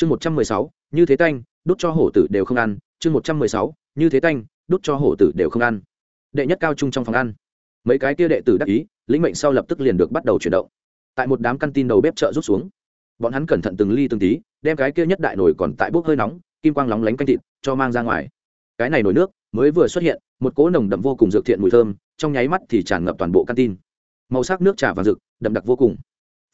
chương một trăm mười sáu, như thế tanh đốt cho hổ tử đều không ăn. Chương một trăm mười sáu, như thế tanh đốt cho hổ tử đều không ăn. Đệ nhất cao trung trong phòng ăn. Mấy cái kia đệ tử đắc ý, lĩnh mệnh sau lập tức liền được bắt đầu chuyển động. Tại một đám căn tin đầu bếp chợ rút xuống, bọn hắn cẩn thận từng ly từng tí, đem cái kia nhất đại nồi còn tại bốc hơi nóng, kim quang lóng lánh canh thịt, cho mang ra ngoài. Cái này nồi nước mới vừa xuất hiện, một cỗ nồng đậm vô cùng dược thiện mùi thơm, trong nháy mắt thì tràn ngập toàn bộ căn tin. Màu sắc nước trà và rực đậm đặc vô cùng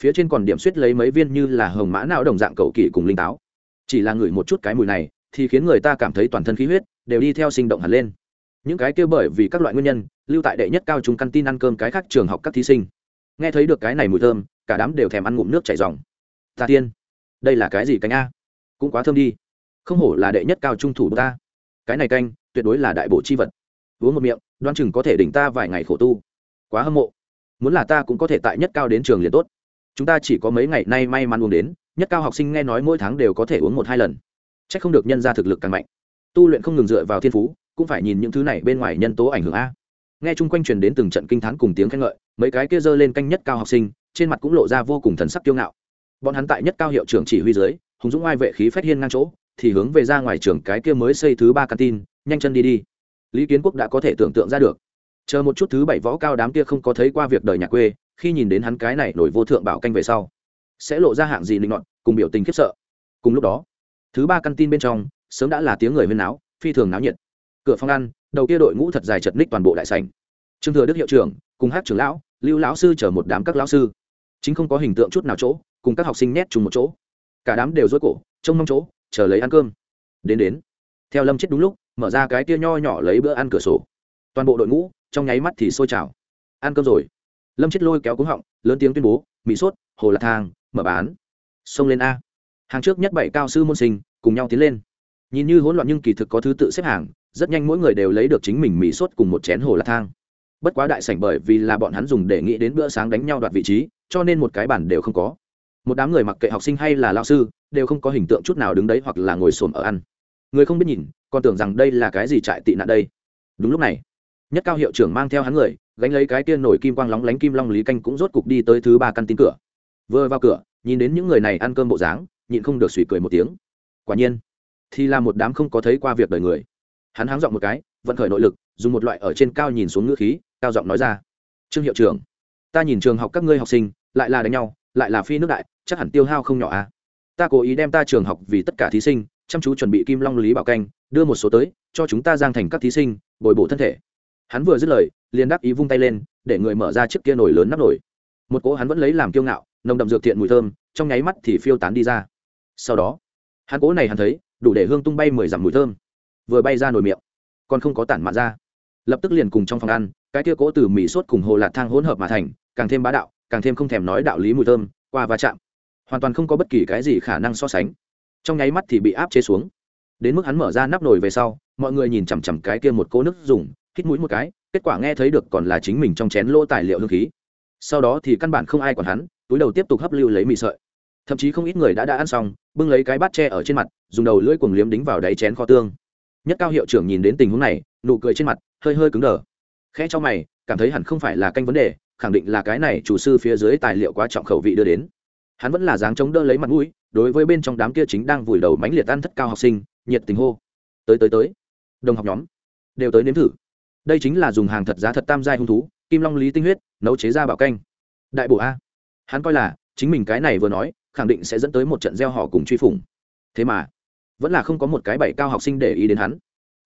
phía trên còn điểm suýt lấy mấy viên như là hồng mã não đồng dạng cầu kỳ cùng linh táo. Chỉ là ngửi một chút cái mùi này, thì khiến người ta cảm thấy toàn thân khí huyết đều đi theo sinh động hẳn lên. Những cái kia bởi vì các loại nguyên nhân, lưu tại đệ nhất cao trung căn tin ăn cơm cái khác trường học các thí sinh. Nghe thấy được cái này mùi thơm, cả đám đều thèm ăn ngụm nước chảy dòng ta tiên, đây là cái gì cánh a? Cũng quá thơm đi. Không hổ là đệ nhất cao trung thủ ta. Cái này canh, tuyệt đối là đại bộ chi vật. Uống một miệng đoan chừng có thể đỉnh ta vài ngày khổ tu. Quá hâm mộ. Muốn là ta cũng có thể tại nhất cao đến trường liền tốt chúng ta chỉ có mấy ngày nay may mắn uống đến, nhất cao học sinh nghe nói mỗi tháng đều có thể uống một hai lần. C h ắ c không được nhân ra thực lực càng mạnh. Tu luyện không ngừng dựa vào thiên phú, cũng phải nhìn những thứ này bên ngoài nhân tố ảnh hưởng a. Nghe chung quanh truyền đến từng trận kinh t h á n cùng tiếng khen ngợi, mấy cái kia dơ lên canh nhất cao học sinh, trên mặt cũng lộ ra vô cùng thần sắc kiêu ngạo. Bọn hắn tại nhất cao hiệu trưởng chỉ huy dưới, hùng dũng ai vệ khí phát hiên ngang chỗ, thì hướng về ra ngoài trường cái kia mới xây thứ ba căn tin nhanh chân đi đi. Lý kiến quốc đã có thể tưởng tượng ra được. Chờ một chút thứ bảy võ cao đám kia không có thấy qua việc đời nhà quê khi nhìn đến hắn cái này nổi vô thượng bảo canh về sau, sẽ lộ ra hạng gì linh ngọn cùng biểu tình khiếp sợ. Cùng lúc đó, thứ ba căn tin bên trong, sớm đã là tiếng người huyên náo, phi thường náo nhiệt. Cửa phòng ăn, đầu kia đội ngũ thật dài chật ních toàn bộ đại sảnh. Trương thừa đức hiệu trưởng, cùng hát trưởng lão, lưu lão sư chở một đám các lão sư. Chính không có hình tượng chút nào chỗ, cùng các học sinh nhét chung một chỗ. Cả đám đều dối cổ, trông mong chỗ, chờ lấy ăn cơm. Đến đến, theo lâm chết đúng lúc, mở ra cái kia nho nhỏ lấy bữa ăn cửa sổ. Toàn bộ đội ngũ, trong nháy mắt thì sôi trào. Ăn cơm rồi lâm chết lôi kéo cúng họng, lớn tiếng tuyên bố mỹ sốt, hồ lạc thang, mở bán. Xông lên a. Hàng trước nhất bảy cao sư môn sinh, cùng nhau tiến lên. Nhìn như hỗn loạn nhưng kỳ thực có thứ tự xếp hàng, rất nhanh mỗi người đều lấy được chính mình mỹ sốt cùng một chén hồ lạc thang. Bất quá đại sảnh bởi vì là bọn hắn dùng để nghĩ đến bữa sáng đánh nhau đoạt vị trí, cho nên một cái bản đều không có. Một đám người mặc kệ học sinh hay là lao sư, đều không có hình tượng chút nào đứng đấy hoặc là ngồi xổm ở ăn. Người không biết nhìn, còn tưởng rằng đây là cái gì trại tị nạn đây. Đúng lúc này nhất cao hiệu trưởng mang theo hắn người, gánh lấy cái tiên nổi kim quang lóng lánh kim long lý canh cũng rốt cục đi tới thứ ba căn tin cửa. Vừa vào cửa, nhìn đến những người này ăn cơm bộ dáng, nhịn không được suy cười một tiếng. Quả nhiên, thì là một đám không có thấy qua việc đời người. Hắn háng giọng một cái, vận khởi nội lực, dùng một loại ở trên cao nhìn xuống ngữ khí, cao giọng nói ra, trương hiệu trưởng, ta nhìn trường học các ngươi học sinh, lại là đánh nhau, lại là phi nước đại, chắc hẳn tiêu hao không nhỏ à. Ta cố ý đem ta trường học vì tất cả thí sinh, chăm chú chuẩn bị kim long lý bảo canh, đưa một số tới, cho chúng ta giang thành các thí sinh, bồi bổ thân thể hắn vừa dứt lời, liền đắc ý vung tay lên, để người mở ra chiếc kia nổi lớn nắp nổi một cỗ hắn vẫn lấy làm kiêu ngạo, nồng đậm dược thiện mùi thơm, trong nháy mắt thì phiêu tán đi ra. Sau đó, hắn cỗ này hắn thấy, đủ để hương tung bay mười dặm mùi thơm. Vừa bay ra nồi miệng, còn không có tản mạn ra. Lập tức liền cùng trong phòng ăn, cái kia cỗ từ mì sốt cùng hồ lạc thang hỗn hợp mà thành, càng thêm bá đạo, càng thêm không thèm nói đạo lý mùi thơm, qua va chạm. Hoàn toàn không có bất kỳ cái gì khả năng so sánh. Trong nháy mắt thì bị áp chế xuống. Đến mức hắn mở ra nắp nồi về sau, mọi người nhìn chằm chằm cái kia một cỗ nước dùng hít mũi một cái, kết quả nghe thấy được còn là chính mình trong chén lỗ tài liệu hương khí. Sau đó thì căn bản không ai còn hắn, túi đầu tiếp tục hấp lưu lấy mì sợi. Thậm chí không ít người đã đã ăn xong, bưng lấy cái bát tre ở trên mặt, dùng đầu lưỡi cuồng liếm đính vào đáy chén kho tương. Nhất cao hiệu trưởng nhìn đến tình huống này, nụ cười trên mặt, hơi hơi cứng đờ. Khẽ cho mày, cảm thấy hẳn không phải là canh vấn đề, khẳng định là cái này chủ sư phía dưới tài liệu quá trọng khẩu vị đưa đến. Hắn vẫn là dáng chống đỡ lấy mặt mũi, đối với bên trong đám kia chính đang vùi đầu mánh liệt ăn thất cao học sinh, nhiệt tình hô. Tới tới tới. Đồng học nhóm, đều tới nếm thử đây chính là dùng hàng thật giá thật tam giai hung thú, kim long lý tinh huyết, nấu chế ra bảo canh. Đại bộ a. Hắn coi là, chính mình cái này vừa nói, khẳng định sẽ dẫn tới một trận gieo họ cùng truy phủng. Thế mà, vẫn là không có một cái bảy cao học sinh để ý đến hắn.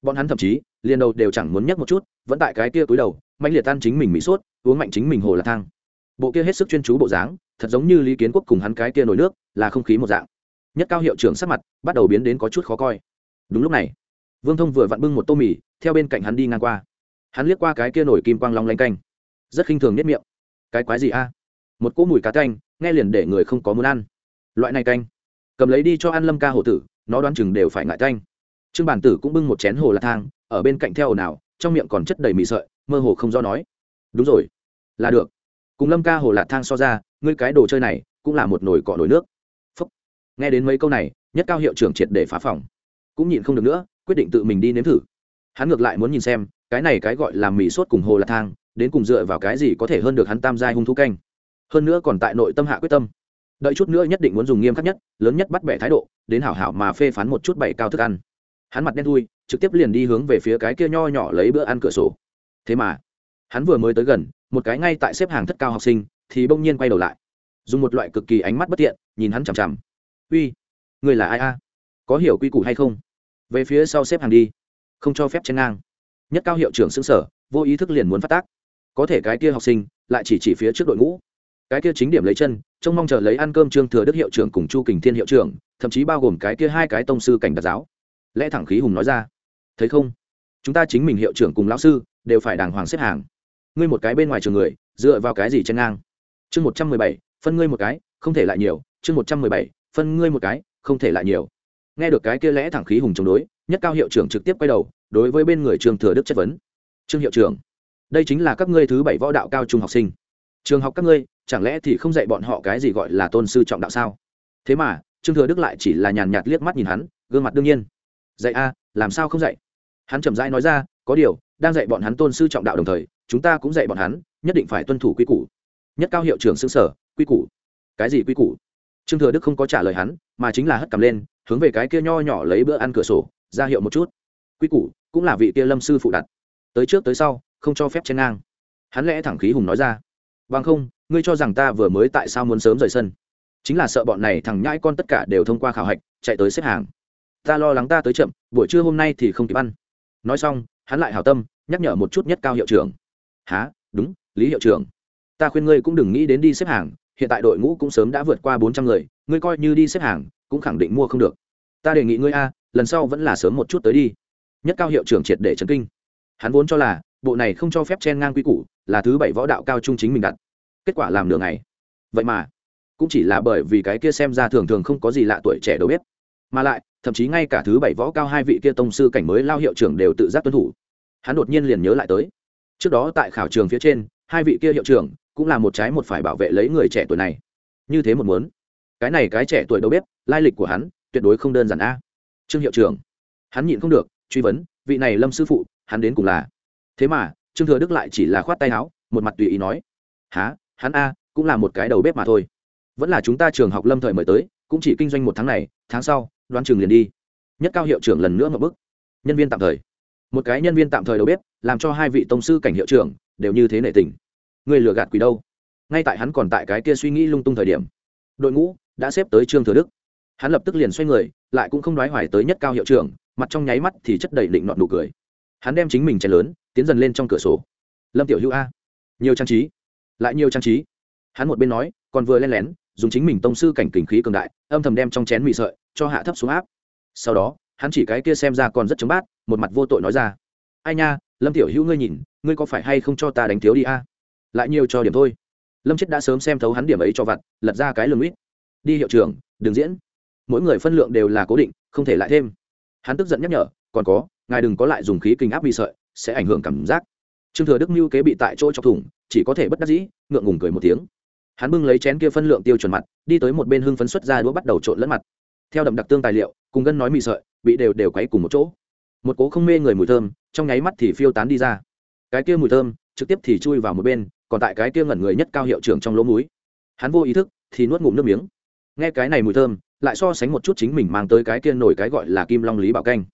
Bọn hắn thậm chí, liền đầu đều chẳng muốn nhắc một chút, vẫn tại cái kia túi đầu mạnh liệt tan chính mình mỹ sốt, uống mạnh chính mình hồ là thang. Bộ kia hết sức chuyên chú bộ dáng, thật giống như lý kiến quốc cùng hắn cái kia nổi nước, là không khí một dạng. Nhất cao hiệu trưởng sắc mặt bắt đầu biến đến có chút khó coi. Đúng lúc này, vương thông vừa vặn bưng một tô mì, theo bên cạnh hắn đi ngang qua hắn liếc qua cái kia nổi kim quang long lanh canh. Rất khinh thường nhất miệng. Cái quái gì a? Một cỗ mùi cá canh, nghe liền để người không có muốn ăn. Loại này canh, cầm lấy đi cho ăn lâm ca hổ tử, nó đoán chừng đều phải ngại canh. Trương bản tử cũng bưng một chén hồ lạc thang, ở bên cạnh theo ồn ào, trong miệng còn chất đầy mì sợi, mơ hồ không do nói. Đúng rồi. Là được. Cùng lâm ca hồ lạc thang so ra, ngươi cái đồ chơi này cũng là một nồi cọ nồi nước. Phúc. nghe đến mấy câu này, nhất cao hiệu trưởng triệt để phá phòng. Cũng nhịn không được nữa, quyết định tự mình đi nếm thử hắn ngược lại muốn nhìn xem, cái này cái gọi là mì sốt cùng hồ lạc thang, đến cùng dựa vào cái gì có thể hơn được hắn tam giai hung thú canh. Hơn nữa còn tại nội tâm hạ quyết tâm. Đợi chút nữa nhất định muốn dùng nghiêm khắc nhất, lớn nhất bắt bẻ thái độ, đến hảo hảo mà phê phán một chút bảy cao thức ăn. Hắn mặt đen thui, trực tiếp liền đi hướng về phía cái kia nho nhỏ lấy bữa ăn cửa sổ. Thế mà, hắn vừa mới tới gần, một cái ngay tại xếp hàng thất cao học sinh, thì bỗng nhiên quay đầu lại. Dùng một loại cực kỳ ánh mắt bất tiện, nhìn hắn chằm chằm. Uy, người là ai a? Có hiểu quy củ hay không? Về phía sau xếp hàng đi không cho phép chen ngang. Nhất cao hiệu trưởng xưng sở, vô ý thức liền muốn phát tác. Có thể cái kia học sinh, lại chỉ chỉ phía trước đội ngũ. Cái kia chính điểm lấy chân, trông mong chờ lấy ăn cơm trương thừa đức hiệu trưởng cùng chu kình thiên hiệu trưởng, thậm chí bao gồm cái kia hai cái tông sư cảnh đặc giáo. Lẽ thẳng khí hùng nói ra. Thấy không? Chúng ta chính mình hiệu trưởng cùng lão sư, đều phải đàng hoàng xếp hàng. Ngươi một cái bên ngoài trường người, dựa vào cái gì chen ngang? Chương một trăm mười bảy, phân ngươi một cái, không thể lại nhiều. Chương một trăm mười bảy, phân ngươi một cái, không thể lại nhiều. Nghe được cái kia lẽ thẳng khí hùng chống đối nhất cao hiệu trưởng trực tiếp quay đầu, đối với bên người trường thừa đức chất vấn. Trương hiệu trưởng, đây chính là các ngươi thứ bảy võ đạo cao trung học sinh. Trường học các ngươi, chẳng lẽ thì không dạy bọn họ cái gì gọi là tôn sư trọng đạo sao? Thế mà, trương thừa đức lại chỉ là nhàn nhạt liếc mắt nhìn hắn, gương mặt đương nhiên. Dạy a, làm sao không dạy? Hắn chậm rãi nói ra, có điều, đang dạy bọn hắn tôn sư trọng đạo đồng thời, chúng ta cũng dạy bọn hắn, nhất định phải tuân thủ quy củ. Nhất cao hiệu trưởng xương sở quy củ? Cái gì quy củ? Trương thừa đức không có trả lời hắn, mà chính là hất cầm lên, hướng về cái kia nho nhỏ lấy bữa ăn cửa sổ ra hiệu một chút. Quy củ, cũng là vị kia lâm sư phụ đặt. Tới trước tới sau, không cho phép chen ngang. Hắn lẽ thẳng khí hùng nói ra. Bằng không, ngươi cho rằng ta vừa mới tại sao muốn sớm rời sân? Chính là sợ bọn này thằng nhãi con tất cả đều thông qua khảo hạch, chạy tới xếp hàng. Ta lo lắng ta tới chậm, buổi trưa hôm nay thì không kịp ăn. Nói xong, hắn lại hào tâm, nhắc nhở một chút nhất cao hiệu trưởng. Há đúng, lý hiệu trưởng. Ta khuyên ngươi cũng đừng nghĩ đến đi xếp hàng, hiện tại đội ngũ cũng sớm đã vượt qua bốn trăm người, ngươi coi như đi xếp hàng, cũng khẳng định mua không được. Ta đề nghị ngươi a lần sau vẫn là sớm một chút tới đi. Nhất cao hiệu trưởng triệt để chấn kinh. Hắn vốn cho là, bộ này không cho phép chen ngang quy củ, là thứ bảy võ đạo cao trung chính mình đặt. Kết quả làm nửa ngày. Vậy mà, cũng chỉ là bởi vì cái kia xem ra thường thường không có gì lạ tuổi trẻ đâu biết. Mà lại, thậm chí ngay cả thứ bảy võ cao hai vị kia tông sư cảnh mới lao hiệu trưởng đều tự giác tuân thủ. Hắn đột nhiên liền nhớ lại tới. Trước đó tại khảo trường phía trên, hai vị kia hiệu trưởng cũng là một trái một phải bảo vệ lấy người trẻ tuổi này. Như thế một muốn. Cái này cái trẻ tuổi đâu biết, lai lịch của hắn tuyệt đối không đơn giản a trương hiệu trưởng. Hắn nhịn không được, truy vấn, vị này lâm sư phụ, hắn đến cùng là. Thế mà, trương thừa đức lại chỉ là khoát tay áo, một mặt tùy ý nói. Há hắn a, cũng là một cái đầu bếp mà thôi. Vẫn là chúng ta trường học lâm thời mời tới, cũng chỉ kinh doanh một tháng này, tháng sau, đoán trường liền đi. Nhất cao hiệu trưởng lần nữa một bức. Nhân viên tạm thời. Một cái nhân viên tạm thời đầu bếp, làm cho hai vị tông sư cảnh hiệu trưởng, đều như thế nệ tình. Người lừa gạt quỷ đâu? Ngay tại hắn còn tại cái kia suy nghĩ lung tung thời điểm, đội ngũ đã xếp tới trương thừa đức hắn lập tức liền xoay người, lại cũng không nói hoài tới nhất cao hiệu trưởng, mặt trong nháy mắt thì chất đầy định nọn nụ cười. Hắn đem chính mình chén lớn, tiến dần lên trong cửa sổ. Lâm tiểu hữu a, nhiều trang trí, lại nhiều trang trí. Hắn một bên nói, còn vừa len lén, dùng chính mình tông sư cảnh kình khí cường đại, âm thầm đem trong chén mì sợi, cho hạ thấp xuống áp. Sau đó, hắn chỉ cái kia xem ra còn rất chống bát, một mặt vô tội nói ra, ai nha, lâm tiểu hữu ngươi nhìn, ngươi có phải hay không cho ta đánh thiếu đi a? Lại nhiều cho điểm thôi. Lâm chết đã sớm xem thấu hắn điểm ấy cho vặt, lật ra cái lưng ít đi hiệu trưởng, đừng diễn mỗi người phân lượng đều là cố định, không thể lại thêm. Hắn tức giận nhắc nhở, còn có, ngài đừng có lại dùng khí kinh áp bị sợi, sẽ ảnh hưởng cảm giác. Trương thừa đức mưu kế bị tại chỗ chọc thủng, chỉ có thể bất đắc dĩ, ngượng ngùng cười một tiếng. Hắn bưng lấy chén kia phân lượng tiêu chuẩn mặt, đi tới một bên hưng phấn xuất ra đũa bắt đầu trộn lẫn mặt. Theo đậm đặc tương tài liệu, cùng gân nói mì sợi, bị đều đều quấy cùng một chỗ. Một cố không mê người mùi thơm, trong nháy mắt thì phiêu tán đi ra. Cái kia mùi thơm, trực tiếp thì chui vào một bên, còn tại cái kia ngẩn người nhất cao hiệu trưởng trong lỗ mũi. hắn vô ý thức, thì nuốt ngụm nước miếng. Nghe cái này mùi thơm lại so sánh một chút chính mình mang tới cái kia nổi cái gọi là kim long lý bảo canh.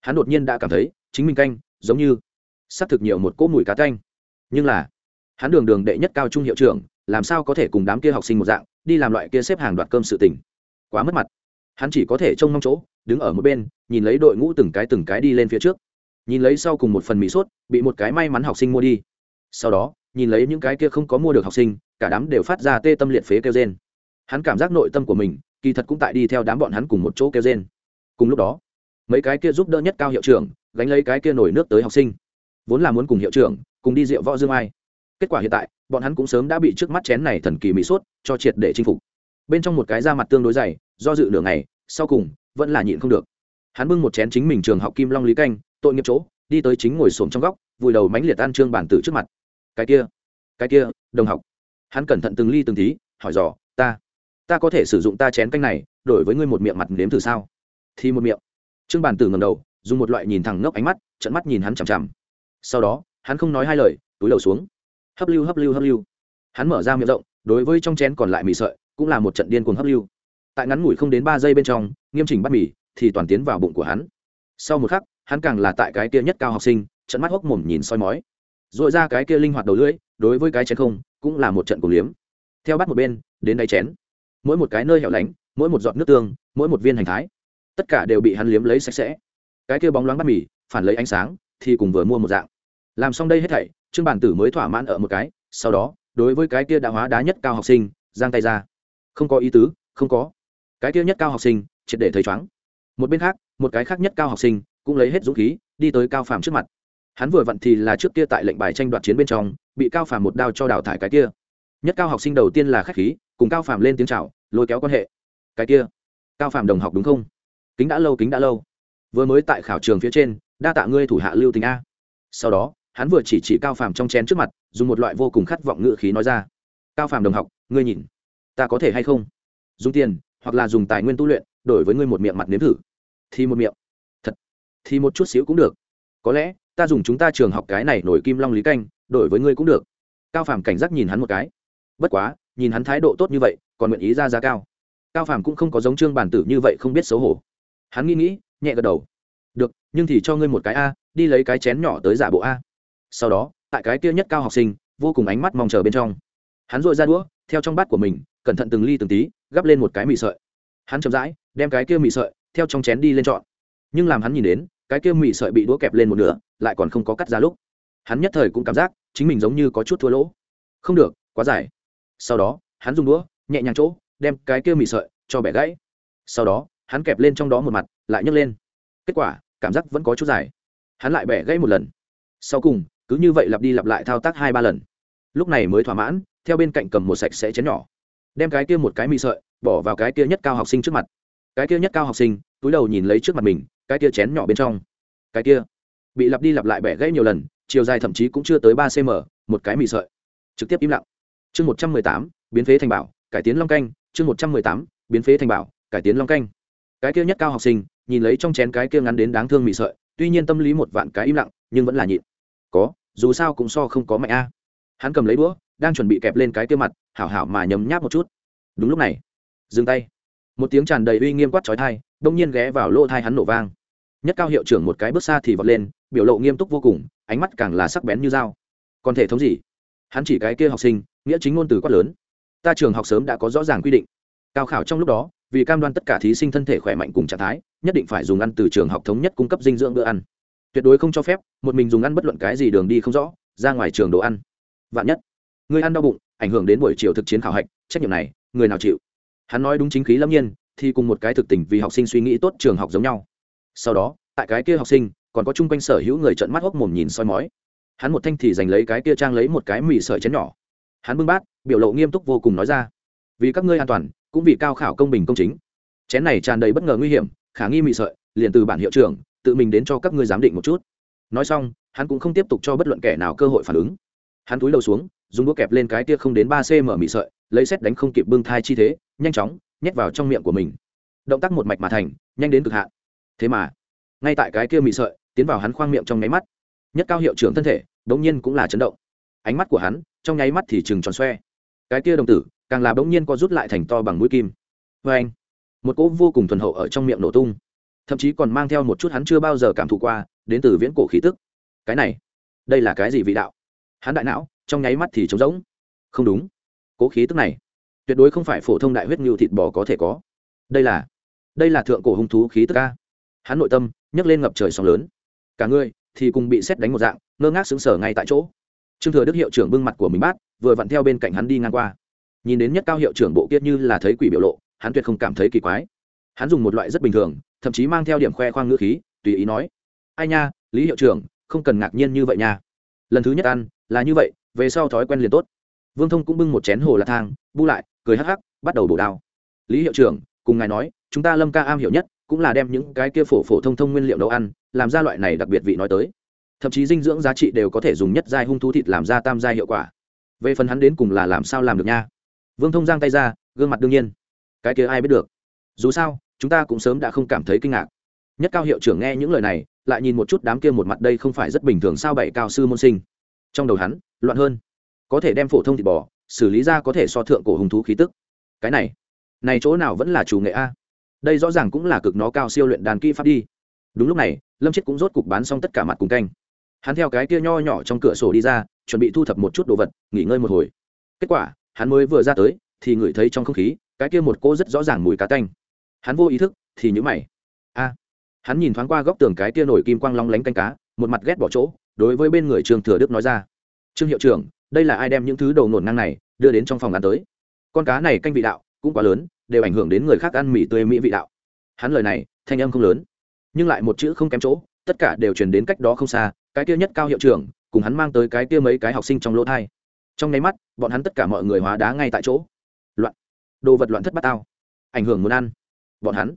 Hắn đột nhiên đã cảm thấy, chính mình canh, giống như s ắ c thực nhiều một cỗ mùi cá canh. Nhưng là, hắn đường đường đệ nhất cao trung hiệu trưởng, làm sao có thể cùng đám kia học sinh một dạng, đi làm loại kia xếp hàng đoạt cơm sự tình? Quá mất mặt. Hắn chỉ có thể trông mong chỗ, đứng ở một bên, nhìn lấy đội ngũ từng cái từng cái đi lên phía trước. Nhìn lấy sau cùng một phần mỹ sốt, bị một cái may mắn học sinh mua đi. Sau đó, nhìn lấy những cái kia không có mua được học sinh, cả đám đều phát ra tê tâm liệt phế kêu trên hắn cảm giác nội tâm của mình kỳ thật cũng tại đi theo đám bọn hắn cùng một chỗ kêu rên. Cùng lúc đó, mấy cái kia giúp đỡ nhất cao hiệu trưởng gánh lấy cái kia nổi nước tới học sinh. Vốn là muốn cùng hiệu trưởng, cùng đi rượu võ dương ai. Kết quả hiện tại, bọn hắn cũng sớm đã bị trước mắt chén này thần kỳ mỹ sốt cho triệt để chinh phục. Bên trong một cái da mặt tương đối dày, do dự nửa ngày, sau cùng, vẫn là nhịn không được. Hắn bưng một chén chính mình trường học kim long lý canh, tội nghiệp chỗ, đi tới chính ngồi xổm trong góc, vùi đầu mánh liệt ăn trương bản tử trước mặt. Cái kia cái kia, đồng học. Hắn cẩn thận từng ly từng tí, hỏi dò, ta ta có thể sử dụng ta chén canh này, đổi với ngươi một miệng mặt nếm thử sao? Thì một miệng. Trương bản tử ngầm đầu, dùng một loại nhìn thẳng ngốc ánh mắt trận mắt nhìn hắn chằm chằm. Sau đó, hắn không nói hai lời, túi đầu xuống. Hấp lưu hấp lưu hấp lưu. Hắn mở ra miệng rộng, đối với trong chén còn lại mì sợi, cũng là một trận điên cuồng hấp lưu. Tại ngắn ngủi không đến ba giây bên trong, nghiêm chỉnh bắt mì, thì toàn tiến vào bụng của hắn. Sau một khắc, hắn càng là tại cái kia nhất cao học sinh trận mắt hốc mồm nhìn soi mói. Dội ra cái kia linh hoạt đầu lưỡi, đối với cái chén không, cũng là một trận cổ liếm. Theo bắt một bên, đến đáy chén mỗi một cái nơi hẻo lánh, mỗi một giọt nước tương, mỗi một viên hành thái, tất cả đều bị hắn liếm lấy sạch sẽ. Cái kia bóng loáng bắt mì, phản lấy ánh sáng, thì cùng vừa mua một dạng. Làm xong đây hết thảy, trương bản tử mới thỏa mãn ở một cái, sau đó, đối với cái kia đã hóa đá nhất cao học sinh, giang tay ra. Không có ý tứ, không có. Cái kia nhất cao học sinh, triệt để thấy chóng một bên khác, một cái khác nhất cao học sinh, cũng lấy hết dũng khí, đi tới cao phàm trước mặt. Hắn vừa vặn thì là trước kia tại lệnh bài tranh đoạt chiến bên trong, bị cao phàm một đao cho đào thải cái kia. Nhất cao học sinh đầu tiên là khách khí cùng cao phàm lên tiếng chào, lôi kéo quan hệ. Cái kia, cao phàm đồng học đúng không? Kính đã lâu, kính đã lâu. Vừa mới tại khảo trường phía trên, đa tạ ngươi thủ hạ lưu tình a. Sau đó, hắn vừa chỉ chỉ cao phàm trong chén trước mặt, dùng một loại vô cùng khát vọng ngự khí nói ra. Cao phàm đồng học, ngươi nhìn, ta có thể hay không? Dùng tiền, hoặc là dùng tài nguyên tu luyện, đổi với ngươi một miệng mặt nếm thử. Thì một miệng. Thật. Thì một chút xíu cũng được. Có lẽ, ta dùng chúng ta trường học cái này nổi kim long lý canh, đổi với ngươi cũng được. Cao phàm cảnh giác nhìn hắn một cái. Bất quá nhìn hắn thái độ tốt như vậy, còn nguyện ý ra giá cao. Cao phàm cũng không có giống trương bản tử như vậy không biết xấu hổ. Hắn nghĩ nghĩ, nhẹ gật đầu. Được, nhưng thì cho ngươi một cái a, đi lấy cái chén nhỏ tới giả bộ a. Sau đó, tại cái kia nhất cao học sinh, vô cùng ánh mắt mong chờ bên trong. Hắn dội ra đũa, theo trong bát của mình, cẩn thận từng ly từng tí, gắp lên một cái mì sợi. Hắn chậm rãi, đem cái kia mì sợi, theo trong chén đi lên trọn nhưng làm hắn nhìn đến, cái kia mì sợi bị đũa kẹp lên một nửa, lại còn không có cắt ra lúc. Hắn nhất thời cũng cảm giác, chính mình giống như có chút thua lỗ. Không được, quá dài sau đó, hắn dùng đũa, nhẹ nhàng chỗ, đem cái kia mì sợi cho bẻ gãy. Sau đó, hắn kẹp lên trong đó một mặt, lại nhấc lên. Kết quả, cảm giác vẫn có chút dài. Hắn lại bẻ gãy một lần. Sau cùng, cứ như vậy lặp đi lặp lại thao tác hai ba lần. Lúc này mới thỏa mãn, theo bên cạnh cầm một sạch sẽ chén nhỏ. Đem cái kia một cái mì sợi, bỏ vào cái kia nhất cao học sinh trước mặt. Cái kia nhất cao học sinh, túi đầu nhìn lấy trước mặt mình, cái kia chén nhỏ bên trong. Cái kia, bị lặp đi lặp lại bẻ gãy nhiều lần, chiều dài thậm chí cũng chưa tới ba cm một cái mì sợi. Trực tiếp im lặng chương một trăm mười tám, biến phế thành bảo, cải tiến long canh. Chương một trăm mười tám, biến phế thành bảo, cải tiến long canh. Cái kia nhất cao học sinh, nhìn lấy trong chén cái kia ngắn đến đáng thương mị sợi, tuy nhiên tâm lý một vạn cái im lặng, nhưng vẫn là nhịn. Có, dù sao cũng so không có mạnh a. Hắn cầm lấy đũa, đang chuẩn bị kẹp lên cái kia mặt, hảo hảo mà nhấm nháp một chút. Đúng lúc này, dừng tay. Một tiếng tràn đầy uy nghiêm quát trói thai, đông nhiên ghé vào lỗ thai hắn nổ vang. Nhất cao hiệu trưởng một cái bước xa thì vọt lên, biểu lộ nghiêm túc vô cùng, ánh mắt càng là sắc bén như dao. Còn thể thống gì? Hắn chỉ cái kia học sinh, nghĩa chính ngôn từ quát lớn. Ta trường học sớm đã có rõ ràng quy định. Cao khảo trong lúc đó, vì cam đoan tất cả thí sinh thân thể khỏe mạnh cùng trạng thái, nhất định phải dùng ăn từ trường học thống nhất cung cấp dinh dưỡng bữa ăn. Tuyệt đối không cho phép một mình dùng ăn bất luận cái gì đường đi không rõ, ra ngoài trường đồ ăn. Vạn nhất người ăn đau bụng, ảnh hưởng đến buổi chiều thực chiến khảo hạch, trách nhiệm này, người nào chịu? Hắn nói đúng chính khí lâm nhiên, thì cùng một cái thực tình vì học sinh suy nghĩ tốt trường học giống nhau. Sau đó, tại cái kia học sinh, còn có chung quanh sở hữu người trợn mắt hốc mồm nhìn soi mói hắn một thanh thì giành lấy cái kia trang lấy một cái mì sợi chén nhỏ. Hắn bưng bát, biểu lộ nghiêm túc vô cùng nói ra, vì các ngươi an toàn, cũng vì cao khảo công bình công chính. Chén này tràn đầy bất ngờ nguy hiểm, khả nghi mì sợi, liền từ bản hiệu trưởng, tự mình đến cho các ngươi giám định một chút. Nói xong, hắn cũng không tiếp tục cho bất luận kẻ nào cơ hội phản ứng. Hắn túi đầu xuống, dùng đũa kẹp lên cái kia không đến ba cm mị sợi, lấy xét đánh không kịp bưng thai chi thế, nhanh chóng nhét vào trong miệng của mình. Động tác một mạch mà thành, nhanh đến cực hạn. Thế mà, ngay tại cái kia mị sợi, tiến vào hắn khoang miệng trong nháy mắt. Nhất cao hiệu trưởng thân thể bỗng nhiên cũng là chấn động. Ánh mắt của hắn, trong nháy mắt thì chừng tròn xoe. Cái kia đồng tử, càng là bỗng nhiên có rút lại thành to bằng mũi kim. Vê anh, một cỗ vô cùng thuần hậu ở trong miệng nổ tung. Thậm chí còn mang theo một chút hắn chưa bao giờ cảm thụ qua, đến từ viễn cổ khí tức. Cái này, đây là cái gì vị đạo? Hắn đại não, trong nháy mắt thì trống rỗng. Không đúng. Cố khí tức này, tuyệt đối không phải phổ thông đại huyết ngưu thịt bò có thể có. Đây là đây là thượng cổ hung thú khí tức ca hắn nội tâm nhấc lên ngập trời sóng lớn. Cả người thì cùng bị xét đánh một dạng ngơ ngác xứng sở ngay tại chỗ. Trương thừa đức hiệu trưởng bưng mặt của mình bát, vừa vặn theo bên cạnh hắn đi ngang qua. Nhìn đến nhất cao hiệu trưởng bộ kiết như là thấy quỷ biểu lộ, hắn tuyệt không cảm thấy kỳ quái. Hắn dùng một loại rất bình thường, thậm chí mang theo điểm khoe khoang ngữ khí, tùy ý nói, ai nha, lý hiệu trưởng, không cần ngạc nhiên như vậy nha. Lần thứ nhất ăn, là như vậy, về sau thói quen liền tốt. Vương thông cũng bưng một chén hồ lạc thang, bu lại, cười hắc hắc, bắt đầu bổ đao. Lý hiệu trưởng, cùng ngài nói, chúng ta lâm ca am hiểu nhất, cũng là đem những cái kia phổ phổ thông thông nguyên liệu nấu ăn, làm ra loại này đặc biệt vị nói tới thậm chí dinh dưỡng giá trị đều có thể dùng nhất giai hung thú thịt làm ra tam giai hiệu quả. Về phần hắn đến cùng là làm sao làm được nha? Vương thông giang tay ra, gương mặt đương nhiên. Cái kia ai biết được? Dù sao, chúng ta cũng sớm đã không cảm thấy kinh ngạc. Nhất cao hiệu trưởng nghe những lời này, lại nhìn một chút đám kia một mặt đây không phải rất bình thường sao bảy cao sư môn sinh. Trong đầu hắn, loạn hơn. Có thể đem phổ thông thịt bò, xử lý ra có thể so thượng cổ hùng thú khí tức. Cái này này chỗ nào vẫn là chủ nghệ a? Đây rõ ràng cũng là cực nó cao siêu luyện đàn kỹ pháp đi. Đúng lúc này, lâm chết cũng rốt cục bán xong tất cả mặt cùng canh hắn theo cái kia nho nhỏ trong cửa sổ đi ra, chuẩn bị thu thập một chút đồ vật, nghỉ ngơi một hồi. Kết quả, hắn mới vừa ra tới, thì ngửi thấy trong không khí, cái kia một cô rất rõ ràng mùi cá tanh. Hắn vô ý thức, thì nhữ mày. A! Hắn nhìn thoáng qua góc tường cái kia nổi kim quang long lánh canh cá, một mặt ghét bỏ chỗ, đối với bên người trương thừa đức nói ra. Trương hiệu trưởng, đây là ai đem những thứ đầu nổn năng này đưa đến trong phòng ăn tới? Con cá này canh vị đạo, cũng quá lớn, đều ảnh hưởng đến người khác ăn mì tươi mỹ vị đạo. Hắn lời này, thanh âm không lớn, nhưng lại một chữ không kém chỗ, tất cả đều truyền đến cách đó không xa cái kia nhất cao hiệu trưởng, cùng hắn mang tới cái kia mấy cái học sinh trong lỗ thai. Trong nháy mắt, bọn hắn tất cả mọi người hóa đá ngay tại chỗ. Loạn. Đồ vật loạn thất bát tao. Ảnh hưởng muốn ăn. Bọn hắn.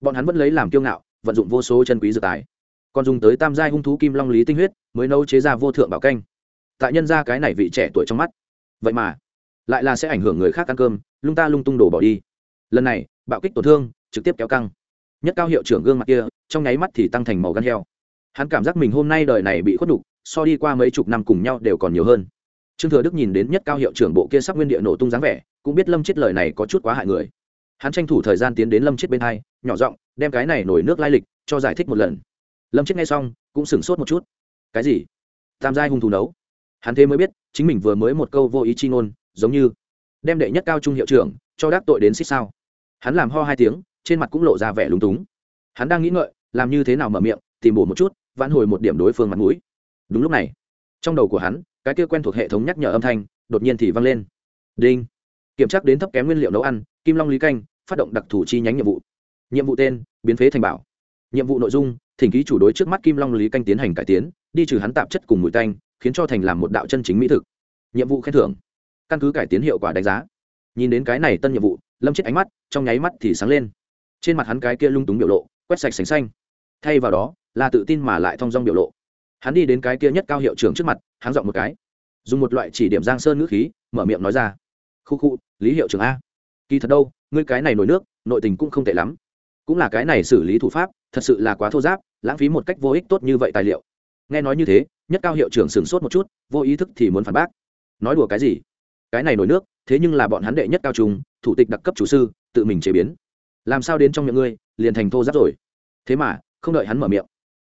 Bọn hắn vẫn lấy làm kiêu ngạo, vận dụng vô số chân quý dược tài. Còn dùng tới tam giai hung thú kim long lý tinh huyết, mới nấu chế ra vô thượng bảo canh. Tại nhân ra cái này vị trẻ tuổi trong mắt. Vậy mà, lại là sẽ ảnh hưởng người khác ăn cơm, lung ta lung tung đổ bỏ đi. Lần này, bạo kích tổn thương, trực tiếp kéo căng. Nhất cao hiệu trưởng gương mặt kia, trong nháy mắt thì tăng thành màu gan heo hắn cảm giác mình hôm nay đời này bị khuất đục so đi qua mấy chục năm cùng nhau đều còn nhiều hơn. Trương thừa đức nhìn đến nhất cao hiệu trưởng bộ kia sắc nguyên địa nổ tung dáng vẻ, cũng biết lâm chết lời này có chút quá hại người. Hắn tranh thủ thời gian tiến đến lâm chết bên hai, nhỏ giọng, đem cái này nổi nước lai lịch cho giải thích một lần. Lâm chết nghe xong, cũng sửng sốt một chút. Cái gì? Tam giai hung thủ nấu? Hắn thế mới biết, chính mình vừa mới một câu vô ý chi ngôn, giống như đem đệ nhất cao trung hiệu trưởng cho đắc tội đến xích sao. Hắn làm ho hai tiếng, trên mặt cũng lộ ra vẻ lúng túng. Hắn đang nghĩ ngợi, làm như thế nào mở miệng, tìm bổ một chút vãn hồi một điểm đối phương mặt mũi. Đúng lúc này, trong đầu của hắn, cái kia quen thuộc hệ thống nhắc nhở âm thanh đột nhiên thì vang lên. Đinh. Kiểm tra đến thấp kém nguyên liệu nấu ăn, kim long lý canh, phát động đặc thù chi nhánh nhiệm vụ. Nhiệm vụ tên, biến phế thành bảo. Nhiệm vụ nội dung, thỉnh ký chủ đối trước mắt kim long lý canh tiến hành cải tiến, đi trừ hắn tạp chất cùng mùi tanh, khiến cho thành làm một đạo chân chính mỹ thực. Nhiệm vụ khen thưởng. Căn cứ cải tiến hiệu quả đánh giá, nhìn đến cái này tân nhiệm vụ, lâm chết ánh mắt, trong nháy mắt thì sáng lên. Trên mặt hắn cái kia lung túng biểu lộ, quét sạch sành xanh. Thay vào đó là tự tin mà lại thong dong biểu lộ. Hắn đi đến cái kia nhất cao hiệu trưởng trước mặt hắn dọn một cái. Dùng một loại chỉ điểm giang sơn ngữ khí, mở miệng nói ra. Khu khu, lý hiệu trưởng a. Kỳ thật đâu, ngươi cái này nổi nước, nội tình cũng không tệ lắm. Cũng là cái này xử lý thủ pháp, thật sự là quá thô giáp, lãng phí một cách vô ích tốt như vậy tài liệu. Nghe nói như thế, nhất cao hiệu trưởng sửng sốt một chút, vô ý thức thì muốn phản bác. Nói đùa cái gì? Cái này nổi nước, thế nhưng là bọn hắn đệ nhất cao trung, thủ tịch đặc cấp chủ sư, tự mình chế biến. Làm sao đến trong miệng ngươi, liền thành thô giáp rồi. Thế mà, không đợi hắn mở miệng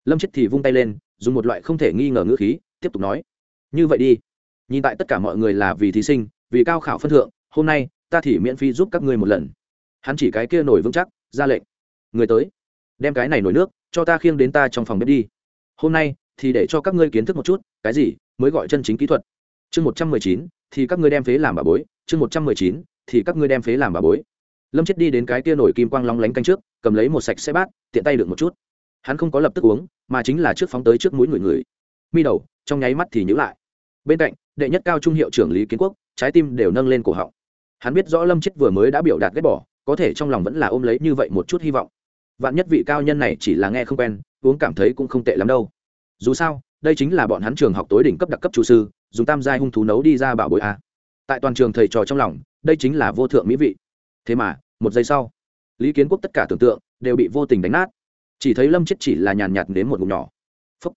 lâm chết thì vung tay lên, dùng một loại không thể nghi ngờ ngữ khí, tiếp tục nói. Như vậy đi. Nhìn tại tất cả mọi người là vì thí sinh, vì cao khảo phân thượng, hôm nay, ta thì miễn phí giúp các ngươi một lần. Hắn chỉ cái kia nổi vững chắc, ra lệnh. Người tới. Đem cái này nổi nước, cho ta khiêng đến ta trong phòng bếp đi. Hôm nay, thì để cho các ngươi kiến thức một chút, cái gì, mới gọi chân chính kỹ thuật. Chương một trăm mười chín, thì các ngươi đem phế làm bà bối. Chương một trăm mười chín, thì các ngươi đem phế làm bà bối. Lâm chết đi đến cái kia nổi kim quang long lánh canh trước, cầm lấy một sạch xe bát, tiện tay được một chút hắn không có lập tức uống, mà chính là trước phóng tới trước mũi người người. Mi đầu, trong nháy mắt thì nhữ lại. Bên cạnh, đệ nhất cao trung hiệu trưởng lý kiến quốc, trái tim đều nâng lên cổ họng. Hắn biết rõ lâm chết vừa mới đã biểu đạt ghét bỏ, có thể trong lòng vẫn là ôm lấy như vậy một chút hy vọng. Vạn nhất vị cao nhân này chỉ là nghe không quen, uống cảm thấy cũng không tệ lắm đâu. Dù sao, đây chính là bọn hắn trường học tối đỉnh cấp đặc cấp chủ sư, dùng tam giai hung thú nấu đi ra bảo bối a. Tại toàn trường thầy trò trong lòng, đây chính là vô thượng mỹ vị. Thế mà, một giây sau, lý kiến quốc tất cả tưởng tượng đều bị vô tình đánh nát chỉ thấy lâm chết chỉ là nhàn nhạt đến một ngụm nhỏ. Phấp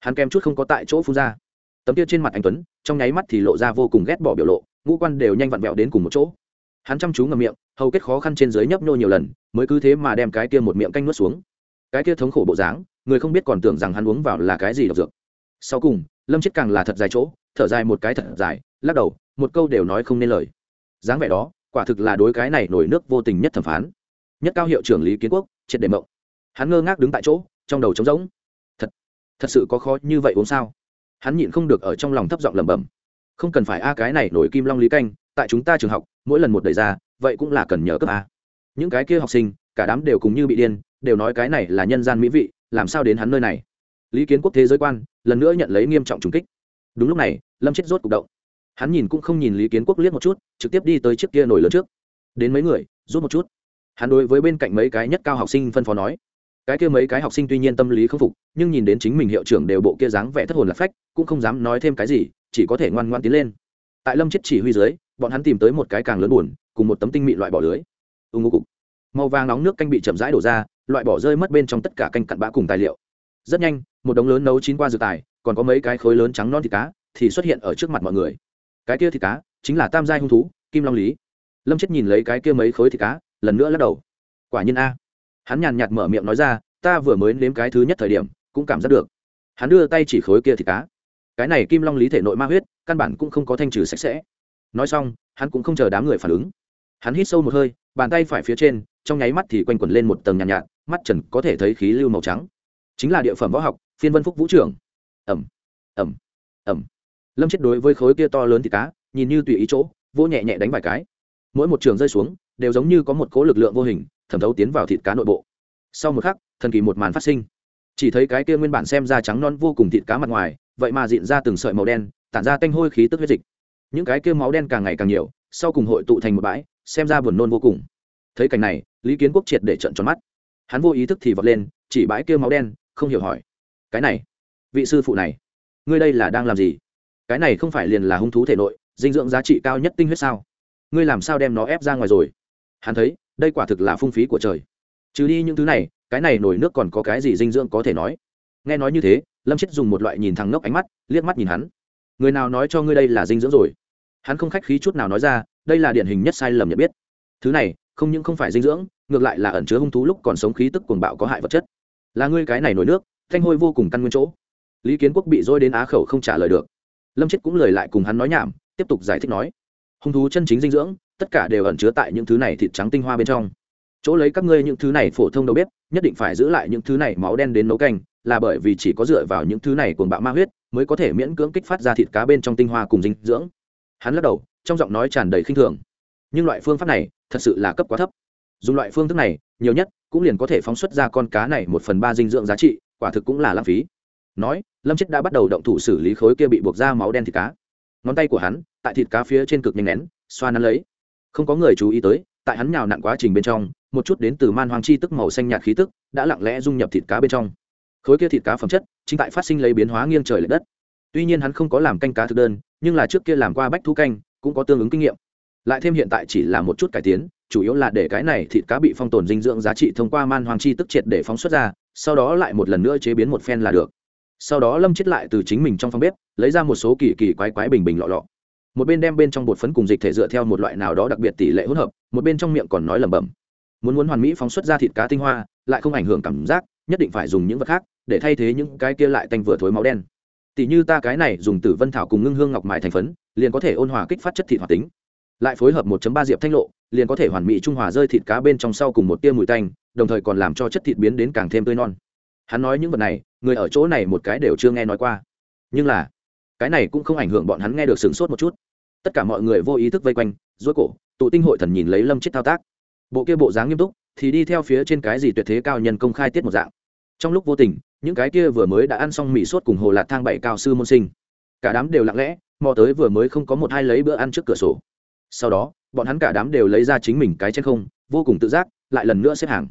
hắn kem chút không có tại chỗ phun ra. Tấm kia trên mặt anh tuấn, trong nháy mắt thì lộ ra vô cùng ghét bỏ biểu lộ, ngũ quan đều nhanh vặn vẹo đến cùng một chỗ. Hắn chăm chú ngầm miệng, hầu kết khó khăn trên dưới nhấp nhô nhiều lần, mới cứ thế mà đem cái kia một miệng canh nuốt xuống. Cái kia thống khổ bộ dáng, người không biết còn tưởng rằng hắn uống vào là cái gì độc dược. Sau cùng, lâm chết càng là thật dài chỗ, thở dài một cái thật dài, lắc đầu, một câu đều nói không nên lời. Dáng vẻ đó, quả thực là đối cái này nổi nước vô tình nhất thẩm phán. Nhất cao hiệu trưởng lý kiến quốc, triệt để mộng hắn ngơ ngác đứng tại chỗ, trong đầu trống rỗng. Thật thật sự có khó như vậy uống sao? Hắn nhịn không được ở trong lòng thấp giọng lẩm bẩm. Không cần phải a, cái này nổi kim long lý canh, tại chúng ta trường học, mỗi lần một đời ra, vậy cũng là cần nhờ cấp a. Những cái kia học sinh, cả đám đều cùng như bị điên, đều nói cái này là nhân gian mỹ vị, làm sao đến hắn nơi này? Lý kiến quốc thế giới quan, lần nữa nhận lấy nghiêm trọng trùng kích. Đúng lúc này, lâm chết rốt cục động. Hắn nhìn cũng không nhìn lý kiến quốc liếc một chút, trực tiếp đi tới chiếc kia nổi lớn trước. Đến mấy người, rút một chút. Hắn đối với bên cạnh mấy cái nhất cao học sinh phân phó nói cái kia mấy cái học sinh tuy nhiên tâm lý không phục, nhưng nhìn đến chính mình hiệu trưởng đều bộ kia dáng vẻ thất hồn lạc phách, cũng không dám nói thêm cái gì, chỉ có thể ngoan ngoan tiến lên. Tại lâm chết chỉ huy dưới, bọn hắn tìm tới một cái càng lớn buồn, cùng một tấm tinh mị loại bỏ lưới. Ưng ngô cục. Màu vàng nóng nước canh bị chậm rãi đổ ra, loại bỏ rơi mất bên trong tất cả canh cặn bã cùng tài liệu. Rất nhanh, một đống lớn nấu chín qua dự tài, còn có mấy cái khối lớn trắng non thịt cá thì xuất hiện ở trước mặt mọi người. Cái kia thịt cá chính là tam giai hung thú, kim long lý. Lâm chết nhìn lấy cái kia mấy khối thịt cá, lần nữa lắc đầu. Quả nhiên a hắn nhàn nhạt mở miệng nói ra ta vừa mới nếm cái thứ nhất thời điểm cũng cảm giác được. Hắn đưa tay chỉ khối kia thịt cá. Cái này kim long lý thể nội ma huyết căn bản cũng không có thanh trừ sạch sẽ. Nói xong hắn cũng không chờ đám người phản ứng. Hắn hít sâu một hơi bàn tay phải phía trên trong nháy mắt thì quanh quẩn lên một tầng nhàn nhạt, nhạt mắt trần có thể thấy khí lưu màu trắng. Chính là địa phẩm võ học phiên vân phúc vũ trưởng. Ẩm ẩm ẩm lâm chết đối với khối kia to lớn thịt cá nhìn như tùy ý chỗ vô nhẹ nhẹ đánh vài cái. Mỗi một trường rơi xuống đều giống như có một cố lực lượng vô hình, thẩm thấu tiến vào thịt cá nội bộ. Sau một khắc, thần kỳ một màn phát sinh. Chỉ thấy cái kia nguyên bản xem ra trắng non vô cùng thịt cá mặt ngoài, vậy mà diện ra từng sợi màu đen, tản ra tanh hôi khí tức huyết dịch. Những cái kia máu đen càng ngày càng nhiều, sau cùng hội tụ thành một bãi, xem ra buồn nôn vô cùng. Thấy cảnh này, lý kiến quốc triệt để trận tròn mắt. Hắn vô ý thức thì vọt lên, chỉ bãi kia máu đen, không hiểu hỏi. Cái này, vị sư phụ này, ngươi đây là đang làm gì? Cái này không phải liền là hung thú thể nội, dinh dưỡng giá trị cao nhất tinh huyết sao? Ngươi làm sao đem nó ép ra ngoài rồi? Hắn thấy, đây quả thực là phung phí của trời. Trừ đi những thứ này, cái này nổi nước còn có cái gì dinh dưỡng có thể nói? Nghe nói như thế, lâm chết dùng một loại nhìn thằng ngốc ánh mắt, liếc mắt nhìn hắn. Người nào nói cho ngươi đây là dinh dưỡng rồi? Hắn không khách khí chút nào nói ra, đây là điển hình nhất sai lầm nhận biết. Thứ này, không những không phải dinh dưỡng, ngược lại là ẩn chứa hung thú lúc còn sống khí tức cuồng bạo có hại vật chất. Là ngươi cái này nổi nước, thanh hôi vô cùng căn nguyên chỗ. Lý kiến quốc bị dôi đến á khẩu không trả lời được. Lâm chết cũng lời lại cùng hắn nói nhảm, tiếp tục giải thích nói hung thú chân chính dinh dưỡng, tất cả đều ẩn chứa tại những thứ này thịt trắng tinh hoa bên trong. Chỗ lấy các ngươi những thứ này phổ thông đầu bếp, nhất định phải giữ lại những thứ này máu đen đến nấu canh, là bởi vì chỉ có dựa vào những thứ này cuồng bạo ma huyết mới có thể miễn cưỡng kích phát ra thịt cá bên trong tinh hoa cùng dinh dưỡng. Hắn lắc đầu, trong giọng nói tràn đầy khinh thường. Nhưng loại phương pháp này, thật sự là cấp quá thấp. Dùng loại phương thức này, nhiều nhất cũng liền có thể phóng xuất ra con cá này một phần ba dinh dưỡng giá trị, quả thực cũng là lãng phí. Nói, lâm chết đã bắt đầu động thủ xử lý khối kia bị buộc ra máu đen thịt cá ngón tay của hắn, tại thịt cá phía trên cực nhanh nén, xoa nắn lấy. Không có người chú ý tới, tại hắn nhào nặn quá trình bên trong, một chút đến từ man hoang chi tức màu xanh nhạt khí tức đã lặng lẽ dung nhập thịt cá bên trong. Khối kia thịt cá phẩm chất, chính tại phát sinh lấy biến hóa nghiêng trời l ệ đất. Tuy nhiên hắn không có làm canh cá thực đơn, nhưng là trước kia làm qua bách thu canh, cũng có tương ứng kinh nghiệm. Lại thêm hiện tại chỉ là một chút cải tiến, chủ yếu là để cái này thịt cá bị phong tồn dinh dưỡng giá trị thông qua man hoàng chi tức triệt để phóng xuất ra, sau đó lại một lần nữa chế biến một phen là được sau đó lâm chết lại từ chính mình trong phòng bếp, lấy ra một số kỳ kỳ quái quái bình bình lọ lọ. Một bên đem bên trong bột phấn cùng dịch thể dựa theo một loại nào đó đặc biệt tỷ lệ hỗn hợp, một bên trong miệng còn nói lẩm bẩm. Muốn muốn hoàn mỹ phóng xuất ra thịt cá tinh hoa, lại không ảnh hưởng cảm giác, nhất định phải dùng những vật khác, để thay thế những cái kia lại tanh vừa thối máu đen. Tỷ như ta cái này dùng tử vân thảo cùng ngưng hương ngọc mài thành phấn, liền có thể ôn hòa kích phát chất thịt hoạt tính. Lại phối hợp 1 ba diệp thanh lộ, liền có thể hoàn mỹ trung hòa rơi thịt cá bên trong sau cùng một tia mùi tanh, đồng thời còn làm cho chất thịt biến đến càng thêm tươi non hắn nói những vật này, người ở chỗ này một cái đều chưa nghe nói qua. Nhưng là, cái này cũng không ảnh hưởng bọn hắn nghe được sửng sốt một chút. Tất cả mọi người vô ý thức vây quanh dối cổ, tụ tinh hội thần nhìn lấy lâm chết thao tác. Bộ kia bộ dáng nghiêm túc, thì đi theo phía trên cái gì tuyệt thế cao nhân công khai tiết một dạng. Trong lúc vô tình, những cái kia vừa mới đã ăn xong mì sốt cùng hồ lạt thang bảy cao sư môn sinh, cả đám đều lặng lẽ, mò tới vừa mới không có một hai lấy bữa ăn trước cửa sổ. Sau đó, bọn hắn cả đám đều lấy ra chính mình cái trên không, vô cùng tự giác, lại lần nữa xếp hàng.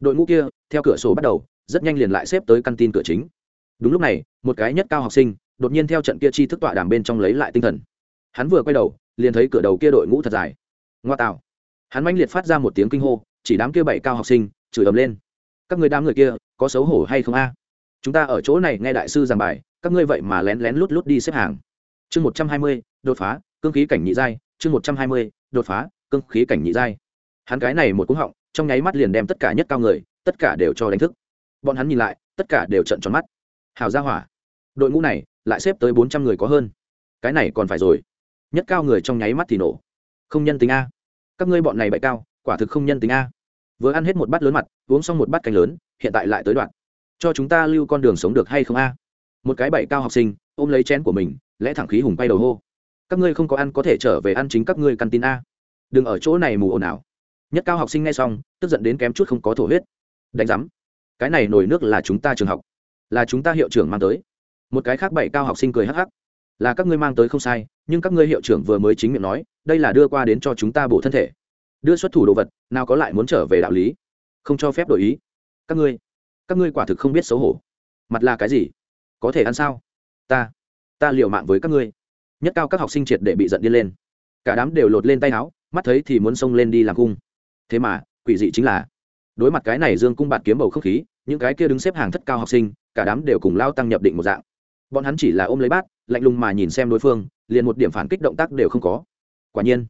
Đội ngũ kia, theo cửa sổ bắt đầu rất nhanh liền lại xếp tới căn tin cửa chính. Đúng lúc này, một cái nhất cao học sinh, đột nhiên theo trận kia chi thức tọa đàm bên trong lấy lại tinh thần. Hắn vừa quay đầu, liền thấy cửa đầu kia đội ngũ thật dài. Ngoa tạo. Hắn manh liệt phát ra một tiếng kinh hô, chỉ đám kia bảy cao học sinh, chửi ầm lên. Các người đám người kia, có xấu hổ hay không a? Chúng ta ở chỗ này nghe đại sư giảng bài, các ngươi vậy mà lén lén lút lút đi xếp hàng. Chương một trăm hai mươi, đột phá, cương khí cảnh nhị giai. Chương một trăm hai mươi, đột phá, cương khí cảnh nhị giai. Hắn cái này một cú họng, trong nháy mắt liền đem tất cả nhất cao người, tất cả đều cho đánh thức bọn hắn nhìn lại, tất cả đều trận tròn mắt. Hào ra hỏa. Đội ngũ này, lại xếp tới bốn trăm người có hơn. Cái này còn phải rồi. Nhất cao người trong nháy mắt thì nổ. Không nhân tính a. Các ngươi bọn này bậy cao, quả thực không nhân tính a. Vừa ăn hết một bát lớn mặt, uống xong một bát canh lớn, hiện tại lại tới đoạn. Cho chúng ta lưu con đường sống được hay không a? Một cái bậy cao học sinh, ôm lấy chén của mình, lẽ thẳng khí hùng bay đầu hô. Các ngươi không có ăn có thể trở về ăn chính các ngươi căn tin a. Đừng ở chỗ này mù ồn ào. Nhất cao học sinh nghe xong, tức giận đến kém chút không có thổ huyết. Đánh giám cái này nổi nước là chúng ta trường học, là chúng ta hiệu trưởng mang tới. Một cái khác bảy cao học sinh cười hắc hắc. Là các ngươi mang tới không sai, nhưng các ngươi hiệu trưởng vừa mới chính miệng nói, đây là đưa qua đến cho chúng ta bổ thân thể. Đưa xuất thủ đồ vật, nào có lại muốn trở về đạo lý? Không cho phép đổi ý. Các ngươi các ngươi quả thực không biết xấu hổ. Mặt là cái gì? Có thể ăn sao? Ta ta liều mạng với các ngươi. Nhất cao các học sinh triệt để bị giận điên lên. Cả đám đều lột lên tay áo, mắt thấy thì muốn xông lên đi làm cung. Thế mà, quỷ dị chính là, đối mặt cái này dương cung bạt kiếm bầu không khí những cái kia đứng xếp hàng thất cao học sinh, cả đám đều cùng lao tăng nhập định một dạng. Bọn hắn chỉ là ôm lấy bát, lạnh lùng mà nhìn xem đối phương, liền một điểm phản kích động tác đều không có. Quả nhiên,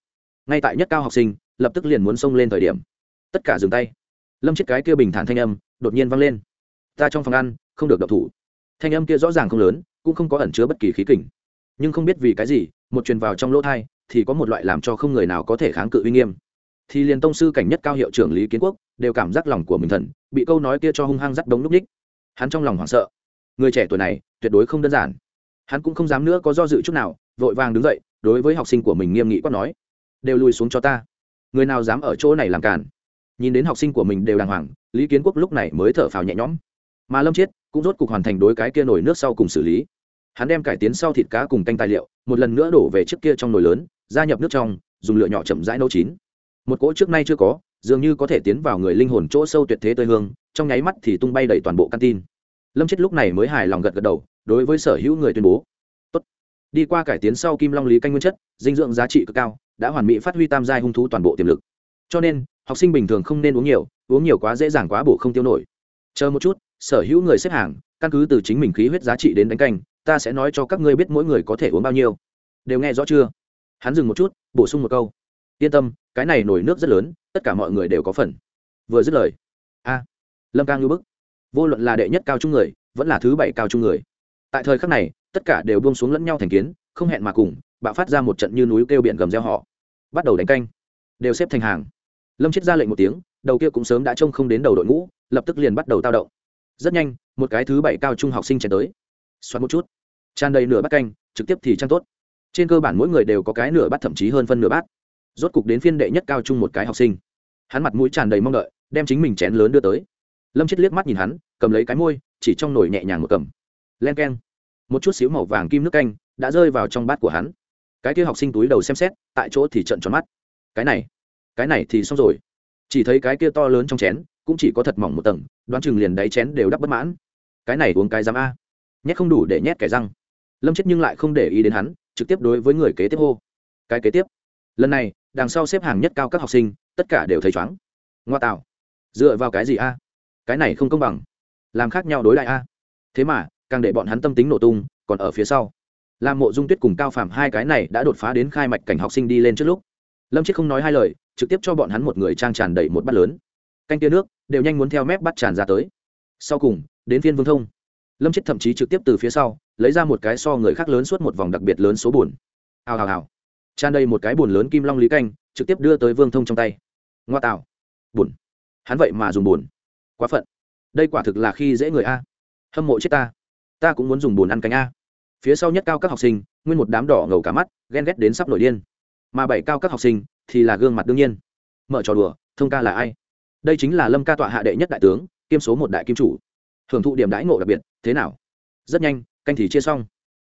ngay tại nhất cao học sinh, lập tức liền muốn xông lên thời điểm. Tất cả dừng tay. Lâm chiếc cái kia bình thản thanh âm, đột nhiên vang lên. Ta trong phòng ăn, không được độc thủ. Thanh âm kia rõ ràng không lớn, cũng không có ẩn chứa bất kỳ khí kỉnh nhưng không biết vì cái gì, một truyền vào trong lỗ thai, thì có một loại làm cho không người nào có thể kháng cự uy nghiêm. Thì liền tông sư cảnh nhất cao hiệu trưởng lý kiến quốc đều cảm giác lòng của mình thần, bị câu nói kia cho hung hăng dắt đống núp ních hắn trong lòng hoảng sợ. Người trẻ tuổi này, tuyệt đối không đơn giản. Hắn cũng không dám nữa có do dự chút nào, vội vàng đứng dậy, đối với học sinh của mình nghiêm nghị quát nói, đều lùi xuống cho ta. Người nào dám ở chỗ này làm cản nhìn đến học sinh của mình đều đàng hoàng, lý kiến quốc lúc này mới thở phào nhẹ nhõm. Mà lâm chiết cũng rốt cuộc hoàn thành đối cái kia nổi nước sau cùng xử lý. Hắn đem cải tiến sau thịt cá cùng canh tài liệu, một lần nữa đổ về trước kia trong nồi lớn, gia nhập nước trong, dùng lửa nhỏ chậm rãi nấu chín. Một cỗ trước nay chưa có dường như có thể tiến vào người linh hồn chỗ sâu tuyệt thế tươi hương, trong nháy mắt thì tung bay đầy toàn bộ căn tin. Lâm chết lúc này mới hài lòng gật gật đầu, đối với sở hữu người tuyên bố. Tốt. đi qua cải tiến sau kim long lý canh nguyên chất, dinh dưỡng giá trị cực cao, đã hoàn mỹ phát huy tam giai hung thú toàn bộ tiềm lực. Cho nên, học sinh bình thường không nên uống nhiều uống nhiều quá dễ dàng quá bổ không tiêu nổi. Chờ một chút, sở hữu người xếp hàng, căn cứ từ chính mình khí huyết giá trị đến đánh canh, ta sẽ nói cho các ngươi biết mỗi người có thể uống bao nhiêu. Đều nghe rõ chưa? Hắn dừng một chút, bổ sung một câu yên tâm, cái này nổi nước rất lớn, tất cả mọi người đều có phần. Vừa dứt lời, a, lâm ca ngưu bức. Vô luận là đệ nhất cao trung người, vẫn là thứ bảy cao trung người. Tại thời khắc này, tất cả đều buông xuống lẫn nhau thành kiến, không hẹn mà cùng, bạo phát ra một trận như núi kêu biển gầm reo họ bắt đầu đánh canh. Đều xếp thành hàng. Lâm chết ra lệnh một tiếng, đầu kia cũng sớm đã trông không đến đầu đội ngũ, lập tức liền bắt đầu tao động. Rất nhanh, một cái thứ bảy cao trung học sinh chạy tới. Xoắn một chút. Tràn đầy nửa bát canh, trực tiếp thì trăng tốt. Trên cơ bản mỗi người đều có cái nửa bát, thậm chí hơn phân nửa bát rốt cục đến phiên đệ nhất cao trung một cái học sinh. Hắn mặt mũi tràn đầy mong đợi, đem chính mình chén lớn đưa tới. Lâm chết liếc mắt nhìn hắn, cầm lấy cái môi, chỉ trong nồi nhẹ nhàng một cầm. Len k e n một chút xíu màu vàng kim nước canh đã rơi vào trong bát của hắn. Cái kia học sinh túi đầu xem xét, tại chỗ thì trận tròn mắt. Cái này cái này thì xong rồi. Chỉ thấy cái kia to lớn trong chén, cũng chỉ có thật mỏng một tầng, đoán chừng liền đáy chén đều đắp bất mãn. Cái này uống cái dám a? Nhét không đủ để nhét kẻ răng. Lâm chết nhưng lại không để ý đến hắn, trực tiếp đối với người kế tiếp hô. Cái kế tiếp. Lần này đằng sau xếp hàng nhất cao các học sinh, tất cả đều thấy chóng ngoa tạo. Dựa vào cái gì a? Cái này không công bằng. Làm khác nhau đối lại a. Thế mà, càng để bọn hắn tâm tính nổ tung, còn ở phía sau. Làm mộ dung tuyết cùng cao phàm hai cái này đã đột phá đến khai mạch cảnh học sinh đi lên trước lúc. Lâm chết không nói hai lời, trực tiếp cho bọn hắn một người trang tràn đầy một bát lớn. Canh tia nước, đều nhanh muốn theo mép bắt tràn ra tới. Sau cùng, đến phiên vương thông. Lâm chết thậm chí trực tiếp từ phía sau, lấy ra một cái so người khác lớn suốt một vòng đặc biệt lớn số bùn hào hào hào tràn đầy một cái bùn lớn kim long lý canh, trực tiếp đưa tới vương thông trong tay. Ngoa tạo. Bùn hắn vậy mà dùng bùn quá phận. Đây quả thực là khi dễ người a. Hâm mộ chết ta. Ta cũng muốn dùng bùn ăn canh a. Phía sau nhất cao các học sinh, nguyên một đám đỏ ngầu cả mắt, ghen ghét đến sắp nổi điên. Mà bảy cao các học sinh, thì là gương mặt đương nhiên. Mở trò đùa, thông ca là ai? Đây chính là lâm ca tọa hạ đệ nhất đại tướng, kiêm số một đại kim chủ. Hưởng thụ điểm đãi ngộ đặc biệt, thế nào? Rất nhanh, canh thì chia xong.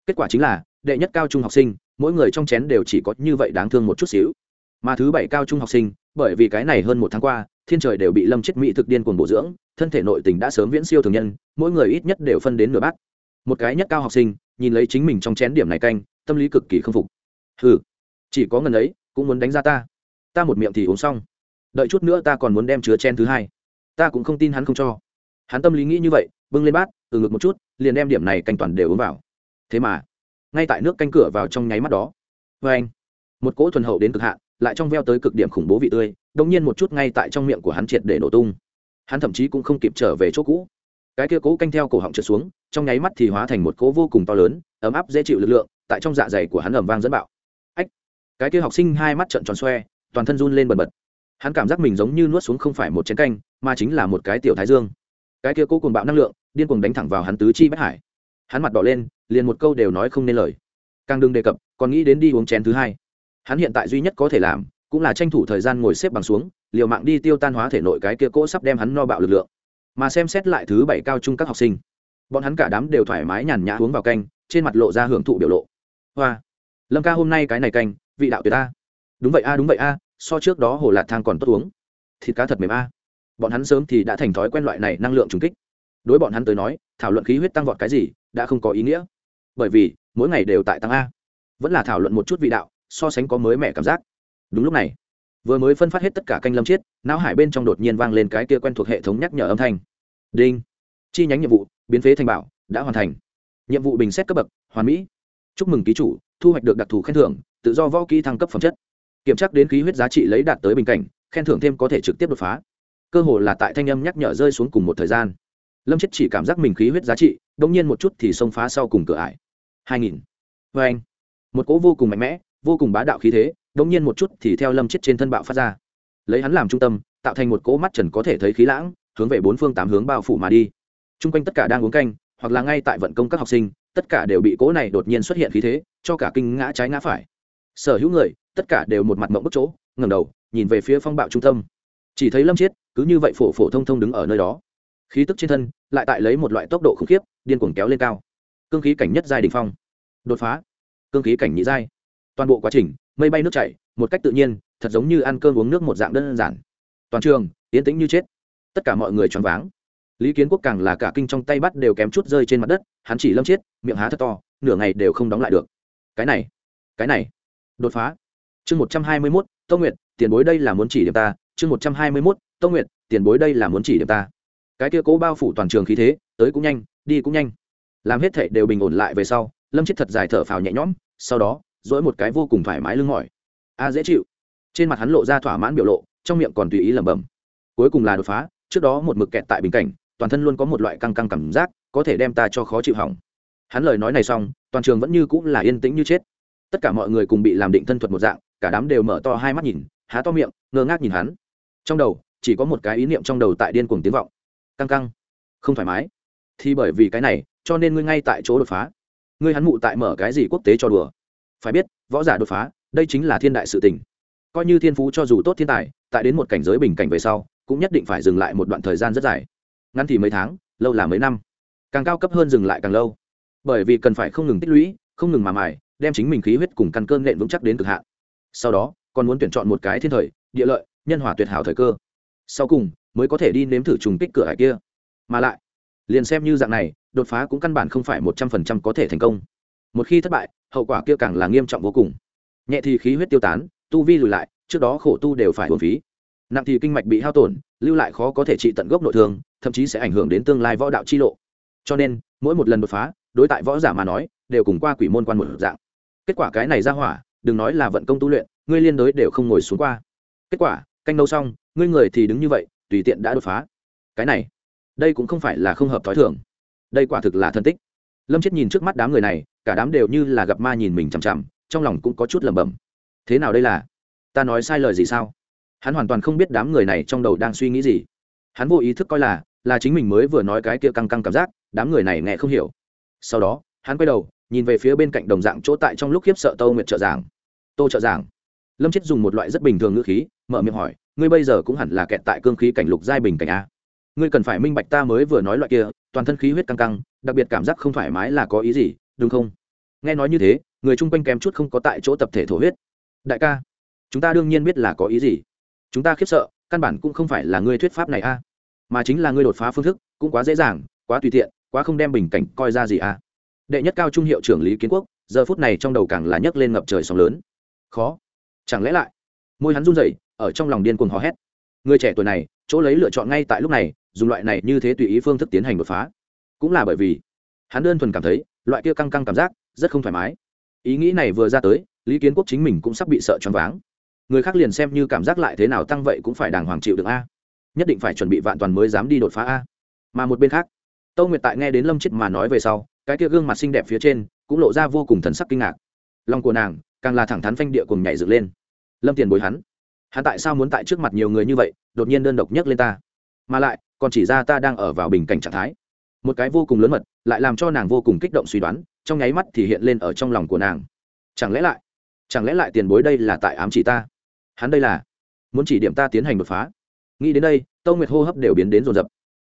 Kết quả chính là, đệ nhất cao trung học sinh mỗi người trong chén đều chỉ có như vậy đáng thương một chút xíu. Mà thứ bảy cao trung học sinh, bởi vì cái này hơn một tháng qua, thiên trời đều bị lâm chết mỹ thực điên cuồng bổ dưỡng, thân thể nội tình đã sớm viễn siêu thường nhân, mỗi người ít nhất đều phân đến nửa bát. Một cái nhất cao học sinh, nhìn lấy chính mình trong chén điểm này canh, tâm lý cực kỳ k phục. Ừ chỉ có ngần ấy, cũng muốn đánh ra ta. Ta một miệng thì uống xong. Đợi chút nữa ta còn muốn đem chứa chen thứ hai. Ta cũng không tin hắn không cho. Hắn tâm lý nghĩ như vậy, bưng lên bát, từ ngực một chút, liền đem điểm này canh toàn đều uống vào. Thế mà ngay tại nước canh cửa vào trong nháy mắt đó. Vê anh. Một cỗ thuần hậu đến cực hạn, lại trong veo tới cực điểm khủng bố vị tươi đông nhiên một chút ngay tại trong miệng của hắn triệt để nổ tung. Hắn thậm chí cũng không kịp trở về chỗ cũ. Cái kia cố canh theo cổ họng trượt xuống, trong nháy mắt thì hóa thành một cỗ vô cùng to lớn, ấm áp dễ chịu lực lượng, tại trong dạ dày của hắn ẩm vang dẫn bạo. Ách. Cái kia học sinh hai mắt trợn tròn xoe, toàn thân run lên bần bật. Hắn cảm giác mình giống như nuốt xuống không phải một chén canh, mà chính là một cái tiểu thái dương. Cái kia cố cùng bạo năng lượng, điên cuồng đánh thẳng vào hắn tứ chi bất hải. Hắn mặt đỏ lên liền một câu đều nói không nên lời. Càng đừng đề cập, còn nghĩ đến đi uống chén thứ hai. Hắn hiện tại duy nhất có thể làm, cũng là tranh thủ thời gian ngồi xếp bằng xuống, liều mạng đi tiêu tan hóa thể nội cái kia cỗ sắp đem hắn no bạo lực lượng. Mà xem xét lại thứ bảy cao trung các học sinh, bọn hắn cả đám đều thoải mái nhàn nhã uống vào canh, trên mặt lộ ra hưởng thụ biểu lộ. Hoa, lâm ca hôm nay cái này canh, vị đạo tuyệt a. Đúng vậy a, đúng vậy a, so trước đó hồ lạt thang còn tốt uống. Thịt cá thật mềm a. Bọn hắn sớm thì đã thành thói quen loại này năng lượng trùng kích. Đối bọn hắn tới nói, thảo luận khí huyết tăng vọt cái gì, đã không có ý nghĩa bởi vì mỗi ngày đều tại tăng a. Vẫn là thảo luận một chút vị đạo, so sánh có mới mẻ cảm giác. Đúng lúc này, vừa mới phân phát hết tất cả canh lâm chiết, não hải bên trong đột nhiên vang lên cái kia quen thuộc hệ thống nhắc nhở âm thanh. Đinh. Chi nhánh nhiệm vụ, biến phế thành bảo, đã hoàn thành. Nhiệm vụ bình xét cấp bậc, hoàn mỹ. Chúc mừng ký chủ, thu hoạch được đặc thù khen thưởng, tự do võ kỹ thăng cấp phẩm chất. Kiểm tra đến khí huyết giá trị lấy đạt tới bình cảnh, khen thưởng thêm có thể trực tiếp đột phá. Cơ hồ là tại thanh âm nhắc nhở rơi xuống cùng một thời gian lâm chết chỉ cảm giác mình khí huyết giá trị đ ỗ n g nhiên một chút thì xông phá sau cùng cửa ải. Hai nghìn. Vê anh. Một cỗ vô cùng mạnh mẽ, vô cùng bá đạo khí thế đ ỗ n g nhiên một chút thì theo lâm chết trên thân bạo phát ra. Lấy hắn làm trung tâm, tạo thành một cỗ mắt trần có thể thấy khí lãng, hướng về bốn phương tám hướng bao phủ mà đi. T r u n g quanh tất cả đang uống canh, hoặc là ngay tại vận công các học sinh, tất cả đều bị cỗ này đột nhiên xuất hiện khí thế, cho cả kinh ngã trái ngã phải. Sở hữu người, tất cả đều một mặt mộng bức chỗ ngầm đầu, nhìn về phía phong bạo trung tâm. Chỉ thấy lâm chiết cứ như vậy phổ phổ thông thông đứng ở nơi đó khí tức trên thân lại tại lấy một loại tốc độ khủng khiếp, điên cuồng kéo lên cao. Cương khí cảnh nhất giai đình phong. Đột phá. Cương khí cảnh nhị giai. Toàn bộ quá trình, mây bay nước chảy, một cách tự nhiên, thật giống như ăn cơm uống nước một dạng đơn giản. Toàn trường, yên tĩnh như chết. Tất cả mọi người choáng váng. Lý kiến quốc càng là cả kinh trong tay bắt đều kém chút rơi trên mặt đất, hắn chỉ lâm chết, miệng há thật to, nửa ngày đều không đóng lại được. Cái này cái này. Đột phá. Chương một trăm hai mươi mốt tâu nguyệt, tiền bối đây là muốn chỉ điểm ta. Chương một trăm hai mươi mốt tâu nguyệt, tiền bối đây là muốn chỉ điểm ta cái kia cố bao phủ toàn trường khí thế, tới cũng nhanh, đi cũng nhanh. Làm hết thệ đều bình ổn lại về sau, lâm chết thật dài thở phào nhẹ nhõm, sau đó dỗi một cái vô cùng thoải mái lưng mỏi. A, dễ chịu. Trên mặt hắn lộ ra thỏa mãn biểu lộ, trong miệng còn tùy ý lẩm bẩm. Cuối cùng là đột phá, trước đó một mực kẹt tại bình cảnh, toàn thân luôn có một loại căng căng cảm giác, có thể đem ta cho khó chịu hỏng. Hắn lời nói này xong, toàn trường vẫn như cũng là yên tĩnh như chết. Tất cả mọi người cùng bị làm định thân thuật một dạng, cả đám đều mở to hai mắt nhìn, há to miệng, ngơ ngác nhìn hắn. Trong đầu, chỉ có một cái ý niệm trong đầu tại điên cuồng tiếng vọng căng căng. Không thoải mái. Thì bởi vì cái này, cho nên ngươi ngay tại chỗ đột phá. Ngươi hắn mụ tại mở cái gì quốc tế cho đùa? Phải biết, võ giả đột phá, đây chính là thiên đại sự tình. Coi như thiên phú cho dù tốt thiên tài, tại đến một cảnh giới bình cảnh về sau, cũng nhất định phải dừng lại một đoạn thời gian rất dài. Ngắn thì mấy tháng, lâu là mấy năm. Càng cao cấp hơn dừng lại càng lâu. Bởi vì cần phải không ngừng tích lũy, không ngừng mà mài, đem chính mình khí huyết cùng căn cơn nện vững chắc đến cực hạn. Sau đó, còn muốn tuyển chọn một cái thiên thời, địa lợi, nhân hòa tuyệt hảo thời cơ. Sau cùng mới có thể đi nếm thử trùng kích cửa hải kia. Mà lại, liền xem như dạng này, đột phá cũng căn bản không phải một trăm phần trăm có thể thành công. Một khi thất bại, hậu quả kia càng là nghiêm trọng vô cùng. Nhẹ thì khí huyết tiêu tán, tu vi lùi lại, trước đó khổ tu đều phải hồn phí. Nặng thì kinh mạch bị hao tổn, lưu lại khó có thể trị tận gốc nội thương, thậm chí sẽ ảnh hưởng đến tương lai võ đạo chi lộ. Cho nên, mỗi một lần đột phá, đối tại võ giả mà nói, đều cùng qua quỷ môn quan một dạng. Kết quả cái này ra hỏa, đừng nói là vận công tu luyện, ngươi liên đối đều không ngồi xuống qua. Kết quả, canh nâu xong, ngươi người thì đứng như vậy tùy tiện đã đột phá. Cái này, đây cũng không phải là không hợp t h ó i thường. Đây quả thực là thân tích. Lâm chết nhìn trước mắt đám người này, cả đám đều như là gặp ma nhìn mình chằm chằm, trong lòng cũng có chút lẩm bẩm. Thế nào đây là? Ta nói sai lời gì sao? Hắn hoàn toàn không biết đám người này trong đầu đang suy nghĩ gì. Hắn vô ý thức coi là là chính mình mới vừa nói cái kia căng căng cảm giác, đám người này nghe không hiểu. Sau đó, hắn quay đầu, nhìn về phía bên cạnh đồng dạng chỗ tại trong lúc khiếp sợ tâu nguyệt trợ giảng. Tô trợ giảng. Lâm chết dùng một loại rất bình thường ngữ khí, mở miệng hỏi ngươi bây giờ cũng hẳn là kẹt tại cương khí cảnh lục giai bình cảnh a. Ngươi cần phải minh bạch ta mới vừa nói loại kia, toàn thân khí huyết căng căng, đặc biệt cảm giác không thoải mái là có ý gì, đúng không? Nghe nói như thế, người chung quanh kém chút không có tại chỗ tập thể thổ huyết. Đại ca, chúng ta đương nhiên biết là có ý gì. Chúng ta khiếp sợ, căn bản cũng không phải là ngươi thuyết pháp này a, mà chính là ngươi đột phá phương thức, cũng quá dễ dàng, quá tùy tiện, quá không đem bình cảnh coi ra gì a. Đệ nhất cao trung hiệu trưởng lý kiến quốc, giờ phút này trong đầu càng là nhấc lên ngập trời sóng lớn. Khó. Chẳng lẽ lại, môi hắn run rẩy ở trong lòng điên cuồng hò hét. Người trẻ tuổi này, chỗ lấy lựa chọn ngay tại lúc này, dùng loại này như thế tùy ý phương thức tiến hành đột phá. Cũng là bởi vì, hắn đơn thuần cảm thấy, loại kia căng căng cảm giác, rất không thoải mái. Ý nghĩ này vừa ra tới, lý kiến quốc chính mình cũng sắp bị sợ choáng váng. Người khác liền xem như cảm giác lại thế nào tăng vậy cũng phải đàng hoàng chịu được a. Nhất định phải chuẩn bị vạn toàn mới dám đi đột phá a. Mà một bên khác, tâu nguyệt tại nghe đến lâm chết mà nói về sau, cái kia gương mặt xinh đẹp phía trên, cũng lộ ra vô cùng thần sắc kinh ngạc. Lòng của nàng, càng là thẳng thắn phanh địa cùng nhảy dựng lên. Lâm tiền bối hắn hắn tại sao muốn tại trước mặt nhiều người như vậy, đột nhiên đơn độc nhất lên ta? Mà lại, còn chỉ ra ta đang ở vào bình cảnh trạng thái. Một cái vô cùng lớn mật, lại làm cho nàng vô cùng kích động suy đoán, trong nháy mắt thì hiện lên ở trong lòng của nàng. Chẳng lẽ lại, chẳng lẽ lại tiền bối đây là tại ám chỉ ta? Hắn đây là muốn chỉ điểm ta tiến hành đột phá. Nghĩ đến đây, tâu nguyệt hô hấp đều biến đến rồn rập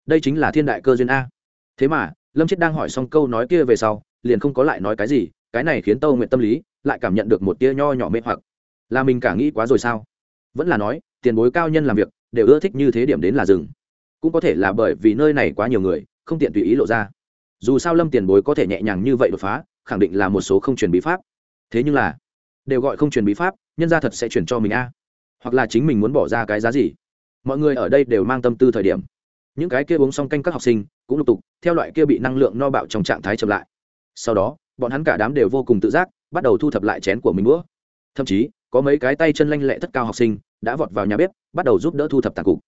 đây chính là thiên đại cơ duyên a. Thế mà, lâm chết đang hỏi xong câu nói kia về sau, liền không có lại nói cái gì, cái này khiến tâu nguyệt tâm lý lại cảm nhận được một tia nho nhỏ mê hoặc. Là mình cả nghĩ quá rồi sao? Vẫn là nói, tiền bối cao nhân làm việc, đều ưa thích như thế điểm đến là rừng cũng có thể là bởi vì nơi này quá nhiều người, không tiện tùy ý lộ ra. Dù sao lâm tiền bối có thể nhẹ nhàng như vậy đột phá, khẳng định là một số không truyền bí pháp. Thế nhưng là, đều gọi không truyền bí pháp, nhân ra thật sẽ chuyển cho mình a. Hoặc là chính mình muốn bỏ ra cái giá gì. Mọi người ở đây đều mang tâm tư thời điểm. Những cái kia uống xong canh các học sinh, cũng lục tục, theo loại kia bị năng lượng no bạo trong trạng thái chậm lại. Sau đó, bọn hắn cả đám đều vô cùng tự giác, bắt đầu thu thập lại chén của mình nữa thậm chí có mấy cái tay chân lanh lẹ thất cao học sinh, đã vọt vào nhà bếp, bắt đầu giúp đỡ thu thập tàn cục.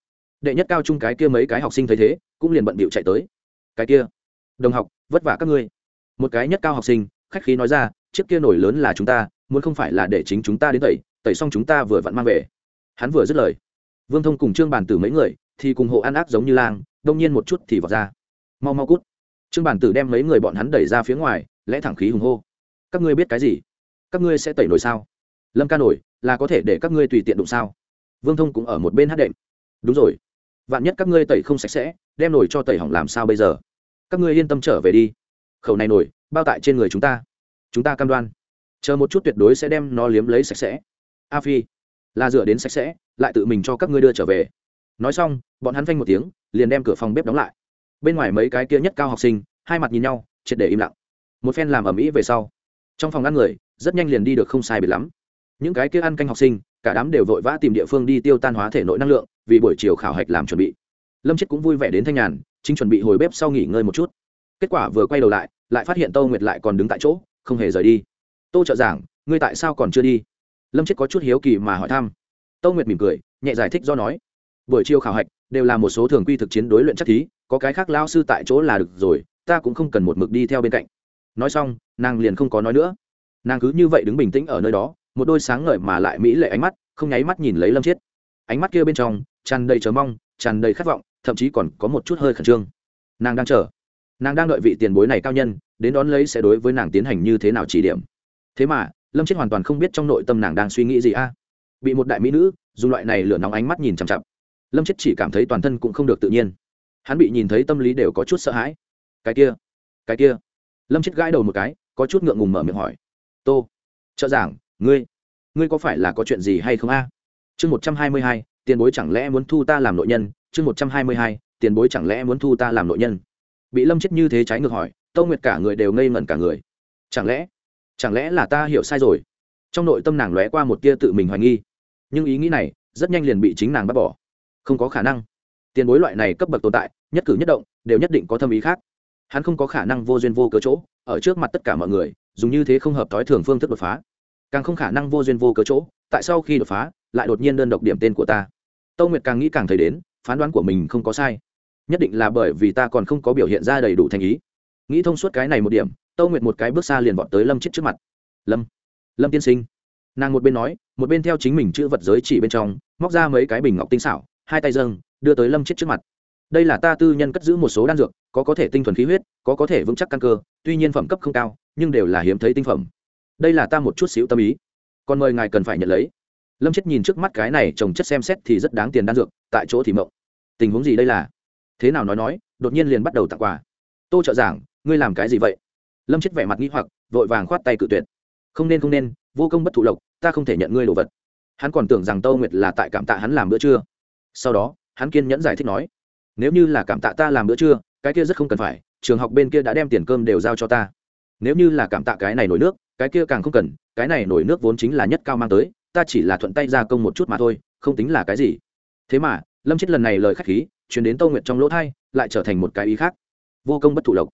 Đệ nhất cao chung cái kia mấy cái học sinh thấy thế, cũng liền bận bịu chạy tới. Cái kia, đồng học, vất vả các ngươi. Một cái nhất cao học sinh, khách khí nói ra, chiếc kia nổi lớn là chúng ta, muốn không phải là để chính chúng ta đến tẩy tẩy xong chúng ta vừa vặn mang về. Hắn vừa dứt lời, vương thông cùng trương bản tử mấy người, thì cùng hộ ăn ác giống như lang, đông nhiên một chút thì vọt ra. Mau mau cút. Trương bản tử đem mấy người bọn hắn đẩy ra phía ngoài, lẽ thẳng khí hùng hô. Các ngươi biết cái gì? Các ngươi sẽ tẩy nổi sao? Lâm ca nổi, là có thể để các ngươi tùy tiện đụng sao? Vương thông cũng ở một bên hát đệm. Đúng rồi. Vạn nhất các ngươi tẩy không sạch sẽ, đem nổi cho tẩy hỏng làm sao bây giờ? Các ngươi yên tâm trở về đi. Khẩu này nổi, bao tại trên người chúng ta. Chúng ta cam đoan. Chờ một chút tuyệt đối sẽ đem nó liếm lấy sạch sẽ. A phi, là dựa đến sạch sẽ, lại tự mình cho các ngươi đưa trở về. Nói xong, bọn hắn phanh một tiếng, liền đem cửa phòng bếp đóng lại. Bên ngoài mấy cái kia nhất cao học sinh, hai mặt nhìn nhau, triệt để im lặng. Một phen làm ầm ĩ về sau, trong phòng ăn người, rất nhanh liền đi được không sai biệt lắm những cái kia ăn canh học sinh, cả đám đều vội vã tìm địa phương đi tiêu tan hóa thể nội năng lượng, vì buổi chiều khảo hạch làm chuẩn bị. Lâm chết cũng vui vẻ đến thanh nhàn, chính chuẩn bị hồi bếp sau nghỉ ngơi một chút. Kết quả vừa quay đầu lại lại phát hiện tô nguyệt lại còn đứng tại chỗ, không hề rời đi. Tô trợ giảng, ngươi tại sao còn chưa đi? Lâm chết có chút hiếu kỳ mà hỏi thăm. Tô nguyệt mỉm cười, nhẹ giải thích do nói, buổi chiều khảo hạch đều là một số thường quy thực chiến đối luyện chắc thí, có cái khác lao sư tại chỗ là được rồi, ta cũng không cần một mực đi theo bên cạnh. Nói xong, nàng liền không có nói nữa. Nàng cứ như vậy đứng bình tĩnh ở nơi đó một đôi sáng ngời mà lại mỹ lệ ánh mắt, không nháy mắt nhìn lấy lâm chiết. Ánh mắt kia bên trong, tràn đầy chờ mong, tràn đầy khát vọng, thậm chí còn có một chút hơi khẩn trương. Nàng đang chờ. Nàng đang đợi vị tiền bối này cao nhân, đến đón lấy sẽ đối với nàng tiến hành như thế nào chỉ điểm. Thế mà, lâm chiết hoàn toàn không biết trong nội tâm nàng đang suy nghĩ gì a. Bị một đại mỹ nữ, dùng loại này lửa nóng ánh mắt nhìn chằm chặp lâm chết chỉ cảm thấy toàn thân cũng không được tự nhiên. Hắn bị nhìn thấy tâm lý đều có chút sợ hãi. Cái kia cái kia. Lâm chết gãi đầu một cái, có chút ngượng ngùng mở miệng hỏi. Tô, trợ giảng ngươi ngươi có phải là có chuyện gì hay không a? Chương một trăm hai mươi hai, tiền bối chẳng lẽ muốn thu ta làm nội nhân? Chương một trăm hai mươi hai, tiền bối chẳng lẽ muốn thu ta làm nội nhân? Bị lâm chết như thế trái ngược hỏi, tâu nguyệt cả người đều ngây ngẩn cả người. Chẳng lẽ chẳng lẽ là ta hiểu sai rồi? Trong nội tâm nàng lóe qua một tia tự mình hoài nghi. Nhưng ý nghĩ này, rất nhanh liền bị chính nàng bắt bỏ. Không có khả năng. Tiền bối loại này cấp bậc tồn tại, nhất cử nhất động, đều nhất định có thâm ý khác. Hắn không có khả năng vô duyên vô cớ chỗ, ở trước mặt tất cả mọi người, dùng như thế không hợp thói thường phương thức đột phá càng không khả năng vô duyên vô cớ chỗ, tại sao khi đột phá, lại đột nhiên đơn độc điểm tên của ta. Tâu nguyệt càng nghĩ càng thấy đến, phán đoán của mình không có sai. Nhất định là bởi vì ta còn không có biểu hiện ra đầy đủ thành ý. Nghĩ thông suốt cái này một điểm, tâu nguyệt một cái bước xa liền vọt tới lâm chết trước mặt. Lâm lâm tiên sinh. Nàng một bên nói, một bên theo chính mình chữ vật giới chỉ bên trong, móc ra mấy cái bình ngọc tinh xảo, hai tay dâng, đưa tới lâm chết trước mặt. Đây là ta tư nhân cất giữ một số đan dược, có có thể tinh thuần khí huyết, có có thể vững chắc căn cơ, tuy nhiên phẩm cấp không cao, nhưng đều là hiếm thấy tinh phẩm đây là ta một chút xíu tâm ý. Còn mời ngài cần phải nhận lấy. Lâm chết nhìn trước mắt cái này trồng chất xem xét thì rất đáng tiền đan dược, tại chỗ thì mộng. Tình huống gì đây là? Thế nào nói nói, đột nhiên liền bắt đầu tặng quà. Tô trợ giảng, ngươi làm cái gì vậy? Lâm chết vẻ mặt nghĩ hoặc, vội vàng khoát tay cự tuyệt. Không nên không nên, vô công bất thụ lộc, ta không thể nhận ngươi đồ vật. Hắn còn tưởng rằng tâu nguyệt là tại cảm tạ hắn làm bữa trưa. Sau đó, hắn kiên nhẫn giải thích nói, nếu như là cảm tạ ta làm bữa trưa, cái kia rất không cần phải, trường học bên kia đã đem tiền cơm đều giao cho ta nếu như là cảm tạ cái này nổi nước, cái kia càng không cần, cái này nổi nước vốn chính là nhất cao mang tới, ta chỉ là thuận tay gia công một chút mà thôi, không tính là cái gì. Thế mà, lâm chết lần này lời k h á c h khí, chuyển đến tâu nguyệt trong lỗ thai, lại trở thành một cái ý khác. Vô công bất thụ lộc.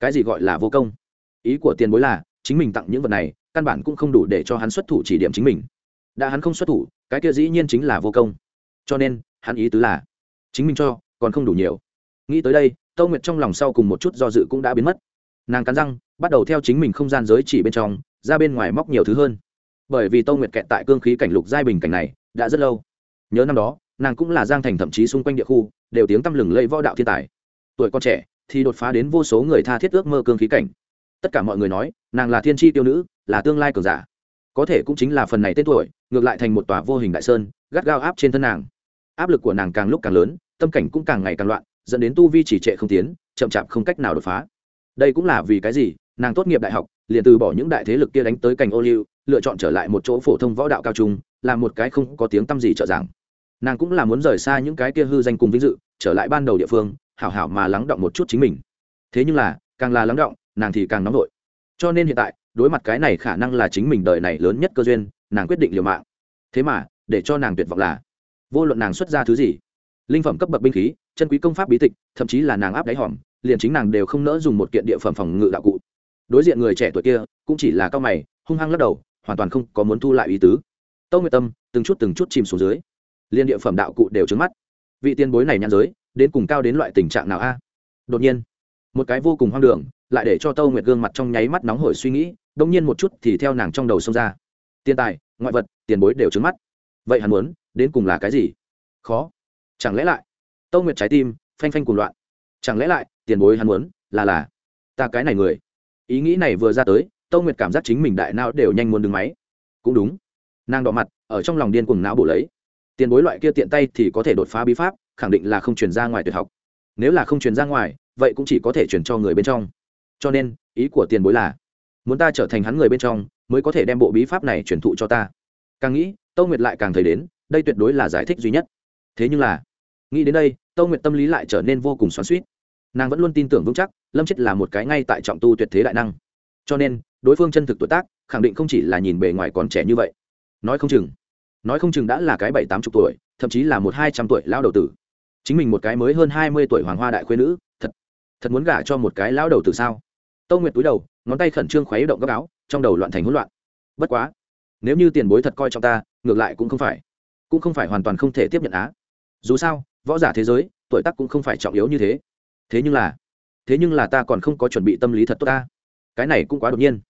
Cái gì gọi là vô công? Ý của tiền bối là, chính mình tặng những vật này, căn bản cũng không đủ để cho hắn xuất thủ chỉ điểm chính mình. Đã hắn không xuất thủ, cái kia dĩ nhiên chính là vô công. Cho nên, hắn ý tứ là, chính mình cho, còn không đủ nhiều. Nghĩ tới đây tâu nguyệt trong lòng sau cùng một chút do dự cũng đã biến mất. Nàng cắn răng bắt đầu theo chính mình không gian giới chỉ bên trong, ra bên ngoài móc nhiều thứ hơn. Bởi vì tâu nguyệt kẹt tại cương khí cảnh lục giai bình cảnh này, đã rất lâu. Nhớ năm đó, nàng cũng là giang thành thậm chí xung quanh địa khu, đều tiếng tăm lừng lây võ đạo thiên tài. Tuổi con trẻ, thì đột phá đến vô số người tha thiết ước mơ cương khí cảnh. Tất cả mọi người nói, nàng là thiên tri tiêu nữ, là tương lai cường giả. Có thể cũng chính là phần này tên tuổi, ngược lại thành một tòa vô hình đại sơn, gắt gao áp trên thân nàng. Áp lực của nàng càng lúc càng lớn, tâm cảnh cũng càng ngày càng loạn, dẫn đến tu vi chỉ trệ không tiến, chậm chạp không cách nào đột phá. Đây cũng là vì cái gì? Nàng tốt nghiệp đại học, liền từ bỏ những đại thế lực kia đánh tới cành ô liu, lựa chọn trở lại một chỗ phổ thông võ đạo cao trung, là một cái không có tiếng tăm gì trợ giảng. Nàng cũng là muốn rời xa những cái kia hư danh cùng vinh dự, trở lại ban đầu địa phương, hảo hảo mà lắng động một chút chính mình. Thế nhưng là, càng là lắng động, nàng thì càng nóng vội. Cho nên hiện tại, đối mặt cái này khả năng là chính mình đời này lớn nhất cơ duyên, nàng quyết định liều mạng. Thế mà, để cho nàng tuyệt vọng là, vô luận nàng xuất ra thứ gì, linh phẩm cấp bậc binh khí, chân quý công pháp bí tịch, thậm chí là nàng áp đáy hòm, liền chính nàng đều không nỡ dùng một kiện địa phẩm phòng ngự đạo cụ đối diện người trẻ tuổi kia cũng chỉ là cao mày, hung hăng lắc đầu, hoàn toàn không có muốn thu lại ý tứ. Tâu nguyệt tâm từng chút từng chút chìm xuống dưới. Liên địa phẩm đạo cụ đều trứng mắt. Vị tiền bối này nhãn giới, đến cùng cao đến loại tình trạng nào a? Đột nhiên, một cái vô cùng hoang đường, lại để cho tâu nguyệt gương mặt trong nháy mắt nóng hổi suy nghĩ, đông nhiên một chút thì theo nàng trong đầu xông ra. Tiền tài, ngoại vật, tiền bối đều trứng mắt. Vậy hắn muốn, đến cùng là cái gì? Khó. Chẳng lẽ lại tâu nguyệt trái tim phanh phanh cùng loạn. Chẳng lẽ lại, tiền bối hắn muốn, là là, ta cái này người ý nghĩ này vừa ra tới, tâu nguyệt cảm giác chính mình đại não đều nhanh muốn đứng máy. Cũng đúng. Nàng đỏ mặt, ở trong lòng điên cuồng não bổ lấy. Tiền bối loại kia tiện tay thì có thể đột phá bí pháp, khẳng định là không truyền ra ngoài tuyệt học. Nếu là không truyền ra ngoài, vậy cũng chỉ có thể truyền cho người bên trong. Cho nên, ý của tiền bối là, muốn ta trở thành hắn người bên trong, mới có thể đem bộ bí pháp này truyền thụ cho ta. Càng nghĩ, tâu nguyệt lại càng thấy đến, đây tuyệt đối là giải thích duy nhất. Thế nhưng là, nghĩ đến đây, tâu nguyệt tâm lý lại trở nên vô cùng xoắn suýt nàng vẫn luôn tin tưởng vững chắc, lâm chết là một cái ngay tại trọng tu tuyệt thế đại năng. Cho nên, đối phương chân thực tuổi tác, khẳng định không chỉ là nhìn bề ngoài còn trẻ như vậy. Nói không chừng, nói không chừng đã là cái bảy tám chục tuổi, thậm chí là một hai trăm tuổi lao đầu tử. Chính mình một cái mới hơn hai mươi tuổi hoàng hoa đại khuyên nữ, thật thật muốn gả cho một cái lao đầu tử sao? Tâu nguyệt túi đầu, ngón tay khẩn trương khuấy động gấp áo, trong đầu loạn thành hỗn loạn. Bất quá, nếu như tiền bối thật coi trọng ta, ngược lại cũng không phải, cũng không phải hoàn toàn không thể tiếp nhận á. Dù sao, võ giả thế giới, tuổi tác cũng không phải trọng yếu như thế thế nhưng là, thế nhưng là ta còn không có chuẩn bị tâm lý thật tốt ta. Cái này cũng quá đột nhiên.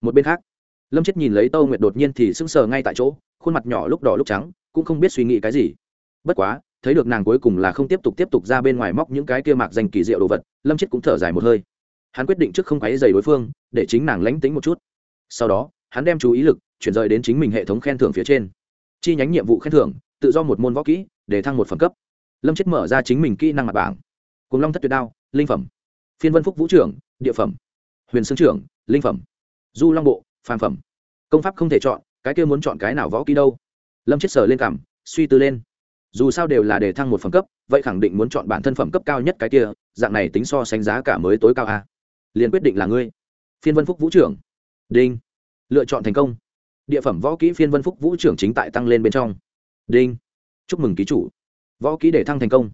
Một bên khác, lâm chết nhìn lấy tâu nguyệt đột nhiên thì sững sờ ngay tại chỗ, khuôn mặt nhỏ lúc đỏ lúc trắng, cũng không biết suy nghĩ cái gì. Bất quá, thấy được nàng cuối cùng là không tiếp tục tiếp tục ra bên ngoài móc những cái kia mạc danh kỳ diệu đồ vật, lâm chết cũng thở dài một hơi. Hắn quyết định trước không quáy dày đối phương, để chính nàng lánh tính một chút. Sau đó, hắn đem chú ý lực chuyển rời đến chính mình hệ thống khen thưởng phía trên. Chi nhánh nhiệm vụ khen thưởng, tự do một môn võ kỹ, để thăng một phẩm cấp. Lâm chết mở ra chính mình kỹ năng mặt bảng cùng long thất tuyệt đao, linh phẩm. Phiên vân phúc vũ trưởng, địa phẩm. Huyền xương trưởng, linh phẩm. Du long bộ, phàm phẩm. Công pháp không thể chọn, cái kia muốn chọn cái nào võ kỹ đâu? Lâm chết sờ lên cảm, suy tư lên. Dù sao đều là để thăng một phẩm cấp, vậy khẳng định muốn chọn bản thân phẩm cấp cao nhất cái kia, dạng này tính so sánh giá cả mới tối cao a. Liền quyết định là ngươi. Phiên vân phúc vũ trưởng. Đinh. Lựa chọn thành công. Địa phẩm võ kỹ phiên vân phúc vũ trưởng chính tại tăng lên bên trong. Đinh. Chúc mừng ký chủ. Võ kỹ để thăng thành công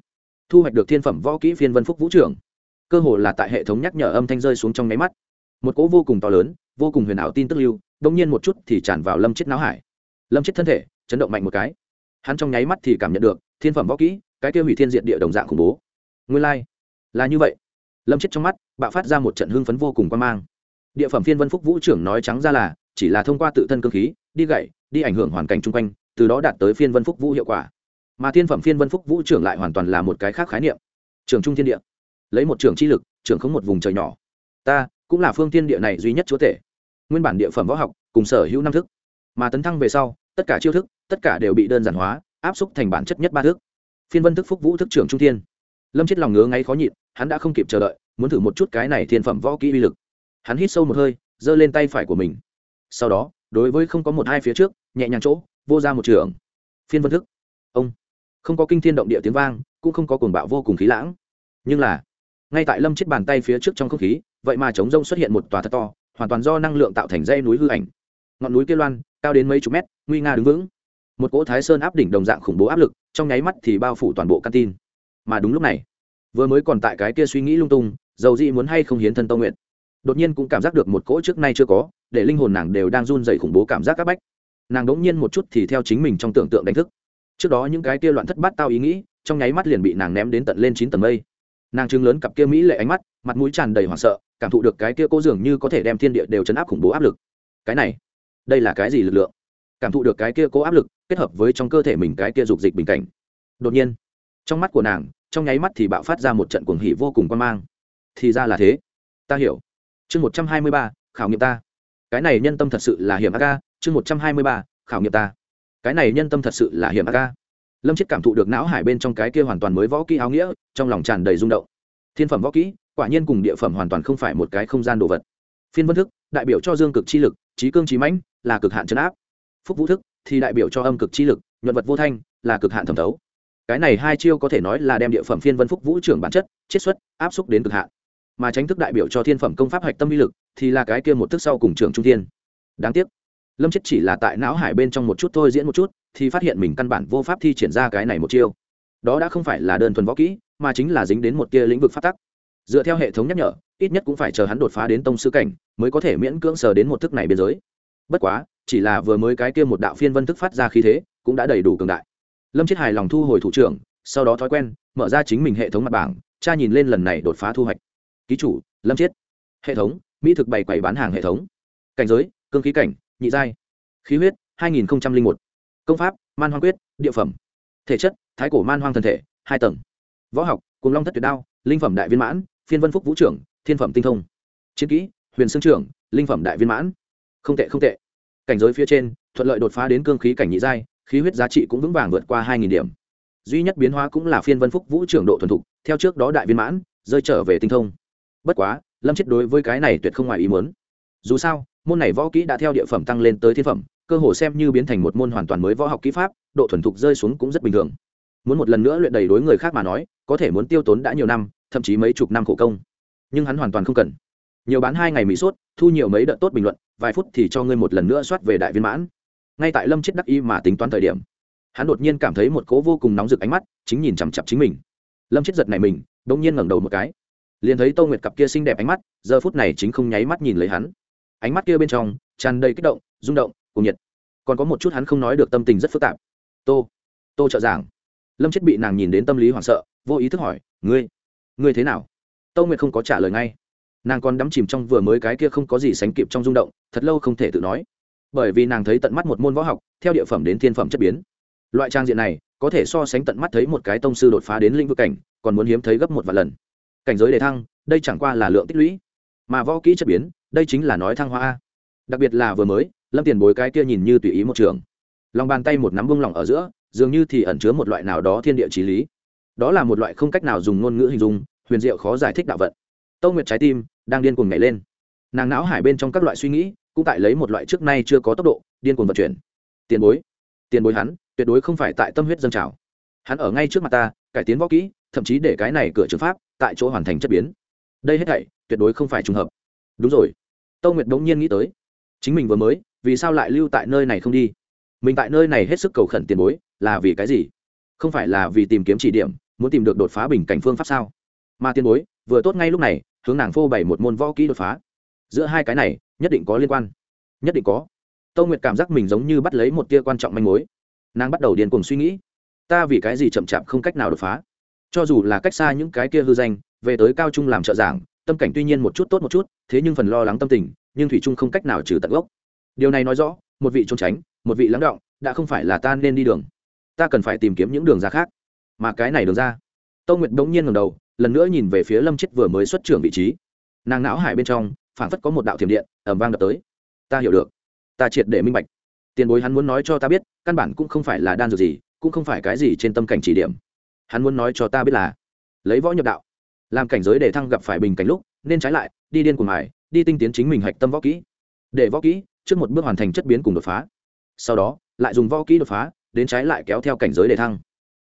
thu hoạch được thiên phẩm võ kỹ phiên vân phúc vũ trưởng. Cơ hồ là tại hệ thống nhắc nhở âm thanh rơi xuống trong máy mắt. Một cỗ vô cùng to lớn, vô cùng huyền ảo tin tức lưu đông nhiên một chút thì tràn vào lâm chết não hải. Lâm chết thân thể, chấn động mạnh một cái. Hắn trong nháy mắt thì cảm nhận được, thiên phẩm võ kỹ, cái kia hủy thiên diện địa đồng dạng khủng bố. Nguyên lai、like. là như vậy. Lâm chết trong mắt, bạo phát ra một trận hưng phấn vô cùng quan mang. Địa phẩm phiên vân phúc vũ trưởng nói trắng ra là, chỉ là thông qua tự thân cơ khí, đi gậy, đi ảnh hưởng hoàn cảnh chung quanh, từ đó đạt tới phiên vân phúc vũ hiệu quả mà thiên phẩm phiên vân phúc vũ trưởng lại hoàn toàn là một cái khác khái niệm. Trường trung thiên địa. Lấy một trường chi lực, trường không một vùng trời nhỏ. Ta cũng là phương thiên địa này duy nhất chúa tể. Nguyên bản địa phẩm võ học, cùng sở hữu năm thức. Mà tấn thăng về sau, tất cả chiêu thức, tất cả đều bị đơn giản hóa, áp xúc thành bản chất nhất ba thức. Phiên vân thức phúc vũ thức trưởng trung thiên. Lâm chết lòng ngứa ngáy khó nhịn, hắn đã không kịp chờ đợi, muốn thử một chút cái này thiên phẩm võ kỹ uy lực. Hắn hít sâu một hơi, giơ lên tay phải của mình. Sau đó, đối với không có một hai phía trước, nhẹ nhàng chỗ, vô ra một trường. Phiên vân thức. Ông không có kinh thiên động địa tiếng vang, cũng không có cuồng bạo vô cùng khí lãng. Nhưng là, ngay tại lâm chết bàn tay phía trước trong không khí, vậy mà chống rông xuất hiện một tòa thật to, hoàn toàn do năng lượng tạo thành dây núi hư ảnh. Ngọn núi kia loan, cao đến mấy chục mét, nguy nga đứng vững. Một cỗ thái sơn áp đỉnh đồng dạng khủng bố áp lực, trong nháy mắt thì bao phủ toàn bộ căn tin. Mà đúng lúc này, vừa mới còn tại cái kia suy nghĩ lung tung, dầu dị muốn hay không hiến thân tâu nguyện đột nhiên cũng cảm giác được một cỗ trước nay chưa có, để linh hồn nàng đều đang run dày khủng bố cảm giác c áp bách. Nàng đ ỗ n g nhiên một chút thì theo chính mình trong tưởng tượng đánh thức trước đó những cái kia loạn thất bát tao ý nghĩ, trong nháy mắt liền bị nàng ném đến tận lên chín tầng mây. Nàng chứng lớn cặp kia mỹ lệ ánh mắt, mặt mũi tràn đầy hoảng sợ, cảm thụ được cái kia cô dường như có thể đem thiên địa đều chấn áp khủng bố áp lực. Cái này, đây là cái gì lực lượng? Cảm thụ được cái kia cố áp lực, kết hợp với trong cơ thể mình cái kia dục dịch bình cảnh. Đột nhiên, trong mắt của nàng, trong nháy mắt thì bạo phát ra một trận cuồng hỉ vô cùng quan mang. Thì ra là thế. Ta hiểu. Chương một trăm hai mươi ba, khảo nghiệm ta. Cái này nhân tâm thật sự là hiểm a. Ca chương một trăm hai mươi ba, khảo nghiệm ta cái này nhân tâm thật sự là hiểm ác ca. Lâm chết cảm thụ được não hải bên trong cái kia hoàn toàn mới võ kỹ áo nghĩa, trong lòng tràn đầy rung động. Thiên phẩm võ kỹ, quả nhiên cùng địa phẩm hoàn toàn không phải một cái không gian đồ vật. Phiên vân thức, đại biểu cho dương cực chi lực, trí cương trí mãnh, là cực hạn chấn áp. Phúc vũ thức, thì đại biểu cho âm cực chi lực, nhuận vật vô thanh, là cực hạn thẩm thấu. Cái này hai chiêu có thể nói là đem địa phẩm phiên vân phúc vũ trưởng bản chất, chiết xuất, áp xúc đến cực hạn. Mà tránh thức đại biểu cho thiên phẩm công pháp hạch tâm uy lực, thì là cái kia một thức sau cùng trường trung thiên. Đáng tiếc lâm chết chỉ là tại não hải bên trong một chút thôi diễn một chút, thì phát hiện mình căn bản vô pháp thi triển ra cái này một chiêu. Đó đã không phải là đơn thuần võ kỹ, mà chính là dính đến một kia lĩnh vực phát tắc. Dựa theo hệ thống nhắc nhở, ít nhất cũng phải chờ hắn đột phá đến tông sư cảnh, mới có thể miễn cưỡng sờ đến một thức này biên giới. Bất quá, chỉ là vừa mới cái kia một đạo phiên vân thức phát ra khí thế, cũng đã đầy đủ cường đại. Lâm chết hài lòng thu hồi thủ trưởng, sau đó thói quen, mở ra chính mình hệ thống mặt bảng, cha nhìn lên lần này đột phá thu hoạch. Ký chủ, lâm chết. Hệ thống, mỹ thực bày quầy bán hàng hệ thống. Cảnh giới, cương khí cảnh nhị giai. Khí huyết, hai nghìn một. Công pháp, man hoang quyết, địa phẩm. Thể chất, thái cổ man hoang Thần thể, hai tầng. Võ học cùng long thất tuyệt đao, linh phẩm đại viên mãn, phiên vân phúc vũ trưởng, thiên phẩm tinh thông. Chiến kỹ, huyền xương trưởng, linh phẩm đại viên mãn. Không tệ không tệ. Cảnh giới phía trên, thuận lợi đột phá đến cương khí cảnh nhị giai, khí huyết giá trị cũng vững vàng vượt qua hai điểm. Duy nhất biến hóa cũng là phiên vân phúc vũ trưởng độ thuần thục, theo trước đó đại viên mãn, rơi trở về tinh thông. Bất quá, lâm chết đối với cái này tuyệt không ngoài ý muốn. Dù sao môn này võ kỹ đã theo địa phẩm tăng lên tới thiên phẩm, cơ hồ xem như biến thành một môn hoàn toàn mới võ học kỹ pháp, độ thuần thục rơi xuống cũng rất bình thường. Muốn một lần nữa luyện đầy đối người khác mà nói, có thể muốn tiêu tốn đã nhiều năm, thậm chí mấy chục năm khổ công. Nhưng hắn hoàn toàn không cần. Nhiều bán hai ngày mỹ sốt, thu nhiều mấy đợt tốt bình luận, vài phút thì cho ngươi một lần nữa soát về đại viên mãn. Ngay tại lâm chết đắc y mà tính toán thời điểm, hắn đột nhiên cảm thấy một cố vô cùng nóng rực ánh mắt, chính nhìn chằm chặp chính mình. Lâm chết giật này mình đ ỗ n g nhiên ngẩng đầu một cái. Liền thấy tô nguyệt cặp kia xinh đẹp ánh mắt, giờ phút này chính không nháy mắt nhìn lấy hắn ánh mắt kia bên trong tràn đầy kích động, rung động cùng nhiệt. Còn có một chút hắn không nói được tâm tình rất phức tạp. Tô tô trợ giảng. Lâm chết bị nàng nhìn đến tâm lý hoảng sợ, vô ý thức hỏi, ngươi ngươi thế nào? Tô nguyệt không có trả lời ngay. Nàng còn đắm chìm trong vừa mới cái kia không có gì sánh kịp trong rung động, thật lâu không thể tự nói. Bởi vì nàng thấy tận mắt một môn võ học, theo địa phẩm đến thiên phẩm chất biến. Loại trang diện này, có thể so sánh tận mắt thấy một cái tông sư đột phá đến lĩnh vực cảnh, còn muốn hiếm thấy gấp một vài lần. Cảnh giới đề thăng, đây chẳng qua là lượng tích lũy. Mà võ kỹ chất biến đây chính là nói thăng hoa đặc biệt là vừa mới, lâm tiền bối cái kia nhìn như tùy ý một trường. Lòng bàn tay một nắm bông lỏng ở giữa, dường như thì ẩn chứa một loại nào đó thiên địa trí lý. Đó là một loại không cách nào dùng ngôn ngữ hình dung, huyền diệu khó giải thích đạo vận. Tâu nguyệt trái tim đang điên cuồng nhảy lên. Nàng não hải bên trong các loại suy nghĩ, cũng tại lấy một loại trước nay chưa có tốc độ, điên cuồng vận chuyển. Tiền bối tiền bối hắn, tuyệt đối không phải tại tâm huyết dân trào. Hắn ở ngay trước mặt ta, cải tiến võ kỹ, thậm chí để cái này cửa trường pháp tại chỗ hoàn thành chất biến. Đây hết thảy, tuyệt đối không phải trùng hợp đúng rồi. Tâu nguyệt đống nhiên nghĩ tới. Chính mình vừa mới, vì sao lại lưu tại nơi này không đi? Mình tại nơi này hết sức cầu khẩn tiền bối, là vì cái gì? Không phải là vì tìm kiếm chỉ điểm, muốn tìm được đột phá bình cảnh phương pháp sao? Mà tiền bối, vừa tốt ngay lúc này, hướng nàng phô bày một môn võ kỹ đột phá. Giữa hai cái này, nhất định có liên quan. Nhất định có. Tâu nguyệt cảm giác mình giống như bắt lấy một tia quan trọng manh mối. Nàng bắt đầu điên cuồng suy nghĩ. Ta vì cái gì chậm chạp không cách nào đột phá? Cho dù là cách xa những cái kia hư danh, về tới cao trung làm trợ giảng tâm cảnh tuy nhiên một chút tốt một chút, thế nhưng phần lo lắng tâm tình, nhưng thủy trung không cách nào trừ tận gốc. Điều này nói rõ, một vị trốn tránh, một vị lắng động, đã không phải là ta nên đi đường. Ta cần phải tìm kiếm những đường ra khác. Mà cái này đường ra tâu nguyệt bỗng nhiên ngầm đầu, lần nữa nhìn về phía lâm chết vừa mới xuất trưởng vị trí. Nàng não hải bên trong phản phất có một đạo thiểm điện ẩm vang đập tới. Ta hiểu được. Ta triệt để minh bạch. Tiền bối hắn muốn nói cho ta biết, căn bản cũng không phải là đan dược gì, cũng không phải cái gì trên tâm cảnh chỉ điểm. Hắn muốn nói cho ta biết là, lấy võ nhập đạo làm cảnh giới để thăng gặp phải bình cảnh lúc, nên trái lại, đi điên cùng hải đi tinh tiến chính mình hạch tâm võ kỹ. Để võ kỹ, trước một bước hoàn thành chất biến cùng đột phá. Sau đó, lại dùng võ kỹ đột phá, đến trái lại kéo theo cảnh giới để thăng.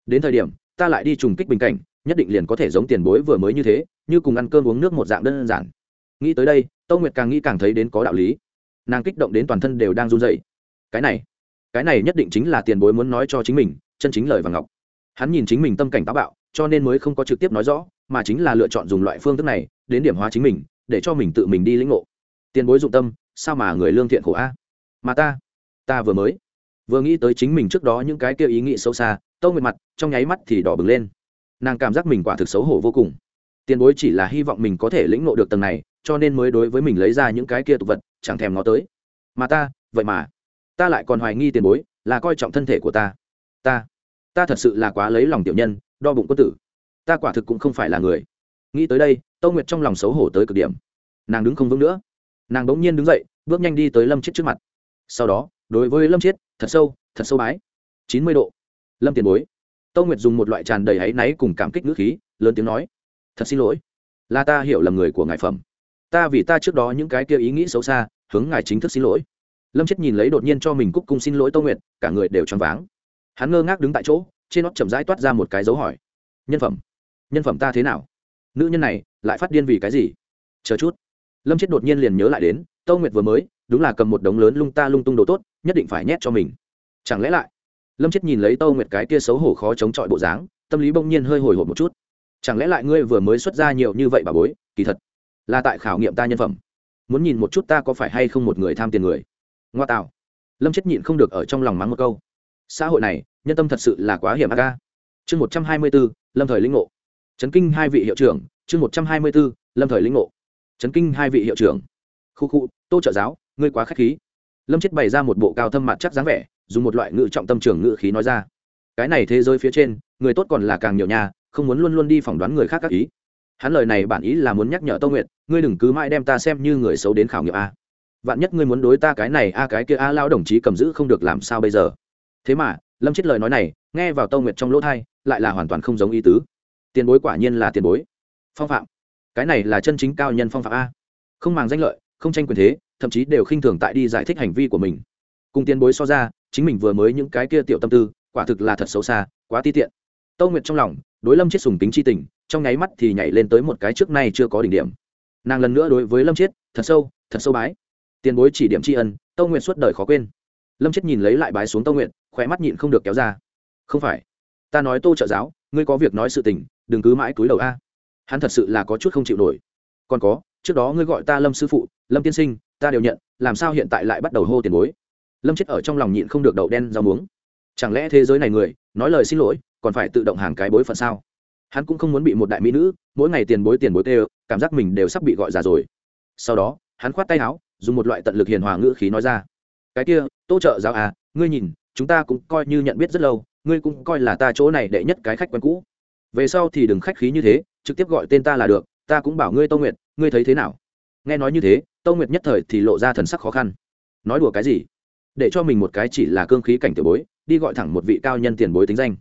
Đến thời điểm, ta lại đi trùng kích bình cảnh, nhất định liền có thể giống tiền bối vừa mới như thế, như cùng ăn cơm uống nước một dạng đơn giản. Nghĩ tới đây, tâu nguyệt càng nghĩ càng thấy đến có đạo lý. Nàng kích động đến toàn thân đều đang run dậy cái này cái này nhất định chính là tiền bối muốn nói cho chính mình, chân chính lời và ngọc. Hắn nhìn chính mình tâm cảnh táo bạo cho nên mới không có trực tiếp nói rõ, mà chính là lựa chọn dùng loại phương thức này đến điểm hóa chính mình, để cho mình tự mình đi lĩnh ngộ. Tiền bối dụng tâm, sao mà người lương thiện khổ a? Mà ta ta vừa mới, vừa nghĩ tới chính mình trước đó những cái kia ý nghĩ sâu xa tâu nguyệt mặt, trong nháy mắt thì đỏ bừng lên. Nàng cảm giác mình quả thực xấu hổ vô cùng. Tiền bối chỉ là hy vọng mình có thể lĩnh ngộ được tầng này, cho nên mới đối với mình lấy ra những cái kia tục vật, chẳng thèm ngó tới. Mà ta, vậy mà, ta lại còn hoài nghi tiền bối, là coi trọng thân thể của ta. Ta ta thật sự là quá lấy lòng tiểu nhân đo bụng quân tử. Ta quả thực cũng không phải là người. Nghĩ tới đây tâu nguyệt trong lòng xấu hổ tới cực điểm. Nàng đứng không vững nữa. Nàng bỗng nhiên đứng dậy, bước nhanh đi tới lâm chiết trước mặt. Sau đó, đối với lâm chiết, thật sâu thật sâu bái. Chín mươi độ. Lâm tiền bối. Tâu nguyệt dùng một loại tràn đầy áy náy cùng cảm kích ngữ khí, lớn tiếng nói, thật xin lỗi, là ta hiểu lầm người của ngài phẩm. Ta vì ta trước đó những cái kia ý nghĩ xấu xa, hướng ngài chính thức xin lỗi. Lâm chết nhìn lấy đột nhiên cho mình cúc cung xin lỗi tâu nguyệt, cả người đều choáng váng. Hắn ngơ ngác đứng tại chỗ trên nót chậm rãi toát ra một cái dấu hỏi. Nhân phẩm. Nhân phẩm ta thế nào? Nữ nhân này, lại phát điên vì cái gì? Chờ chút. Lâm chết đột nhiên liền nhớ lại đến, tâu nguyệt vừa mới, đúng là cầm một đống lớn lung ta lung tung đồ tốt, nhất định phải nhét cho mình. Chẳng lẽ lại? Lâm chết nhìn lấy tâu nguyệt cái kia xấu hổ khó chống chọi bộ dáng, tâm lý bỗng nhiên hơi hồi hộp một chút. Chẳng lẽ lại ngươi vừa mới xuất ra nhiều như vậy bà bối, kỳ thật là tại khảo nghiệm ta nhân phẩm. Muốn nhìn một chút ta có phải hay không một người tham tiền người. Ngoa tạo. Lâm chết nhịn không được ở trong lòng mắng một câu. Xã hội này nhân tâm thật sự là quá hiểm ác ca. Chương một trăm hai mươi b ố lâm thời linh ngộ. Trấn kinh hai vị hiệu trưởng chương một trăm hai mươi b ố lâm thời linh ngộ. Trấn kinh hai vị hiệu trưởng. Khu khu tô trợ giáo ngươi quá k h á c h khí. Lâm chết bày ra một bộ cao thâm mặt chắc dáng vẻ dùng một loại ngự trọng tâm trường ngự khí nói ra. Cái này thế giới phía trên người tốt còn là càng nhiều nhà không muốn luôn luôn đi phỏng đoán người khác các ý. Hắn lời này bản ý là muốn nhắc nhở tô Nguyệt, ngươi đừng cứ mãi đem ta xem như người xấu đến khảo nghiệm a. Vạn nhất ngươi muốn đối ta cái này a cái kia a lao đồng chí cầm giữ không được làm sao bây giờ? Thế mà lâm chết lời nói này, nghe vào tâu nguyệt trong lỗ thai, lại là hoàn toàn không giống ý tứ. Tiền bối quả nhiên là tiền bối. Phong phạm. Cái này là chân chính cao nhân phong phạm a. Không màng danh lợi, không tranh quyền thế, thậm chí đều khinh thường tại đi giải thích hành vi của mình. Cùng tiền bối so ra, chính mình vừa mới những cái kia tiểu tâm tư, quả thực là thật xấu xa, quá ti tiện. Tâu nguyệt trong lòng, đối lâm chết sùng tính c h i tình, trong nháy mắt thì nhảy lên tới một cái trước nay chưa có đỉnh điểm. Nàng lần nữa đối với lâm chết thật sâu thật sâu bái. Tiền bối chỉ điểm tri ân, tâu nguyện suốt đời khó quên. Lâm chết nhìn lấy lại bái xuống tâu nguyện khóe mắt nhịn không được kéo ra. Không phải. Ta nói tô trợ giáo, ngươi có việc nói sự tình, đừng cứ mãi túi đầu a. Hắn thật sự là có chút không chịu nổi. Còn có, trước đó ngươi gọi ta lâm sư phụ, lâm tiên sinh, ta đều nhận, làm sao hiện tại lại bắt đầu hô tiền bối? Lâm chết ở trong lòng nhịn không được đậu đen rau muống. Chẳng lẽ thế giới này người, nói lời xin lỗi, còn phải tự động hàng cái bối phận sao? Hắn cũng không muốn bị một đại mỹ nữ, mỗi ngày tiền bối tiền bối tê cảm giác mình đều sắp bị gọi già rồi. Sau đó, hắn khoát tay áo, dùng một loại tận lực hiền hòa ngữ khí nói ra. Cái kia, tô trợ giáo à ngươi nhìn chúng ta cũng coi như nhận biết rất lâu, ngươi cũng coi là ta chỗ này đệ nhất cái khách quen cũ. Về sau thì đừng khách khí như thế, trực tiếp gọi tên ta là được, ta cũng bảo ngươi tô nguyệt, ngươi thấy thế nào? Nghe nói như thế, tô nguyệt nhất thời thì lộ ra thần sắc khó khăn. Nói đùa cái gì? Để cho mình một cái chỉ là cương khí cảnh tiểu bối, đi gọi thẳng một vị cao nhân tiền bối tính danh.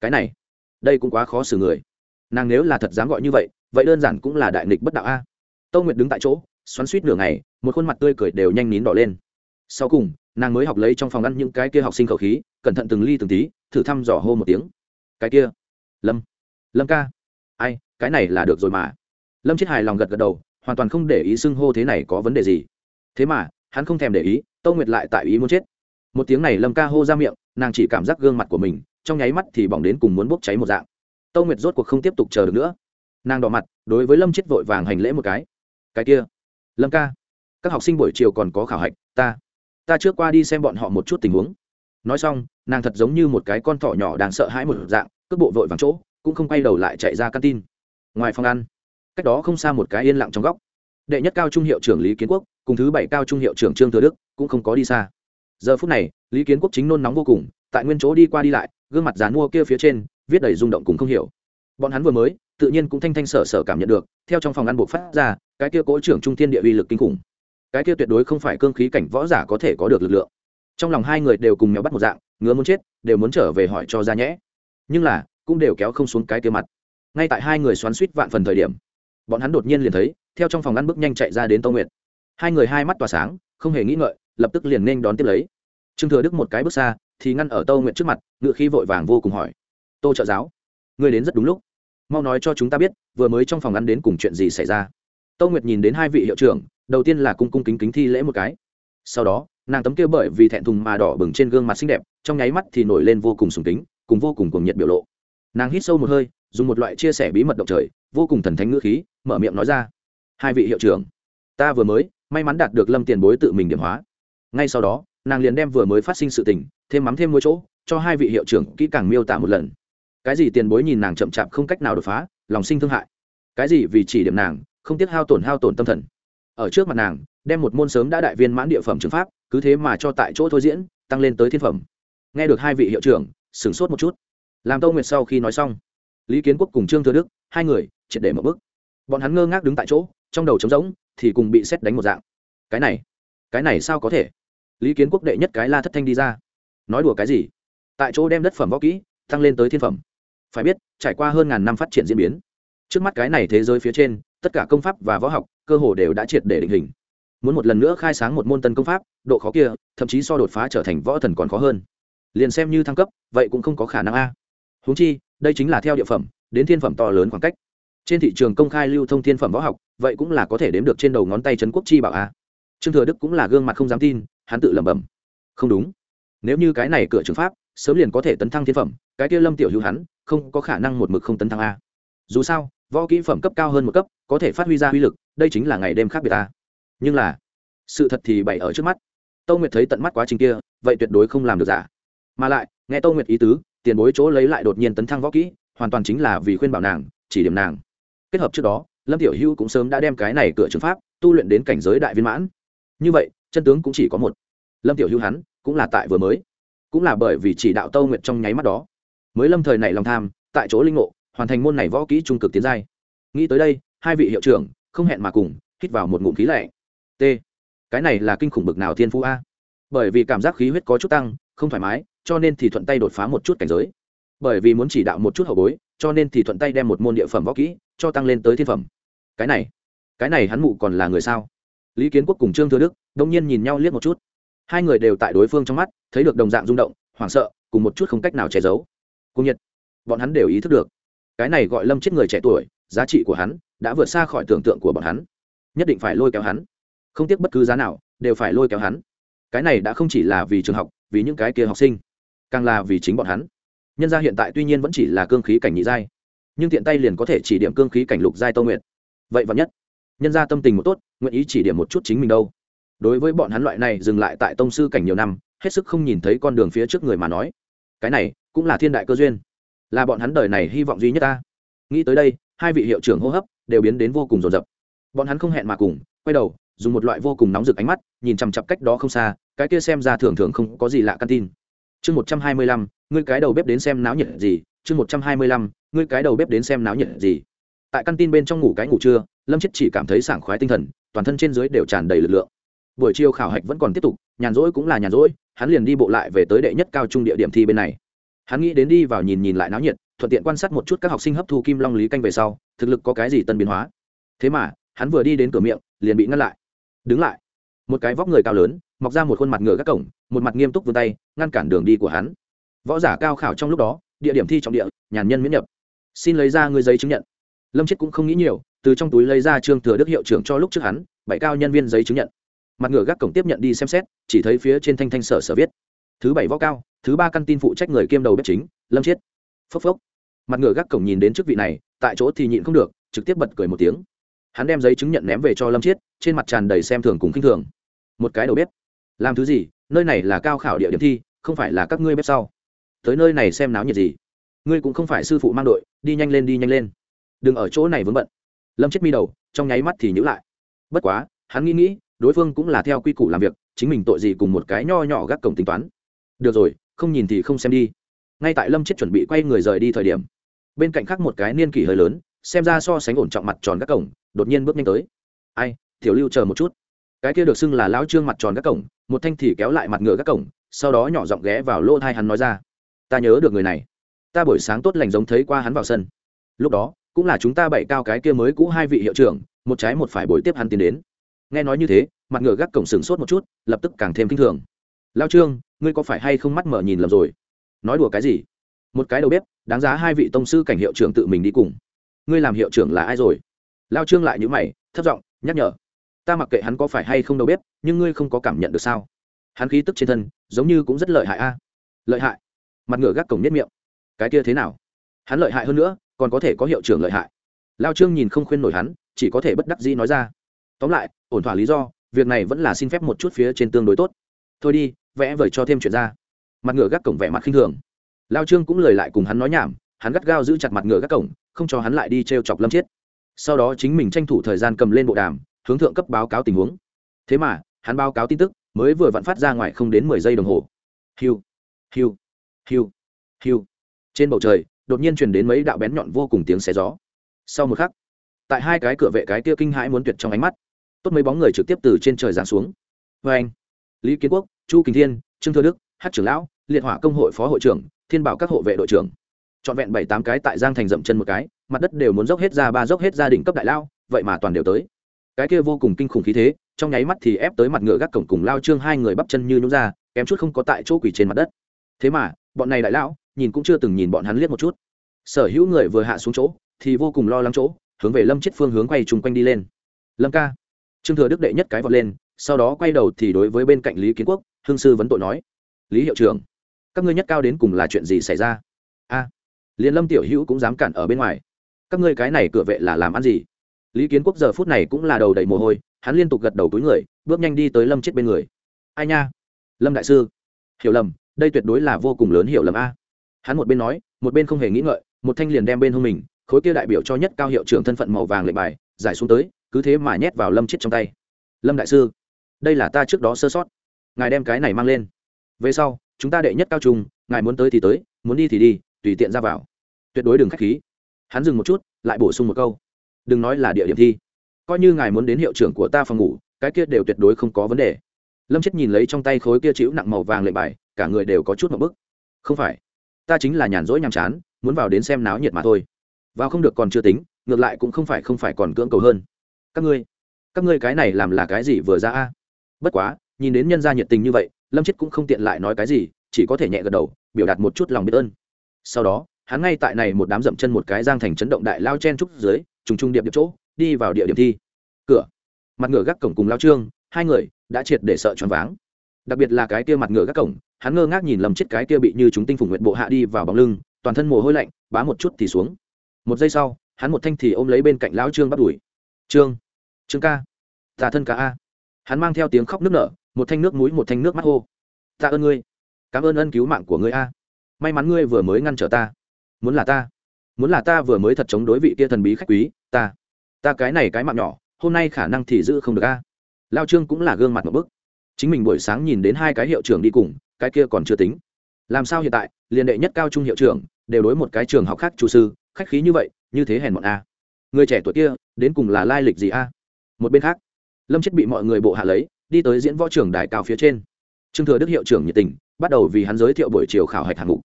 Cái này, đây cũng quá khó xử người. Nàng nếu là thật dám gọi như vậy vậy đơn giản cũng là đại nghịch bất đạo a. Tô nguyệt đứng tại chỗ, xoắn suýt nửa ngày, một khuôn mặt tươi cười đều nhanh nín đỏ lên. Sau cùng nàng mới học lấy trong phòng ăn những cái kia học sinh khẩu khí, cẩn thận từng ly từng tí, thử thăm dò hô một tiếng. Cái kia, lâm lâm ca. Ai, cái này là được rồi mà. Lâm chết hài lòng gật gật đầu, hoàn toàn không để ý xưng hô thế này có vấn đề gì. Thế mà, hắn không thèm để ý tâu nguyệt lại tại ý muốn chết. Một tiếng này lâm ca hô ra miệng, nàng chỉ cảm giác gương mặt của mình, trong nháy mắt thì bỏng đến cùng muốn bốc cháy một dạng. Tâu nguyệt rốt cuộc không tiếp tục chờ được nữa. Nàng đỏ mặt, đối với lâm chết vội vàng hành lễ một cái. Cái kia, lâm ca, các học sinh buổi chiều còn có khảo hạch, ta ta trước qua đi xem bọn họ một chút tình huống. Nói xong, nàng thật giống như một cái con thỏ nhỏ đang sợ hãi một dạng, cước bộ vội vàng chỗ, cũng không quay đầu lại chạy ra căn tin. Ngoài phòng ăn, cách đó không xa một cái yên lặng trong góc. Đệ nhất cao trung hiệu trưởng lý kiến quốc, cùng thứ bảy cao trung hiệu trưởng trương thừa đức, cũng không có đi xa. Giờ phút này, lý kiến quốc chính nôn nóng vô cùng, tại nguyên chỗ đi qua đi lại, gương mặt dán mua kia phía trên, viết đầy rung động cùng không hiểu. Bọn hắn vừa mới, tự nhiên cũng thanh thanh sở sở cảm nhận được, theo trong phòng ăn buộc phát ra, cái kia cố trưởng trung thiên địa uy lực kinh khủng cái kia tuyệt đối không phải cương khí cảnh võ giả có thể có được lực lượng. Trong lòng hai người đều cùng nhau bắt một dạng, ngứa muốn chết, đều muốn trở về hỏi cho ra nhẽ. Nhưng là, cũng đều kéo không xuống cái tiêu mặt. Ngay tại hai người xoắn suýt vạn phần thời điểm, bọn hắn đột nhiên liền thấy, theo trong phòng ăn bước nhanh chạy ra đến tô nguyệt. Hai người hai mắt tỏa sáng, không hề nghĩ ngợi, lập tức liền nên đón tiếp lấy. Trương thừa đức một cái bước xa, thì ngăn ở tô nguyệt trước mặt, ngựa khi vội vàng vô cùng hỏi. Tô trợ giáo người đến rất đúng lúc. Mau nói cho chúng ta biết, vừa mới trong phòng ăn đến cùng chuyện gì xảy ra? Tô nguyệt nhìn đến hai vị hiệu trưởng đầu tiên là cung cung kính kính thi lễ một cái. Sau đó, nàng tấm kia bởi vì thẹn thùng mà đỏ bừng trên gương mặt xinh đẹp, trong nháy mắt thì nổi lên vô cùng sùng kính, cùng vô cùng cuồng nhiệt biểu lộ. Nàng hít sâu một hơi, dùng một loại chia sẻ bí mật động trời, vô cùng thần thánh ngữ khí, mở miệng nói ra. Hai vị hiệu trưởng, ta vừa mới, may mắn đạt được lâm tiền bối tự mình điểm hóa. Ngay sau đó, nàng liền đem vừa mới phát sinh sự tình, thêm mắm thêm mỗi chỗ, cho hai vị hiệu trưởng kỹ càng miêu tả một lần. Cái gì tiền bối nhìn nàng chậm chạp không cách nào đột phá, lòng sinh thương hại. Cái gì vì chỉ điểm nàng, không tiếc hao tổn hao tổn tâm thần ở trước mặt nàng, đem một môn sớm đã đại viên mãn địa phẩm trường pháp, cứ thế mà cho tại chỗ thôi diễn, tăng lên tới thiên phẩm. Nghe được hai vị hiệu trưởng, sửng sốt một chút. Làm tâu nguyệt sau khi nói xong, lý kiến quốc cùng trương thừa đức, hai người, triệt để một bức bọn hắn ngơ ngác đứng tại chỗ, trong đầu trống rỗng, thì cùng bị xét đánh một dạng. Cái này cái này sao có thể? Lý kiến quốc đệ nhất cái la thất thanh đi ra. Nói đùa cái gì? Tại chỗ đem đất phẩm võ kỹ, tăng lên tới thiên phẩm. Phải biết, trải qua hơn ngàn năm phát triển diễn biến, trước mắt cái này thế giới phía trên, tất cả công pháp và võ học cơ hồ đều đã triệt để định hình. Muốn một lần nữa khai sáng một môn tân công pháp, độ khó kia, thậm chí so đột phá trở thành võ thần còn khó hơn. Liền xem như thăng cấp, vậy cũng không có khả năng a. Húng chi, đây chính là theo địa phẩm, đến thiên phẩm to lớn khoảng cách. Trên thị trường công khai lưu thông thiên phẩm võ học, vậy cũng là có thể đếm được trên đầu ngón tay trấn quốc chi bảo a. Trương thừa đức cũng là gương mặt không dám tin, hắn tự lẩm bẩm. Không đúng. Nếu như cái này cửa trường pháp, sớm liền có thể tấn thăng thiên phẩm, cái kia lâm tiểu hữu hắn, không có khả năng một mực không tấn thăng a. Dù sao, võ kỹ phẩm cấp cao hơn một cấp, có thể phát huy ra uy lực đây chính là ngày đêm khác biệt ta. Nhưng là, sự thật thì bày ở trước mắt. Tâu nguyệt thấy tận mắt quá trình kia, vậy tuyệt đối không làm được giả. Mà lại, nghe tâu nguyệt ý tứ, tiền bối chỗ lấy lại đột nhiên tấn thăng võ kỹ, hoàn toàn chính là vì khuyên bảo nàng, chỉ điểm nàng. Kết hợp trước đó, lâm tiểu hữu cũng sớm đã đem cái này cửa trường pháp, tu luyện đến cảnh giới đại viên mãn. Như vậy, chân tướng cũng chỉ có một. Lâm tiểu hữu hắn, cũng là tại vừa mới. Cũng là bởi vì chỉ đạo tâu nguyệt trong nháy mắt đó, mới lâm thời này lòng tham, tại chỗ linh ngộ, hoàn thành môn này võ kỹ trung cực tiến giai. Nghĩ tới đây, hai vị hiệu trưởng không hẹn mà cùng, hít vào một ngụm khí lệ t. Cái này là kinh khủng bực nào thiên phú a? Bởi vì cảm giác khí huyết có chút tăng, không thoải mái, cho nên thì thuận tay đột phá một chút cảnh giới. Bởi vì muốn chỉ đạo một chút hậu bối, cho nên thì thuận tay đem một môn địa phẩm võ kỹ cho tăng lên tới thiên phẩm. Cái này cái này hắn mụ còn là người sao? Lý kiến quốc cùng trương thừa đức đông nhiên nhìn nhau liếc một chút. Hai người đều tại đối phương trong mắt, thấy được đồng dạng rung động, hoảng sợ, cùng một chút không cách nào che giấu. Cung nhiệt, bọn hắn đều ý thức được. Cái này gọi lâm chết người trẻ tuổi, giá trị của hắn đã vượt xa khỏi tưởng tượng của bọn hắn. Nhất định phải lôi kéo hắn. Không tiếc bất cứ giá nào, đều phải lôi kéo hắn. Cái này đã không chỉ là vì trường học, vì những cái kia học sinh, càng là vì chính bọn hắn. Nhân gia hiện tại tuy nhiên vẫn chỉ là cương khí cảnh nhị giai, nhưng tiện tay liền có thể chỉ điểm cương khí cảnh lục giai tâu nguyện vậy và nhất, nhân gia tâm tình một tốt, nguyện ý chỉ điểm một chút chính mình đâu? Đối với bọn hắn loại này dừng lại tại tông sư cảnh nhiều năm, hết sức không nhìn thấy con đường phía trước người mà nói, cái này cũng là thiên đại cơ duyên. Là bọn hắn đời này hy vọng duy nhất ta. Nghĩ tới đây, hai vị hiệu trưởng hô hấp đều biến đến vô cùng rồn rập bọn hắn không hẹn mà cùng, quay đầu, dùng một loại vô cùng nóng rực ánh mắt, nhìn chằm chặp cách đó không xa, cái kia xem ra thường thường không có gì lạ căn tin. Chương một trăm hai mươi lăm, ngươi cái đầu bếp đến xem náo nhiệt gì? Chương một trăm hai mươi lăm, ngươi cái đầu bếp đến xem náo nhiệt gì? Tại căn tin bên trong ngủ cái ngủ trưa, lâm chết chỉ cảm thấy sảng khoái tinh thần, toàn thân trên dưới đều tràn đầy lực lượng. Buổi chiều khảo hạch vẫn còn tiếp tục, nhàn rỗi cũng là nhàn rỗi, hắn liền đi bộ lại về tới đệ nhất cao trung địa điểm thi bên này. Hắn nghĩ đến đi vào nhìn nhìn lại náo nhiệt thuận tiện quan sát một chút các học sinh hấp thu kim long lý canh về sau, thực lực có cái gì tân biến hóa. Thế mà, hắn vừa đi đến cửa miệng, liền bị ngăn lại. Đứng lại. Một cái vóc người cao lớn, mọc ra một khuôn mặt ngựa các cổng, một mặt nghiêm túc vươn tay, ngăn cản đường đi của hắn. Võ giả cao khảo trong lúc đó, địa điểm thi trọng địa, nhàn nhân miễn nhập. Xin lấy ra người giấy chứng nhận. Lâm chết cũng không nghĩ nhiều, từ trong túi lấy ra trương thừa đức hiệu trưởng cho lúc trước hắn, bảy cao nhân viên giấy chứng nhận. Mặt ngựa gác cổng tiếp nhận đi xem xét, chỉ thấy phía trên thanh thanh sở sở viết. Thứ bảy võ cao, thứ ba căn tin phụ trách người kiêm đầu bếp chính, lâm chiết phốc phốc. Mặt ngựa gác cổng nhìn đến trước vị này, tại chỗ thì nhịn không được, trực tiếp bật cười một tiếng. Hắn đem giấy chứng nhận ném về cho lâm chiết, trên mặt tràn đầy xem thường cùng k i n h thường. Một cái đầu bếp. Làm thứ gì? Nơi này là cao khảo địa điểm thi, không phải là các ngươi bếp sau. Tới nơi này xem náo nhiệt gì. Ngươi cũng không phải sư phụ mang đội, đi nhanh lên, đi nhanh lên. Đừng ở chỗ này vướng bận. Lâm chết mi đầu, trong nháy mắt thì nhữ lại. Bất quá, hắn nghĩ nghĩ, đối phương cũng là theo quy củ làm việc, chính mình tội gì cùng một cái nho nhỏ gác cổng tính toán. Được rồi, không nhìn thì không xem đi ngay tại lâm chết chuẩn bị quay người rời đi thời điểm, bên cạnh khác một cái niên kỷ hơi lớn, xem ra so sánh ổn trọng mặt tròn các cổng, đột nhiên bước nhanh tới. Ai, tiểu lưu chờ một chút. Cái kia được xưng là lão trương mặt tròn các cổng, một thanh thì kéo lại mặt ngựa các cổng, sau đó nhỏ giọng ghé vào lỗ thai hắn nói ra, ta nhớ được người này. Ta buổi sáng tốt lành giống thấy qua hắn vào sân. Lúc đó, cũng là chúng ta bảy cao cái kia mới cũ hai vị hiệu trưởng, một trái một phải buổi tiếp hắn tiến đến. Nghe nói như thế, mặt ngựa gác cổng sừng sốt một chút, lập tức càng thêm kinh thường. Lao trương, ngươi có phải hay không mắt mở nhìn lầm rồi? Nói đùa cái gì? Một cái đầu bếp, đáng giá hai vị tông sư cảnh hiệu trưởng tự mình đi cùng. Ngươi làm hiệu trưởng là ai rồi? Lao trương lại nhữ mày thất giọng, nhắc nhở. Ta mặc kệ hắn có phải hay không đầu bếp, nhưng ngươi không có cảm nhận được sao? Hắn khí tức trên thân, giống như cũng rất lợi hại a. Lợi hại? Mặt ngựa gác cổng nhất miệng. Cái kia thế nào? Hắn lợi hại hơn nữa, còn có thể có hiệu trưởng lợi hại. Lao trương nhìn không khuyên nổi hắn, chỉ có thể bất đắc dĩ nói ra. Tóm lại, ổn thỏa lý do, việc này vẫn là xin phép một chút phía trên tương đối tốt. Thôi đi, vẽ vời cho thêm chuyện ra mặt ngựa gác cổng vẻ mặt khinh thường. Lao trương cũng lời lại cùng hắn nói nhảm, hắn gắt gao giữ chặt mặt ngựa gác cổng, không cho hắn lại đi t r e o chọc lâm chiết. Sau đó chính mình tranh thủ thời gian cầm lên bộ đàm, hướng thượng cấp báo cáo tình huống. Thế mà, hắn báo cáo tin tức mới vừa vặn phát ra ngoài không đến mười giây đồng hồ. Hiu hiu hiu hiu. Trên bầu trời, đột nhiên truyền đến mấy đạo bén nhọn vô cùng tiếng xé gió. Sau một khắc, tại hai cái cửa vệ cái kia kinh hãi muốn tuyệt trong ánh mắt, tốt mấy bóng người trực tiếp từ trên trời giáng xuống. Vê anh, lý kiến quốc, chu kình thiên, trương thơ đức, hát trưởng lão liệt hỏa công hội phó hội trưởng, thiên bảo các hộ vệ đội trưởng. Trọn vẹn bảy tám cái tại giang thành dậm chân một cái, mặt đất đều muốn dốc hết ra ba dốc hết gia đình cấp đại lao, vậy mà toàn đều tới. Cái kia vô cùng kinh khủng khí thế, trong nháy mắt thì ép tới mặt ngựa gác cổng cùng lao trương hai người bắp chân như nhún ra, kém chút không có tại chỗ quỷ trên mặt đất. Thế mà, bọn này đại lão, nhìn cũng chưa từng nhìn bọn hắn liếc một chút. Sở hữu người vừa hạ xuống chỗ, thì vô cùng lo lắng chỗ, hướng về lâm chết phương hướng quay chung quanh đi lên. Lâm ca. Trương thừa đức đệ nhất cái vọt lên, sau đó quay đầu thì đối với bên cạnh lý kiến quốc, hương sư vấn tội nói. Lý hiệu trưởng các ngươi nhất cao đến cùng là chuyện gì xảy ra? A à, liền lâm tiểu hữu cũng dám cản ở bên ngoài. Các ngươi cái này cửa vệ là làm ăn gì? Lý kiến quốc giờ phút này cũng là đầu đầy mồ hôi hắn liên tục gật đầu túi người bước nhanh đi tới lâm chết bên người. Ai nha? Lâm đại sư. Hiểu lầm đây tuyệt đối là vô cùng lớn hiểu lầm a. Hắn một bên nói một bên không hề nghĩ ngợi một thanh liền đem bên hông mình khối kia đại biểu cho nhất cao hiệu trưởng thân phận màu vàng lệnh bài giải xuống tới cứ thế mà nhét vào lâm chết trong tay. Lâm đại sư đây là ta trước đó sơ sót. Ngài đem cái này mang lên. Về sau chúng ta đệ nhất cao trung, ngài muốn tới thì tới, muốn đi thì đi, tùy tiện ra vào. Tuyệt đối đừng k h á c h khí. Hắn dừng một chút, lại bổ sung một câu. Đừng nói là địa điểm thi. Coi như ngài muốn đến hiệu trưởng của ta phòng ngủ, cái kia đều tuyệt đối không có vấn đề. Lâm chết nhìn lấy trong tay khối kia chữ nặng màu vàng lệ bài, cả người đều có chút một bức. Không phải. Ta chính là nhàn rỗi nhàm chán, muốn vào đến xem náo nhiệt mà thôi. Vào không được còn chưa tính, ngược lại cũng không phải không phải còn cưỡng cầu hơn. Các ngươi các ngươi cái này làm là cái gì vừa ra a? Bất quá, nhìn đến nhân gia nhiệt tình như vậy lâm chết cũng không tiện lại nói cái gì, chỉ có thể nhẹ gật đầu, biểu đạt một chút lòng biết ơn. Sau đó, hắn ngay tại này một đám dậm chân một cái giang thành chấn động đại lao chen trúc dưới, trùng trùng điệp điệp chỗ, đi vào địa điểm thi. Cửa. Mặt ngựa gác cổng cùng lao trương, hai người, đã triệt để sợ choáng váng. Đặc biệt là cái kia mặt ngựa gác cổng, hắn ngơ ngác nhìn lầm chết cái kia bị như chúng tinh phùng nguyện bộ hạ đi vào bóng lưng, toàn thân mồ hôi lạnh, bá một chút thì xuống. Một giây sau, hắn một thanh thì ôm lấy bên cạnh lão trương bắt đuổi. Trương trương ca, tà thân ca a. Hắn mang theo tiếng khóc nức nở một thanh nước mũi, một thanh nước mắt hô. Ta ơn ngươi. Cảm ơn ân cứu mạng của ngươi a. May mắn ngươi vừa mới ngăn trở ta. Muốn là ta. Muốn là ta vừa mới thật chống đối vị kia thần bí khách quý, ta. Ta cái này cái mạng nhỏ, hôm nay khả năng thì giữ không được a. Lao trương cũng là gương mặt một bức. Chính mình buổi sáng nhìn đến hai cái hiệu trưởng đi cùng, cái kia còn chưa tính. Làm sao hiện tại liền đệ nhất cao trung hiệu trưởng, đều đối một cái trường học khác chủ sư, khách khí như vậy, như thế hèn bọn a. Người trẻ tuổi kia, đến cùng là lai lịch gì a? Một bên khác, lâm chết bị mọi người bộ hạ lấy đi tới diễn võ trưởng đại cao phía trên. Trương thừa đức hiệu trưởng nhiệt tình, bắt đầu vì hắn giới thiệu buổi chiều khảo hạch hạng mục.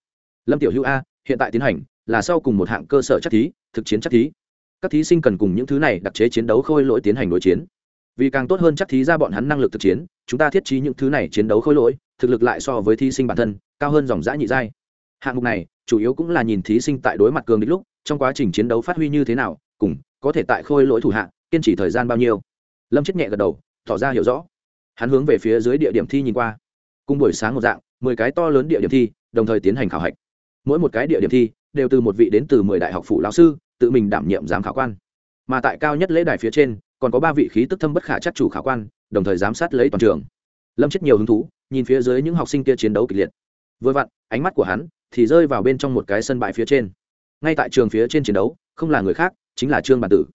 Lâm tiểu hữu a, hiện tại tiến hành, là sau cùng một hạng cơ sở chắc thí, thực chiến chắc thí. Các thí sinh cần cùng những thứ này đặc chế chiến đấu khôi lỗi tiến hành đối chiến. Vì càng tốt hơn chắc thí ra bọn hắn năng lực thực chiến, chúng ta thiết trí những thứ này chiến đấu khôi lỗi, thực lực lại so với thí sinh bản thân, cao hơn dòng giã nhị giai. Hạng mục này, chủ yếu cũng là nhìn thí sinh tại đối mặt cường địch lúc, trong quá trình chiến đấu phát huy như thế nào, cùng có thể tại khôi lỗi thủ hạng kiên trì thời gian bao nhiêu. Lâm chết nhẹ gật đầu, tỏ ra hiểu rõ hắn hướng về phía dưới địa điểm thi nhìn qua. Cùng buổi sáng một dạng, mười cái to lớn địa điểm thi, đồng thời tiến hành khảo hạch. Mỗi một cái địa điểm thi, đều từ một vị đến từ mười đại học phụ lão sư, tự mình đảm nhiệm giám khảo quan. Mà tại cao nhất lễ đài phía trên, còn có ba vị khí tức thâm bất khả chắc chủ khảo quan, đồng thời giám sát lấy toàn trường. Lâm chết nhiều hứng thú, nhìn phía dưới những học sinh kia chiến đấu kịch liệt. Vừa vặn, ánh mắt của hắn thì rơi vào bên trong một cái sân bãi phía trên. Ngay tại trường phía trên chiến đấu, không là người khác, chính là trương bản tử.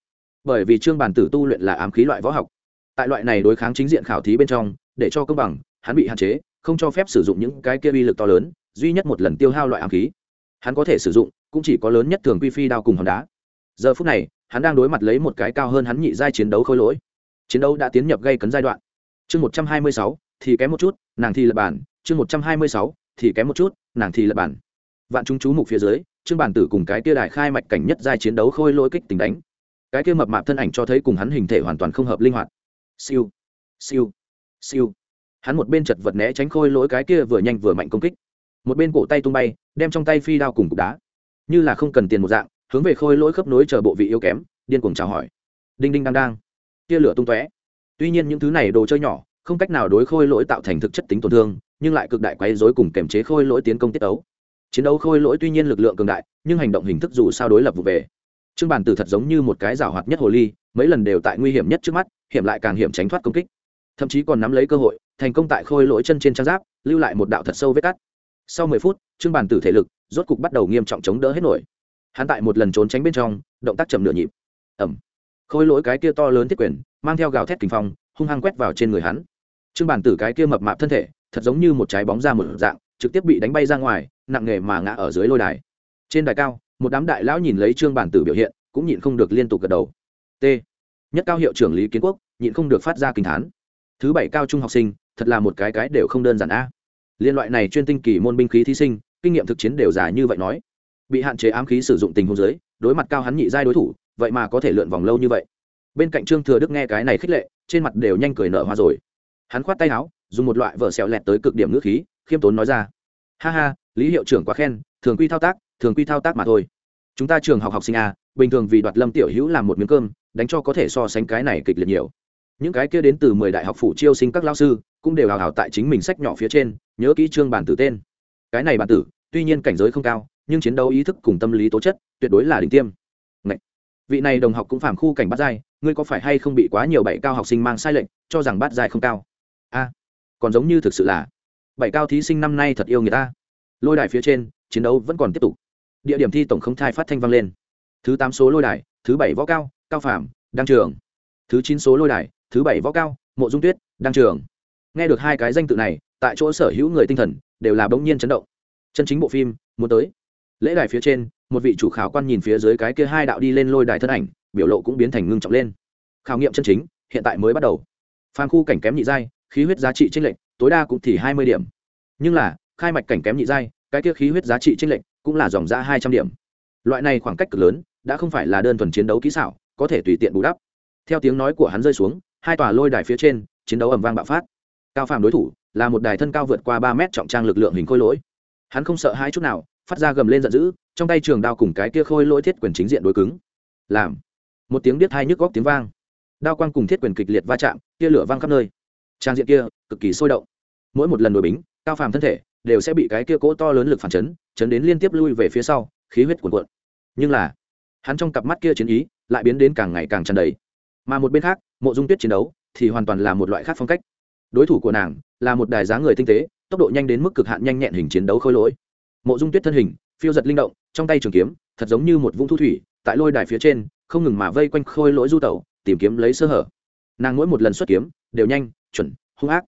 Bởi vì trương bản tử tu luyện là ám khí loại võ học tại loại này đối kháng chính diện khảo thí bên trong, để cho công bằng, hắn bị hạn chế, không cho phép sử dụng những cái kia uy lực to lớn, duy nhất một lần tiêu hao loại ám khí. Hắn có thể sử dụng, cũng chỉ có lớn nhất thường quy phi đao cùng hòn đá. Giờ phút này, hắn đang đối mặt lấy một cái cao hơn hắn nhị giai chiến đấu khôi lỗi. Chiến đấu đã tiến nhập gây cấn giai đoạn. Chương một trăm hai mươi sáu, thì kém một chút, nàng thi lập bản. Chương một trăm hai mươi sáu, thì kém một chút, nàng thi lập bản. Vạn chúng chú mục phía dưới trương bản tử cùng cái kia đại khai mạch cảnh nhất giai chiến đấu khôi lỗi kích tình đánh. Cái kia mập mạp thân ảnh cho thấy cùng hắn hình thể hoàn toàn không hợp linh hoạt siêu. Siêu. Siêu. Hắn một bên chật vật né tránh khôi lỗi cái kia vừa nhanh vừa mạnh công kích. Một bên cổ tay tung bay, đem trong tay phi đao cùng cục đá. Như là không cần tiền một dạng, hướng về khôi lỗi khớp nối chờ bộ vị yếu kém, điên cuồng chào hỏi. Đinh đinh đang đang. Tia lửa tung tóe. Tuy nhiên những thứ này đồ chơi nhỏ, không cách nào đối khôi lỗi tạo thành thực chất tính tổn thương, nhưng lại cực đại quấy rối cùng kềm chế khôi lỗi tiến công tiết ấu chiến đấu khôi lỗi tuy nhiên lực lượng cường đại, nhưng hành động hình thức dù sao đối lập vụ về trương bản tử thật giống như một cái rào hoạt nhất hồ ly, mấy lần đều tại nguy hiểm nhất trước mắt, hiểm lại càng hiểm tránh thoát công kích. Thậm chí còn nắm lấy cơ hội, thành công tại khôi lỗi chân trên trang giáp, lưu lại một đạo thật sâu vết cắt. Sau mười phút, trương bản tử thể lực rốt cục bắt đầu nghiêm trọng chống đỡ hết nổi. Hắn tại một lần trốn tránh bên trong, động tác chậm nửa nhịp. Ẩm khôi lỗi cái kia to lớn thiết quyền, mang theo gào thét kinh phong, hung hăng quét vào trên người hắn. Trương bản tử cái kia mập mạp thân thể, thật giống như một trái bóng ra một dạng, trực tiếp bị đánh bay ra ngoài, nặng nghề mà ngã ở dưới lôi đài. Trên đài cao một đám đại lão nhìn lấy trương bản tử biểu hiện, cũng nhịn không được liên tục gật đầu. T. Nhất cao hiệu trưởng lý kiến quốc, nhịn không được phát ra kinh thán. Thứ bảy cao trung học sinh, thật là một cái cái đều không đơn giản a. Liên loại này chuyên tinh kỳ môn binh khí thí sinh, kinh nghiệm thực chiến đều dài như vậy nói. Bị hạn chế ám khí sử dụng tình huống giới đối mặt cao hắn nhị giai đối thủ, vậy mà có thể lượn vòng lâu như vậy. Bên cạnh trương thừa đức nghe cái này khích lệ, trên mặt đều nhanh cười nở hoa rồi. Hắn khoát tay áo, dùng một loại vợ xẹo lẹt tới cực điểm ngữ khí, khiêm tốn nói ra. Ha ha, lý hiệu trưởng quá khen, thường quy thao tác thường quy thao tác mà thôi. Chúng ta trường học học sinh a, bình thường vì đoạt lâm tiểu hữu làm một miếng cơm, đánh cho có thể so sánh cái này kịch liệt nhiều. Những cái kia đến từ mười đại học phủ chiêu sinh các lao sư, cũng đều hào hào tại chính mình sách nhỏ phía trên, nhớ kỹ chương bản tử tên. Cái này bản tử, tuy nhiên cảnh giới không cao, nhưng chiến đấu ý thức cùng tâm lý tố chất, tuyệt đối là đỉnh tiêm. Ngậy! vị này đồng học cũng phạm khu cảnh bắt giai, ngươi có phải hay không bị quá nhiều bảy cao học sinh mang sai lệnh, cho rằng bắt giai không cao? A. Còn giống như thực sự là, bảy cao thí sinh năm nay thật yêu người ta. Lôi đài phía trên, chiến đấu vẫn còn tiếp tục địa điểm thi tổng không thai phát thanh vang lên. Thứ tám số lôi đài, thứ bảy võ cao cao phạm đăng trường. Thứ chín số lôi đài, thứ bảy võ cao, mộ dung tuyết, đăng trường. Nghe được hai cái danh tự này, tại chỗ sở hữu người tinh thần đều là bỗng nhiên chấn động. Chân chính bộ phim, muốn tới. Lễ đài phía trên, một vị chủ khảo quan nhìn phía dưới cái kia hai đạo đi lên lôi đài thân ảnh, biểu lộ cũng biến thành ngưng trọng lên. Khảo nghiệm chân chính, hiện tại mới bắt đầu. Phan khu cảnh kém nhị giai, khí huyết giá trị tranh lệch, tối đa cũng thì hai mươi điểm. Nhưng là, khai mạch cảnh kém nhị giai, cái kia khí huyết giá trị tranh lệch cũng là dòng ra hai trăm điểm. Loại này khoảng cách cực lớn, đã không phải là đơn thuần chiến đấu kỹ xảo, có thể tùy tiện bù đắp. Theo tiếng nói của hắn rơi xuống, hai tòa lôi đài phía trên, chiến đấu ầm vang bạo phát. Cao phàm đối thủ, là một đài thân cao vượt qua ba mét trọng trang lực lượng hình khôi lỗi. Hắn không sợ hai chút nào, phát ra gầm lên giận dữ, trong tay trường đao cùng cái kia khôi lỗi thiết quyền chính diện đối cứng. Làm. Một tiếng biết hai nhức góc tiếng vang. Đao quang cùng thiết quyền kịch liệt va chạm kia lửa vang khắp nơi. Trang diện kia, cực kỳ sôi động. Mỗi một lần đổi bính, cao phàm thân thể, đều sẽ bị cái kia cỗ to lớn lực phản chấn chấn đến liên tiếp lui về phía sau, khí huyết cuồn cuộn. Nhưng là, hắn trong cặp mắt kia chiến ý lại biến đến càng ngày càng tràn đầy. Mà một bên khác, mộ dung tuyết chiến đấu thì hoàn toàn là một loại khác phong cách. Đối thủ của nàng là một đài giá người tinh tế, tốc độ nhanh đến mức cực hạn nhanh nhẹn hình chiến đấu khôi lỗi. Mộ dung tuyết thân hình, phiêu giật linh động, trong tay trường kiếm, thật giống như một vũng thu thủy, tại lôi đài phía trên, không ngừng mà vây quanh khôi lỗi du tẩu, tìm kiếm lấy sơ hở. Nàng mỗi một lần xuất kiếm, đều nhanh, chuẩn, hung ác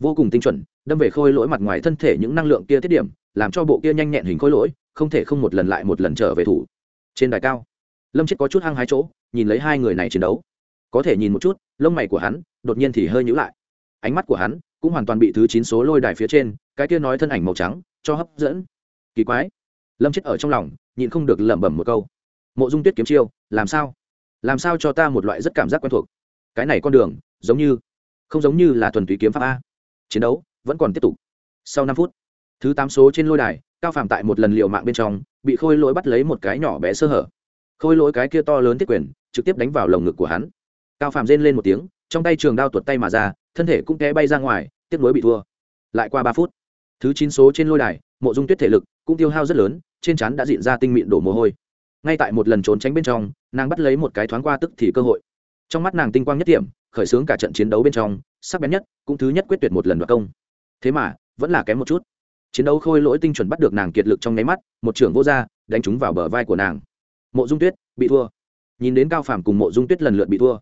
vô cùng tinh chuẩn, đâm về khôi lỗi mặt ngoài thân thể những năng lượng kia tiết điểm, làm cho bộ kia nhanh nhẹn hình khôi lỗi, không thể không một lần lại một lần trở về thủ. Trên đài cao, lâm chết có chút hăng hái chỗ, nhìn lấy hai người này chiến đấu. Có thể nhìn một chút, lông mày của hắn đột nhiên thì hơi nhữ lại. Ánh mắt của hắn cũng hoàn toàn bị thứ chín số lôi đài phía trên, cái kia nói thân ảnh màu trắng, cho hấp dẫn. Kỳ quái. Lâm chết ở trong lòng, nhịn không được lẩm bẩm một câu. Mộ dung tuyết kiếm chiêu, làm sao? Làm sao cho ta một loại rất cảm giác quen thuộc? Cái này con đường, giống như, không giống như là thuần túy kiếm pháp a chiến đấu vẫn còn tiếp tục. Sau năm phút, thứ tám số trên lôi đài, cao phàm tại một lần liệu mạng bên trong, bị khôi lỗi bắt lấy một cái nhỏ bé sơ hở. Khôi lỗi cái kia to lớn tiết quyền, trực tiếp đánh vào lồng ngực của hắn. Cao phàm rên lên một tiếng, trong tay trường đao tuột tay mà ra, thân thể cũng té bay ra ngoài tiếp nối bị thua. Lại qua ba phút, thứ chín số trên lôi đài, mộ dung tuyết thể lực cũng tiêu hao rất lớn, trên trán đã diện ra tinh mịn đổ mồ hôi. Ngay tại một lần trốn tránh bên trong, nàng bắt lấy một cái thoáng qua tức thì cơ hội. Trong mắt nàng tinh quang nhất điểm khởi xướng cả trận chiến đấu bên trong, sắc bén nhất, cũng thứ nhất quyết tuyệt một lần đoạt công. Thế mà, vẫn là kém một chút. Chiến đấu khôi lỗi tinh chuẩn bắt được nàng kiệt lực trong nháy mắt, một trưởng vô r đánh trúng vào bờ vai của nàng. Mộ dung tuyết, bị thua. Nhìn đến cao phàm cùng mộ dung tuyết lần lượt bị thua.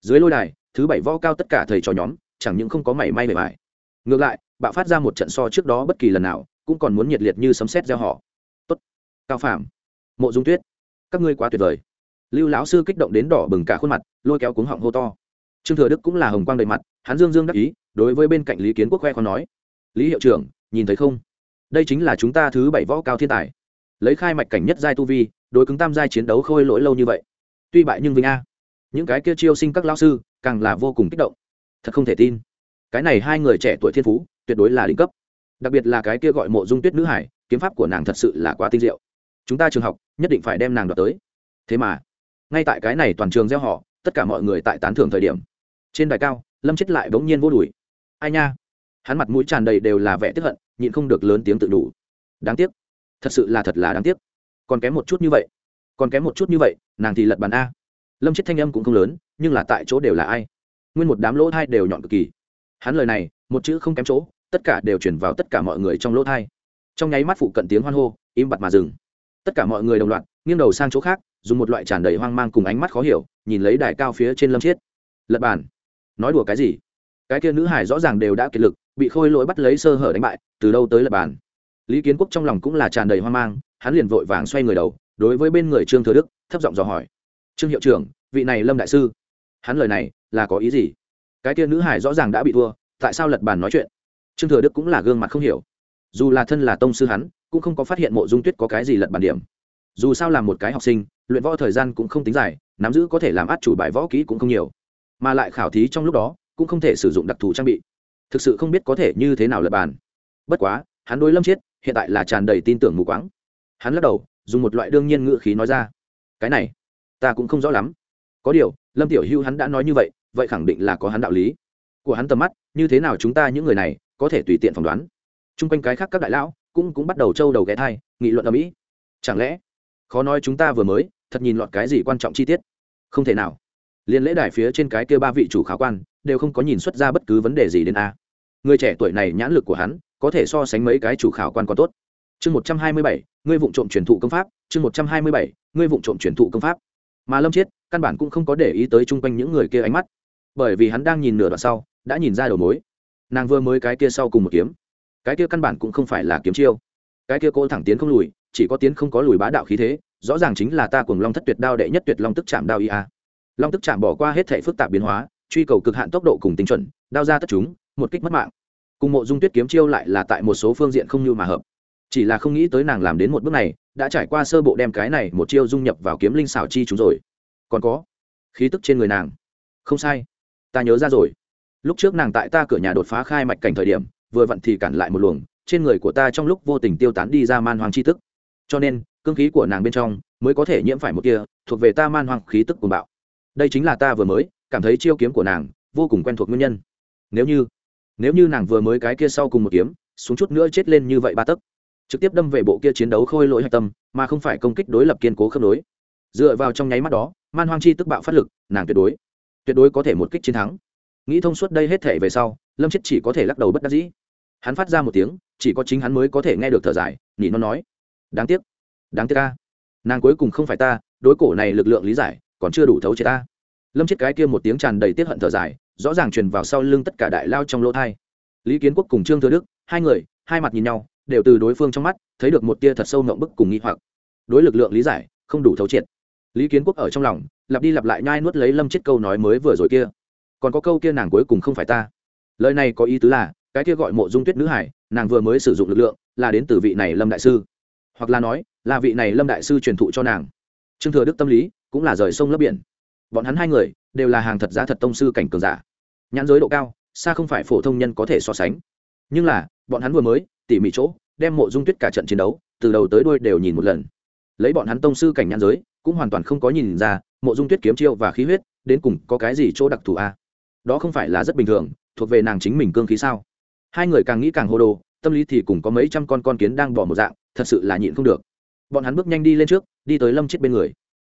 Dưới lôi đài, thứ bảy võ cao tất cả thầy trò nhóm, chẳng những không có mảy may mề mải ngược lại, bạo phát ra một trận so trước đó bất kỳ lần nào, cũng còn muốn nhiệt liệt như sấm sét gieo họ. Tốt. Cao phàm. Mộ dung tuyết. Các ngươi quá tuyệt vời. Lưu lão sư kích động đến đỏ bừng cả khuôn mặt, lôi kéo cuống họng hô to trương thừa đức cũng là hồng quang đầy mặt, hắn dương dương đắc ý, đối với bên cạnh lý kiến quốc khoe còn nói, lý hiệu trưởng, nhìn thấy không? Đây chính là chúng ta thứ bảy võ cao thiên tài. Lấy khai mạch cảnh nhất giai tu vi, đối cứng tam giai chiến đấu khôi lỗi lâu như vậy. Tuy bại nhưng vinh a. Những cái kia chiêu sinh các lao sư, càng là vô cùng kích động. Thật không thể tin. Cái này hai người trẻ tuổi thiên phú, tuyệt đối là đỉnh cấp. Đặc biệt là cái kia gọi mộ dung tuyết nữ hải, kiếm pháp của nàng thật sự là quá tinh diệu. Chúng ta trường học, nhất định phải đem nàng đoạt tới. Thế mà, ngay tại cái này toàn trường gieo họ, tất cả mọi người tại tán thưởng thời điểm trên đài cao, lâm chết lại bỗng nhiên vô đùi ai nha? Hắn mặt mũi tràn đầy đều là vẻ tức hận, nhịn không được lớn tiếng tự đủ. Đáng tiếc. Thật sự là thật là đáng tiếc. Còn kém một chút như vậy. Còn kém một chút như vậy, nàng thì lật bàn a. Lâm chết thanh âm cũng không lớn, nhưng là tại chỗ đều là ai? Nguyên một đám lỗ thai đều nhọn cực kỳ. Hắn lời này, một chữ không kém chỗ, tất cả đều chuyển vào tất cả mọi người trong lỗ thai. Trong nháy mắt phụ cận tiếng hoan hô, im bặt mà dừng. Tất cả mọi người đồng loạt, nghiêng đầu sang chỗ khác, dùng một loại tràn đầy hoang mang cùng ánh mắt khó hiểu, nhìn lấy đài cao phía trên lâm chiết lật bàn nói đùa cái gì? Cái kia nữ hải rõ ràng đều đã kiệt lực, bị khôi lỗi bắt lấy sơ hở đánh bại, từ đâu tới lập bàn? Lý kiến quốc trong lòng cũng là tràn đầy hoang mang, hắn liền vội vàng xoay người đầu, đối với bên người trương thừa đức, thấp giọng dò hỏi. Trương hiệu trưởng, vị này lâm đại sư? Hắn lời này là có ý gì? Cái kia nữ hải rõ ràng đã bị thua, tại sao lật bàn nói chuyện? Trương thừa đức cũng là gương mặt không hiểu. Dù là thân là tông sư hắn, cũng không có phát hiện mộ dung tuyết có cái gì lật bàn điểm. Dù sao làm một cái học sinh, luyện võ thời gian cũng không tính dài, nắm giữ có thể làm át chủ bài võ kỹ cũng không nhiều mà lại khảo thí trong lúc đó cũng không thể sử dụng đặc thù trang bị. Thực sự không biết có thể như thế nào lật bàn. Bất quá, hắn đối lâm chiết hiện tại là tràn đầy tin tưởng mù quáng. Hắn lắc đầu, dùng một loại đương nhiên ngữ khí nói ra, cái này, ta cũng không rõ lắm. Có điều, lâm tiểu hưu hắn đã nói như vậy vậy khẳng định là có hắn đạo lý. Của hắn tầm mắt, như thế nào chúng ta những người này có thể tùy tiện phỏng đoán. T r u n g quanh cái khác các đại lão cũng cũng bắt đầu trâu đầu ghé thai, nghị luận ở mỹ chẳng lẽ, khó nói chúng ta vừa mới thật nhìn lọt cái gì quan trọng chi tiết? Không thể nào liên lễ đài phía trên cái kia ba vị chủ khảo quan, đều không có nhìn xuất ra bất cứ vấn đề gì đến a. Người trẻ tuổi này nhãn lực của hắn, có thể so sánh mấy cái chủ khảo quan còn tốt. Chương một trăm hai mươi bảy, ngươi vụ trộm truyền thụ công pháp. Chương một trăm hai mươi bảy, ngươi vụ trộm truyền thụ công pháp. Mà lâm chiết, căn bản cũng không có để ý tới chung quanh những người kia ánh mắt. Bởi vì hắn đang nhìn nửa đoạn sau, đã nhìn ra đầu mối. Nàng vừa mới cái kia sau cùng một kiếm. Cái kia căn bản cũng không phải là kiếm chiêu. Cái kia cô thẳng tiến không lùi, chỉ có tiến không có lùi bá đạo khí thế, rõ ràng chính là ta cùng long thất tuyệt đao đệ nhất tuyệt long tức chạm đao ia long tức chạm bỏ qua hết thể phức tạp biến hóa, truy cầu cực hạn tốc độ cùng tinh chuẩn, đao ra tất chúng, một kích mất mạng. Cùng mộ dung tuyết kiếm chiêu lại là tại một số phương diện không như mà hợp. Chỉ là không nghĩ tới nàng làm đến một bước này, đã trải qua sơ bộ đem cái này một chiêu dung nhập vào kiếm linh xảo chi chúng rồi. Còn có, khí tức trên người nàng. Không sai. Ta nhớ ra rồi. Lúc trước nàng tại ta cửa nhà đột phá khai mạch cảnh thời điểm, vừa vặn thì cản lại một luồng, trên người của ta trong lúc vô tình tiêu tán đi ra man hoàng chi tức. Cho nên, cương khí của nàng bên trong mới có thể nhiễm phải một kia, thuộc về ta man hoàng khí tức cuồng bạo đây chính là ta vừa mới, cảm thấy chiêu kiếm của nàng vô cùng quen thuộc nguyên nhân. Nếu như nếu như nàng vừa mới cái kia sau cùng một kiếm, xuống chút nữa chết lên như vậy ba tấc. Trực tiếp đâm về bộ kia chiến đấu khôi lỗi hạch tâm, mà không phải công kích đối lập kiên cố khớp nối. Dựa vào trong nháy mắt đó, man hoang chi tức bạo phát lực, nàng tuyệt đối tuyệt đối có thể một kích chiến thắng. Nghĩ thông suốt đây hết thể về sau, lâm chết chỉ có thể lắc đầu bất đắc dĩ. Hắn phát ra một tiếng, chỉ có chính hắn mới có thể nghe được thở dài nỉ nó nói. Đáng tiếc đáng tiếc ca nàng cuối cùng không phải ta, đối cổ này lực lượng lý giải còn chưa đủ thấu chết ta. Lâm chết cái kia một tiếng tràn đầy tiết hận thở dài, rõ ràng truyền vào sau lưng tất cả đại lao trong lỗ thai. Lý kiến quốc cùng trương thừa đức, hai người, hai mặt nhìn nhau, đều từ đối phương trong mắt thấy được một tia thật sâu ngộng bức cùng nghi hoặc. Đối lực lượng lý giải, không đủ thấu triệt. Lý kiến quốc ở trong lòng, lặp đi lặp lại nhai nuốt lấy lâm chết câu nói mới vừa rồi kia. Còn có câu kia nàng cuối cùng không phải ta. Lời này có ý tứ là, cái kia gọi mộ dung tuyết nữ hải, nàng vừa mới sử dụng lực lượng, là đến từ vị này lâm đại sư. Hoặc là nói, là vị này lâm đại sư truyền thụ cho nàng. Trương thừa đức tâm lý cũng là rời sông lấp biển. Bọn hắn hai người đều là hàng thật giá thật tông sư cảnh cường giả. Nhãn giới độ cao, xa không phải phổ thông nhân có thể so sánh. Nhưng là, bọn hắn vừa mới, tỉ mỉ chỗ, đem mộ dung tuyết cả trận chiến đấu, từ đầu tới đuôi đều nhìn một lần. Lấy bọn hắn tông sư cảnh nhãn giới, cũng hoàn toàn không có nhìn ra, mộ dung tuyết kiếm chiêu và khí huyết, đến cùng có cái gì chỗ đặc thù a? Đó không phải là rất bình thường, thuộc về nàng chính mình cương khí sao? Hai người càng nghĩ càng hô đồ, tâm lý thì cùng có mấy trăm con con kiến đang bỏ một dạng, thật sự là nhịn không được. Bọn hắn bước nhanh đi lên trước, đi tới lâm chết bên người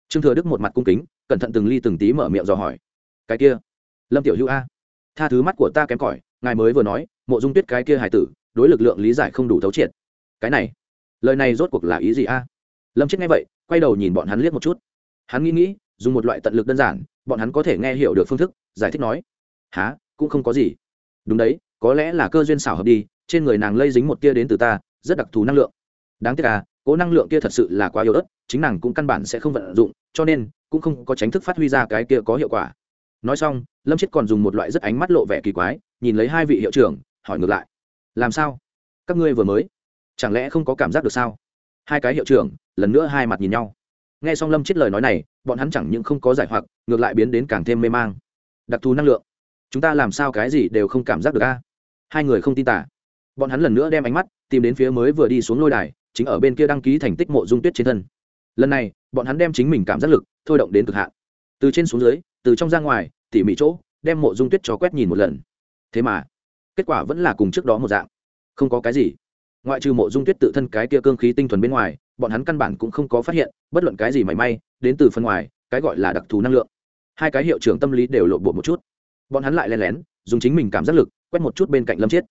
trương thừa đức một mặt cung kính, cẩn thận từng ly từng tí mở miệng dò hỏi. Cái kia, lâm tiểu hữu a, tha thứ mắt của ta kém cỏi, ngài mới vừa nói, mộ dung tuyết cái kia hải tử, đối lực lượng lý giải không đủ thấu triệt. Cái này, lời này rốt cuộc là ý gì a? Lâm chết nghe vậy, quay đầu nhìn bọn hắn liếc một chút. Hắn nghĩ nghĩ, dùng một loại tận lực đơn giản, bọn hắn có thể nghe hiểu được phương thức, giải thích nói há cũng không có gì. Đúng đấy, có lẽ là cơ duyên xảo hợp đi, trên người nàng lây dính một tia đến từ ta, rất đặc thù năng lượng. Đáng tiếc à cố năng lượng kia thật sự là quá yếu ớt chính nàng cũng căn bản sẽ không vận dụng, cho nên cũng không có tránh thức phát huy ra cái kia có hiệu quả. Nói xong, lâm chết còn dùng một loại rất ánh mắt lộ vẻ kỳ quái, nhìn lấy hai vị hiệu trưởng, hỏi ngược lại, làm sao? Các ngươi vừa mới, chẳng lẽ không có cảm giác được sao? Hai cái hiệu trưởng lần nữa hai mặt nhìn nhau. Nghe xong lâm chết lời nói này, bọn hắn chẳng những không có giải hoặc, ngược lại biến đến càng thêm mê mang. Đặc thù năng lượng. Chúng ta làm sao cái gì đều không cảm giác được a? Hai người không tin tả. Bọn hắn lần nữa đem ánh mắt tìm đến phía mới vừa đi xuống lôi đài, chính ở bên kia đăng ký thành tích mộ dung tuyết trên thân lần này, bọn hắn đem chính mình cảm giác lực thôi động đến cực hạn. Từ trên xuống dưới, từ trong ra ngoài, tỉ mỉ chỗ, đem mộ dung tuyết cho quét nhìn một lần. Thế mà, kết quả vẫn là cùng trước đó một dạng. Không có cái gì. Ngoại trừ mộ dung tuyết tự thân cái kia cương khí tinh thuần bên ngoài, bọn hắn căn bản cũng không có phát hiện, bất luận cái gì mảy may, đến từ phần ngoài, cái gọi là đặc thù năng lượng. Hai cái hiệu trưởng tâm lý đều lộ bộ một chút. Bọn hắn lại len lén, dùng chính mình cảm giác lực, quét một chút bên cạnh lâm chiết.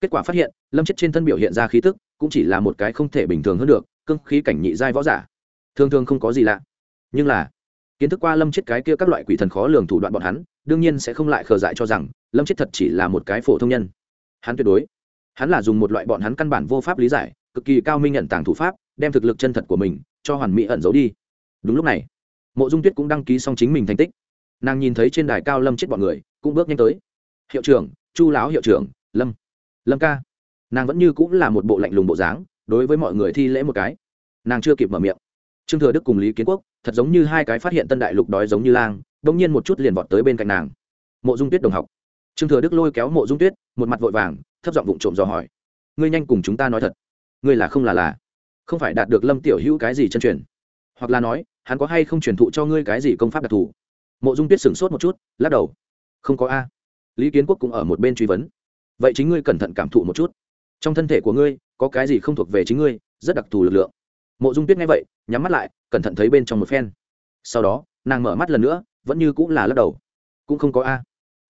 Kết quả phát hiện, lâm chiết trên thân biểu hiện ra khí tức, cũng chỉ là một cái không thể bình thường hơn được, cương khí cảnh nhị giai võ giả thường thường không có gì lạ. Nhưng là, kiến thức qua lâm chiết cái kia các loại quỷ thần khó lường thủ đoạn bọn hắn, đương nhiên sẽ không lại khờ dại cho rằng lâm chiết thật chỉ là một cái phổ thông nhân. Hắn tuyệt đối, hắn là dùng một loại bọn hắn căn bản vô pháp lý giải, cực kỳ cao minh nhận tàng thủ pháp, đem thực lực chân thật của mình cho hoàn mỹ ẩn giấu đi. Đúng lúc này, mộ dung tuyết cũng đăng ký xong chính mình thành tích. Nàng nhìn thấy trên đài cao lâm chết bọn người, cũng bước nhanh tới. Hiệu trưởng, chu láo hiệu trưởng, lâm lâm ca. Nàng vẫn như cũng là một bộ lạnh lùng bộ dáng, đối với mọi người thi lễ một cái. Nàng chưa kịp mở miệng trương thừa đức cùng lý kiến quốc, thật giống như hai cái phát hiện tân đại lục đói giống như lang đ ỗ n g nhiên một chút liền vọt tới bên cạnh nàng. Mộ dung tuyết đồng học. Trương thừa đức lôi kéo mộ dung tuyết, một mặt vội vàng, thấp giọng vụng trộm dò hỏi. Ngươi nhanh cùng chúng ta nói thật. Ngươi là không là là. Không phải đạt được lâm tiểu hữu cái gì chân truyền. Hoặc là nói, hắn có hay không truyền thụ cho ngươi cái gì công pháp đặc thù? Mộ dung tuyết sửng sốt một chút, lắc đầu. Không có a. Lý kiến quốc cũng ở một bên truy vấn. Vậy chính ngươi cẩn thận cảm thụ một chút. Trong thân thể của ngươi, có cái gì không thuộc về chính ngươi, rất đặc thù lực lượng mộ dung tuyết nghe vậy, nhắm mắt lại, cẩn thận thấy bên trong một phen. Sau đó, nàng mở mắt lần nữa, vẫn như cũng là lắc đầu. Cũng không có a.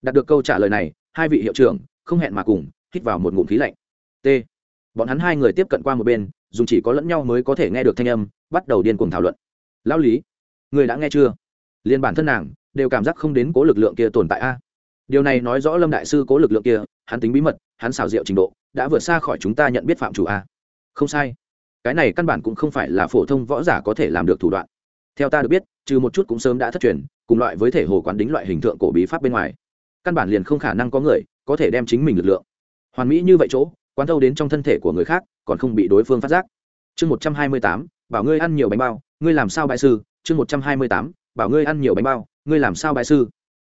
Đạt được câu trả lời này, hai vị hiệu trưởng, không hẹn mà cùng, hít vào một ngụm khí lạnh. T. Bọn hắn hai người tiếp cận qua một bên dùng chỉ có lẫn nhau mới có thể nghe được thanh âm, bắt đầu điên cuồng thảo luận. Lão lý, người đã nghe chưa? Liên bản thân nàng, đều cảm giác không đến cố lực lượng kia tồn tại a. Điều này nói rõ lâm đại sư cố lực lượng kia, hắn tính bí mật, hắn xảo diệu trình độ, đã vượt xa khỏi chúng ta nhận biết phạm chủ a. Không sai cái này căn bản cũng không phải là phổ thông võ giả có thể làm được thủ đoạn. Theo ta được biết, trừ một chút cũng sớm đã thất truyền, cùng loại với thể hồ quán đính loại hình tượng cổ bí pháp bên ngoài, căn bản liền không khả năng có người có thể đem chính mình lực lượng hoàn mỹ như vậy chỗ, quán thâu đến trong thân thể của người khác, còn không bị đối phương phát giác. Chương một trăm hai mươi tám, bảo ngươi ăn nhiều bánh bao, ngươi làm sao bại sư? Chương một trăm hai mươi tám, bảo ngươi ăn nhiều bánh bao, ngươi làm sao bại sư?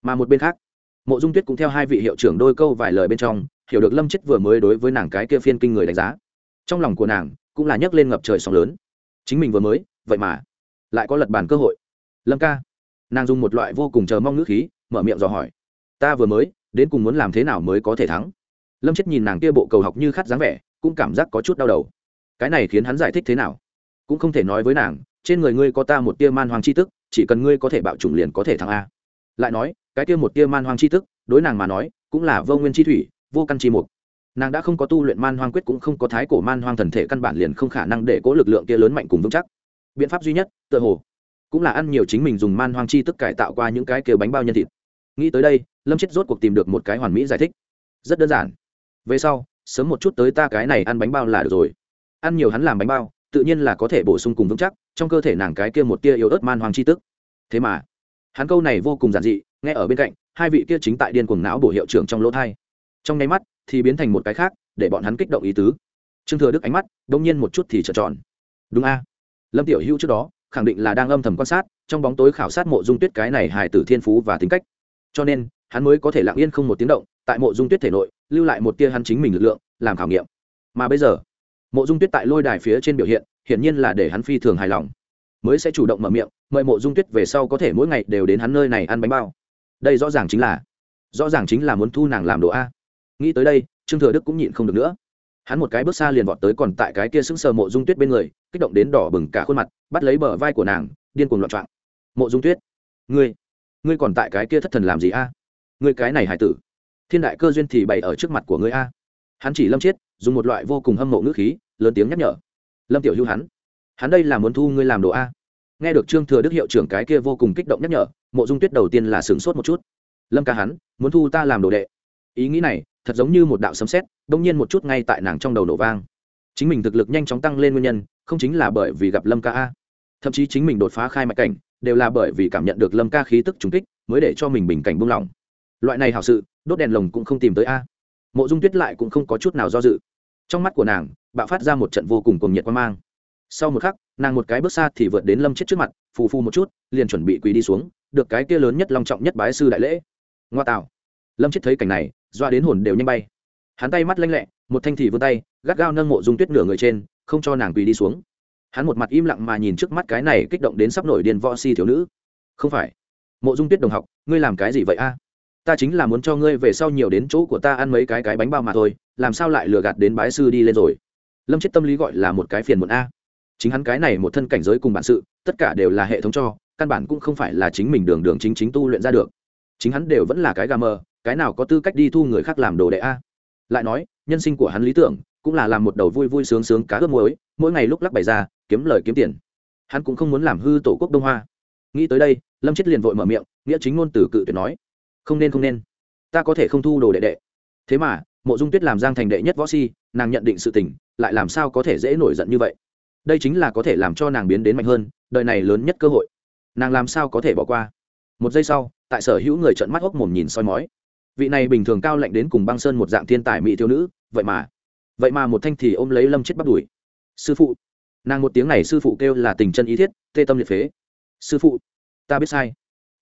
Mà một bên khác, mộ dung tuyết cũng theo hai vị hiệu trưởng đôi câu vài lời bên trong, hiểu được lâm chết vừa mới đối với nàng cái kia phiên kinh người đánh giá. Trong lòng của nàng cũng là nhấc lên ngập trời sóng lớn. Chính mình vừa mới, vậy mà lại có lật bàn cơ hội. Lâm ca, nàng dùng một loại vô cùng chờ mong ngữ khí, mở miệng dò hỏi. Ta vừa mới, đến cùng muốn làm thế nào mới có thể thắng? Lâm chết nhìn nàng kia bộ cầu học như khát dáng vẻ, cũng cảm giác có chút đau đầu. Cái này khiến hắn giải thích thế nào? Cũng không thể nói với nàng, trên người ngươi có ta một tia man hoàng c h i tức, chỉ cần ngươi có thể bạo chủng liền có thể thắng a. Lại nói, cái tia một tia man hoàng c h i tức, đối nàng mà nói, cũng là vô nguyên chi thủy, vô căn chi mục nàng đã không có tu luyện man hoang quyết cũng không có thái cổ man hoang thần thể căn bản liền không khả năng để cố lực lượng kia lớn mạnh cùng vững chắc. Biện pháp duy nhất, tựa hồ, cũng là ăn nhiều chính mình dùng man hoang chi tức cải tạo qua những cái kêu bánh bao nhân thịt. Nghĩ tới đây, lâm chết rốt cuộc tìm được một cái hoàn mỹ giải thích. Rất đơn giản. Về sau, sớm một chút tới ta cái này ăn bánh bao là được rồi. Ăn nhiều hắn làm bánh bao, tự nhiên là có thể bổ sung cùng vững chắc, trong cơ thể nàng cái kia một tia yếu ớt man hoang chi tức. Thế mà, hắn câu này vô cùng giản dị, nghe ở bên cạnh, hai vị kia chính tại điên cuồng não bổ hiệu trưởng trong lỗ thai. Trong nháy mắt thì biến thành một cái khác, để bọn hắn kích động ý tứ. Trương thừa đức ánh mắt, đông nhiên một chút thì trợn tròn. Đúng a. Lâm tiểu hữu trước đó, khẳng định là đang âm thầm quan sát, trong bóng tối khảo sát mộ dung tuyết cái này hài tử thiên phú và tính cách. Cho nên, hắn mới có thể lặng yên không một tiếng động, tại mộ dung tuyết thể nội, lưu lại một tia hắn chính mình lực lượng, làm khảo nghiệm. Mà bây giờ, mộ dung tuyết tại lôi đài phía trên biểu hiện, hiển nhiên là để hắn phi thường hài lòng. Mới sẽ chủ động mở miệng, mời mộ dung tuyết về sau có thể mỗi ngày đều đến hắn nơi này ăn bánh bao. Đây rõ ràng chính là, rõ ràng chính là muốn thu nàng làm đồ a nghĩ tới đây trương thừa đức cũng nhịn không được nữa. Hắn một cái bước xa liền vọt tới còn tại cái kia sững sờ mộ dung tuyết bên người kích động đến đỏ bừng cả khuôn mặt bắt lấy bờ vai của nàng điên cuồng loạn trọng mộ dung tuyết ngươi ngươi còn tại cái kia thất thần làm gì a? Ngươi cái này hải tử thiên đại cơ duyên thì bày ở trước mặt của ngươi a. Hắn chỉ lâm chết, dùng một loại vô cùng hâm mộ ngữ khí lớn tiếng nhắc nhở. Lâm tiểu hưu hắn hắn đây là muốn thu ngươi làm đồ a. Nghe được trương thừa đức hiệu trưởng cái kia vô cùng kích động nhắc nhở mộ dung tuyết đầu tiên là sửng sốt một chút. Lâm ca hắn muốn thu ta làm đồ đệ. Ý nghĩ này thật giống như một đạo sấm sét, đông nhiên một chút ngay tại nàng trong đầu nổ vang. Chính mình thực lực nhanh chóng tăng lên nguyên nhân, không chính là bởi vì gặp lâm ca a. Thậm chí chính mình đột phá khai mạch cảnh, đều là bởi vì cảm nhận được lâm ca khí tức trùng kích, mới để cho mình bình cảnh buông lỏng. Loại này hảo sự, đốt đèn lồng cũng không tìm tới a. Mộ dung tuyết lại cũng không có chút nào do dự. Trong mắt của nàng, bạo phát ra một trận vô cùng cuồng nhiệt quan mang. Sau một khắc, nàng một cái bước xa thì vượt đến lâm chết trước mặt, phù phù một chút, liền chuẩn bị quỳ đi xuống, được cái kia lớn nhất long trọng nhất bái sư đại lễ. Ngoa tạo. Lâm chết thấy cảnh này doa đến hồn đều nhanh bay. Hắn tay mắt lanh lẹ, một thanh thì vươn tay, gắt gao nâng mộ dung tuyết nửa người trên, không cho nàng quỳ đi xuống. Hắn một mặt im lặng mà nhìn trước mắt cái này kích động đến sắp nổi điên võ si thiếu nữ. Không phải. Mộ dung tuyết đồng học, ngươi làm cái gì vậy a? Ta chính là muốn cho ngươi về sau nhiều đến chỗ của ta ăn mấy cái cái bánh bao mà thôi, làm sao lại lừa gạt đến bái sư đi lên rồi? Lâm chết tâm lý gọi là một cái phiền muộn a. Chính hắn cái này một thân cảnh giới cùng bản sự, tất cả đều là hệ thống cho, căn bản cũng không phải là chính mình đường đường chính chính tu luyện ra được. Chính hắn đều vẫn là cái gà mờ cái nào có tư cách đi thu người khác làm đồ đệ a? Lại nói, nhân sinh của hắn lý tưởng, cũng là làm một đầu vui vui sướng sướng cá ướp muối, mỗi ngày lúc lắc bày ra, kiếm lời kiếm tiền. Hắn cũng không muốn làm hư tổ quốc đông hoa. Nghĩ tới đây, lâm chết liền vội mở miệng, nghĩa chính ngôn từ cự tuyệt nói, không nên không nên. Ta có thể không thu đồ đệ đệ. Thế mà, mộ dung tuyết làm giang thành đệ nhất võ si, nàng nhận định sự tình, lại làm sao có thể dễ nổi giận như vậy? Đây chính là có thể làm cho nàng biến đến mạnh hơn, đời này lớn nhất cơ hội. Nàng làm sao có thể bỏ qua? Một giây sau, tại sở hữu người trợn mắt hốc mồm nhìn soi mói vị này bình thường cao lạnh đến cùng băng sơn một dạng thiên tài mỹ thiếu nữ, vậy mà vậy mà một thanh thì ôm lấy lâm chết bắt đuổi. Sư phụ, nàng một tiếng này sư phụ kêu là tình chân ý thiết, tê tâm liệt phế. Sư phụ, ta biết sai,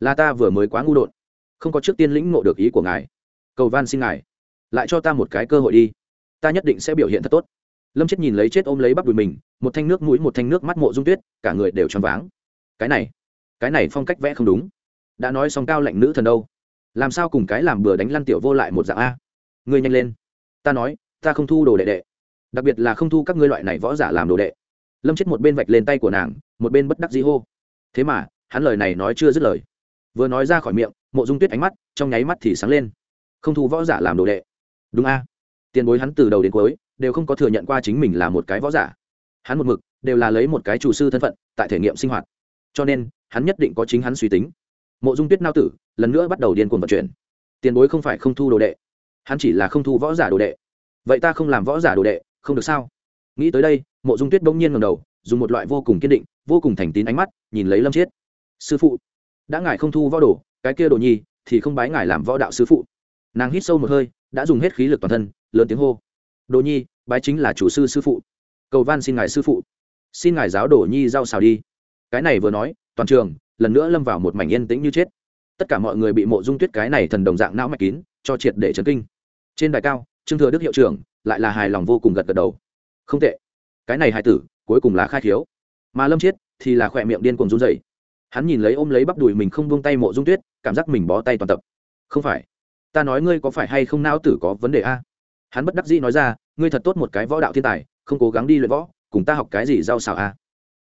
là ta vừa mới quá ngu đột, không có trước tiên lĩnh ngộ được ý của ngài. Cầu van xin ngài, lại cho ta một cái cơ hội đi, ta nhất định sẽ biểu hiện thật tốt. Lâm chết nhìn lấy chết ôm lấy bắp đùi mình, một thanh nước mũi, một thanh nước mắt mộ dung tuyết, cả người đều choáng váng. Cái này cái này phong cách vẽ không đúng. Đã nói xong cao lạnh nữ thần đâu? Làm sao cùng cái làm bừa đánh lăn tiểu vô lại một dạng a? Ngươi nhanh lên. Ta nói, ta không thu đồ đệ đệ. Đặc biệt là không thu các ngươi loại này võ giả làm đồ đệ. Lâm chết một bên vạch lên tay của nàng, một bên bất đắc dĩ hô. Thế mà, hắn lời này nói chưa dứt lời. Vừa nói ra khỏi miệng, mộ dung tuyết ánh mắt, trong nháy mắt thì sáng lên. Không thu võ giả làm đồ đệ. Đúng a. Tiền bối hắn từ đầu đến cuối, đều không có thừa nhận qua chính mình là một cái võ giả. Hắn một mực, đều là lấy một cái chủ sư thân phận, tại thể nghiệm sinh hoạt. Cho nên, hắn nhất định có chính hắn suy tính mộ dung tuyết nao tử lần nữa bắt đầu điên cuồng vận chuyển. Tiền bối không phải không thu đồ đệ, hắn chỉ là không thu võ giả đồ đệ. Vậy ta không làm võ giả đồ đệ, không được sao? Nghĩ tới đây, mộ dung tuyết bỗng nhiên ngầm đầu, dùng một loại vô cùng kiên định, vô cùng thành tín ánh mắt, nhìn lấy lâm chiết. Sư phụ, đã ngài không thu võ đồ, cái kia đồ nhi thì không bái ngài làm võ đạo sư phụ. Nàng hít sâu một hơi, đã dùng hết khí lực toàn thân, lớn tiếng hô. Đồ nhi, bái chính là chủ sư sư phụ. Cầu van xin ngài sư phụ. Xin ngài giáo đồ nhi giao xào đi. Cái này vừa nói, toàn trường lần nữa lâm vào một mảnh yên tĩnh như chết. Tất cả mọi người bị mộ dung tuyết cái này thần đồng dạng não mạch kín, cho triệt để chấn kinh. Trên đài cao, trương thừa đức hiệu trưởng lại là hài lòng vô cùng gật gật đầu. Không tệ. Cái này hài tử, cuối cùng là khai thiếu mà lâm chiết thì là khỏe miệng điên cuồng run dày hắn nhìn lấy ôm lấy bắp đùi mình không buông tay mộ dung tuyết, cảm giác mình bó tay toàn tập. Không phải. Ta nói ngươi có phải hay không não tử có vấn đề a? Hắn bất đắc dĩ nói ra, ngươi thật tốt một cái võ đạo thiên tài, không cố gắng đi luyện võ, cùng ta học cái gì rau xào a?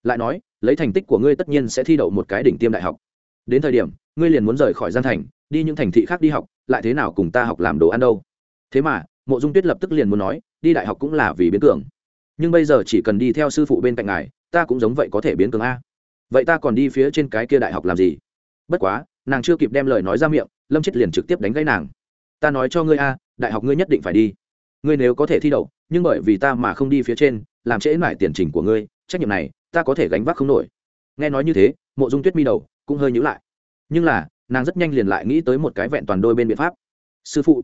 Lại nói lấy thành tích của ngươi tất nhiên sẽ thi đậu một cái đỉnh tiêm đại học. Đến thời điểm, ngươi liền muốn rời khỏi gian thành, đi những thành thị khác đi học, lại thế nào cùng ta học làm đồ ăn đâu? Thế mà, mộ dung tuyết lập tức liền muốn nói, đi đại học cũng là vì biến cường. Nhưng bây giờ chỉ cần đi theo sư phụ bên cạnh ngài, ta cũng giống vậy có thể biến cường a. Vậy ta còn đi phía trên cái kia đại học làm gì? Bất quá, nàng chưa kịp đem lời nói ra miệng, lâm chết liền trực tiếp đánh gãy nàng. Ta nói cho ngươi a, đại học ngươi nhất định phải đi. Ngươi nếu có thể thi đậu, nhưng bởi vì ta mà không đi phía trên, làm trễ mãi tiền trình của ngươi, trách nhiệm này ta có thể gánh vác không nổi. Nghe nói như thế, mộ dung tuyết mi đầu cũng hơi nhữ lại. Nhưng là, nàng rất nhanh liền lại nghĩ tới một cái vẹn toàn đôi bên biện pháp. Sư phụ.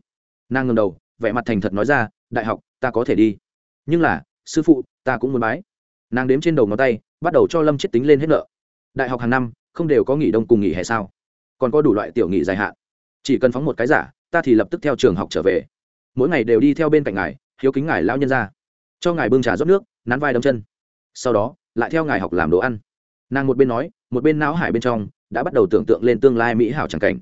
Nàng ngầm đầu, vẻ mặt thành thật nói ra, đại học, ta có thể đi. Nhưng là, sư phụ, ta cũng muốn bái. Nàng đếm trên đầu ngón tay, bắt đầu cho lâm chết tính lên hết nợ. Đại học hàng năm, không đều có nghỉ đông cùng nghỉ hè sao? Còn có đủ loại tiểu nghỉ dài hạn. Chỉ cần phóng một cái giả, ta thì lập tức theo trường học trở về. Mỗi ngày đều đi theo bên cạnh ngài, hiếu kính ngài lao nhân ra. Cho ngài bưng trà rót nước, nắn vai đấm chân. Sau đó lại theo ngài học làm đồ ăn. Nàng một bên nói, một bên não hải bên trong đã bắt đầu tưởng tượng lên tương lai mỹ hảo c cảnh.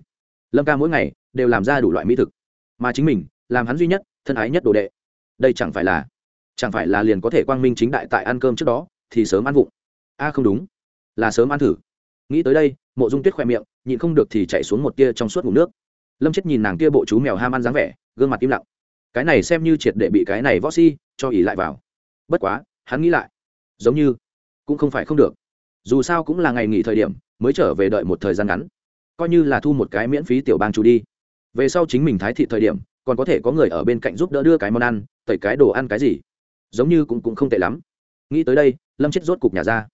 Lâm ca mỗi ngày đều làm ra đủ loại mỹ thực, mà chính mình làm hắn duy nhất, thân ái nhất đồ đệ. Đây chẳng phải là, chẳng phải là liền có thể quang minh chính đại tại ăn cơm trước đó thì sớm ăn vụng. A, không đúng, là sớm ăn thử. Nghĩ tới đây, mộ dung tuyết khoe miệng, nhịn không được thì chạy xuống một tia trong suốt ngủ nước. Lâm chết nhìn nàng kia bộ chú mèo ham ăn dáng vẻ, gương mặt im lặng. Cái này xem như triệt để bị cái này võ si cho ỉ lại vào. Bất quá, hắn nghĩ lại, giống như cũng không phải không được. Dù sao cũng là ngày nghỉ thời điểm, mới trở về đợi một thời gian ngắn. Coi như là thu một cái miễn phí tiểu bang chủ đi. Về sau chính mình thái thị thời điểm, còn có thể có người ở bên cạnh giúp đỡ đưa cái món ăn, tẩy cái đồ ăn cái gì. Giống như cũng cũng không tệ lắm. Nghĩ tới đây, lâm chết rốt cục nhà ra.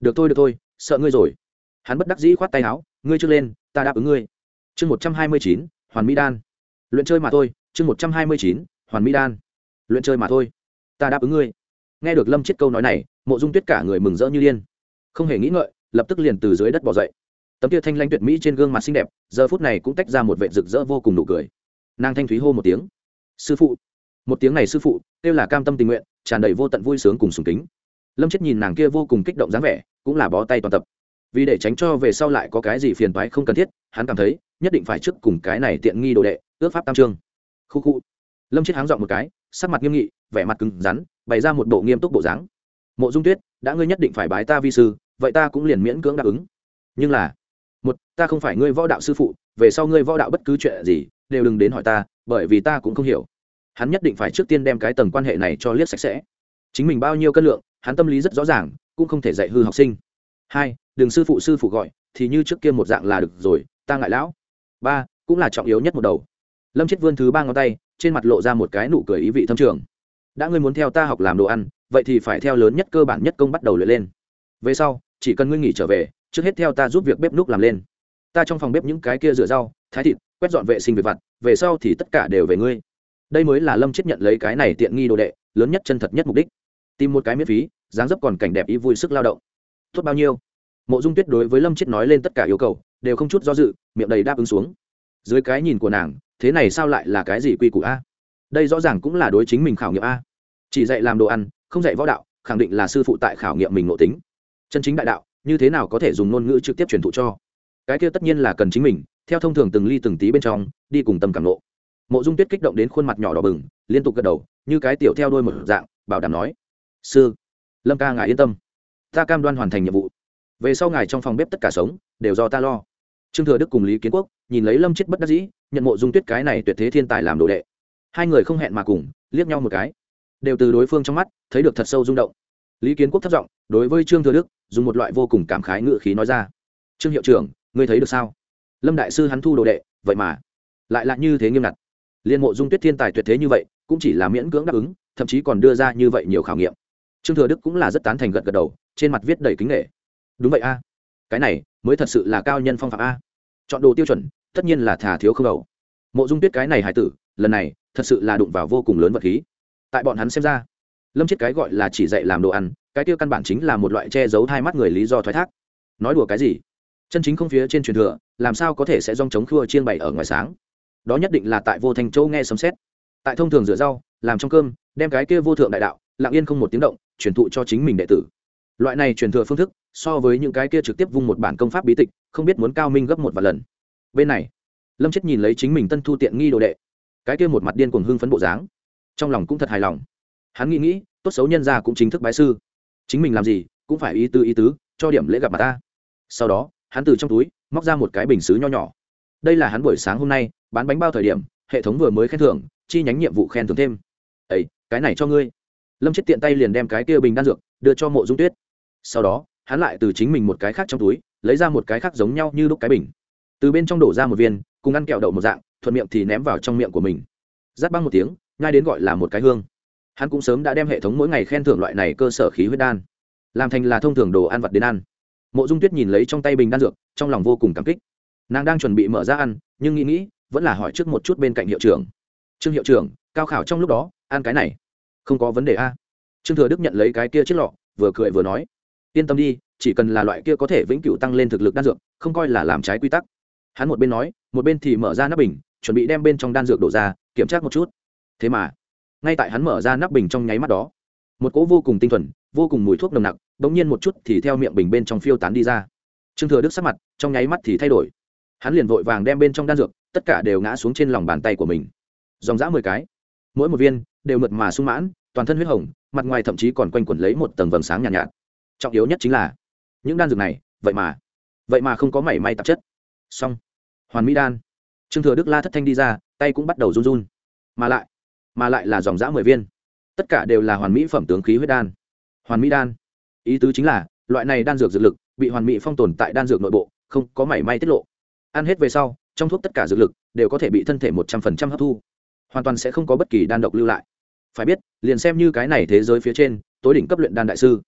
Được thôi được thôi, sợ ngươi rồi. Hắn bất đắc dĩ khoát tay áo, ngươi chưa lên, ta đáp ứng ngươi. Chương một trăm hai mươi chín, hoàn mỹ đan. Luyện chơi mà thôi, chương một trăm hai mươi chín, hoàn mỹ đan. Luyện chơi mà thôi, ta đáp ứng ngươi nghe được lâm chết câu nói này, mộ dung tuyết cả người mừng rỡ như điên. Không hề nghĩ ngợi, lập tức liền từ dưới đất bỏ dậy. Tấm kia thanh lanh tuyệt mỹ trên gương mặt xinh đẹp, giờ phút này cũng tách ra một vệ rực rỡ vô cùng nụ cười. Nàng thanh thúy hô một tiếng. Sư phụ. Một tiếng này sư phụ, kêu là cam tâm tình nguyện, tràn đầy vô tận vui sướng cùng sùng kính. Lâm chết nhìn nàng kia vô cùng kích động dáng vẻ, cũng là bó tay toàn tập. Vì để tránh cho về sau lại có cái gì phiền toái không cần thiết, hắn cảm thấy, nhất định phải trước cùng cái này tiện nghi đồ đệ, ước pháp tam trương khu khu. Lâm chết háng dọn một cái, sắc mặt nghiêm nghị, vẻ mặt cứng rắn bày ra một bộ nghiêm túc bộ dáng. Mộ dung tuyết, đã ngươi nhất định phải bái ta vi sư, vậy ta cũng liền miễn cưỡng đáp ứng. Nhưng là, một, ta không phải ngươi võ đạo sư phụ, về sau ngươi võ đạo bất cứ chuyện gì, đều đừng đến hỏi ta, bởi vì ta cũng không hiểu. Hắn nhất định phải trước tiên đem cái tầng quan hệ này cho liếc sạch sẽ. Chính mình bao nhiêu cân lượng, hắn tâm lý rất rõ ràng, cũng không thể dạy hư học sinh. Hai, đừng sư phụ sư phụ gọi, thì như trước kia một dạng là được rồi, ta ngại lão. Ba, cũng là trọng yếu nhất một đầu. Lâm chết vươn thứ ba ngón tay, trên mặt lộ ra một cái nụ cười ý vị thâm trường đã ngươi muốn theo ta học làm đồ ăn, vậy thì phải theo lớn nhất cơ bản nhất công bắt đầu luyện lên. Về sau, chỉ cần ngươi nghỉ trở về, trước hết theo ta giúp việc bếp núc làm lên. Ta trong phòng bếp những cái kia rửa rau, thái thịt, quét dọn vệ sinh việc vặt, về sau thì tất cả đều về ngươi. Đây mới là lâm chết nhận lấy cái này tiện nghi đồ đệ, lớn nhất chân thật nhất mục đích. Tìm một cái miễn phí, dáng dấp còn cảnh đẹp ý vui sức lao động. Tốt bao nhiêu? Mộ dung tuyết đối với lâm chết nói lên tất cả yêu cầu, đều không chút do dự, miệng đầy đáp ứng xuống. Dưới cái nhìn của nàng, thế này sao lại là cái gì quy củ a? Đây rõ ràng cũng là đối chính mình khảo nghiệm a. Chỉ dạy làm đồ ăn, không dạy võ đạo, khẳng định là sư phụ tại khảo nghiệm mình nội tính. Chân chính đại đạo, như thế nào có thể dùng ngôn ngữ trực tiếp truyền thụ cho? Cái kia tất nhiên là cần chính mình, theo thông thường từng ly từng tí bên trong, đi cùng tâm cảm lộ mộ dung tuyết kích động đến khuôn mặt nhỏ đỏ bừng, liên tục gật đầu, như cái tiểu theo đôi một dạng, bảo đảm nói, sư, lâm ca ngài yên tâm. Ta cam đoan hoàn thành nhiệm vụ. Về sau ngài trong phòng bếp tất cả sống, đều do ta lo. Trương thừa đức cùng lý kiến quốc nhìn lấy lâm chết bất đắc dĩ, nhận mộ dung tuyết cái này tuyệt thế thiên tài làm đồ đệ hai người không hẹn mà cùng, liếc nhau một cái. Đều từ đối phương trong mắt, thấy được thật sâu rung động. Lý kiến quốc thất giọng, đối với trương thừa đức, dùng một loại vô cùng cảm khái ngự khí nói ra. Trương hiệu trưởng, ngươi thấy được sao? Lâm đại sư hắn thu đồ đệ, vậy mà, lại là như thế nghiêm ngặt. Liên mộ dung tuyết thiên tài tuyệt thế như vậy, cũng chỉ là miễn cưỡng đáp ứng, thậm chí còn đưa ra như vậy nhiều khảo nghiệm. Trương thừa đức cũng là rất tán thành gật gật đầu, trên mặt viết đầy kính nghệ đúng vậy a, cái này mới thật sự là cao nhân phong phạm a. Chọn đồ tiêu chuẩn, tất nhiên là thà thiếu không đầu. Mộ dung tuyết cái này hải tử, lần này thật sự là đụng vào vô cùng lớn vật khí. Tại bọn hắn xem ra, lâm chết cái gọi là chỉ dạy làm đồ ăn, cái tiêu căn bản chính là một loại che giấu hai mắt người lý do thoái thác. Nói đùa cái gì? Chân chính không phía trên truyền thừa, làm sao có thể sẽ dong chống khua chiên bày ở ngoài sáng? Đó nhất định là tại vô thành châu nghe sấm xét tại thông thường rửa rau, làm trong cơm, đem cái kia vô thượng đại đạo, lặng yên không một tiếng động, truyền thụ cho chính mình đệ tử. Loại này truyền thừa phương thức, so với những cái kia trực tiếp vung một bản công pháp bí tịch, không biết muốn cao minh gấp một vài lần. Bên này, lâm chết nhìn lấy chính mình tân thu tiện nghi đồ đệ cái kia một mặt điên cuồng hưng phấn bộ dáng. Trong lòng cũng thật hài lòng. Hắn nghĩ nghĩ, tốt xấu nhân ra cũng chính thức bái sư. Chính mình làm gì, cũng phải ý tứ ý tứ, cho điểm lễ gặp mặt ta. Sau đó, hắn từ trong túi, móc ra một cái bình xứ nho nhỏ. Đây là hắn buổi sáng hôm nay, bán bánh bao thời điểm, hệ thống vừa mới khen thưởng, chi nhánh nhiệm vụ khen thưởng thêm. Ấy cái này cho ngươi. Lâm chết tiện tay liền đem cái kia bình đan dược, đưa cho mộ dung tuyết. Sau đó, hắn lại từ chính mình một cái khác trong túi, lấy ra một cái khác giống nhau như đúc cái bình. Từ bên trong đổ ra một viên cùng ăn kẹo đậu một dạng, thuận miệng thì ném vào trong miệng của mình. Giáp băng một tiếng ngay đến gọi là một cái hương. Hắn cũng sớm đã đem hệ thống mỗi ngày khen thưởng loại này cơ sở khí huyết đan. Làm thành là thông thường đồ ăn vặt đến ăn. Mộ dung tuyết nhìn lấy trong tay bình đan dược, trong lòng vô cùng cảm kích. Nàng đang chuẩn bị mở ra ăn, nhưng nghĩ nghĩ, vẫn là hỏi trước một chút bên cạnh hiệu trưởng. Trương hiệu trưởng, cao khảo trong lúc đó, ăn cái này. Không có vấn đề a. Trương thừa đức nhận lấy cái kia chiếc lọ, vừa cười vừa nói. Yên tâm đi, chỉ cần là loại kia có thể vĩnh cửu tăng lên thực lực đan dược, không coi là làm trái quy tắc hắn một bên nói một bên thì mở ra nắp bình chuẩn bị đem bên trong đan dược đổ ra kiểm tra một chút. Thế mà ngay tại hắn mở ra nắp bình trong nháy mắt đó một cỗ vô cùng tinh thuần vô cùng mùi thuốc nồng nặc đ ỗ n g nhiên một chút thì theo miệng bình bên trong phiêu tán đi ra. Trương thừa đức sắc mặt trong nháy mắt thì thay đổi. Hắn liền vội vàng đem bên trong đan dược tất cả đều ngã xuống trên lòng bàn tay của mình. Dòng dã mười cái mỗi một viên đều mượt mà sung mãn toàn thân huyết hồng mặt ngoài thậm chí còn quanh quẩn lấy một tầng vầng sáng nhàn nhạt, nhạt. Trọng yếu nhất chính là những đan dược này vậy mà vậy mà không có mảy may tạp chất xong. Hoàn mỹ đan. Trương thừa đức la thất thanh đi ra, tay cũng bắt đầu run run. Mà lại mà lại là dòng dã mười viên. Tất cả đều là hoàn mỹ phẩm tướng khí huyết đan. Hoàn mỹ đan. Ý tứ chính là, loại này đan dược dược lực, bị hoàn mỹ phong tồn tại đan dược nội bộ, không có mảy may tiết lộ. Ăn hết về sau, trong thuốc tất cả dược lực đều có thể bị thân thể một trăm phần trăm hấp thu. Hoàn toàn sẽ không có bất kỳ đan độc lưu lại. Phải biết, liền xem như cái này thế giới phía trên, tối đỉnh cấp luyện đan đại sư,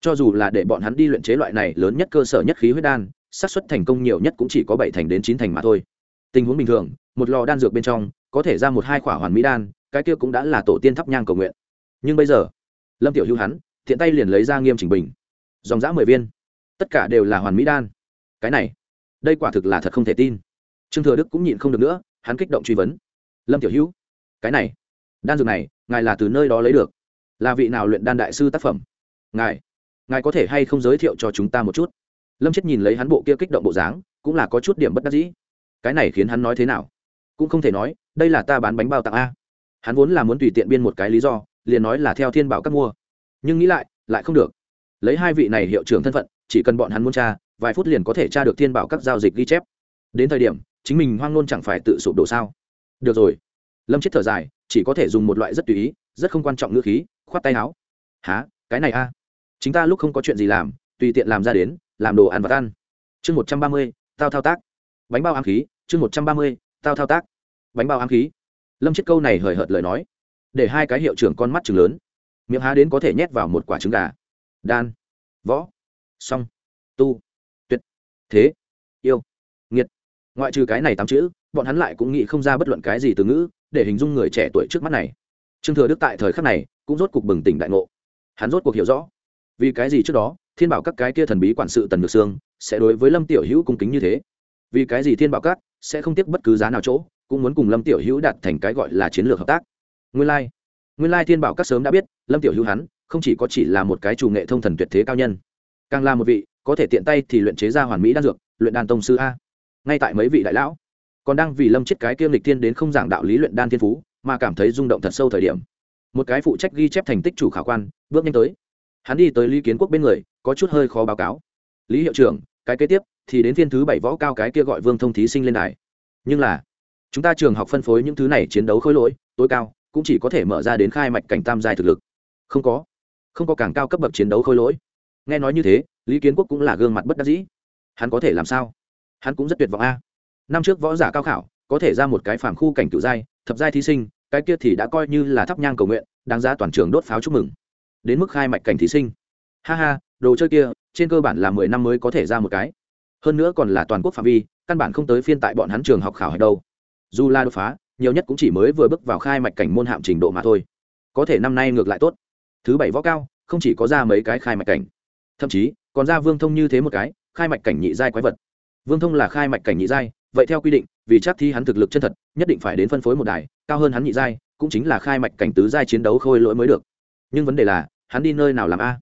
cho dù là để bọn hắn đi luyện chế loại này lớn nhất cơ sở nhất khí huyết đan xác suất thành công nhiều nhất cũng chỉ có bảy thành đến chín thành mà thôi. Tình huống bình thường, một lò đan dược bên trong, có thể ra một hai khỏa hoàn mỹ đan, cái kia cũng đã là tổ tiên thắp nhang cầu nguyện. Nhưng bây giờ, lâm tiểu hữu hắn, thiện tay liền lấy ra nghiêm chỉnh bình. Dòng dã mười viên. Tất cả đều là hoàn mỹ đan. Cái này, đây quả thực là thật không thể tin. Trương thừa đức cũng nhịn không được nữa, hắn kích động truy vấn. Lâm tiểu hữu, cái này, đan dược này, ngài là từ nơi đó lấy được? Là vị nào luyện đan đại sư tác phẩm? Ngài ngài có thể hay không giới thiệu cho chúng ta một chút? Lâm chết nhìn lấy hắn bộ kia kích động bộ dáng cũng là có chút điểm bất đắc dĩ cái này khiến hắn nói thế nào cũng không thể nói đây là ta bán bánh bao tặng a hắn vốn là muốn tùy tiện biên một cái lý do liền nói là theo thiên bảo các mua nhưng nghĩ lại lại không được lấy hai vị này hiệu trưởng thân phận chỉ cần bọn hắn muốn tra vài phút liền có thể tra được thiên bảo các giao dịch ghi chép đến thời điểm chính mình hoang nôn chẳng phải tự sụp đổ sao được rồi lâm chết thở dài chỉ có thể dùng một loại rất tùy ý rất không quan trọng ngữ khí khoát tay áo há cái này a chính ta lúc không có chuyện gì làm tùy tiện làm ra đến làm đồ ăn vật ăn. Chương một trăm ba mươi, tao thao tác. Bánh bao ám khí, chương một trăm ba mươi, tao thao tác. Bánh bao ám khí. Lâm chết câu này hời hợt lời nói, để hai cái hiệu trưởng con mắt chừng lớn. Miệng há đến có thể nhét vào một quả trứng gà. Đan. Võ. Song. Tu. Tuyệt. Thế. Yêu. Nghiệt. Ngoại trừ cái này tám chữ, bọn hắn lại cũng nghĩ không ra bất luận cái gì từ ngữ, để hình dung người trẻ tuổi trước mắt này. Trương thừa đức tại thời khắc này cũng rốt cuộc bừng tỉnh đại ngộ. Hắn rốt cuộc hiểu rõ, vì cái gì trước đó thiên bảo các cái kia thần bí quản sự tần nhược sương sẽ đối với lâm tiểu hữu cung kính như thế vì cái gì thiên bảo các sẽ không tiếc bất cứ giá nào chỗ cũng muốn cùng lâm tiểu hữu đạt thành cái gọi là chiến lược hợp tác nguyên lai、like. nguyên lai thiên bảo các sớm đã biết lâm tiểu hữu hắn không chỉ có chỉ là một cái chủ nghệ thông thần tuyệt thế cao nhân càng là một vị có thể tiện tay thì luyện chế ra hoàn mỹ đan dược luyện đan tông sư a ngay tại mấy vị đại lão còn đang vì lâm chết cái kiêm lịch thiên đến không giảng đạo lý luyện đan thiên phú mà cảm thấy rung động thật sâu thời điểm một cái phụ trách ghi chép thành tích chủ khả quan bước nhanh tới hắn đi tới lý kiến quốc bên người có chút hơi khó báo cáo. Lý hiệu trưởng, cái kế tiếp thì đến phiên thứ bảy võ cao cái kia gọi vương thông thí sinh lên đài. Nhưng là, chúng ta trường học phân phối những thứ này chiến đấu khối lỗi, tối cao cũng chỉ có thể mở ra đến khai mạch cảnh tam giai thực lực. Không có không có càng cao cấp bậc chiến đấu khôi lỗi. Nghe nói như thế, lý kiến quốc cũng là gương mặt bất đắc dĩ. Hắn có thể làm sao? Hắn cũng rất tuyệt vọng a. Năm trước võ giả cao khảo, có thể ra một cái phản khu cảnh cựu giai, thập giai thí sinh, cái kia thì đã coi như là thắp nhang cầu nguyện, đáng ra toàn trường đốt pháo chúc mừng. Đến mức khai mạch cảnh thí sinh. Ha ha đồ chơi kia, trên cơ bản là mười năm mới có thể ra một cái. Hơn nữa còn là toàn quốc phạm vi, căn bản không tới phiên tại bọn hắn trường học khảo hạch đâu. Dù là đột phá, nhiều nhất cũng chỉ mới vừa bước vào khai mạch cảnh môn hạm trình độ mà thôi. Có thể năm nay ngược lại tốt. Thứ bảy võ cao, không chỉ có ra mấy cái khai mạch cảnh. Thậm chí, còn ra vương thông như thế một cái, khai mạch cảnh nhị giai quái vật. Vương thông là khai mạch cảnh nhị giai, vậy theo quy định, vì chắc thi hắn thực lực chân thật, nhất định phải đến phân phối một đài, cao hơn hắn nhị giai, cũng chính là khai mạch cảnh tứ giai chiến đấu khôi lỗi mới được. Nhưng vấn đề là, hắn đi nơi nào làm a?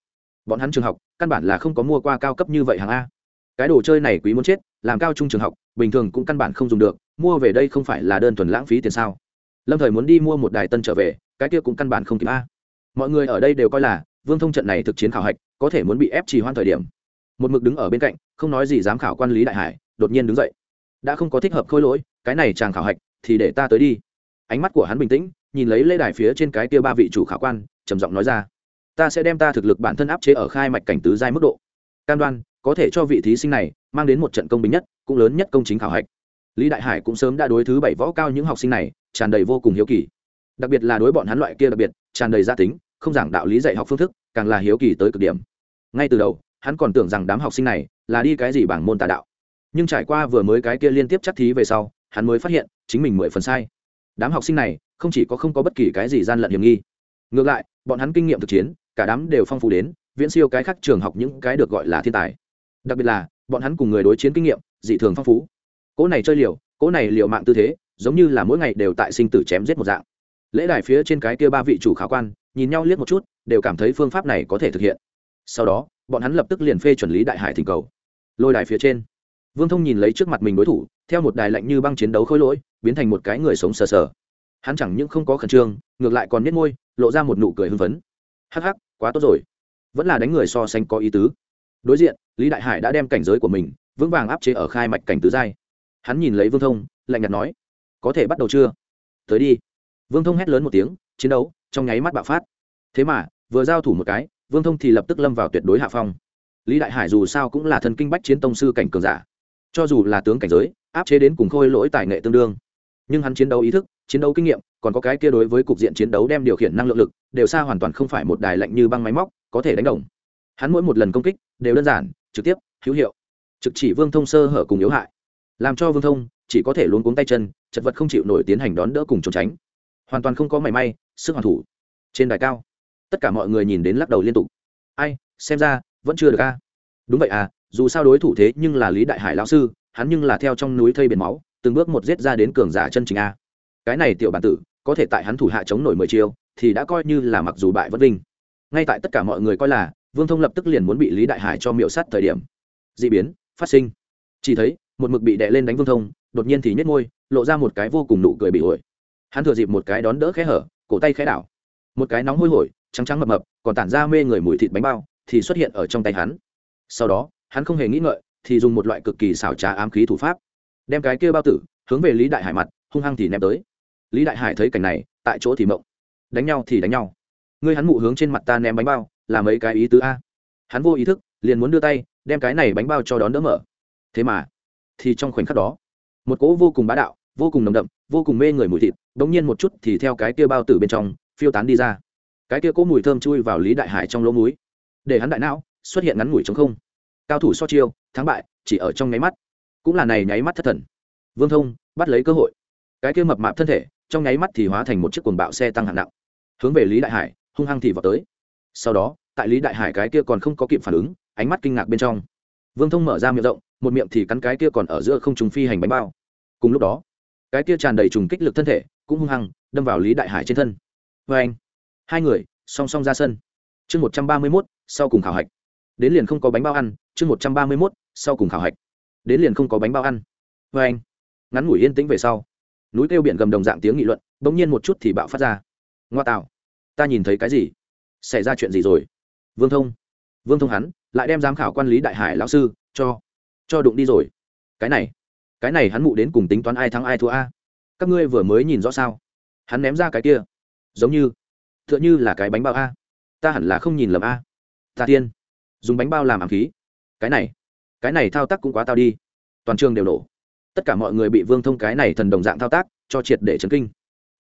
Bọn hắn trường học, căn bản là không có mua qua cao cấp như vậy hàng a. Cái đồ chơi này quý muốn chết, làm cao trung trường học, bình thường cũng căn bản không dùng được, mua về đây không phải là đơn thuần lãng phí tiền sao? Lâm thời muốn đi mua một đài tân trở về, cái kia cũng căn bản không kịp a. Mọi người ở đây đều coi là, vương thông trận này thực chiến khảo hạch, có thể muốn bị ép trì hoãn thời điểm. Một mực đứng ở bên cạnh, không nói gì dám khảo quan lý đại hải, đột nhiên đứng dậy. Đã không có thích hợp khôi lỗi, cái này chàng khảo hạch, thì để ta tới đi. Ánh mắt của hắn bình tĩnh, nhìn lấy lễ đài phía trên cái kia ba vị chủ khảo quan, trầm giọng nói ra ta sẽ đem ta thực lực bản thân áp chế ở khai mạch cảnh tứ giai mức độ. Cam đoan, có thể cho vị thí sinh này mang đến một trận công bình nhất, cũng lớn nhất công chính khảo hạch. Lý đại hải cũng sớm đã đối thứ bảy võ cao những học sinh này tràn đầy vô cùng hiếu kỳ. Đặc biệt là đối bọn hắn loại kia đặc biệt, tràn đầy gia tính, không giảng đạo lý dạy học phương thức, càng là hiếu kỳ tới cực điểm. Ngay từ đầu, hắn còn tưởng rằng đám học sinh này là đi cái gì bảng môn tà đạo. Nhưng trải qua vừa mới cái kia liên tiếp chắc thí về sau, hắn mới phát hiện chính mình mười phần sai. Đám học sinh này không chỉ có không có bất kỳ cái gì gian lận hiểm nghi. Ngược lại, bọn hắn kinh nghiệm thực chiến cả đám đều phong phú đến, viễn siêu cái khác trường học những cái được gọi là thiên tài. Đặc biệt là, bọn hắn cùng người đối chiến kinh nghiệm, dị thường phong phú. Cỗ này chơi liều, cỗ này liều mạng tư thế, giống như là mỗi ngày đều tại sinh tử chém giết một dạng. Lễ đài phía trên cái kia ba vị chủ khả quan, nhìn nhau liếc một chút, đều cảm thấy phương pháp này có thể thực hiện. Sau đó, bọn hắn lập tức liền phê chuẩn lý đại hải thỉnh cầu. Lôi đài phía trên, vương thông nhìn lấy trước mặt mình đối thủ, theo một đài lạnh như băng chiến đấu khôi lỗi, biến thành một cái người sống sờ sờ. Hắn chẳng những không có khẩn trương, ngược lại còn biết môi, lộ ra một nụ cười hưng phấn. Hắc hắc quá tốt rồi. Vẫn là đánh người so sánh có ý tứ. Đối diện, lý đại hải đã đem cảnh giới của mình vững vàng áp chế ở khai mạch cảnh tứ giai. Hắn nhìn lấy vương thông, lạnh nhạt nói, có thể bắt đầu chưa? Tới đi. Vương thông hét lớn một tiếng, chiến đấu trong nháy mắt bạo phát. Thế mà, vừa giao thủ một cái, vương thông thì lập tức lâm vào tuyệt đối hạ phong. Lý đại hải dù sao cũng là thần kinh bách chiến tông sư cảnh cường giả. Cho dù là tướng cảnh giới, áp chế đến cùng khôi lỗi tài nghệ tương đương. Nhưng hắn chiến đấu ý thức chiến đấu kinh nghiệm, còn có cái kia đối với cục diện chiến đấu đem điều khiển năng lượng lực, đều xa hoàn toàn không phải một đài lạnh như băng máy móc, có thể đánh đồng. Hắn mỗi một lần công kích, đều đơn giản, trực tiếp, hữu hiệu. Trực chỉ vương thông sơ hở cùng yếu hại. Làm cho vương thông, chỉ có thể luống cuống tay chân, chật vật không chịu nổi tiến hành đón đỡ cùng trốn tránh. Hoàn toàn không có mảy may, sức hoàn thủ. Trên đài cao, tất cả mọi người nhìn đến lắc đầu liên tục. Ai, xem ra, vẫn chưa được a. Đúng vậy à dù sao đối thủ thế nhưng là lý đại hải lão sư, hắn nhưng là theo trong núi thây biển máu, từng bước một giết ra đến cường giả chân chính a cái này tiểu bản tử, có thể tại hắn thủ hạ chống nổi mười chiêu, thì đã coi như là mặc dù bại vất vinh. Ngay tại tất cả mọi người coi là, vương thông lập tức liền muốn bị lý đại hải cho miệu sát thời điểm. D ị biến, phát sinh. Chỉ thấy, một mực bị đè lên đánh vương thông, đột nhiên thì nhét môi, lộ ra một cái vô cùng nụ cười bị ổi. Hắn thừa dịp một cái đón đỡ khẽ hở, cổ tay khẽ đảo. Một cái nóng hôi hổi, trắng trắng mập mập, còn tản ra mê người mùi thịt bánh bao, thì xuất hiện ở trong tay hắn. Sau đó, hắn không hề nghĩ ngợi, thì dùng một loại cực kỳ xảo trá ám khí thủ pháp, đem cái kia bao tử hướng về lý đại hải mặt, hung hăng thì ném tới lý đại hải thấy cảnh này, tại chỗ thì mộng. Đánh nhau thì đánh nhau. Ngươi hắn mụ hướng trên mặt ta ném bánh bao, là mấy cái ý tứ a? Hắn vô ý thức, liền muốn đưa tay, đem cái này bánh bao cho đón đỡ mở. Thế mà, thì trong khoảnh khắc đó, một cỗ vô cùng bá đạo, vô cùng nồng đậm, vô cùng mê người mùi thịt bỗng nhiên một chút thì theo cái kia bao tử bên trong, phiêu tán đi ra. Cái kia cỗ mùi thơm chui vào lý đại hải trong lỗ múi để hắn đại não, xuất hiện ngắn ngủi chống không. Cao thủ so chiêu, thắng bại, chỉ ở trong nháy mắt. Cũng là này nháy mắt thất thần. Vương thông, bắt lấy cơ hội. Cái kia mập mạp thân thể trong nháy mắt thì hóa thành một chiếc cuồng bạo xe tăng hạng nặng. Hướng về lý đại hải, hung hăng thì vào tới. Sau đó, tại lý đại hải cái kia còn không có kịp phản ứng, ánh mắt kinh ngạc bên trong. Vương thông mở ra miệng rộng, một miệng thì cắn cái kia còn ở giữa không trùng phi hành bánh bao. Cùng lúc đó, cái kia tràn đầy trùng kích lực thân thể cũng hung hăng đâm vào lý đại hải trên thân. Vê anh, hai người, song song ra sân. Chương một trăm ba mươi mốt, sau cùng khảo hạch. Đến liền không có bánh bao ăn, chương một trăm ba mươi mốt, sau cùng khảo hạch. Đến liền không có bánh bao ăn. Vê anh, ngắn ngủi yên tĩnh về sau núi kêu biển gầm đồng dạng tiếng nghị luận bỗng nhiên một chút thì bạo phát ra. Ngoa tạo, ta nhìn thấy cái gì? Xảy ra chuyện gì rồi? Vương thông vương thông hắn, lại đem giám khảo quan lý đại hải lão sư cho cho đụng đi rồi. Cái này cái này hắn mụ đến cùng tính toán ai thắng ai thua a? Các ngươi vừa mới nhìn rõ sao? Hắn ném ra cái kia, giống như t h ư ợ n h ư là cái bánh bao a. Ta hẳn là không nhìn lầm a. Ta tiên, dùng bánh bao làm ám khí. Cái này cái này thao tác cũng quá tao đi. Toàn trường đều nổ tất cả mọi người bị vương thông cái này thần đồng dạng thao tác, cho triệt để chấn kinh.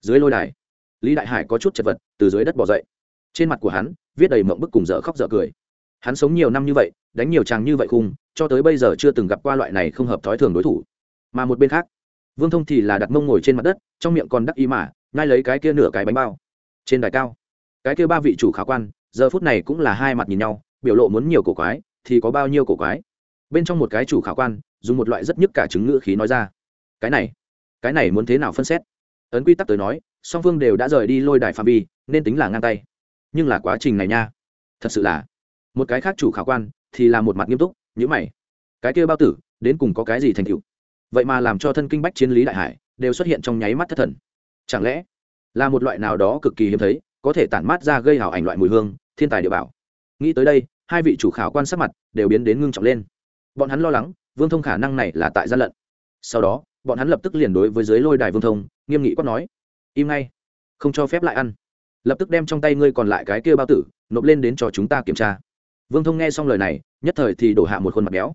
Dưới lôi đài, lý đại hải có chút chật vật, từ dưới đất bỏ dậy. Trên mặt của hắn, viết đầy mộng bức cùng dở khóc dở cười. Hắn sống nhiều năm như vậy, đánh nhiều chàng như vậy khung, cho tới bây giờ chưa từng gặp qua loại này không hợp thói thường đối thủ. Mà một bên khác, vương thông thì là đặt mông ngồi trên mặt đất, trong miệng còn đắc ý mà, ngay lấy cái kia nửa cái bánh bao. Trên đài cao, cái kia ba vị chủ khả quan, giờ phút này cũng là hai mặt nhìn nhau, biểu lộ muốn nhiều cổ quái, thì có bao nhiêu cổ quái? Bên trong một cái chủ khảo quan, dùng một loại rất nhức cả chứng ngữ khí nói ra. Cái này cái này muốn thế nào phân xét? Ấn quy tắc tới nói, song phương đều đã rời đi lôi đài phạm vi, nên tính là ngang tay. Nhưng là quá trình này nha. Thật sự là, một cái khác chủ khảo quan thì là một mặt nghiêm túc nhữ mày. Cái kia bao tử, đến cùng có cái gì thành tựu? Vậy mà làm cho thân kinh bách chiến lý đại hải đều xuất hiện trong nháy mắt thất thần. Chẳng lẽ là một loại nào đó cực kỳ hiếm thấy, có thể tản mát ra gây hào ảnh loại mùi hương, thiên tài địa bảo? Nghĩ tới đây, hai vị chủ khảo quan sắc mặt đều biến đến ngưng trọng lên bọn hắn lo lắng, vương thông khả năng này là tại gian lận. Sau đó, bọn hắn lập tức liền đối với dưới lôi đài vương thông, nghiêm nghị quát nói, im ngay, không cho phép lại ăn. Lập tức đem trong tay ngươi còn lại cái kia bao tử, nộp lên đến cho chúng ta kiểm tra. Vương thông nghe xong lời này, nhất thời thì đổ hạ một khuôn mặt béo.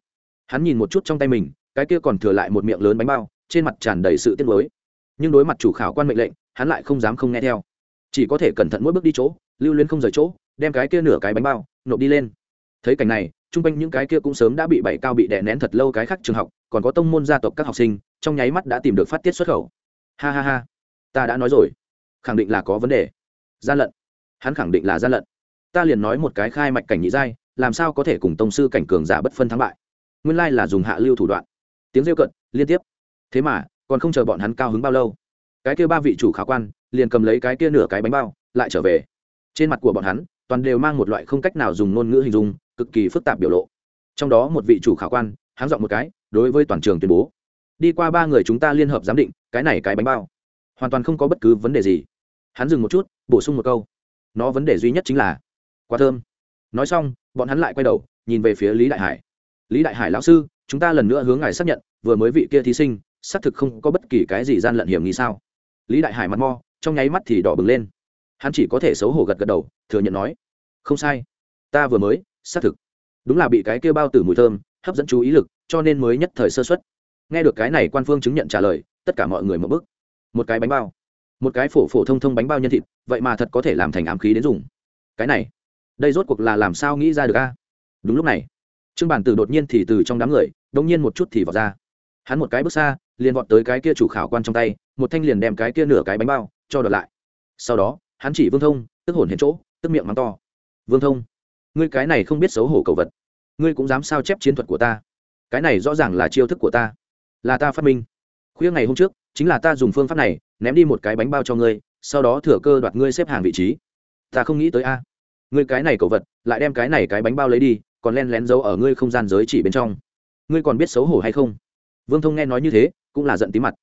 Hắn nhìn một chút trong tay mình, cái kia còn thừa lại một miệng lớn bánh bao, trên mặt tràn đầy sự tiếc nuối. Nhưng đối mặt chủ khảo quan mệnh lệnh, hắn lại không dám không nghe theo. Chỉ có thể cẩn thận mỗi bước đi chỗ, lưu luyến không rời chỗ, đem cái kia nửa cái bánh bao, nộp đi lên. Thấy cảnh này chung quanh những cái kia cũng sớm đã bị bảy cao bị đè nén thật lâu cái khác trường học, còn có tông môn gia tộc các học sinh, trong nháy mắt đã tìm được phát tiết xuất khẩu. Ha ha ha, ta đã nói rồi. Khẳng định là có vấn đề. Gian lận. Hắn khẳng định là gian lận. Ta liền nói một cái khai mạch cảnh nhị giai, làm sao có thể cùng tông sư cảnh cường giả bất phân thắng bại? Nguyên lai là dùng hạ lưu thủ đoạn. Tiếng rêu cận, liên tiếp. Thế mà, còn không chờ bọn hắn cao hứng bao lâu. Cái kia ba vị chủ khả quan, liền cầm lấy cái kia nửa cái bánh bao, lại trở về. Trên mặt của bọn hắn, toàn đều mang một loại không cách nào dùng ngôn ngữ hình dung cực kỳ phức tạp biểu lộ. Trong đó một vị chủ khả quan, háng dọn một cái, đối với toàn trường tuyên bố, đi qua ba người chúng ta liên hợp giám định, cái này cái bánh bao. Hoàn toàn không có bất cứ vấn đề gì. Hắn dừng một chút, bổ sung một câu, nó vấn đề duy nhất chính là quá thơm. Nói xong, bọn hắn lại quay đầu, nhìn về phía lý đại hải. Lý đại hải lão sư, chúng ta lần nữa hướng ngài xác nhận, vừa mới vị kia thí sinh, xác thực không có bất kỳ cái gì gian lận hiểm nghi sao? Lý đại hải mặt mo, trong nháy mắt thì đỏ bừng lên. Hắn chỉ có thể xấu hổ gật gật đầu, thừa nhận nói, không sai. Ta vừa mới xác thực. Đúng là bị cái kia bao tử mùi thơm, hấp dẫn chú ý lực, cho nên mới nhất thời sơ xuất nghe được cái này, quan phương chứng nhận trả lời, tất cả mọi người mở bức một cái bánh bao. Một cái phổ phổ thông thông bánh bao nhân thịt, vậy mà thật có thể làm thành ám khí đến dùng. Cái này, đây rốt cuộc là làm sao nghĩ ra được a? Đúng lúc này, trương bản tử đột nhiên thì từ trong đám người đông nhiên một chút thì vào ra. Hắn một cái bước xa, liền vọt tới cái kia chủ khảo quan trong tay, một thanh liền đem cái kia nửa cái bánh bao cho đợt lại. Sau đó, hắn chỉ vương thông, tức hồn hiện chỗ, tức miệng mắng to. Vương thông ngươi cái này không biết xấu hổ cầu vật. Ngươi cũng dám sao chép chiến thuật của ta. Cái này rõ ràng là chiêu thức của ta. Là ta phát minh. Khuya ngày hôm trước, chính là ta dùng phương pháp này, ném đi một cái bánh bao cho ngươi, sau đó thừa cơ đoạt ngươi xếp hàng vị trí. Ta không nghĩ tới a. Ngươi cái này cầu vật, lại đem cái này cái bánh bao lấy đi, còn len lén giấu ở ngươi không gian giới chỉ bên trong. Ngươi còn biết xấu hổ hay không? Vương thông nghe nói như thế, cũng là giận tí mặt.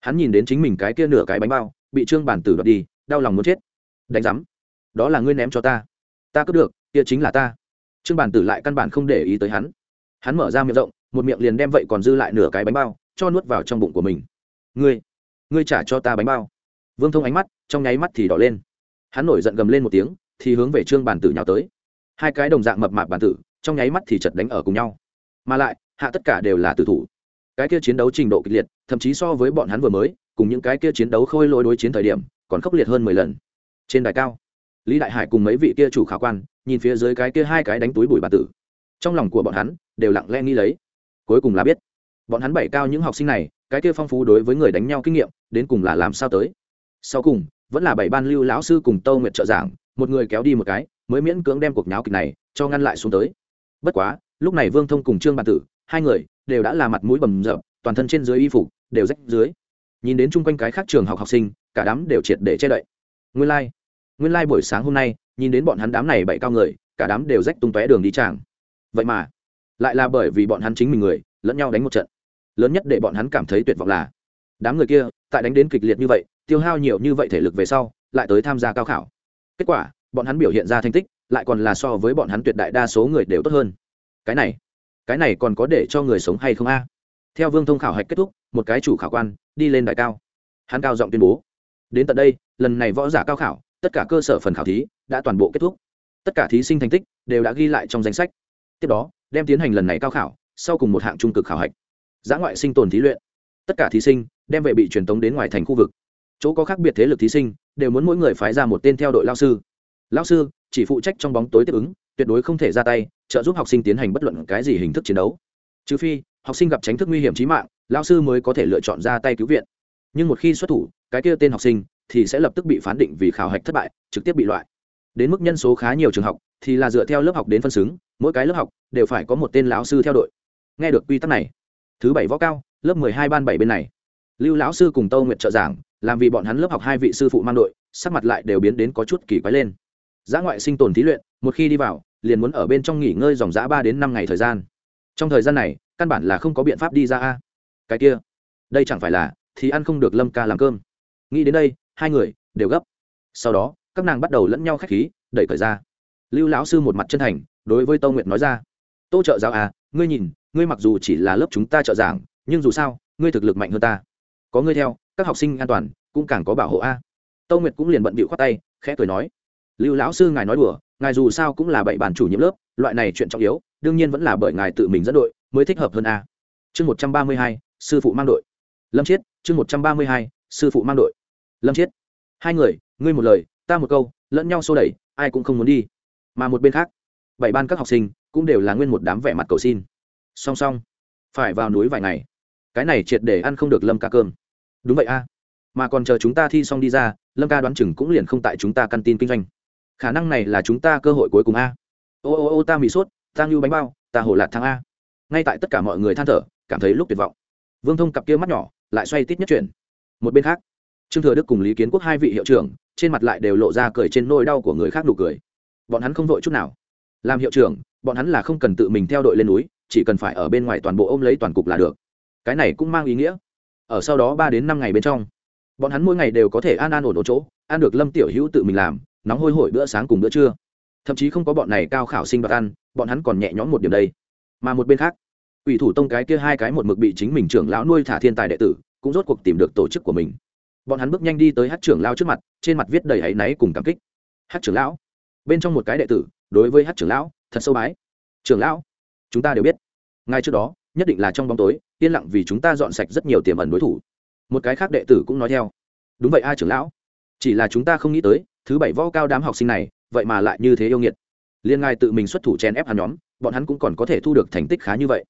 Hắn nhìn đến chính mình cái kia nửa cái bánh bao, bị trương bản tử đoạt đi, đau lòng muốn chết. Đánh giám. Đó là ngươi ném cho ta. Ta cướp được kia chính là ta. Trương bản tử lại căn bản không để ý tới hắn. Hắn mở ra miệng rộng, một miệng liền đem vậy còn dư lại nửa cái bánh bao, cho nuốt vào trong bụng của mình. Ngươi ngươi trả cho ta bánh bao. Vương thông ánh mắt, trong nháy mắt thì đỏ lên. Hắn nổi giận gầm lên một tiếng, thì hướng về trương bản tử nhào tới. Hai cái đồng dạng mập mạp bản tử, trong nháy mắt thì chật đánh ở cùng nhau. Mà lại, hạ tất cả đều là tử thủ. Cái kia chiến đấu trình độ kịch liệt, thậm chí so với bọn hắn vừa mới, cùng những cái kia chiến đấu khôi lỗi đối chiến thời điểm, còn khốc liệt hơn mười lần. Trên đài cao lý đại hải cùng mấy vị kia chủ khả quan, nhìn phía dưới cái kia hai cái đánh túi bụi Bà tử. Trong lòng của bọn hắn, đều lặng lẽ nghĩ lấy. Cuối cùng là biết, bọn hắn bảy cao những học sinh này, cái kia phong phú đối với người đánh nhau kinh nghiệm, đến cùng là làm sao tới. Sau cùng, vẫn là bảy ban lưu lão sư cùng tâu nguyệt trợ giảng, một người kéo đi một cái, mới miễn cưỡng đem cuộc nháo kịch này cho ngăn lại xuống tới. Bất quá, lúc này vương thông cùng trương bản tử, hai người, đều đã là mặt mũi bầm rợp toàn thân trên dưới y phục đều rách dưới. Nhìn đến chung quanh cái khác trường học học sinh, cả đám đều triệt để che đậy. Nguyên lai、like nguyên lai buổi sáng hôm nay, nhìn đến bọn hắn đám này bảy cao người, cả đám đều rách tung tóe đường đi tràng. Vậy mà, lại là bởi vì bọn hắn chính mình người, lẫn nhau đánh một trận. Lớn nhất để bọn hắn cảm thấy tuyệt vọng là, đám người kia, tại đánh đến kịch liệt như vậy, tiêu hao nhiều như vậy thể lực về sau, lại tới tham gia cao khảo. Kết quả, bọn hắn biểu hiện ra thành tích, lại còn là so với bọn hắn tuyệt đại đa số người đều tốt hơn. Cái này cái này còn có để cho người sống hay không a? Theo vương thông khảo hạch kết thúc, một cái chủ khảo quan, đi lên đại cao. Hắn cao giọng tuyên bố, đến tận đây, lần này võ giả cao khảo tất cả cơ sở phần khảo thí đã toàn bộ kết thúc. Tất cả thí sinh thành tích đều đã ghi lại trong danh sách. Tiếp đó, đem tiến hành lần này cao khảo, sau cùng một hạng trung cực khảo hạch. Giã ngoại sinh tồn thí luyện. Tất cả thí sinh đem về bị truyền tống đến ngoài thành khu vực. Chỗ có khác biệt thế lực thí sinh đều muốn mỗi người phái ra một tên theo đội lao sư. Lao sư chỉ phụ trách trong bóng tối tiếp ứng, tuyệt đối không thể ra tay, trợ giúp học sinh tiến hành bất luận cái gì hình thức chiến đấu. Trừ phi, học sinh gặp tránh thức nguy hiểm trí mạng, lao sư mới có thể lựa chọn ra tay cứu viện. Nhưng một khi xuất thủ, cái kia tên học sinh thì sẽ lập tức bị phán định vì khảo hạch thất bại, trực tiếp bị loại. Đến mức nhân số khá nhiều trường học thì là dựa theo lớp học đến phân xứng, mỗi cái lớp học đều phải có một tên lão sư theo đội. Nghe được quy tắc này, thứ bảy võ cao, lớp mười hai ban bảy bên này. Lưu lão sư cùng tâu nguyệt trợ giảng, làm vì bọn hắn lớp học hai vị sư phụ mang đội, sắc mặt lại đều biến đến có chút kỳ quái lên. Giã ngoại sinh tồn thí luyện, một khi đi vào, liền muốn ở bên trong nghỉ ngơi dòng giã ba đến năm ngày thời gian. Trong thời gian này, căn bản là không có biện pháp đi ra a. Cái kia, đây chẳng phải là thì ăn không được lâm ca làm cơm. Nghĩ đến đây hai người đều gấp. Sau đó, các nàng bắt đầu lẫn nhau k h á c h khí, đẩy cởi ra. Lưu lão sư một mặt chân thành, đối với tâu nguyệt nói ra. Tô trợ giáo à ngươi nhìn, ngươi mặc dù chỉ là lớp chúng ta trợ giảng, nhưng dù sao, ngươi thực lực mạnh hơn ta. Có ngươi theo, các học sinh an toàn, cũng càng có bảo hộ a. Tâu nguyệt cũng liền bận bịu khoát tay, khẽ cười nói. Lưu lão sư ngài nói đùa, ngài dù sao cũng là bảy bản chủ nhiệm lớp, loại này chuyện trọng yếu, đương nhiên vẫn là bởi ngài tự mình dẫn đội, mới thích hợp hơn a. Chương một trăm ba mươi hai, sư phụ mang đội. Lâm chiết, chương một trăm ba mươi hai, sư phụ mang đội lâm chiết hai người, ngươi một lời, ta một câu, lẫn nhau xô đẩy, ai cũng không muốn đi. Mà một bên khác, bảy ban các học sinh cũng đều là nguyên một đám vẻ mặt cầu xin. Song song, phải vào núi vài ngày. Cái này triệt để ăn không được lâm ca cơm. Đúng vậy a. Mà còn chờ chúng ta thi xong đi ra, lâm ca đoán chừng cũng liền không tại chúng ta căn tin kinh doanh. Khả năng này là chúng ta cơ hội cuối cùng a. Ô ô ô, ta mì sốt, ta ngưu bánh bao, ta hổ lạt thang a. Ngay tại tất cả mọi người than thở, cảm thấy lúc tuyệt vọng. Vương thông cặp kia mắt nhỏ, lại xoay tít nhất chuyển một bên khác trương thừa đức cùng lý kiến quốc hai vị hiệu trưởng, trên mặt lại đều lộ ra cười trên nôi đau của người khác nụ cười. Bọn hắn không vội chút nào. Làm hiệu trưởng, bọn hắn là không cần tự mình theo đội lên núi, chỉ cần phải ở bên ngoài toàn bộ ôm lấy toàn cục là được. Cái này cũng mang ý nghĩa. Ở sau đó ba đến năm ngày bên trong, bọn hắn mỗi ngày đều có thể an an ổn ổn chỗ, ăn được lâm tiểu hữu tự mình làm, nóng hôi hổi bữa sáng cùng bữa trưa. Thậm chí không có bọn này cao khảo sinh đoạt ăn, bọn hắn còn nhẹ nhõm một điểm đây. Mà một bên khác ủy thủ tông cái kia hai cái một mực bị chính mình trưởng lão nuôi thả thiên tài đệ tử, cũng rốt cuộc tìm được tổ chức của mình bọn hắn bước nhanh đi tới hát trưởng lao trước mặt, trên mặt viết đầy áy náy cùng cảm kích. Hát trưởng lão, bên trong một cái đệ tử, đối với hát trưởng lão, thật sâu bái. Trưởng lão, chúng ta đều biết. Ngay trước đó, nhất định là trong bóng tối, yên lặng vì chúng ta dọn sạch rất nhiều tiềm ẩn đối thủ. Một cái khác đệ tử cũng nói theo. Đúng vậy a trưởng lão. Chỉ là chúng ta không nghĩ tới, thứ bảy võ cao đám học sinh này, vậy mà lại như thế yêu nghiệt. Liên ngai tự mình xuất thủ chen ép hắn nhóm, bọn hắn cũng còn có thể thu được thành tích khá như vậy.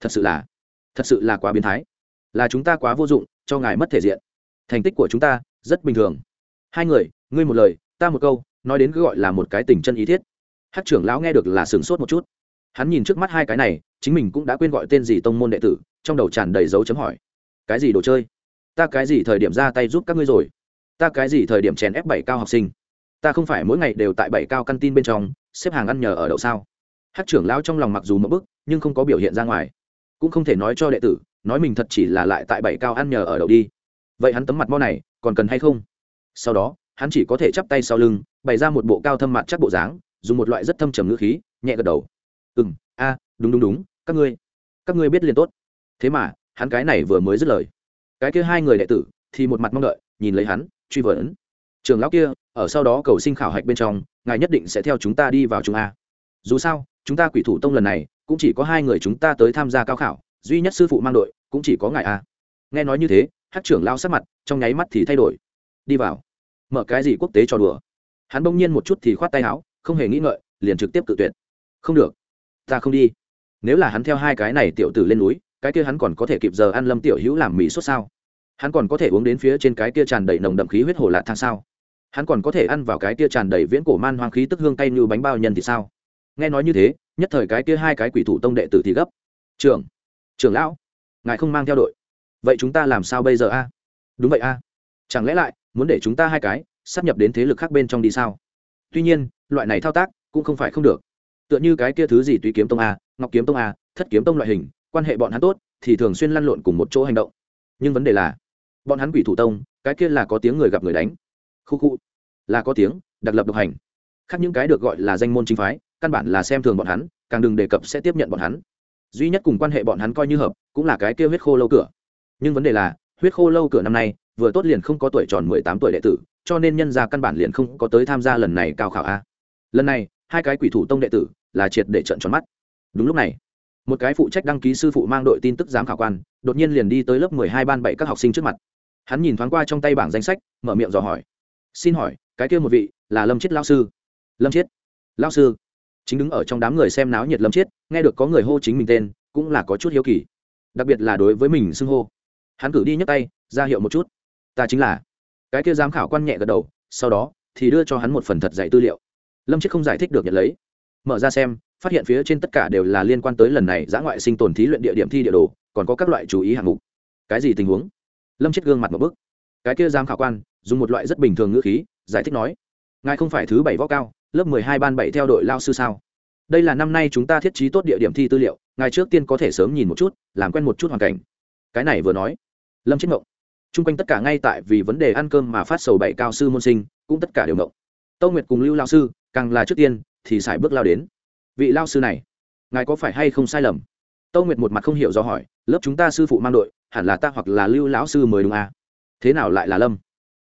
Thật sự là, thật sự là quá biến thái. Là chúng ta quá vô dụng, cho ngài mất thể diện thành tích của chúng ta rất bình thường. Hai người, ngươi một lời, ta một câu, nói đến cứ gọi là một cái tình chân ý thiết. Hát trưởng lão nghe được là sửng sốt một chút. Hắn nhìn trước mắt hai cái này, chính mình cũng đã quên gọi tên gì tông môn đệ tử, trong đầu tràn đầy dấu chấm hỏi. Cái gì đồ chơi? Ta cái gì thời điểm ra tay giúp các ngươi rồi? Ta cái gì thời điểm chèn ép bảy cao học sinh? Ta không phải mỗi ngày đều tại bảy cao căn tin bên trong, xếp hàng ăn nhờ ở đậu sao? Hát trưởng lão trong lòng mặc dù mất bức, nhưng không có biểu hiện ra ngoài. Cũng không thể nói cho đệ tử, nói mình thật chỉ là lại tại bảy cao ăn nhờ ở đậu đi vậy hắn tấm mặt mo này còn cần hay không? Sau đó, hắn chỉ có thể chắp tay sau lưng, bày ra một bộ cao thâm mặt chắc bộ dáng, dùng một loại rất thâm trầm ngữ khí, nhẹ gật đầu. Ừ m a, đúng đúng đúng, các ngươi các ngươi biết liền tốt. Thế mà, hắn cái này vừa mới dứt lời. Cái kia hai người đệ tử thì một mặt mong đợi, nhìn lấy hắn, truy vấn. Trường lão kia, ở sau đó cầu sinh khảo hạch bên trong, ngài nhất định sẽ theo chúng ta đi vào chúng a. Dù sao, chúng ta quỷ thủ tông lần này, cũng chỉ có hai người chúng ta tới tham gia cao khảo, duy nhất sư phụ mang đội cũng chỉ có ngài a. Nghe nói như thế hát trưởng lao sát mặt, trong nháy mắt thì thay đổi. Đi vào. Mở cái gì quốc tế cho đùa. Hắn bỗng nhiên một chút thì khoát tay áo, không hề nghĩ ngợi, liền trực tiếp tự tuyệt. Không được. Ta không đi. Nếu là hắn theo hai cái này tiểu tử lên núi, cái kia hắn còn có thể kịp giờ ăn lâm tiểu hữu làm mỹ sốt sao? Hắn còn có thể uống đến phía trên cái kia tràn đầy nồng đậm khí huyết hồ lạ thang sao? Hắn còn có thể ăn vào cái kia tràn đầy viễn cổ man hoang khí tức hương cay như bánh bao nhân thì sao? Nghe nói như thế, nhất thời cái kia hai cái quỷ thủ tông đệ tử thì gấp. Trưởng trưởng lão, ngài không mang theo đội vậy chúng ta làm sao bây giờ a? Đúng vậy a. Chẳng lẽ lại muốn để chúng ta hai cái sắp nhập đến thế lực khác bên trong đi sao? Tuy nhiên, loại này thao tác cũng không phải không được. Tựa như cái kia thứ gì tùy kiếm tông a, ngọc kiếm tông a, thất kiếm tông loại hình, quan hệ bọn hắn tốt thì thường xuyên lăn lộn cùng một chỗ hành động. Nhưng vấn đề là, bọn hắn quỷ thủ tông, cái kia là có tiếng người gặp người đánh. Khu khu, là có tiếng đặc lập độc hành. Khác những cái được gọi là danh môn chính phái, căn bản là xem thường bọn hắn, càng đừng đề cập sẽ tiếp nhận bọn hắn. Duy nhất cùng quan hệ bọn hắn coi như hợp, cũng là cái kia huyết khô lâu cửa nhưng vấn đề là, huyết khô lâu cửa năm nay, vừa tốt liền không có tuổi tròn mười tám tuổi đệ tử, cho nên nhân gia căn bản liền không có tới tham gia lần này cao khảo a. Lần này, hai cái quỷ thủ tông đệ tử là triệt để trận tròn mắt. Đúng lúc này, một cái phụ trách đăng ký sư phụ mang đội tin tức giám khảo quan, đột nhiên liền đi tới lớp mười hai ban bảy các học sinh trước mặt. Hắn nhìn thoáng qua trong tay bảng danh sách, mở miệng dò hỏi. Xin hỏi, cái kia một vị là lâm chiết lao sư? Lâm chiết. Lao sư. Chính đứng ở trong đám người xem náo nhiệt lâm chiết, nghe được có người hô chính mình tên, cũng là có chút hiếu kỳ. Đặc biệt là đối với mình xưng hô hắn cử đi nhấc tay, ra hiệu một chút. Ta chính là. Cái kia giám khảo quan nhẹ gật đầu, sau đó, thì đưa cho hắn một phần thật dạy tư liệu. Lâm chiết không giải thích được nhận lấy. Mở ra xem, phát hiện phía trên tất cả đều là liên quan tới lần này giã ngoại sinh tồn thí luyện địa điểm thi địa đồ, còn có các loại chú ý hạng mục. Cái gì tình huống? Lâm chiết gương mặt một bức. Cái kia giám khảo quan, dùng một loại rất bình thường ngữ khí, giải thích nói, ngài không phải thứ bảy võ cao, lớp mười hai ban bảy theo đội lao sư sao? Đây là năm nay chúng ta thiết trí tốt địa điểm thi tư liệu, ngài trước tiên có thể sớm nhìn một chút, làm quen một chút hoàn cảnh. Cái này vừa nói lâm chết ngộng. Chung quanh tất cả ngay tại vì vấn đề ăn cơm mà phát sầu bảy cao sư môn sinh, cũng tất cả đều ngộng. Tâu nguyệt cùng lưu lao sư, càng là trước tiên, thì sải bước lao đến. Vị lao sư này, ngài có phải hay không sai lầm? Tâu nguyệt một mặt không hiểu do hỏi, lớp chúng ta sư phụ mang đội, hẳn là ta hoặc là lưu lão sư mới đúng à? thế nào lại là lâm?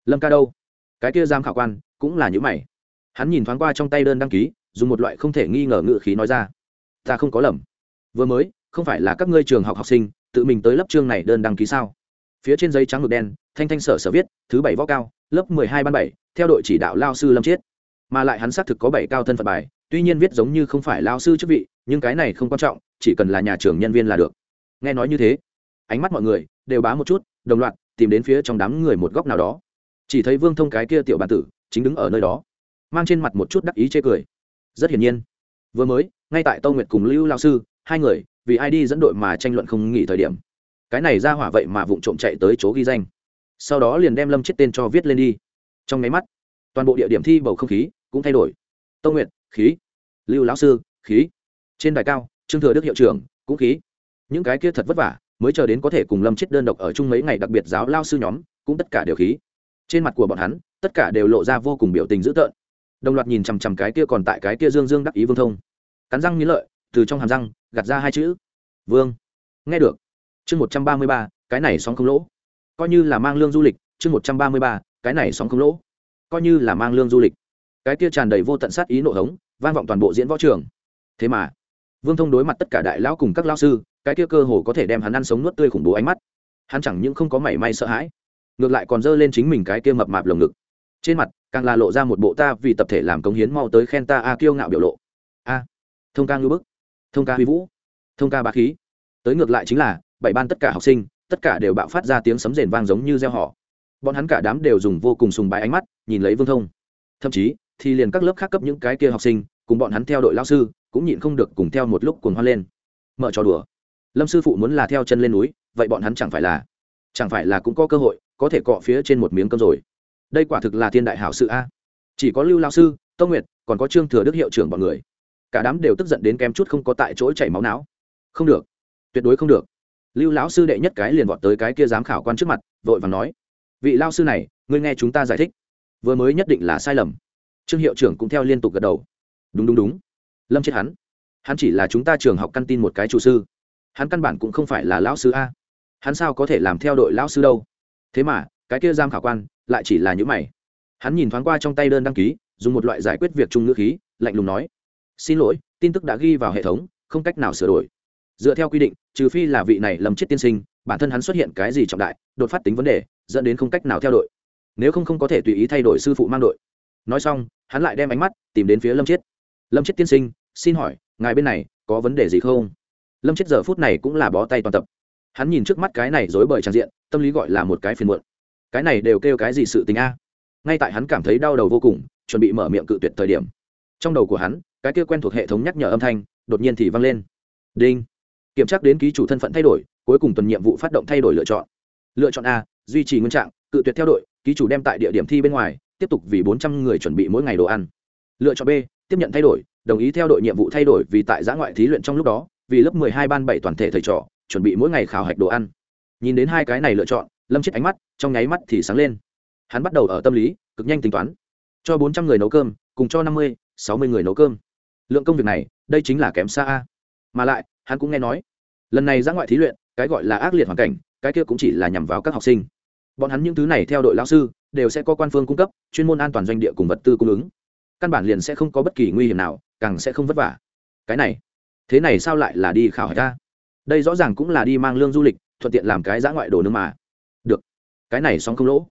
Lâm ca đâu? Cái kia giam khảo quan, cũng là những mày. Hắn nhìn thoáng qua trong tay đơn đăng ký, dùng một loại không thể nghi ngờ ngự khí nói ra. Ta không có lầm. Vừa mới, không phải là các ngươi trường học học sinh, tự mình tới lớp chương này đơn đăng ký sao? Phía trên giấy trắng ngực đen, thanh thanh sở sở viết, thứ bảy võ cao, lớp mười hai ban bảy, theo đội chỉ đạo lao sư lâm chiết. Mà lại hắn xác thực có bảy cao thân phận bài, tuy nhiên viết giống như không phải lao sư chức vị, nhưng cái này không quan trọng, chỉ cần là nhà trường nhân viên là được. Nghe nói như thế, ánh mắt mọi người đều bá một chút, đồng loạt tìm đến phía trong đám người một góc nào đó. Chỉ thấy vương thông cái kia tiểu bàn tử, chính đứng ở nơi đó, mang trên mặt một chút đắc ý chê cười. Rất hiển nhiên, vừa mới, ngay tại tâu nguyệt cùng lưu lao sư, hai người vì ai đi dẫn đội mà tranh luận không nghỉ thời điểm cái này ra hỏa vậy mà vụng trộm chạy tới chỗ ghi danh. Sau đó liền đem lâm chết tên cho viết lên đi. Trong máy mắt, toàn bộ địa điểm thi bầu không khí cũng thay đổi. Tông nguyệt, khí. Lưu lão sư, khí. Trên đài cao, trương thừa đức hiệu trưởng, cũng khí. Những cái kia thật vất vả, mới chờ đến có thể cùng lâm chết đơn độc ở chung mấy ngày đặc biệt giáo lao sư nhóm, cũng tất cả đều khí. Trên mặt của bọn hắn, tất cả đều lộ ra vô cùng biểu tình dữ tợn. Đồng loạt nhìn chằm chằm cái kia còn tại cái kia dương dương đắc ý vương thông. Cắn răng nghĩ lợi, từ trong hàm răng, gạt ra hai chữ. Vương, nghe được chương một trăm ba mươi ba, cái này sóng không lỗ. Coi như là mang lương du lịch, chương một trăm ba mươi ba, cái này sóng không lỗ. Coi như là mang lương du lịch. Cái kia tràn đầy vô tận sát ý nộ hống, vang vọng toàn bộ diễn võ trường. Thế mà, vương thông đối mặt tất cả đại lão cùng các lao sư, cái kia cơ hồ có thể đem hắn ăn sống nuốt tươi khủng bố ánh mắt. Hắn chẳng những không có mảy may sợ hãi, ngược lại còn giơ lên chính mình cái kia mập mạp lồng ngực. Trên mặt, càng là lộ ra một bộ ta vì tập thể làm công hiến mau tới khen ta a kiêu ngạo biểu lộ. A, thông ca ngư bức, thông ca huy vũ, thông ca bá khí. Tới ngược lại chính là bảy ban tất cả học sinh, tất cả đều bạo phát ra tiếng sấm rền vang giống như gieo họ. Bọn hắn cả đám đều dùng vô cùng sùng bái ánh mắt, nhìn lấy vương thông. Thậm chí, thì liền các lớp khác cấp những cái kia học sinh, cùng bọn hắn theo đội lao sư, cũng nhịn không được cùng theo một lúc cuồng hoa lên. Mở trò đùa. Lâm sư phụ muốn là theo chân lên núi, vậy bọn hắn chẳng phải là, chẳng phải là cũng có cơ hội, có thể cọ phía trên một miếng cơm rồi. Đây quả thực là thiên đại hảo sự a. Chỉ có lưu lao sư, tông nguyệt, còn có trương thừa đức hiệu trưởng bọn người. Cả đám đều tức giận đến kém chút không có tại chỗ chảy máu não. Không được. Tuyệt đối không được lưu lão sư đệ nhất cái liền vọt tới cái kia giám khảo quan trước mặt, vội và nói, vị lao sư này, ngươi nghe chúng ta giải thích. Vừa mới nhất định là sai lầm. Trương hiệu trưởng cũng theo liên tục gật đầu. Đúng đúng đúng. Lâm chết hắn. Hắn chỉ là chúng ta trường học căn tin một cái chủ sư. Hắn căn bản cũng không phải là lão sư a. Hắn sao có thể làm theo đội lão sư đâu? Thế mà, cái kia giam khảo quan lại chỉ là những mày. Hắn nhìn thoáng qua trong tay đơn đăng ký, dùng một loại giải quyết việc chung ngữ khí, lạnh lùng nói, xin lỗi, tin tức đã ghi vào hệ thống, không cách nào sửa đổi dựa theo quy định, trừ phi là vị này lầm chết tiên sinh, bản thân hắn xuất hiện cái gì trọng đại, đột phát tính vấn đề, dẫn đến không cách nào theo đội. Nếu không không có thể tùy ý thay đổi sư phụ mang đội. Nói xong, hắn lại đem ánh mắt tìm đến phía lâm chiết. Lâm chiết tiên sinh, xin hỏi, ngài bên này có vấn đề gì không? Lâm chiết giờ phút này cũng là bó tay toàn tập. Hắn nhìn trước mắt cái này dối bời tràn diện, tâm lý gọi là một cái phiền muộn. Cái này đều kêu cái gì sự tình a? Ngay tại hắn cảm thấy đau đầu vô cùng, chuẩn bị mở miệng cự tuyệt thời điểm. Trong đầu của hắn, cái kia quen thuộc hệ thống nhắc nhở âm thanh đột nhiên thì vang lên. Đinh! Kiểm tra đến ký chủ thân phận thay đổi, cuối cùng tuần nhiệm vụ phát động thay đổi lựa chọn. Lựa chọn a, duy trì nguyên trạng, cự tuyệt theo đội, ký chủ đem tại địa điểm thi bên ngoài, tiếp tục vì bốn trăm người chuẩn bị mỗi ngày đồ ăn. Lựa chọn b, tiếp nhận thay đổi, đồng ý theo đội nhiệm vụ thay đổi vì tại giã ngoại thí luyện trong lúc đó, vì lớp mười hai ban bảy toàn thể thầy trò, chuẩn bị mỗi ngày khảo hạch đồ ăn. Nhìn đến hai cái này lựa chọn, lâm chết ánh mắt, trong nháy mắt thì sáng lên. Hắn bắt đầu ở tâm lý, cực nhanh tính toán. Cho bốn trăm người nấu cơm, cùng cho năm mươi, sáu mươi người nấu cơm. Lượng công việc này, đây chính là kém xa a mà lại, hắn cũng nghe nói, lần này ra ngoại thí luyện, cái gọi là ác liệt hoàn cảnh, cái kia cũng chỉ là nhằm vào các học sinh. Bọn hắn những thứ này theo đội lao sư, đều sẽ có quan phương cung cấp, chuyên môn an toàn doanh địa cùng vật tư cung ứng. Căn bản liền sẽ không có bất kỳ nguy hiểm nào, càng sẽ không vất vả. Cái này, thế này sao lại là đi khảo hải ta? Đây rõ ràng cũng là đi mang lương du lịch, thuận tiện làm cái giã ngoại đồ nương mà. Được, cái này xong không lỗ.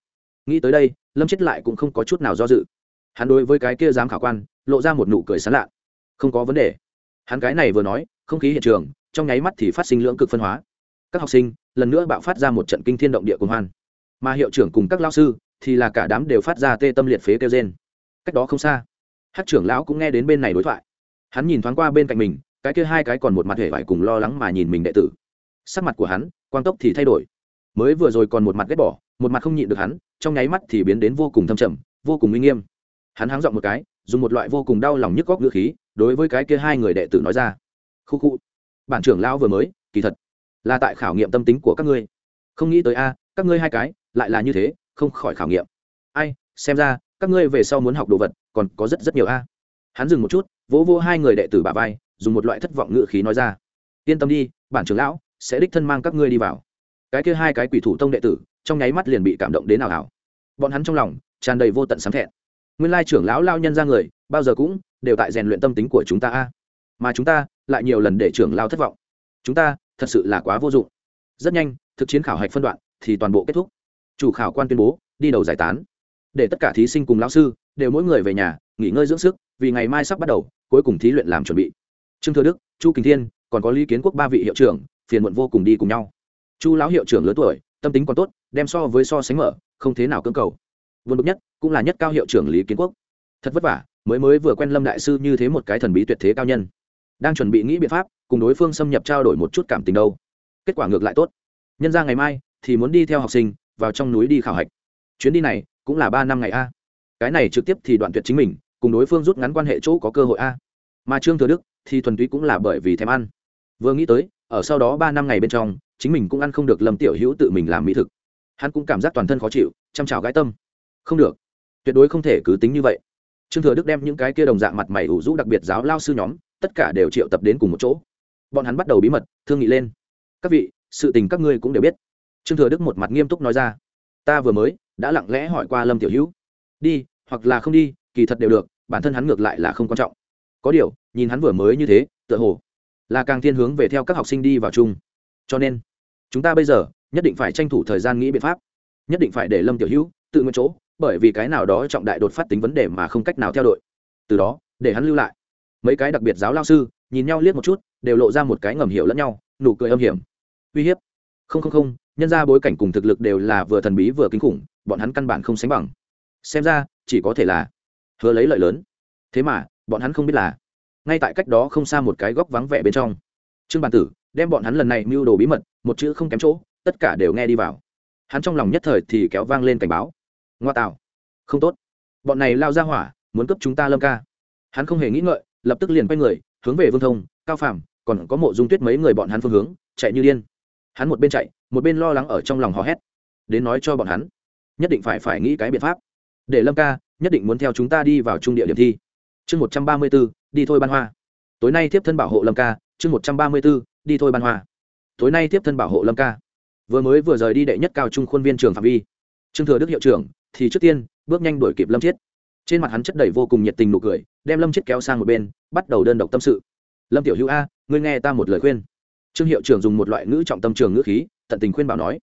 Nghĩ tới đây, lâm chết lại cũng không có chút nào do dự. Hắn đối với cái kia dám khảo quan, lộ ra một nụ cười sán lạ. Không có vấn đề. Hắn cái này vừa nói không khí hiện trường, trong nháy mắt thì phát sinh lưỡng cực phân hóa. Các học sinh lần nữa bạo phát ra một trận kinh thiên động địa cùng hoan. Mà hiệu trưởng cùng các lao sư thì là cả đám đều phát ra tê tâm liệt phế kêu trên cách đó không xa, hát trưởng lão cũng nghe đến bên này đối thoại. Hắn nhìn thoáng qua bên cạnh mình, cái kia hai cái còn một mặt hề vải cùng lo lắng mà nhìn mình đệ tử. Sắc mặt của hắn, quang tốc thì thay đổi. Mới vừa rồi còn một mặt ghét bỏ, một mặt không nhịn được hắn, trong nháy mắt thì biến đến vô cùng thâm trầm, vô cùng uy nghiêm. Hắn háng dọn một cái, dùng một loại vô cùng đau lòng nhức góc ngữ khí, đối với cái kia hai người đệ tử nói ra khu khu. Bản trưởng lão vừa mới, kỳ thật, là tại khảo nghiệm tâm tính của các ngươi. Không nghĩ tới a, các ngươi hai cái, lại là như thế, không khỏi khảo nghiệm. Ai, xem ra, các ngươi về sau muốn học đồ vật, còn có rất rất nhiều a. Hắn dừng một chút, vỗ vô hai người đệ tử bà vai, dùng một loại thất vọng ngự khí nói ra. Yên tâm đi, bản trưởng lão sẽ đích thân mang các ngươi đi vào. Cái kia hai cái quỷ thủ tông đệ tử, trong nháy mắt liền bị cảm động đến nào hảo bọn hắn trong lòng tràn đầy vô tận sáng thẹn. Nguyên lai trưởng lão lao nhân ra người, bao giờ cũng đều tại rèn luyện tâm tính của chúng ta a. Mà chúng ta lại nhiều lần để trưởng lao thất vọng. Chúng ta, thật sự là quá vô dụng. Rất nhanh, thực chiến khảo hạch phân đoạn thì toàn bộ kết thúc. Chủ khảo quan tuyên bố, đi đầu giải tán. Để tất cả thí sinh cùng lão sư đều mỗi người về nhà, nghỉ ngơi dưỡng sức, vì ngày mai sắp bắt đầu, cuối cùng thí luyện làm chuẩn bị. Trương thừa đức, chu kình thiên, còn có lý kiến quốc ba vị hiệu trưởng, phiền muộn vô cùng đi cùng nhau. Chu lão hiệu trưởng lớn tuổi, tâm tính còn tốt, đem so với so sánh mở, không thế nào cưỡng cầu. Vượt bậc nhất cũng là nhất cao hiệu trưởng lý kiến quốc. Thật vất vả, mới mới vừa quen lâm đại sư như thế một cái thần bí tuyệt thế cao nhân đang chuẩn bị nghĩ biện pháp, cùng đối phương xâm nhập trao đổi một chút cảm tình đâu. Kết quả ngược lại tốt. Nhân ra ngày mai thì muốn đi theo học sinh, vào trong núi đi khảo hạch. Chuyến đi này cũng là ba năm ngày a. Cái này trực tiếp thì đoạn tuyệt chính mình, cùng đối phương rút ngắn quan hệ chỗ có cơ hội a. Mà trương thừa đức thì thuần túy cũng là bởi vì thèm ăn. Vừa nghĩ tới, ở sau đó ba năm ngày bên trong, chính mình cũng ăn không được lâm tiểu hữu tự mình làm mỹ thực. Hắn cũng cảm giác toàn thân khó chịu, chăm chào gái tâm. Không được. Tuyệt đối không thể cứ tính như vậy trương thừa đức đem những cái kia đồng dạng mặt mày ủ rũ đặc biệt giáo lao sư nhóm, tất cả đều triệu tập đến cùng một chỗ. Bọn hắn bắt đầu bí mật, thương nghị lên. Các vị, sự tình các ngươi cũng đều biết. Trương thừa đức một mặt nghiêm túc nói ra. Ta vừa mới đã lặng lẽ hỏi qua lâm tiểu hữu. Đi, hoặc là không đi, kỳ thật đều được, bản thân hắn ngược lại là không quan trọng. Có điều, nhìn hắn vừa mới như thế, tựa hồ là càng thiên hướng về theo các học sinh đi vào chung. Cho nên, chúng ta bây giờ nhất định phải tranh thủ thời gian nghĩ biện pháp. Nhất định phải để lâm tiểu hữu tự nguyện chỗ bởi vì cái nào đó trọng đại đột phát tính vấn đề mà không cách nào theo đội từ đó, để hắn lưu lại. Mấy cái đặc biệt giáo lao sư, nhìn nhau liếc một chút, đều lộ ra một cái ngầm hiểu lẫn nhau, nụ cười âm hiểm. Uy hiếp. Không không không, nhân ra bối cảnh cùng thực lực đều là vừa thần bí vừa kinh khủng, bọn hắn căn bản không sánh bằng. Xem ra, chỉ có thể là hứa lấy lợi lớn. Thế mà, bọn hắn không biết là ngay tại cách đó không xa một cái góc vắng vẻ bên trong. Trương bản tử đem bọn hắn lần này mưu đồ bí mật, một chữ không kém chỗ, tất cả đều nghe đi vào. Hắn trong lòng nhất thời thì kéo vang lên cảnh báo ngoa tạo không tốt. Bọn này lao ra hỏa, muốn cấp chúng ta lâm ca. Hắn không hề nghĩ ngợi, lập tức liền quay người, hướng về vương thông, cao phàm, còn có mộ dung tuyết mấy người bọn hắn phương hướng, chạy như điên. Hắn một bên chạy, một bên lo lắng ở trong lòng hò hét. Đến nói cho bọn hắn, nhất định phải phải nghĩ cái biện pháp. Để lâm ca, nhất định muốn theo chúng ta đi vào trung địa điểm thi. Chương một trăm ba mươi b ố đi thôi ban hoa. Tối nay tiếp thân bảo hộ lâm ca, chương một trăm ba mươi b ố đi thôi ban hoa. Tối nay tiếp thân bảo hộ lâm ca. Vừa mới vừa rời đi đệ nhất cao trung khuôn viên trường phạm vi. Trương thừa đức hiệu trưởng thì trước tiên, bước nhanh đuổi kịp lâm chiết. Trên mặt hắn chất đầy vô cùng nhiệt tình nụ cười, đem lâm chiết kéo sang một bên, bắt đầu đơn độc tâm sự. Lâm tiểu hữu a, ngươi nghe ta một lời khuyên. Trương hiệu trưởng dùng một loại ngữ trọng tâm trường ngữ khí, tận tình khuyên bảo nói.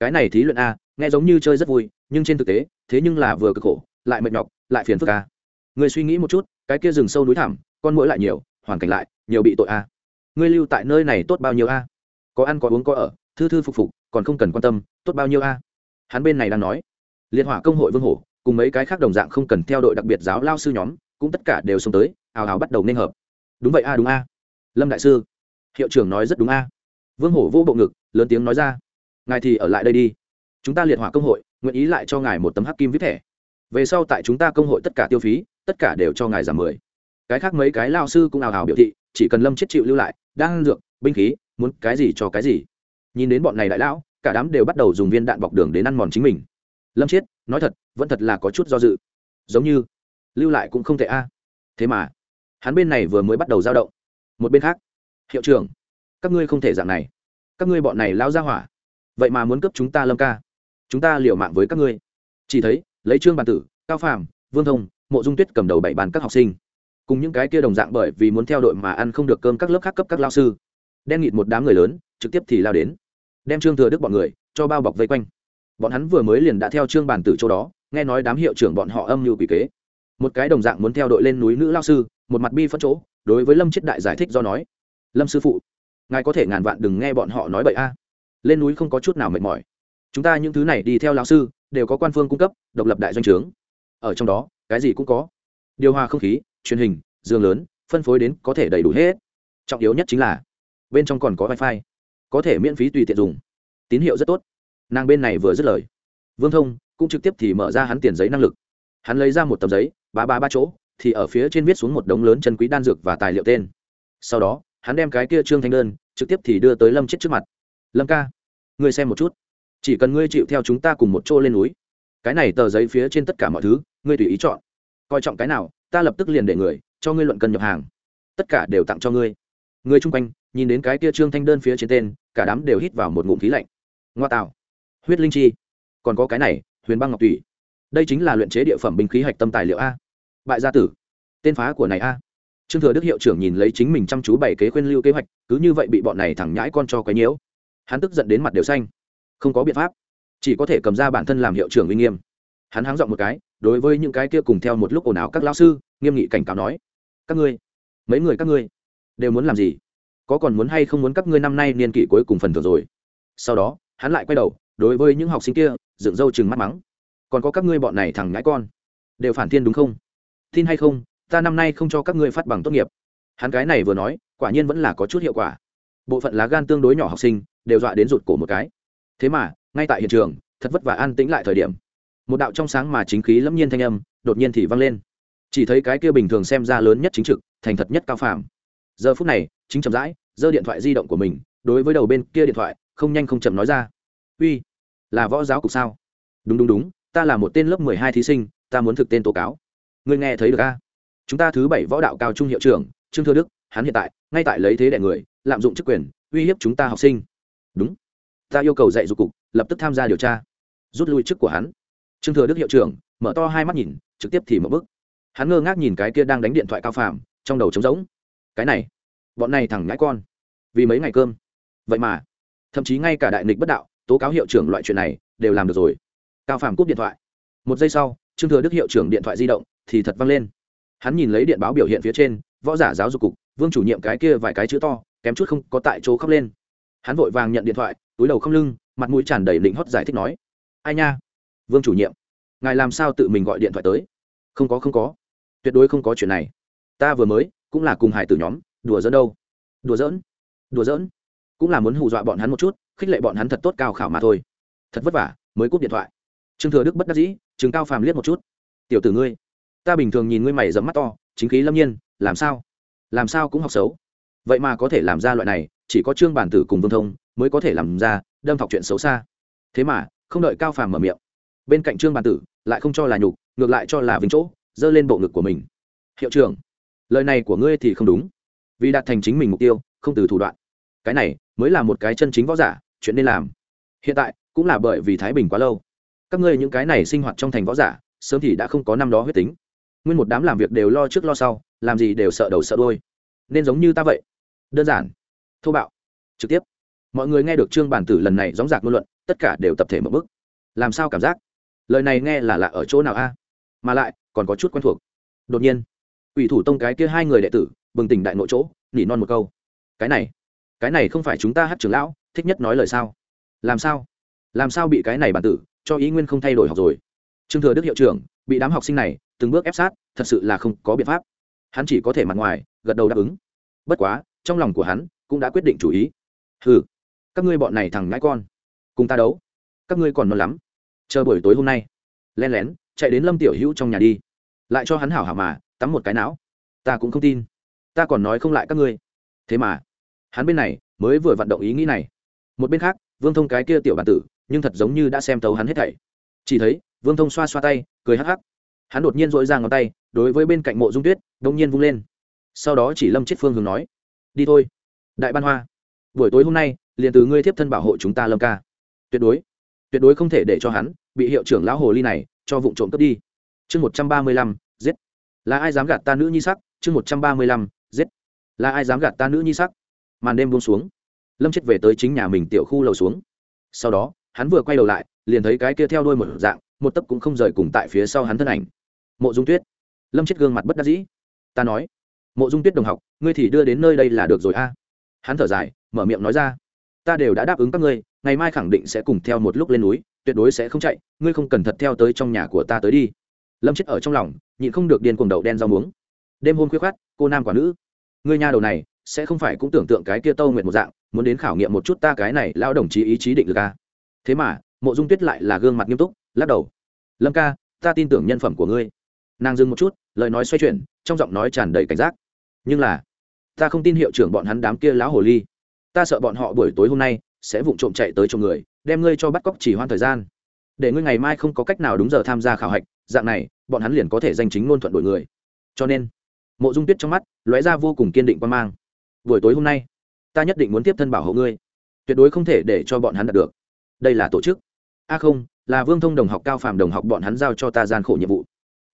Cái này thí luyện a, nghe giống như chơi rất vui, nhưng trên thực tế, thế nhưng là vừa cực khổ, lại mệt nhọc, lại phiền phức a. Người suy nghĩ một chút, cái kia rừng sâu núi thẳm, con mũi lại nhiều, hoàn cảnh lại, nhiều bị tội a. Ngươi lưu tại nơi này tốt bao nhiêu a? Có ăn có uống có ở, thư thư phục phục, còn không cần quan tâm, tốt bao nhiêu a? Hắn bên này đang nói liên hỏa công hội vương hổ, cùng mấy cái khác đồng dạng không cần theo đội đặc biệt giáo lao sư nhóm, cũng tất cả đều xông tới, ào ào bắt đầu nên hợp. Đúng vậy a, đúng a. Lâm đại sư. Hiệu trưởng nói rất đúng a. Vương hổ vô bộ ngực, lớn tiếng nói ra. Ngài thì ở lại đây đi. Chúng ta liệt hỏa công hội, nguyện ý lại cho ngài một tấm hắc kim viết thẻ. Về sau tại chúng ta công hội tất cả tiêu phí, tất cả đều cho ngài giảm mười. Cái khác mấy cái lao sư cũng ào ào biểu thị, chỉ cần lâm chết chịu lưu lại, đang dược, binh khí, muốn cái gì cho cái gì. Nhìn đến bọn này đại lão, cả đám đều bắt đầu dùng viên đạn bọc đường đến ăn mòn chính mình lâm chiết nói thật vẫn thật là có chút do dự giống như lưu lại cũng không thể a thế mà hắn bên này vừa mới bắt đầu giao động một bên khác hiệu trưởng các ngươi không thể dạng này các ngươi bọn này lao ra hỏa vậy mà muốn cướp chúng ta lâm ca chúng ta liều mạng với các ngươi chỉ thấy lấy trương bản tử cao phàm vương thông mộ dung tuyết cầm đầu bảy bàn các học sinh cùng những cái kia đồng dạng bởi vì muốn theo đội mà ăn không được cơm các lớp khác cấp các lao sư đen nghịt một đám người lớn trực tiếp thì lao đến đem trương thừa đức bọn người cho bao bọc vây quanh bọn hắn vừa mới liền đã theo trương bản tử chỗ đó, nghe nói đám hiệu trưởng bọn họ âm mưu quỷ kế. Một cái đồng dạng muốn theo đội lên núi nữ lao sư, một mặt bi phân chỗ, đối với lâm chết đại giải thích do nói, lâm sư phụ, ngài có thể ngàn vạn đừng nghe bọn họ nói bậy a. Lên núi không có chút nào mệt mỏi. Chúng ta những thứ này đi theo lao sư, đều có quan phương cung cấp, độc lập đại doanh trướng. Ở trong đó, cái gì cũng có. Điều hòa không khí, truyền hình, giường lớn, phân phối đến có thể đầy đủ hết. Trọng yếu nhất chính là, bên trong còn có wifi, có thể miễn phí tùy tiện dùng. Tín hiệu rất tốt nàng bên này vừa dứt lời, vương thông cũng trực tiếp thì mở ra hắn tiền giấy năng lực. Hắn lấy ra một tấm giấy, ba ba ba chỗ, thì ở phía trên viết xuống một đống lớn chân quý đan dược và tài liệu tên. Sau đó, hắn đem cái kia trương thanh đơn trực tiếp thì đưa tới lâm chết trước mặt. Lâm ca, ngươi xem một chút. Chỉ cần ngươi chịu theo chúng ta cùng một chỗ lên núi, cái này tờ giấy phía trên tất cả mọi thứ, ngươi tùy ý chọn. Coi trọng cái nào, ta lập tức liền để người cho ngươi luận cân nhập hàng. Tất cả đều tặng cho ngươi. Người chung quanh nhìn đến cái kia trương thanh đơn phía trên tên, cả đám đều hít vào một ngụm khí lạnh. Ngoa tạo huyết linh chi. Còn có cái này, huyền băng ngọc tùy đây chính là luyện chế địa phẩm binh khí hạch tâm tài liệu a. Bại gia tử. Tên phá của này a. Trương thừa đức hiệu trưởng nhìn lấy chính mình chăm chú bày kế khuyên lưu kế hoạch, cứ như vậy bị bọn này thẳng nhãi con cho quấy nhiễu. Hắn tức giận đến mặt đều xanh. Không có biện pháp. Chỉ có thể cầm ra bản thân làm hiệu trưởng uy nghiêm. Hắn háng dọn một cái, đối với những cái kia cùng theo một lúc ồn ào các lao sư, nghiêm nghị cảnh cáo nói, các ngươi, mấy người các ngươi, đều muốn làm gì? Có còn muốn hay không muốn các ngươi năm nay niên kỷ cuối cùng phần thưởng rồi? Sau đó, hắn lại quay đầu đối với những học sinh kia, dựng râu chừng mắt mắng. Còn có các ngươi bọn này thằng nhãi con, đều phản thiên đúng không? Tin hay không, ta năm nay không cho các ngươi phát bằng tốt nghiệp. Hắn cái này vừa nói, quả nhiên vẫn là có chút hiệu quả. Bộ phận lá gan tương đối nhỏ học sinh, đều dọa đến rụt cổ một cái. Thế mà, ngay tại hiện trường, thật vất vả an tĩnh lại thời điểm. Một đạo trong sáng mà chính khí lẫm nhiên thanh âm, đột nhiên thì vang lên. Chỉ thấy cái kia bình thường xem ra lớn nhất chính trực, thành thật nhất cao phàm. Giờ phút này, chính chậm rãi, giơ điện thoại di động của mình, đối với đầu bên kia điện thoại, không nhanh không chậm nói ra. Uy là võ giáo cục sao? Đúng đúng đúng, ta là một tên lớp mười hai thí sinh, ta muốn thực tên tố cáo. Ngươi nghe thấy được a chúng ta thứ bảy võ đạo cao trung hiệu trưởng, trương thừa đức, hắn hiện tại, ngay tại lấy thế đại người, lạm dụng chức quyền, uy hiếp chúng ta học sinh. Đúng. Ta yêu cầu dạy dục cục, lập tức tham gia điều tra. Rút lui chức của hắn. Trương thừa đức hiệu trưởng, mở to hai mắt nhìn, trực tiếp thì một bức hắn ngơ ngác nhìn cái kia đang đánh điện thoại cao phàm, trong đầu trống rỗng. Cái này, bọn này thẳng ngãi con. Vì mấy ngày cơm. Vậy mà, thậm chí ngay cả đại nịch bất đạo tố cáo hiệu trưởng loại chuyện này, đều làm được rồi. Cao phàm cúp điện thoại. Một giây sau, trương thừa đức hiệu trưởng điện thoại di động thì thật văng lên. Hắn nhìn lấy điện báo biểu hiện phía trên, võ giả giáo dục cục, vương chủ nhiệm cái kia vài cái chữ to, kém chút không có tại chỗ khóc lên. Hắn vội vàng nhận điện thoại, túi đầu không lưng, mặt mũi tràn đầy lĩnh hót giải thích nói, ai nha, vương chủ nhiệm, ngài làm sao tự mình gọi điện thoại tới? Không có không có. Tuyệt đối không có chuyện này. Ta vừa mới cũng là cùng hải tử nhóm, đùa dẫn đâu. Đùa dỡn đùa dỡn cũng là muốn hù dọa bọn hắn một chút, khích lệ bọn hắn thật tốt cao khảo mà thôi. Thật vất vả, mới cúp điện thoại. Trương thừa đức bất đắc dĩ chừng cao phàm liếc một chút. Tiểu tử ngươi, ta bình thường nhìn ngươi mày dấm mắt to, chính khí lâm nhiên, làm sao? Làm sao cũng học xấu. Vậy mà có thể làm ra loại này, chỉ có trương bản tử cùng vương thông mới có thể làm ra, đâm học chuyện xấu xa. Thế mà, không đợi cao phàm mở miệng, bên cạnh trương bản tử lại không cho là nhục, ngược lại cho là vinh chỗ, giơ lên bộ ngực của mình. Hiệu trưởng, lời này của ngươi thì không đúng. Vì đạt thành chính mình mục tiêu, không từ thủ đoạn cái này mới là một cái chân chính võ giả, chuyện nên làm. Hiện tại, cũng là bởi vì thái bình quá lâu. Các ngươi những cái này sinh hoạt trong thành võ giả, sớm thì đã không có năm đó huyết tính. Nguyên một đám làm việc đều lo trước lo sau, làm gì đều sợ đầu sợ đôi nên giống như ta vậy. Đơn giản. Thô bạo. Trực tiếp. Mọi người nghe được trương bản tử lần này dóng dạc ngôn luận, tất cả đều tập thể một bức. Làm sao cảm giác? Lời này nghe là lạ ở chỗ nào a? Mà lại, còn có chút quen thuộc. Đột nhiên ủy thủ tông cái kia hai người đệ tử, bừng tỉnh đại nội chỗ, nỉ non một câu. Cái này cái này không phải chúng ta hát trưởng lão, thích nhất nói lời sao? Làm sao? Làm sao bị cái này bản tử, cho ý nguyên không thay đổi học rồi? Trương thừa đức hiệu trưởng, bị đám học sinh này từng bước ép sát, thật sự là không có biện pháp. Hắn chỉ có thể mặt ngoài, gật đầu đáp ứng. Bất quá, trong lòng của hắn cũng đã quyết định chủ ý. Ừ các ngươi bọn này thằng ngãi con, cùng ta đấu. Các ngươi còn non lắm. Chờ buổi tối hôm nay len lén, chạy đến lâm tiểu hữu trong nhà đi. Lại cho hắn hảo hảo mà, tắm một cái não. Ta cũng không tin. Ta còn nói không lại các ngươi. Thế mà hắn bên này mới vừa vận động ý nghĩ này. Một bên khác, vương thông cái kia tiểu bản tử, nhưng thật giống như đã xem tấu hắn hết thảy. Chỉ thấy, vương thông xoa xoa tay, cười hắc hắc. Hắn đột nhiên dội ra ngón tay, đối với bên cạnh mộ dung tuyết đông nhiên vung lên. Sau đó chỉ lâm chết phương hướng nói, đi thôi, đại ban hoa. Buổi tối hôm nay, liền từ ngươi tiếp thân bảo hộ chúng ta lâm ca. Tuyệt đối tuyệt đối không thể để cho hắn bị hiệu trưởng lão hồ ly này cho vụ trộm cướp đi. Chương một trăm ba mươi lăm, giết. Là ai dám gạt ta nữ nhi sắc? Chương một trăm ba mươi lăm, giết. Là ai dám gạt ta nữ nhi sắc? Màn đêm buông xuống. Lâm chết về tới chính nhà mình tiểu khu lầu xuống. Sau đó, hắn vừa quay đầu lại, liền thấy cái kia theo đuôi một dạng, một tấc cũng không rời cùng tại phía sau hắn thân ảnh. Mộ dung tuyết. Lâm chết gương mặt bất đắc dĩ. Ta nói, mộ dung tuyết đồng học, ngươi thì đưa đến nơi đây là được rồi a. Hắn thở dài, mở miệng nói ra, ta đều đã đáp ứng các ngươi, ngày mai khẳng định sẽ cùng theo một lúc lên núi, tuyệt đối sẽ không chạy, ngươi không cần thật theo tới trong nhà của ta tới đi. Lâm chết ở trong lòng, nhịn không được điên cuồng đậu đen rau muống. Đêm hôm khuya khát cô nam quả nữ, ngươi nhà đầu này sẽ không phải cũng tưởng tượng cái kia tâu nguyện một dạng, muốn đến khảo nghiệm một chút ta cái này lao đồng chí ý chí định lực ca thế mà, mộ dung tuyết lại là gương mặt nghiêm túc, lắc đầu. Lâm ca, ta tin tưởng nhân phẩm của ngươi. Nàng dừng một chút, lời nói xoay chuyển, trong giọng nói tràn đầy cảnh giác. Nhưng là, ta không tin hiệu trưởng bọn hắn đám kia lão hồ ly. Ta sợ bọn họ buổi tối hôm nay sẽ vụng trộm chạy tới chỗ người, đem ngươi cho bắt cóc chỉ hoãn thời gian. Để ngươi ngày mai không có cách nào đúng giờ tham gia khảo hạch, dạng này, bọn hắn liền có thể danh chính ngôn thuận đổi người. Cho nên, mộ dung tuyết trong mắt lóe ra vô cùng kiên định quan mang buổi tối hôm nay, ta nhất định muốn tiếp thân bảo hộ ngươi. Tuyệt đối không thể để cho bọn hắn đạt được. Đây là tổ chức. A à không, là vương thông đồng học cao phàm đồng học bọn hắn giao cho ta gian khổ nhiệm vụ.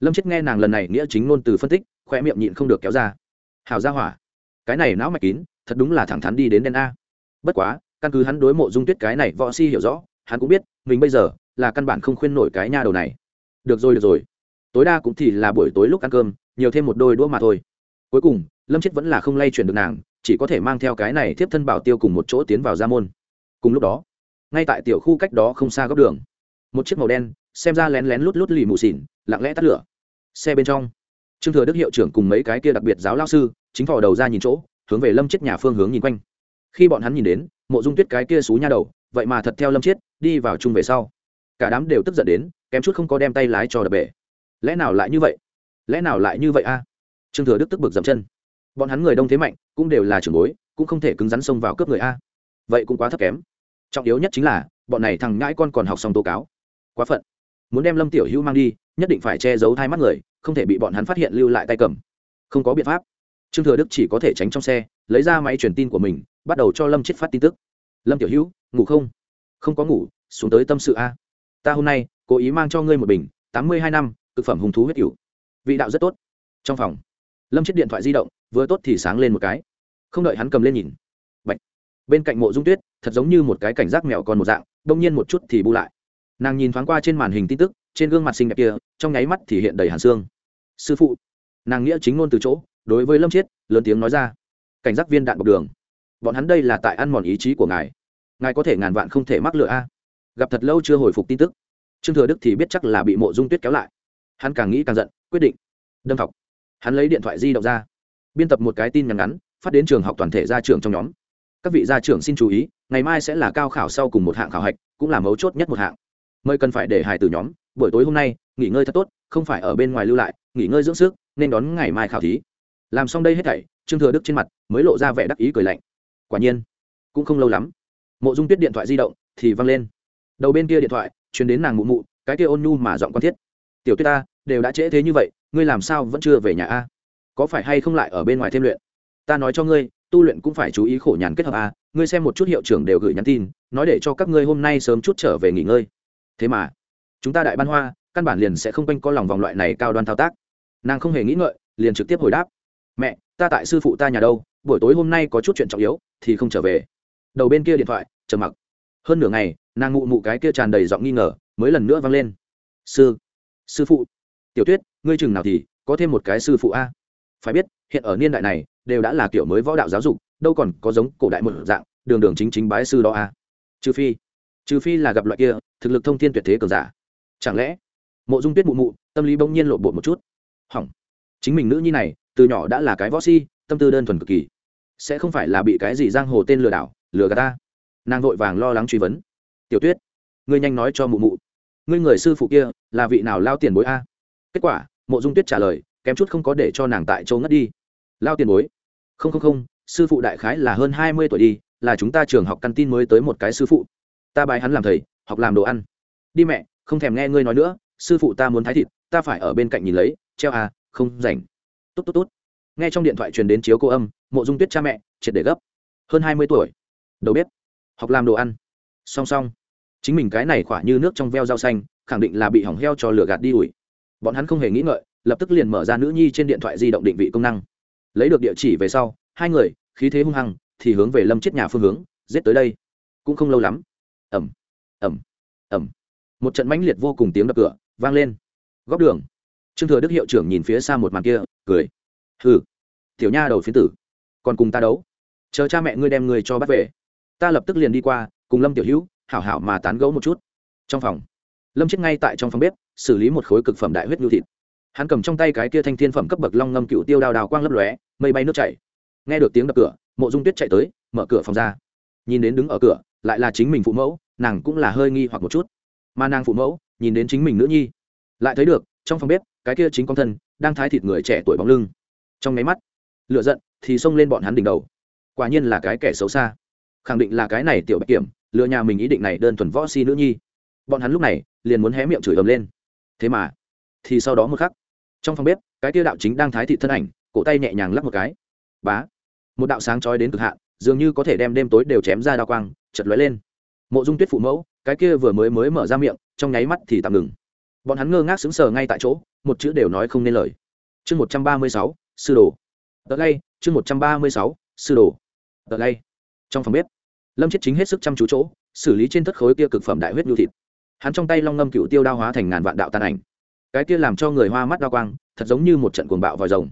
Lâm chết nghe nàng lần này nghĩa chính ngôn từ phân tích khoe miệng nhịn không được kéo ra. Hào ra hỏa, cái này não mạch kín, thật đúng là thẳng thắn đi đến đen a. Bất quá, căn cứ hắn đối mộ dung tuyết cái này võ si hiểu rõ, hắn cũng biết, mình bây giờ là căn bản không khuyên nổi cái nha đầu này. Được rồi được rồi. Tối đa cũng thì là buổi tối lúc ăn cơm, nhiều thêm một đôi đũa mà thôi. Cuối cùng, lâm chết vẫn là không lay chuyển được nàng chỉ có thể mang theo cái này tiếp thân bảo tiêu cùng một chỗ tiến vào gia môn. Cùng lúc đó, ngay tại tiểu khu cách đó không xa góc đường, một chiếc màu đen, xem ra lén lén lút lút lì mù xỉn, lặng lẽ tắt lửa. Xe bên trong, trương thừa đức hiệu trưởng cùng mấy cái kia đặc biệt giáo lao sư, chính phò đầu ra nhìn chỗ, hướng về lâm chết nhà phương hướng nhìn quanh. Khi bọn hắn nhìn đến, mộ dung tuyết cái kia xú nha đầu, vậy mà thật theo lâm chết đi vào chung về sau. Cả đám đều tức giận đến, kém chút không có đem tay lái cho đập bể. Lẽ nào lại như vậy? Lẽ nào lại như vậy a? Trương thừa đức tức bực dậm chân bọn hắn người đông thế mạnh, cũng đều là trưởng bối, cũng không thể cứng rắn xông vào cướp người a. Vậy cũng quá thấp kém. Trọng yếu nhất chính là, bọn này thằng ngãi con còn học xong tố cáo. Quá phận. Muốn đem lâm tiểu hữu mang đi, nhất định phải che giấu hai mắt người, không thể bị bọn hắn phát hiện lưu lại tay cầm. Không có biện pháp. Trương thừa đức chỉ có thể tránh trong xe, lấy ra máy truyền tin của mình, bắt đầu cho lâm chết phát tin tức. Lâm tiểu hữu, ngủ không? Không có ngủ, xuống tới tâm sự a. Ta hôm nay, cố ý mang cho ngươi một bình, tám mươi hai năm thực phẩm hùng thú huyết cửu. Vị đạo rất tốt. Trong phòng, lâm chết điện thoại di động vừa tốt thì sáng lên một cái. Không đợi hắn cầm lên nhìn. Bạch. bên cạnh mộ dung tuyết, thật giống như một cái cảnh giác mèo còn một dạng, đông nhiên một chút thì bu lại. Nàng nhìn thoáng qua trên màn hình tin tức, trên gương mặt xinh đẹp kia, trong nháy mắt thì hiện đầy hàn xương. Sư phụ. Nàng nghĩa chính ngôn từ chỗ, đối với lâm chiết, lớn tiếng nói ra. Cảnh giác viên đạn bọc đường. Bọn hắn đây là tại ăn mòn ý chí của ngài. Ngài có thể ngàn vạn không thể mắc lựa a. Gặp thật lâu chưa hồi phục tin tức. Trương thừa đức thì biết chắc là bị mộ dung tuyết kéo lại. Hắn càng nghĩ càng giận, quyết định. Đâm thọc. Hắn lấy điện thoại di động ra biên tập một cái tin nhắn ngắn, phát đến trường học toàn thể gia trưởng trong nhóm. Các vị gia trưởng xin chú ý, ngày mai sẽ là cao khảo sau cùng một hạng khảo hạch, cũng là mấu chốt nhất một hạng. Mời cần phải để hài từ nhóm, buổi tối hôm nay, nghỉ ngơi thật tốt, không phải ở bên ngoài lưu lại, nghỉ ngơi dưỡng sức, nên đón ngày mai khảo thí. Làm xong đây hết thảy, trương thừa đức trên mặt mới lộ ra vẻ đắc ý cười lạnh. Quả nhiên, cũng không lâu lắm, mộ dung tuyết điện thoại di động thì văng lên. Đầu bên kia điện thoại chuyển đến nàng mụ mụ, cái kia ôn nhu mà giọng con thiết. Tiểu tuyết ta, đều đã trễ thế như vậy, ngươi làm sao vẫn chưa về nhà a? Có phải hay không lại ở bên ngoài thêm luyện? Ta nói cho ngươi, tu luyện cũng phải chú ý khổ nhàn kết hợp a, ngươi xem một chút hiệu trưởng đều gửi nhắn tin, nói để cho các ngươi hôm nay sớm chút trở về nghỉ ngơi. Thế mà, chúng ta đại ban hoa, căn bản liền sẽ không quanh co lòng vòng loại này cao đoan thao tác. Nàng không hề nghĩ ngợi, liền trực tiếp hồi đáp. Mẹ, ta tại sư phụ ta nhà đâu, buổi tối hôm nay có chút chuyện trọng yếu, thì không trở về. Đầu bên kia điện thoại, trầm mặc. Hơn nửa ngày, nàng mụ mụ cái kia tràn đầy giọng nghi ngờ, mới lần nữa vang lên. Sư sư phụ. Tiểu tuyết, ngươi chừng nào thì, có thêm một cái sư phụ a phải biết, hiện ở niên đại này, đều đã là kiểu mới võ đạo giáo dục, đâu còn có giống cổ đại một dạng, đường đường chính chính bái sư đó a trừ phi trừ phi là gặp loại kia, thực lực thông thiên tuyệt thế cường giả. Chẳng lẽ, mộ dung tuyết mụ mụ, tâm lý bỗng nhiên lộn bột một chút. Hỏng. Chính mình nữ nhi này, từ nhỏ đã là cái võ si, tâm tư đơn thuần cực kỳ. Sẽ không phải là bị cái gì giang hồ tên lừa đảo, lừa gạt ta. Nàng vội vàng lo lắng truy vấn. Tiểu tuyết, ngươi nhanh nói cho mụ mụ. Ngươi người sư phụ kia, là vị nào lao tiền bối a? Kết quả, mộ dung tuyết trả lời kém chút không có để cho nàng tại châu ngất đi. Lao tiền bối. Không không không, sư phụ đại khái là hơn hai mươi tuổi đi, là chúng ta trường học căn tin mới tới một cái sư phụ. Ta bài hắn làm thầy, học làm đồ ăn. Đi mẹ, không thèm nghe ngươi nói nữa, sư phụ ta muốn thái thịt, ta phải ở bên cạnh nhìn lấy, treo à không rảnh. Tốt tốt tốt. Nghe trong điện thoại truyền đến chiếu cô âm, mộ dung tuyết cha mẹ, triệt để gấp. Hơn hai mươi tuổi. Đầu bếp. Học làm đồ ăn. Song song. Chính mình cái này khỏa như nước trong veo rau xanh, khẳng định là bị hỏng heo cho lửa gạt đi ủi. Bọn hắn không hề nghĩ ngợi lập tức liền mở ra nữ nhi trên điện thoại di động định vị công năng. Lấy được địa chỉ về sau, hai người, khí thế hung hăng, thì hướng về lâm chết nhà phương hướng, giết tới đây. Cũng không lâu lắm. Ẩm ẩm ẩm một trận mãnh liệt vô cùng tiếng đập cửa vang lên. Góc đường. Trương thừa đức hiệu trưởng nhìn phía xa một màn kia, cười. Hừ, tiểu nha đầu phiến tử, còn cùng ta đấu. Chờ cha mẹ ngươi đem ngươi cho bắt về. Ta lập tức liền đi qua, cùng lâm tiểu hữu, hảo hảo mà tán gẫu một chút. Trong phòng, lâm chết ngay tại trong phòng bếp, xử lý một khối cực phẩm đại huyết nhu thịt hắn cầm trong tay cái kia thanh thiên phẩm cấp bậc long ngâm cựu tiêu đào đào quang lấp lóe, mây bay nước chảy. Nghe được tiếng đập cửa, mộ dung tuyết chạy tới, mở cửa phòng ra. Nhìn đến đứng ở cửa, lại là chính mình phụ mẫu, nàng cũng là hơi nghi hoặc một chút. Mà nàng phụ mẫu, nhìn đến chính mình nữ nhi, lại thấy được, trong phòng bếp, cái kia chính con thân, đang thái thịt người trẻ tuổi bóng lưng. Trong máy mắt lựa giận thì xông lên bọn hắn đỉnh đầu. Quả nhiên là cái kẻ xấu xa. Khẳng định là cái này tiểu bạch kiểm lựa nhà mình ý định này đơn thuần võ si nữ nhi. Bọn hắn lúc này, liền muốn hé miệng chửi ầm lên. Thế mà, thì sau đó một khắc trong phòng bếp, cái kia đạo chính đang thái thị thân ảnh, cổ tay nhẹ nhàng lắp một cái. Bá, một đạo sáng trói đến cực hạn, dường như có thể đem đêm tối đều chém ra đao quang chật lóe lên. Mộ dung tuyết phụ mẫu, cái kia vừa mới mới mở ra miệng, trong nháy mắt thì tạm ngừng. Bọn hắn ngơ ngác sững sờ ngay tại chỗ, một chữ đều nói không nên lời. Chương một trăm ba mươi sáu, sư đồ. Tờ lay, chương một trăm ba mươi sáu, sư đồ. Tờ lay. Trong phòng bếp, lâm chết chính hết sức chăm chú chỗ, xử lý trên thất khối kia cực phẩm đại huyết nhu thịt. Hắn trong tay long ngâm cựu tiêu đao hóa thành ngàn vạn đạo tàn ảnh cái kia làm cho người hoa mắt đa quang, thật giống như một trận cuồng bạo vòi rồng.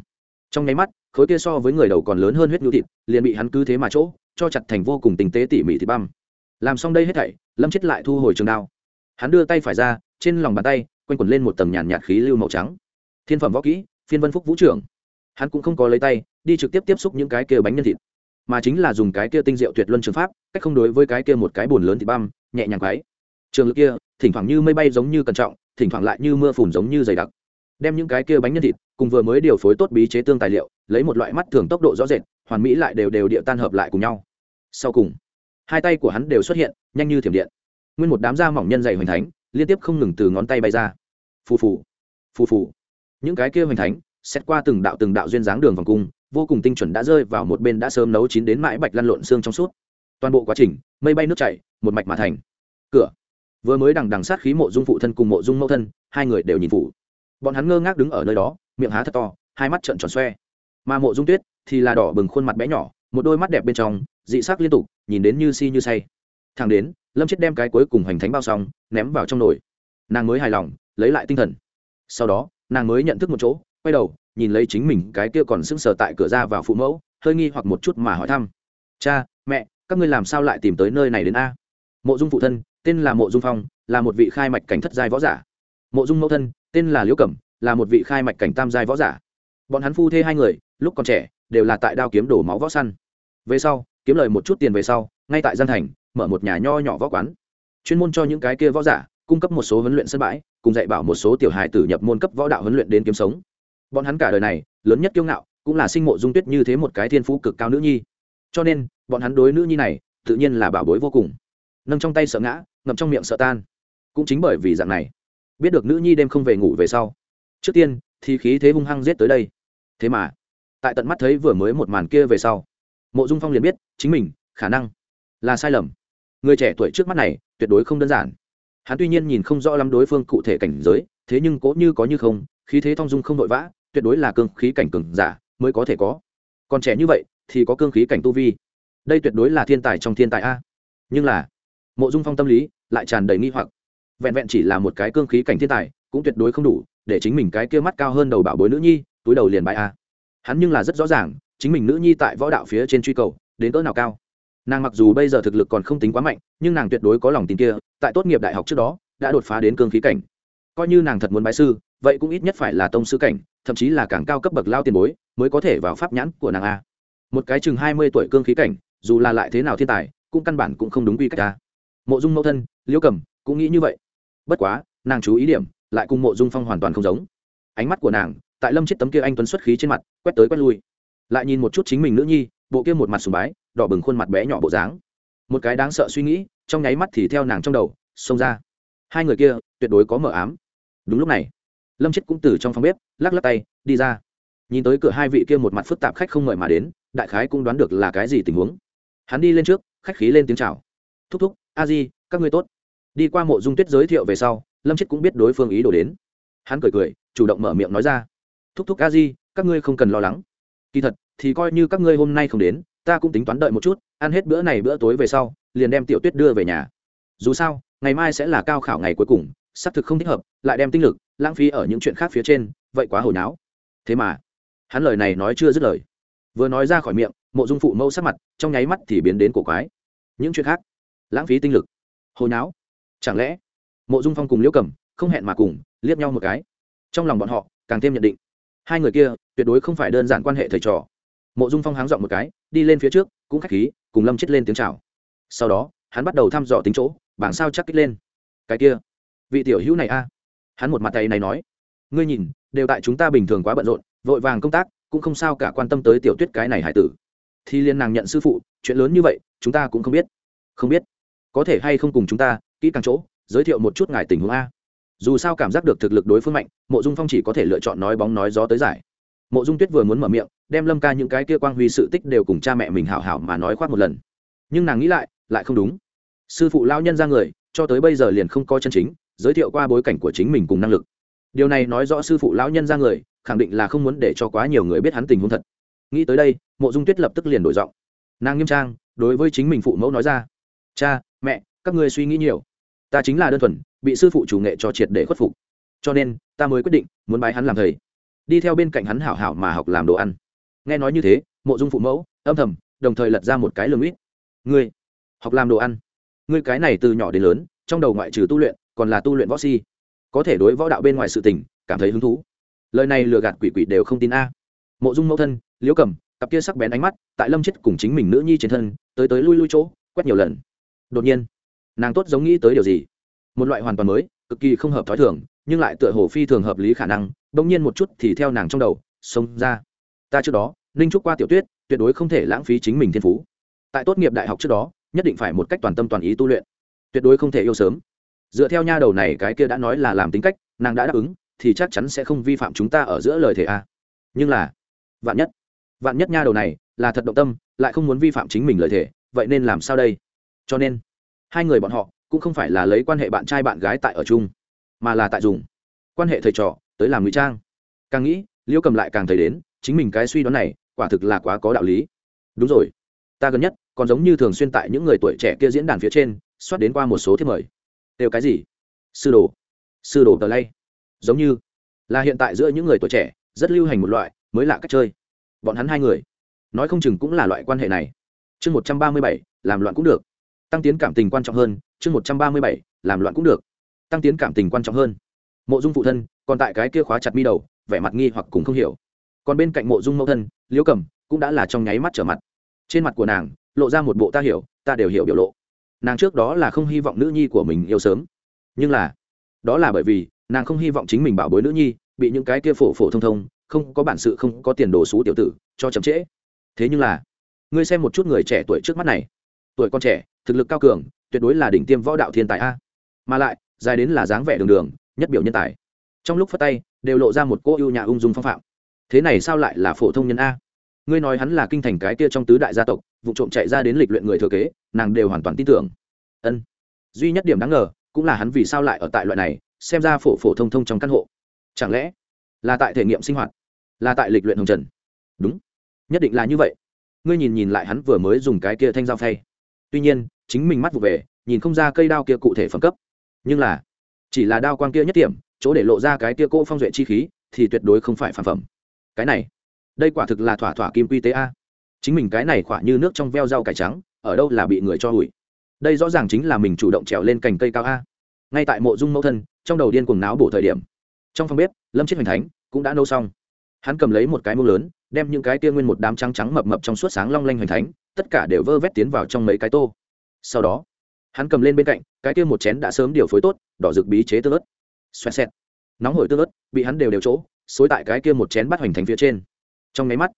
Trong nháy mắt, khối kia so với người đầu còn lớn hơn huyết nhu thịt, liền bị hắn cứ thế mà chỗ, cho chặt thành vô cùng tinh tế tỉ mỉ thịt băm. Làm xong đây hết thảy, lâm chết lại thu hồi trường đao. Hắn đưa tay phải ra, trên lòng bàn tay, quanh quẩn lên một tầng nhàn nhạt khí lưu màu trắng. Thiên phẩm võ kỹ, phiên vân phúc vũ trưởng. Hắn cũng không có lấy tay, đi trực tiếp tiếp xúc những cái kia bánh nhân thịt. Mà chính là dùng cái kia tinh diệu tuyệt luân trường pháp, cách không đối với cái kia một cái bồn lớn thịt băm, nhẹ nhàng quái trường lực kia, thỉnh thoảng như mây bay giống như cẩn trọng thỉnh thoảng lại như mưa phùn giống như dày đặc. Đem những cái kia bánh nhân thịt, cùng vừa mới điều phối tốt bí chế tương tài liệu, lấy một loại mắt thường tốc độ rõ rệt, hoàn mỹ lại đều đều địa tan hợp lại cùng nhau. Sau cùng, hai tay của hắn đều xuất hiện, nhanh như thiểm điện. Nguyên một đám da mỏng nhân dày hoành thánh, liên tiếp không ngừng từ ngón tay bay ra. Phù phù phù phù. Những cái kia hoành thánh, xét qua từng đạo từng đạo duyên dáng đường vòng cung, vô cùng tinh chuẩn đã rơi vào một bên đã sớm nấu chín đến mãi bạch lăn lộn xương trong suốt. Toàn bộ quá trình, mây bay nước chảy, một mạch mà thành. Cửa vừa mới đằng đằng sát khí mộ dung phụ thân cùng mộ dung mẫu thân, hai người đều nhìn phụ bọn hắn ngơ ngác đứng ở nơi đó, miệng há thật to, hai mắt trợn tròn xoe. Mà mộ dung tuyết thì là đỏ bừng khuôn mặt bé nhỏ, một đôi mắt đẹp bên trong, dị sắc liên tục, nhìn đến như si như say. Thằng đến, lâm chết đem cái cuối cùng hoành thánh bao xong, ném vào trong nồi. Nàng mới hài lòng, lấy lại tinh thần. Sau đó, nàng mới nhận thức một chỗ, quay đầu, nhìn lấy chính mình cái kia còn sững sờ tại cửa ra vào phụ mẫu, hơi nghi hoặc một chút mà hỏi thăm. Cha, mẹ, các ngươi làm sao lại tìm tới nơi này đến a? Mộ dung phụ thân tên là mộ dung phong, là một vị khai mạch cảnh thất giai võ giả. Mộ dung mẫu thân, tên là liễu cẩm, là một vị khai mạch cảnh tam giai võ giả. Bọn hắn phu thê hai người, lúc còn trẻ, đều là tại đao kiếm đổ máu võ săn. Về sau, kiếm lời một chút tiền về sau, ngay tại gian thành, mở một nhà nho nhỏ võ quán. Chuyên môn cho những cái kia võ giả, cung cấp một số huấn luyện sân bãi, cùng dạy bảo một số tiểu hài tử nhập môn cấp võ đạo huấn luyện đến kiếm sống. Bọn hắn cả đời này, lớn nhất kiêu ngạo, cũng là sinh mộ dung tuyết như thế một cái thiên phú cực cao nữ nhi. Cho nên, bọn hắn đối nữ nhi này, tự nhiên là bảo bối vô cùng. Nâng trong tay sợ ngã ngậm trong miệng sợ tan. Cũng chính bởi vì dạng này, biết được nữ nhi đêm không về ngủ về sau. Trước tiên, thì khí thế hung hăng giết tới đây. Thế mà, tại tận mắt thấy vừa mới một màn kia về sau, mộ dung phong liền biết chính mình khả năng là sai lầm. Người trẻ tuổi trước mắt này tuyệt đối không đơn giản. Hắn tuy nhiên nhìn không rõ lắm đối phương cụ thể cảnh giới, thế nhưng cố như có như không, khí thế thong dung không vội vã, tuyệt đối là cương khí cảnh cường giả mới có thể có. Còn trẻ như vậy thì có cương khí cảnh tu vi. Đây tuyệt đối là thiên tài trong thiên tài a. Nhưng là mộ dung phong tâm lý lại tràn đầy nghi hoặc. Vẹn vẹn chỉ là một cái cương khí cảnh thiên tài, cũng tuyệt đối không đủ để chính mình cái kia mắt cao hơn đầu bảo bối nữ nhi, túi đầu liền bài a. Hắn nhưng là rất rõ ràng, chính mình nữ nhi tại võ đạo phía trên truy cầu, đến cỡ nào cao. Nàng mặc dù bây giờ thực lực còn không tính quá mạnh, nhưng nàng tuyệt đối có lòng tin kia, tại tốt nghiệp đại học trước đó, đã đột phá đến cương khí cảnh. Coi như nàng thật muốn bái sư, vậy cũng ít nhất phải là tông sư cảnh, thậm chí là càng cao cấp bậc lao tiền bối mới có thể vào pháp nhãn của nàng a. Một cái chừng hai mươi tuổi cương khí cảnh, dù là lại thế nào thiên tài, cũng căn bản cũng không đúng quy cách ta mộ dung mẫu thân, liễu cầm cũng nghĩ như vậy. Bất quá, nàng chú ý điểm, lại cùng mộ dung phong hoàn toàn không giống. Ánh mắt của nàng, tại lâm chết tấm kia anh tuấn xuất khí trên mặt, quét tới quét lui. Lại nhìn một chút chính mình nữ nhi, bộ kia một mặt sùng bái, đỏ bừng khuôn mặt bé nhỏ bộ dáng. Một cái đáng sợ suy nghĩ, trong nháy mắt thì theo nàng trong đầu, xông ra. Hai người kia, tuyệt đối có mở ám. Đúng lúc này, lâm chết cũng từ trong phòng bếp, lắc lắc tay, đi ra. Nhìn tới cửa hai vị kia một mặt phức tạp khách không mời mà đến, đại khái cũng đoán được là cái gì tình huống. Hắn đi lên trước, khách khí lên tiếng chào. Thúc thúc a di, các ngươi tốt. Đi qua mộ dung tuyết giới thiệu về sau, lâm chết cũng biết đối phương ý đồ đến. Hắn cười cười, chủ động mở miệng nói ra. Thúc thúc a di, các ngươi không cần lo lắng. Kỳ thật, thì coi như các ngươi hôm nay không đến, ta cũng tính toán đợi một chút, ăn hết bữa này bữa tối về sau, liền đem tiểu tuyết đưa về nhà. Dù sao, ngày mai sẽ là cao khảo ngày cuối cùng, xác thực không thích hợp, lại đem tinh lực, lãng phí ở những chuyện khác phía trên, vậy quá hồi náo. Thế mà, hắn lời này nói chưa dứt lời. Vừa nói ra khỏi miệng, mộ dung phụ mẫu sắc mặt, trong nháy mắt thì biến đến cổ quái. Những chuyện khác lãng phí tinh lực. Hồi não, chẳng lẽ mộ dung phong cùng liễu cầm không hẹn mà cùng liếc nhau một cái? Trong lòng bọn họ càng thêm nhận định hai người kia tuyệt đối không phải đơn giản quan hệ thầy trò. Mộ dung phong háng dọn một cái đi lên phía trước cũng k h á c h khí cùng lâm chết lên tiếng c h à o sau đó hắn bắt đầu thăm dò tính chỗ bảng sao chắc kích lên. Cái kia vị tiểu hữu này a. Hắn một mặt tay này nói ngươi nhìn đều tại chúng ta bình thường quá bận rộn vội vàng công tác cũng không sao cả quan tâm tới tiểu tuyết cái này hải tử. Thì liên nàng nhận sư phụ chuyện lớn như vậy chúng ta cũng không biết. Không biết có thể hay không cùng chúng ta kỹ càng chỗ, giới thiệu một chút ngài tình huống a. Dù sao cảm giác được thực lực đối phương mạnh, mộ dung phong chỉ có thể lựa chọn nói bóng nói gió tới giải. Mộ dung tuyết vừa muốn mở miệng, đem lâm ca những cái kia quang huy sự tích đều cùng cha mẹ mình hảo hảo mà nói khoác một lần. Nhưng nàng nghĩ lại lại không đúng. Sư phụ lao nhân ra người, cho tới bây giờ liền không có chân chính, giới thiệu qua bối cảnh của chính mình cùng năng lực. Điều này nói rõ sư phụ lão nhân ra người, khẳng định là không muốn để cho quá nhiều người biết hắn tình huống thật. Nghĩ tới đây, mộ dung tuyết lập tức liền đổi giọng. Nàng nghiêm trang, đối với chính mình phụ mẫu nói ra cha, mẹ, các ngươi suy nghĩ nhiều. Ta chính là đơn thuần, bị sư phụ chủ nghệ cho triệt để khuất phục. Cho nên, ta mới quyết định, muốn bái hắn làm thầy. Đi theo bên cạnh hắn hảo hảo mà học làm đồ ăn. Nghe nói như thế, mộ dung phụ mẫu, âm thầm, đồng thời lật ra một cái lường ít. Ngươi, học làm đồ ăn. Ngươi cái này từ nhỏ đến lớn, trong đầu ngoại trừ tu luyện, còn là tu luyện võ si. Có thể đối võ đạo bên ngoài sự tình, cảm thấy hứng thú. Lời này lừa gạt quỷ quỷ đều không tin a. Mộ dung mẫu thân, liễu cầm cặp kia sắc bén ánh mắt, tại lâm chết cùng chính mình nữ nhi trên thân, tới tới lui lui chỗ, quét nhiều lần đột nhiên, nàng tốt giống nghĩ tới điều gì? Một loại hoàn toàn mới, cực kỳ không hợp thói thường, nhưng lại tựa hồ phi thường hợp lý khả năng, bỗng nhiên một chút thì theo nàng trong đầu, xông ra. Ta trước đó, ninh trúc qua tiểu tuyết, tuyệt đối không thể lãng phí chính mình thiên phú. Tại tốt nghiệp đại học trước đó, nhất định phải một cách toàn tâm toàn ý tu luyện. Tuyệt đối không thể yêu sớm. Dựa theo nha đầu này cái kia đã nói là làm tính cách, nàng đã đáp ứng, thì chắc chắn sẽ không vi phạm chúng ta ở giữa lời thể a. Nhưng là, vạn nhất vạn nhất nha đầu này là thật động tâm, lại không muốn vi phạm chính mình lời thể vậy nên làm sao đây? Cho nên, hai người bọn họ cũng không phải là lấy quan hệ bạn trai bạn gái tại ở chung, mà là tại dùng quan hệ thầy trò tới làm ngụy trang. Càng nghĩ, liễu cầm lại càng thấy đến, chính mình cái suy đoán này quả thực là quá có đạo lý. Đúng rồi, ta gần nhất còn giống như thường xuyên tại những người tuổi trẻ kia diễn đàn phía trên xoát đến qua một số thiết mời. Đều cái gì? Sư đồ sư đồ tờ lay. Giống như là hiện tại giữa những người tuổi trẻ rất lưu hành một loại mới lạ cách chơi. Bọn hắn hai người, nói không chừng cũng là loại quan hệ này. Chương một trăm ba mươi bảy, làm loạn cũng được tăng tiến cảm tình quan trọng hơn, chương một trăm ba mươi bảy, làm loạn cũng được. Tăng tiến cảm tình quan trọng hơn. Mộ dung phụ thân, còn tại cái kia khóa chặt mi đầu, vẻ mặt nghi hoặc cùng không hiểu. Còn bên cạnh mộ dung mẫu thân, liễu cầm cũng đã là trong nháy mắt trở mặt. Trên mặt của nàng, lộ ra một bộ ta hiểu, ta đều hiểu biểu lộ. Nàng trước đó là không hy vọng nữ nhi của mình yêu sớm. Nhưng là, đó là bởi vì, nàng không hy vọng chính mình bảo bối nữ nhi, bị những cái kia phổ phổ thông thông, không có bản sự, không có tiền đồ xú tiểu tử, cho chậm trễ. Thế nhưng là, ngươi xem một chút người trẻ tuổi trước mắt này. Tuổi con trẻ thực lực cao cường, tuyệt đối là đỉnh tiêm võ đạo thiên tài a. Mà lại, dài đến là dáng vẻ đường đường, nhất biểu nhân tài. Trong lúc phát tay, đều lộ ra một cô ưu nhà ung dung phong phạm. Thế này sao lại là phổ thông nhân a? Ngươi nói hắn là kinh thành cái kia trong tứ đại gia tộc, vụ trộm chạy ra đến lịch luyện người thừa kế, nàng đều hoàn toàn tin tưởng. Ân. Duy nhất điểm đáng ngờ, cũng là hắn vì sao lại ở tại loại này, xem ra phổ phổ thông thông trong căn hộ. Chẳng lẽ là tại thể nghiệm sinh hoạt, là tại lịch luyện hồng trần? Đúng. Nhất định là như vậy. Ngươi nhìn nhìn lại hắn vừa mới dùng cái kia thanh dao phay tuy nhiên, chính mình mắt vụ về, nhìn không ra cây đao kia cụ thể phẩm cấp. Nhưng là, chỉ là đao quang kia nhất điểm chỗ để lộ ra cái kia cỗ phong duệ chi khí, thì tuyệt đối không phải phản phẩm. Cái này, đây quả thực là thỏa thỏa kim quy tế a. Chính mình cái này khỏa như nước trong veo rau cải trắng, ở đâu là bị người cho hủi. Đây rõ ràng chính là mình chủ động trèo lên cành cây cao a. Ngay tại mộ dung mẫu thân, trong đầu điên cuồng náo bổ thời điểm. Trong phòng bếp, lâm chiết hoành thánh cũng đã nấu xong hắn cầm lấy một cái mông lớn, đem những cái tia nguyên một đám trắng trắng mập mập trong suốt sáng long lanh hoành thánh, tất cả đều vơ vét tiến vào trong mấy cái tô. Sau đó, hắn cầm lên bên cạnh, cái tia một chén đã sớm điều phối tốt, đỏ rực bí chế tương ớt. Xoẹt xẹt. Nóng hổi tương ớt, bị hắn đều đều chỗ, xối tại cái kia một chén bắt hoành thành phía trên. Trong máy mắt,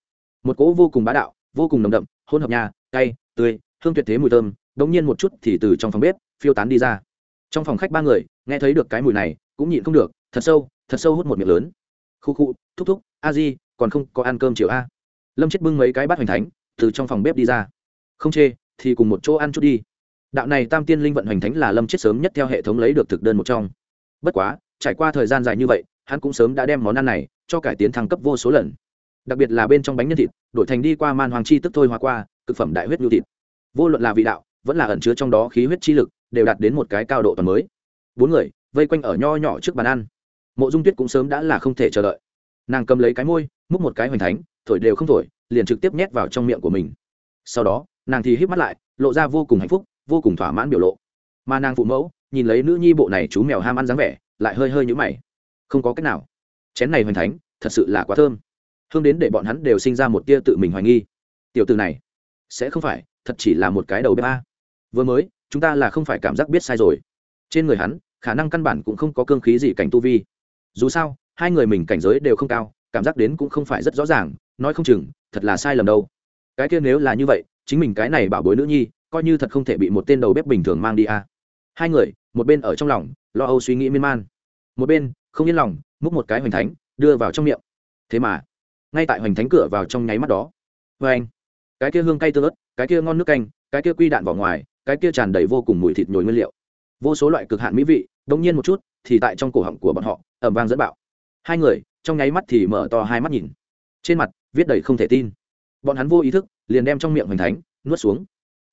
một cỗ vô cùng bá đạo, vô cùng nồng đậm hôn hợp nhà, cay, tươi, hương tuyệt thế mùi thơm, đống nhiên một chút thì từ trong phòng bếp phiêu tán đi ra. Trong phòng khách ba người, nghe thấy được cái mùi này, cũng nhịn không được, thật sâu thật sâu hút một miệng lớn khu khu, thúc thúc, a di, còn không có ăn cơm chiều a. Lâm chết bưng mấy cái bát hoành thánh, từ trong phòng bếp đi ra. Không chê, thì cùng một chỗ ăn chút đi. Đạo này tam tiên linh vận hoành thánh là lâm chết sớm nhất theo hệ thống lấy được thực đơn một trong. Bất quá, trải qua thời gian dài như vậy, hắn cũng sớm đã đem món ăn này cho cải tiến thăng cấp vô số lần. Đặc biệt là bên trong bánh nhân thịt, đổi thành đi qua man hoàng chi tức thôi hoa qua, cực phẩm đại huyết nhu thịt. Vô luận là vị đạo, vẫn là ẩn chứa trong đó khí huyết chi lực, đều đạt đến một cái cao độ toàn mới. Bốn người, vây quanh ở nho nhỏ trước bàn ăn mộ dung tuyết cũng sớm đã là không thể chờ đợi. Nàng cầm lấy cái môi, múc một cái hoành thánh, thổi đều không thổi, liền trực tiếp nhét vào trong miệng của mình. Sau đó, nàng thì hít mắt lại, lộ ra vô cùng hạnh phúc, vô cùng thỏa mãn biểu lộ. Mà nàng phụ mẫu, nhìn lấy nữ nhi bộ này chú mèo ham ăn dáng vẻ, lại hơi hơi nhũ mày. Không có cách nào. Chén này hoành thánh, thật sự là quá thơm. Hương đến để bọn hắn đều sinh ra một tia tự mình hoài nghi. Tiểu từ này, sẽ không phải, thật chỉ là một cái đầu bếp a. Vừa mới, chúng ta là không phải cảm giác biết sai rồi. Trên người hắn, khả năng căn bản cũng không có cương khí gì cảnh tu vi dù sao, hai người mình cảnh giới đều không cao, cảm giác đến cũng không phải rất rõ ràng, nói không chừng, thật là sai lầm đâu. Cái kia nếu là như vậy, chính mình cái này bảo bối nữ nhi, coi như thật không thể bị một tên đầu bếp bình thường mang đi à? hai người, một bên ở trong lòng, lo âu suy nghĩ miên man. Một bên, không yên lòng, múc một cái hoành thánh, đưa vào trong miệng. Thế mà, ngay tại hoành thánh cửa vào trong nháy mắt đó. Vê anh, cái kia hương cay tương ớt, cái kia ngon nước canh, cái kia quy đạn vỏ ngoài, cái kia tràn đầy vô cùng mùi thịt nhồi nguyên liệu. Vô số loại cực hạn mỹ vị đống nhiên một chút, thì tại trong cổ họng của bọn họ ẩm vang dẫn bạo. Hai người, trong nháy mắt thì mở to hai mắt nhìn. Trên mặt, viết đầy không thể tin. Bọn hắn vô ý thức, liền đem trong miệng hoành thánh, nuốt xuống.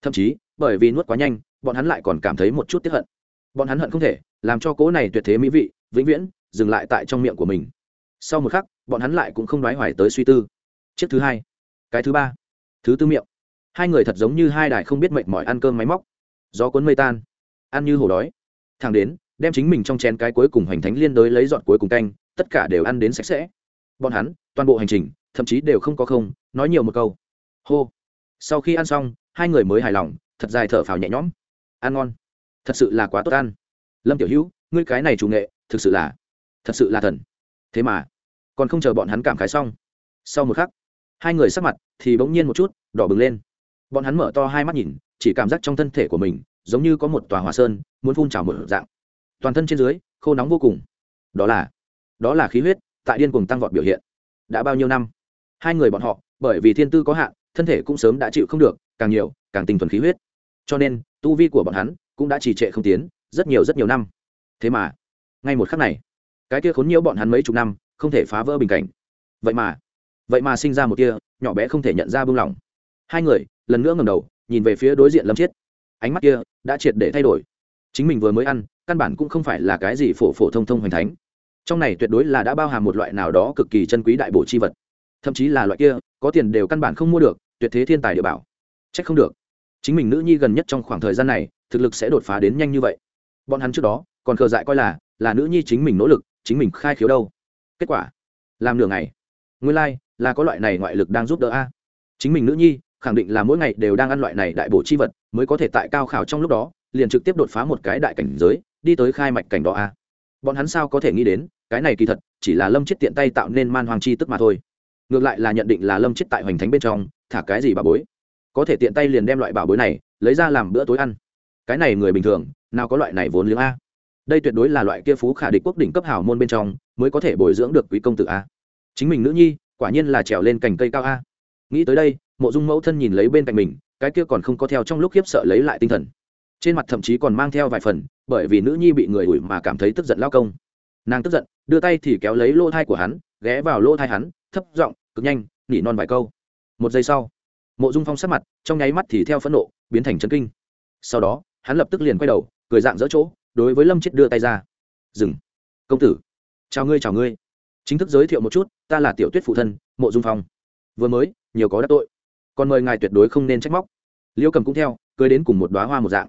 Thậm chí, bởi vì nuốt quá nhanh, bọn hắn lại còn cảm thấy một chút tiếp hận. Bọn hắn hận không thể, làm cho cố này tuyệt thế mỹ vị, vĩnh viễn, dừng lại tại trong miệng của mình. Sau một khắc, bọn hắn lại cũng không đoái hoài tới suy tư. Chiếc thứ hai, cái thứ ba, thứ tư miệng. Hai người thật giống như hai đài không biết mệt mỏi ăn cơm máy móc. Gió cuốn mây tan, ăn như hổ đói. Thằng đến đem chính mình trong chén cái cuối cùng hoành thánh liên đới lấy dọn cuối cùng canh, tất cả đều ăn đến sạch sẽ. Bọn hắn, toàn bộ hành trình, thậm chí đều không có không, nói nhiều một câu. Hô. Sau khi ăn xong, hai người mới hài lòng, thật dài thở phào nhẹ nhõm. Ăn ngon. Thật sự là quá tốt ăn. Lâm tiểu hữu, ngươi cái này chủ nghệ, thực sự là, thật sự là thần. Thế mà, còn không chờ bọn hắn cảm khái xong. Sau một khắc, hai người sắc mặt thì bỗng nhiên một chút, đỏ bừng lên. Bọn hắn mở to hai mắt nhìn, chỉ cảm giác trong thân thể của mình, giống như có một tòa hòa sơn, muốn phun trào một dạng toàn thân trên dưới, khô nóng vô cùng. Đó là đó là khí huyết tại điên cuồng tăng vọt biểu hiện. Đã bao nhiêu năm? Hai người bọn họ, bởi vì thiên tư có hạn, thân thể cũng sớm đã chịu không được, càng nhiều, càng tinh thuần khí huyết. Cho nên, tu vi của bọn hắn cũng đã trì trệ không tiến, rất nhiều rất nhiều năm. Thế mà, ngay một khắc này, cái kia khốn nhiễu bọn hắn mấy chục năm, không thể phá vỡ bình cảnh. Vậy mà vậy mà sinh ra một tia nhỏ bé không thể nhận ra buông lỏng. Hai người lần nữa ngầm đầu, nhìn về phía đối diện lâm chiết. Ánh mắt kia đã triệt để thay đổi. Chính mình vừa mới ăn căn bản cũng không phải là cái gì phổ phổ thông thông hoành thánh. Trong này tuyệt đối là đã bao hàm một loại nào đó cực kỳ chân quý đại bổ chi vật. Thậm chí là loại kia có tiền đều căn bản không mua được tuyệt thế thiên tài địa bảo. Trách không được. Chính mình nữ nhi gần nhất trong khoảng thời gian này thực lực sẽ đột phá đến nhanh như vậy. Bọn hắn trước đó còn khờ dại coi là là nữ nhi chính mình nỗ lực chính mình khai khiếu đâu. Kết quả làm nửa ngày. Nguyên lai、like, là có loại này ngoại lực đang giúp đỡ a. Chính mình nữ nhi khẳng định là mỗi ngày đều đang ăn loại này đại bổ chi vật mới có thể tại cao khảo trong lúc đó liền trực tiếp đột phá một cái đại cảnh giới đi tới khai mạch cảnh đó a bọn hắn sao có thể nghĩ đến, cái này kỳ thật, chỉ là lâm chết tiện tay tạo nên man hoàng chi tức mà thôi. Ngược lại là nhận định là lâm chết tại hoành thánh bên trong, thả cái gì bà bối? Có thể tiện tay liền đem loại bảo bối này, lấy ra làm bữa tối ăn. Cái này người bình thường, nào có loại này vốn liếng a? Đây tuyệt đối là loại kia phú khả địch quốc đỉnh cấp hào môn bên trong, mới có thể bồi dưỡng được quý công tử a. Chính mình nữ nhi, quả nhiên là trèo lên cành cây cao a. Nghĩ tới đây, mộ dung mẫu thân nhìn lấy bên cạnh mình, cái kia còn không có theo trong lúc khiếp sợ lấy lại tinh thần trên mặt thậm chí còn mang theo vài phần, bởi vì nữ nhi bị người ủi mà cảm thấy tức giận lao công. Nàng tức giận, đưa tay thì kéo lấy lỗ thai của hắn, ghé vào lỗ thai hắn, thấp giọng, cực nhanh, nỉ non vài câu. Một giây sau, mộ dung phong sắc mặt, trong nháy mắt thì theo phẫn nộ, biến thành chân kinh. Sau đó, hắn lập tức liền quay đầu, cười dạng dỡ chỗ, đối với lâm chết đưa tay ra. Dừng. Công tử. Chào ngươi chào ngươi. Chính thức giới thiệu một chút, ta là tiểu tuyết phụ thân, mộ dung phong. Vừa mới, nhiều có đắc tội. Còn mời ngài tuyệt đối không nên trách móc. Liêu cầm cũng theo, cười đến cùng một đoá hoa một dạng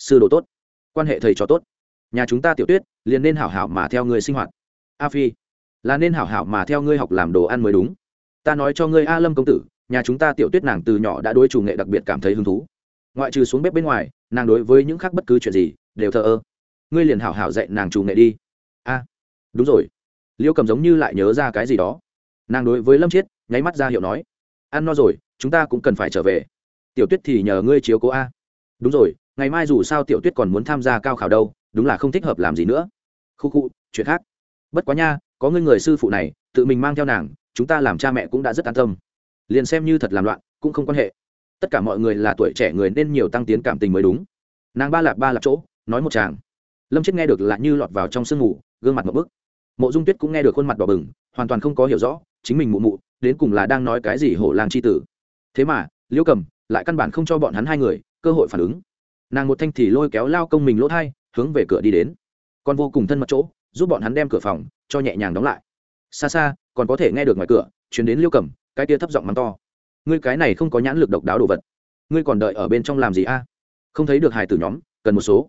sư đồ tốt, quan hệ thầy trò tốt, nhà chúng ta tiểu tuyết liền nên hảo hảo mà theo ngươi sinh hoạt. A phi, là nên hảo hảo mà theo ngươi học làm đồ ăn mới đúng. Ta nói cho ngươi a lâm công tử, nhà chúng ta tiểu tuyết nàng từ nhỏ đã đối chủ nghệ đặc biệt cảm thấy hứng thú. Ngoại trừ xuống bếp bên ngoài, nàng đối với những khác bất cứ chuyện gì đều thờ ơ. Ngươi liền hảo hảo dạy nàng chủ nghệ đi. A, đúng rồi. Liêu cầm giống như lại nhớ ra cái gì đó. Nàng đối với lâm chiết nháy mắt ra hiệu nói, ăn no rồi, chúng ta cũng cần phải trở về. Tiểu tuyết thì nhờ ngươi chiếu cố a. Đúng rồi ngày mai dù sao tiểu tuyết còn muốn tham gia cao khảo đâu, đúng là không thích hợp làm gì nữa. Khu khu, chuyện khác. Bất quá nha, có ngươi người sư phụ này, tự mình mang theo nàng, chúng ta làm cha mẹ cũng đã rất an tâm. Liền xem như thật làm loạn, cũng không quan hệ. Tất cả mọi người là tuổi trẻ người nên nhiều tăng tiến cảm tình mới đúng. Nàng ba lạp ba lạp chỗ, nói một chàng lâm chết nghe được là như lọt vào trong sương ngủ gương mặt một bức. Mộ dung tuyết cũng nghe được khuôn mặt đỏ bừng, hoàn toàn không có hiểu rõ, chính mình mụ mụ, đến cùng là đang nói cái gì hổ làng c h i tử. Thế mà, liễu cầm lại căn bản không cho bọn hắn hai người cơ hội phản ứng nàng một thanh thì lôi kéo lao công mình lỗ thai, hướng về cửa đi đến. Còn vô cùng thân mật chỗ, giúp bọn hắn đem cửa phòng, cho nhẹ nhàng đóng lại. Xa xa, còn có thể nghe được ngoài cửa chuyển đến liêu cầm, cái tia thấp giọng mắng to. Ngươi cái này không có nhãn lực độc đáo đồ vật. Ngươi còn đợi ở bên trong làm gì a? Không thấy được hài tử nhóm, cần một số.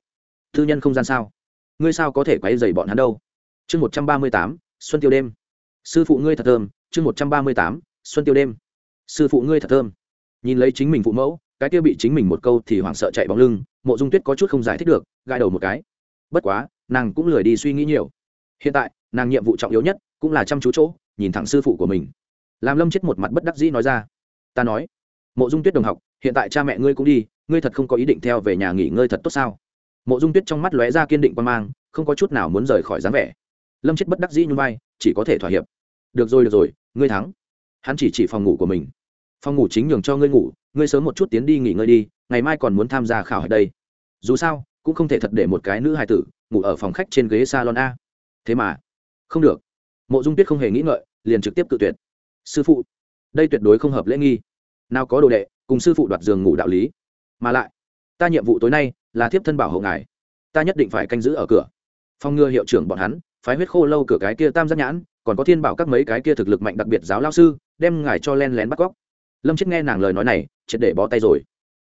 Thư nhân không gian sao? Ngươi sao có thể quay dày bọn hắn đâu? Chương một trăm ba mươi tám, xuân tiêu đêm. Sư phụ ngươi thật thơm, chương một trăm ba mươi tám, xuân tiêu đêm. Sư phụ ngươi thật thơm. Nhìn lấy chính mình phụ mẫu cái kia bị chính mình một câu thì hoảng sợ chạy bóng lưng, mộ dung tuyết có chút không giải thích được gai đầu một cái. Bất quá, nàng cũng lười đi suy nghĩ nhiều. Hiện tại, nàng nhiệm vụ trọng yếu nhất cũng là chăm chú chỗ, nhìn thẳng sư phụ của mình. Làm lâm chết một mặt bất đắc dĩ nói ra. Ta nói, mộ dung tuyết đồng học, hiện tại cha mẹ ngươi cũng đi, ngươi thật không có ý định theo về nhà nghỉ ngơi thật tốt sao? Mộ dung tuyết trong mắt lóe ra kiên định quan mang, không có chút nào muốn rời khỏi dáng vẻ. Lâm chết bất đắc dĩ như vai, chỉ có thể thỏa hiệp. Được rồi được rồi, ngươi thắng. Hắn chỉ chỉ phòng ngủ của mình phòng ngủ chính nhường cho ngươi ngủ, ngươi sớm một chút tiến đi nghỉ ngơi đi, ngày mai còn muốn tham gia khảo ở đây. Dù sao, cũng không thể thật để một cái nữ hài tử ngủ ở phòng khách trên ghế salon a. Thế mà, không được. Mộ dung tuyết không hề nghĩ ngợi, liền trực tiếp cự tuyệt. Sư phụ, đây tuyệt đối không hợp lễ nghi. Nào có đồ đệ, cùng sư phụ đoạt giường ngủ đạo lý. Mà lại, ta nhiệm vụ tối nay là thiếp thân bảo hộ ngài. Ta nhất định phải canh giữ ở cửa. Phong ngừa hiệu trưởng bọn hắn, phái huyết khô lâu cửa cái kia tam giác nhãn, còn có thiên bảo các mấy cái kia thực lực mạnh đặc biệt giáo lao sư, đem ngài cho len lén bắt cóc lâm chết nghe nàng lời nói này, triệt để bó tay rồi.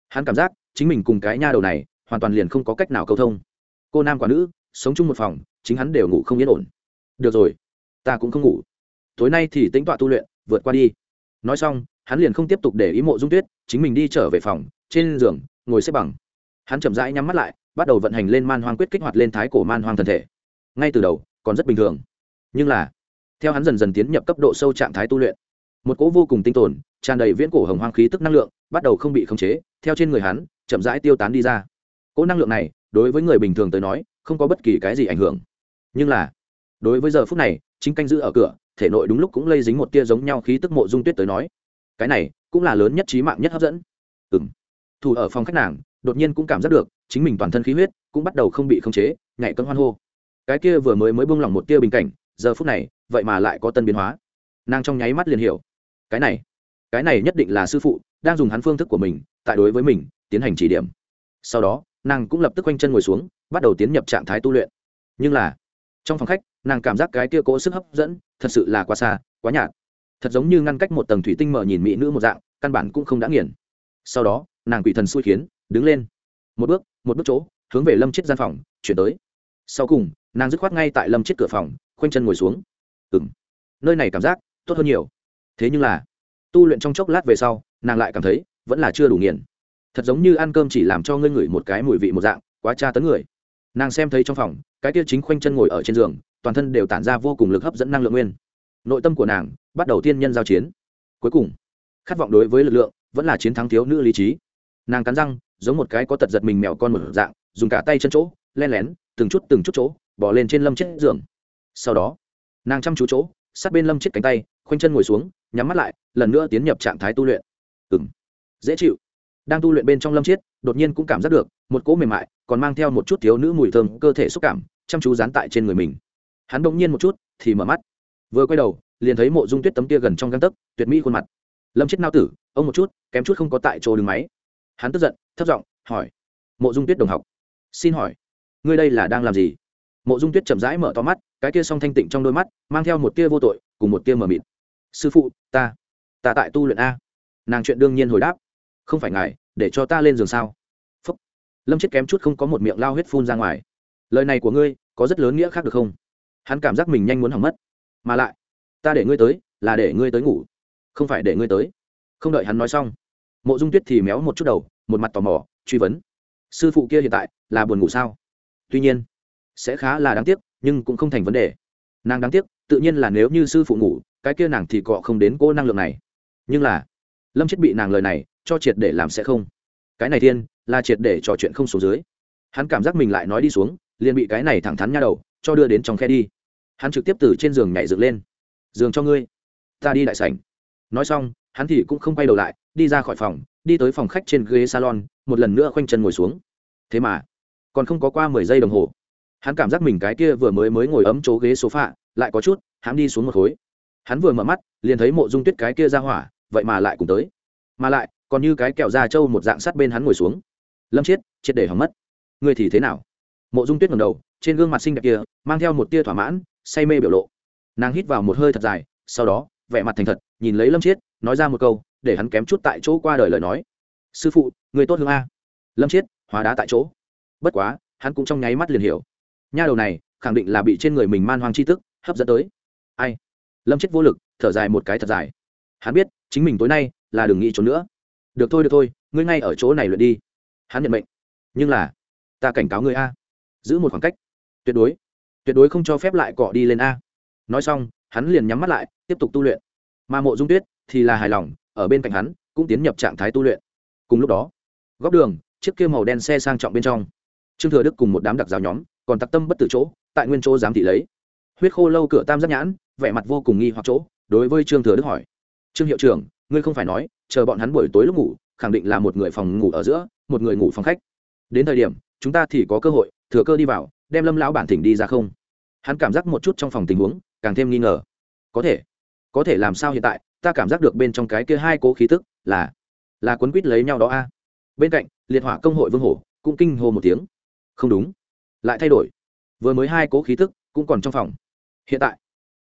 Hắn cảm giác, chính mình cùng cái nha đầu này, hoàn toàn liền không có cách nào câu thông. Cô nam quả nữ, sống chung một phòng, chính hắn đều ngủ không yên ổn. Được rồi, ta cũng không ngủ. Tối nay thì tính tọa tu luyện, vượt qua đi. Nói xong, hắn liền không tiếp tục để ý mộ dung tuyết, chính mình đi trở về phòng, trên giường, ngồi xếp bằng. Hắn chậm rãi nhắm mắt lại, bắt đầu vận hành lên man hoang quyết kích hoạt lên thái cổ man hoang thân thể. Ngay từ đầu, còn rất bình thường. Nhưng là, theo hắn dần dần tiến nhập cấp độ sâu trạng thái tu luyện, một cỗ vô cùng tinh tồn tràn đầy viễn cổ hồng hoang khí tức năng lượng, bắt đầu không bị khống chế, theo trên người hắn, chậm rãi tiêu tán đi ra. Cỗ năng lượng này, đối với người bình thường tới nói, không có bất kỳ cái gì ảnh hưởng. Nhưng là, đối với giờ phút này, chính canh giữ ở cửa, thể nội đúng lúc cũng lây dính một tia giống nhau khí tức mộ dung tuyết tới nói. Cái này, cũng là lớn nhất trí mạng nhất hấp dẫn. Ừ m thủ ở phòng khách nàng, đột nhiên cũng cảm giác được, chính mình toàn thân khí huyết, cũng bắt đầu không bị khống chế, nhảy cân hoan hô. Cái kia vừa mới mới buông lỏng một tia bình cảnh, giờ phút này, vậy mà lại có tân biến hóa. Nàng trong nháy mắt liền hiểu. Cái này cái này nhất định là sư phụ đang dùng hắn phương thức của mình tại đối với mình tiến hành chỉ điểm. Sau đó, nàng cũng lập tức quanh chân ngồi xuống, bắt đầu tiến nhập trạng thái tu luyện. Nhưng là, trong phòng khách, nàng cảm giác cái kia cỗ sức hấp dẫn thật sự là quá xa, quá nhạt. Thật giống như ngăn cách một tầng thủy tinh mở nhìn mỹ nữ một dạng, căn bản cũng không đã nghiền. Sau đó, nàng quỷ thần xui khiến, đứng lên. Một bước một bước chỗ, hướng về lâm chết gian phòng, chuyển tới. Sau cùng, nàng dứt khoát ngay tại lâm chết cửa phòng, khoanh chân ngồi xuống. Ừ m nơi này cảm giác tốt hơn nhiều. Thế nhưng là tu luyện trong chốc lát về sau, nàng lại cảm thấy vẫn là chưa đủ nghiền. Thật giống như ăn cơm chỉ làm cho ngươi ngửi một cái mùi vị một dạng, quá tra tấn người. Nàng xem thấy trong phòng, cái kia chính khoanh chân ngồi ở trên giường, toàn thân đều tản ra vô cùng lực hấp dẫn năng lượng nguyên. Nội tâm của nàng bắt đầu tiên nhân giao chiến. Cuối cùng, khát vọng đối với lực lượng vẫn là chiến thắng thiếu nữ lý trí. Nàng cắn răng, giống một cái có tật giật mình mèo con một dạng, dùng cả tay chân chỗ, len lén, từng chút từng chút chỗ bỏ lên trên lâm chết giường. Sau đó, nàng chăm chú chỗ, sát bên lâm chết cánh tay khoanh chân ngồi xuống, nhắm mắt lại, lần nữa tiến nhập trạng thái tu luyện. Ừng dễ chịu. Đang tu luyện bên trong lâm chiết, đột nhiên cũng cảm giác được, một cỗ mềm mại, còn mang theo một chút thiếu nữ mùi thơm, cơ thể xúc cảm, chăm chú dán tại trên người mình. Hắn bỗng nhiên một chút, thì mở mắt. Vừa quay đầu, liền thấy mộ dung tuyết tấm kia gần trong găng tấc, tuyệt mỹ khuôn mặt. Lâm chết nao tử, ông một chút, kém chút không có tại chỗ đứng máy. Hắn tức giận, thấp giọng hỏi. Mộ dung tuyết đồng học. Xin hỏi, ngươi đây là đang làm gì? Mộ dung tuyết chậm rãi mở to mắt, cái kia song thanh tịnh trong đôi mắt, mang theo một tia vô tội, cùng một tia mờ mịt sư phụ, ta ta tại tu luyện a. Nàng chuyện đương nhiên hồi đáp, không phải ngài, để cho ta lên giường sao? Phúc. Lâm chết kém chút không có một miệng lao huyết phun ra ngoài. Lời này của ngươi, có rất lớn nghĩa khác được không? Hắn cảm giác mình nhanh muốn hỏng mất. Mà lại, ta để ngươi tới, là để ngươi tới ngủ, không phải để ngươi tới. Không đợi hắn nói xong, mộ dung tuyết thì méo một chút đầu, một mặt tò mò, truy vấn. Sư phụ kia hiện tại, là buồn ngủ sao? Tuy nhiên, sẽ khá là đáng tiếc, nhưng cũng không thành vấn đề. Nàng đáng tiếc, tự nhiên là nếu như sư phụ ngủ cái kia nàng thì cọ không đến cô năng lượng này. Nhưng là, lâm chết bị nàng lời này cho triệt để làm sẽ không. Cái này thiên, là triệt để trò chuyện không xuống dưới. Hắn cảm giác mình lại nói đi xuống, liền bị cái này thẳng thắn nha đầu, cho đưa đến trong khe đi. Hắn trực tiếp từ trên giường nhảy dựng lên. Giường cho ngươi, ta đi đại sảnh. Nói xong, hắn thì cũng không quay đầu lại, đi ra khỏi phòng, đi tới phòng khách trên ghế salon, một lần nữa khoanh chân ngồi xuống. Thế mà, còn không có qua mười giây đồng hồ. Hắn cảm giác mình cái kia vừa mới mới ngồi ấm chỗ ghế số phạ lại có chút hắn đi xuống một khối hắn vừa mở mắt, liền thấy mộ dung tuyết cái kia ra hỏa, vậy mà lại cùng tới. Mà lại, còn như cái kẹo da trâu một dạng sắt bên hắn ngồi xuống. Lâm chiết, triệt để hỏng mất. Người thì thế nào? Mộ dung tuyết ngầm đầu, trên gương mặt xinh đẹp kia, mang theo một tia thỏa mãn, say mê biểu lộ. Nàng hít vào một hơi thật dài, sau đó, vẻ mặt thành thật, nhìn lấy lâm chiết, nói ra một câu, để hắn kém chút tại chỗ qua đời lời nói. Sư phụ người tốt hương a. Lâm chiết, hóa đá tại chỗ. Bất quá, hắn cũng trong nháy mắt liền hiểu. Nha đầu này, khẳng định là bị trên người mình man hoang chi tức, hấp dẫn tới. Ai? Lâm chết vô lực, thở dài một cái thật dài. Hắn biết, chính mình tối nay là đừng nghĩ trốn nữa. Được thôi được thôi, ngươi ngay ở chỗ này luyện đi. Hắn nhận mệnh. Nhưng là, ta cảnh cáo ngươi a. Giữ một khoảng cách. Tuyệt đối. Tuyệt đối không cho phép lại cọ đi lên a. Nói xong, hắn liền nhắm mắt lại, tiếp tục tu luyện. Mà mộ dung tuyết thì là hài lòng, ở bên cạnh hắn cũng tiến nhập trạng thái tu luyện. Cùng lúc đó, góc đường, chiếc kia màu đen xe sang trọng bên trong. Trương thừa đức cùng một đám đặc giáo nhóm, còn tặc tâm bất tử chỗ, tại nguyên chỗ giám thị lấy huyết khô lâu cửa tam giác nhãn, vẻ mặt vô cùng nghi hoặc chỗ, đối với trương thừa đức hỏi. Trương hiệu trưởng, ngươi không phải nói, chờ bọn hắn buổi tối lúc ngủ, khẳng định là một người phòng ngủ ở giữa, một người ngủ phòng khách. Đến thời điểm, chúng ta thì có cơ hội, thừa cơ đi vào, đem lâm lão bản thỉnh đi ra không? Hắn cảm giác một chút trong phòng tình huống, càng thêm nghi ngờ. Có thể. Có thể làm sao hiện tại? Ta cảm giác được bên trong cái kia hai cố khí tức là là quấn quýt lấy nhau đó a. Bên cạnh, liệt hỏa công hội vương hổ cũng kinh hô một tiếng. Không đúng. Lại thay đổi. Vừa mới hai cố khí tức cũng còn trong phòng hiện tại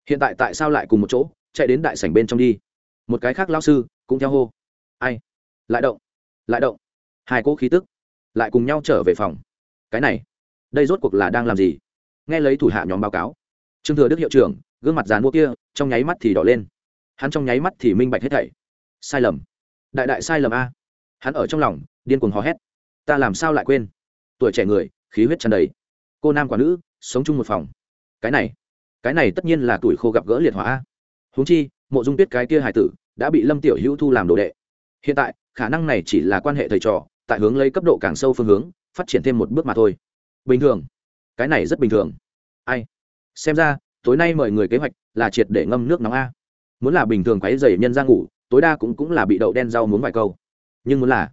hiện tại tại sao lại cùng một chỗ, chạy đến đại sảnh bên trong đi? Một cái khác lao sư cũng theo hô. Ai? Lại động lại động. Hai cỗ khí tức lại cùng nhau trở về phòng. Cái này, đây rốt cuộc là đang làm gì? Nghe lấy thủ hạ nhóm báo cáo, trương thừa đức hiệu trưởng, gương mặt dàn mua kia, trong nháy mắt thì đỏ lên. Hắn trong nháy mắt thì minh bạch hết thảy. Sai lầm. Đại đại sai lầm a. Hắn ở trong lòng, điên cuồng hò hét. Ta làm sao lại quên? Tuổi trẻ người, khí huyết tràn đầy. Cô nam quả nữ, sống chung một phòng. Cái này cái này tất nhiên là tuổi khô gặp gỡ liệt hỏa huống chi, mộ dung tuyết cái kia hải tử đã bị lâm tiểu hữu thu làm đồ đệ. Hiện tại, khả năng này chỉ là quan hệ thầy trò, tại hướng lấy cấp độ càng sâu phương hướng, phát triển thêm một bước mà thôi. Bình thường. Cái này rất bình thường. Ai? Xem ra, tối nay mời người kế hoạch là triệt để ngâm nước nóng a. Muốn là bình thường quấy dày nhân ra ngủ, tối đa cũng cũng là bị đậu đen rau muốn vài câu. Nhưng muốn là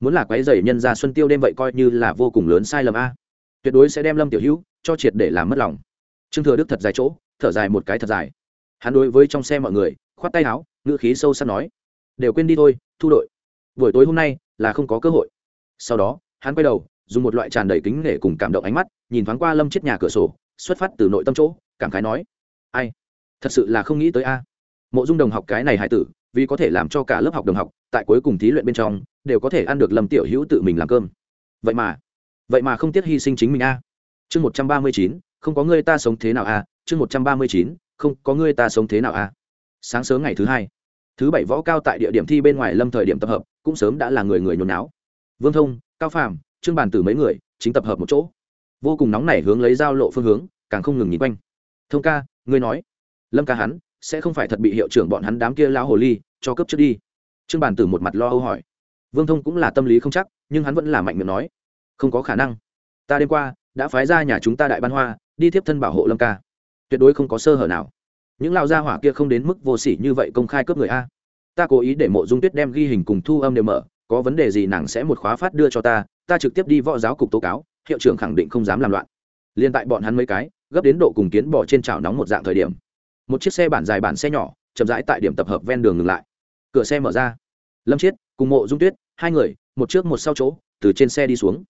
muốn là quấy dày nhân ra xuân tiêu đêm vậy coi như là vô cùng lớn sai lầm a. Tuyệt đối sẽ đem lâm tiểu hữu cho triệt để làm mất lòng trương thừa đức thật dài chỗ, thở dài một cái thật dài. Hắn đối với trong xe mọi người, khoát tay áo, ngữ khí sâu sắc nói, đều quên đi thôi, thu đội. Buổi tối hôm nay là không có cơ hội. Sau đó, hắn quay đầu, dùng một loại tràn đầy kính nể cùng cảm động ánh mắt, nhìn thoáng qua lâm chết nhà cửa sổ, xuất phát từ nội tâm chỗ, cảm khái nói, ai, thật sự là không nghĩ tới a. Mộ dung đồng học cái này hải tử, vì có thể làm cho cả lớp học đồng học, tại cuối cùng thí luyện bên trong, đều có thể ăn được lâm tiểu hữu tự mình làm cơm. Vậy mà vậy mà không tiếc hy sinh chính mình a. Chương một trăm ba mươi chín không có ngươi ta sống thế nào à? chương một trăm ba mươi chín, không có ngươi ta sống thế nào à? sáng sớm ngày thứ hai, thứ bảy võ cao tại địa điểm thi bên ngoài lâm thời điểm tập hợp, cũng sớm đã là người người nhốn náo vương thông, cao phàm, trương bàn từ mấy người, chính tập hợp một chỗ. Vô cùng nóng nảy hướng lấy giao lộ phương hướng, càng không ngừng nhìn quanh. Thông ca, ngươi nói. Lâm ca hắn, sẽ không phải thật bị hiệu trưởng bọn hắn đám kia lao hồ ly, cho cấp trước đi. Trương bàn tử một mặt lo âu hỏi. Vương thông cũng là tâm lý không chắc, nhưng hắn vẫn là mạnh miệng nói. Không có khả năng. Ta đêm qua, đã phái ra nhà chúng ta đại ban hoa đi tiếp thân bảo hộ lâm ca. Tuyệt đối không có sơ hở nào. Những lao gia hỏa kia không đến mức vô sỉ như vậy công khai cướp người a. Ta cố ý để mộ dung tuyết đem ghi hình cùng thu âm đều mở, có vấn đề gì nàng sẽ một khóa phát đưa cho ta ta trực tiếp đi võ giáo cục tố cáo, hiệu trưởng khẳng định không dám làm loạn. Liên tại bọn hắn mấy cái, gấp đến độ cùng kiến bỏ trên chảo nóng một dạng thời điểm. Một chiếc xe bản dài bản xe nhỏ, chậm rãi tại điểm tập hợp ven đường ngừng lại. Cửa xe mở ra. Lâm chiết cùng mộ dung tuyết, hai người, một trước một sau chỗ, từ trên xe đi xuống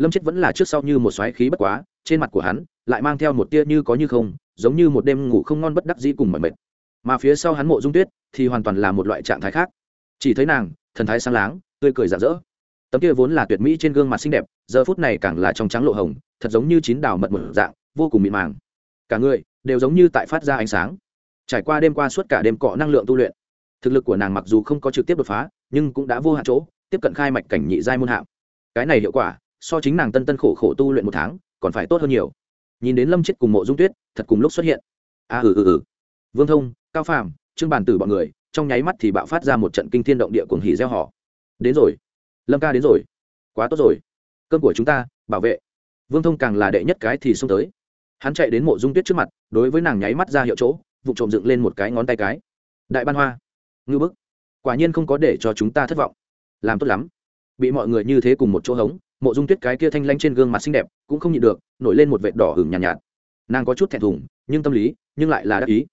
lâm chết vẫn là trước sau như một xoáy khí bất quá, trên mặt của hắn lại mang theo một tia như có như không, giống như một đêm ngủ không ngon bất đắc dĩ cùng mọi mệt. Mà phía sau hắn mộ dung tuyết thì hoàn toàn là một loại trạng thái khác. Chỉ thấy nàng, thần thái sáng láng, tươi cười rạng rỡ. Tấm kia vốn là tuyệt mỹ trên gương mặt xinh đẹp, giờ phút này càng là trong trắng lộ hồng, thật giống như chín đào mật mực dạng, vô cùng mịn màng. Cả người đều giống như tại phát ra ánh sáng. Trải qua đêm qua suốt cả đêm cọ năng lượng tu luyện, thực lực của nàng mặc dù không có trực tiếp đột phá, nhưng cũng đã vô hạn chỗ, tiếp cận khai mạch cảnh nhị giai môn hạng cái này hiệu quả so chính nàng tân tân khổ khổ tu luyện một tháng, còn phải tốt hơn nhiều. Nhìn đến lâm chết cùng mộ dung tuyết, thật cùng lúc xuất hiện. A ừ ừ ừ. Vương thông, cao phàm, trương bàn tử bọn người, trong nháy mắt thì bạo phát ra một trận kinh thiên động địa cuồng hỉ gieo họ đến rồi. Lâm ca đến rồi. Quá tốt rồi. Cơn của chúng ta, bảo vệ. Vương thông càng là đệ nhất cái thì xông tới. Hắn chạy đến mộ dung tuyết trước mặt, đối với nàng nháy mắt ra hiệu chỗ, vụ trộm dựng lên một cái ngón tay cái. Đại ban hoa. Ngư bức. Quả nhiên không có để cho chúng ta thất vọng. Làm tốt lắm. Bị mọi người như thế cùng một chỗ hống mộ dung tuyết cái kia thanh lanh trên gương mặt xinh đẹp cũng không nhịn được nổi lên một vệt đỏ hừng nhàn nhạt, nhạt. Nàng có chút thẹn thùng nhưng tâm lý nhưng lại là đắc ý.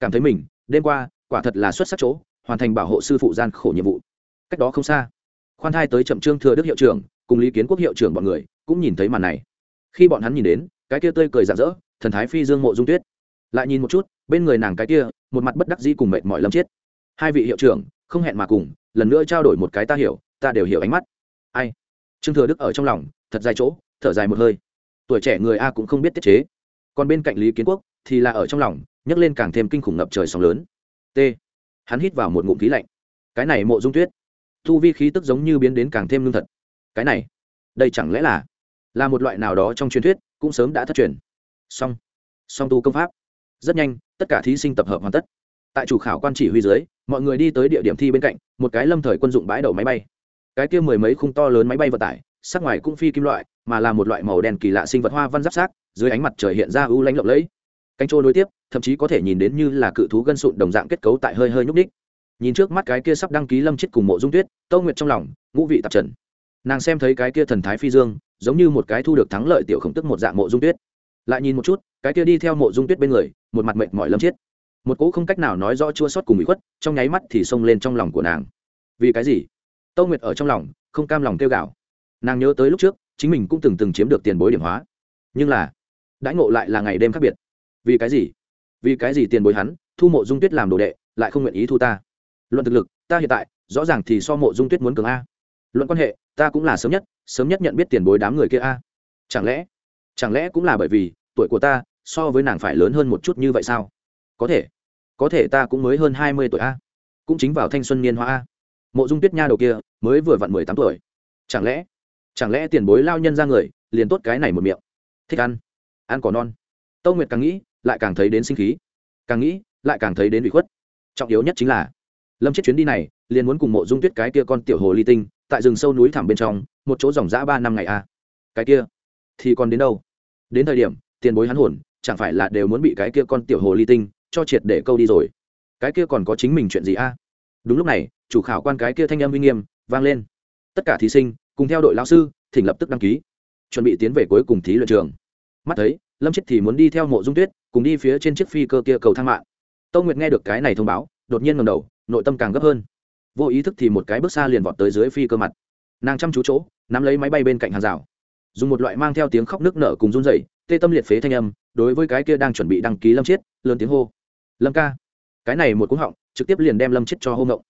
Cảm thấy mình đêm qua quả thật là xuất sắc chỗ hoàn thành bảo hộ sư phụ gian khổ nhiệm vụ. Cách đó không xa khoan thai tới chậm trương thừa đức hiệu trưởng cùng lý kiến quốc hiệu trưởng bọn người cũng nhìn thấy màn này. Khi bọn hắn nhìn đến cái kia tươi cười rạng rỡ thần thái phi dương mộ dung tuyết. Lại nhìn một chút bên người nàng cái kia một mặt bất đắc dĩ cùng mệt mỏi lâm chết. Hai vị hiệu trưởng không hẹn mà cùng lần nữa trao đổi một cái ta hiểu ta đều hiểu ánh mắt. Ai? Trương thừa đức ở trong lòng, thật dài chỗ, thở dài một hơi. Tuổi trẻ người a cũng không biết tiết chế. Còn bên cạnh lý kiến quốc thì là ở trong lòng, nhấc lên càng thêm kinh khủng ngập trời sóng lớn. T. Hắn hít vào một ngụm khí lạnh. Cái này mộ dung tuyết. Thu vi khí tức giống như biến đến càng thêm lương thật. Cái này, đây chẳng lẽ là là một loại nào đó trong truyền thuyết, cũng sớm đã thất truyền. Song song tu công pháp. Rất nhanh, tất cả thí sinh tập hợp hoàn tất. Tại chủ khảo quan chỉ huy dưới, mọi người đi tới địa điểm thi bên cạnh, một cái lâm thời quân dụng bãi đầu máy bay cái kia mười mấy khung to lớn máy bay vận tải, sắc ngoài cũng phi kim loại, mà là một loại màu đen kỳ lạ sinh vật hoa văn giáp sát, dưới ánh mặt trời hiện ra ưu lãnh lộng lẫy. Cánh trôi nối tiếp, thậm chí có thể nhìn đến như là cự thú gân sụn đồng dạng kết cấu tại hơi hơi nhúc ních nhìn trước mắt cái kia sắp đăng ký lâm chết cùng mộ dung tuyết tâu nguyệt trong lòng, ngũ vị tạp trần. Nàng xem thấy cái kia thần thái phi dương, giống như một cái thu được thắng lợi tiểu khổng tức một dạng mộ dung tuyết. Lại nhìn một chút, cái kia đi theo mộ dung tuyết bên người, một mặt mệt mỏi lâm chết. Một cỗ không cách nào nói rõ chua sót cùng bị khuất, trong nháy mắt thì xông lên trong lòng của nàng. Vì cái gì? Tâu nguyệt ở trong lòng, không cam lòng kêu gào. Nàng nhớ tới lúc trước, chính mình cũng từng từng chiếm được tiền bối điểm hóa. Nhưng là, đãi ngộ lại là ngày đêm khác biệt. Vì cái gì? Vì cái gì tiền bối hắn, thu mộ dung tuyết làm đồ đệ, lại không nguyện ý thu ta? Luận thực lực, ta hiện tại, rõ ràng thì so mộ dung tuyết muốn cường a. Luận quan hệ, ta cũng là sớm nhất sớm nhất nhận biết tiền bối đám người kia a. Chẳng lẽ chẳng lẽ cũng là bởi vì, tuổi của ta, so với nàng phải lớn hơn một chút như vậy sao? Có thể có thể ta cũng mới hơn hai mươi tuổi a. Cũng chính vào thanh xuân niên hoa a mộ dung tuyết nha đầu kia mới vừa vặn mười tám tuổi. Chẳng lẽ chẳng lẽ tiền bối lao nhân ra người liền tốt cái này một miệng? Thích ăn ăn cỏ non. Tâu nguyệt càng nghĩ, lại càng thấy đến sinh khí. Càng nghĩ, lại càng thấy đến bị khuất. Trọng yếu nhất chính là, lâm chết chuyến đi này, liền muốn cùng mộ dung tuyết cái kia con tiểu hồ ly tinh, tại rừng sâu núi thẳm bên trong, một chỗ dòng dã ba năm ngày a. À. cái kia, thì còn đến đâu? Đến thời điểm, tiền bối hắn hồn, chẳng phải là đều muốn bị cái kia con tiểu hồ ly tinh cho triệt để câu đi rồi. Cái kia còn có chính mình chuyện gì a? À? đúng lúc này chủ khảo quan cái kia thanh âm uy nghiêm, vang lên. Tất cả thí sinh, cùng theo đội lao sư, thỉnh lập tức đăng ký, chuẩn bị tiến về cuối cùng thí luyện trường. Mắt thấy, lâm chết thì muốn đi theo mộ dung tuyết, cùng đi phía trên chiếc phi cơ kia cầu thang mạng. Tâu nguyệt nghe được cái này thông báo, đột nhiên ngầm đầu, nội tâm càng gấp hơn. Vô ý thức thì một cái bước xa liền vọt tới dưới phi cơ mặt. Nàng chăm chú chỗ, nắm lấy máy bay bên cạnh hàng rào. Dùng một loại mang theo tiếng khóc nước nở cùng run rẩy, tê tâm liệt phế thanh âm, đối với cái kia đang chuẩn bị đăng ký lâm chiết lớn tiếng hô. Lâm ca. Cái này một cú họng, trực tiếp liền đem lâm chiết cho hô ngộng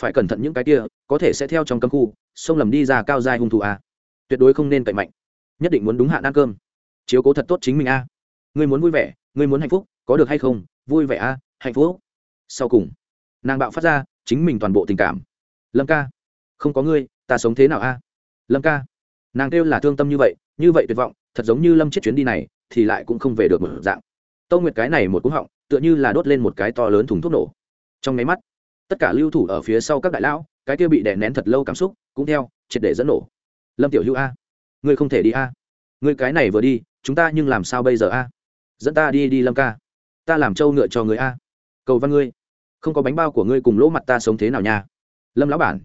phải cẩn thận những cái kia, có thể sẽ theo trong cấm khu, sông lầm đi ra cao dài hung thủ a. Tuyệt đối không nên cậy mạnh. Nhất định muốn đúng hạn ăn cơm. Chiếu cố thật tốt chính mình a. Ngươi muốn vui vẻ, ngươi muốn hạnh phúc, có được hay không? Vui vẻ a, hạnh phúc. Sau cùng, nàng bạo phát ra, chính mình toàn bộ tình cảm. Lâm ca, không có ngươi, ta sống thế nào a? Lâm ca, nàng kêu là thương tâm như vậy như vậy tuyệt vọng, thật giống như lâm chết chuyến đi này, thì lại cũng không về được một dạng. Tâu nguyệt cái này một cú họng, tựa như là đốt lên một cái to lớn thùng thuốc nổ. Trong nháy mắt tất cả lưu thủ ở phía sau các đại lão, cái kia bị đè nén thật lâu cảm xúc, cũng theo, triệt để dẫn nổ. Lâm tiểu hữu a, ngươi không thể đi a. Ngươi cái này vừa đi, chúng ta nhưng làm sao bây giờ a? Dẫn ta đi đi lâm ca. Ta làm trâu ngựa cho người a. Cầu văn ngươi, không có bánh bao của ngươi cùng lỗ mặt ta sống thế nào nha. Lâm lão bản,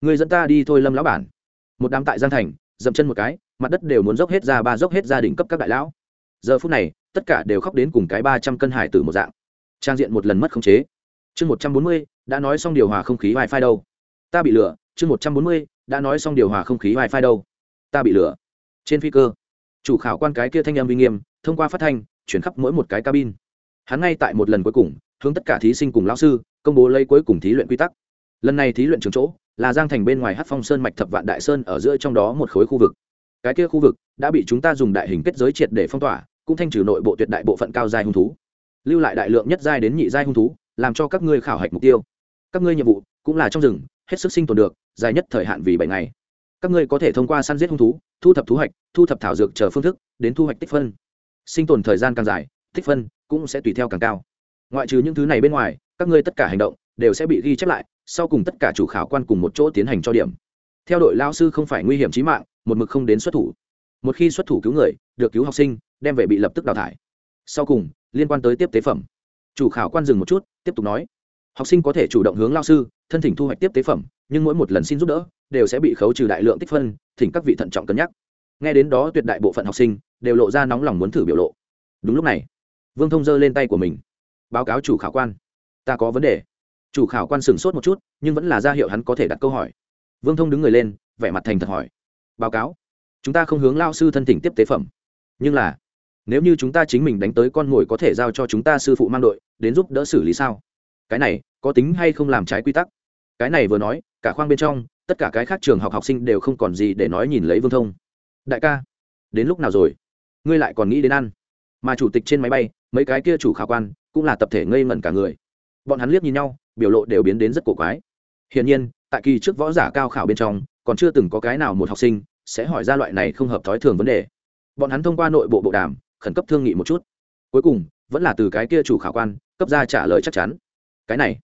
ngươi dẫn ta đi thôi lâm lão bản. Một đám tại giang thành, dậm chân một cái, mặt đất đều muốn dốc hết ra ba dốc hết gia đình cấp các đại lão. Giờ phút này, tất cả đều khóc đến cùng cái ba trăm cân hải từ một dạng. Trang diện một lần mất khống chế. Chương một trăm bốn mươi đã nói xong điều hòa không khí wifi đâu. Ta bị lửa, chương một trăm bốn mươi, đã nói xong điều hòa không khí wifi đâu. Ta bị lửa. Trên phi cơ, chủ khảo quan cái kia thanh em uy nghiêm, thông qua phát thanh, chuyển khắp mỗi một cái cabin. Hắn ngay tại một lần cuối cùng, hướng tất cả thí sinh cùng lão sư, công bố lấy cuối cùng thí luyện quy tắc. Lần này thí luyện trường chỗ, là giang thành bên ngoài hát phong sơn mạch thập vạn đại sơn ở giữa trong đó một khối khu vực. Cái kia khu vực đã bị chúng ta dùng đại hình kết giới triệt để phong tỏa, cũng thanh trừ nội bộ tuyệt đại bộ phận cao dài hung thú. Lưu lại đại lượng nhất giai đến nhị giai hung thú, làm cho các ngươi khảo hạch mục tiêu các ngươi nhiệm vụ cũng là trong rừng, hết sức sinh tồn được, dài nhất thời hạn vì bảy ngày. Các ngươi có thể thông qua săn giết hung thú, thu thập thú hoạch thu thập thảo dược chờ phương thức, đến thu hoạch tích phân. Sinh tồn thời gian càng dài, tích phân cũng sẽ tùy theo càng cao. Ngoại trừ những thứ này bên ngoài, các ngươi tất cả hành động đều sẽ bị ghi chép lại, sau cùng tất cả chủ khảo quan cùng một chỗ tiến hành cho điểm. Theo đội lao sư không phải nguy hiểm trí mạng, một mực không đến xuất thủ. Một khi xuất thủ cứu người, được cứu học sinh, đem về bị lập tức đào thải. Sau cùng, liên quan tới tiếp tế phẩm. Chủ khảo quan dừng một chút, tiếp tục nói học sinh có thể chủ động hướng lao sư, thân thỉnh thu hoạch tiếp tế phẩm, nhưng mỗi một lần xin giúp đỡ, đều sẽ bị khấu trừ đại lượng tích phân, thỉnh các vị thận trọng cân nhắc. Nghe đến đó tuyệt đại bộ phận học sinh đều lộ ra nóng lòng muốn thử biểu lộ. Đúng lúc này, vương thông giơ lên tay của mình. Báo cáo chủ khảo quan. Ta có vấn đề. Chủ khảo quan sửng sốt một chút, nhưng vẫn là ra hiệu hắn có thể đặt câu hỏi. Vương thông đứng người lên, vẻ mặt thành thật hỏi. Báo cáo. Chúng ta không hướng lao sư thân thỉnh tiếp tế phẩm. Nhưng là, nếu như chúng ta chính mình đánh tới con mồi có thể giao cho chúng ta sư phụ mang đội, đến giúp đỡ xử lý sao? Cái này có tính hay không làm trái quy tắc. Cái này vừa nói, cả khoang bên trong, tất cả cái khác trường học học sinh đều không còn gì để nói nhìn lấy vương thông. Đại ca, đến lúc nào rồi? Ngươi lại còn nghĩ đến ăn. Mà chủ tịch trên máy bay, mấy cái kia chủ khả quan, cũng là tập thể ngây ngẩn cả người. Bọn hắn liếc nhìn nhau, biểu lộ đều biến đến rất cổ quái. Hiển nhiên, tại kỳ trước võ giả cao khảo bên trong, còn chưa từng có cái nào một học sinh sẽ hỏi ra loại này không hợp thói thường vấn đề. Bọn hắn thông qua nội bộ bộ đàm, khẩn cấp thương nghị một chút. Cuối cùng, vẫn là từ cái kia chủ khả quan, cấp ra trả lời chắc chắn. Cái này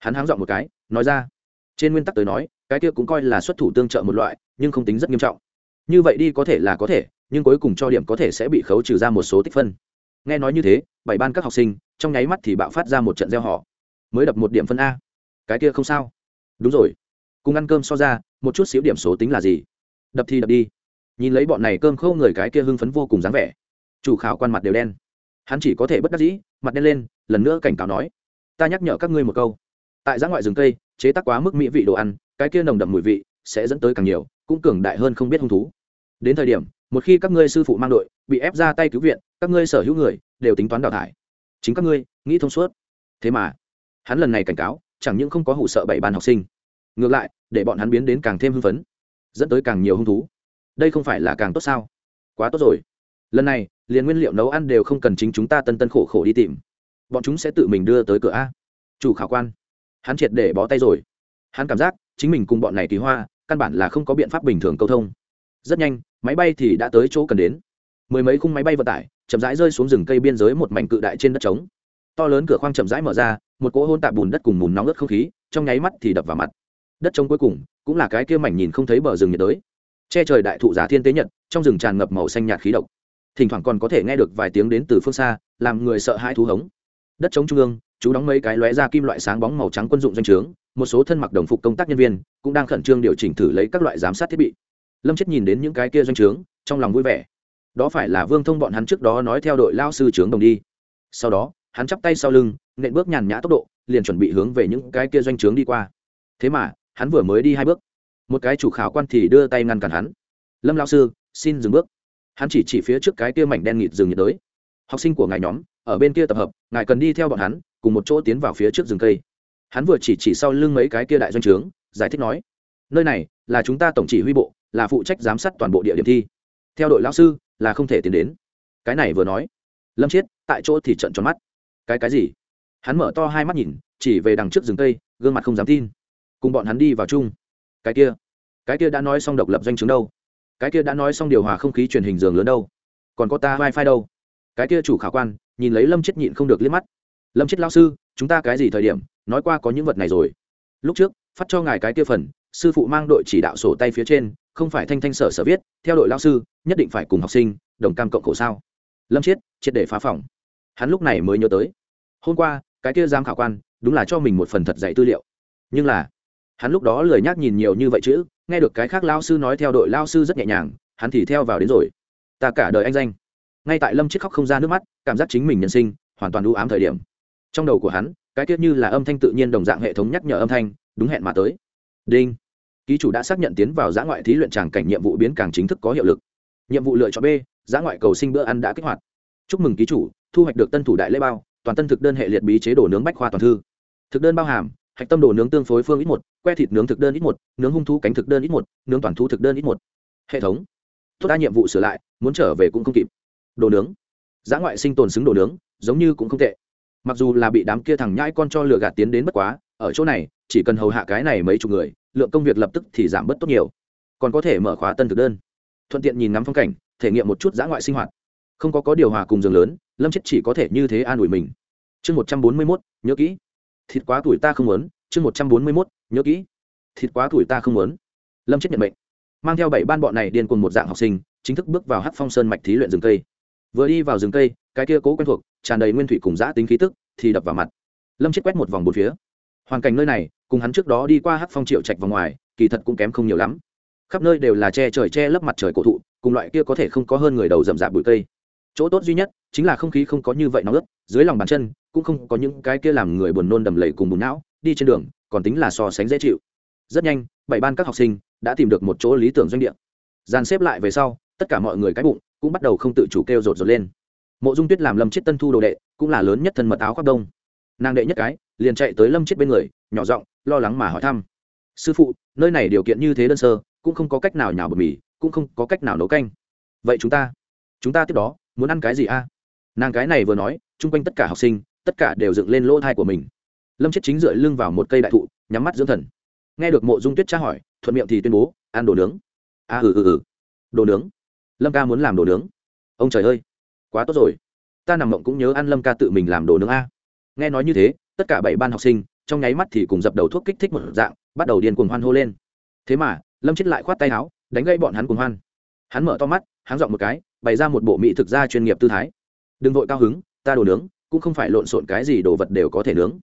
hắn háng dọn một cái, nói ra, trên nguyên tắc tới nói, cái kia cũng coi là xuất thủ tương trợ một loại, nhưng không tính rất nghiêm trọng. Như vậy đi có thể là có thể, nhưng cuối cùng cho điểm có thể sẽ bị khấu trừ ra một số tích phân. Nghe nói như thế, bảy ban các học sinh, trong nháy mắt thì bạo phát ra một trận gieo họ. Mới đập một điểm phân a. Cái kia không sao. Đúng rồi. Cùng ăn cơm so ra, một chút xíu điểm số tính là gì? Đập thì đập đi. Nhìn lấy bọn này cơm khâu người cái kia hưng phấn vô cùng dáng vẻ. Chủ khảo quan mặt đều đen. Hắn chỉ có thể bất đắc dĩ, mặt đen lên, lần nữa cảnh cáo nói, ta nhắc nhở các ngươi một câu tại giã ngoại rừng cây, chế tác quá mức mỹ vị đồ ăn, cái kia nồng đậm mùi vị sẽ dẫn tới càng nhiều, cũng cường đại hơn không biết hung thú. Đến thời điểm, một khi các ngươi sư phụ mang đội, bị ép ra tay cứu viện, các ngươi sở hữu người đều tính toán đào thải. Chính các ngươi, nghĩ thông suốt. Thế mà, hắn lần này cảnh cáo, chẳng những không có hụ sợ bảy bàn học sinh, ngược lại, để bọn hắn biến đến càng thêm hưng phấn, dẫn tới càng nhiều hung thú. Đây không phải là càng tốt sao? Quá tốt rồi. Lần này, liền nguyên liệu nấu ăn đều không cần chính chúng ta tân tân khổ khổ đi tìm. Bọn chúng sẽ tự mình đưa tới cửa a. Chủ khảo quan hắn triệt để bó tay rồi. Hắn cảm giác chính mình cùng bọn này kỳ hoa căn bản là không có biện pháp bình thường câu thông. Rất nhanh, máy bay thì đã tới chỗ cần đến. Mười mấy khung máy bay vận tải chậm rãi rơi xuống rừng cây biên giới một mảnh cự đại trên đất trống. To lớn cửa khoang chậm rãi mở ra, một cỗ hôn tạp bùn đất cùng mùn nóng ướt không khí, trong nháy mắt thì đập vào mặt. Đất trống cuối cùng cũng là cái kia mảnh nhìn không thấy bờ rừng nhiệt đới. Che trời đại thụ giả thiên tế nhật, trong rừng tràn ngập màu xanh nhạt khí độc. Thỉnh thoảng còn có thể nghe được vài tiếng đến từ phương xa, làm người sợ hãi thú hống. Đất trống trung ương chú đóng mấy cái lóe ra kim loại sáng bóng màu trắng quân dụng doanh trướng, một số thân mặc đồng phục công tác nhân viên cũng đang khẩn trương điều chỉnh thử lấy các loại giám sát thiết bị. Lâm chết nhìn đến những cái kia doanh trướng, trong lòng vui vẻ. Đó phải là vương thông bọn hắn trước đó nói theo đội lao sư trướng đồng đi. Sau đó, hắn chắp tay sau lưng, nện bước nhàn nhã tốc độ, liền chuẩn bị hướng về những cái kia doanh trướng đi qua. Thế mà, hắn vừa mới đi hai bước, một cái chủ khảo quan thì đưa tay ngăn cản hắn. Lâm lao sư, xin dừng bước. Hắn chỉ chỉ phía trước cái kia mảnh đen nghịt rừng nhiệt đới. Học sinh của ngài nhóm, ở bên kia tập hợp, ngài cần đi theo bọn hắn cùng một chỗ tiến vào phía trước rừng cây. Hắn vừa chỉ chỉ sau lưng mấy cái kia đại doanh trướng, giải thích nói, nơi này là chúng ta tổng chỉ huy bộ, là phụ trách giám sát toàn bộ địa điểm thi. Theo đội lão sư, là không thể tiến đến. Cái này vừa nói, lâm chiết tại chỗ thì trận tròn mắt. Cái cái gì? Hắn mở to hai mắt nhìn, chỉ về đằng trước rừng cây, gương mặt không dám tin. Cùng bọn hắn đi vào chung. Cái kia cái kia đã nói xong độc lập doanh chứng đâu? Cái kia đã nói xong điều hòa không khí truyền hình giường lớn đâu? Còn có ta wifi đâu? Cái kia chủ khả quan, nhìn lấy lâm chết nhịn không được liếc mắt lâm chết lao sư, chúng ta cái gì thời điểm, nói qua có những vật này rồi. Lúc trước, phát cho ngài cái kia phần, sư phụ mang đội chỉ đạo sổ tay phía trên, không phải thanh thanh sở sở viết, theo đội lao sư, nhất định phải cùng học sinh, đồng cam cộng khổ sao. Lâm chiết triệt để phá phòng. Hắn lúc này mới nhớ tới. Hôm qua, cái kia giám khảo quan, đúng là cho mình một phần thật dạy tư liệu. Nhưng là, hắn lúc đó lười nhác nhìn nhiều như vậy chứ, nghe được cái khác lao sư nói theo đội lao sư rất nhẹ nhàng, hắn thì theo vào đến rồi. Ta cả đời anh danh. Ngay tại lâm chiết khóc không ra nước mắt, cảm giác chính mình nhân sinh, hoàn toàn ưu ám thời điểm trong đầu của hắn, cái tiết như là âm thanh tự nhiên đồng dạng hệ thống nhắc nhở âm thanh, đúng hẹn mà tới. Đinh. Ký chủ đã xác nhận tiến vào giã ngoại thí luyện tràng cảnh nhiệm vụ biến càng chính thức có hiệu lực. Nhiệm vụ lựa chọn b, giã ngoại cầu sinh bữa ăn đã kích hoạt. Chúc mừng ký chủ, thu hoạch được tân thủ đại lễ bao, toàn tân thực đơn hệ liệt bí chế đồ nướng bách khoa toàn thư. Thực đơn bao hàm, hạch tâm đồ nướng tương phối phương ít một, que thịt nướng thực đơn ít một, nướng hung thú cánh thực đơn ít một, nướng toàn thu thực đơn ít một. Hệ thống. Tốt đa nhiệm vụ sửa lại, muốn trở về cũng không kịp. Đồ nướng. Giã ngoại sinh tồn xứng đồ nướng, giống như cũng không tệ mặc dù là bị đám kia thằng nhãi con cho lừa gạt tiến đến bất quá, ở chỗ này, chỉ cần hầu hạ cái này mấy chục người, lượng công việc lập tức thì giảm bớt tốt nhiều. Còn có thể mở khóa tân thực đơn. Thuận tiện nhìn ngắm phong cảnh, thể nghiệm một chút dã ngoại sinh hoạt. Không có có điều hòa cùng giường lớn, lâm chết chỉ có thể như thế an ủi mình. Chương một trăm bốn mươi mốt, nhớ kỹ. Thịt quá tuổi ta không muốn, chương một trăm bốn mươi mốt, nhớ kỹ. Thịt quá tuổi ta không muốn. Lâm chết nhận mệnh. Mang theo bảy ban bọn này điên cùng một dạng học sinh, chính thức bước vào hát phong sơn mạch thí luyện rừng cây vừa đi vào rừng cây, cái kia cố quen thuộc, tràn đầy nguyên thủy cùng giã tính khí tức, thì đập vào mặt. Lâm chết quét một vòng bốn phía. Hoàn cảnh nơi này, cùng hắn trước đó đi qua hát phong triệu trạch vào ngoài, kỳ thật cũng kém không nhiều lắm. Khắp nơi đều là che trời che lấp mặt trời cổ thụ, cùng loại kia có thể không có hơn người đầu rậm rạp bụi cây. Chỗ tốt duy nhất, chính là không khí không có như vậy nóng ướt, dưới lòng bàn chân, cũng không có những cái kia làm người buồn nôn đầm lầy cùng bùn não, đi trên đường, còn tính là so sánh dễ chịu. Rất nhanh, bảy ban các học sinh đã tìm được một chỗ lý tưởng doanh địa. Dàn xếp lại về sau tất cả mọi người cái bụng cũng bắt đầu không tự chủ kêu rột rột lên. Mộ dung tuyết làm lâm chết tân thu đồ đệ cũng là lớn nhất thân mật áo khoác đông. Nàng đệ nhất cái liền chạy tới lâm chết bên người nhỏ giọng lo lắng mà hỏi thăm. Sư phụ nơi này điều kiện như thế đơn sơ cũng không có cách nào nhào bột mì cũng không có cách nào nấu canh. Vậy chúng ta chúng ta tiếp đó muốn ăn cái gì a? Nàng cái này vừa nói chung quanh tất cả học sinh tất cả đều dựng lên lỗ thai của mình. Lâm chết chính dựa lưng vào một cây đại thụ nhắm mắt dưỡng thần. Nghe được mộ dung tuyết tra hỏi thuận miệng thì tuyên bố ăn đồ nướng. A à, ừ ừ ừ. Đồ nướng? Lâm ca muốn làm đồ nướng. Ông trời ơi, quá tốt rồi. Ta nằm mộng cũng nhớ ăn lâm ca tự mình làm đồ nướng a. Nghe nói như thế, tất cả bảy ban học sinh, trong nháy mắt thì cùng dập đầu thuốc kích thích một dạng, bắt đầu điên cuồng hoan hô lên. Thế mà, lâm chết lại khoát tay áo, đánh gây bọn hắn cuồng hoan. Hắn mở to mắt, hắn dọn một cái, bày ra một bộ mỹ thực gia chuyên nghiệp tư thái. Đừng vội cao hứng, ta đồ nướng, cũng không phải lộn xộn cái gì đồ vật đều có thể nướng.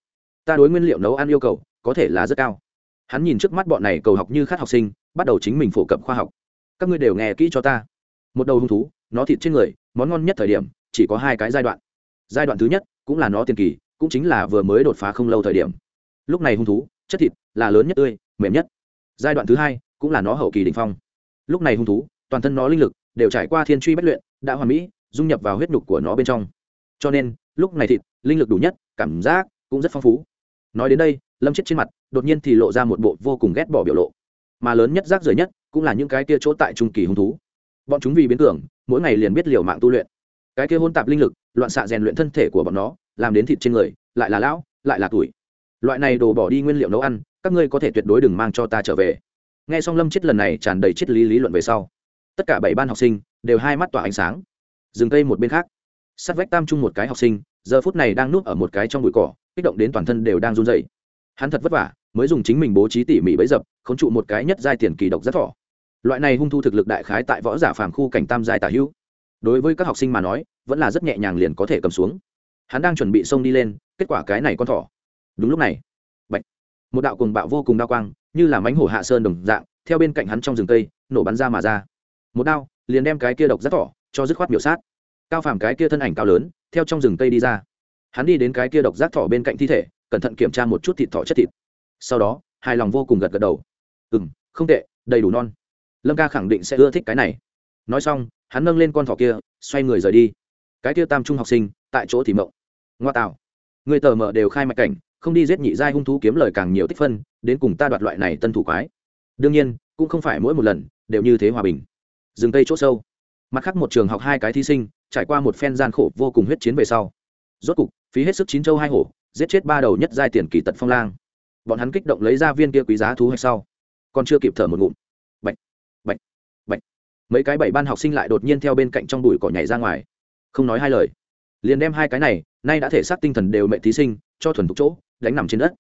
Ta đối nguyên liệu nấu ăn yêu cầu, có thể là rất cao. Hắn nhìn trước mắt bọn này cầu học như khát học sinh, bắt đầu chính mình phổ cập khoa học. Các ngươi đều nghe kỹ cho ta một đầu hung thú, nó thịt trên người, món ngon nhất thời điểm, chỉ có hai cái giai đoạn. Giai đoạn thứ nhất, cũng là nó tiền kỳ, cũng chính là vừa mới đột phá không lâu thời điểm. Lúc này hung thú, chất thịt, là lớn nhất tươi, mềm nhất. Giai đoạn thứ hai, cũng là nó hậu kỳ đ ỉ n h phong. Lúc này hung thú, toàn thân nó linh lực, đều trải qua thiên truy bất luyện, đã hoàn mỹ, dung nhập vào huyết nhục của nó bên trong. Cho nên, lúc này thịt, linh lực đủ nhất, cảm giác cũng rất phong phú. Nói đến đây, lâm chết trên mặt, đột nhiên thì lộ ra một bộ vô cùng ghét bỏ biểu lộ. Mà lớn nhất rác rưởi nhất, cũng là những cái kia chỗ tại trung kỳ hung thú bọn chúng vì biến tưởng, mỗi ngày liền biết liều mạng tu luyện. Cái kia hôn tạp linh lực, loạn xạ rèn luyện thân thể của bọn nó, làm đến thịt trên người, lại là lão, lại là tuổi. Loại này đổ bỏ đi nguyên liệu nấu ăn, các ngươi có thể tuyệt đối đừng mang cho ta trở về. Nghe xong lâm chết lần này tràn đầy triết lý lý luận về sau, tất cả bảy ban học sinh đều hai mắt tỏa ánh sáng. Dừng cây một bên khác, sát vách tam trung một cái học sinh, giờ phút này đang nuốt ở một cái trong bụi cỏ, kích động đến toàn thân đều đang run dậy hắn thật vất vả, mới dùng chính mình bố trí tỉ mỉ bấy dập k h ố n trụ một cái nhất giai tiền kỳ độc rất thỏ loại này hung thu thực lực đại khái tại võ giả phàm khu cảnh tam giai tả hữu. Đối với các học sinh mà nói, vẫn là rất nhẹ nhàng liền có thể cầm xuống. Hắn đang chuẩn bị xông đi lên, kết quả cái này con thỏ. Đúng lúc này, Bạch. một đạo cùng bạo vô cùng đao quang, như là mánh hổ hạ sơn đồng dạng, theo bên cạnh hắn trong rừng cây, nổ bắn ra mà ra. Một đao, liền đem cái kia độc rất thỏ cho dứt khoát biểu sát. Cao phàm cái kia thân ảnh cao lớn, theo trong rừng cây đi ra. Hắn đi đến cái kia độc giác thỏ bên cạnh thi thể, cẩn thận kiểm tra một chút thịt thỏ chất thịt. Sau đó, hài lòng vô cùng gật gật đầu. Ừ m không tệ, đầy đủ non lâm ca khẳng định sẽ ưa thích cái này nói xong hắn nâng lên con thỏ kia xoay người rời đi cái kia tam trung học sinh tại chỗ thì mộng ngoa tạo người tờ mờ đều khai mạch cảnh không đi giết nhị giai hung thú kiếm lời càng nhiều tích phân đến cùng ta đoạt loại này tân thủ quái đương nhiên cũng không phải mỗi một lần đều như thế hòa bình dừng tây c h ỗ sâu mặt khác một trường học hai cái thí sinh trải qua một phen gian khổ vô cùng huyết chiến về sau rốt cục phí hết sức chín châu hai hổ giết chết ba đầu nhất giai tiền kỳ tật phong lang bọn hắn kích động lấy ra viên kia quý giá thú hay sau còn chưa kịp thở một ngụm mấy cái bảy ban học sinh lại đột nhiên theo bên cạnh trong bụi cỏ nhảy ra ngoài. Không nói hai lời. Liền đem hai cái này, nay đã thể xác tinh thần đều mệnh thí sinh, cho thuần thục chỗ, đánh nằm trên đất.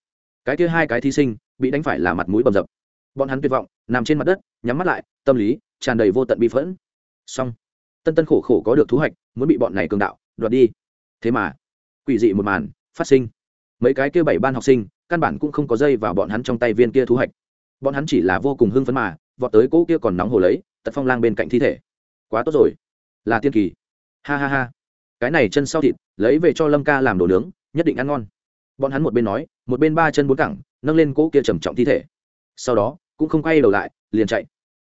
Cái kia hai cái thí sinh, bị đánh phải là mặt mũi bầm dập. Bọn hắn tuyệt vọng, nằm trên mặt đất, nhắm mắt lại, tâm lý tràn đầy vô tận bi phẫn. Xong. Tân tân khổ khổ có được thu hoạch, muốn bị bọn này cường đạo, đoạt đi. Thế mà, quỷ dị một màn phát sinh. Mấy cái kia bảy ban học sinh, căn bản cũng không có dây vào bọn hắn trong tay viên kia thu hoạch. Bọn hắn chỉ là vô cùng hưng phấn mà, vọt tới cỗ kia còn nóng hổ lấy tật phong lang bên cạnh thi thể. Quá tốt rồi. Là tiên kỳ. Ha ha ha. Cái này chân sau thịt, lấy về cho lâm ca làm đồ nướng, nhất định ăn ngon. Bọn hắn một bên nói, một bên ba chân bốn cẳng, nâng lên cỗ kia trầm trọng thi thể. Sau đó, cũng không quay đầu lại, liền chạy.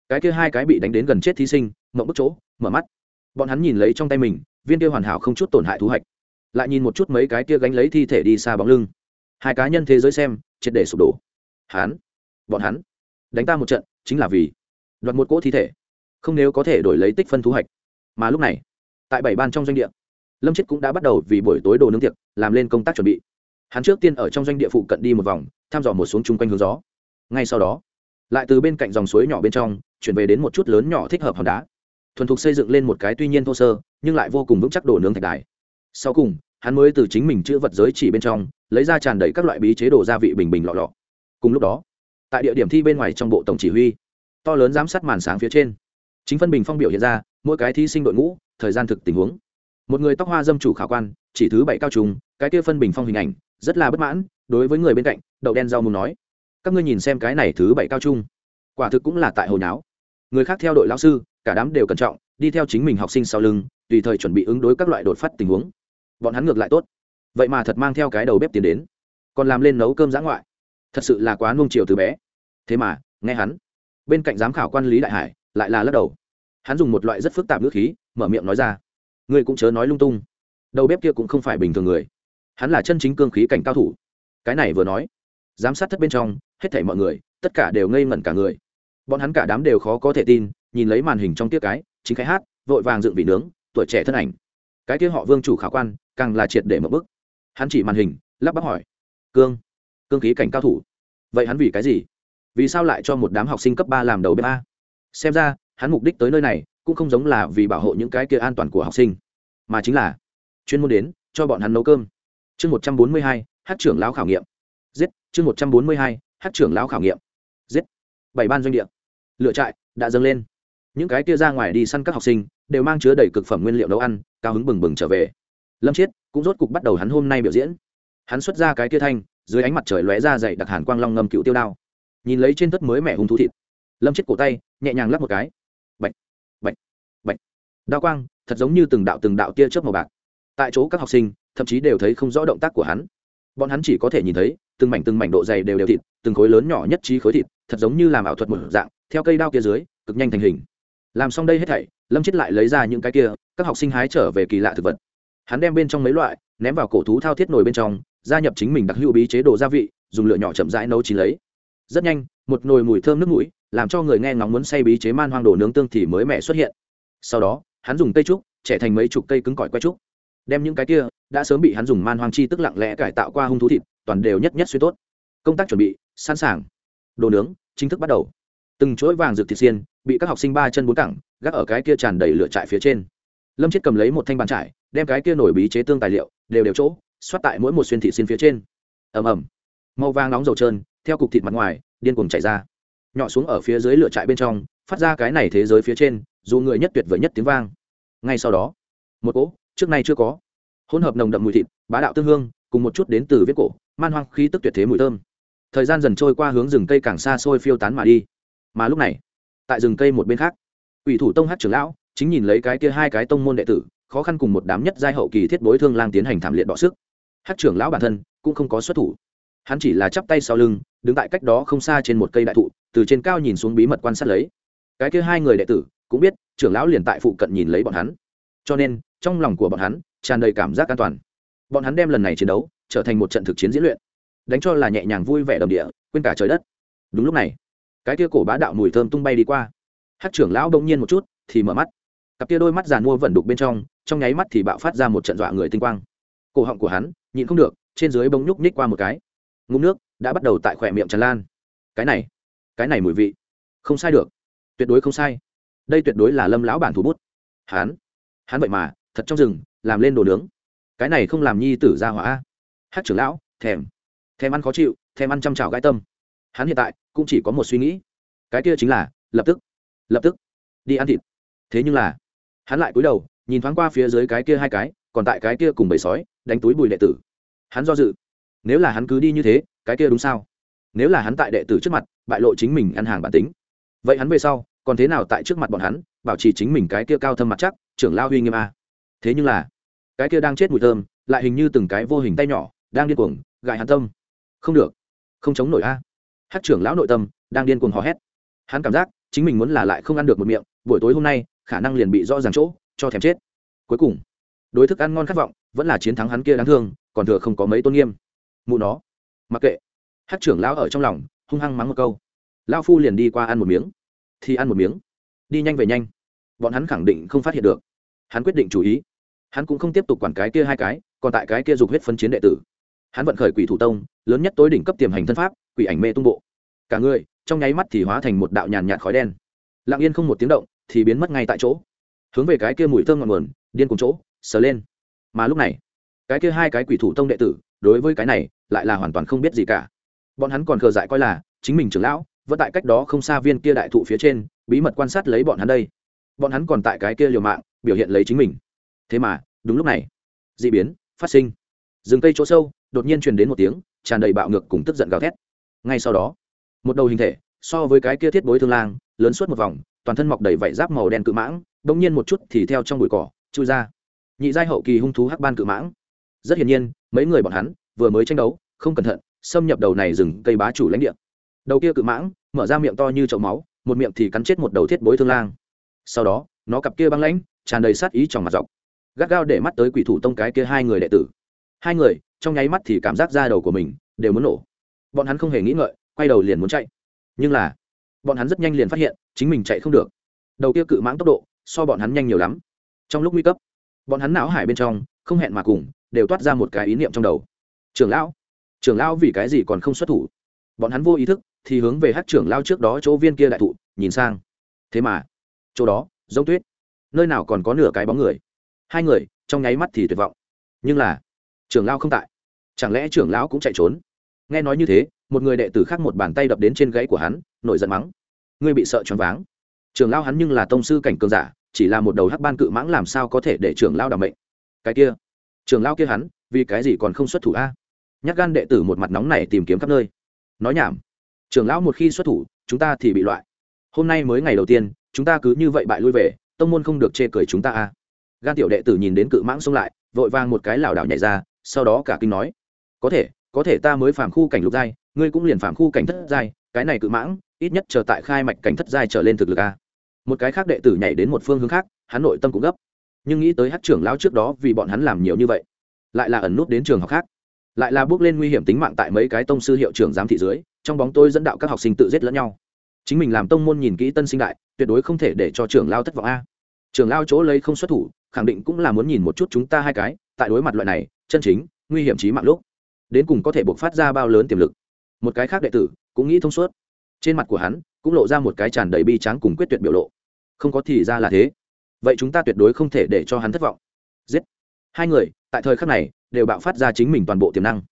Cái kia hai cái bị đánh đến gần chết thí sinh, mộng bức chỗ, mở mắt. Bọn hắn nhìn lấy trong tay mình, viên kia hoàn hảo không chút tổn hại thu hoạch. Lại nhìn một chút mấy cái kia gánh lấy thi thể đi xa bóng lưng. Hai cá nhân thế giới xem, triệt để sụp đổ. Hắn, bọn hắn, đánh ta một trận, chính là vì đoạt một cỗ thi thể không nếu có thể đổi lấy tích phân thu hoạch. Mà lúc này, tại bảy ban trong doanh địa, lâm chết cũng đã bắt đầu vì buổi tối đồ nướng tiệc, làm lên công tác chuẩn bị. Hắn trước tiên ở trong doanh địa phụ cận đi một vòng, thăm dò một xuống chung quanh hướng gió. Ngay sau đó, lại từ bên cạnh dòng suối nhỏ bên trong, chuyển về đến một chút lớn nhỏ thích hợp hòn đá. Thuần thục xây dựng lên một cái tuy nhiên thô sơ, nhưng lại vô cùng vững chắc đồ nướng thạch đài. Sau cùng, hắn mới từ chính mình chữ vật giới chỉ bên trong, lấy ra tràn đầy các loại bí chế đồ gia vị bình bình lọ lọ. Cùng lúc đó, tại địa điểm thi bên ngoài trong bộ tổng chỉ huy, to lớn giám sát màn sáng phía trên chính phân bình phong biểu hiện ra, mỗi cái thí sinh đội ngũ, thời gian thực tình huống. Một người tóc hoa dâm chủ khả quan, chỉ thứ bảy cao trùng, cái kia phân bình phong hình ảnh, rất là bất mãn, đối với người bên cạnh, đậu đen rau mùng nói, các ngươi nhìn xem cái này thứ bảy cao trung quả thực cũng là tại hồi nháo. Người khác theo đội lao sư, cả đám đều cẩn trọng, đi theo chính mình học sinh sau lưng, tùy thời chuẩn bị ứng đối các loại đột phát tình huống. Bọn hắn ngược lại tốt. Vậy mà thật mang theo cái đầu bếp tiền đến, còn làm lên nấu cơm giã ngoại. Thật sự là quá nung chiều từ bé. Thế mà, nghe hắn. Bên cạnh giám khảo quan lý đại hải, lại là lắc đầu hắn dùng một loại rất phức tạp ngữ khí, mở miệng nói ra. Ngươi cũng chớ nói lung tung. Đầu bếp kia cũng không phải bình thường người. Hắn là chân chính cương khí cảnh cao thủ. Cái này vừa nói, giám sát thất bên trong, hết thảy mọi người, tất cả đều ngây ngẩn cả người. Bọn hắn cả đám đều khó có thể tin, nhìn lấy màn hình trong tiết cái, chính cái hát, vội vàng dựng vị nướng, tuổi trẻ thân ảnh. Cái kia họ vương chủ khả quan, càng là triệt để mở bức. Hắn chỉ màn hình, lắp bắp hỏi. Cương cương khí cảnh cao thủ. Vậy hắn vì cái gì? Vì sao lại cho một đám học sinh cấp ba làm đầu bếp a? Xem ra hắn mục đích tới nơi này cũng không giống là vì bảo hộ những cái kia an toàn của học sinh, mà chính là chuyên môn đến cho bọn hắn nấu cơm. Chương một trăm bốn mươi hai, hát trưởng lão khảo nghiệm. Giết, chương một trăm bốn mươi hai, hát trưởng lão khảo nghiệm. Giết. Bảy ban doanh địa. Lựa trại đã dâng lên. Những cái kia ra ngoài đi săn các học sinh đều mang chứa đầy cực phẩm nguyên liệu nấu ăn, cao hứng bừng bừng trở về. Lâm chiết cũng rốt cục bắt đầu hắn hôm nay biểu diễn. Hắn xuất ra cái kia thanh, dưới ánh mặt trời lóe ra dậy đặc hàn quang long ngâm cựu tiêu đao. Nhìn lấy trên tất mới mẹ hung thú thịt. Lâm chiết cổ tay nhẹ nhàng lắp một cái đao quang, thật giống như từng đạo từng đạo tia chớp màu bạc. Tại chỗ các học sinh, thậm chí đều thấy không rõ động tác của hắn. Bọn hắn chỉ có thể nhìn thấy, từng mảnh từng mảnh độ dày đều đều thịt, từng khối lớn nhỏ nhất trí khối thịt, thật giống như làm ảo thuật một dạng, theo cây đao kia dưới, cực nhanh thành hình. Làm xong đây hết thảy, lâm chết lại lấy ra những cái kia, các học sinh hái trở về kỳ lạ thực vật. Hắn đem bên trong mấy loại, ném vào cổ thú thao thiết nồi bên trong, gia nhập chính mình đặc hữu bí chế độ gia vị, dùng lửa nhỏ chậm rãi nấu chín lấy. Rất nhanh, một nồi mùi thơm nước mũi, làm cho người nghe ngóng muốn say bí chế man hoang đồ nướng tương thì mới mẻ xuất hiện. Sau đó hắn dùng cây trúc, trẻ thành mấy chục cây cứng cỏi que trúc. Đem những cái kia đã sớm bị hắn dùng man hoang chi tức lặng lẽ cải tạo qua hung thú thịt, toàn đều nhất nhất xuyên tốt. Công tác chuẩn bị, sẵn sàng. Đồ nướng, chính thức bắt đầu. Từng chuỗi vàng rực thịt xiên, bị các học sinh ba chân bốn cẳng, gác ở cái kia tràn đầy lửa trại phía trên. Lâm chết cầm lấy một thanh bàn trải, đem cái kia nổi bí chế tương tài liệu, đều đều chỗ, xoát tại mỗi một xuyên thịt xiên phía trên. Ầm ầm. Màu vàng nóng dầu trơn, theo cục thịt mặt ngoài, điên cuồng chảy ra. Nhỏ xuống ở phía dưới lửa trại bên trong, phát ra cái này thế giới phía trên dù người nhất tuyệt vời nhất tiếng vang. Ngay sau đó, một cỗ, trước nay chưa có, hỗn hợp nồng đậm mùi thịt, bá đạo tương hương, cùng một chút đến từ viết cổ, man hoang khí tức tuyệt thế mùi thơm. Thời gian dần trôi qua hướng rừng cây càng xa xôi phiêu tán mà đi. Mà lúc này, tại rừng cây một bên khác ủy thủ tông hát trưởng lão chính nhìn lấy cái kia hai cái tông môn đệ tử, khó khăn cùng một đám nhất giai hậu kỳ thiết bối thương lang tiến hành thảm liệt đọ sức. Hát trưởng lão bản thân cũng không có xuất thủ. Hắn chỉ là chắp tay sau lưng, đứng tại cách đó không xa trên một cây đại thụ, từ trên cao nhìn xuống bí mật quan sát lấy. Cái kia hai người đệ tử cũng biết, trưởng lão liền tại phụ cận nhìn lấy bọn hắn. Cho nên, trong lòng của bọn hắn tràn đầy cảm giác an toàn. Bọn hắn đem lần này chiến đấu trở thành một trận thực chiến diễn luyện. Đánh cho là nhẹ nhàng vui vẻ đồng địa, quên cả trời đất. Đúng lúc này, cái kia cổ bá đạo mùi thơm tung bay đi qua. Hát trưởng lão đông nhiên một chút, thì mở mắt. Cặp kia đôi mắt giàn mua vẩn đục bên trong trong nháy mắt thì bạo phát ra một trận dọa người tinh quang. Cổ họng của hắn nhịn không được, trên dưới bông nhúc nhích qua một cái. Ngụm nước đã bắt đầu tại khỏe miệng tràn lan. Cái này cái này mùi vị. Không sai được. Tuyệt đối không sai đây tuyệt đối là lâm lão bản thủ bút. Hắn hắn vậy mà, thật trong rừng, làm lên đồ nướng. Cái này không làm nhi tử ra hỏa hát trưởng lão, thèm. Thèm ăn khó chịu, thèm ăn chăm chảo gai tâm. Hắn hiện tại cũng chỉ có một suy nghĩ. Cái kia chính là, lập tức lập tức, đi ăn thịt. Thế nhưng là hắn lại cúi đầu, nhìn thoáng qua phía dưới cái kia hai cái, còn tại cái kia cùng bầy sói, đánh túi bùi đệ tử. Hắn do dự. Nếu là hắn cứ đi như thế, cái kia đúng sao? Nếu là hắn tại đệ tử trước mặt, bại lộ chính mình ăn hàng bản tính. Vậy hắn về sau còn thế nào tại trước mặt bọn hắn, bảo trì chính mình cái kia cao thâm mặt chắc, trưởng lao huy nghiêm a. Thế nhưng là, cái kia đang chết mùi thơm, lại hình như từng cái vô hình tay nhỏ, đang điên cuồng, gại hắn tâm. Không được, không chống nổi a. Hát trưởng lão nội tâm, đang điên cuồng hò hét. Hắn cảm giác, chính mình muốn là lại không ăn được một miệng, buổi tối hôm nay, khả năng liền bị rõ ràng chỗ, cho thèm chết. Cuối cùng, đối thức ăn ngon khát vọng, vẫn là chiến thắng hắn kia đáng thương, còn thừa không có mấy tôn nghiêm. Mụ nó. Mặc kệ. Hát trưởng lão ở trong lòng, hung hăng mắng một câu. Lão phu liền đi qua ăn một miếng thì ăn một miếng. Đi nhanh về nhanh. Bọn hắn khẳng định không phát hiện được. Hắn quyết định chú ý. Hắn cũng không tiếp tục quản cái kia hai cái, còn tại cái kia dục huyết phân chiến đệ tử. Hắn vận khởi quỷ thủ tông, lớn nhất tối đỉnh cấp tiềm hành thân pháp, quỷ ảnh mê tung bộ. Cả người, trong nháy mắt thì hóa thành một đạo nhàn nhạt khói đen. Lặng yên không một tiếng động, thì biến mất ngay tại chỗ. Hướng về cái kia mùi thơm ngọn nguồn điên cùng chỗ, sờ lên. Mà lúc này, cái kia hai cái quỷ thủ tông đệ tử, đối với cái này, lại là hoàn toàn không biết gì cả. Bọn hắn còn khờ dại coi là, chính mình trưởng lão vẫn tại cách đó không xa viên kia đại thụ phía trên, bí mật quan sát lấy bọn hắn đây. Bọn hắn còn tại cái kia liều mạng, biểu hiện lấy chính mình. Thế mà, đúng lúc này d ị biến, phát sinh. Rừng cây chỗ sâu, đột nhiên truyền đến một tiếng, tràn đầy bạo ngược cùng tức giận gào thét. Ngay sau đó, một đầu hình thể, so với cái kia thiết bối thương lang, lớn suốt một vòng, toàn thân mọc đầy vảy giáp màu đen cự mãng bỗng nhiên một chút thì theo trong bụi cỏ, chui ra. Nhị giai hậu kỳ hung thú hắc ban cự mãng. Rất hiển nhiên, mấy người bọn hắn, vừa mới tranh đấu, không cẩn thận, xâm nhập đầu này rừng cây bá chủ lãnh địa đầu kia cự mãng, mở ra miệng to như chậu máu, một miệng thì cắn chết một đầu thiết bối thương lang. Sau đó, nó cặp kia băng lãnh, tràn đầy sát ý trong mặt dọc. Gắt gao để mắt tới quỷ thủ tông cái kia hai người đệ tử. Hai người, trong nháy mắt thì cảm giác da đầu của mình đều muốn nổ. Bọn hắn không hề nghĩ ngợi, quay đầu liền muốn chạy. Nhưng là, bọn hắn rất nhanh liền phát hiện, chính mình chạy không được. Đầu kia cự mãng tốc độ, so bọn hắn nhanh nhiều lắm. Trong lúc nguy cấp, bọn hắn não hải bên trong, không hẹn mà cùng, đều toát ra một cái ý niệm trong đầu. Trưởng lão trưởng lão vì cái gì còn không xuất thủ? Bọn hắn vô ý thức thì hướng về hát trưởng lao trước đó chỗ viên kia đại thụ, nhìn sang. Thế mà, chỗ đó, giống tuyết. Nơi nào còn có nửa cái bóng người. Hai người, trong nháy mắt thì tuyệt vọng. Nhưng là, trưởng lao không tại. Chẳng lẽ trưởng lão cũng chạy trốn? Nghe nói như thế, một người đệ tử khác một bàn tay đập đến trên gãy của hắn, nổi giận mắng. Ngươi bị sợ choáng váng. Trưởng lao hắn nhưng là tông sư cảnh cường giả, chỉ là một đầu hắc ban cự mãng làm sao có thể để trưởng lao đảm mệnh? Cái kia, trưởng lao kia hắn, vì cái gì còn không xuất thủ a? Nhắc gan đệ tử một mặt nóng này tìm kiếm khắp nơi nói nhảm. Trưởng lão một khi xuất thủ, chúng ta thì bị loại. Hôm nay mới ngày đầu tiên, chúng ta cứ như vậy bại lui về, tông môn không được chê cười chúng ta a. Gan tiểu đệ tử nhìn đến cự mãng xông lại, vội vàng một cái lảo đảo nhảy ra, sau đó cả kinh nói, có thể có thể ta mới phàm khu cảnh lục giai, ngươi cũng liền phàm khu cảnh thất giai, cái này cự mãng, ít nhất chờ tại khai mạch cảnh thất giai trở lên thực lực a. Một cái khác đệ tử nhảy đến một phương hướng khác, hắn nội tâm cũng gấp. Nhưng nghĩ tới hát trưởng lão trước đó vì bọn hắn làm nhiều như vậy, lại là ẩn nút đến trường học khác lại là bước lên nguy hiểm tính mạng tại mấy cái tông sư hiệu trưởng giám thị dưới, trong bóng tôi dẫn đạo các học sinh tự giết lẫn nhau. Chính mình làm tông môn nhìn kỹ tân sinh đại, tuyệt đối không thể để cho trưởng lao thất vọng a. Trưởng lao chỗ lấy không xuất thủ, khẳng định cũng là muốn nhìn một chút chúng ta hai cái, tại đối mặt loại này, chân chính, nguy hiểm trí mạng lúc, đến cùng có thể buộc phát ra bao lớn tiềm lực. Một cái khác đệ tử, cũng nghĩ thông suốt. Trên mặt của hắn, cũng lộ ra một cái tràn đầy bi tráng cùng quyết tuyệt biểu lộ. Không có thì ra là thế. Vậy chúng ta tuyệt đối không thể để cho hắn thất vọng hai người, tại thời khắc này, đều bạo phát ra chính mình toàn bộ tiềm năng.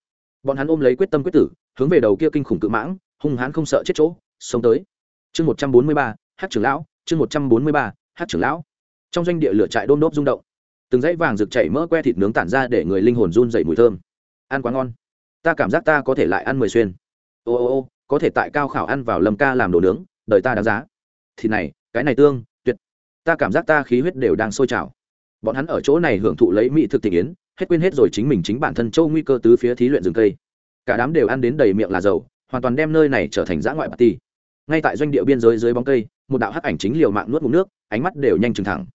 Bọn hắn ôm lấy quyết tâm quyết tử, hướng về đầu kia kinh khủng cự mãng, hung hãn không sợ chết chỗ, sống tới. Chương một trăm bốn mươi ba, hát trưởng lão, chương một trăm bốn mươi ba, hát trưởng lão. Trong doanh địa lửa trại đôm đốp rung động. Từng dãy vàng rực chảy mỡ que thịt nướng tản ra để người linh hồn run dậy mùi thơm. Ăn quá ngon. Ta cảm giác ta có thể lại ăn mười xuyên. Ô ô ô, có thể tại cao khảo ăn vào lâm ca làm đồ nướng, đời ta đáng giá. Thịt này, cái này tương, tuyệt. Ta cảm giác ta khí huyết đều đang sôi trào bọn hắn ở chỗ này hưởng thụ lấy mỹ thực thị yến, hết quên hết rồi chính mình chính bản thân châu nguy cơ tứ phía thí luyện rừng cây. Cả đám đều ăn đến đầy miệng là dầu, hoàn toàn đem nơi này trở thành dã ngoại bà ti ngay tại doanh địa biên giới dưới bóng cây, một đạo hắc ảnh chính liều mạng nuốt ngụm nước, ánh mắt đều nhanh chừng thẳng.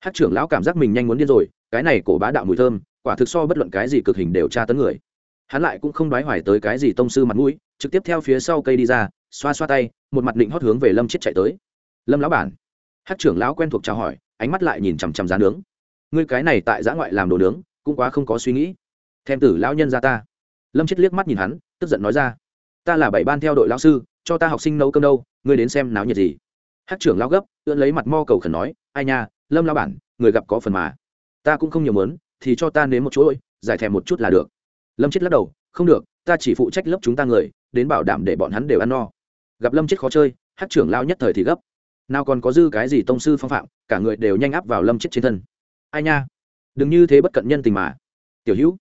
Hát trưởng lão cảm giác mình nhanh muốn điên rồi, cái này cổ bá đạo mùi thơm, quả thực so bất luận cái gì cực hình đều tra tấn người. Hắn lại cũng không đoái hoài tới cái gì tông sư mặt mũi, trực tiếp theo phía sau cây đi ra, xoa xoa tay, một mặt định hót hướng về lâm chết chạy tới. Lâm lão bản. Hát trưởng lão quen thuộc chào hỏi, ánh mắt lại nhìn chằm chằm giá nướng ngươi cái này tại giã ngoại làm đồ nướng, cũng quá không có suy nghĩ. Thêm tử lão nhân ra ta. Lâm chết liếc mắt nhìn hắn, tức giận nói ra, ta là bảy ban theo đội lão sư, cho ta học sinh nấu cơm đâu, ngươi đến xem náo nhiệt gì. Hát trưởng lao gấp, ưỡn lấy mặt mo cầu khẩn nói, ai nha, lâm lao bản, người gặp có phần mà. Ta cũng không nhiều mớn thì cho ta nếm một chỗ ôi giải thèm một chút là được. Lâm chết lắc đầu, không được, ta chỉ phụ trách lớp chúng ta người, đến bảo đảm để bọn hắn đều ăn no. Gặp lâm chết khó chơi, hát trưởng lao nhất thời thì gấp. Nào còn có dư cái gì tông sư phong phạm, cả người đều nhanh áp vào lâm chết trên thân ai nha? Đừng như thế bất cận nhân tình mà. Tiểu hữu,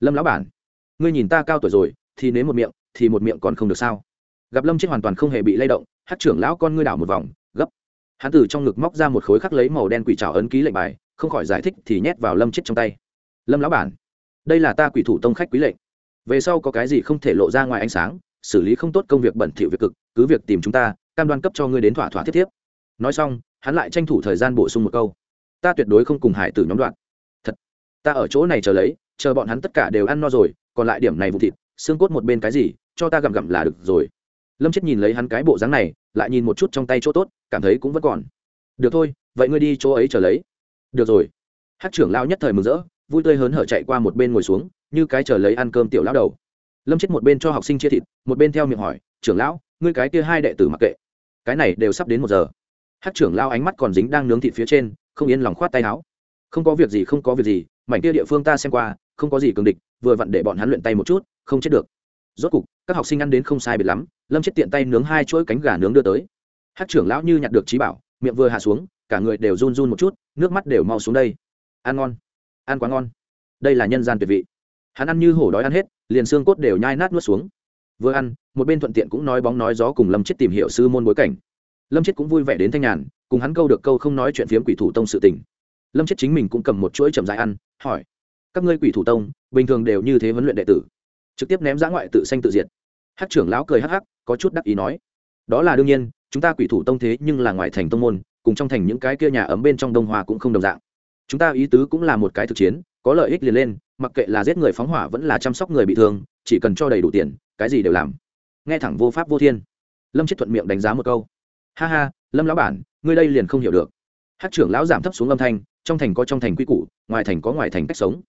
lâm lão bản, ngươi nhìn ta cao tuổi rồi, thì nếm một miệng, thì một miệng còn không được sao? Gặp lâm chết hoàn toàn không hề bị lay động hát trưởng lão con ngươi đảo một vòng, gấp. Hắn từ trong ngực móc ra một khối khắc lấy màu đen quỷ trào ấn ký lệnh bài, không khỏi giải thích thì nhét vào lâm chết trong tay. Lâm lão bản, đây là ta quỷ thủ tông khách quý lệnh. Về sau có cái gì không thể lộ ra ngoài ánh sáng, xử lý không tốt công việc bẩn thỉu việc cực, cứ việc tìm chúng ta, cam đoan cấp cho ngươi đến thỏa thỏa thiết thiếp. Nói xong, hắn lại tranh thủ thời gian bổ sung một câu ta tuyệt đối không cùng hải tử nhóm đoạn. Thật, ta ở chỗ này chờ lấy, chờ bọn hắn tất cả đều ăn no rồi, còn lại điểm này vụ thịt, xương cốt một bên cái gì, cho ta gặm gặm là được rồi. Lâm chết nhìn lấy hắn cái bộ dáng này, lại nhìn một chút trong tay chỗ tốt, cảm thấy cũng vẫn còn. Được thôi, vậy ngươi đi chỗ ấy chờ lấy. Được rồi. Hát trưởng lao nhất thời mừng rỡ, vui tươi hớn hở chạy qua một bên ngồi xuống, như cái chờ lấy ăn cơm tiểu lão đầu. Lâm chết một bên cho học sinh chia thịt, một bên theo miệng hỏi, trưởng lão, ngươi cái kia hai đệ tử mặc kệ. Cái này đều sắp đến một giờ. Hát trưởng lao ánh mắt còn dính đang nướng thịt phía trên không yên lòng khoát tay áo. Không có việc gì, không có việc gì, mảnh kia địa phương ta xem qua, không có gì cường địch, vừa vặn để bọn hắn luyện tay một chút, không chết được. Rốt cục, các học sinh ăn đến không sai biệt lắm, lâm chết tiện tay nướng hai chuỗi cánh gà nướng đưa tới. Hát trưởng lão như nhặt được trí bảo, miệng vừa hạ xuống, cả người đều run run một chút, nước mắt đều mau xuống đây. Ăn ngon, ăn quá ngon. Đây là nhân gian tuyệt vị. Hắn ăn như hổ đói ăn hết, liền xương cốt đều nhai nát nuốt xuống. Vừa ăn, một bên thuận tiện cũng nói bóng nói gió cùng lâm chết tìm hiểu sư môn bối cảnh. Lâm chết cũng vui vẻ đến thanh nhàn cùng hắn câu được câu không nói chuyện phiếm quỷ thủ tông sự tình. Lâm chết chính mình cũng cầm một chuỗi chậm dài ăn, hỏi, các ngươi quỷ thủ tông, bình thường đều như thế huấn luyện đệ tử? Trực tiếp ném giã ngoại tự sanh tự diệt. Hát trưởng lão cười hắc hắc, có chút đắc ý nói, đó là đương nhiên, chúng ta quỷ thủ tông thế nhưng là ngoại thành tông môn, cùng trong thành những cái kia nhà ấm bên trong đông hoa cũng không đồng dạng. Chúng ta ý tứ cũng là một cái thực chiến, có lợi ích liền lên, mặc kệ là giết người phóng hỏa vẫn là chăm sóc người bị thương, chỉ cần cho đầy đủ tiền, cái gì đều làm. Nghe thẳng vô pháp vô thiên. Lâm chết thuận miệng đánh giá một câu, ha ha, lâm lão bản ngươi đây liền không hiểu được. Hát trưởng lão giảm thấp xuống âm thanh, trong thành có trong thành quy củ, ngoài thành có ngoài thành cách sống.